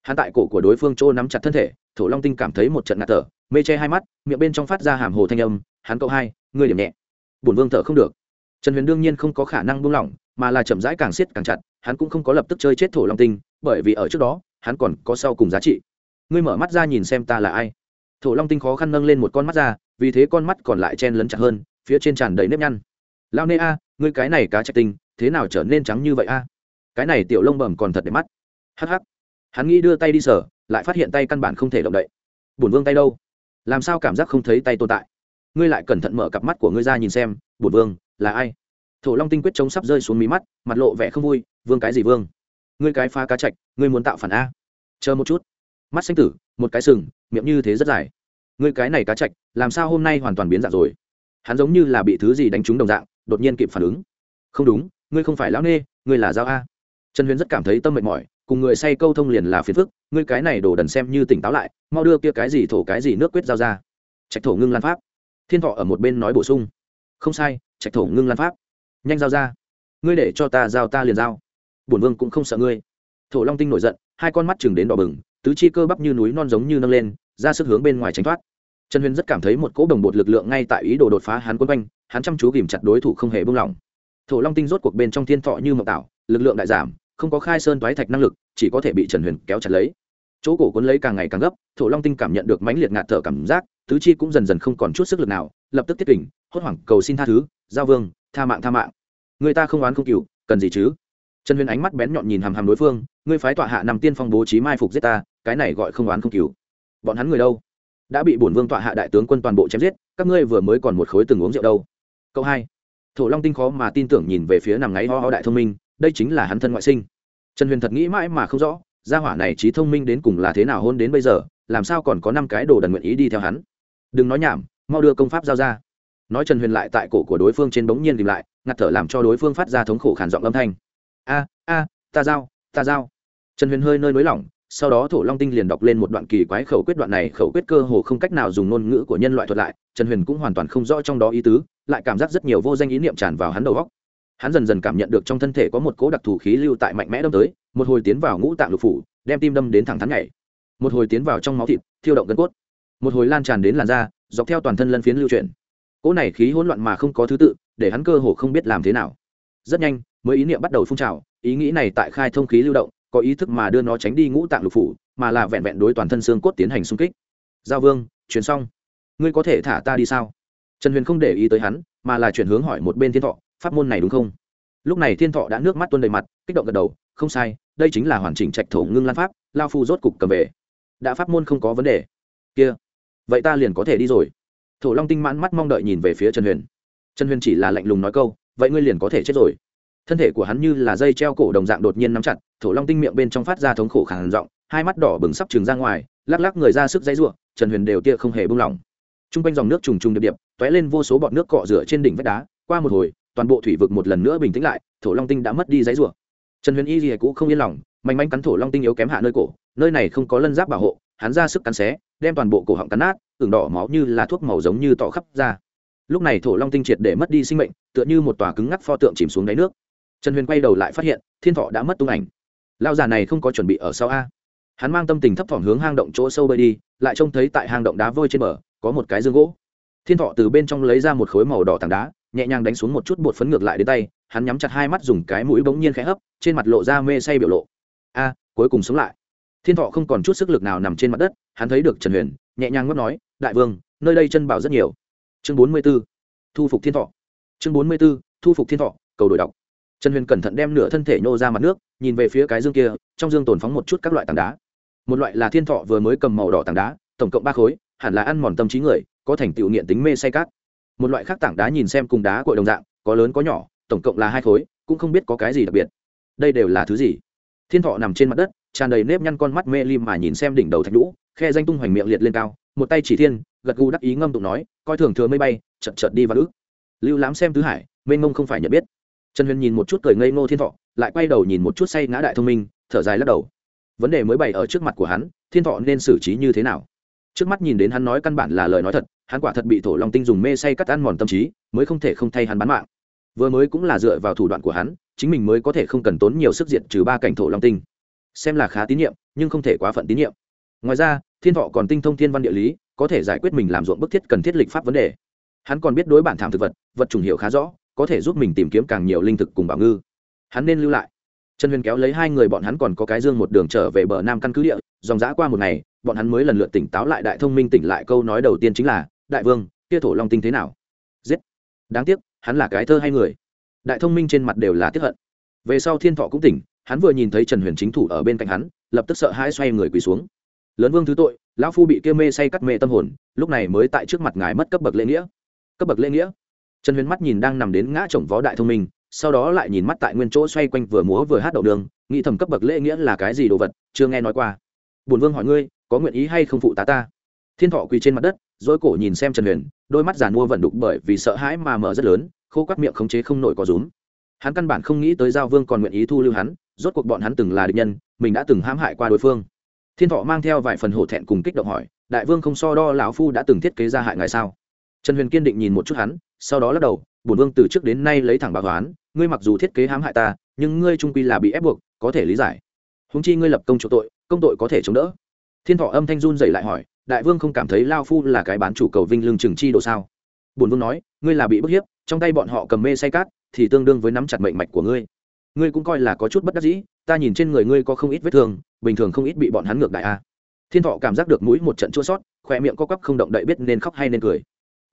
Hắn tại cổ của đối phương trô nắm chặt thân thể, thổ long tinh cảm thấy một trận ngạt thở, mê che hai mắt, miệng bên trong phát ra hàm hồ thanh âm, hắn cậu hai, ngươi điểm nhẹ. Bổn vương thở không được. Trần huyền đương nhiên không có khả năng buông lỏng, mà là chậm rãi càng siết càng chặt, hắn cũng không có lập tức chơi chết thổ long tinh, bởi vì ở trước đó, hắn còn có sau cùng giá trị ngươi mở mắt ra nhìn xem ta là ai. Thổ long tinh khó khăn nâng lên một con mắt ra vì thế con mắt còn lại chen lấn chặt hơn phía trên tràn đầy nếp nhăn. Lao nê a ngươi cái này cá trạch tinh thế nào trở nên trắng như vậy a? Cái này tiểu lông bẩm còn thật đẹp mắt. Hắc hắc, hắn nghĩ đưa tay đi sở lại phát hiện tay căn bản không thể động đậy. Bổn vương tay đâu? Làm sao cảm giác không thấy tay tồn tại? Ngươi lại cẩn thận mở cặp mắt của ngươi ra nhìn xem bổn vương là ai? Thổ long tinh quyết chống sắp rơi xuống mí mắt mặt lộ vẻ không vui vương cái gì vương? Ngươi cái phá cá trạch, ngươi muốn tạo phản a? Chờ một chút mắt xanh tử, một cái sừng, miệng như thế rất dài. Ngươi cái này cá chạch, làm sao hôm nay hoàn toàn biến dạng rồi? Hắn giống như là bị thứ gì đánh trúng đồng dạng, đột nhiên kịp phản ứng. Không đúng, ngươi không phải lão nê, ngươi là giao a. Trần huyền rất cảm thấy tâm mệt mỏi, cùng người say câu thông liền là phiền phức, ngươi cái này đổ đần xem như tỉnh táo lại, mau đưa kia cái gì thổ cái gì nước quyết giao ra. Trạch thổ ngưng lan pháp. Thiên thọ ở một bên nói bổ sung. Không sai, trạch thổ ngưng lan pháp. Nhanh giao ra. Ngươi để cho ta giao ta liền giao. Bổn vương cũng không sợ ngươi. Thổ long tinh nổi giận, hai con mắt chừng đến đỏ bừng tứ chi cơ bắp như núi non giống như nâng lên, ra sức hướng bên ngoài tránh thoát. Trần huyền rất cảm thấy một cỗ đồng bột lực lượng ngay tại ý đồ đột phá hắn quân quanh, hắn chăm chú ghìm chặt đối thủ không hề buông lỏng. Thổ long tinh rốt cuộc bên trong thiên thọ như mộng tạo, lực lượng đại giảm, không có khai sơn toái thạch năng lực, chỉ có thể bị trần huyền kéo chặt lấy. Chỗ cổ cuốn lấy càng ngày càng gấp, thổ long tinh cảm nhận được mãnh liệt ngạt thở cảm giác, tứ chi cũng dần dần không còn chút sức lực nào, lập tức tiết kỉnh hốt hoảng cầu xin tha thứ, giao vương, tha mạng tha mạng. Người ta không oán không cựu cần gì chứ? Trần huyền ánh mắt bén nhọn nhìn hàm hàm đối phương, ngươi phái tọa hạ nằm tiên phong bố trí mai phục giết ta cái này gọi không oán không cứu, bọn hắn người đâu? Đã bị bổn vương tọa hạ đại tướng quân toàn bộ chém giết các ngươi vừa mới còn một khối từng uống rượu đâu? Câu hai. Thổ long tinh khó mà tin tưởng nhìn về phía nằm ngáy ho ho đại thông minh đây chính là hắn thân ngoại sinh. Trần huyền thật nghĩ mãi mà không rõ gia hỏa này trí thông minh đến cùng là thế nào hôn đến bây giờ làm sao còn có năm cái đồ đần nguyện ý đi theo hắn? Đừng nói nhảm mau đưa công pháp giao ra. Nói trần huyền lại tại cổ của đối phương trên bỗng nhiên tìm lại ngặt thở làm cho đối phương phát ra thống khổ khản giọng âm thanh. A a ta giao ta giao. Trần huyền hơi nơi nới lỏng sau đó thổ long tinh liền đọc lên một đoạn kỳ quái khẩu quyết đoạn này, khẩu quyết cơ hồ không cách nào dùng ngôn ngữ của nhân loại thuật lại, trần huyền cũng hoàn toàn không rõ trong đó ý tứ, lại cảm giác rất nhiều vô danh ý niệm tràn vào hắn đầu góc hắn dần dần cảm nhận được trong thân thể có một cố đặc thù khí lưu tại mạnh mẽ đâm tới, một hồi tiến vào ngũ tạng lục phủ, đem tim đâm đến thẳng thắn nhảy. Một hồi tiến vào trong máu thịt, thiêu động gân cốt. Một hồi lan tràn đến làn da, dọc theo toàn thân lân phiến lưu chuyển. Cỗ này khí hỗn loạn mà không có thứ tự, để hắn cơ hồ không biết làm thế nào. Rất nhanh, mới ý niệm bắt đầu phun trào, ý nghĩ này tại khai thông khí lưu động có ý thức mà đưa nó tránh đi ngũ tạng lục phủ, mà là vẹn vẹn đối toàn thân xương cốt tiến hành xung kích. Giao vương, chuyển xong. Ngươi có thể thả ta đi sao? Trần huyền không để ý tới hắn, mà là chuyển hướng hỏi một bên thiên thọ, pháp môn này đúng không? Lúc này thiên thọ đã nước mắt tuôn đầy mặt, kích động gật đầu, không sai, đây chính là hoàn chỉnh trạch thổ ngưng lan pháp, lao phu rốt cục cầm về. Đã pháp môn không có vấn đề. Kia, vậy ta liền có thể đi rồi. Thổ long tinh mãn mắt mong đợi nhìn về phía trần huyền. Trần huyền chỉ là lạnh lùng nói câu, vậy ngươi liền có thể chết rồi thân thể của hắn như là dây treo cổ đồng dạng đột nhiên nắm chặt, thổ long tinh miệng bên trong phát ra thống khổ khàn giọng, hai mắt đỏ bừng sắp trừng ra ngoài, lắc lắc người ra sức dãy ruộng trần huyền đều tia không hề buông lỏng. T r u n g quanh dòng nước trùng trùng điệp điệp t ó é lên vô số bọt nước cọ rửa trên đỉnh vách đá, qua một hồi, toàn bộ thủy vực một lần nữa bình tĩnh lại, thổ long tinh đã mất đi dãy ruộng trần huyền y gì cũng không yên lòng mạnh manh cắn thổ long tinh yếu kém hạ nơi cổ, nơi này không có lân giáp bảo hộ, hắn ra sức cắn xé, đem toàn bộ cổ họng cắn nát, ửng đỏ máu như là thuốc màu giống như tỏ khắp ra lúc này thổ long tinh triệt để mất đi sinh mệnh, tựa như một tòa cứng ngắc pho tượng chìm xuống đáy nước trần huyền quay đầu lại phát hiện, thiên thọ đã mất tung ảnh. Lao già này không có chuẩn bị ở sau a. Hắn mang tâm tình thấp thỏm hướng hang động chỗ sâu bơi đi, lại trông thấy tại hang động đá vôi trên bờ, có một cái dương gỗ. Thiên thọ từ bên trong lấy ra một khối màu đỏ tảng đá, nhẹ nhàng đánh xuống một chút bột phấn ngược lại đến tay, hắn nhắm chặt hai mắt dùng cái mũi bỗng nhiên khẽ hấp, trên mặt lộ ra mê say biểu lộ. A, cuối cùng sống lại. Thiên thọ không còn chút sức lực nào nằm trên mặt đất, hắn thấy được trần huyền, nhẹ nhàng ngất nói, đại vương, nơi đây chân bảo rất nhiều. Chương bốn mươi b ố thu phục thiên thọ. Chương bốn mươi b ố thu phục thiên thọ, cầu đổi đọc trần huyền cẩn thận đem nửa thân thể nhô ra mặt nước, nhìn về phía cái dương kia, trong dương tồn phóng một chút các loại tảng đá. Một loại là thiên thọ vừa mới cầm màu đỏ tảng đá, tổng cộng ba khối, hẳn là ăn mòn tâm trí người, có thành tựu nghiện tính mê say cát. Một loại khác tảng đá nhìn xem cùng đá cội đồng dạng, có lớn có nhỏ, tổng cộng là hai khối, cũng không biết có cái gì đặc biệt. Đây đều là thứ gì? Thiên thọ nằm trên mặt đất, tràn đầy nếp nhăn con mắt mê lim mà nhìn xem đỉnh đầu thạch lũ khe danh tung hoành miệng liệt lên cao, một tay chỉ thiên, gật gù đắc ý ngâm tụng nói, coi thường thừa mây bay, chật chật đi và ước. Lưu lãm xem tứ hải, mênh mông không phải nhận biết trần huyền nhìn một chút cười ngây ngô thiên thọ, lại quay đầu nhìn một chút say ngã đại thông minh, thở dài lắc đầu. Vấn đề mới bày ở trước mặt của hắn, thiên thọ nên xử trí như thế nào? Trước mắt nhìn đến hắn nói căn bản là lời nói thật, hắn quả thật bị thổ long tinh dùng mê say cắt ăn mòn tâm trí, mới không thể không thay hắn bán mạng. Vừa mới cũng là dựa vào thủ đoạn của hắn, chính mình mới có thể không cần tốn nhiều sức diện trừ ba cảnh thổ long tinh. Xem là khá tín nhiệm, nhưng không thể quá phận tín nhiệm. Ngoài ra, thiên thọ còn tinh thông thiên văn địa lý, có thể giải quyết mình làm ruộng bức thiết cần thiết lịch pháp vấn đề. Hắn còn biết đối bản thảm thực vật vật trùng hiệu khá rõ có thể giúp mình tìm kiếm càng nhiều linh thực cùng bảo ngư. Hắn nên lưu lại. Trần huyền kéo lấy hai người bọn hắn còn có cái dương một đường trở về bờ nam căn cứ địa, dòng dã qua một ngày, bọn hắn mới lần lượt tỉnh táo lại đại thông minh tỉnh lại câu nói đầu tiên chính là, đại vương, kia thổ long tinh thế nào? Giết. Đáng tiếc, hắn là cái thơ hay người. Đại thông minh trên mặt đều là tiếp hận. Về sau thiên thọ cũng tỉnh, hắn vừa nhìn thấy trần huyền chính thủ ở bên cạnh hắn, lập tức sợ hãi xoay người quỳ xuống. Lớn vương thứ tội, lão phu bị kêu mê say cắt mê tâm hồn, lúc này mới tại trước mặt ngài mất cấp bậc lễ nghĩa. Cấp bậc lễ nghĩa? Trần huyền mắt nhìn đang nằm đến ngã chồng vó đại thông minh, sau đó lại nhìn mắt tại nguyên chỗ xoay quanh vừa múa vừa hát đậu đường, nghĩ thầm cấp bậc lễ nghĩa là cái gì đồ vật, chưa nghe nói qua. Bùn vương hỏi ngươi, có nguyện ý hay không phụ tá ta? Thiên thọ quỳ trên mặt đất, rối cổ nhìn xem trần huyền, đôi mắt giàn mua vận đục bởi vì sợ hãi mà mở rất lớn, khô quắt miệng khống chế không nổi có rúm. Hắn căn bản không nghĩ tới giao vương còn nguyện ý thu lưu hắn, rốt cuộc bọn hắn từng là địch nhân, mình đã từng hãm hại qua đối phương. Thiên thọ mang theo vài phần hổ thẹn cùng kích động hỏi, đại vương không so đo lão phu đã từng thiết kế ra hại ngài sao? Trần huyền kiên định nhìn một chút hắn sau đó lắc đầu, bổn vương từ trước đến nay lấy thẳng bạc toán ngươi mặc dù thiết kế hãm hại ta, nhưng ngươi trung quy là bị ép buộc, có thể lý giải. Húng chi ngươi lập công chỗ tội, công tội có thể chống đỡ. Thiên thọ âm thanh run dậy lại hỏi, đại vương không cảm thấy lao phu là cái bán chủ cầu vinh lương trừng chi đồ sao? Bổn vương nói, ngươi là bị bức hiếp, trong tay bọn họ cầm mê say cát, thì tương đương với nắm chặt mệnh mạch của ngươi. Ngươi cũng coi là có chút bất đắc dĩ, ta nhìn trên người ngươi có không ít vết thương, bình thường không ít bị bọn hắn ngược đại a. Thiên thọ cảm giác được mũi một trận chua sót khỏe miệng co quắp không động đậy biết nên khóc hay nên cười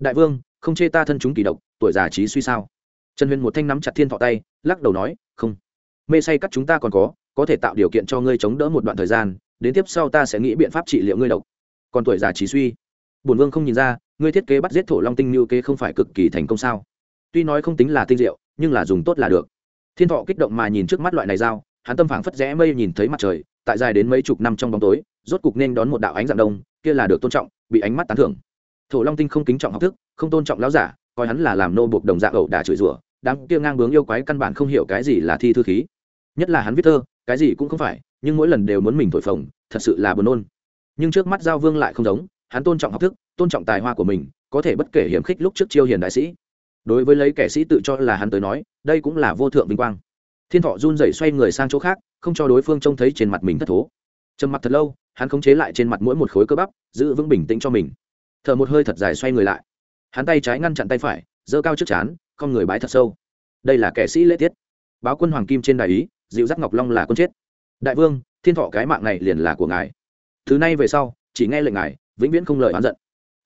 đại vương, không chê ta thân chúng kỳ độc, tuổi già trí suy sao? Trần huyền một thanh nắm chặt thiên thọ tay, lắc đầu nói, không. Mê say cắt chúng ta còn có có thể tạo điều kiện cho ngươi chống đỡ một đoạn thời gian, đến tiếp sau ta sẽ nghĩ biện pháp trị liệu ngươi độc. Còn tuổi già trí suy? Bổn vương không nhìn ra, ngươi thiết kế bắt giết thổ long tinh như kế không phải cực kỳ thành công sao? Tuy nói không tính là tinh diệu, nhưng là dùng tốt là được. Thiên thọ kích động mà nhìn trước mắt loại này dao, hắn tâm phảng phất rẽ mây nhìn thấy mặt trời, tại dài đến mấy chục năm trong bóng tối, rốt cục nên đón một đạo ánh dạng đông, kia là được tôn trọng, bị ánh mắt tán thưởng thổ long tinh không kính trọng học thức, không tôn trọng lão giả, coi hắn là làm nô buộc đồng dạng ẩu đả chửi rủa đáng kia ngang bướng yêu quái căn bản không hiểu cái gì là thi thư khí. Nhất là hắn viết thơ, cái gì cũng không phải, nhưng mỗi lần đều muốn mình thổi phồng, thật sự là buồn nôn. Nhưng trước mắt giao vương lại không giống, hắn tôn trọng học thức, tôn trọng tài hoa của mình, có thể bất kể hiểm khích lúc trước chiêu hiền đại sĩ. Đối với lấy kẻ sĩ tự cho là hắn tới nói, đây cũng là vô thượng vinh quang. Thiên thọ run rẩy xoay người sang chỗ khác, không cho đối phương trông thấy trên mặt mình thất thố. Trầm mặt thật lâu, hắn khống chế lại trên mặt mỗi một khối cơ bắp, giữ vững bình tĩnh cho mình thở một hơi thật dài xoay người lại. Hắn tay trái ngăn chặn tay phải, giơ cao trước chán không người bái thật sâu. Đây là kẻ sĩ lễ tiết. Báo quân hoàng kim trên đại ý, dịu dắt ngọc long là con chết. Đại vương, thiên thọ cái mạng này liền là của ngài. Thứ này về sau, chỉ nghe lệnh ngài, vĩnh viễn không lời oán giận.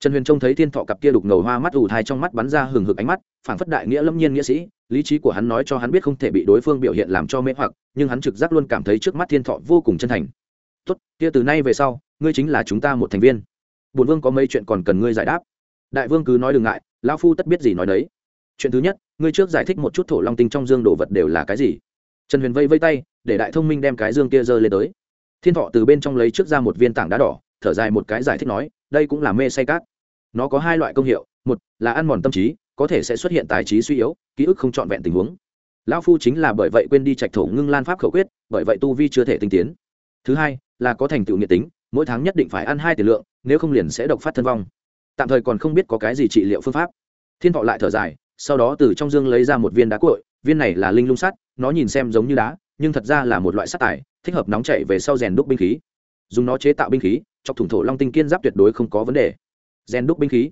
Trần huyền trông thấy thiên thọ cặp kia đục ngầu hoa mắt ù thai trong mắt bắn ra hừng hực ánh mắt, phảng phất đại nghĩa lâm nhiên nghĩa sĩ, lý trí của hắn nói cho hắn biết không thể bị đối phương biểu hiện làm cho mê hoặc, nhưng hắn trực giác luôn cảm thấy trước mắt thiên thọ vô cùng chân thành. Tốt, kia từ nay về sau, ngươi chính là chúng ta một thành viên bổn vương có mấy chuyện còn cần ngươi giải đáp. Đại vương cứ nói đừng ngại, lão phu tất biết gì nói đấy. Chuyện thứ nhất, ngươi trước giải thích một chút thổ long tinh trong dương đồ vật đều là cái gì. Trần huyền vây vây tay, để đại thông minh đem cái dương kia giơ lên tới. Thiên thọ từ bên trong lấy trước ra một viên tảng đá đỏ, thở dài một cái giải thích nói, đây cũng là mê say cát. Nó có hai loại công hiệu, một là ăn mòn tâm trí, có thể sẽ xuất hiện tài trí suy yếu, ký ức không trọn vẹn tình huống. Lão phu chính là bởi vậy quên đi trạch thổ ngưng lan pháp khẩu quyết, bởi vậy tu vi chưa thể tinh tiến. Thứ hai, là có thành tựu nhiệt tính, mỗi tháng nhất định phải ăn hai tiền lượng nếu không liền sẽ độc phát thân vong. Tạm thời còn không biết có cái gì trị liệu phương pháp. Thiên thọ lại thở dài, sau đó từ trong dương lấy ra một viên đá cội viên này là linh lung sắt, nó nhìn xem giống như đá, nhưng thật ra là một loại sắt tài, thích hợp nóng chảy về sau rèn đúc binh khí. Dùng nó chế tạo binh khí, chọc thủng thổ long tinh kiên giáp tuyệt đối không có vấn đề. Rèn đúc binh khí.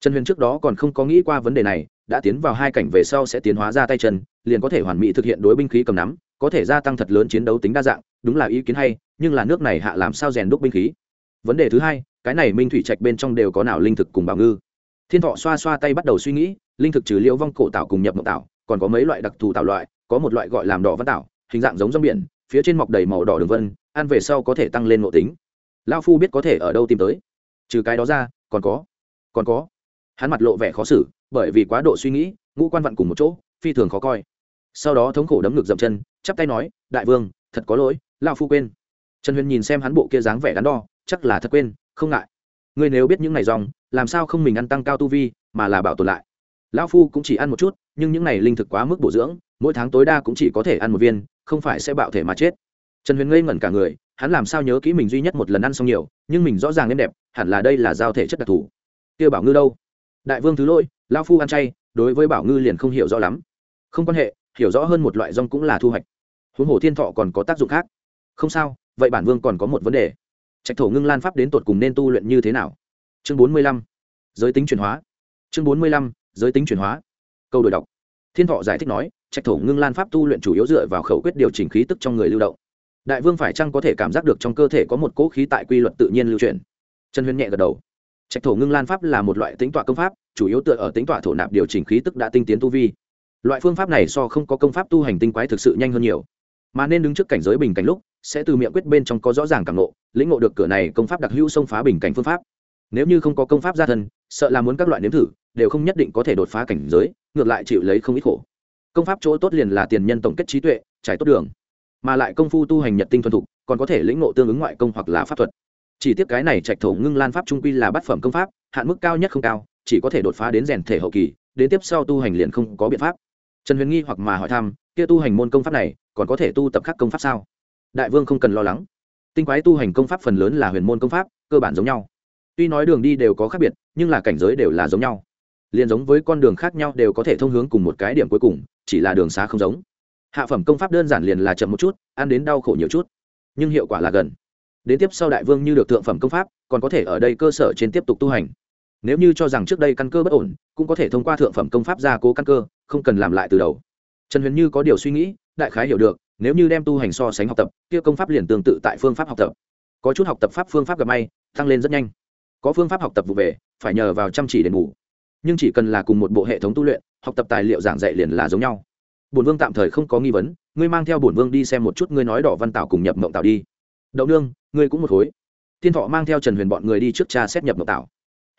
Trần huyền trước đó còn không có nghĩ qua vấn đề này, đã tiến vào hai cảnh về sau sẽ tiến hóa ra tay chân, liền có thể hoàn mỹ thực hiện đối binh khí cầm nắm, có thể gia tăng thật lớn chiến đấu tính đa dạng, đúng là ý kiến hay, nhưng là nước này hạ làm sao rèn đúc binh khí? Vấn đề thứ hai cái này minh thủy trạch bên trong đều có nào linh thực cùng bảo ngư? Thiên thọ xoa xoa tay bắt đầu suy nghĩ, linh thực trừ liễu vong cổ tạo cùng nhập mộng tạo còn có mấy loại đặc thù tạo loại, có một loại gọi làm đỏ văn tạo hình dạng giống rong biển, phía trên mọc đầy màu đỏ đường vân, ăn về sau có thể tăng lên nội tính. Lao phu biết có thể ở đâu tìm tới. Trừ cái đó ra, còn có còn có. Hắn mặt lộ vẻ khó xử, bởi vì quá độ suy nghĩ, ngũ quan vặn cùng một chỗ, phi thường khó coi. Sau đó thống khổ đấm ngực dậm chân, chắp tay nói, đại vương, thật có lỗi lao phu quên. Trần huyền nhìn xem hắn bộ kia dáng vẻ đắn đo, chắc là thật quên không ngại. Ngươi nếu biết những này rong, làm sao không mình ăn tăng cao tu vi, mà là bảo tồn lại? Lão phu cũng chỉ ăn một chút, nhưng những này linh thực quá mức bổ dưỡng, mỗi tháng tối đa cũng chỉ có thể ăn một viên, không phải sẽ bạo thể mà chết. Trần huyền ngây ngẩn cả người, hắn làm sao nhớ kỹ mình duy nhất một lần ăn xong nhiều, nhưng mình rõ ràng êm đẹp, hẳn là đây là giao thể chất đặc thù. Kia bảo ngư đâu? Đại vương thứ lỗi, lão phu ăn chay, đối với bảo ngư liền không hiểu rõ lắm. Không quan hệ, hiểu rõ hơn một loại rong cũng là thu hoạch. Huống hồ thiên thọ còn có tác dụng khác. Không sao, vậy bản vương còn có một vấn đề trạch thổ ngưng lan pháp đến tột cùng nên tu luyện như thế nào? Chương bốn mươi lăm, giới tính chuyển hóa. Chương bốn mươi lăm, giới tính chuyển hóa. Câu đổi đọc. Thiên thọ giải thích nói, trạch thổ ngưng lan pháp tu luyện chủ yếu dựa vào khẩu quyết điều chỉnh khí tức trong người lưu động. Đại vương phải chăng có thể cảm giác được trong cơ thể có một cỗ khí tại quy luật tự nhiên lưu truyền trần huyền nhẹ gật đầu. Trạch thổ ngưng lan pháp là một loại tính tọa công pháp, chủ yếu tựa ở tính tọa thổ nạp điều chỉnh khí tức đã tinh tiến tu vi. Loại phương pháp này so không có công pháp tu hành tinh quái thực sự nhanh hơn nhiều mà nên đứng trước cảnh giới bình cảnh lúc, sẽ từ miệng quyết bên trong có rõ ràng cảm nộ lĩnh ngộ được cửa này công pháp đặc hữu xông phá bình cảnh phương pháp. Nếu như không có công pháp gia thân, sợ là muốn các loại nếm thử, đều không nhất định có thể đột phá cảnh giới, ngược lại chịu lấy không ít khổ. Công pháp chỗ tốt liền là tiền nhân tổng kết trí tuệ, trải tốt đường. Mà lại công phu tu hành nhật tinh thuần thục, còn có thể lĩnh ngộ tương ứng ngoại công hoặc là pháp thuật. Chỉ tiếc cái này trạch thổ ngưng lan pháp trung quy là bát phẩm công pháp, hạn mức cao nhất không cao, chỉ có thể đột phá đến rèn thể hậu kỳ, đến tiếp sau tu hành liền không có biện pháp. Trần huyền nghi hoặc mà hỏi thăm, kia tu hành môn công pháp này còn có thể tu tập khắc công pháp sao? Đại vương không cần lo lắng. Tinh quái tu hành công pháp phần lớn là huyền môn công pháp, cơ bản giống nhau. Tuy nói đường đi đều có khác biệt, nhưng là cảnh giới đều là giống nhau. Liền giống với con đường khác nhau đều có thể thông hướng cùng một cái điểm cuối cùng, chỉ là đường xá không giống. Hạ phẩm công pháp đơn giản liền là chậm một chút, ăn đến đau khổ nhiều chút. Nhưng hiệu quả là gần. Đến tiếp sau đại vương như được thượng phẩm công pháp, còn có thể ở đây cơ sở trên tiếp tục tu hành. Nếu như cho rằng trước đây căn cơ bất ổn, cũng có thể thông qua thượng phẩm công pháp gia cố căn cơ, không cần làm lại từ đầu. Trần huyền như có điều suy nghĩ đại khái hiểu được, nếu như đem tu hành so sánh học tập, kia công pháp liền tương tự tại phương pháp học tập. Có chút học tập pháp phương pháp gặp may, tăng lên rất nhanh. Có phương pháp học tập vụ về, phải nhờ vào chăm chỉ để ngủ nhưng chỉ cần là cùng một bộ hệ thống tu luyện, học tập tài liệu giảng dạy liền là giống nhau. Bổn vương tạm thời không có nghi vấn, ngươi mang theo bổn vương đi xem một chút ngươi nói đỏ văn tảo cùng nhập mộng tảo đi. Đậu nương, ngươi cũng một khối. Thiên thọ mang theo trần huyền bọn người đi trước cha xét nhập mộng tảo.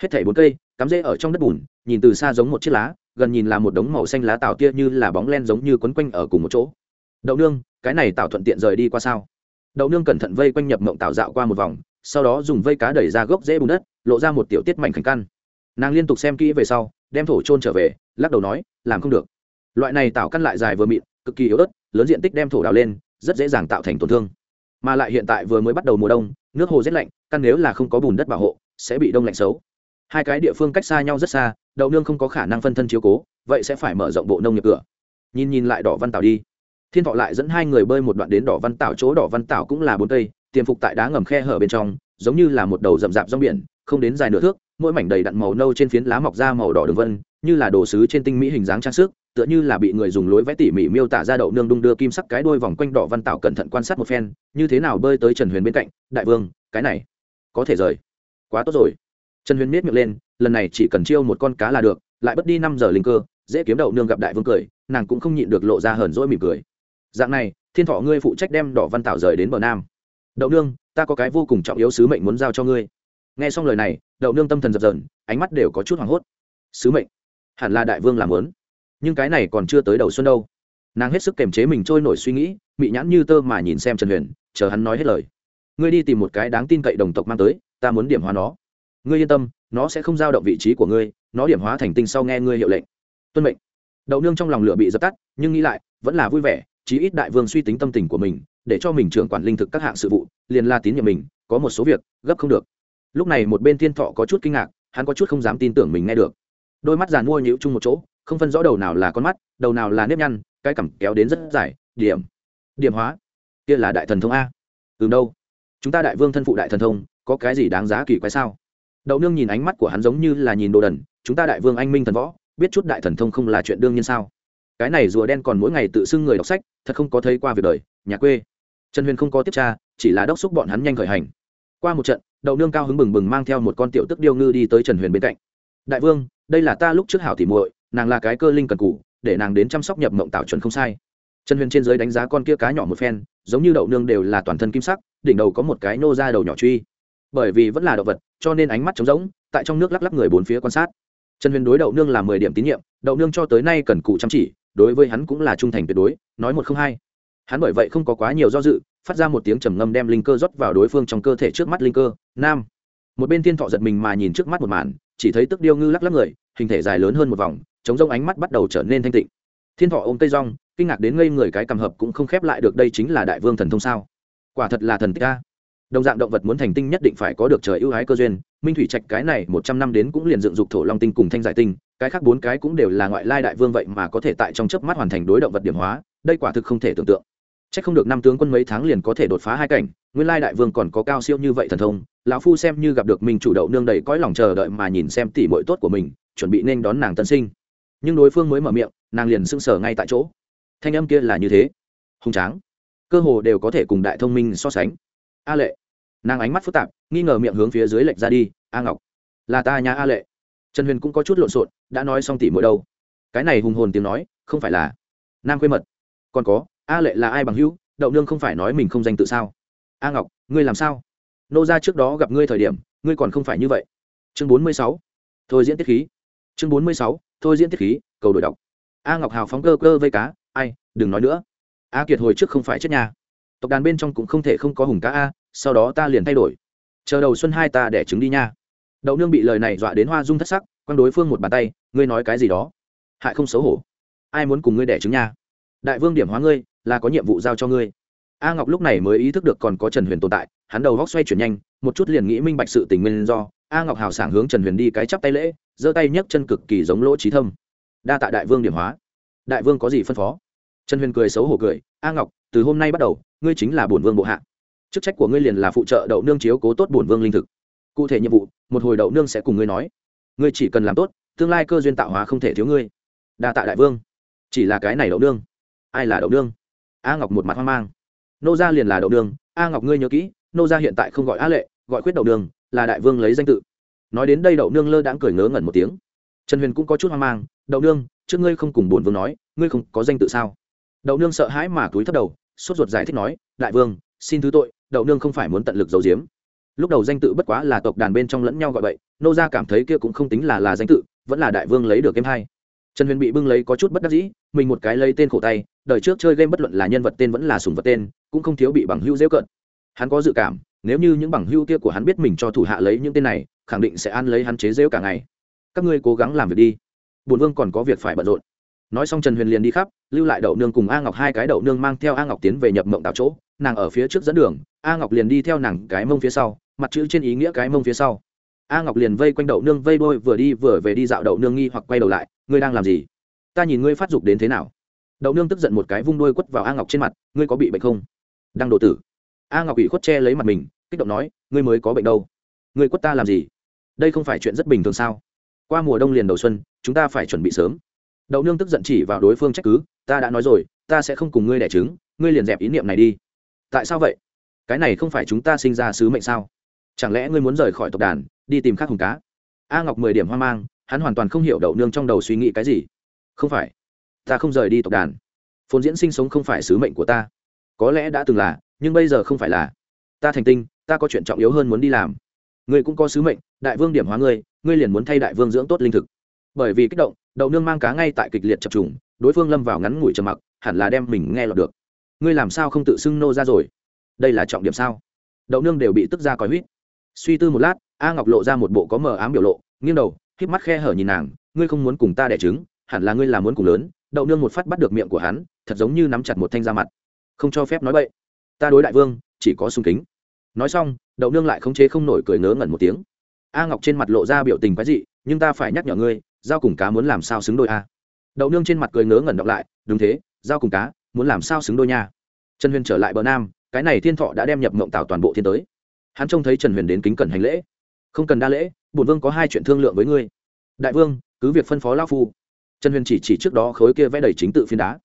Hết thảy bốn cây, cắm rễ ở trong đất bùn, nhìn từ xa giống một chiếc lá, gần nhìn là một đống màu xanh lá tảo tia như là bóng len giống như quấn quanh ở cùng một chỗ đậu nương, cái này tạo thuận tiện rời đi qua sao? Đậu nương cẩn thận vây quanh nhập mộng tạo dạo qua một vòng, sau đó dùng vây cá đẩy ra gốc dễ bùn đất, lộ ra một tiểu tiết mảnh khảnh căn. Nàng liên tục xem kỹ về sau, đem thổ trôn trở về, lắc đầu nói, làm không được. Loại này tạo căn lại dài vừa mịn, cực kỳ yếu ớt, lớn diện tích đem thổ đào lên, rất dễ dàng tạo thành tổn thương. Mà lại hiện tại vừa mới bắt đầu mùa đông, nước hồ rét lạnh, căn nếu là không có bùn đất bảo hộ, sẽ bị đông lạnh xấu. Hai cái địa phương cách xa nhau rất xa, đậu nương không có khả năng phân thân chiếu cố, vậy sẽ phải mở rộng bộ nông nghiệp cửa. Nhìn nhìn lại đỏ văn tảo đi thiên thọ lại dẫn hai người bơi một đoạn đến đỏ văn tảo, chỗ đỏ văn tảo cũng là bốn cây tiềm phục tại đá ngầm khe hở bên trong, giống như là một đầu rậm rạp rong biển, không đến dài nửa thước, mỗi mảnh đầy đặn màu nâu trên phiến lá mọc ra màu đỏ đường vân, như là đồ sứ trên tinh mỹ hình dáng trang sức, tựa như là bị người dùng lối vẽ tỉ mỉ miêu tả ra đậu nương đung đưa kim sắc cái đôi vòng quanh đỏ văn tảo cẩn thận quan sát một phen, như thế nào bơi tới trần huyền bên cạnh, đại vương, cái này có thể rời. Quá tốt rồi. Trần huyền miết miệng lên, lần này chỉ cần chiêu một con cá là được, lại bất đi năm giờ linh cơ, dễ kiếm đậu nương gặp đại vương cười. Nàng cũng không nhịn được lộ ra hờn rỗi mỉm cười dạng này, thiên thọ ngươi phụ trách đem đỏ văn tảo rời đến bờ nam. Đậu nương, ta có cái vô cùng trọng yếu sứ mệnh muốn giao cho ngươi. Nghe xong lời này, đậu nương tâm thần dập dờn, ánh mắt đều có chút hoảng hốt. Sứ mệnh? Hẳn là đại vương làm lớn nhưng cái này còn chưa tới đầu xuân đâu. Nàng hết sức kềm chế mình trôi nổi suy nghĩ, mị nhãn như tơ mà nhìn xem trần huyền, chờ hắn nói hết lời. Ngươi đi tìm một cái đáng tin cậy đồng tộc mang tới, ta muốn điểm hóa nó. Ngươi yên tâm, nó sẽ không giao động vị trí của ngươi, nó điểm hóa thành tinh sau nghe ngươi hiệu lệnh. Tuân mệnh. Đậu nương trong lòng lửa bị dập tắt, nhưng nghĩ lại, vẫn là vui vẻ chí ít đại vương suy tính tâm tình của mình, để cho mình trưởng quản linh thực các hạng sự vụ, liền la tín nhiệm mình, có một số việc, gấp không được. Lúc này một bên thiên thọ có chút kinh ngạc, hắn có chút không dám tin tưởng mình nghe được. Đôi mắt giàn mua nhịu chung một chỗ, không phân rõ đầu nào là con mắt, đầu nào là nếp nhăn, cái cằm kéo đến rất dài, điểm điểm hóa. Kia là đại thần thông a. Từ đâu. Chúng ta đại vương thân phụ đại thần thông, có cái gì đáng giá kỳ quái sao? Đậu nương nhìn ánh mắt của hắn giống như là nhìn đồ đần, chúng ta đại vương anh minh thần võ, biết chút đại thần thông không là chuyện đương nhiên sao? Cái này rùa đen còn mỗi ngày tự xưng người đọc sách, thật không có thấy qua việc đời, nhà quê. Trần huyền không có tiếp tra, chỉ là đốc xúc bọn hắn nhanh khởi hành. Qua một trận, đậu nương cao hứng bừng bừng mang theo một con tiểu tức điêu ngư đi tới trần huyền bên cạnh. Đại vương, đây là ta lúc trước hảo tỉ muội, nàng là cái cơ linh cần cù, để nàng đến chăm sóc nhập mộng tạo chuẩn không sai. Trần huyền trên giới đánh giá con kia cá nhỏ một phen, giống như đậu nương đều là toàn thân kim sắc, đỉnh đầu có một cái nô ra đầu nhỏ truy. Bởi vì vẫn là động vật, cho nên ánh mắt trống rỗng, tại trong nước lắc lắc người bốn phía quan sát. Trần huyền đối đậu nương là mười điểm tín nhiệm, đậu nương cho tới nay cần cụ chăm chỉ đối với hắn cũng là trung thành tuyệt đối, nói một không hai. Hắn bởi vậy không có quá nhiều do dự, phát ra một tiếng trầm ngâm đem linh cơ rót vào đối phương trong cơ thể trước mắt linh cơ. Nam. Một bên thiên thọ giật mình mà nhìn trước mắt một màn, chỉ thấy tức điêu ngư lắc lắc người, hình thể dài lớn hơn một vòng, chống rông ánh mắt bắt đầu trở nên thanh tịnh. Thiên thọ ôm cây rong, kinh ngạc đến ngây người cái cầm hợp cũng không khép lại được đây chính là đại vương thần thông sao? Quả thật là thần tích ca đồng dạng động vật muốn thành tinh nhất định phải có được trời ưu ái cơ duyên, minh thủy trạch cái này một trăm năm đến cũng liền dựng dục thổ long tinh cùng thanh giải tinh cái khác bốn cái cũng đều là ngoại lai đại vương vậy mà có thể tại trong chớp mắt hoàn thành đối động vật điểm hóa, đây quả thực không thể tưởng tượng. C h ắ c không được năm tướng quân mấy tháng liền có thể đột phá hai cảnh, nguyên lai đại vương còn có cao siêu như vậy thần thông, lão phu xem như gặp được mình chủ đậu nương đầy cõi lòng chờ đợi mà nhìn xem tỉ mội tốt của mình, chuẩn bị nên đón nàng tân sinh. Nhưng đối phương mới mở miệng, nàng liền sưng sở ngay tại chỗ. Thanh âm kia là như thế. Hùng tráng. Cơ hồ đều có thể cùng đại thông minh so sánh. A lệ. Nàng ánh mắt phức tạp, nghi ngờ miệng hướng phía dưới lệch ra đi. A ngọc. Là ta nhà a lệ trần huyền cũng có chút lộn xộn, đã nói xong tỉ mỗi đâu. Cái này hùng hồn tiếng nói, không phải là nam khuê mật. Còn có, a lệ là ai bằng hữu, đậu nương không phải nói mình không danh tự sao? A ngọc, ngươi làm sao? Nô ra trước đó gặp ngươi thời điểm, ngươi còn không phải như vậy. Chương bốn mươi sáu, thôi diễn tiết khí. Chương bốn mươi sáu, thôi diễn tiết khí, cầu đổi đọc. A ngọc hào phóng cơ cơ vây cá, ai, đừng nói nữa. A kiệt hồi trước không phải chết nhà. Tộc đàn bên trong cũng không thể không có hùng cá a, sau đó ta liền thay đổi. Chờ đầu xuân hai ta để trứng đi nha đậu nương bị lời này dọa đến hoa dung thất sắc, quăng đối phương một bàn tay, ngươi nói cái gì đó? Hại không xấu hổ. Ai muốn cùng ngươi đẻ trứng nha? Đại vương điểm hóa ngươi, là có nhiệm vụ giao cho ngươi. A ngọc lúc này mới ý thức được còn có trần huyền tồn tại, hắn đầu góc xoay chuyển nhanh, một chút liền nghĩ minh bạch sự tình nguyên do. A ngọc hào sảng hướng trần huyền đi cái chắp tay lễ, giơ tay nhấc chân cực kỳ giống lỗ trí thâm. Đa tạ đại vương điểm hóa. Đại vương có gì phân phó? Trần huyền cười xấu hổ cười, a ngọc, từ hôm nay bắt đầu, ngươi chính là bổn vương bộ hạ. Chức trách của ngươi liền là phụ trợ đậu nương chiếu cố tốt bổn vương linh thực cụ thể nhiệm vụ, một hồi đậu nương sẽ cùng ngươi nói. Ngươi chỉ cần làm tốt, tương lai cơ duyên tạo hóa không thể thiếu ngươi. Đa tạ đại vương. Chỉ là cái này đậu nương. Ai là đậu nương? A ngọc một mặt hoang mang. Nô gia liền là đậu nương. A ngọc ngươi nhớ kỹ, nô gia hiện tại không gọi a lệ, gọi quyết đậu nương, là đại vương lấy danh tự. Nói đến đây đậu nương lơ đãng cười ngớ ngẩn một tiếng. Trần huyền cũng có chút hoang mang. Đậu nương, trước ngươi không cùng bổn vương nói, ngươi không có danh tự sao? Đậu nương sợ hãi mà túi thấp đầu, sốt ruột giải thích nói, đại vương, xin thứ tội, đậu nương không phải muốn tận lực giấu giếm lúc đầu danh tự bất quá là tộc đàn bên trong lẫn nhau gọi vậy nô gia cảm thấy kia cũng không tính là là danh tự, vẫn là đại vương lấy được game hai. Trần huyền bị bưng lấy có chút bất đắc dĩ, mình một cái lấy tên khổ tay, đời trước chơi game bất luận là nhân vật tên vẫn là sùng vật tên, cũng không thiếu bị bằng hữu dễu cận. Hắn có dự cảm, nếu như những bằng hữu kia của hắn biết mình cho thủ hạ lấy những tên này, khẳng định sẽ ăn lấy hắn chế dễu cả ngày. Các ngươi cố gắng làm việc đi. Bùn vương còn có việc phải bận rộn. Nói xong trần huyền liền đi khắp, lưu lại đậu nương cùng a ngọc hai cái đậu nương mang theo a ngọc tiến về nhập mộng tạo chỗ. Nàng ở phía trước dẫn đường, a ngọc liền đi theo nàng cái mông phía sau mặt chữ trên ý nghĩa cái mông phía sau. A ngọc liền vây quanh đậu nương vây đôi vừa đi vừa về đi dạo đậu nương nghi hoặc quay đầu lại, ngươi đang làm gì? Ta nhìn ngươi phát dục đến thế nào. Đậu nương tức giận một cái vung đuôi quất vào a ngọc trên mặt, ngươi có bị bệnh không? Đang đồ tử. A ngọc bị khuất che lấy mặt mình, kích động nói, ngươi mới có bệnh đâu. Ngươi quất ta làm gì? Đây không phải chuyện rất bình thường sao? Qua mùa đông liền đầu xuân, chúng ta phải chuẩn bị sớm. Đậu nương tức giận chỉ vào đối phương trách cứ, ta đã nói rồi, ta sẽ không cùng ngươi đẻ trứng, ngươi liền dẹp ý niệm này đi. Tại sao vậy? Cái này không phải chúng ta sinh ra sứ mệnh sao? Chẳng lẽ ngươi muốn rời khỏi tộc đàn, đi tìm khác hùng cá? A ngọc mười điểm hoang mang, hắn hoàn toàn không hiểu đậu nương trong đầu suy nghĩ cái gì. Không phải, ta không rời đi tộc đàn. Phồn diễn sinh sống không phải sứ mệnh của ta. Có lẽ đã từng là, nhưng bây giờ không phải là. Ta thành tinh, ta có chuyện trọng yếu hơn muốn đi làm. Ngươi cũng có sứ mệnh, đại vương điểm hóa ngươi ngươi liền muốn thay đại vương dưỡng tốt linh thực. Bởi vì kích động, đậu nương mang cá ngay tại kịch liệt chập trùng, đối phương lâm vào ngắn ngủi trầm mặc, hẳn là đem mình nghe lọt được. Ngươi làm sao không tự xưng nô ra rồi? Đây là trọng điểm sao? Đậu nương đều bị tức ra còi huýt suy tư một lát, a ngọc lộ ra một bộ có mờ ám biểu lộ, nghiêng đầu k mắt khe hở nhìn nàng, ngươi không muốn cùng ta đẻ trứng, hẳn là ngươi là muốn cùng lớn, đậu nương một phát bắt được miệng của hắn, thật giống như nắm chặt một thanh da mặt. Không cho phép nói bậy. Ta đối đại vương, chỉ có sung kính. Nói xong, đậu nương lại không chế không nổi cười ngớ ngẩn một tiếng. A ngọc trên mặt lộ ra biểu tình quái dị, nhưng ta phải nhắc nhở ngươi, giao cùng cá muốn làm sao xứng đôi a? Đậu nương trên mặt cười ngớ ngẩn đọc lại, đúng thế, giao cùng cá, muốn làm sao xứng đôi nha. Trần huyền trở lại bờ nam, cái này thiên thọ đã đem nhập mộng tạo toàn bộ thiên tới hắn trông thấy trần huyền đến kính cẩn hành lễ. Không cần đa lễ, bổn vương có hai chuyện thương lượng với ngươi. Đại vương, cứ việc phân phó lao phu. Trần huyền chỉ chỉ trước đó khối kia vẽ đầy chính tự phiến đá.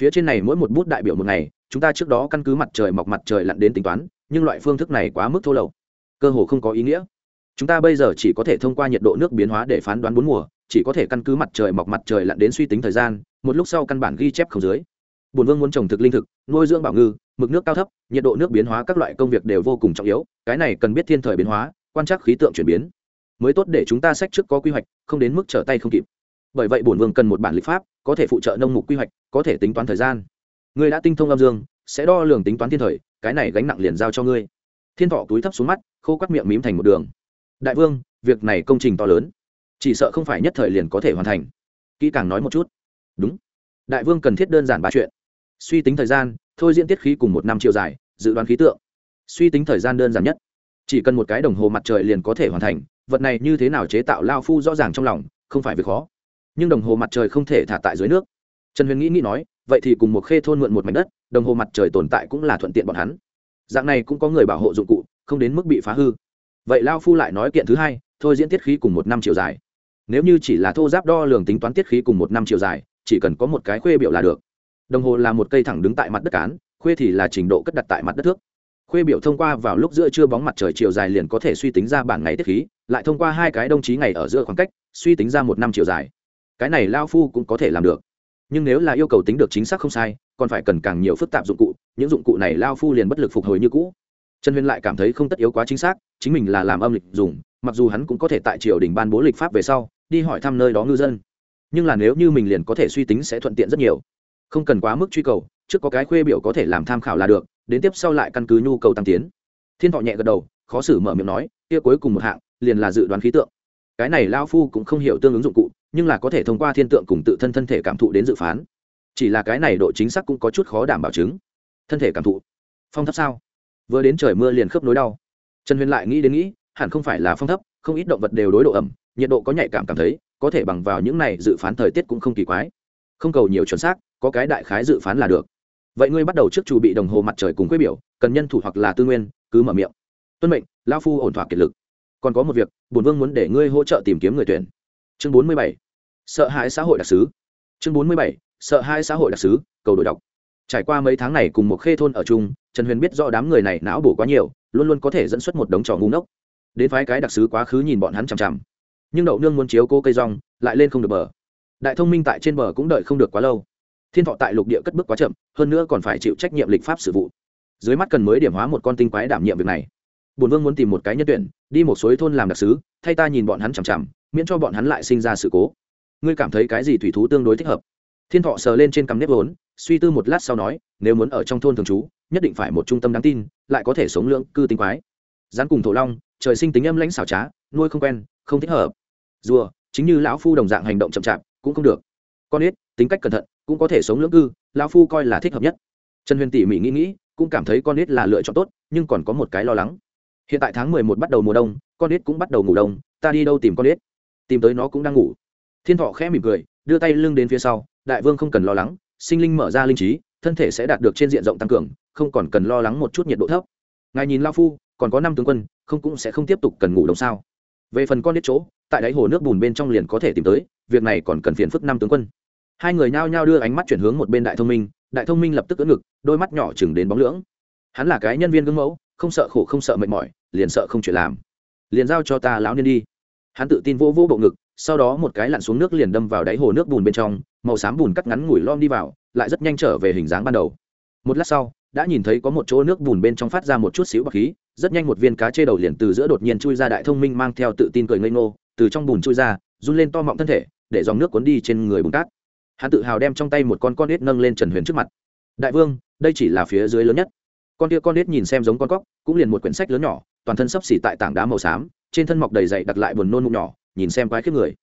Phía trên này mỗi một bút đại biểu một ngày, chúng ta trước đó căn cứ mặt trời mọc mặt trời lặn đến tính toán, nhưng loại phương thức này quá mức thô lậu. Cơ hồ không có ý nghĩa. Chúng ta bây giờ chỉ có thể thông qua nhiệt độ nước biến hóa để phán đoán bốn mùa, chỉ có thể căn cứ mặt trời mọc mặt trời lặn đến suy tính thời gian, một lúc sau căn bản ghi chép không dưới. Bổn vương muốn trồng thực linh thực, nuôi dưỡng bảo ngư, mực nước cao thấp, nhiệt độ nước biến hóa các loại công việc đều vô cùng trọng yếu, cái này cần biết thiên thời biến hóa, quan trắc khí tượng chuyển biến. Mới tốt để chúng ta sách trước có quy hoạch, không đến mức trở tay không kịp. Bởi vậy bổn vương cần một bản lịch pháp, có thể phụ trợ nông mục quy hoạch, có thể tính toán thời gian. Người đã tinh thông âm dương, sẽ đo lường tính toán thiên thời, cái này gánh nặng liền giao cho ngươi. Thiên thọ túi thấp xuống mắt, khô quắt miệng mím thành một đường. Đại vương, việc này công trình to lớn, chỉ sợ không phải nhất thời liền có thể hoàn thành. Kỹ càng nói một chút. Đúng đại vương cần thiết đơn giản ba chuyện. Suy tính thời gian, thôi diễn tiết khí cùng một năm chiều dài, dự đoán khí tượng. Suy tính thời gian đơn giản nhất. Chỉ cần một cái đồng hồ mặt trời liền có thể hoàn thành, vật này như thế nào chế tạo lao phu rõ ràng trong lòng, không phải việc khó. Nhưng đồng hồ mặt trời không thể thả tại dưới nước. Trần huyền nghĩ nghĩ nói, vậy thì cùng một khê thôn mượn một mảnh đất, đồng hồ mặt trời tồn tại cũng là thuận tiện bọn hắn. Dạng này cũng có người bảo hộ dụng cụ, không đến mức bị phá hư. Vậy lao phu lại nói kiện thứ hai, thôi diễn tiết khí cùng một năm chiều dài. Nếu như chỉ là thô giáp đo lường tính toán tiết khí cùng một năm chiều dài chỉ cần có một cái khuê biểu là được. Đồng hồ là một cây thẳng đứng tại mặt đất cán, khuê thì là trình độ cất đặt tại mặt đất thước. Khuê biểu thông qua vào lúc giữa trưa bóng mặt trời chiều dài liền có thể suy tính ra bản ngày tiết khí, lại thông qua hai cái đồng chí ngày ở giữa khoảng cách, suy tính ra một năm chiều dài. Cái này lao phu cũng có thể làm được. Nhưng nếu là yêu cầu tính được chính xác không sai, còn phải cần càng nhiều phức tạp dụng cụ, những dụng cụ này lao phu liền bất lực phục hồi như cũ. Trần huyền lại cảm thấy không tất yếu quá chính xác, chính mình là làm âm lịch dùng, mặc dù hắn cũng có thể tại triều đình ban bố lịch pháp về sau, đi hỏi thăm nơi đó ngư dân nhưng là nếu như mình liền có thể suy tính sẽ thuận tiện rất nhiều. Không cần quá mức truy cầu, trước có cái khuê biểu có thể làm tham khảo là được, đến tiếp sau lại căn cứ nhu cầu tăng tiến. Thiên thọ nhẹ gật đầu, khó xử mở miệng nói, kia cuối cùng một hạng, liền là dự đoán khí tượng. Cái này lao phu cũng không hiểu tương ứng dụng cụ, nhưng là có thể thông qua thiên tượng cùng tự thân thân thể cảm thụ đến dự phán. Chỉ là cái này độ chính xác cũng có chút khó đảm bảo chứng. Thân thể cảm thụ. Phong thấp sao? Vừa đến trời mưa liền khớp nối đau. Trần huyền lại nghĩ đến nghĩ, hẳn không phải là phong thấp không ít động vật đều đối độ ẩm, nhiệt độ có nhạy cảm cảm thấy, có thể bằng vào những này dự phán thời tiết cũng không kỳ quái. Không cầu nhiều chuẩn xác, có cái đại khái dự phán là được. Vậy ngươi bắt đầu trước chủ bị đồng hồ mặt trời cùng quế biểu, cần nhân thủ hoặc là tư nguyên, cứ mở miệng. Tuân mệnh lao phu ổn thỏa kiệt lực. Còn có một việc, bổn vương muốn để ngươi hỗ trợ tìm kiếm người tuyển. Chương bốn mươi bảy. Sợ hãi xã hội đặc sứ. Chương bốn mươi bảy. Sợ hãi xã hội đặc sứ, cầu đổi đọc. Trải qua mấy tháng này cùng một khê thôn ở chung, trần huyền biết rõ đám người này não bổ quá nhiều, luôn luôn có thể dẫn xuất một đống trò ngu ngốc đến phái cái đặc sứ quá khứ nhìn bọn hắn chằm chằm. Nhưng đậu nương muốn chiếu cô cây rong, lại lên không được bờ. Đại thông minh tại trên bờ cũng đợi không được quá lâu. Thiên thọ tại lục địa cất bước quá chậm, hơn nữa còn phải chịu trách nhiệm lịch pháp sự vụ. Dưới mắt cần mới điểm hóa một con tinh quái đảm nhiệm việc này. Bùn vương muốn tìm một cái nhân tuyển, đi một suối thôn làm đặc sứ, thay ta nhìn bọn hắn chằm chằm, miễn cho bọn hắn lại sinh ra sự cố. Ngươi cảm thấy cái gì thủy thú tương đối thích hợp? Thiên thọ sờ lên trên cằm nếp vốn, suy tư một lát sau nói, nếu muốn ở trong thôn thường trú, nhất định phải một trung tâm đáng tin, lại có thể sống lượng cư tinh quái rắn cùng thổ long, trời sinh tính âm lãnh xảo trá, nuôi không quen, không thích hợp. Rùa, chính như lão phu đồng dạng hành động chậm chạp, cũng không được. Con ít tính cách cẩn thận, cũng có thể sống lưỡng cư, lão phu coi là thích hợp nhất. Trần huyền tỉ mỉ nghĩ nghĩ, cũng cảm thấy con ít là lựa chọn tốt, nhưng còn có một cái lo lắng. Hiện tại tháng mười một bắt đầu mùa đông, con ít cũng bắt đầu ngủ đông, ta đi đâu tìm con ít tìm tới nó cũng đang ngủ. Thiên thọ khẽ mỉm cười, đưa tay lưng đến phía sau, đại vương không cần lo lắng, sinh linh mở ra linh trí, thân thể sẽ đạt được trên diện rộng tăng cường, không còn cần lo lắng một chút nhiệt độ thấp. Ngài nhìn lao phu còn có năm tướng quân, không cũng sẽ không tiếp tục cần ngủ đông sao? Về phần con đít chỗ, tại đáy hồ nước bùn bên trong liền có thể tìm tới, việc này còn cần phiền phức năm tướng quân. Hai người nhao nhao đưa ánh mắt chuyển hướng một bên đại thông minh, đại thông minh lập tức ưỡn ngực, đôi mắt nhỏ chừng đến bóng lưỡng. Hắn là cái nhân viên gương mẫu, không sợ khổ không sợ mệt mỏi, liền sợ không chuyện làm. Liền giao cho ta lão niên đi. Hắn tự tin vô vô bộ ngực, sau đó một cái lặn xuống nước liền đâm vào đáy hồ nước bùn bên trong, màu xám bùn cắt ngắn ngủi lom đi vào, lại rất nhanh trở về hình dáng ban đầu. Một lát sau đã nhìn thấy có một chỗ nước bùn bên trong phát ra một chút xíu bọc khí, rất nhanh một viên cá chê đầu liền từ giữa đột nhiên chui ra đại thông minh mang theo tự tin cười ngây ngô, từ trong bùn chui ra, run lên to mọng thân thể, để dòng nước cuốn đi trên người bùn cát. Hắn tự hào đem trong tay một con con ếch nâng lên trần huyền trước mặt. Đại vương, đây chỉ là phía dưới lớn nhất. Con kia con ếch nhìn xem giống con cóc, cũng liền một quyển sách lớn nhỏ, toàn thân sấp xỉ tại tảng đá màu xám, trên thân mọc đầy dày đặt lại buồn nôn mụ nhỏ, nhìn xem quái khiếp người.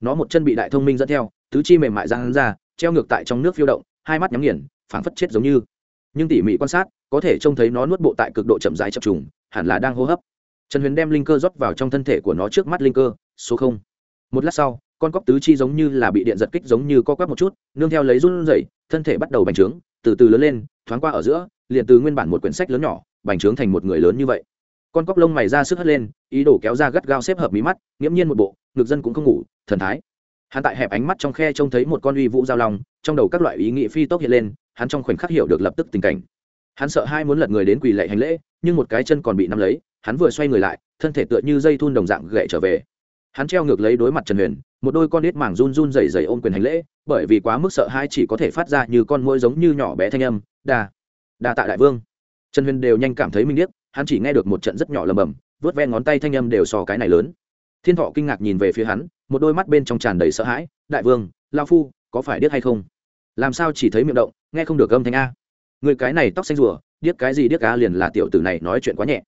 Nó một chân bị đại thông minh dẫn theo, tứ chi mềm mại ra hắn ra, treo ngược tại trong nước phiêu động, hai mắt nhắm nghiền, phảng phất chết giống như nhưng tỉ mỉ quan sát, có thể trông thấy nó nuốt bộ tại cực độ chậm dài chập trùng, hẳn là đang hô hấp. Trần huyền đem linh cơ rót vào trong thân thể của nó trước mắt linh cơ, số không. Một lát sau, con cóc tứ chi giống như là bị điện giật kích giống như co quắp một chút, nương theo lấy run rẩy, thân thể bắt đầu bành trướng, từ từ lớn lên, thoáng qua ở giữa, liền từ nguyên bản một quyển sách lớn nhỏ, bành trướng thành một người lớn như vậy. Con cóc lông mày ra sức hất lên, ý đồ kéo ra gắt gao xếp hợp mí mắt, nghiễm nhiên một bộ, ngực dân cũng không ngủ, thần thái. Hắn tại hẹp ánh mắt trong khe trông thấy một con uy vũ giao long, trong đầu các loại ý nghĩ phi tốc hiện lên hắn trong khoảnh khắc hiểu được lập tức tình cảnh. Hắn sợ hai muốn lật người đến quỳ lệ hành lễ, nhưng một cái chân còn bị nắm lấy, hắn vừa xoay người lại, thân thể tựa như dây thun đồng dạng gậy trở về. Hắn treo ngược lấy đối mặt trần huyền, một đôi con nít mảng run run rẩy rẩy ôm quyền hành lễ, bởi vì quá mức sợ hai chỉ có thể phát ra như con môi giống như nhỏ bé thanh âm, đa đa tạ đại vương. Trần huyền đều nhanh cảm thấy mình điếc, hắn chỉ nghe được một trận rất nhỏ lầm bầm, vớt ve ngón tay thanh âm đều so cái này lớn. Thiên thọ kinh ngạc nhìn về phía hắn, một đôi mắt bên trong tràn đầy sợ hãi, đại vương lao phu có phải điếc hay không? Làm sao chỉ thấy miệng động, nghe không được âm thanh a? Người cái này tóc xanh rùa, điếc cái gì điếc a liền là tiểu tử này nói chuyện quá nhẹ.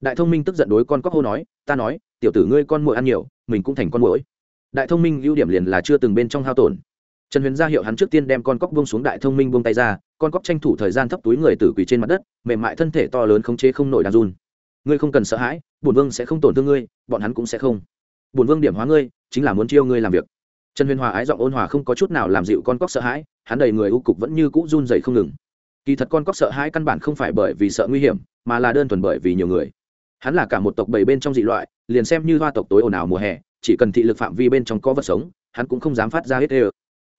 Đại thông minh tức giận đối con cóc hô nói, ta nói, tiểu tử ngươi con muội ăn nhiều, mình cũng thành con muỗi. Đại thông minh ưu điểm liền là chưa từng bên trong hao tổn. Trần huyền ra hiệu hắn trước tiên đem con cóc buông xuống đại thông minh buông tay ra, con cóc tranh thủ thời gian thấp túi người tử quỳ trên mặt đất, mềm mại thân thể to lớn khống chế không nổi đang run. Ngươi không cần sợ hãi, bổn vương sẽ không tổn thương ngươi, bọn hắn cũng sẽ không. Bổn vương điểm hóa ngươi, chính là muốn chiêu ngươi làm việc. Trần huyền hòa ái giọng ôn hòa không có chút nào làm dịu con cóc sợ hãi hắn đầy người u cục vẫn như cũ run dày không ngừng. Kỳ thật con cóc sợ hãi căn bản không phải bởi vì sợ nguy hiểm, mà là đơn thuần bởi vì nhiều người. Hắn là cả một tộc bảy bên trong dị loại, liền xem như hoa tộc tối ồn ào mùa hè, chỉ cần thị lực phạm vi bên trong có vật sống, hắn cũng không dám phát ra hết ê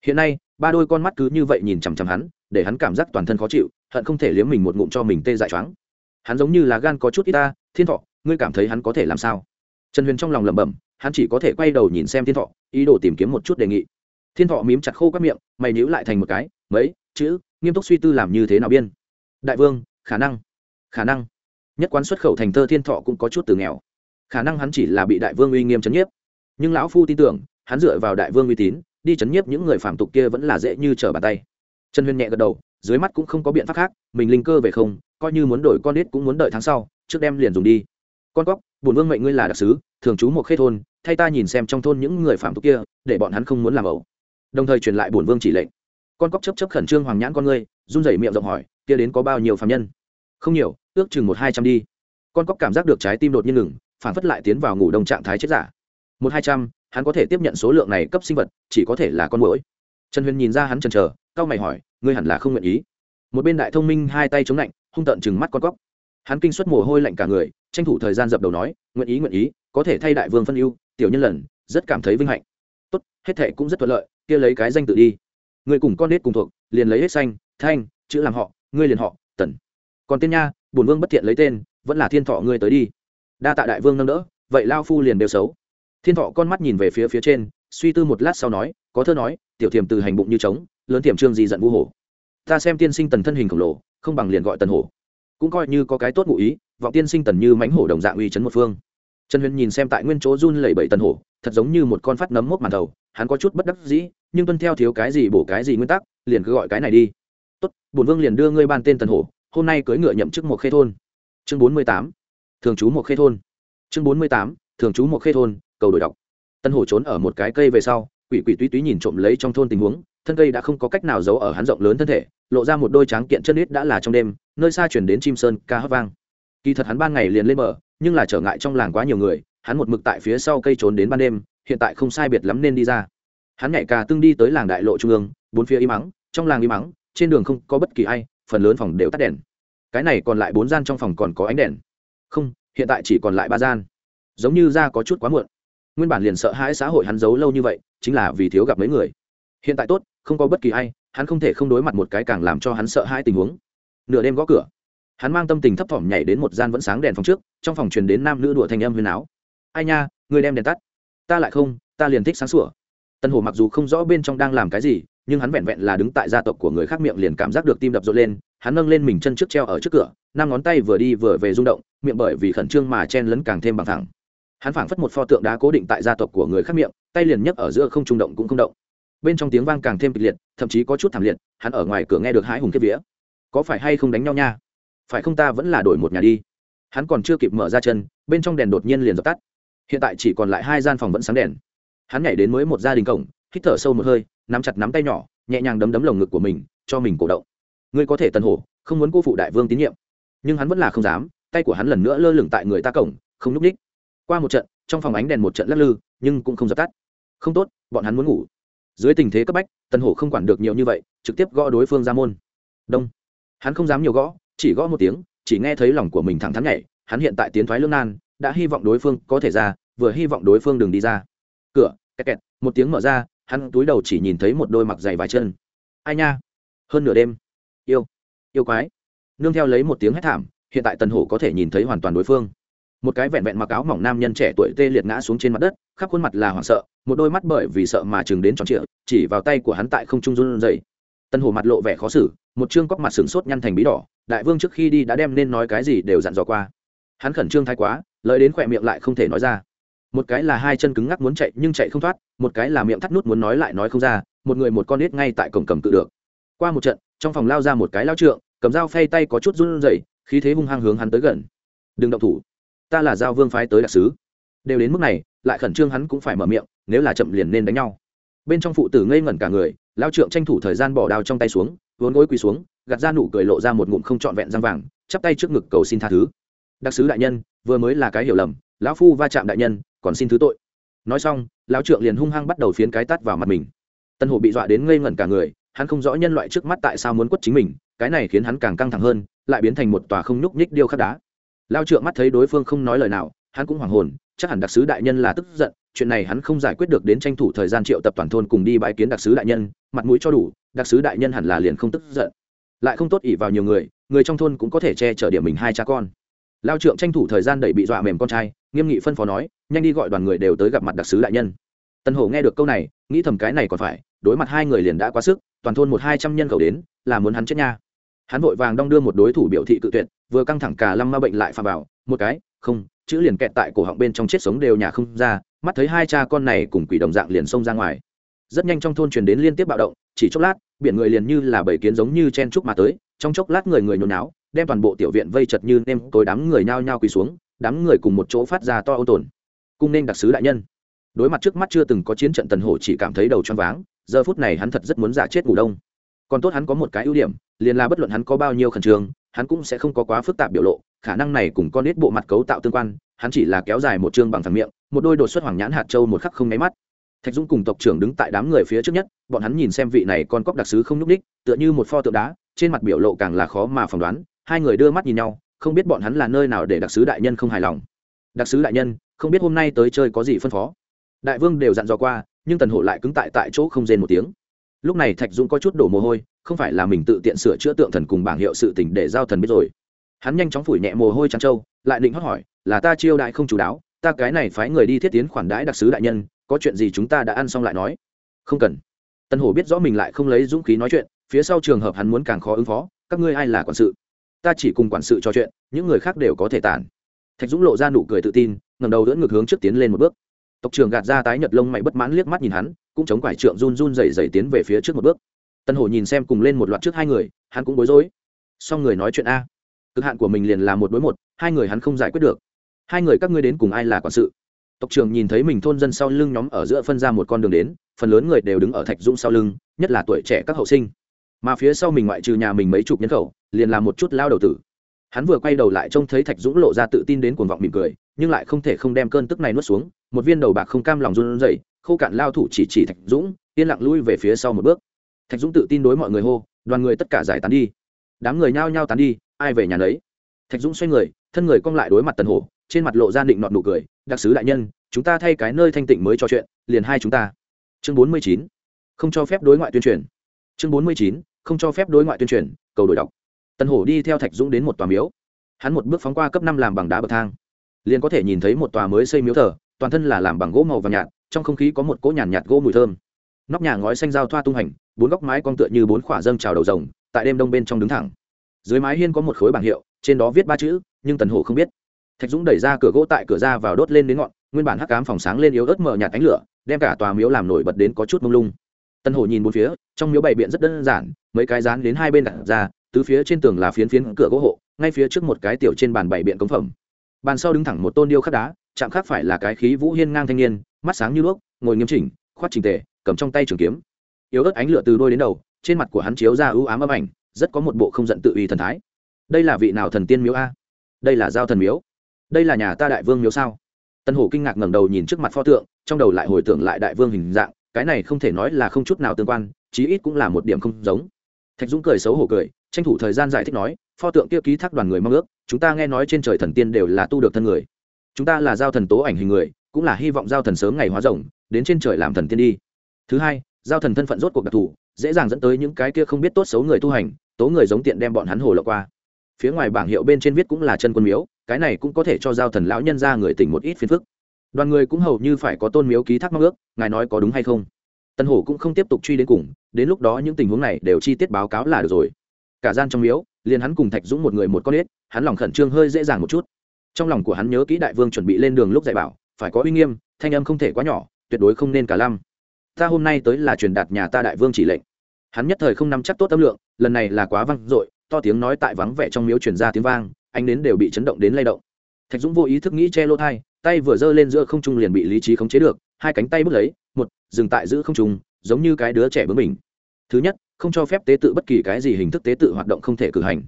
hiện nay, ba đôi con mắt cứ như vậy nhìn chằm chằm hắn, để hắn cảm giác toàn thân khó chịu, hận không thể liếm mình một ngụm cho mình tê dại choáng. Hắn giống như là gan có chút ít ta, thiên thọ, ngươi cảm thấy hắn có thể làm sao? Trần huyền trong lòng lẩm bẩm, hắn chỉ có thể quay đầu nhìn xem thiên thọ, ý đồ tìm kiếm một chút đề nghị thiên thọ mím chặt khô các miệng, mày níu lại thành một cái, mấy, chữ, nghiêm túc suy tư làm như thế nào biên. Đại vương, khả năng khả năng. Nhất quán xuất khẩu thành thơ thiên thọ cũng có chút từ nghèo. Khả năng hắn chỉ là bị đại vương uy nghiêm chấn nhiếp. Nhưng lão phu tin tưởng, hắn dựa vào đại vương uy tín, đi chấn nhiếp những người phạm tục kia vẫn là dễ như trở bàn tay. Trần huyền nhẹ gật đầu, dưới mắt cũng không có biện pháp khác, mình linh cơ về không, coi như muốn đổi con nít cũng muốn đợi tháng sau, trước đem liền dùng đi. Con cóc, bổn vương mệnh ngươi là đặc sứ, thường trú một khê thôn, thay ta nhìn xem trong thôn những người phạm tục kia, để bọn hắn không muốn làm ẩu đồng thời truyền lại bổn vương chỉ lệnh. Con cóc chấp chấp khẩn trương hoàng nhãn con ngươi, run rẩy miệng rộng hỏi, kia đến có bao nhiêu phạm nhân? Không nhiều, ước chừng một hai trăm đi. Con cóc cảm giác được trái tim đột nhiên ngừng, phản phất lại tiến vào ngủ đông trạng thái chết giả. Một hai trăm, hắn có thể tiếp nhận số lượng này cấp sinh vật, chỉ có thể là con mũi trần huyền nhìn ra hắn chần chờ cao mày hỏi, ngươi hẳn là không nguyện ý. Một bên đại thông minh hai tay chống lạnh, hung tợn chừng mắt con cóc. Hắn kinh suất mồ hôi lạnh cả người, tranh thủ thời gian dập đầu nói, nguyện ý nguyện ý, có thể thay đại vương phân ưu, tiểu nhân lần, rất cảm thấy vinh hạnh. Tốt, hết thệ cũng rất thuận lợi kia lấy cái danh tự đi. Người cùng con nết cùng thuộc, liền lấy hết xanh, thanh, chữ làm họ, ngươi liền họ, tần. Còn tên nha, bổn vương bất thiện lấy tên, vẫn là thiên thọ ngươi tới đi. Đa tạ đại vương nâng đỡ, vậy lao phu liền đều xấu. Thiên thọ con mắt nhìn về phía phía trên, suy tư một lát sau nói, có thơ nói, tiểu thiềm từ hành bụng như trống, lớn tiềm trương gì giận vu hổ. Ta xem tiên sinh tần thân hình khổng lồ, không bằng liền gọi tần hổ. Cũng coi như có cái tốt ngụ ý, vọng tiên sinh tần như mánh hổ đồng dạng uy chấn một phương trần huyền nhìn xem tại nguyên chỗ run lẩy bẩy tần hổ, thật giống như một con phát nấm mốc màn đầu, hắn có chút bất đắc dĩ, nhưng tuân theo thiếu cái gì bổ cái gì nguyên tắc, liền cứ gọi cái này đi. Tốt, bổn vương liền đưa ngươi ban tên tần hổ, hôm nay cưỡi ngựa nhậm chức một khê thôn. Chương bốn mươi tám, thường trú một khê thôn. Chương bốn mươi tám, thường trú một khê thôn, cầu đổi đọc. Tân hổ trốn ở một cái cây về sau, quỷ quỷ túy túy nhìn trộm lấy trong thôn tình huống, thân cây đã không có cách nào giấu ở hắn rộng lớn thân thể, lộ ra một đôi tráng kiện chân ít đã là trong đêm, nơi xa chuyển đến chim sơn ca hót vang. Kỳ thật hắn ban ngày liền lên bờ nhưng là trở ngại trong làng quá nhiều người, hắn một mực tại phía sau cây trốn đến ban đêm, hiện tại không sai biệt lắm nên đi ra. Hắn nhảy cà tương đi tới làng đại lộ trung ương, bốn phía im ắng, trong làng im ắng, trên đường không có bất kỳ ai, phần lớn phòng đều tắt đèn. Cái này còn lại bốn gian trong phòng còn có ánh đèn. Không, hiện tại chỉ còn lại ba gian. Giống như ra có chút quá muộn. Nguyên bản liền sợ hãi xã hội hắn giấu lâu như vậy, chính là vì thiếu gặp mấy người. Hiện tại tốt, không có bất kỳ ai, hắn không thể không đối mặt một cái càng làm cho hắn sợ hai tình huống. Nửa đêm gõ cửa hắn mang tâm tình thấp thỏm nhảy đến một gian vẫn sáng đèn phòng trước, trong phòng truyền đến nam nữ đùa thanh âm huyền áo ai nha, người đem đèn tắt. Ta lại không, ta liền thích sáng sủa. Tân hồ mặc dù không rõ bên trong đang làm cái gì, nhưng hắn vẹn vẹn là đứng tại gia tộc của người khác miệng liền cảm giác được tim đập rộn lên, hắn nâng lên mình chân trước treo ở trước cửa, năm ngón tay vừa đi vừa về rung động, miệng bởi vì khẩn trương mà chen lấn càng thêm bằng thẳng. Hắn phảng phất một pho tượng đá cố định tại gia tộc của người khác miệng, tay liền nhấc ở giữa không trung động cũng không động. Bên trong tiếng vang càng thêm kịch liệt, thậm chí có chút thảm liệt, hắn ở ngoài cửa nghe được hái hùng kiếp vía. Có phải hay không đánh nhau nha? Phải không ta vẫn là đổi một nhà đi. Hắn còn chưa kịp mở ra chân, bên trong đèn đột nhiên liền dập tắt. Hiện tại chỉ còn lại hai gian phòng vẫn sáng đèn. Hắn nhảy đến mới một gia đình cổng, hít thở sâu một hơi, nắm chặt nắm tay nhỏ, nhẹ nhàng đấm đấm lồng ngực của mình, cho mình cổ động. Ngươi có thể tần hổ, không muốn cô phụ đại vương tín nhiệm. Nhưng hắn vẫn là không dám, tay của hắn lần nữa lơ lửng tại người ta cổng, không núp ních. Qua một trận, trong phòng ánh đèn một trận lắc lư, nhưng cũng không dập tắt. Không tốt, bọn hắn muốn ngủ. Dưới tình thế cấp bách, tần hổ không quản được nhiều như vậy, trực tiếp gõ đối phương ra môn. Đông. Hắn không dám nhiều gõ chỉ gõ một tiếng, chỉ nghe thấy lòng của mình thẳng thắn nhảy, hắn hiện tại tiến thoái lương nan, đã hy vọng đối phương có thể ra, vừa hy vọng đối phương đừng đi ra. Cửa, kẹt kẹt, một tiếng mở ra, hắn túi đầu chỉ nhìn thấy một đôi mặc dày vài chân. Ai nha? Hơn nửa đêm. Yêu yêu quái. Nương theo lấy một tiếng hét thảm, hiện tại tần hổ có thể nhìn thấy hoàn toàn đối phương. Một cái vẹn vẹn mặc áo mỏng nam nhân trẻ tuổi tê liệt ngã xuống trên mặt đất, khắp khuôn mặt là hoảng sợ, một đôi mắt bởi vì sợ mà chừng đến tròn trịa, chỉ vào tay của hắn tại không trung run rẩy. Tân hồ mặt lộ vẻ khó xử một chương cóc mặt sừng sốt nhăn thành bí đỏ, đại vương trước khi đi đã đem nên nói cái gì đều dặn dò qua. Hắn khẩn trương thái quá lợi đến khỏe miệng lại không thể nói ra. Một cái là hai chân cứng ngắc muốn chạy nhưng chạy không thoát, một cái là miệng thắt nút muốn nói lại nói không ra, một người một con nít ngay tại cổng cầm tự được. Qua một trận, trong phòng lao ra một cái lao trượng, cầm dao phay tay có chút run rẩy, khí thế hung hăng hướng hắn tới gần. Đừng động thủ, ta là giao vương phái tới đặc sứ. Đều đến mức này, lại khẩn trương hắn cũng phải mở miệng, nếu là chậm liền nên đánh nhau. Bên trong phụ tử ngây ngẩn cả người, lao trượng tranh thủ thời gian bỏ đao trong tay xuống vốn gối quỳ xuống, gạt ra nụ cười lộ ra một ngụm không trọn vẹn răng vàng, chắp tay trước ngực cầu xin tha thứ. Đặc sứ đại nhân, vừa mới là cái hiểu lầm, lão phu va chạm đại nhân, còn xin thứ tội. Nói xong, lão trượng liền hung hăng bắt đầu phiến cái tắt vào mặt mình. Tân hồ bị dọa đến ngây ngẩn cả người, hắn không rõ nhân loại trước mắt tại sao muốn quất chính mình, cái này khiến hắn càng căng thẳng hơn, lại biến thành một tòa không nhúc nhích điêu khắc đá. Lao trượng mắt thấy đối phương không nói lời nào hắn cũng hoảng hồn chắc hẳn đặc sứ đại nhân là tức giận chuyện này hắn không giải quyết được đến tranh thủ thời gian triệu tập toàn thôn cùng đi bãi kiến đặc sứ đại nhân mặt mũi cho đủ đặc sứ đại nhân hẳn là liền không tức giận. Lại không tốt ỉ vào nhiều người người trong thôn cũng có thể che chở điểm mình hai cha con. Lao trượng tranh thủ thời gian đẩy bị dọa mềm con trai nghiêm nghị phân phó nói nhanh đi gọi đoàn người đều tới gặp mặt đặc sứ đại nhân. Tân hổ nghe được câu này nghĩ thầm cái này còn phải đối mặt hai người liền đã quá sức toàn thôn một hai trăm nhân khẩu đến là muốn hắn chết nha. Hắn vội vàng đong đưa một đối thủ biểu thị cự tuyệt vừa căng thẳng cả lâm ma bệnh lại phà bảo, một cái không chữ liền kẹt tại cổ họng bên trong chết sống đều nhà không ra, mắt thấy hai cha con này cùng quỷ đồng dạng liền xông ra ngoài. Rất nhanh trong thôn truyền đến liên tiếp bạo động, chỉ chốc lát, biển người liền như là bảy kiến giống như chen trúc mà tới, trong chốc lát người người nhốn náo đem toàn bộ tiểu viện vây chật như nêm, tối đám người nhao nhao quỳ xuống, đám người cùng một chỗ phát ra to ô tồn. Cung nên đặc sứ đại nhân. Đối mặt trước mắt chưa từng có chiến trận tần hổ chỉ cảm thấy đầu choáng váng, giờ phút này hắn thật rất muốn giả chết ngủ đông. Còn tốt hắn có một cái ưu điểm, liền là bất luận hắn có bao nhiêu khẩn trương hắn cũng sẽ không có quá phức tạp biểu lộ, khả năng này cùng con nết bộ mặt cấu tạo tương quan, hắn chỉ là kéo dài một chương bằng thẳng miệng, một đôi đột xuất hoàng nhãn hạt châu một khắc không nháy mắt. Thạch dũng cùng tộc trưởng đứng tại đám người phía trước nhất, bọn hắn nhìn xem vị này con cóc đặc sứ không nhúc ních tựa như một pho tượng đá, trên mặt biểu lộ càng là khó mà phỏng đoán, hai người đưa mắt nhìn nhau, không biết bọn hắn là nơi nào để đặc sứ đại nhân không hài lòng. Đặc sứ đại nhân, không biết hôm nay tới chơi có gì phân phó. Đại vương đều dặn dò qua, nhưng tần hộ lại cứng tại tại chỗ không rên một tiếng. Lúc này thạch dũng có chút đổ mồ hôi không phải là mình tự tiện sửa chữa tượng thần cùng bảng hiệu sự tình để giao thần biết rồi. Hắn nhanh chóng phủi nhẹ mồ hôi trắng trâu lại định hót hỏi, là ta chiêu đại không chú đáo, ta cái này phái người đi thiết tiến khoản đãi đặc sứ đại nhân, có chuyện gì chúng ta đã ăn xong lại nói. Không cần. Tân hổ biết rõ mình lại không lấy dũng khí nói chuyện, phía sau trường hợp hắn muốn càng khó ứng phó, các ngươi ai là quản sự? Ta chỉ cùng quản sự trò chuyện, những người khác đều có thể tản. Thạch dũng lộ ra nụ cười tự tin ngầm đầu đỡ ngược hướng trước tiến lên một bước. Tộc trưởng gạt ra tái nhật lông mày bất mãn liếc mắt nhìn hắn, cũng chống quải trượng run run dày dày tiến về phía trước một bước tân hổ nhìn xem cùng lên một loạt trước hai người, hắn cũng bối rối. Song người nói chuyện a. Cực hạn của mình liền là một đối một, hai người hắn không giải quyết được. Hai người các ngươi đến cùng ai là quản sự? Tộc trưởng nhìn thấy mình thôn dân sau lưng nhóm ở giữa phân ra một con đường đến, phần lớn người đều đứng ở thạch dũng sau lưng, nhất là tuổi trẻ các hậu sinh. Mà phía sau mình ngoại trừ nhà mình mấy chục nhân khẩu, liền là một chút lao đầu tử. Hắn vừa quay đầu lại trông thấy thạch dũng lộ ra tự tin đến cuồng vọng mỉm cười, nhưng lại không thể không đem cơn tức này nuốt xuống, một viên đầu bạc không cam lòng run rẩy, khô cạn lao thủ chỉ chỉ thạch dũng, yên lặng lui về phía sau một bước thạch dũng tự tin đối mọi người hô đoàn người tất cả giải tán đi. Đám người nhao nhao tán đi ai về nhà nấy. Thạch dũng xoay người thân người cong lại đối mặt tần hổ trên mặt lộ ra định nọt nụ cười đặc sứ đại nhân chúng ta thay cái nơi thanh tịnh mới cho chuyện liền hai chúng ta. Chương bốn mươi chín không cho phép đối ngoại tuyên truyền. Chương bốn mươi chín không cho phép đối ngoại tuyên truyền cầu đổi đọc. Tần hổ đi theo thạch dũng đến một tòa miếu. Hắn một bước phóng qua cấp năm làm bằng đá bậc thang. Liền có thể nhìn thấy một tòa mới xây miếu thờ toàn thân là làm bằng gỗ màu và nhạt trong không khí có một cỗ nhàn nhạt, nhạt gỗ mùi thơm. Nóc nhà ngói xanh dao thoa tung hành bốn góc mái cong tựa như bốn khỏa dâng trào đầu rồng, tại đêm đông bên trong đứng thẳng. Dưới mái hiên có một khối bảng hiệu, trên đó viết ba chữ, nhưng tần hổ không biết. Thạch dũng đẩy ra cửa gỗ tại cửa ra vào đốt lên đến ngọn, nguyên bản hắc cám phòng sáng lên yếu ớt mở nhạt ánh lửa, đem cả tòa miếu làm nổi bật đến có chút mông lung. Tần hổ nhìn bốn phía, trong miếu bày biện rất đơn giản, mấy cái dán đến hai bên đặt ra, tứ phía trên tường là phiến phiến cửa gỗ hộ, ngay phía trước một cái tiểu trên bàn bày biện cống phẩm. Bàn sau đứng thẳng một tôn điêu khắc đá, chạm khắc phải là cái khí vũ hiên ngang thanh niên, mắt sáng như đuốc, ngồi nghiêm chỉnh, khoát trình tề, cầm trong tay trường kiếm yếu ớt ánh lửa từ đôi đến đầu, trên mặt của hắn chiếu ra ưu ám âm ảnh, rất có một bộ không giận tự uy thần thái. Đây là vị nào thần tiên miếu a? Đây là giao thần miếu. Đây là nhà ta đại vương miếu sao? Tân hổ kinh ngạc ngẩng đầu nhìn trước mặt pho tượng, trong đầu lại hồi tưởng lại đại vương hình dạng, cái này không thể nói là không chút nào tương quan, chí ít cũng là một điểm không giống. Thạch dũng cười xấu hổ cười, tranh thủ thời gian giải thích nói, pho tượng kia ký thác đoàn người mong ước, chúng ta nghe nói trên trời thần tiên đều là tu được thân người. Chúng ta là giao thần tố ảnh hình người, cũng là hy vọng giao thần sớm ngày hóa rồng đến trên trời làm thần tiên đi. Thứ hai giao thần thân phận rốt cuộc đặc thù, dễ dàng dẫn tới những cái kia không biết tốt xấu người tu hành, tố người giống tiện đem bọn hắn hồ lọc qua. Phía ngoài bảng hiệu bên trên viết cũng là chân quân miếu, cái này cũng có thể cho giao thần lão nhân ra người tỉnh một ít phiền phức. Đoàn người cũng hầu như phải có tôn miếu ký thác mong ước, ngài nói có đúng hay không? Tân hổ cũng không tiếp tục truy đến cùng, đến lúc đó những tình huống này đều chi tiết báo cáo là được rồi. Cả gian trong miếu, liền hắn cùng thạch dũng một người một con ếch, hắn lòng khẩn trương hơi dễ dàng một chút. Trong lòng của hắn nhớ kỹ đại vương chuẩn bị lên đường lúc dạy bảo, phải có uy nghiêm, thanh âm không thể quá nhỏ, tuyệt đối không nên cả lăm ta hôm nay tới là truyền đạt nhà ta đại vương chỉ lệnh. Hắn nhất thời không nắm chắc tốt tâm lượng, lần này là quá văng dội, to tiếng nói tại vắng vẻ trong miếu truyền ra tiếng vang anh đến đều bị chấn động đến lay động. Thạch dũng vô ý thức nghĩ che lỗ thai, tay vừa giơ lên giữa không trung liền bị lý trí khống chế được, hai cánh tay bước lấy, một, dừng tại giữ không trung, giống như cái đứa trẻ bướng mình thứ nhất, không cho phép tế tự bất kỳ cái gì hình thức tế tự hoạt động không thể cử hành.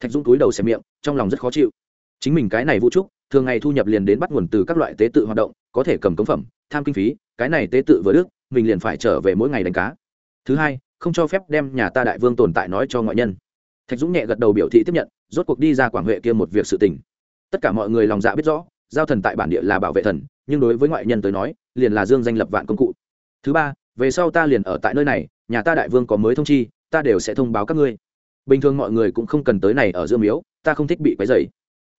Thạch dũng túi đầu xem miệng, trong lòng rất khó chịu. Chính mình cái này vũ trúc thường ngày thu nhập liền đến bắt nguồn từ các loại tế tự hoạt động, có thể cầm cống phẩm, tham kinh phí, cái này tế tự vừa đức mình liền phải trở về mỗi ngày đánh cá. Thứ hai, không cho phép đem nhà ta đại vương tồn tại nói cho ngoại nhân. Thạch dũng nhẹ gật đầu biểu thị tiếp nhận, rốt cuộc đi ra quảng huệ kia một việc sự tình. Tất cả mọi người lòng dạ biết rõ, giao thần tại bản địa là bảo vệ thần, nhưng đối với ngoại nhân tới nói, liền là dương danh lập vạn công cụ. Thứ ba, về sau ta liền ở tại nơi này, nhà ta đại vương có mới thông chi, ta đều sẽ thông báo các ngươi. Bình thường mọi người cũng không cần tới này ở dương miếu, ta không thích bị quấy dày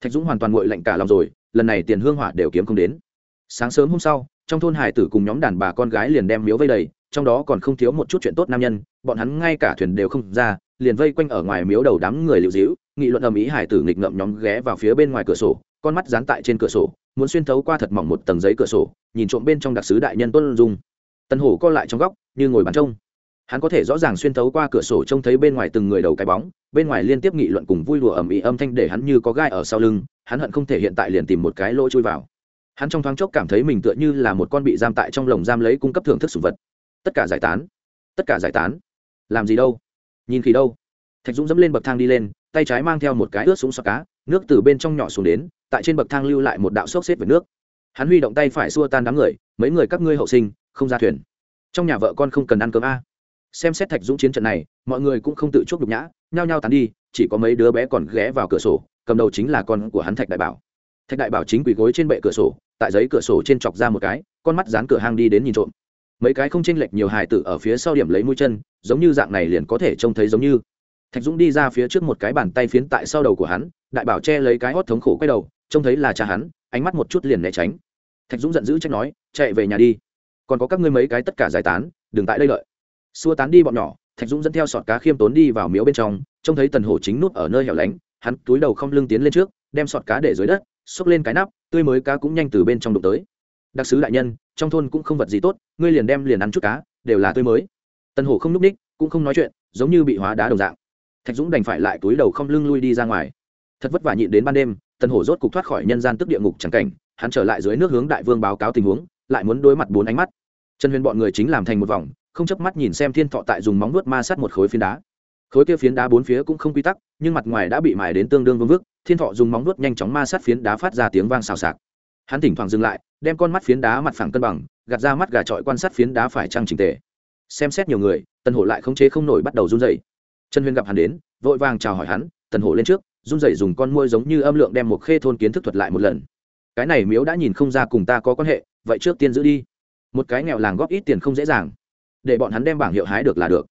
thạch dũng hoàn toàn nguội lạnh cả lòng rồi, lần này tiền hương hỏa đều kiếm không đến. Sáng sớm hôm sau trong thôn hải tử cùng nhóm đàn bà con gái liền đem miếu vây đầy, trong đó còn không thiếu một chút chuyện tốt nam nhân, bọn hắn ngay cả thuyền đều không ra, liền vây quanh ở ngoài miếu đầu đám người liệu dĩu nghị luận ầm ĩ hải tử nghịch ngậm nhóm ghé vào phía bên ngoài cửa sổ, con mắt dán tại trên cửa sổ, muốn xuyên thấu qua thật mỏng một tầng giấy cửa sổ, nhìn trộm bên trong đặc sứ đại nhân tuân dung. Tân hổ co lại trong góc, như ngồi bàn trông. Hắn có thể rõ ràng xuyên thấu qua cửa sổ trông thấy bên ngoài từng người đầu cái bóng, bên ngoài liên tiếp nghị luận cùng vui đùa ầm ĩ âm thanh để hắn như có gai ở sau lưng, hắn hận không thể hiện tại liền tìm một cái lỗ chui vào hắn trong thoáng chốc cảm thấy mình tựa như là một con bị giam tại trong lồng giam lấy cung cấp thưởng thức sủng vật. Tất cả giải tán. Tất cả giải tán. Làm gì đâu? Nhìn khỉ đâu? Thạch dũng dẫm lên bậc thang đi lên, tay trái mang theo một cái ướt súng xoạc cá, nước từ bên trong nhỏ xuống đến, tại trên bậc thang lưu lại một đạo xốc xếp về nước. Hắn huy động tay phải xua tan đám người, mấy người các ngươi hậu sinh, không ra thuyền. Trong nhà vợ con không cần ăn cơm a. Xem xét thạch dũng chiến trận này, mọi người cũng không tự chuốc nhục nhã, nhao nhao tán đi, chỉ có mấy đứa bé còn ghé vào cửa sổ, cầm đầu chính là con của hắn thạch đại bảo thạch đại bảo chính quỳ gối trên bệ cửa sổ, tại giấy cửa sổ trên chọc ra một cái, con mắt dán cửa hang đi đến nhìn trộm. Mấy cái không chênh lệch nhiều hài tử ở phía sau điểm lấy mũi chân, giống như dạng này liền có thể trông thấy giống như. Thạch dũng đi ra phía trước một cái bàn tay phiến tại sau đầu của hắn, đại bảo che lấy cái hót thống khổ quay đầu, trông thấy là cha hắn, ánh mắt một chút liền né tránh. Thạch dũng giận dữ trách nói, chạy về nhà đi. Còn có các ngươi mấy cái tất cả giải tán, đừng tại đây lợi xua tán đi bọn nhỏ, thạch dũng dẫn theo sọt cá khiêm tốn đi vào miếu bên trong, trông thấy tần hổ chính nút ở nơi hẻo lánh, hắn túi đầu không lưng tiến lên trước, đem sọt cá để dưới đất xốc lên cái nắp, tươi mới cá cũng nhanh từ bên trong đụng tới. Đặc sứ đại nhân, trong thôn cũng không vật gì tốt, ngươi liền đem liền ăn chút cá, đều là tươi mới. Tân hổ không n ú c ních, cũng không nói chuyện, giống như bị hóa đá đồng dạng. Thạch dũng đành phải lại túi đầu không lưng lui đi ra ngoài. Thật vất vả nhịn đến ban đêm tân hổ rốt cục thoát khỏi nhân gian tức địa ngục c cảnh, hắn trở lại dưới nước hướng đại vương báo cáo tình huống, lại muốn đối mặt bốn ánh mắt. Trần huyền bọn người chính làm thành một vòng, không chớp mắt nhìn xem thiên thọ tại dùng móng nuốt ma sát một khối phiến đá khối kia phiến đá bốn phía cũng không quy tắc, nhưng mặt ngoài đã bị mài đến tương đương vương vức, thiên thọ dùng móng vuốt nhanh chóng ma sát phiến đá phát ra tiếng vang xào xạc. Hắn thỉnh thoảng dừng lại, đem con mắt phiến đá mặt phẳng cân bằng, gạt ra mắt gà trọi quan sát phiến đá phải trăng trình tề. Xem xét nhiều người, tần hổ lại khống chế không nổi bắt đầu run dậy trần huyền gặp hắn đến, vội vàng chào hỏi hắn, tần hổ lên trước, run dậy dùng con môi giống như âm lượng đem một khê thôn kiến thức thuật lại một lần. Cái này miếu đã nhìn không ra cùng ta có quan hệ, vậy trước tiên giữ đi. Một cái nghèo làng góp ít tiền không dễ dàng. Để bọn hắn đem bảng hiệu hái được là được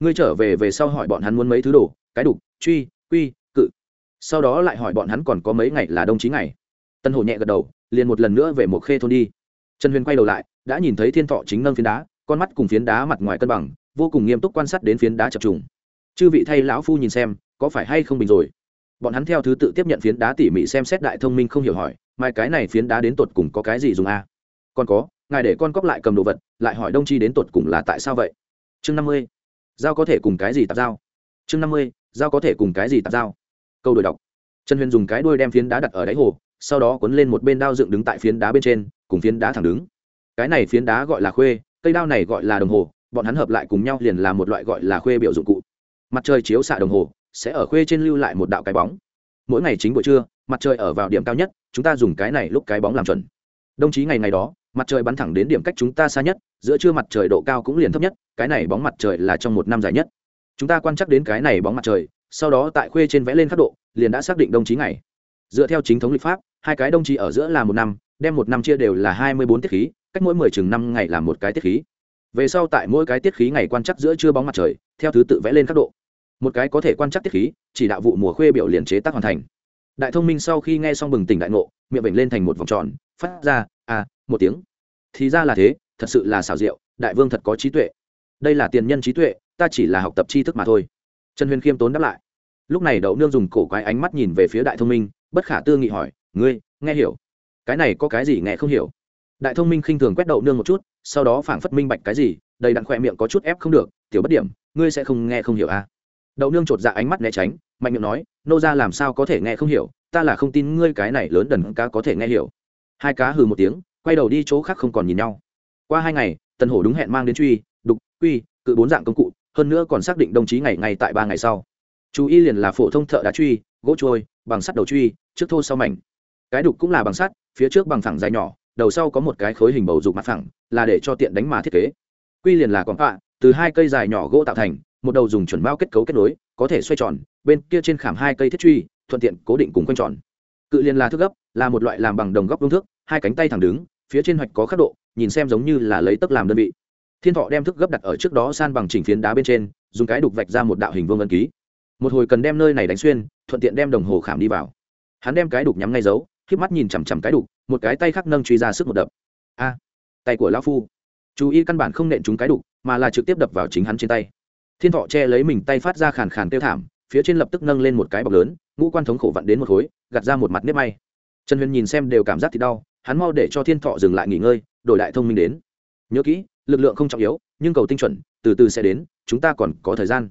ngươi trở về về sau hỏi bọn hắn muốn mấy thứ đồ, cái đục, truy, quy, cự. Sau đó lại hỏi bọn hắn còn có mấy ngày là đông chí ngày. Tân hồ nhẹ gật đầu, liền một lần nữa về một khê thôn đi. Trần huyền quay đầu lại, đã nhìn thấy thiên thọ chính nâng phiến đá, con mắt cùng phiến đá mặt ngoài cân bằng, vô cùng nghiêm túc quan sát đến phiến đá chập trùng. Chư vị thay lão phu nhìn xem, có phải hay không bình rồi? Bọn hắn theo thứ tự tiếp nhận phiến đá tỉ mỉ xem xét đại thông minh không hiểu hỏi, mai, cái này phiến đá đến tột cùng có cái gì dùng a? Còn có, ngài để con cóc lại cầm đồ vật, lại hỏi đông chi đến tột cùng là tại sao vậy? Chương năm mươi dao có thể cùng cái gì tạp dao chương năm mươi dao có thể cùng cái gì tạp dao câu đổi đọc. Trần huyền dùng cái đuôi đem phiến đá đặt ở đáy hồ, sau đó cuốn lên một bên đao dựng đứng tại phiến đá bên trên, cùng phiến đá thẳng đứng. Cái này phiến đá gọi là khuê, cây đao này gọi là đồng hồ, bọn hắn hợp lại cùng nhau liền là một loại gọi là khuê biểu dụng cụ. Mặt trời chiếu xạ đồng hồ, sẽ ở khuê trên lưu lại một đạo cái bóng. Mỗi ngày chính buổi trưa, mặt trời ở vào điểm cao nhất, chúng ta dùng cái này lúc cái bóng làm chuẩn. Đồng chí ngày ngày đó mặt trời bắn thẳng đến điểm cách chúng ta xa nhất, giữa trưa mặt trời độ cao cũng liền thấp nhất, cái này bóng mặt trời là trong một năm dài nhất. Chúng ta quan trắc đến cái này bóng mặt trời, sau đó tại khuê trên vẽ lên khắc độ, liền đã xác định đồng chí ngày. Dựa theo chính thống lịch pháp, hai cái đồng chí ở giữa là một năm, đem một năm chia đều là hai mươi bốn tiết khí, cách mỗi mười chừng năm ngày là một cái tiết khí. Về sau tại mỗi cái tiết khí ngày quan trắc giữa trưa bóng mặt trời, theo thứ tự vẽ lên khắc độ. Một cái có thể quan trắc tiết khí, chỉ đạo vụ mùa khuê biểu liền chế tác hoàn thành. Đại thông minh sau khi nghe xong bừng tỉnh đại ngộ, miệng bệnh lên thành một vòng tròn, phát ra à một tiếng. Thì ra là thế, thật sự là xảo diệu, đại vương thật có trí tuệ. Đây là tiền nhân trí tuệ, ta chỉ là học tập tri thức mà thôi. Trần huyền khiêm tốn đáp lại. Lúc này đậu nương dùng cổ quái ánh mắt nhìn về phía đại thông minh, bất khả tư nghị hỏi, ngươi, nghe hiểu? Cái này có cái gì nghe không hiểu? Đại thông minh khinh thường quét đậu nương một chút, sau đó phảng phất minh bạch cái gì, đầy đặn khỏe miệng có chút ép không được, tiểu bất điểm, ngươi sẽ không nghe không hiểu à? Đậu nương chột dạ ánh mắt né tránh, mạnh miệng nói, nô ra làm sao có thể nghe không hiểu? Ta là không tin ngươi cái này lớn đần cá có thể nghe hiểu. Hai cá hừ một tiếng quay đầu đi chỗ khác không còn nhìn nhau. Qua hai ngày, tần hổ đúng hẹn mang đến truy, đục, quy, cự bốn dạng công cụ, hơn nữa còn xác định đồng chí ngày ngay tại ba ngày sau. Chú y liền là phổ thông thợ đá truy, gỗ trôi, bằng sắt đầu truy, trước thô sau mảnh. Cái đục cũng là bằng sắt, phía trước bằng phẳng dài nhỏ, đầu sau có một cái khối hình bầu dục mặt phẳng, là để cho tiện đánh mà thiết kế. Quy liền là quảng họa, từ hai cây dài nhỏ gỗ tạo thành, một đầu dùng chuẩn bao kết cấu kết nối, có thể xoay tròn, bên kia trên khảm hai cây thiết truy, thuận tiện cố định cùng quanh tròn. Cự liền là thước gấp, là một loại làm bằng đồng góc vương thước hai cánh tay thẳng đứng, phía trên hoạch có khắc độ, nhìn xem giống như là lấy tấc làm đơn vị. Thiên thọ đem thức gấp đặt ở trước đó san bằng chỉnh phiến đá bên trên, dùng cái đục vạch ra một đạo hình vương ân ký. Một hồi cần đem nơi này đánh xuyên, thuận tiện đem đồng hồ khảm đi vào. Hắn đem cái đục nhắm ngay dấu k mắt nhìn chằm chằm cái đục, một cái tay khác nâng truy ra sức một đập. A, tay của lão phu. Chú ý căn bản không nện trúng cái đục, mà là trực tiếp đập vào chính hắn trên tay. Thiên thọ che lấy mình tay phát ra khàn khàn tiêu thảm, phía trên lập tức nâng lên một cái bọc lớn, ngũ quan thống khổ vặn đến một khối, gạt ra một mặt nếp may. Trần huyền nhìn xem đều cảm giác thì đau hắn mau để cho thiên thọ dừng lại nghỉ ngơi, đổi đại thông minh đến. Nhớ kỹ, lực lượng không trọng yếu, nhưng cầu tinh chuẩn, từ từ sẽ đến, chúng ta còn có thời gian.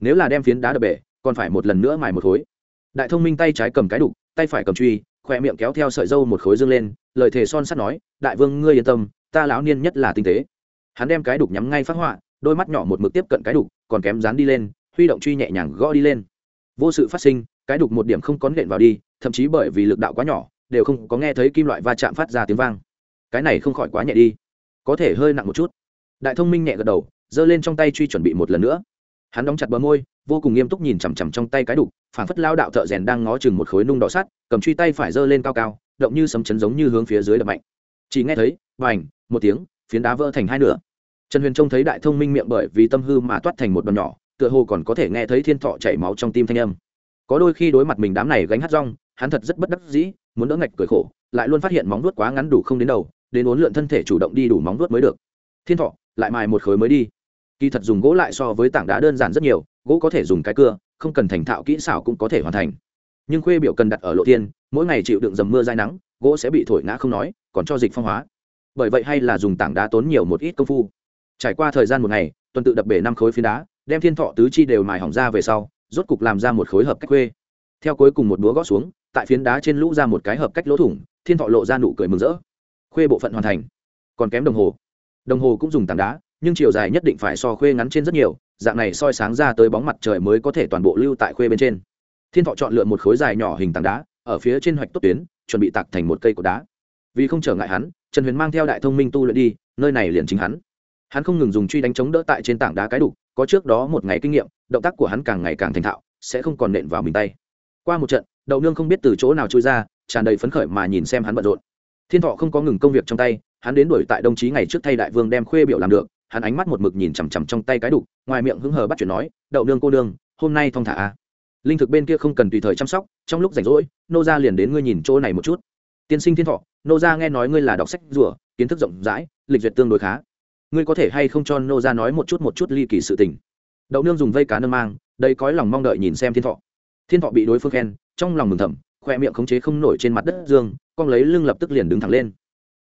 Nếu là đem phiến đá đập bể, còn phải một lần nữa mài một khối. Đại thông minh tay trái cầm cái đục, tay phải cầm truy khoe miệng kéo theo sợi dâu một khối dương lên, lời thề son sắt nói, đại vương, ngươi yên tâm, ta lão niên nhất là tinh tế. Hắn đem cái đục nhắm ngay phát họa, đôi mắt nhỏ một mực tiếp cận cái đục, còn kém dán đi lên, huy động truy nhẹ nhàng gõ đi lên. Vô sự phát sinh, cái đục một điểm không có nện vào đi, thậm chí bởi vì lực đạo quá nhỏ đều không có nghe thấy kim loại va chạm phát ra tiếng vang. Cái này không khỏi quá nhẹ đi. Có thể hơi nặng một chút. Đại thông minh nhẹ gật đầu, giơ lên trong tay truy chuẩn bị một lần nữa. Hắn đóng chặt bờ môi, vô cùng nghiêm túc nhìn chằm chằm trong tay cái đục phản phất lao đạo thợ rèn đang ngó chừng một khối nung đỏ sắt, cầm truy tay phải giơ lên cao cao, động như sấm chấn giống như hướng phía dưới đập mạnh. Chỉ nghe thấy vành một tiếng, phiến đá vỡ thành hai nửa. Trần huyền trông thấy đại thông minh miệng bởi vì tâm hư mà toát thành một đòn nhỏ, tựa hồ còn có thể nghe thấy thiên thọ chảy máu trong tim thanh âm. Có đôi khi đối mặt mình đám này gánh hát rong, hắn thật rất bất đắc dĩ muốn đỡ ngạch cười khổ lại luôn phát hiện móng vuốt quá ngắn đủ không đến đầu đến uốn lượn thân thể chủ động đi đủ móng vuốt mới được. Thiên thọ lại mài một khối mới đi. Kỳ thật dùng gỗ lại so với tảng đá đơn giản rất nhiều gỗ có thể dùng cái cưa không cần thành thạo kỹ xảo cũng có thể hoàn thành. Nhưng khuê biểu cần đặt ở lộ thiên, mỗi ngày chịu đựng dầm mưa dai nắng gỗ sẽ bị thổi ngã không nói còn cho dịch phong hóa. Bởi vậy hay là dùng tảng đá tốn nhiều một ít công phu. Trải qua thời gian một ngày tuần tự đập bể năm khối phiến đá đem thiên thọ tứ chi đều mài hỏng ra về sau rốt cục làm ra một khối hợp cách khuê. Theo cuối cùng một búa gót xuống tại phiến đá trên lũ ra một cái hợp cách lỗ thủng, thiên thọ lộ ra nụ cười mừng rỡ. Khuê bộ phận hoàn thành, còn kém đồng hồ. Đồng hồ cũng dùng tảng đá, nhưng chiều dài nhất định phải so khuê ngắn trên rất nhiều, dạng này soi sáng ra tới bóng mặt trời mới có thể toàn bộ lưu tại khuê bên trên. Thiên thọ chọn lựa một khối dài nhỏ hình tảng đá, ở phía trên hoạch tốt tuyến, chuẩn bị tạc thành một cây cột đá. Vì không trở ngại hắn, trần huyền mang theo đại thông minh tu luyện đi, nơi này liền chính hắn. Hắn không ngừng dùng truy đánh chống đỡ tại trên tảng đá cái đục, có trước đó một ngày kinh nghiệm, động tác của hắn càng ngày càng thành thạo, sẽ không còn nện vào mình tay. Qua một trận đậu nương không biết từ chỗ nào trôi ra, tràn đầy phấn khởi mà nhìn xem hắn bận rộn. Thiên thọ không có ngừng công việc trong tay, hắn đến đuổi tại đồng chí ngày trước thay đại vương đem khuê biểu làm được, hắn ánh mắt một mực nhìn chằm chằm trong tay cái đục, ngoài miệng hứng hờ bắt chuyện nói, đậu nương cô nương, hôm nay thong thả a linh thực bên kia không cần tùy thời chăm sóc, trong lúc rảnh rỗi, nô gia liền đến ngươi nhìn chỗ này một chút. Tiên sinh thiên thọ, nô gia nghe nói ngươi là đọc sách rùa, kiến thức rộng rãi, lịch duyệt tương đối khá. Ngươi có thể hay không cho nô gia nói một chút một chút ly kỳ sự tình? Đậu nương dùng vây cá nơ mang đây cõi lòng mong đợi nhìn xem thiên thọ thiên thọ bị đối phương khen, trong lòng mừng thầm khoe miệng khống chế không nổi trên mặt đất dương con lấy lưng lập tức liền đứng thẳng lên.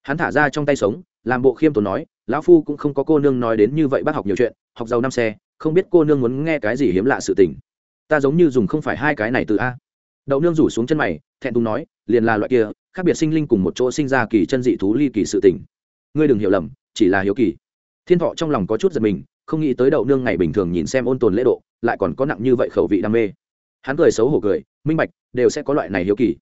Hắn thả ra trong tay sống, làm bộ khiêm tốn nói, lão phu cũng không có cô nương nói đến như vậy bác học nhiều chuyện, học giàu năm xe, không biết cô nương muốn nghe cái gì hiếm lạ sự tình. Ta giống như dùng không phải hai cái này từ a. Đậu nương rủ xuống chân mày, thẹn thùng nói, liền là loại kia, khác biệt sinh linh cùng một chỗ sinh ra kỳ chân dị thú ly kỳ sự tình. Ngươi đừng hiểu lầm, chỉ là hiếu kỳ. Thiên thọ trong lòng có chút giật mình, không nghĩ tới đậu nương ngày bình thường nhìn xem ôn tồn lễ độ, lại còn có nặng như vậy khẩu vị đam mê hắn cười xấu hổ cười, minh bạch, đều sẽ có loại này hiếu kỳ.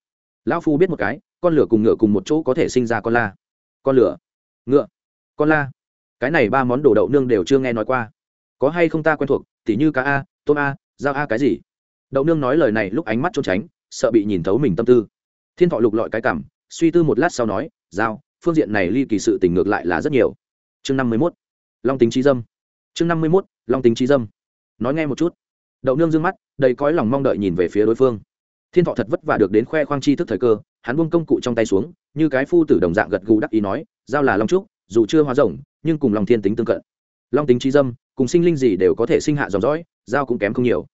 Lão phu biết một cái, con lửa cùng ngựa cùng một chỗ có thể sinh ra con la. Con lửa, ngựa, con la. Cái này ba món đồ đậu nương đều chưa nghe nói qua. Có hay không ta quen thuộc, tỉ như cá a, tôm a, dao a cái gì? Đậu nương nói lời này lúc ánh mắt trốn tránh, sợ bị nhìn thấu mình tâm tư. Thiên thọ lục lọi cái cảm, suy tư một lát sau nói, dao, phương diện này ly kỳ sự tình ngược lại là rất nhiều. Chương năm mươi mốt, long tính trí dâm. Chương năm mươi mốt, long tính trí dâm. Nói nghe một chút đậu nương d ư ơ n g mắt, đầy cõi lòng mong đợi nhìn về phía đối phương. Thiên thọ thật vất vả được đến khoe khoang chi thức thời cơ, hắn buông công cụ trong tay xuống, như cái phu tử đồng dạng gật gù đắc ý nói, giao là long trúc, dù chưa hóa rồng, nhưng cùng lòng thiên tính tương cận. Long tính trí dâm, cùng sinh linh gì đều có thể sinh hạ dòng dõi, giao cũng kém không nhiều.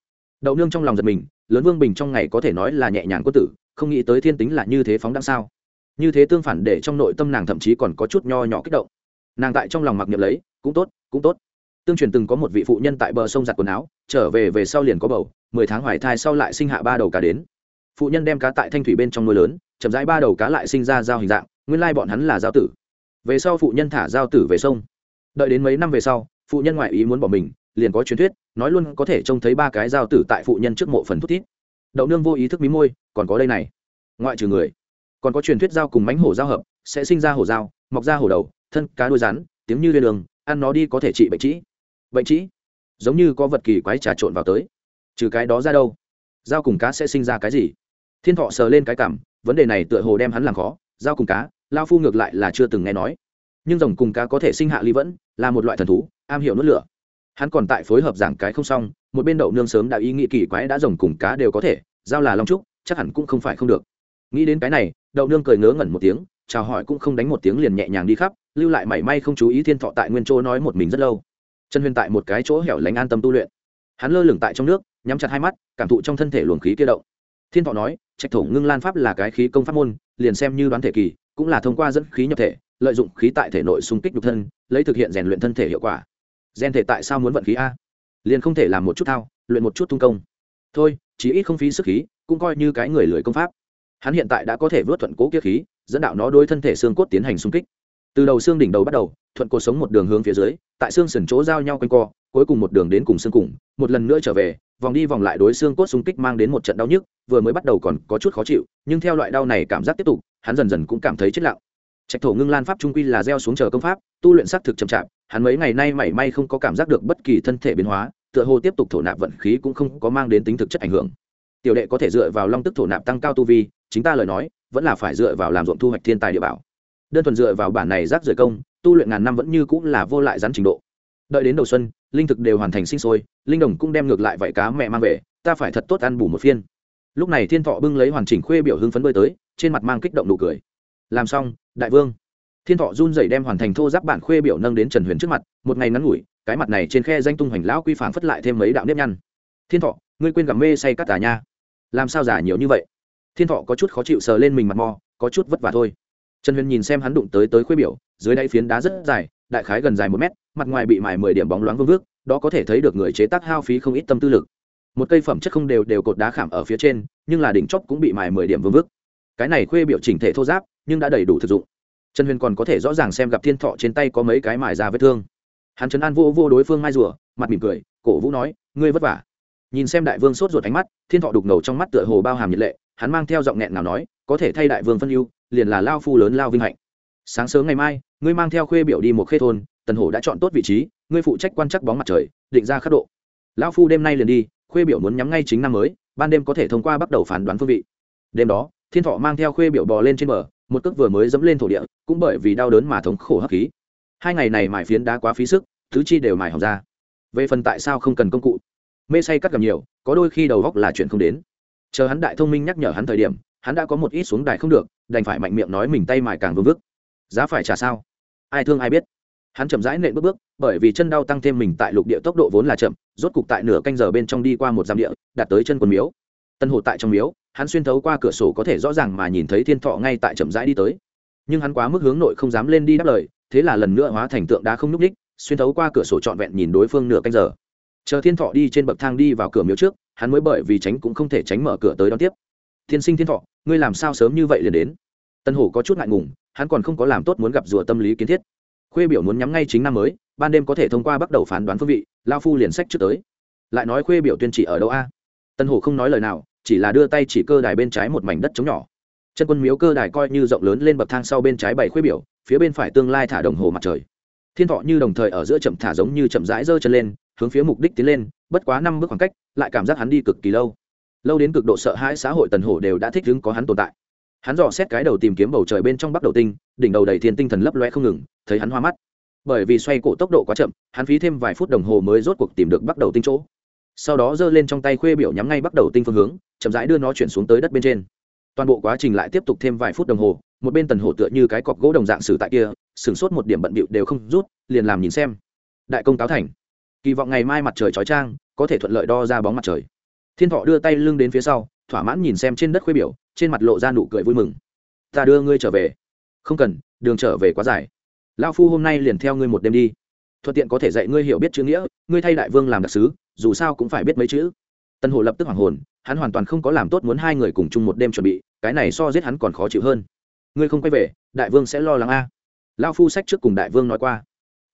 Đậu nương trong lòng giật mình, lớn vương bình trong ngày có thể nói là nhẹ nhàng quân tử, không nghĩ tới thiên tính là như thế phóng đăng sao. Như thế tương phản để trong nội tâm nàng thậm chí còn có chút nho nhỏ kích động. Nàng tại trong lòng mặc niệm lấy, cũng tốt cũng tốt tương truyền từng có một vị phụ nhân tại bờ sông giặt quần áo, trở về về sau liền có bầu, mười tháng hoài thai sau lại sinh hạ ba đầu cá đến. Phụ nhân đem cá tại thanh thủy bên trong nuôi lớn, chậm rãi ba đầu cá lại sinh ra giao hình dạng, nguyên lai bọn hắn là giao tử. Về sau phụ nhân thả giao tử về sông. Đợi đến mấy năm về sau, phụ nhân ngoại ý muốn bỏ mình, liền có truyền thuyết, nói luôn có thể trông thấy ba cái giao tử tại phụ nhân trước mộ phần thút thít. Đậu nương vô ý thức mí môi, còn có đây này. Ngoại trừ người, còn có truyền thuyết giao cùng mánh hổ giao hợp, sẽ sinh ra hổ giao, mọc ra hổ đầu, thân cá đuôi rắn, tiếng như liên đường, ăn nó đi có thể trị bệnh trĩ bệnh trĩ. Giống như có vật kỳ quái trà trộn vào tới. Trừ cái đó ra đâu? Dao cùng cá sẽ sinh ra cái gì? Thiên thọ sờ lên cái cảm, vấn đề này tựa hồ đem hắn làm khó. Dao cùng cá, lao phu ngược lại là chưa từng nghe nói. Nhưng rồng cùng cá có thể sinh hạ ly vẫn, là một loại thần thú, am hiểu nuốt lửa. Hắn còn tại phối hợp giảng cái không xong, một bên đậu nương sớm đã ý nghĩ kỳ quái đã rồng cùng cá đều có thể giao là long trúc, chắc hẳn cũng không phải không được. Nghĩ đến cái này, đậu nương cười ngớ ngẩn một tiếng, chào hỏi cũng không đánh một tiếng liền nhẹ nhàng đi khắp, lưu lại mảy may không chú ý thiên thọ tại nguyên chỗ nói một mình rất lâu trần huyền tại một cái chỗ hẻo lánh an tâm tu luyện. Hắn lơ lửng tại trong nước, nhắm chặt hai mắt, cảm thụ trong thân thể luồng khí kia động. Thiên thọ nói, trạch thổ ngưng lan pháp là cái khí công pháp môn, liền xem như đoán thể kỳ, cũng là thông qua dẫn khí nhập thể, lợi dụng khí tại thể nội xung kích nhục thân, lấy thực hiện rèn luyện thân thể hiệu quả. Gen thể tại sao muốn vận khí a? Liền không thể làm một chút thao, luyện một chút tung công. Thôi chỉ ít không phí sức khí, cũng coi như cái người lười công pháp. Hắn hiện tại đã có thể vớt thuận cố kia khí, dẫn đạo nó đôi thân thể xương cốt tiến hành xung kích. Từ đầu xương đỉnh đầu bắt đầu thuận cuộc sống một đường hướng phía dưới, tại xương sườn chỗ giao nhau quanh co, cuối cùng một đường đến cùng xương cùng, một lần nữa trở về, vòng đi vòng lại đối xương cốt xung kích mang đến một trận đau nhức, vừa mới bắt đầu còn có chút khó chịu, nhưng theo loại đau này cảm giác tiếp tục, hắn dần dần cũng cảm thấy chết lặng. Trạch thổ ngưng lan pháp trung quy là gieo xuống chờ công pháp, tu luyện xác thực chậm chạp, hắn mấy ngày nay mảy may không có cảm giác được bất kỳ thân thể biến hóa, tựa hồ tiếp tục thổ nạp vận khí cũng không có mang đến tính thực chất ảnh hưởng. Tiểu đệ có thể dựa vào long tức thổ nạp tăng cao tu vi, chính ta lời nói, vẫn là phải dựa vào làm ruộng thu hoạch thiên tài địa bảo đơn thuần dựa vào bản này rác rời công, tu luyện ngàn năm vẫn như cũng là vô lại rắn trình độ. Đợi đến đầu xuân, linh thực đều hoàn thành sinh sôi, linh đồng cũng đem ngược lại vảy cá mẹ mang về, ta phải thật tốt ăn bù một phiên. Lúc này thiên thọ bưng lấy hoàn chỉnh khuê biểu hưng phấn bơi tới, trên mặt mang kích động nụ cười. Làm xong, đại vương. Thiên thọ run rẩy đem hoàn thành thô giáp bản khuê biểu nâng đến trần huyền trước mặt, một ngày ngắn ngủi, cái mặt này trên khe danh tung hoành lão quy phản phất lại thêm mấy đạo nếp nhăn. Thiên thọ, ngươi quên gặp mê say cắt tà nha. Làm sao giả nhiều như vậy? Thiên thọ có chút khó chịu sờ lên mình mặt mò, có chút vất vả thôi trần huyền nhìn xem hắn đụng tới tới khuê biểu, dưới đáy phiến đá rất dài, đại khái gần dài một mét, mặt ngoài bị mài mười điểm bóng loáng vương vước, đó có thể thấy được người chế tác hao phí không ít tâm tư lực. Một cây phẩm chất không đều đều cột đá khảm ở phía trên, nhưng là đỉnh chóp cũng bị mài mười điểm vương vước. Cái này khuê biểu chỉnh thể thô giáp, nhưng đã đầy đủ thực dụng. Trần huyền còn có thể rõ ràng xem gặp thiên thọ trên tay có mấy cái mài ra vết thương. Hắn trấn an vô vô đối phương mai rùa, mặt mỉm cười, cổ vũ nói, ngươi vất vả. Nhìn xem đại vương sốt ruột ánh mắt, thiên thọ đục ngầu trong mắt tựa hồ bao hàm nhiệt lệ hắn mang theo giọng nghẹn nào nói, có thể thay đại vương phân ưu, liền là lao phu lớn lao vinh hạnh. Sáng sớm ngày mai, ngươi mang theo khuê biểu đi một khê thôn, tần hổ đã chọn tốt vị trí, ngươi phụ trách quan chắc bóng mặt trời, định ra khắc độ. Lao phu đêm nay liền đi, khuê biểu muốn nhắm ngay chính năm mới, ban đêm có thể thông qua bắt đầu phán đoán phương vị. Đêm đó, thiên thọ mang theo khuê biểu bò lên trên bờ, một cước vừa mới dẫm lên thổ địa, cũng bởi vì đau đớn mà thống khổ hấp khí. Hai ngày này mải phiến đá quá phí sức, thứ chi đều mải hỏng ra. Về phần tại sao không cần công cụ? Mê say cắt gặp nhiều, có đôi khi đầu góc là chuyện không đến chờ hắn đại thông minh nhắc nhở hắn thời điểm, hắn đã có một ít xuống đài không được, đành phải mạnh miệng nói mình tay mài càng vương vức. Giá phải trả sao? Ai thương ai biết? Hắn chậm rãi nện bước bước, bởi vì chân đau tăng thêm mình tại lục địa tốc độ vốn là chậm, rốt cục tại nửa canh giờ bên trong đi qua một giam địa, đạt tới chân quần miếu. Tân hồ tại trong miếu, hắn xuyên thấu qua cửa sổ có thể rõ ràng mà nhìn thấy thiên thọ ngay tại chậm rãi đi tới. Nhưng hắn quá mức hướng nội không dám lên đi đáp lời, thế là lần nữa hóa thành tượng đá không nhúc ních xuyên thấu qua cửa sổ trọn vẹn nhìn đối phương nửa canh giờ. Chờ thiên thọ đi trên bậc thang đi vào cửa miếu trước hắn mới bởi vì tránh cũng không thể tránh mở cửa tới đón tiếp. Tiên sinh thiên thọ, ngươi làm sao sớm như vậy liền đến? Tân hổ có chút ngại ngùng, hắn còn không có làm tốt muốn gặp rùa tâm lý kiến thiết. Khuê biểu muốn nhắm ngay chính năm mới, ban đêm có thể thông qua bắt đầu phán đoán phương vị, lao phu liền sách trước tới. Lại nói khuê biểu tuyên chỉ ở đâu a? Tân hổ không nói lời nào, chỉ là đưa tay chỉ cơ đài bên trái một mảnh đất trống nhỏ. Chân quân miếu cơ đài coi như rộng lớn lên bậc thang sau bên trái bảy khuê biểu, phía bên phải tương lai thả đồng hồ mặt trời. Thiên thọ như đồng thời ở giữa chậm thả giống như chậm rãi giơ chân lên, hướng phía mục đích tiến lên bất quá năm bước khoảng cách, lại cảm giác hắn đi cực kỳ lâu. Lâu đến cực độ sợ hãi xã hội tần hổ đều đã thích đứng có hắn tồn tại. Hắn dò xét cái đầu tìm kiếm bầu trời bên trong bắc đầu tinh, đỉnh đầu đầy thiên tinh thần lấp loe không ngừng, thấy hắn hoa mắt. Bởi vì xoay cổ tốc độ quá chậm, hắn phí thêm vài phút đồng hồ mới rốt cuộc tìm được bắc đầu tinh chỗ. Sau đó giơ lên trong tay khuê biểu nhắm ngay bắc đầu tinh phương hướng, chậm rãi đưa nó chuyển xuống tới đất bên trên. Toàn bộ quá trình lại tiếp tục thêm vài phút đồng hồ, một bên tần hổ tựa như cái cọc gỗ đồng dạng sử tại kia, sửng sốt một điểm bận bịu đều không rút, liền làm nhìn xem. Đại công cáo thành kỳ vọng ngày mai mặt trời chói trang có thể thuận lợi đo ra bóng mặt trời. Thiên thọ đưa tay lưng đến phía sau, thỏa mãn nhìn xem trên đất khuê biểu, trên mặt lộ ra nụ cười vui mừng. Ta đưa ngươi trở về. Không cần, đường trở về quá dài. Lao phu hôm nay liền theo ngươi một đêm đi. Thuận tiện có thể dạy ngươi hiểu biết chữ nghĩa, ngươi thay đại vương làm đặc sứ, dù sao cũng phải biết mấy chữ. Tân hồ lập tức hoàng hồn, hắn hoàn toàn không có làm tốt muốn hai người cùng chung một đêm chuẩn bị, cái này so giết hắn còn khó chịu hơn. Ngươi không quay về, đại vương sẽ lo lắng a. Lao phu sách trước cùng đại vương nói qua.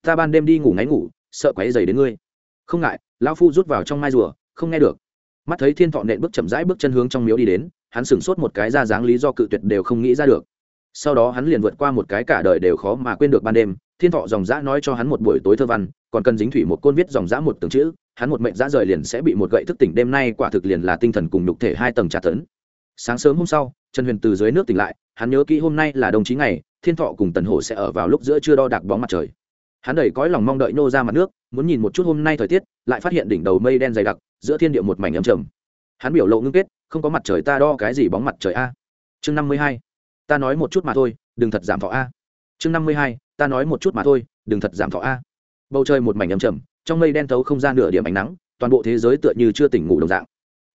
Ta ban đêm đi ngủ ngáy ngủ sợ quấy dày đến ngươi. Không ngại, lão phu rút vào trong mai rùa, không nghe được. Mắt thấy thiên thọ nện bước chậm rãi bước chân hướng trong miếu đi đến, hắn sửng sốt một cái ra dáng lý do cự tuyệt đều không nghĩ ra được. Sau đó hắn liền vượt qua một cái cả đời đều khó mà quên được ban đêm, thiên thọ dòng dã nói cho hắn một buổi tối thơ văn, còn cần dính thủy một côn viết dòng dã một từng chữ, hắn một mệnh dã rời liền sẽ bị một gậy thức tỉnh đêm nay quả thực liền là tinh thần cùng nhục thể hai tầng tra tấn. Sáng sớm hôm sau, trần huyền từ dưới nước tỉnh lại, hắn nhớ kỹ hôm nay là đồng chí ngày, thiên thọ cùng tần hổ sẽ ở vào lúc giữa chưa đo đạc bóng mặt trời hắn đầy cõi lòng mong đợi nô ra mặt nước, muốn nhìn một chút hôm nay thời tiết, lại phát hiện đỉnh đầu mây đen dày đặc, giữa thiên địa một mảnh ấm trầm. Hắn biểu lộ ngưng kết, không có mặt trời ta đo cái gì bóng mặt trời a. Chương năm mươi hai, ta nói một chút mà thôi, đừng thật giảm thọ a. Chương năm mươi hai, ta nói một chút mà thôi, đừng thật giảm thọ a. Bầu trời một mảnh ấm trầm, trong mây đen thấu không ra nửa điểm ánh nắng, toàn bộ thế giới tựa như chưa tỉnh ngủ đồng dạng.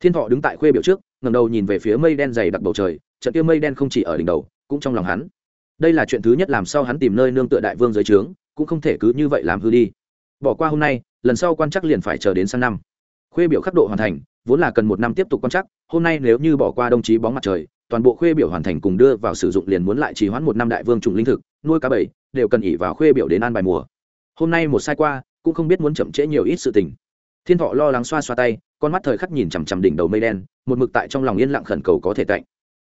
Thiên thọ đứng tại khuê biểu trước ngầm đầu nhìn về phía mây đen dày đặc bầu trời, trận kia mây đen không chỉ ở đỉnh đầu, cũng trong lòng hắn. Đây là chuyện thứ nhất làm sao hắn tìm nơi nương tựa đại vương dưới trướng cũng không thể cứ như vậy làm hư đi. Bỏ qua hôm nay, lần sau quan chắc liền phải chờ đến sang năm. Khuê biểu khắc độ hoàn thành, vốn là cần một năm tiếp tục quan chắc, hôm nay nếu như bỏ qua đồng chí bóng mặt trời, toàn bộ khuê biểu hoàn thành cùng đưa vào sử dụng liền muốn lại trì hoãn một năm đại vương trùng linh thực, nuôi cá bầy, đều cần ỉ vào khuê biểu đến an bài mùa. Hôm nay một sai qua, cũng không biết muốn chậm trễ nhiều ít sự tình. Thiên thọ lo lắng xoa xoa tay, con mắt thời khắc nhìn chằm chằm đỉnh đầu mây đen, một mực tại trong lòng yên lặng khẩn cầu có thể cạnh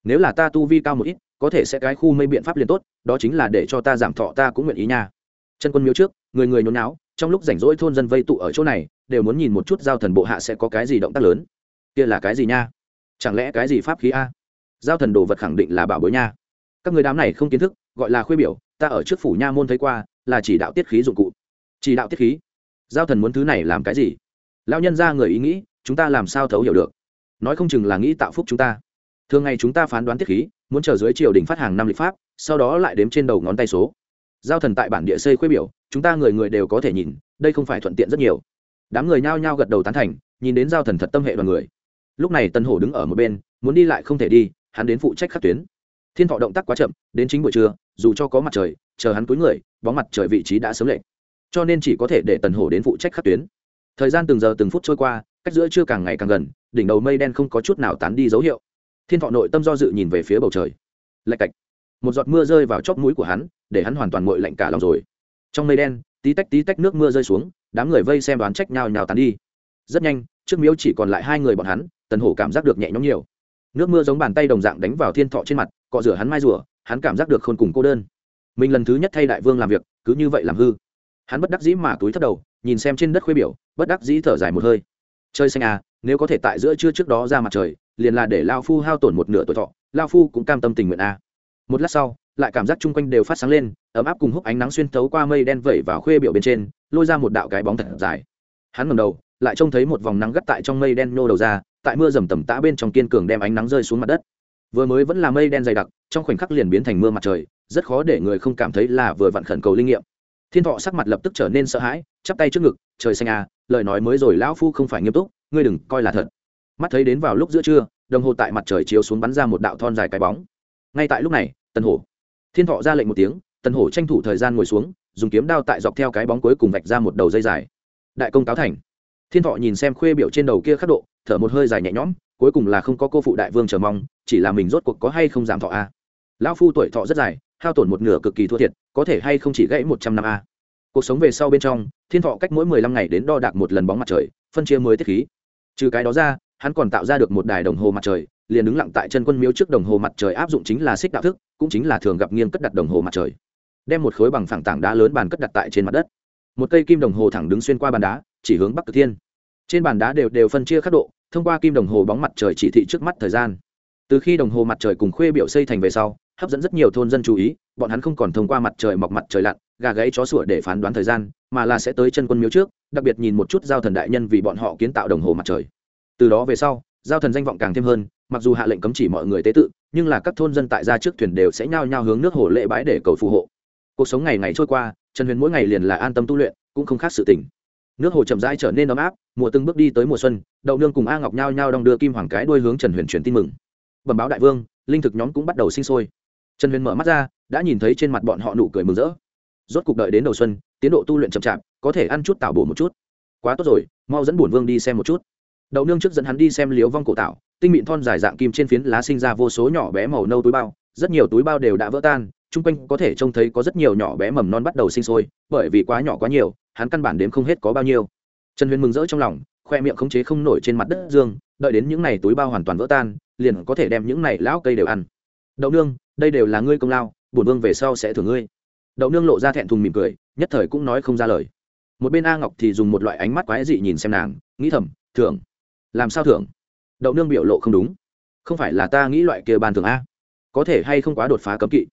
nếu là ta tu vi cao một ít, có thể sẽ cái khu mây biện pháp liền tốt, đó chính là để cho ta giảm thọ ta cũng nguyện ý nha chân quân miếu trước, người người nhốn náo trong lúc rảnh rỗi thôn dân vây tụ ở chỗ này, đều muốn nhìn một chút giao thần bộ hạ sẽ có cái gì động tác lớn. Kia là cái gì nha? Chẳng lẽ cái gì pháp khí a? Giao thần đồ vật khẳng định là bảo bối nha. Các người đám này không kiến thức, gọi là khuê biểu, ta ở trước phủ nha môn thấy qua, là chỉ đạo tiết khí dụng cụ. Chỉ đạo tiết khí? Giao thần muốn thứ này làm cái gì? Lao nhân ra người ý nghĩ, chúng ta làm sao thấu hiểu được? Nói không chừng là nghĩ tạo phúc chúng ta. Thường ngày chúng ta phán đoán tiết khí, muốn chờ dưới triều đình phát hàng năm lịch pháp, sau đó lại đếm trên đầu ngón tay số giao thần tại bản địa xây khuê biểu chúng ta người người đều có thể nhìn đây không phải thuận tiện rất nhiều. Đám người nhao nhao gật đầu tán thành nhìn đến giao thần thật tâm hệ đoàn người. Lúc này tân hổ đứng ở một bên muốn đi lại không thể đi hắn đến phụ trách khắc tuyến. Thiên thọ động tác quá chậm đến chính buổi trưa dù cho có mặt trời chờ hắn túi người bóng mặt trời vị trí đã sớm lệch, cho nên chỉ có thể để tần hổ đến phụ trách khắc tuyến. Thời gian từng giờ từng phút trôi qua cách giữa trưa càng ngày càng gần đỉnh đầu mây đen không có chút nào tán đi dấu hiệu. Thiên thọ nội tâm do dự nhìn về phía bầu trời. Lạch cạch một giọt mưa rơi vào chóp mũi của hắn, để hắn hoàn toàn nguội lạnh cả lòng rồi. Trong mây đen, tí tách tí tách nước mưa rơi xuống, đám người vây xem đoán trách nhau nhào tán đi. Rất nhanh, trước miếu chỉ còn lại hai người bọn hắn, tần hổ cảm giác được nhẹ nhõm nhiều. Nước mưa giống bàn tay đồng dạng đánh vào thiên thọ trên mặt, cọ rửa hắn mai rùa, hắn cảm giác được khôn cùng cô đơn. Mình lần thứ nhất thay đại vương làm việc, cứ như vậy làm hư. Hắn bất đắc dĩ mà túi thất đầu, nhìn xem trên đất khuê biểu, bất đắc dĩ thở dài một hơi. Chơi xanh à nếu có thể tại giữa trưa trước đó ra mặt trời, liền là để lao phu hao tổn một nửa tuổi thọ, lao phu cũng cam tâm tình nguyện à một lát sau, lại cảm giác chung quanh đều phát sáng lên, ấm áp cùng húc ánh nắng xuyên thấu qua mây đen vẩy vào khuê biểu bên trên, lôi ra một đạo cái bóng thật dài. Hắn ngầm đầu, lại trông thấy một vòng nắng gắt tại trong mây đen nhô đầu ra, tại mưa rầm tầm tã bên trong kiên cường đem ánh nắng rơi xuống mặt đất. Vừa mới vẫn là mây đen dày đặc, trong khoảnh khắc liền biến thành mưa mặt trời, rất khó để người không cảm thấy là vừa vặn khẩn cầu linh nghiệm. Thiên thọ sắc mặt lập tức trở nên sợ hãi, chắp tay trước ngực, trời xanh à lời nói mới rồi lão phu không phải nghiêm túc, ngươi đừng coi là thật. Mắt thấy đến vào lúc giữa trưa, đồng hồ tại mặt trời chiếu xuống bắn ra một đạo thon dài cái bóng. Ngay tại lúc này Tân hổ. Thiên thọ ra lệnh một tiếng Tân hổ tranh thủ thời gian ngồi xuống, dùng kiếm đao tại dọc theo cái bóng cuối cùng vạch ra một đầu dây dài. Đại công cáo thành. Thiên thọ nhìn xem khuê biểu trên đầu kia khắc độ, thở một hơi dài nhẹ nhõm, cuối cùng là không có cô phụ đại vương chờ mong, chỉ là mình rốt cuộc có hay không giảm thọ a. Lão phu tuổi thọ rất dài, hao tổn một nửa cực kỳ thua thiệt, có thể hay không chỉ gãy một trăm năm a. Cuộc sống về sau bên trong, thiên thọ cách mỗi mười lăm ngày đến đo đạc một lần bóng mặt trời, phân chia mới tiết khí. Trừ cái đó ra, hắn còn tạo ra được một đài đồng hồ mặt trời liền đứng lặng tại chân quân miếu trước đồng hồ mặt trời áp dụng chính là xích đạo thức, cũng chính là thường gặp nghiêng cất đặt đồng hồ mặt trời. Đem một khối bằng phẳng tảng đá lớn bàn cất đặt tại trên mặt đất. Một cây kim đồng hồ thẳng đứng xuyên qua bàn đá, chỉ hướng bắc cực thiên. Trên bàn đá đều đều phân chia khắc độ, thông qua kim đồng hồ bóng mặt trời chỉ thị trước mắt thời gian. Từ khi đồng hồ mặt trời cùng khuê biểu xây thành về sau, hấp dẫn rất nhiều thôn dân chú ý, bọn hắn không còn thông qua mặt trời mọc mặt trời lặn, gà gáy chó sủa để phán đoán thời gian, mà là sẽ tới chân quân miếu trước, đặc biệt nhìn một chút giao thần đại nhân vì bọn họ kiến tạo đồng hồ mặt trời. Từ đó về sau, giao thần danh vọng càng thêm hơn mặc dù hạ lệnh cấm chỉ mọi người tế tự, nhưng là các thôn dân tại ra trước thuyền đều sẽ nhao nhao hướng nước hồ lễ bái để cầu phù hộ. Cuộc sống ngày ngày trôi qua, trần huyền mỗi ngày liền là an tâm tu luyện, cũng không khác sự tình. nước hồ chậm rãi trở nên ấm áp, mùa từng bước đi tới mùa xuân, đậu nương cùng a ngọc nhao nhao đong đưa kim hoàng cái đuôi hướng trần huyền truyền tin mừng. Bẩm báo đại vương, linh thực nhóm cũng bắt đầu sinh sôi. Trần huyền mở mắt ra, đã nhìn thấy trên mặt bọn họ nụ cười mừng rỡ. Rốt cuộc đợi đến đầu xuân, tiến độ tu luyện chậm chạp, có thể ăn chút tạo bổ một chút. Quá tốt rồi, mau dẫn bổn vương đi xem một chút. Đậu nương trước dẫn hắn đi xem liếu vong cổ tạo tinh mịn thon dài dạng kim trên phiến lá sinh ra vô số nhỏ bé màu nâu túi bao, rất nhiều túi bao đều đã vỡ tan, chung quanh có thể trông thấy có rất nhiều nhỏ bé mầm non bắt đầu sinh sôi, bởi vì quá nhỏ quá nhiều, hắn căn bản đếm không hết có bao nhiêu. Trần huyền mừng rỡ trong lòng, khoe miệng khống chế không nổi trên mặt đất dương, đợi đến những n à y túi bao hoàn toàn vỡ tan, liền có thể đem những n à y lão cây đều ăn. Đậu nương, đây đều là ngươi công lao, bổn vương về sau sẽ thưởng ngươi. Đậu nương lộ ra thẹn thùng mỉm cười, nhất thời cũng nói không ra lời. Một bên a ngọc thì dùng một loại ánh mắt quái dị nhìn xem nàng, nghĩ thầm, thưởng? Làm sao thưởng? Đậu nương biểu lộ không đúng. Không phải là ta nghĩ loại kia ban thường a? Có thể hay không quá đột phá cấm kỵ?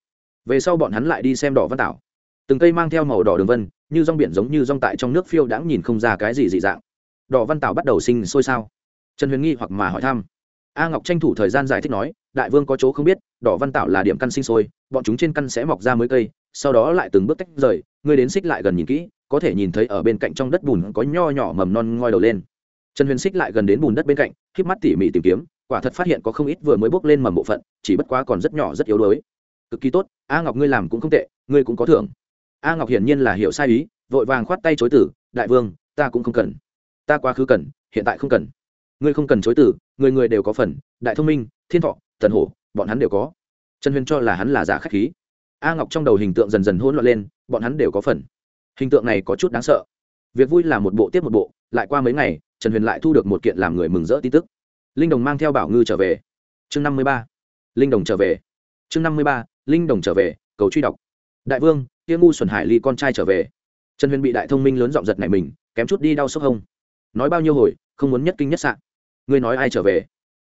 Về sau bọn hắn lại đi xem đỏ văn tảo. Từng cây mang theo màu đỏ đường vân, như rong biển giống như rong tại trong nước phiêu đãng nhìn không ra cái gì dị dạng. Đỏ văn tảo bắt đầu sinh sôi sao? Trần huyền nghi hoặc mà hỏi thăm. A ngọc tranh thủ thời gian giải thích nói, đại vương có chỗ không biết, đỏ văn tảo là điểm căn sinh sôi, bọn chúng trên căn sẽ mọc ra mới cây, sau đó lại từng bước tách rời, ngươi đến xích lại gần nhìn kỹ, có thể nhìn thấy ở bên cạnh trong đất bùn có nho nhỏ mầm non ngoi đầu lên. Trần huyền xích lại gần đến bùn đất bên cạnh k mắt tỉ mỉ tìm kiếm, quả thật phát hiện có không ít vừa mới bốc lên mầm bộ phận, chỉ bất quá còn rất nhỏ, rất yếu đuối. Cực kỳ tốt, a ngọc ngươi làm cũng không tệ, ngươi cũng có thưởng. A ngọc hiển nhiên là hiểu sai ý, vội vàng khoát tay chối tử đại vương, ta cũng không cần. Ta quá khứ cần, hiện tại không cần. Ngươi không cần chối tử người người đều có phần, đại thông minh, thiên thọ, thần hổ, bọn hắn đều có. Trần huyền cho là hắn là giả k h á c h khí. A ngọc trong đầu hình tượng dần dần hỗn loạn lên, bọn hắn đều có phần. Hình tượng này có chút đáng sợ. Việc vui là một bộ tiếp một bộ, lại qua mấy ngày trần huyền lại thu được một kiện làm người mừng rỡ tin tức. Linh đồng mang theo bảo ngư trở về. Chương năm mươi ba. Linh đồng trở về. Chương năm mươi ba, linh đồng trở về, cầu truy đọc. Đại vương, kia ngu xuẩn hải ly con trai trở về. Trần huyền bị đại thông minh lớn giọng giật này mình, kém chút đi đau sốc hông. Nói bao nhiêu hồi, không muốn nhất kinh nhất sạn ngươi nói ai trở về?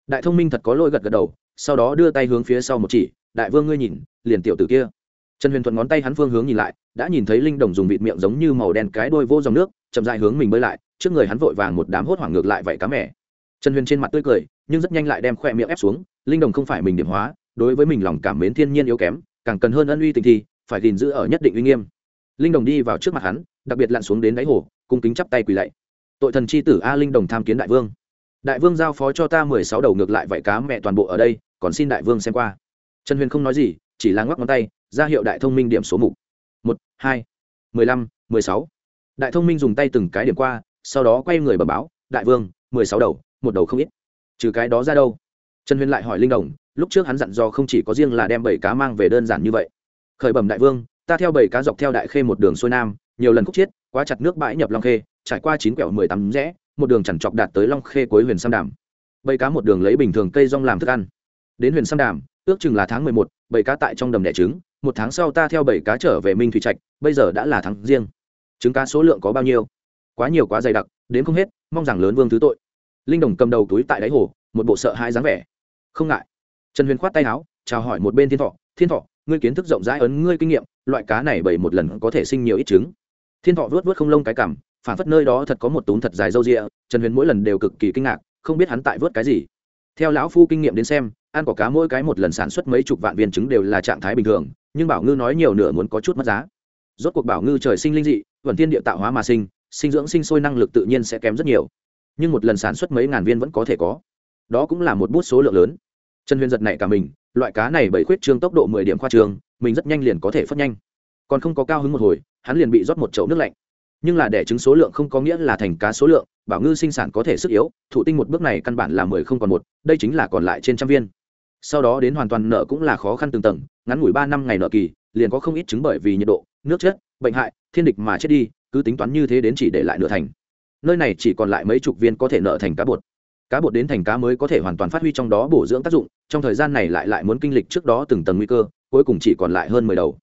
Đại thông minh thật có lỗi gật gật đầu, sau đó đưa tay hướng phía sau một chỉ. Đại vương ngươi nhìn, liền tiểu tử kia. Trần huyền thuận ngón tay hắn phương hướng nhìn lại, đã nhìn thấy linh đồng dùng vịt miệng giống như màu đen cái đôi vô dòng nước, chậm dại hướng mình bơi lại trước người hắn vội vàng một đám hốt hoảng ngược lại vậy cá mẻ trần huyền trên mặt tươi cười, nhưng rất nhanh lại đem khoe miệng ép xuống, linh đồng không phải mình điểm hóa, đối với mình lòng cảm mến thiên nhiên yếu kém, càng cần hơn ân uy tình thi phải gìn giữ ở nhất định uy nghiêm. Linh đồng đi vào trước mặt hắn, đặc biệt lặn xuống đến đáy hồ, cung kính chắp tay quỳ lạy. Tội thần c h i tử a linh đồng tham kiến đại vương. Đại vương giao phó cho ta mười sáu đầu ngược lại vậy cá mẹ toàn bộ ở đây, còn xin đại vương xem qua. Trần huyền không nói gì, chỉ là ngoắc ngón tay, ra hiệu đại thông minh điểm số mục. Một, hai, mười lăm, mười sáu. Đại thông minh dùng tay từng cái điểm qua sau đó quay người bẩm báo, đại vương, mười sáu đầu, một đầu không ít. Trừ cái đó ra đâu? Trần huyền lại hỏi linh đồng, lúc trước hắn dặn do không chỉ có riêng là đem bảy cá mang về đơn giản như vậy. Khởi bẩm đại vương, ta theo bảy cá dọc theo đại khê một đường xuôi nam, nhiều lần khúc chiết, quá chặt nước bãi nhập long khê, trải qua chín quẹo mười tám rẽ, một đường chẳng chọc đạt tới long khê cuối huyền sam đàm. Bảy cá một đường lấy bình thường cây rong làm thức ăn. Đến huyền sam đàm, ước chừng là tháng mười một, bảy cá tại trong đầm đẻ trứng, một tháng sau ta theo bảy cá trở về minh thủy trạch, bây giờ đã là tháng riêng. Trứng cá số lượng có bao nhiêu? Quá nhiều quá dày đặc, đến không hết, mong rằng lớn vương thứ tội. Linh đồng cầm đầu túi tại đáy hồ, một bộ sợ hãi dáng vẻ. Không ngại. Trần huyền khoát tay áo, chào hỏi một bên thiên thọ. Thiên thọ, ngươi kiến thức rộng rãi ấn ngươi kinh nghiệm, loại cá này bảy một lần có thể sinh nhiều ít trứng. Thiên thọ vớt vớt không lông cái cảm phản phất nơi đó thật có một túm thật dài râu rịa trần huyền mỗi lần đều cực kỳ kinh ngạc, không biết hắn tại vớt cái gì. Theo lão phu kinh nghiệm đến xem, ăn quả cá mỗi cái một lần sản xuất mấy chục vạn viên trứng đều là trạng thái bình thường, nhưng bảo ngư nói nhiều nửa muốn có chút mất giá. Rốt cuộc bảo ngư trời sinh linh dị, vận thiên địa tạo hóa mà sinh sinh dưỡng sinh sôi năng lực tự nhiên sẽ kém rất nhiều. Nhưng một lần sản xuất mấy ngàn viên vẫn có thể có. Đó cũng là một bút số lượng lớn. Trần huyền giật này cả mình, loại cá này bảy khuyết trương tốc độ mười điểm khoa trường mình rất nhanh liền có thể phất nhanh. Còn không có cao hứng một hồi, hắn liền bị rót một chậu nước lạnh. Nhưng là đẻ trứng số lượng không có nghĩa là thành cá số lượng, bảo ngư sinh sản có thể sức yếu, thụ tinh một bước này căn bản là mười không còn một, đây chính là còn lại trên trăm viên. Sau đó đến hoàn toàn nợ cũng là khó khăn từng tầng, ngắn ngủi ba năm ngày nợ kỳ, liền có không ít trứng bởi vì nhiệt độ, nước chết, bệnh hại, thiên địch mà chết đi cứ tính toán như thế đến chỉ để lại nửa thành. Nơi này chỉ còn lại mấy chục viên có thể nợ thành cá bột. Cá bột đến thành cá mới có thể hoàn toàn phát huy trong đó bổ dưỡng tác dụng, trong thời gian này lại lại muốn kinh lịch trước đó từng tầng nguy cơ, cuối cùng chỉ còn lại hơn mười đầu.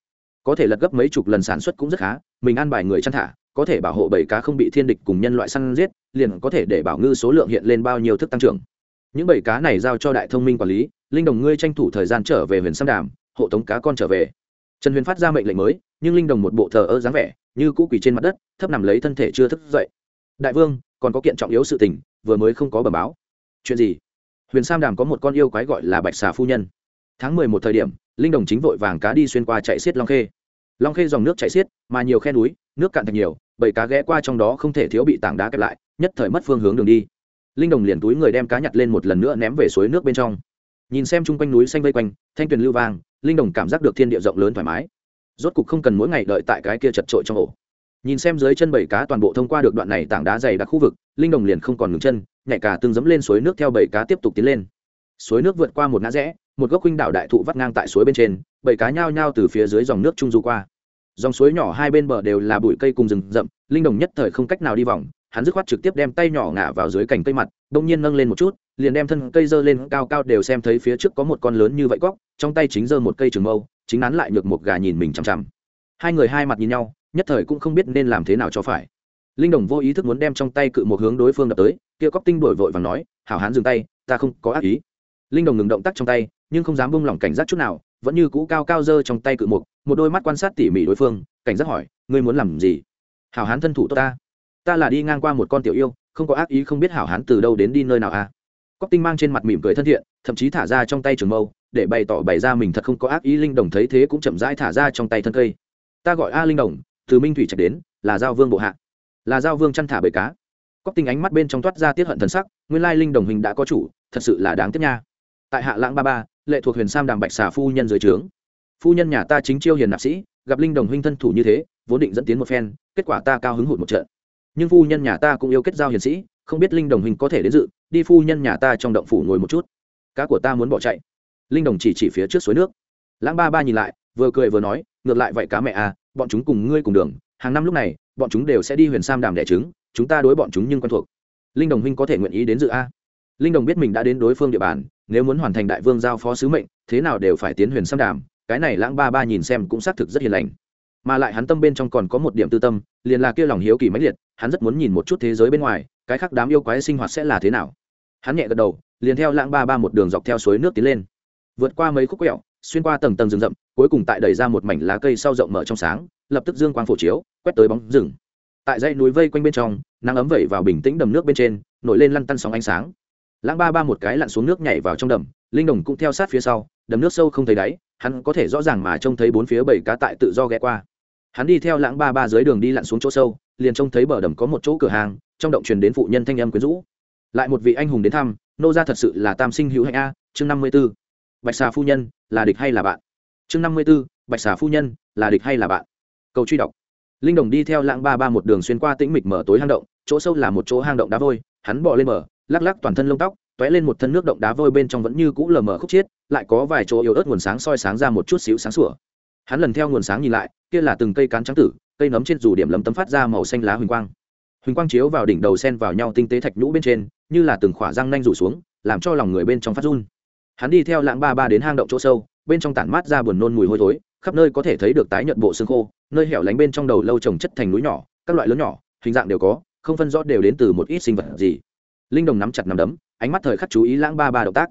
Có thể lật gấp mấy chục lần sản xuất cũng rất khá, mình ăn bài người chăn thả, có thể bảo hộ bảy cá không bị thiên địch cùng nhân loại săn giết, liền có thể để bảo ngư số lượng hiện lên bao nhiêu thức tăng trưởng. Những bảy cá này giao cho đại thông minh quản lý, linh đồng ngươi tranh thủ thời gian trở về huyền sam đàm, hộ tống cá con trở về. Trần huyền phát ra mệnh lệnh mới, nhưng linh đồng một bộ thờ ơ dáng vẻ như cũ quỳ trên mặt đất, thấp nằm lấy thân thể chưa thức dậy. Đại vương, còn có kiện trọng yếu sự tình, vừa mới không có bờ báo. Chuyện gì? Huyền sam đàm có một con yêu quái gọi là bạch xà phu nhân. Tháng mười một thời điểm, linh đồng chính vội vàng cá đi xuyên qua chạy xiết long khê. Long khê dòng nước chạy xiết, mà nhiều khe núi, nước cạn thật nhiều bảy cá ghé qua trong đó không thể thiếu bị tảng đá kẹp lại, nhất thời mất phương hướng đường đi. Linh đồng liền túi người đem cá nhặt lên một lần nữa ném về suối nước bên trong. Nhìn xem chung quanh núi xanh vây quanh, thanh tuyền lưu vang, linh đồng cảm giác được thiên địa rộng lớn thoải mái rốt cục không cần mỗi ngày đợi tại cái kia chật trội trong ổ. Nhìn xem dưới chân bảy cá toàn bộ thông qua được đoạn này tảng đá dày đặc khu vực, linh đồng liền không còn ngừng chân nhảy cả tương dẫm lên suối nước theo bảy cá tiếp tục tiến lên. Suối nước vượt qua một ngã rẽ, một gốc huynh đảo đại thụ vắt ngang tại suối bên trên, bảy cá nhao nhao từ phía dưới dòng nước trung du qua. Dòng suối nhỏ hai bên bờ đều là bụi cây cùng rừng rậm, linh đồng nhất thời không cách nào đi vòng, hắn dứt khoát trực tiếp đem tay nhỏ ngả vào dưới cành cây mặt đông nhiên nâng lên một chút, liền đem thân cây dơ lên cao cao đều xem thấy phía trước có một con lớn như vậy góc, trong tay chính dơ một cây trường mâu chính án lại nhược một gà nhìn mình chằm chằm. Hai người hai mặt nhìn nhau, nhất thời cũng không biết nên làm thế nào cho phải. Linh đồng vô ý thức muốn đem trong tay cự một hướng đối phương đập tới, kia cóc tinh đổi vội và nói, hảo hán dừng tay, ta không có ác ý. Linh đồng ngừng động tác trong tay, nhưng không dám buông lỏng cảnh giác chút nào, vẫn như cũ cao cao dơ trong tay cự mục một đôi mắt quan sát tỉ mỉ đối phương, cảnh giác hỏi, ngươi muốn làm gì? Hảo hán thân thủ tốt ta. Ta là đi ngang qua một con tiểu yêu, không có ác ý không biết hảo hán từ đâu đến đi nơi nào à cóc tinh mang trên mặt mỉm cười thân thiện, thậm chí thả ra trong tay trường mâu, để bày tỏ bày ra mình thật không có ác ý, linh đồng thấy thế cũng chậm rãi thả ra trong tay thân cây. Ta gọi a linh đồng, từ minh thủy trạch đến, là giao vương bộ hạ. Là giao vương chăn thả bầy cá. Cóc tinh ánh mắt bên trong toát ra tiết hận thần sắc, nguyên lai linh đồng hình đã có chủ, thật sự là đáng tiếc nha. Tại hạ lãng ba ba, lệ thuộc huyền sam đàm bạch xà phu nhân dưới trướng. Phu nhân nhà ta chính chiêu hiền nạp sĩ, gặp linh đồng huynh thân thủ như thế, vốn định dẫn tiến một phen, kết quả ta cao hứng hụt một trận. Nhưng phu nhân nhà ta cũng yêu kết giao hiền sĩ, không biết linh đồng huynh có thể đến dự đi phu nhân nhà ta trong động phủ ngồi một chút. Cá của ta muốn bỏ chạy. Linh đồng chỉ chỉ phía trước suối nước. Lãng ba ba nhìn lại, vừa cười vừa nói, ngược lại vậy cá mẹ à bọn chúng cùng ngươi cùng đường. Hàng năm lúc này, bọn chúng đều sẽ đi huyền sam đàm đẻ trứng, chúng ta đối bọn chúng nhưng quen thuộc. Linh đồng huynh có thể nguyện ý đến dự a? Linh đồng biết mình đã đến đối phương địa bàn, nếu muốn hoàn thành đại vương giao phó sứ mệnh, thế nào đều phải tiến huyền sam đàm, cái này lãng ba ba nhìn xem cũng xác thực rất hiền lành. Mà lại hắn tâm bên trong còn có một điểm tư tâm, liền là kia lòng hiếu kỳ mãnh liệt, hắn rất muốn nhìn một chút thế giới bên ngoài cái khác đám yêu quái sinh hoạt sẽ là thế nào? Hắn nhẹ gật đầu, liền theo lãng ba ba một đường dọc theo suối nước tiến lên. Vượt qua mấy khúc quẹo, xuyên qua tầng tầng rừng rậm, cuối cùng tại đẩy ra một mảnh lá cây sau rộng mở trong sáng, lập tức dương quang phổ chiếu, quét tới bóng rừng. Tại dãy núi vây quanh bên trong, nắng ấm vẩy vào bình tĩnh đầm nước bên trên, nổi lên lăn tăn sóng ánh sáng. Lãng ba ba một cái lặn xuống nước nhảy vào trong đầm, linh đồng cũng theo sát phía sau, đầm nước sâu không thấy đáy, hắn có thể rõ ràng mà trông thấy bốn phía bảy cá tại tự do ghé qua. Hắn đi theo lãng ba ba dưới đường đi lặn xuống chỗ sâu, liền trông thấy bờ đầm có một chỗ cửa hàng trong động truyền đến phụ nhân thanh âm quyến rũ. Lại một vị anh hùng đến thăm, nô ra thật sự là tam sinh hữu hạnh a, chương năm mươi b ố bạch xà phu nhân, là địch hay là bạn? Chương năm mươi b ố bạch xà phu nhân, là địch hay là bạn? Cầu truy đọc. Linh đồng đi theo lãng ba ba một đường xuyên qua tĩnh mịch mở tối hang động, chỗ sâu là một chỗ hang động đá vôi, hắn bỏ lên mở lắc lắc toàn thân lông tóc t ó é lên một thân nước động đá vôi bên trong vẫn như cũ lờ mờ khúc chiết, lại có vài chỗ yếu ớt nguồn sáng soi sáng ra một chút xíu sáng sủa. Hắn lần theo nguồn sáng nhìn lại, kia là từng cây cán trắng tử, cây nấm trên dù điểm lấm tấm phát ra màu xanh lá huỳnh quang huỳnh quang chiếu vào đỉnh đầu sen vào nhau tinh tế thạch nhũ bên trên, như là từng khỏa răng nanh rủ xuống, làm cho lòng người bên trong phát run. Hắn đi theo lãng ba ba đến hang động chỗ sâu, bên trong tản mát ra buồn nôn mùi hôi thối, khắp nơi có thể thấy được tái nhuận bộ xương khô, nơi hẻo lánh bên trong đầu lâu trồng chất thành núi nhỏ, các loại lớn nhỏ, hình dạng đều có, không phân rõ đều đến từ một ít sinh vật gì. Linh đồng nắm chặt nắm đấm, ánh mắt thời khắc chú ý lãng ba ba động tác.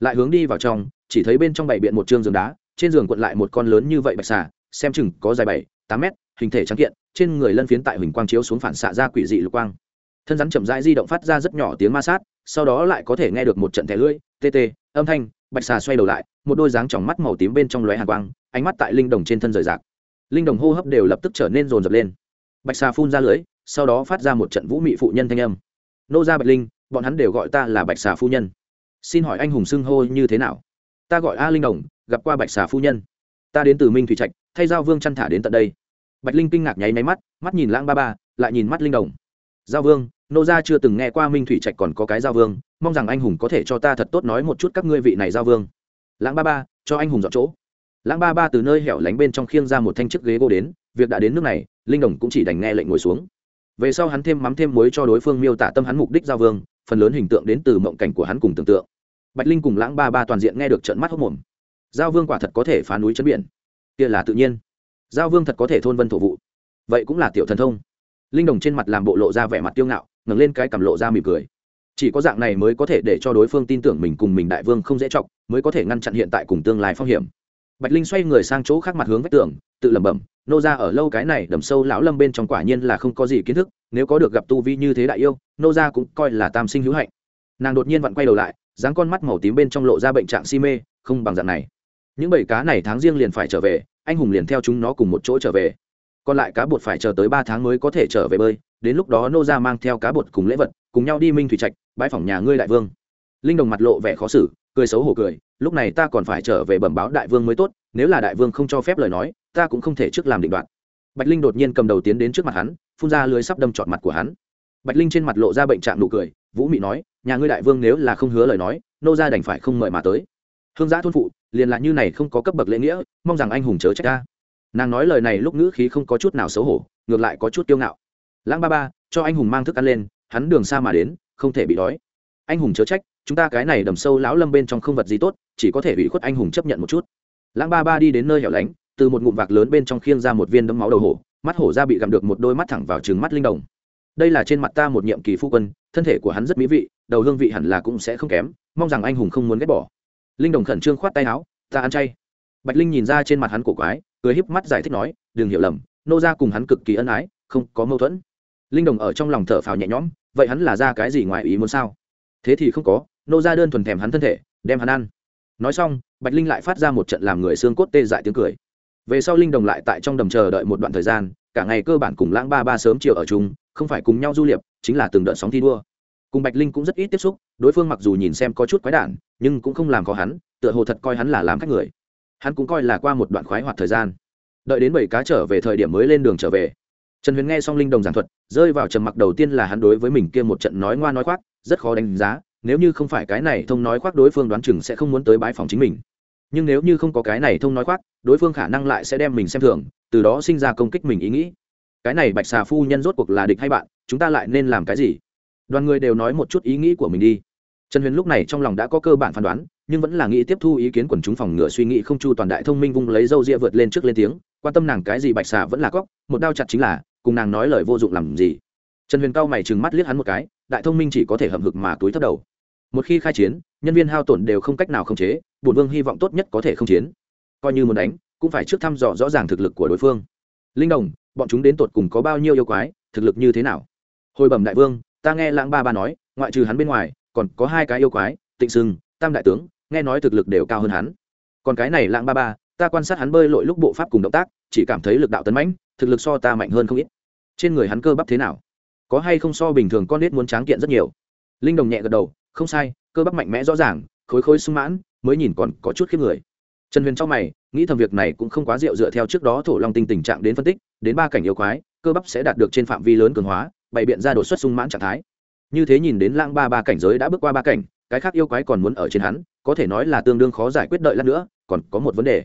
Lại hướng đi vào trong, chỉ thấy bên trong bảy biện một trương giường đá, trên giường cuộn lại một con lớn như vậy bạch xà, xem chừng có dài bảy, tám mét, hình thể trắng kiện trên người lân phiến tại huỳnh quang chiếu xuống phản xạ ra quỷ dị lục quang. Thân rắn chậm rãi di động phát ra rất nhỏ tiếng ma sát, sau đó lại có thể nghe được một trận thẻ lưỡi, tê tê, âm thanh, bạch xà xoay đầu lại, một đôi dáng tròng mắt màu tím bên trong lóe hàn quang, ánh mắt tại linh đồng trên thân rời rạc. Linh đồng hô hấp đều lập tức trở nên rồn rập lên. Bạch xà phun ra lưới sau đó phát ra một trận vũ mị phụ nhân thanh âm. Nô gia bạch linh, bọn hắn đều gọi ta là bạch xà phu nhân. Xin hỏi anh hùng xưng hô như thế nào? Ta gọi a linh đồng, gặp qua bạch xà phu nhân. Ta đến từ minh thủy trạch, thay giao vương chăn thả đến tận đây bạch linh kinh ngạc nháy máy mắt mắt nhìn lãng ba ba, lại nhìn mắt linh đồng. Giao vương, nô gia chưa từng nghe qua minh thủy trạch còn có cái giao vương, mong rằng anh hùng có thể cho ta thật tốt nói một chút các ngươi vị này giao vương. Lãng ba ba, cho anh hùng dọn chỗ. Lãng ba ba từ nơi hẻo lánh bên trong khiêng ra một thanh chiếc ghế gỗ đến, việc đã đến nước này, linh đồng cũng chỉ đành nghe lệnh ngồi xuống. Về sau hắn thêm mắm thêm muối cho đối phương miêu tả tâm hắn mục đích giao vương, phần lớn hình tượng đến từ mộng cảnh của hắn cùng tưởng tượng. Bạch linh cùng lãng ba ba toàn diện nghe được trận mắt hốc mồm giao vương quả thật có thể phá núi chấn biển. Kia là tự nhiên giao vương thật có thể thôn vân thổ vụ vậy cũng là tiểu thần thông. Linh đồng trên mặt làm bộ lộ ra vẻ mặt tiêu ngạo, ngẩng lên cái cầm lộ ra mỉm cười. Chỉ có dạng này mới có thể để cho đối phương tin tưởng mình cùng mình đại vương không dễ chọc, mới có thể ngăn chặn hiện tại cùng tương lai phong hiểm. Bạch linh xoay người sang chỗ khác mặt hướng vách tường, tự lẩm bẩm, nô ra ở lâu cái này đầm sâu lão lâm bên trong quả nhiên là không có gì kiến thức, nếu có được gặp tu vi như thế đại yêu, nô ra cũng coi là tam sinh hữu hạnh. Nàng đột nhiên vặn quay đầu lại, dáng con mắt màu tím bên trong lộ ra bệnh trạng si mê, không bằng dạng này. Những bảy cá này tháng riêng liền phải trở về anh hùng liền theo chúng nó cùng một chỗ trở về. Còn lại cá bột phải chờ tới ba tháng mới có thể trở về bơi, đến lúc đó nô ra mang theo cá bột cùng lễ vật, cùng nhau đi minh thủy trạch bãi phòng nhà ngươi đại vương. Linh đồng mặt lộ vẻ khó xử, cười xấu hổ cười, lúc này ta còn phải trở về bẩm báo đại vương mới tốt, nếu là đại vương không cho phép lời nói, ta cũng không thể trước làm định đoạt. Bạch linh đột nhiên cầm đầu tiến đến trước mặt hắn, phun ra lưới sắp đâm trọt mặt của hắn. Bạch linh trên mặt lộ ra bệnh trạng nụ cười, vũ mị nói, nhà ngươi đại vương nếu là không hứa lời nói, nô ra đành phải không mời mà tới hương giã thôn phụ, liền là như này không có cấp bậc lễ nghĩa, mong rằng anh hùng chớ trách ta. Nàng nói lời này lúc ngữ khí không có chút nào xấu hổ, ngược lại có chút kiêu ngạo. Lãng ba ba, cho anh hùng mang thức ăn lên, hắn đường xa mà đến, không thể bị đói. Anh hùng chớ trách, chúng ta cái này đầm sâu lão lâm bên trong không vật gì tốt, chỉ có thể bị khuất anh hùng chấp nhận một chút. Lãng ba ba đi đến nơi hẻo lánh, từ một ngụm vạc lớn bên trong khiêng ra một viên đấm máu đầu hổ, mắt hổ ra bị gặm được một đôi mắt thẳng vào trừng mắt linh đồng. Đây là trên mặt ta một nhiệm kỳ phu quân, thân thể của hắn rất mỹ vị, đầu hương vị hẳn là cũng sẽ không kém, mong rằng anh hùng không muốn ghét bỏ linh đồng khẩn trương khoát tay áo, ta ăn chay. Bạch linh nhìn ra trên mặt hắn cổ quái, cười híp mắt giải thích nói, đừng hiểu lầm, nô ra cùng hắn cực kỳ ân ái, không có mâu thuẫn. Linh đồng ở trong lòng thở phào nhẹ nhõm, vậy hắn là ra cái gì ngoài ý muốn sao? Thế thì không có, nô ra đơn thuần thèm hắn thân thể, đem hắn ăn. Nói xong, bạch linh lại phát ra một trận làm người xương cốt tê dại tiếng cười. Về sau linh đồng lại tại trong đầm chờ đợi một đoạn thời gian, cả ngày cơ bản cùng lãng ba ba sớm chiều ở chung, không phải cùng nhau du liệp, chính là từng đợt sóng thi đua. Cùng bạch linh cũng rất ít tiếp xúc, đối phương mặc dù nhìn xem có chút quái đản nhưng cũng không làm khó hắn, tựa hồ thật coi hắn là làm khách người. Hắn cũng coi là qua một đoạn khoái hoạt thời gian. Đợi đến bảy cá trở về thời điểm mới lên đường trở về. Trần huyền nghe xong linh đồng giảng thuật, rơi vào trầm mặc đầu tiên là hắn đối với mình kia một trận nói ngoa nói khoác, rất khó đánh giá, nếu như không phải cái này thông nói khoác đối phương đoán chừng sẽ không muốn tới bãi phòng chính mình. Nhưng nếu như không có cái này thông nói khoác, đối phương khả năng lại sẽ đem mình xem thường, từ đó sinh ra công kích mình ý nghĩ. Cái này bạch xà phu nhân rốt cuộc là địch hay bạn, chúng ta lại nên làm cái gì? Đoàn người đều nói một chút ý nghĩ của mình đi trần huyền lúc này trong lòng đã có cơ bản phán đoán, nhưng vẫn là nghĩ tiếp thu ý kiến quần chúng phòng ngừa suy nghĩ không chu toàn đại thông minh vung lấy dâu ria vượt lên trước lên tiếng, quan tâm nàng cái gì bạch xà vẫn là cóc một đao chặt chính là, cùng nàng nói lời vô dụng làm gì. Trần huyền cao mày trừng mắt liếc hắn một cái, đại thông minh chỉ có thể hậm hực mà túi thấp đầu. Một khi khai chiến, nhân viên hao tổn đều không cách nào khống chế, bổn vương hy vọng tốt nhất có thể không chiến. Coi như muốn đánh, cũng phải trước thăm dò rõ ràng thực lực của đối phương. Linh đồng, bọn chúng đến tột cùng có bao nhiêu yêu quái, thực lực như thế nào? Hồi bẩm đại vương, ta nghe lãng ba ba nói, ngoại trừ hắn bên ngoài còn có hai cái yêu quái, tịnh sưng, tam đại tướng, nghe nói thực lực đều cao hơn hắn. Còn cái này lãng ba ba, ta quan sát hắn bơi lội lúc bộ pháp cùng động tác, chỉ cảm thấy lực đạo tấn mãnh, thực lực so ta mạnh hơn không ít. Trên người hắn cơ bắp thế nào? Có hay không so bình thường con nết muốn tráng kiện rất nhiều? Linh đồng nhẹ gật đầu, không sai, cơ bắp mạnh mẽ rõ ràng, khối khối sung mãn, mới nhìn còn có chút khiếp người. Trần huyền trong mày, nghĩ thầm việc này cũng không quá rượu dựa theo trước đó thổ long tinh tình trạng đến phân tích, đến ba cảnh yêu quái, cơ bắp sẽ đạt được trên phạm vi lớn cường hóa, bày biện ra đột xuất sung mãn trạng thái như thế nhìn đến lãng ba ba cảnh giới đã bước qua ba cảnh, cái khác yêu quái còn muốn ở trên hắn, có thể nói là tương đương khó giải quyết đợi lát nữa, còn có một vấn đề.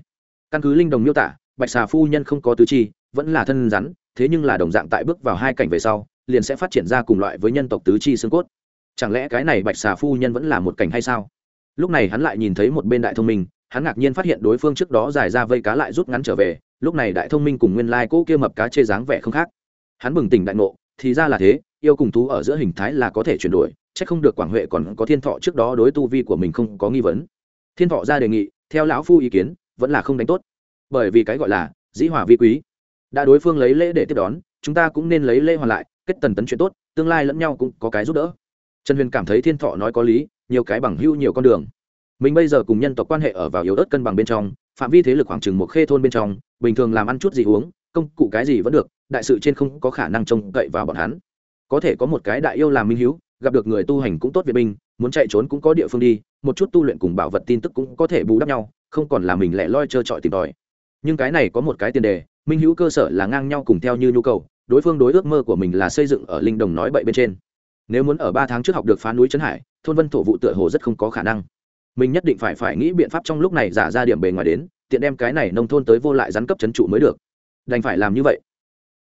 Căn cứ linh đồng miêu tả, bạch xà phu nhân không có tứ chi, vẫn là thân rắn, thế nhưng là đồng dạng tại bước vào hai cảnh về sau, liền sẽ phát triển ra cùng loại với nhân tộc tứ chi xương cốt. Chẳng lẽ cái này bạch xà phu nhân vẫn là một cảnh hay sao? Lúc này hắn lại nhìn thấy một bên đại thông minh, hắn ngạc nhiên phát hiện đối phương trước đó giải ra vây cá lại rút ngắn trở về, lúc này đại thông minh cùng nguyên lai cỗ kia mập cá chê dáng vẻ không khác. Hắn bừng tỉnh đại ngộ, thì ra là thế yêu cùng thú ở giữa hình thái là có thể chuyển đổi, c h ắ c không được quảng huệ còn có thiên thọ trước đó đối tu vi của mình không có nghi vấn. Thiên thọ ra đề nghị, theo lão phu ý kiến, vẫn là không đánh tốt. Bởi vì cái gọi là, dĩ hòa vi quý. Đã đối phương lấy lễ để tiếp đón, chúng ta cũng nên lấy lễ hoàn lại, kết tần tấn chuyện tốt, tương lai lẫn nhau cũng có cái giúp đỡ. Trần huyền cảm thấy thiên thọ nói có lý, nhiều cái bằng hưu nhiều con đường. Mình bây giờ cùng nhân tộc quan hệ ở vào yếu ớt cân bằng bên trong, phạm vi thế lực khoảng chừng một khê thôn bên trong, bình thường làm ăn chút gì uống, công cụ cái gì vẫn được, đại sự trên không có khả năng trông cậy vào bọn hắn có thể có một cái đại yêu làm minh hữu gặp được người tu hành cũng tốt việt binh, muốn chạy trốn cũng có địa phương đi, một chút tu luyện cùng bảo vật tin tức cũng có thể bù đắp nhau, không còn là mình lẻ loi trơ trọi tìm tòi. Nhưng cái này có một cái tiền đề, minh hữu cơ sở là ngang nhau cùng theo như nhu cầu, đối phương đối ước mơ của mình là xây dựng ở linh đồng nói bậy bên trên. Nếu muốn ở ba tháng trước học được phá núi trấn hải, thôn vân thổ vụ tựa hồ rất không có khả năng. Mình nhất định phải phải nghĩ biện pháp trong lúc này giả ra điểm bề ngoài đến, tiện đem cái này nông thôn tới vô lại rắn cấp trấn trụ mới được. Đành phải làm như vậy.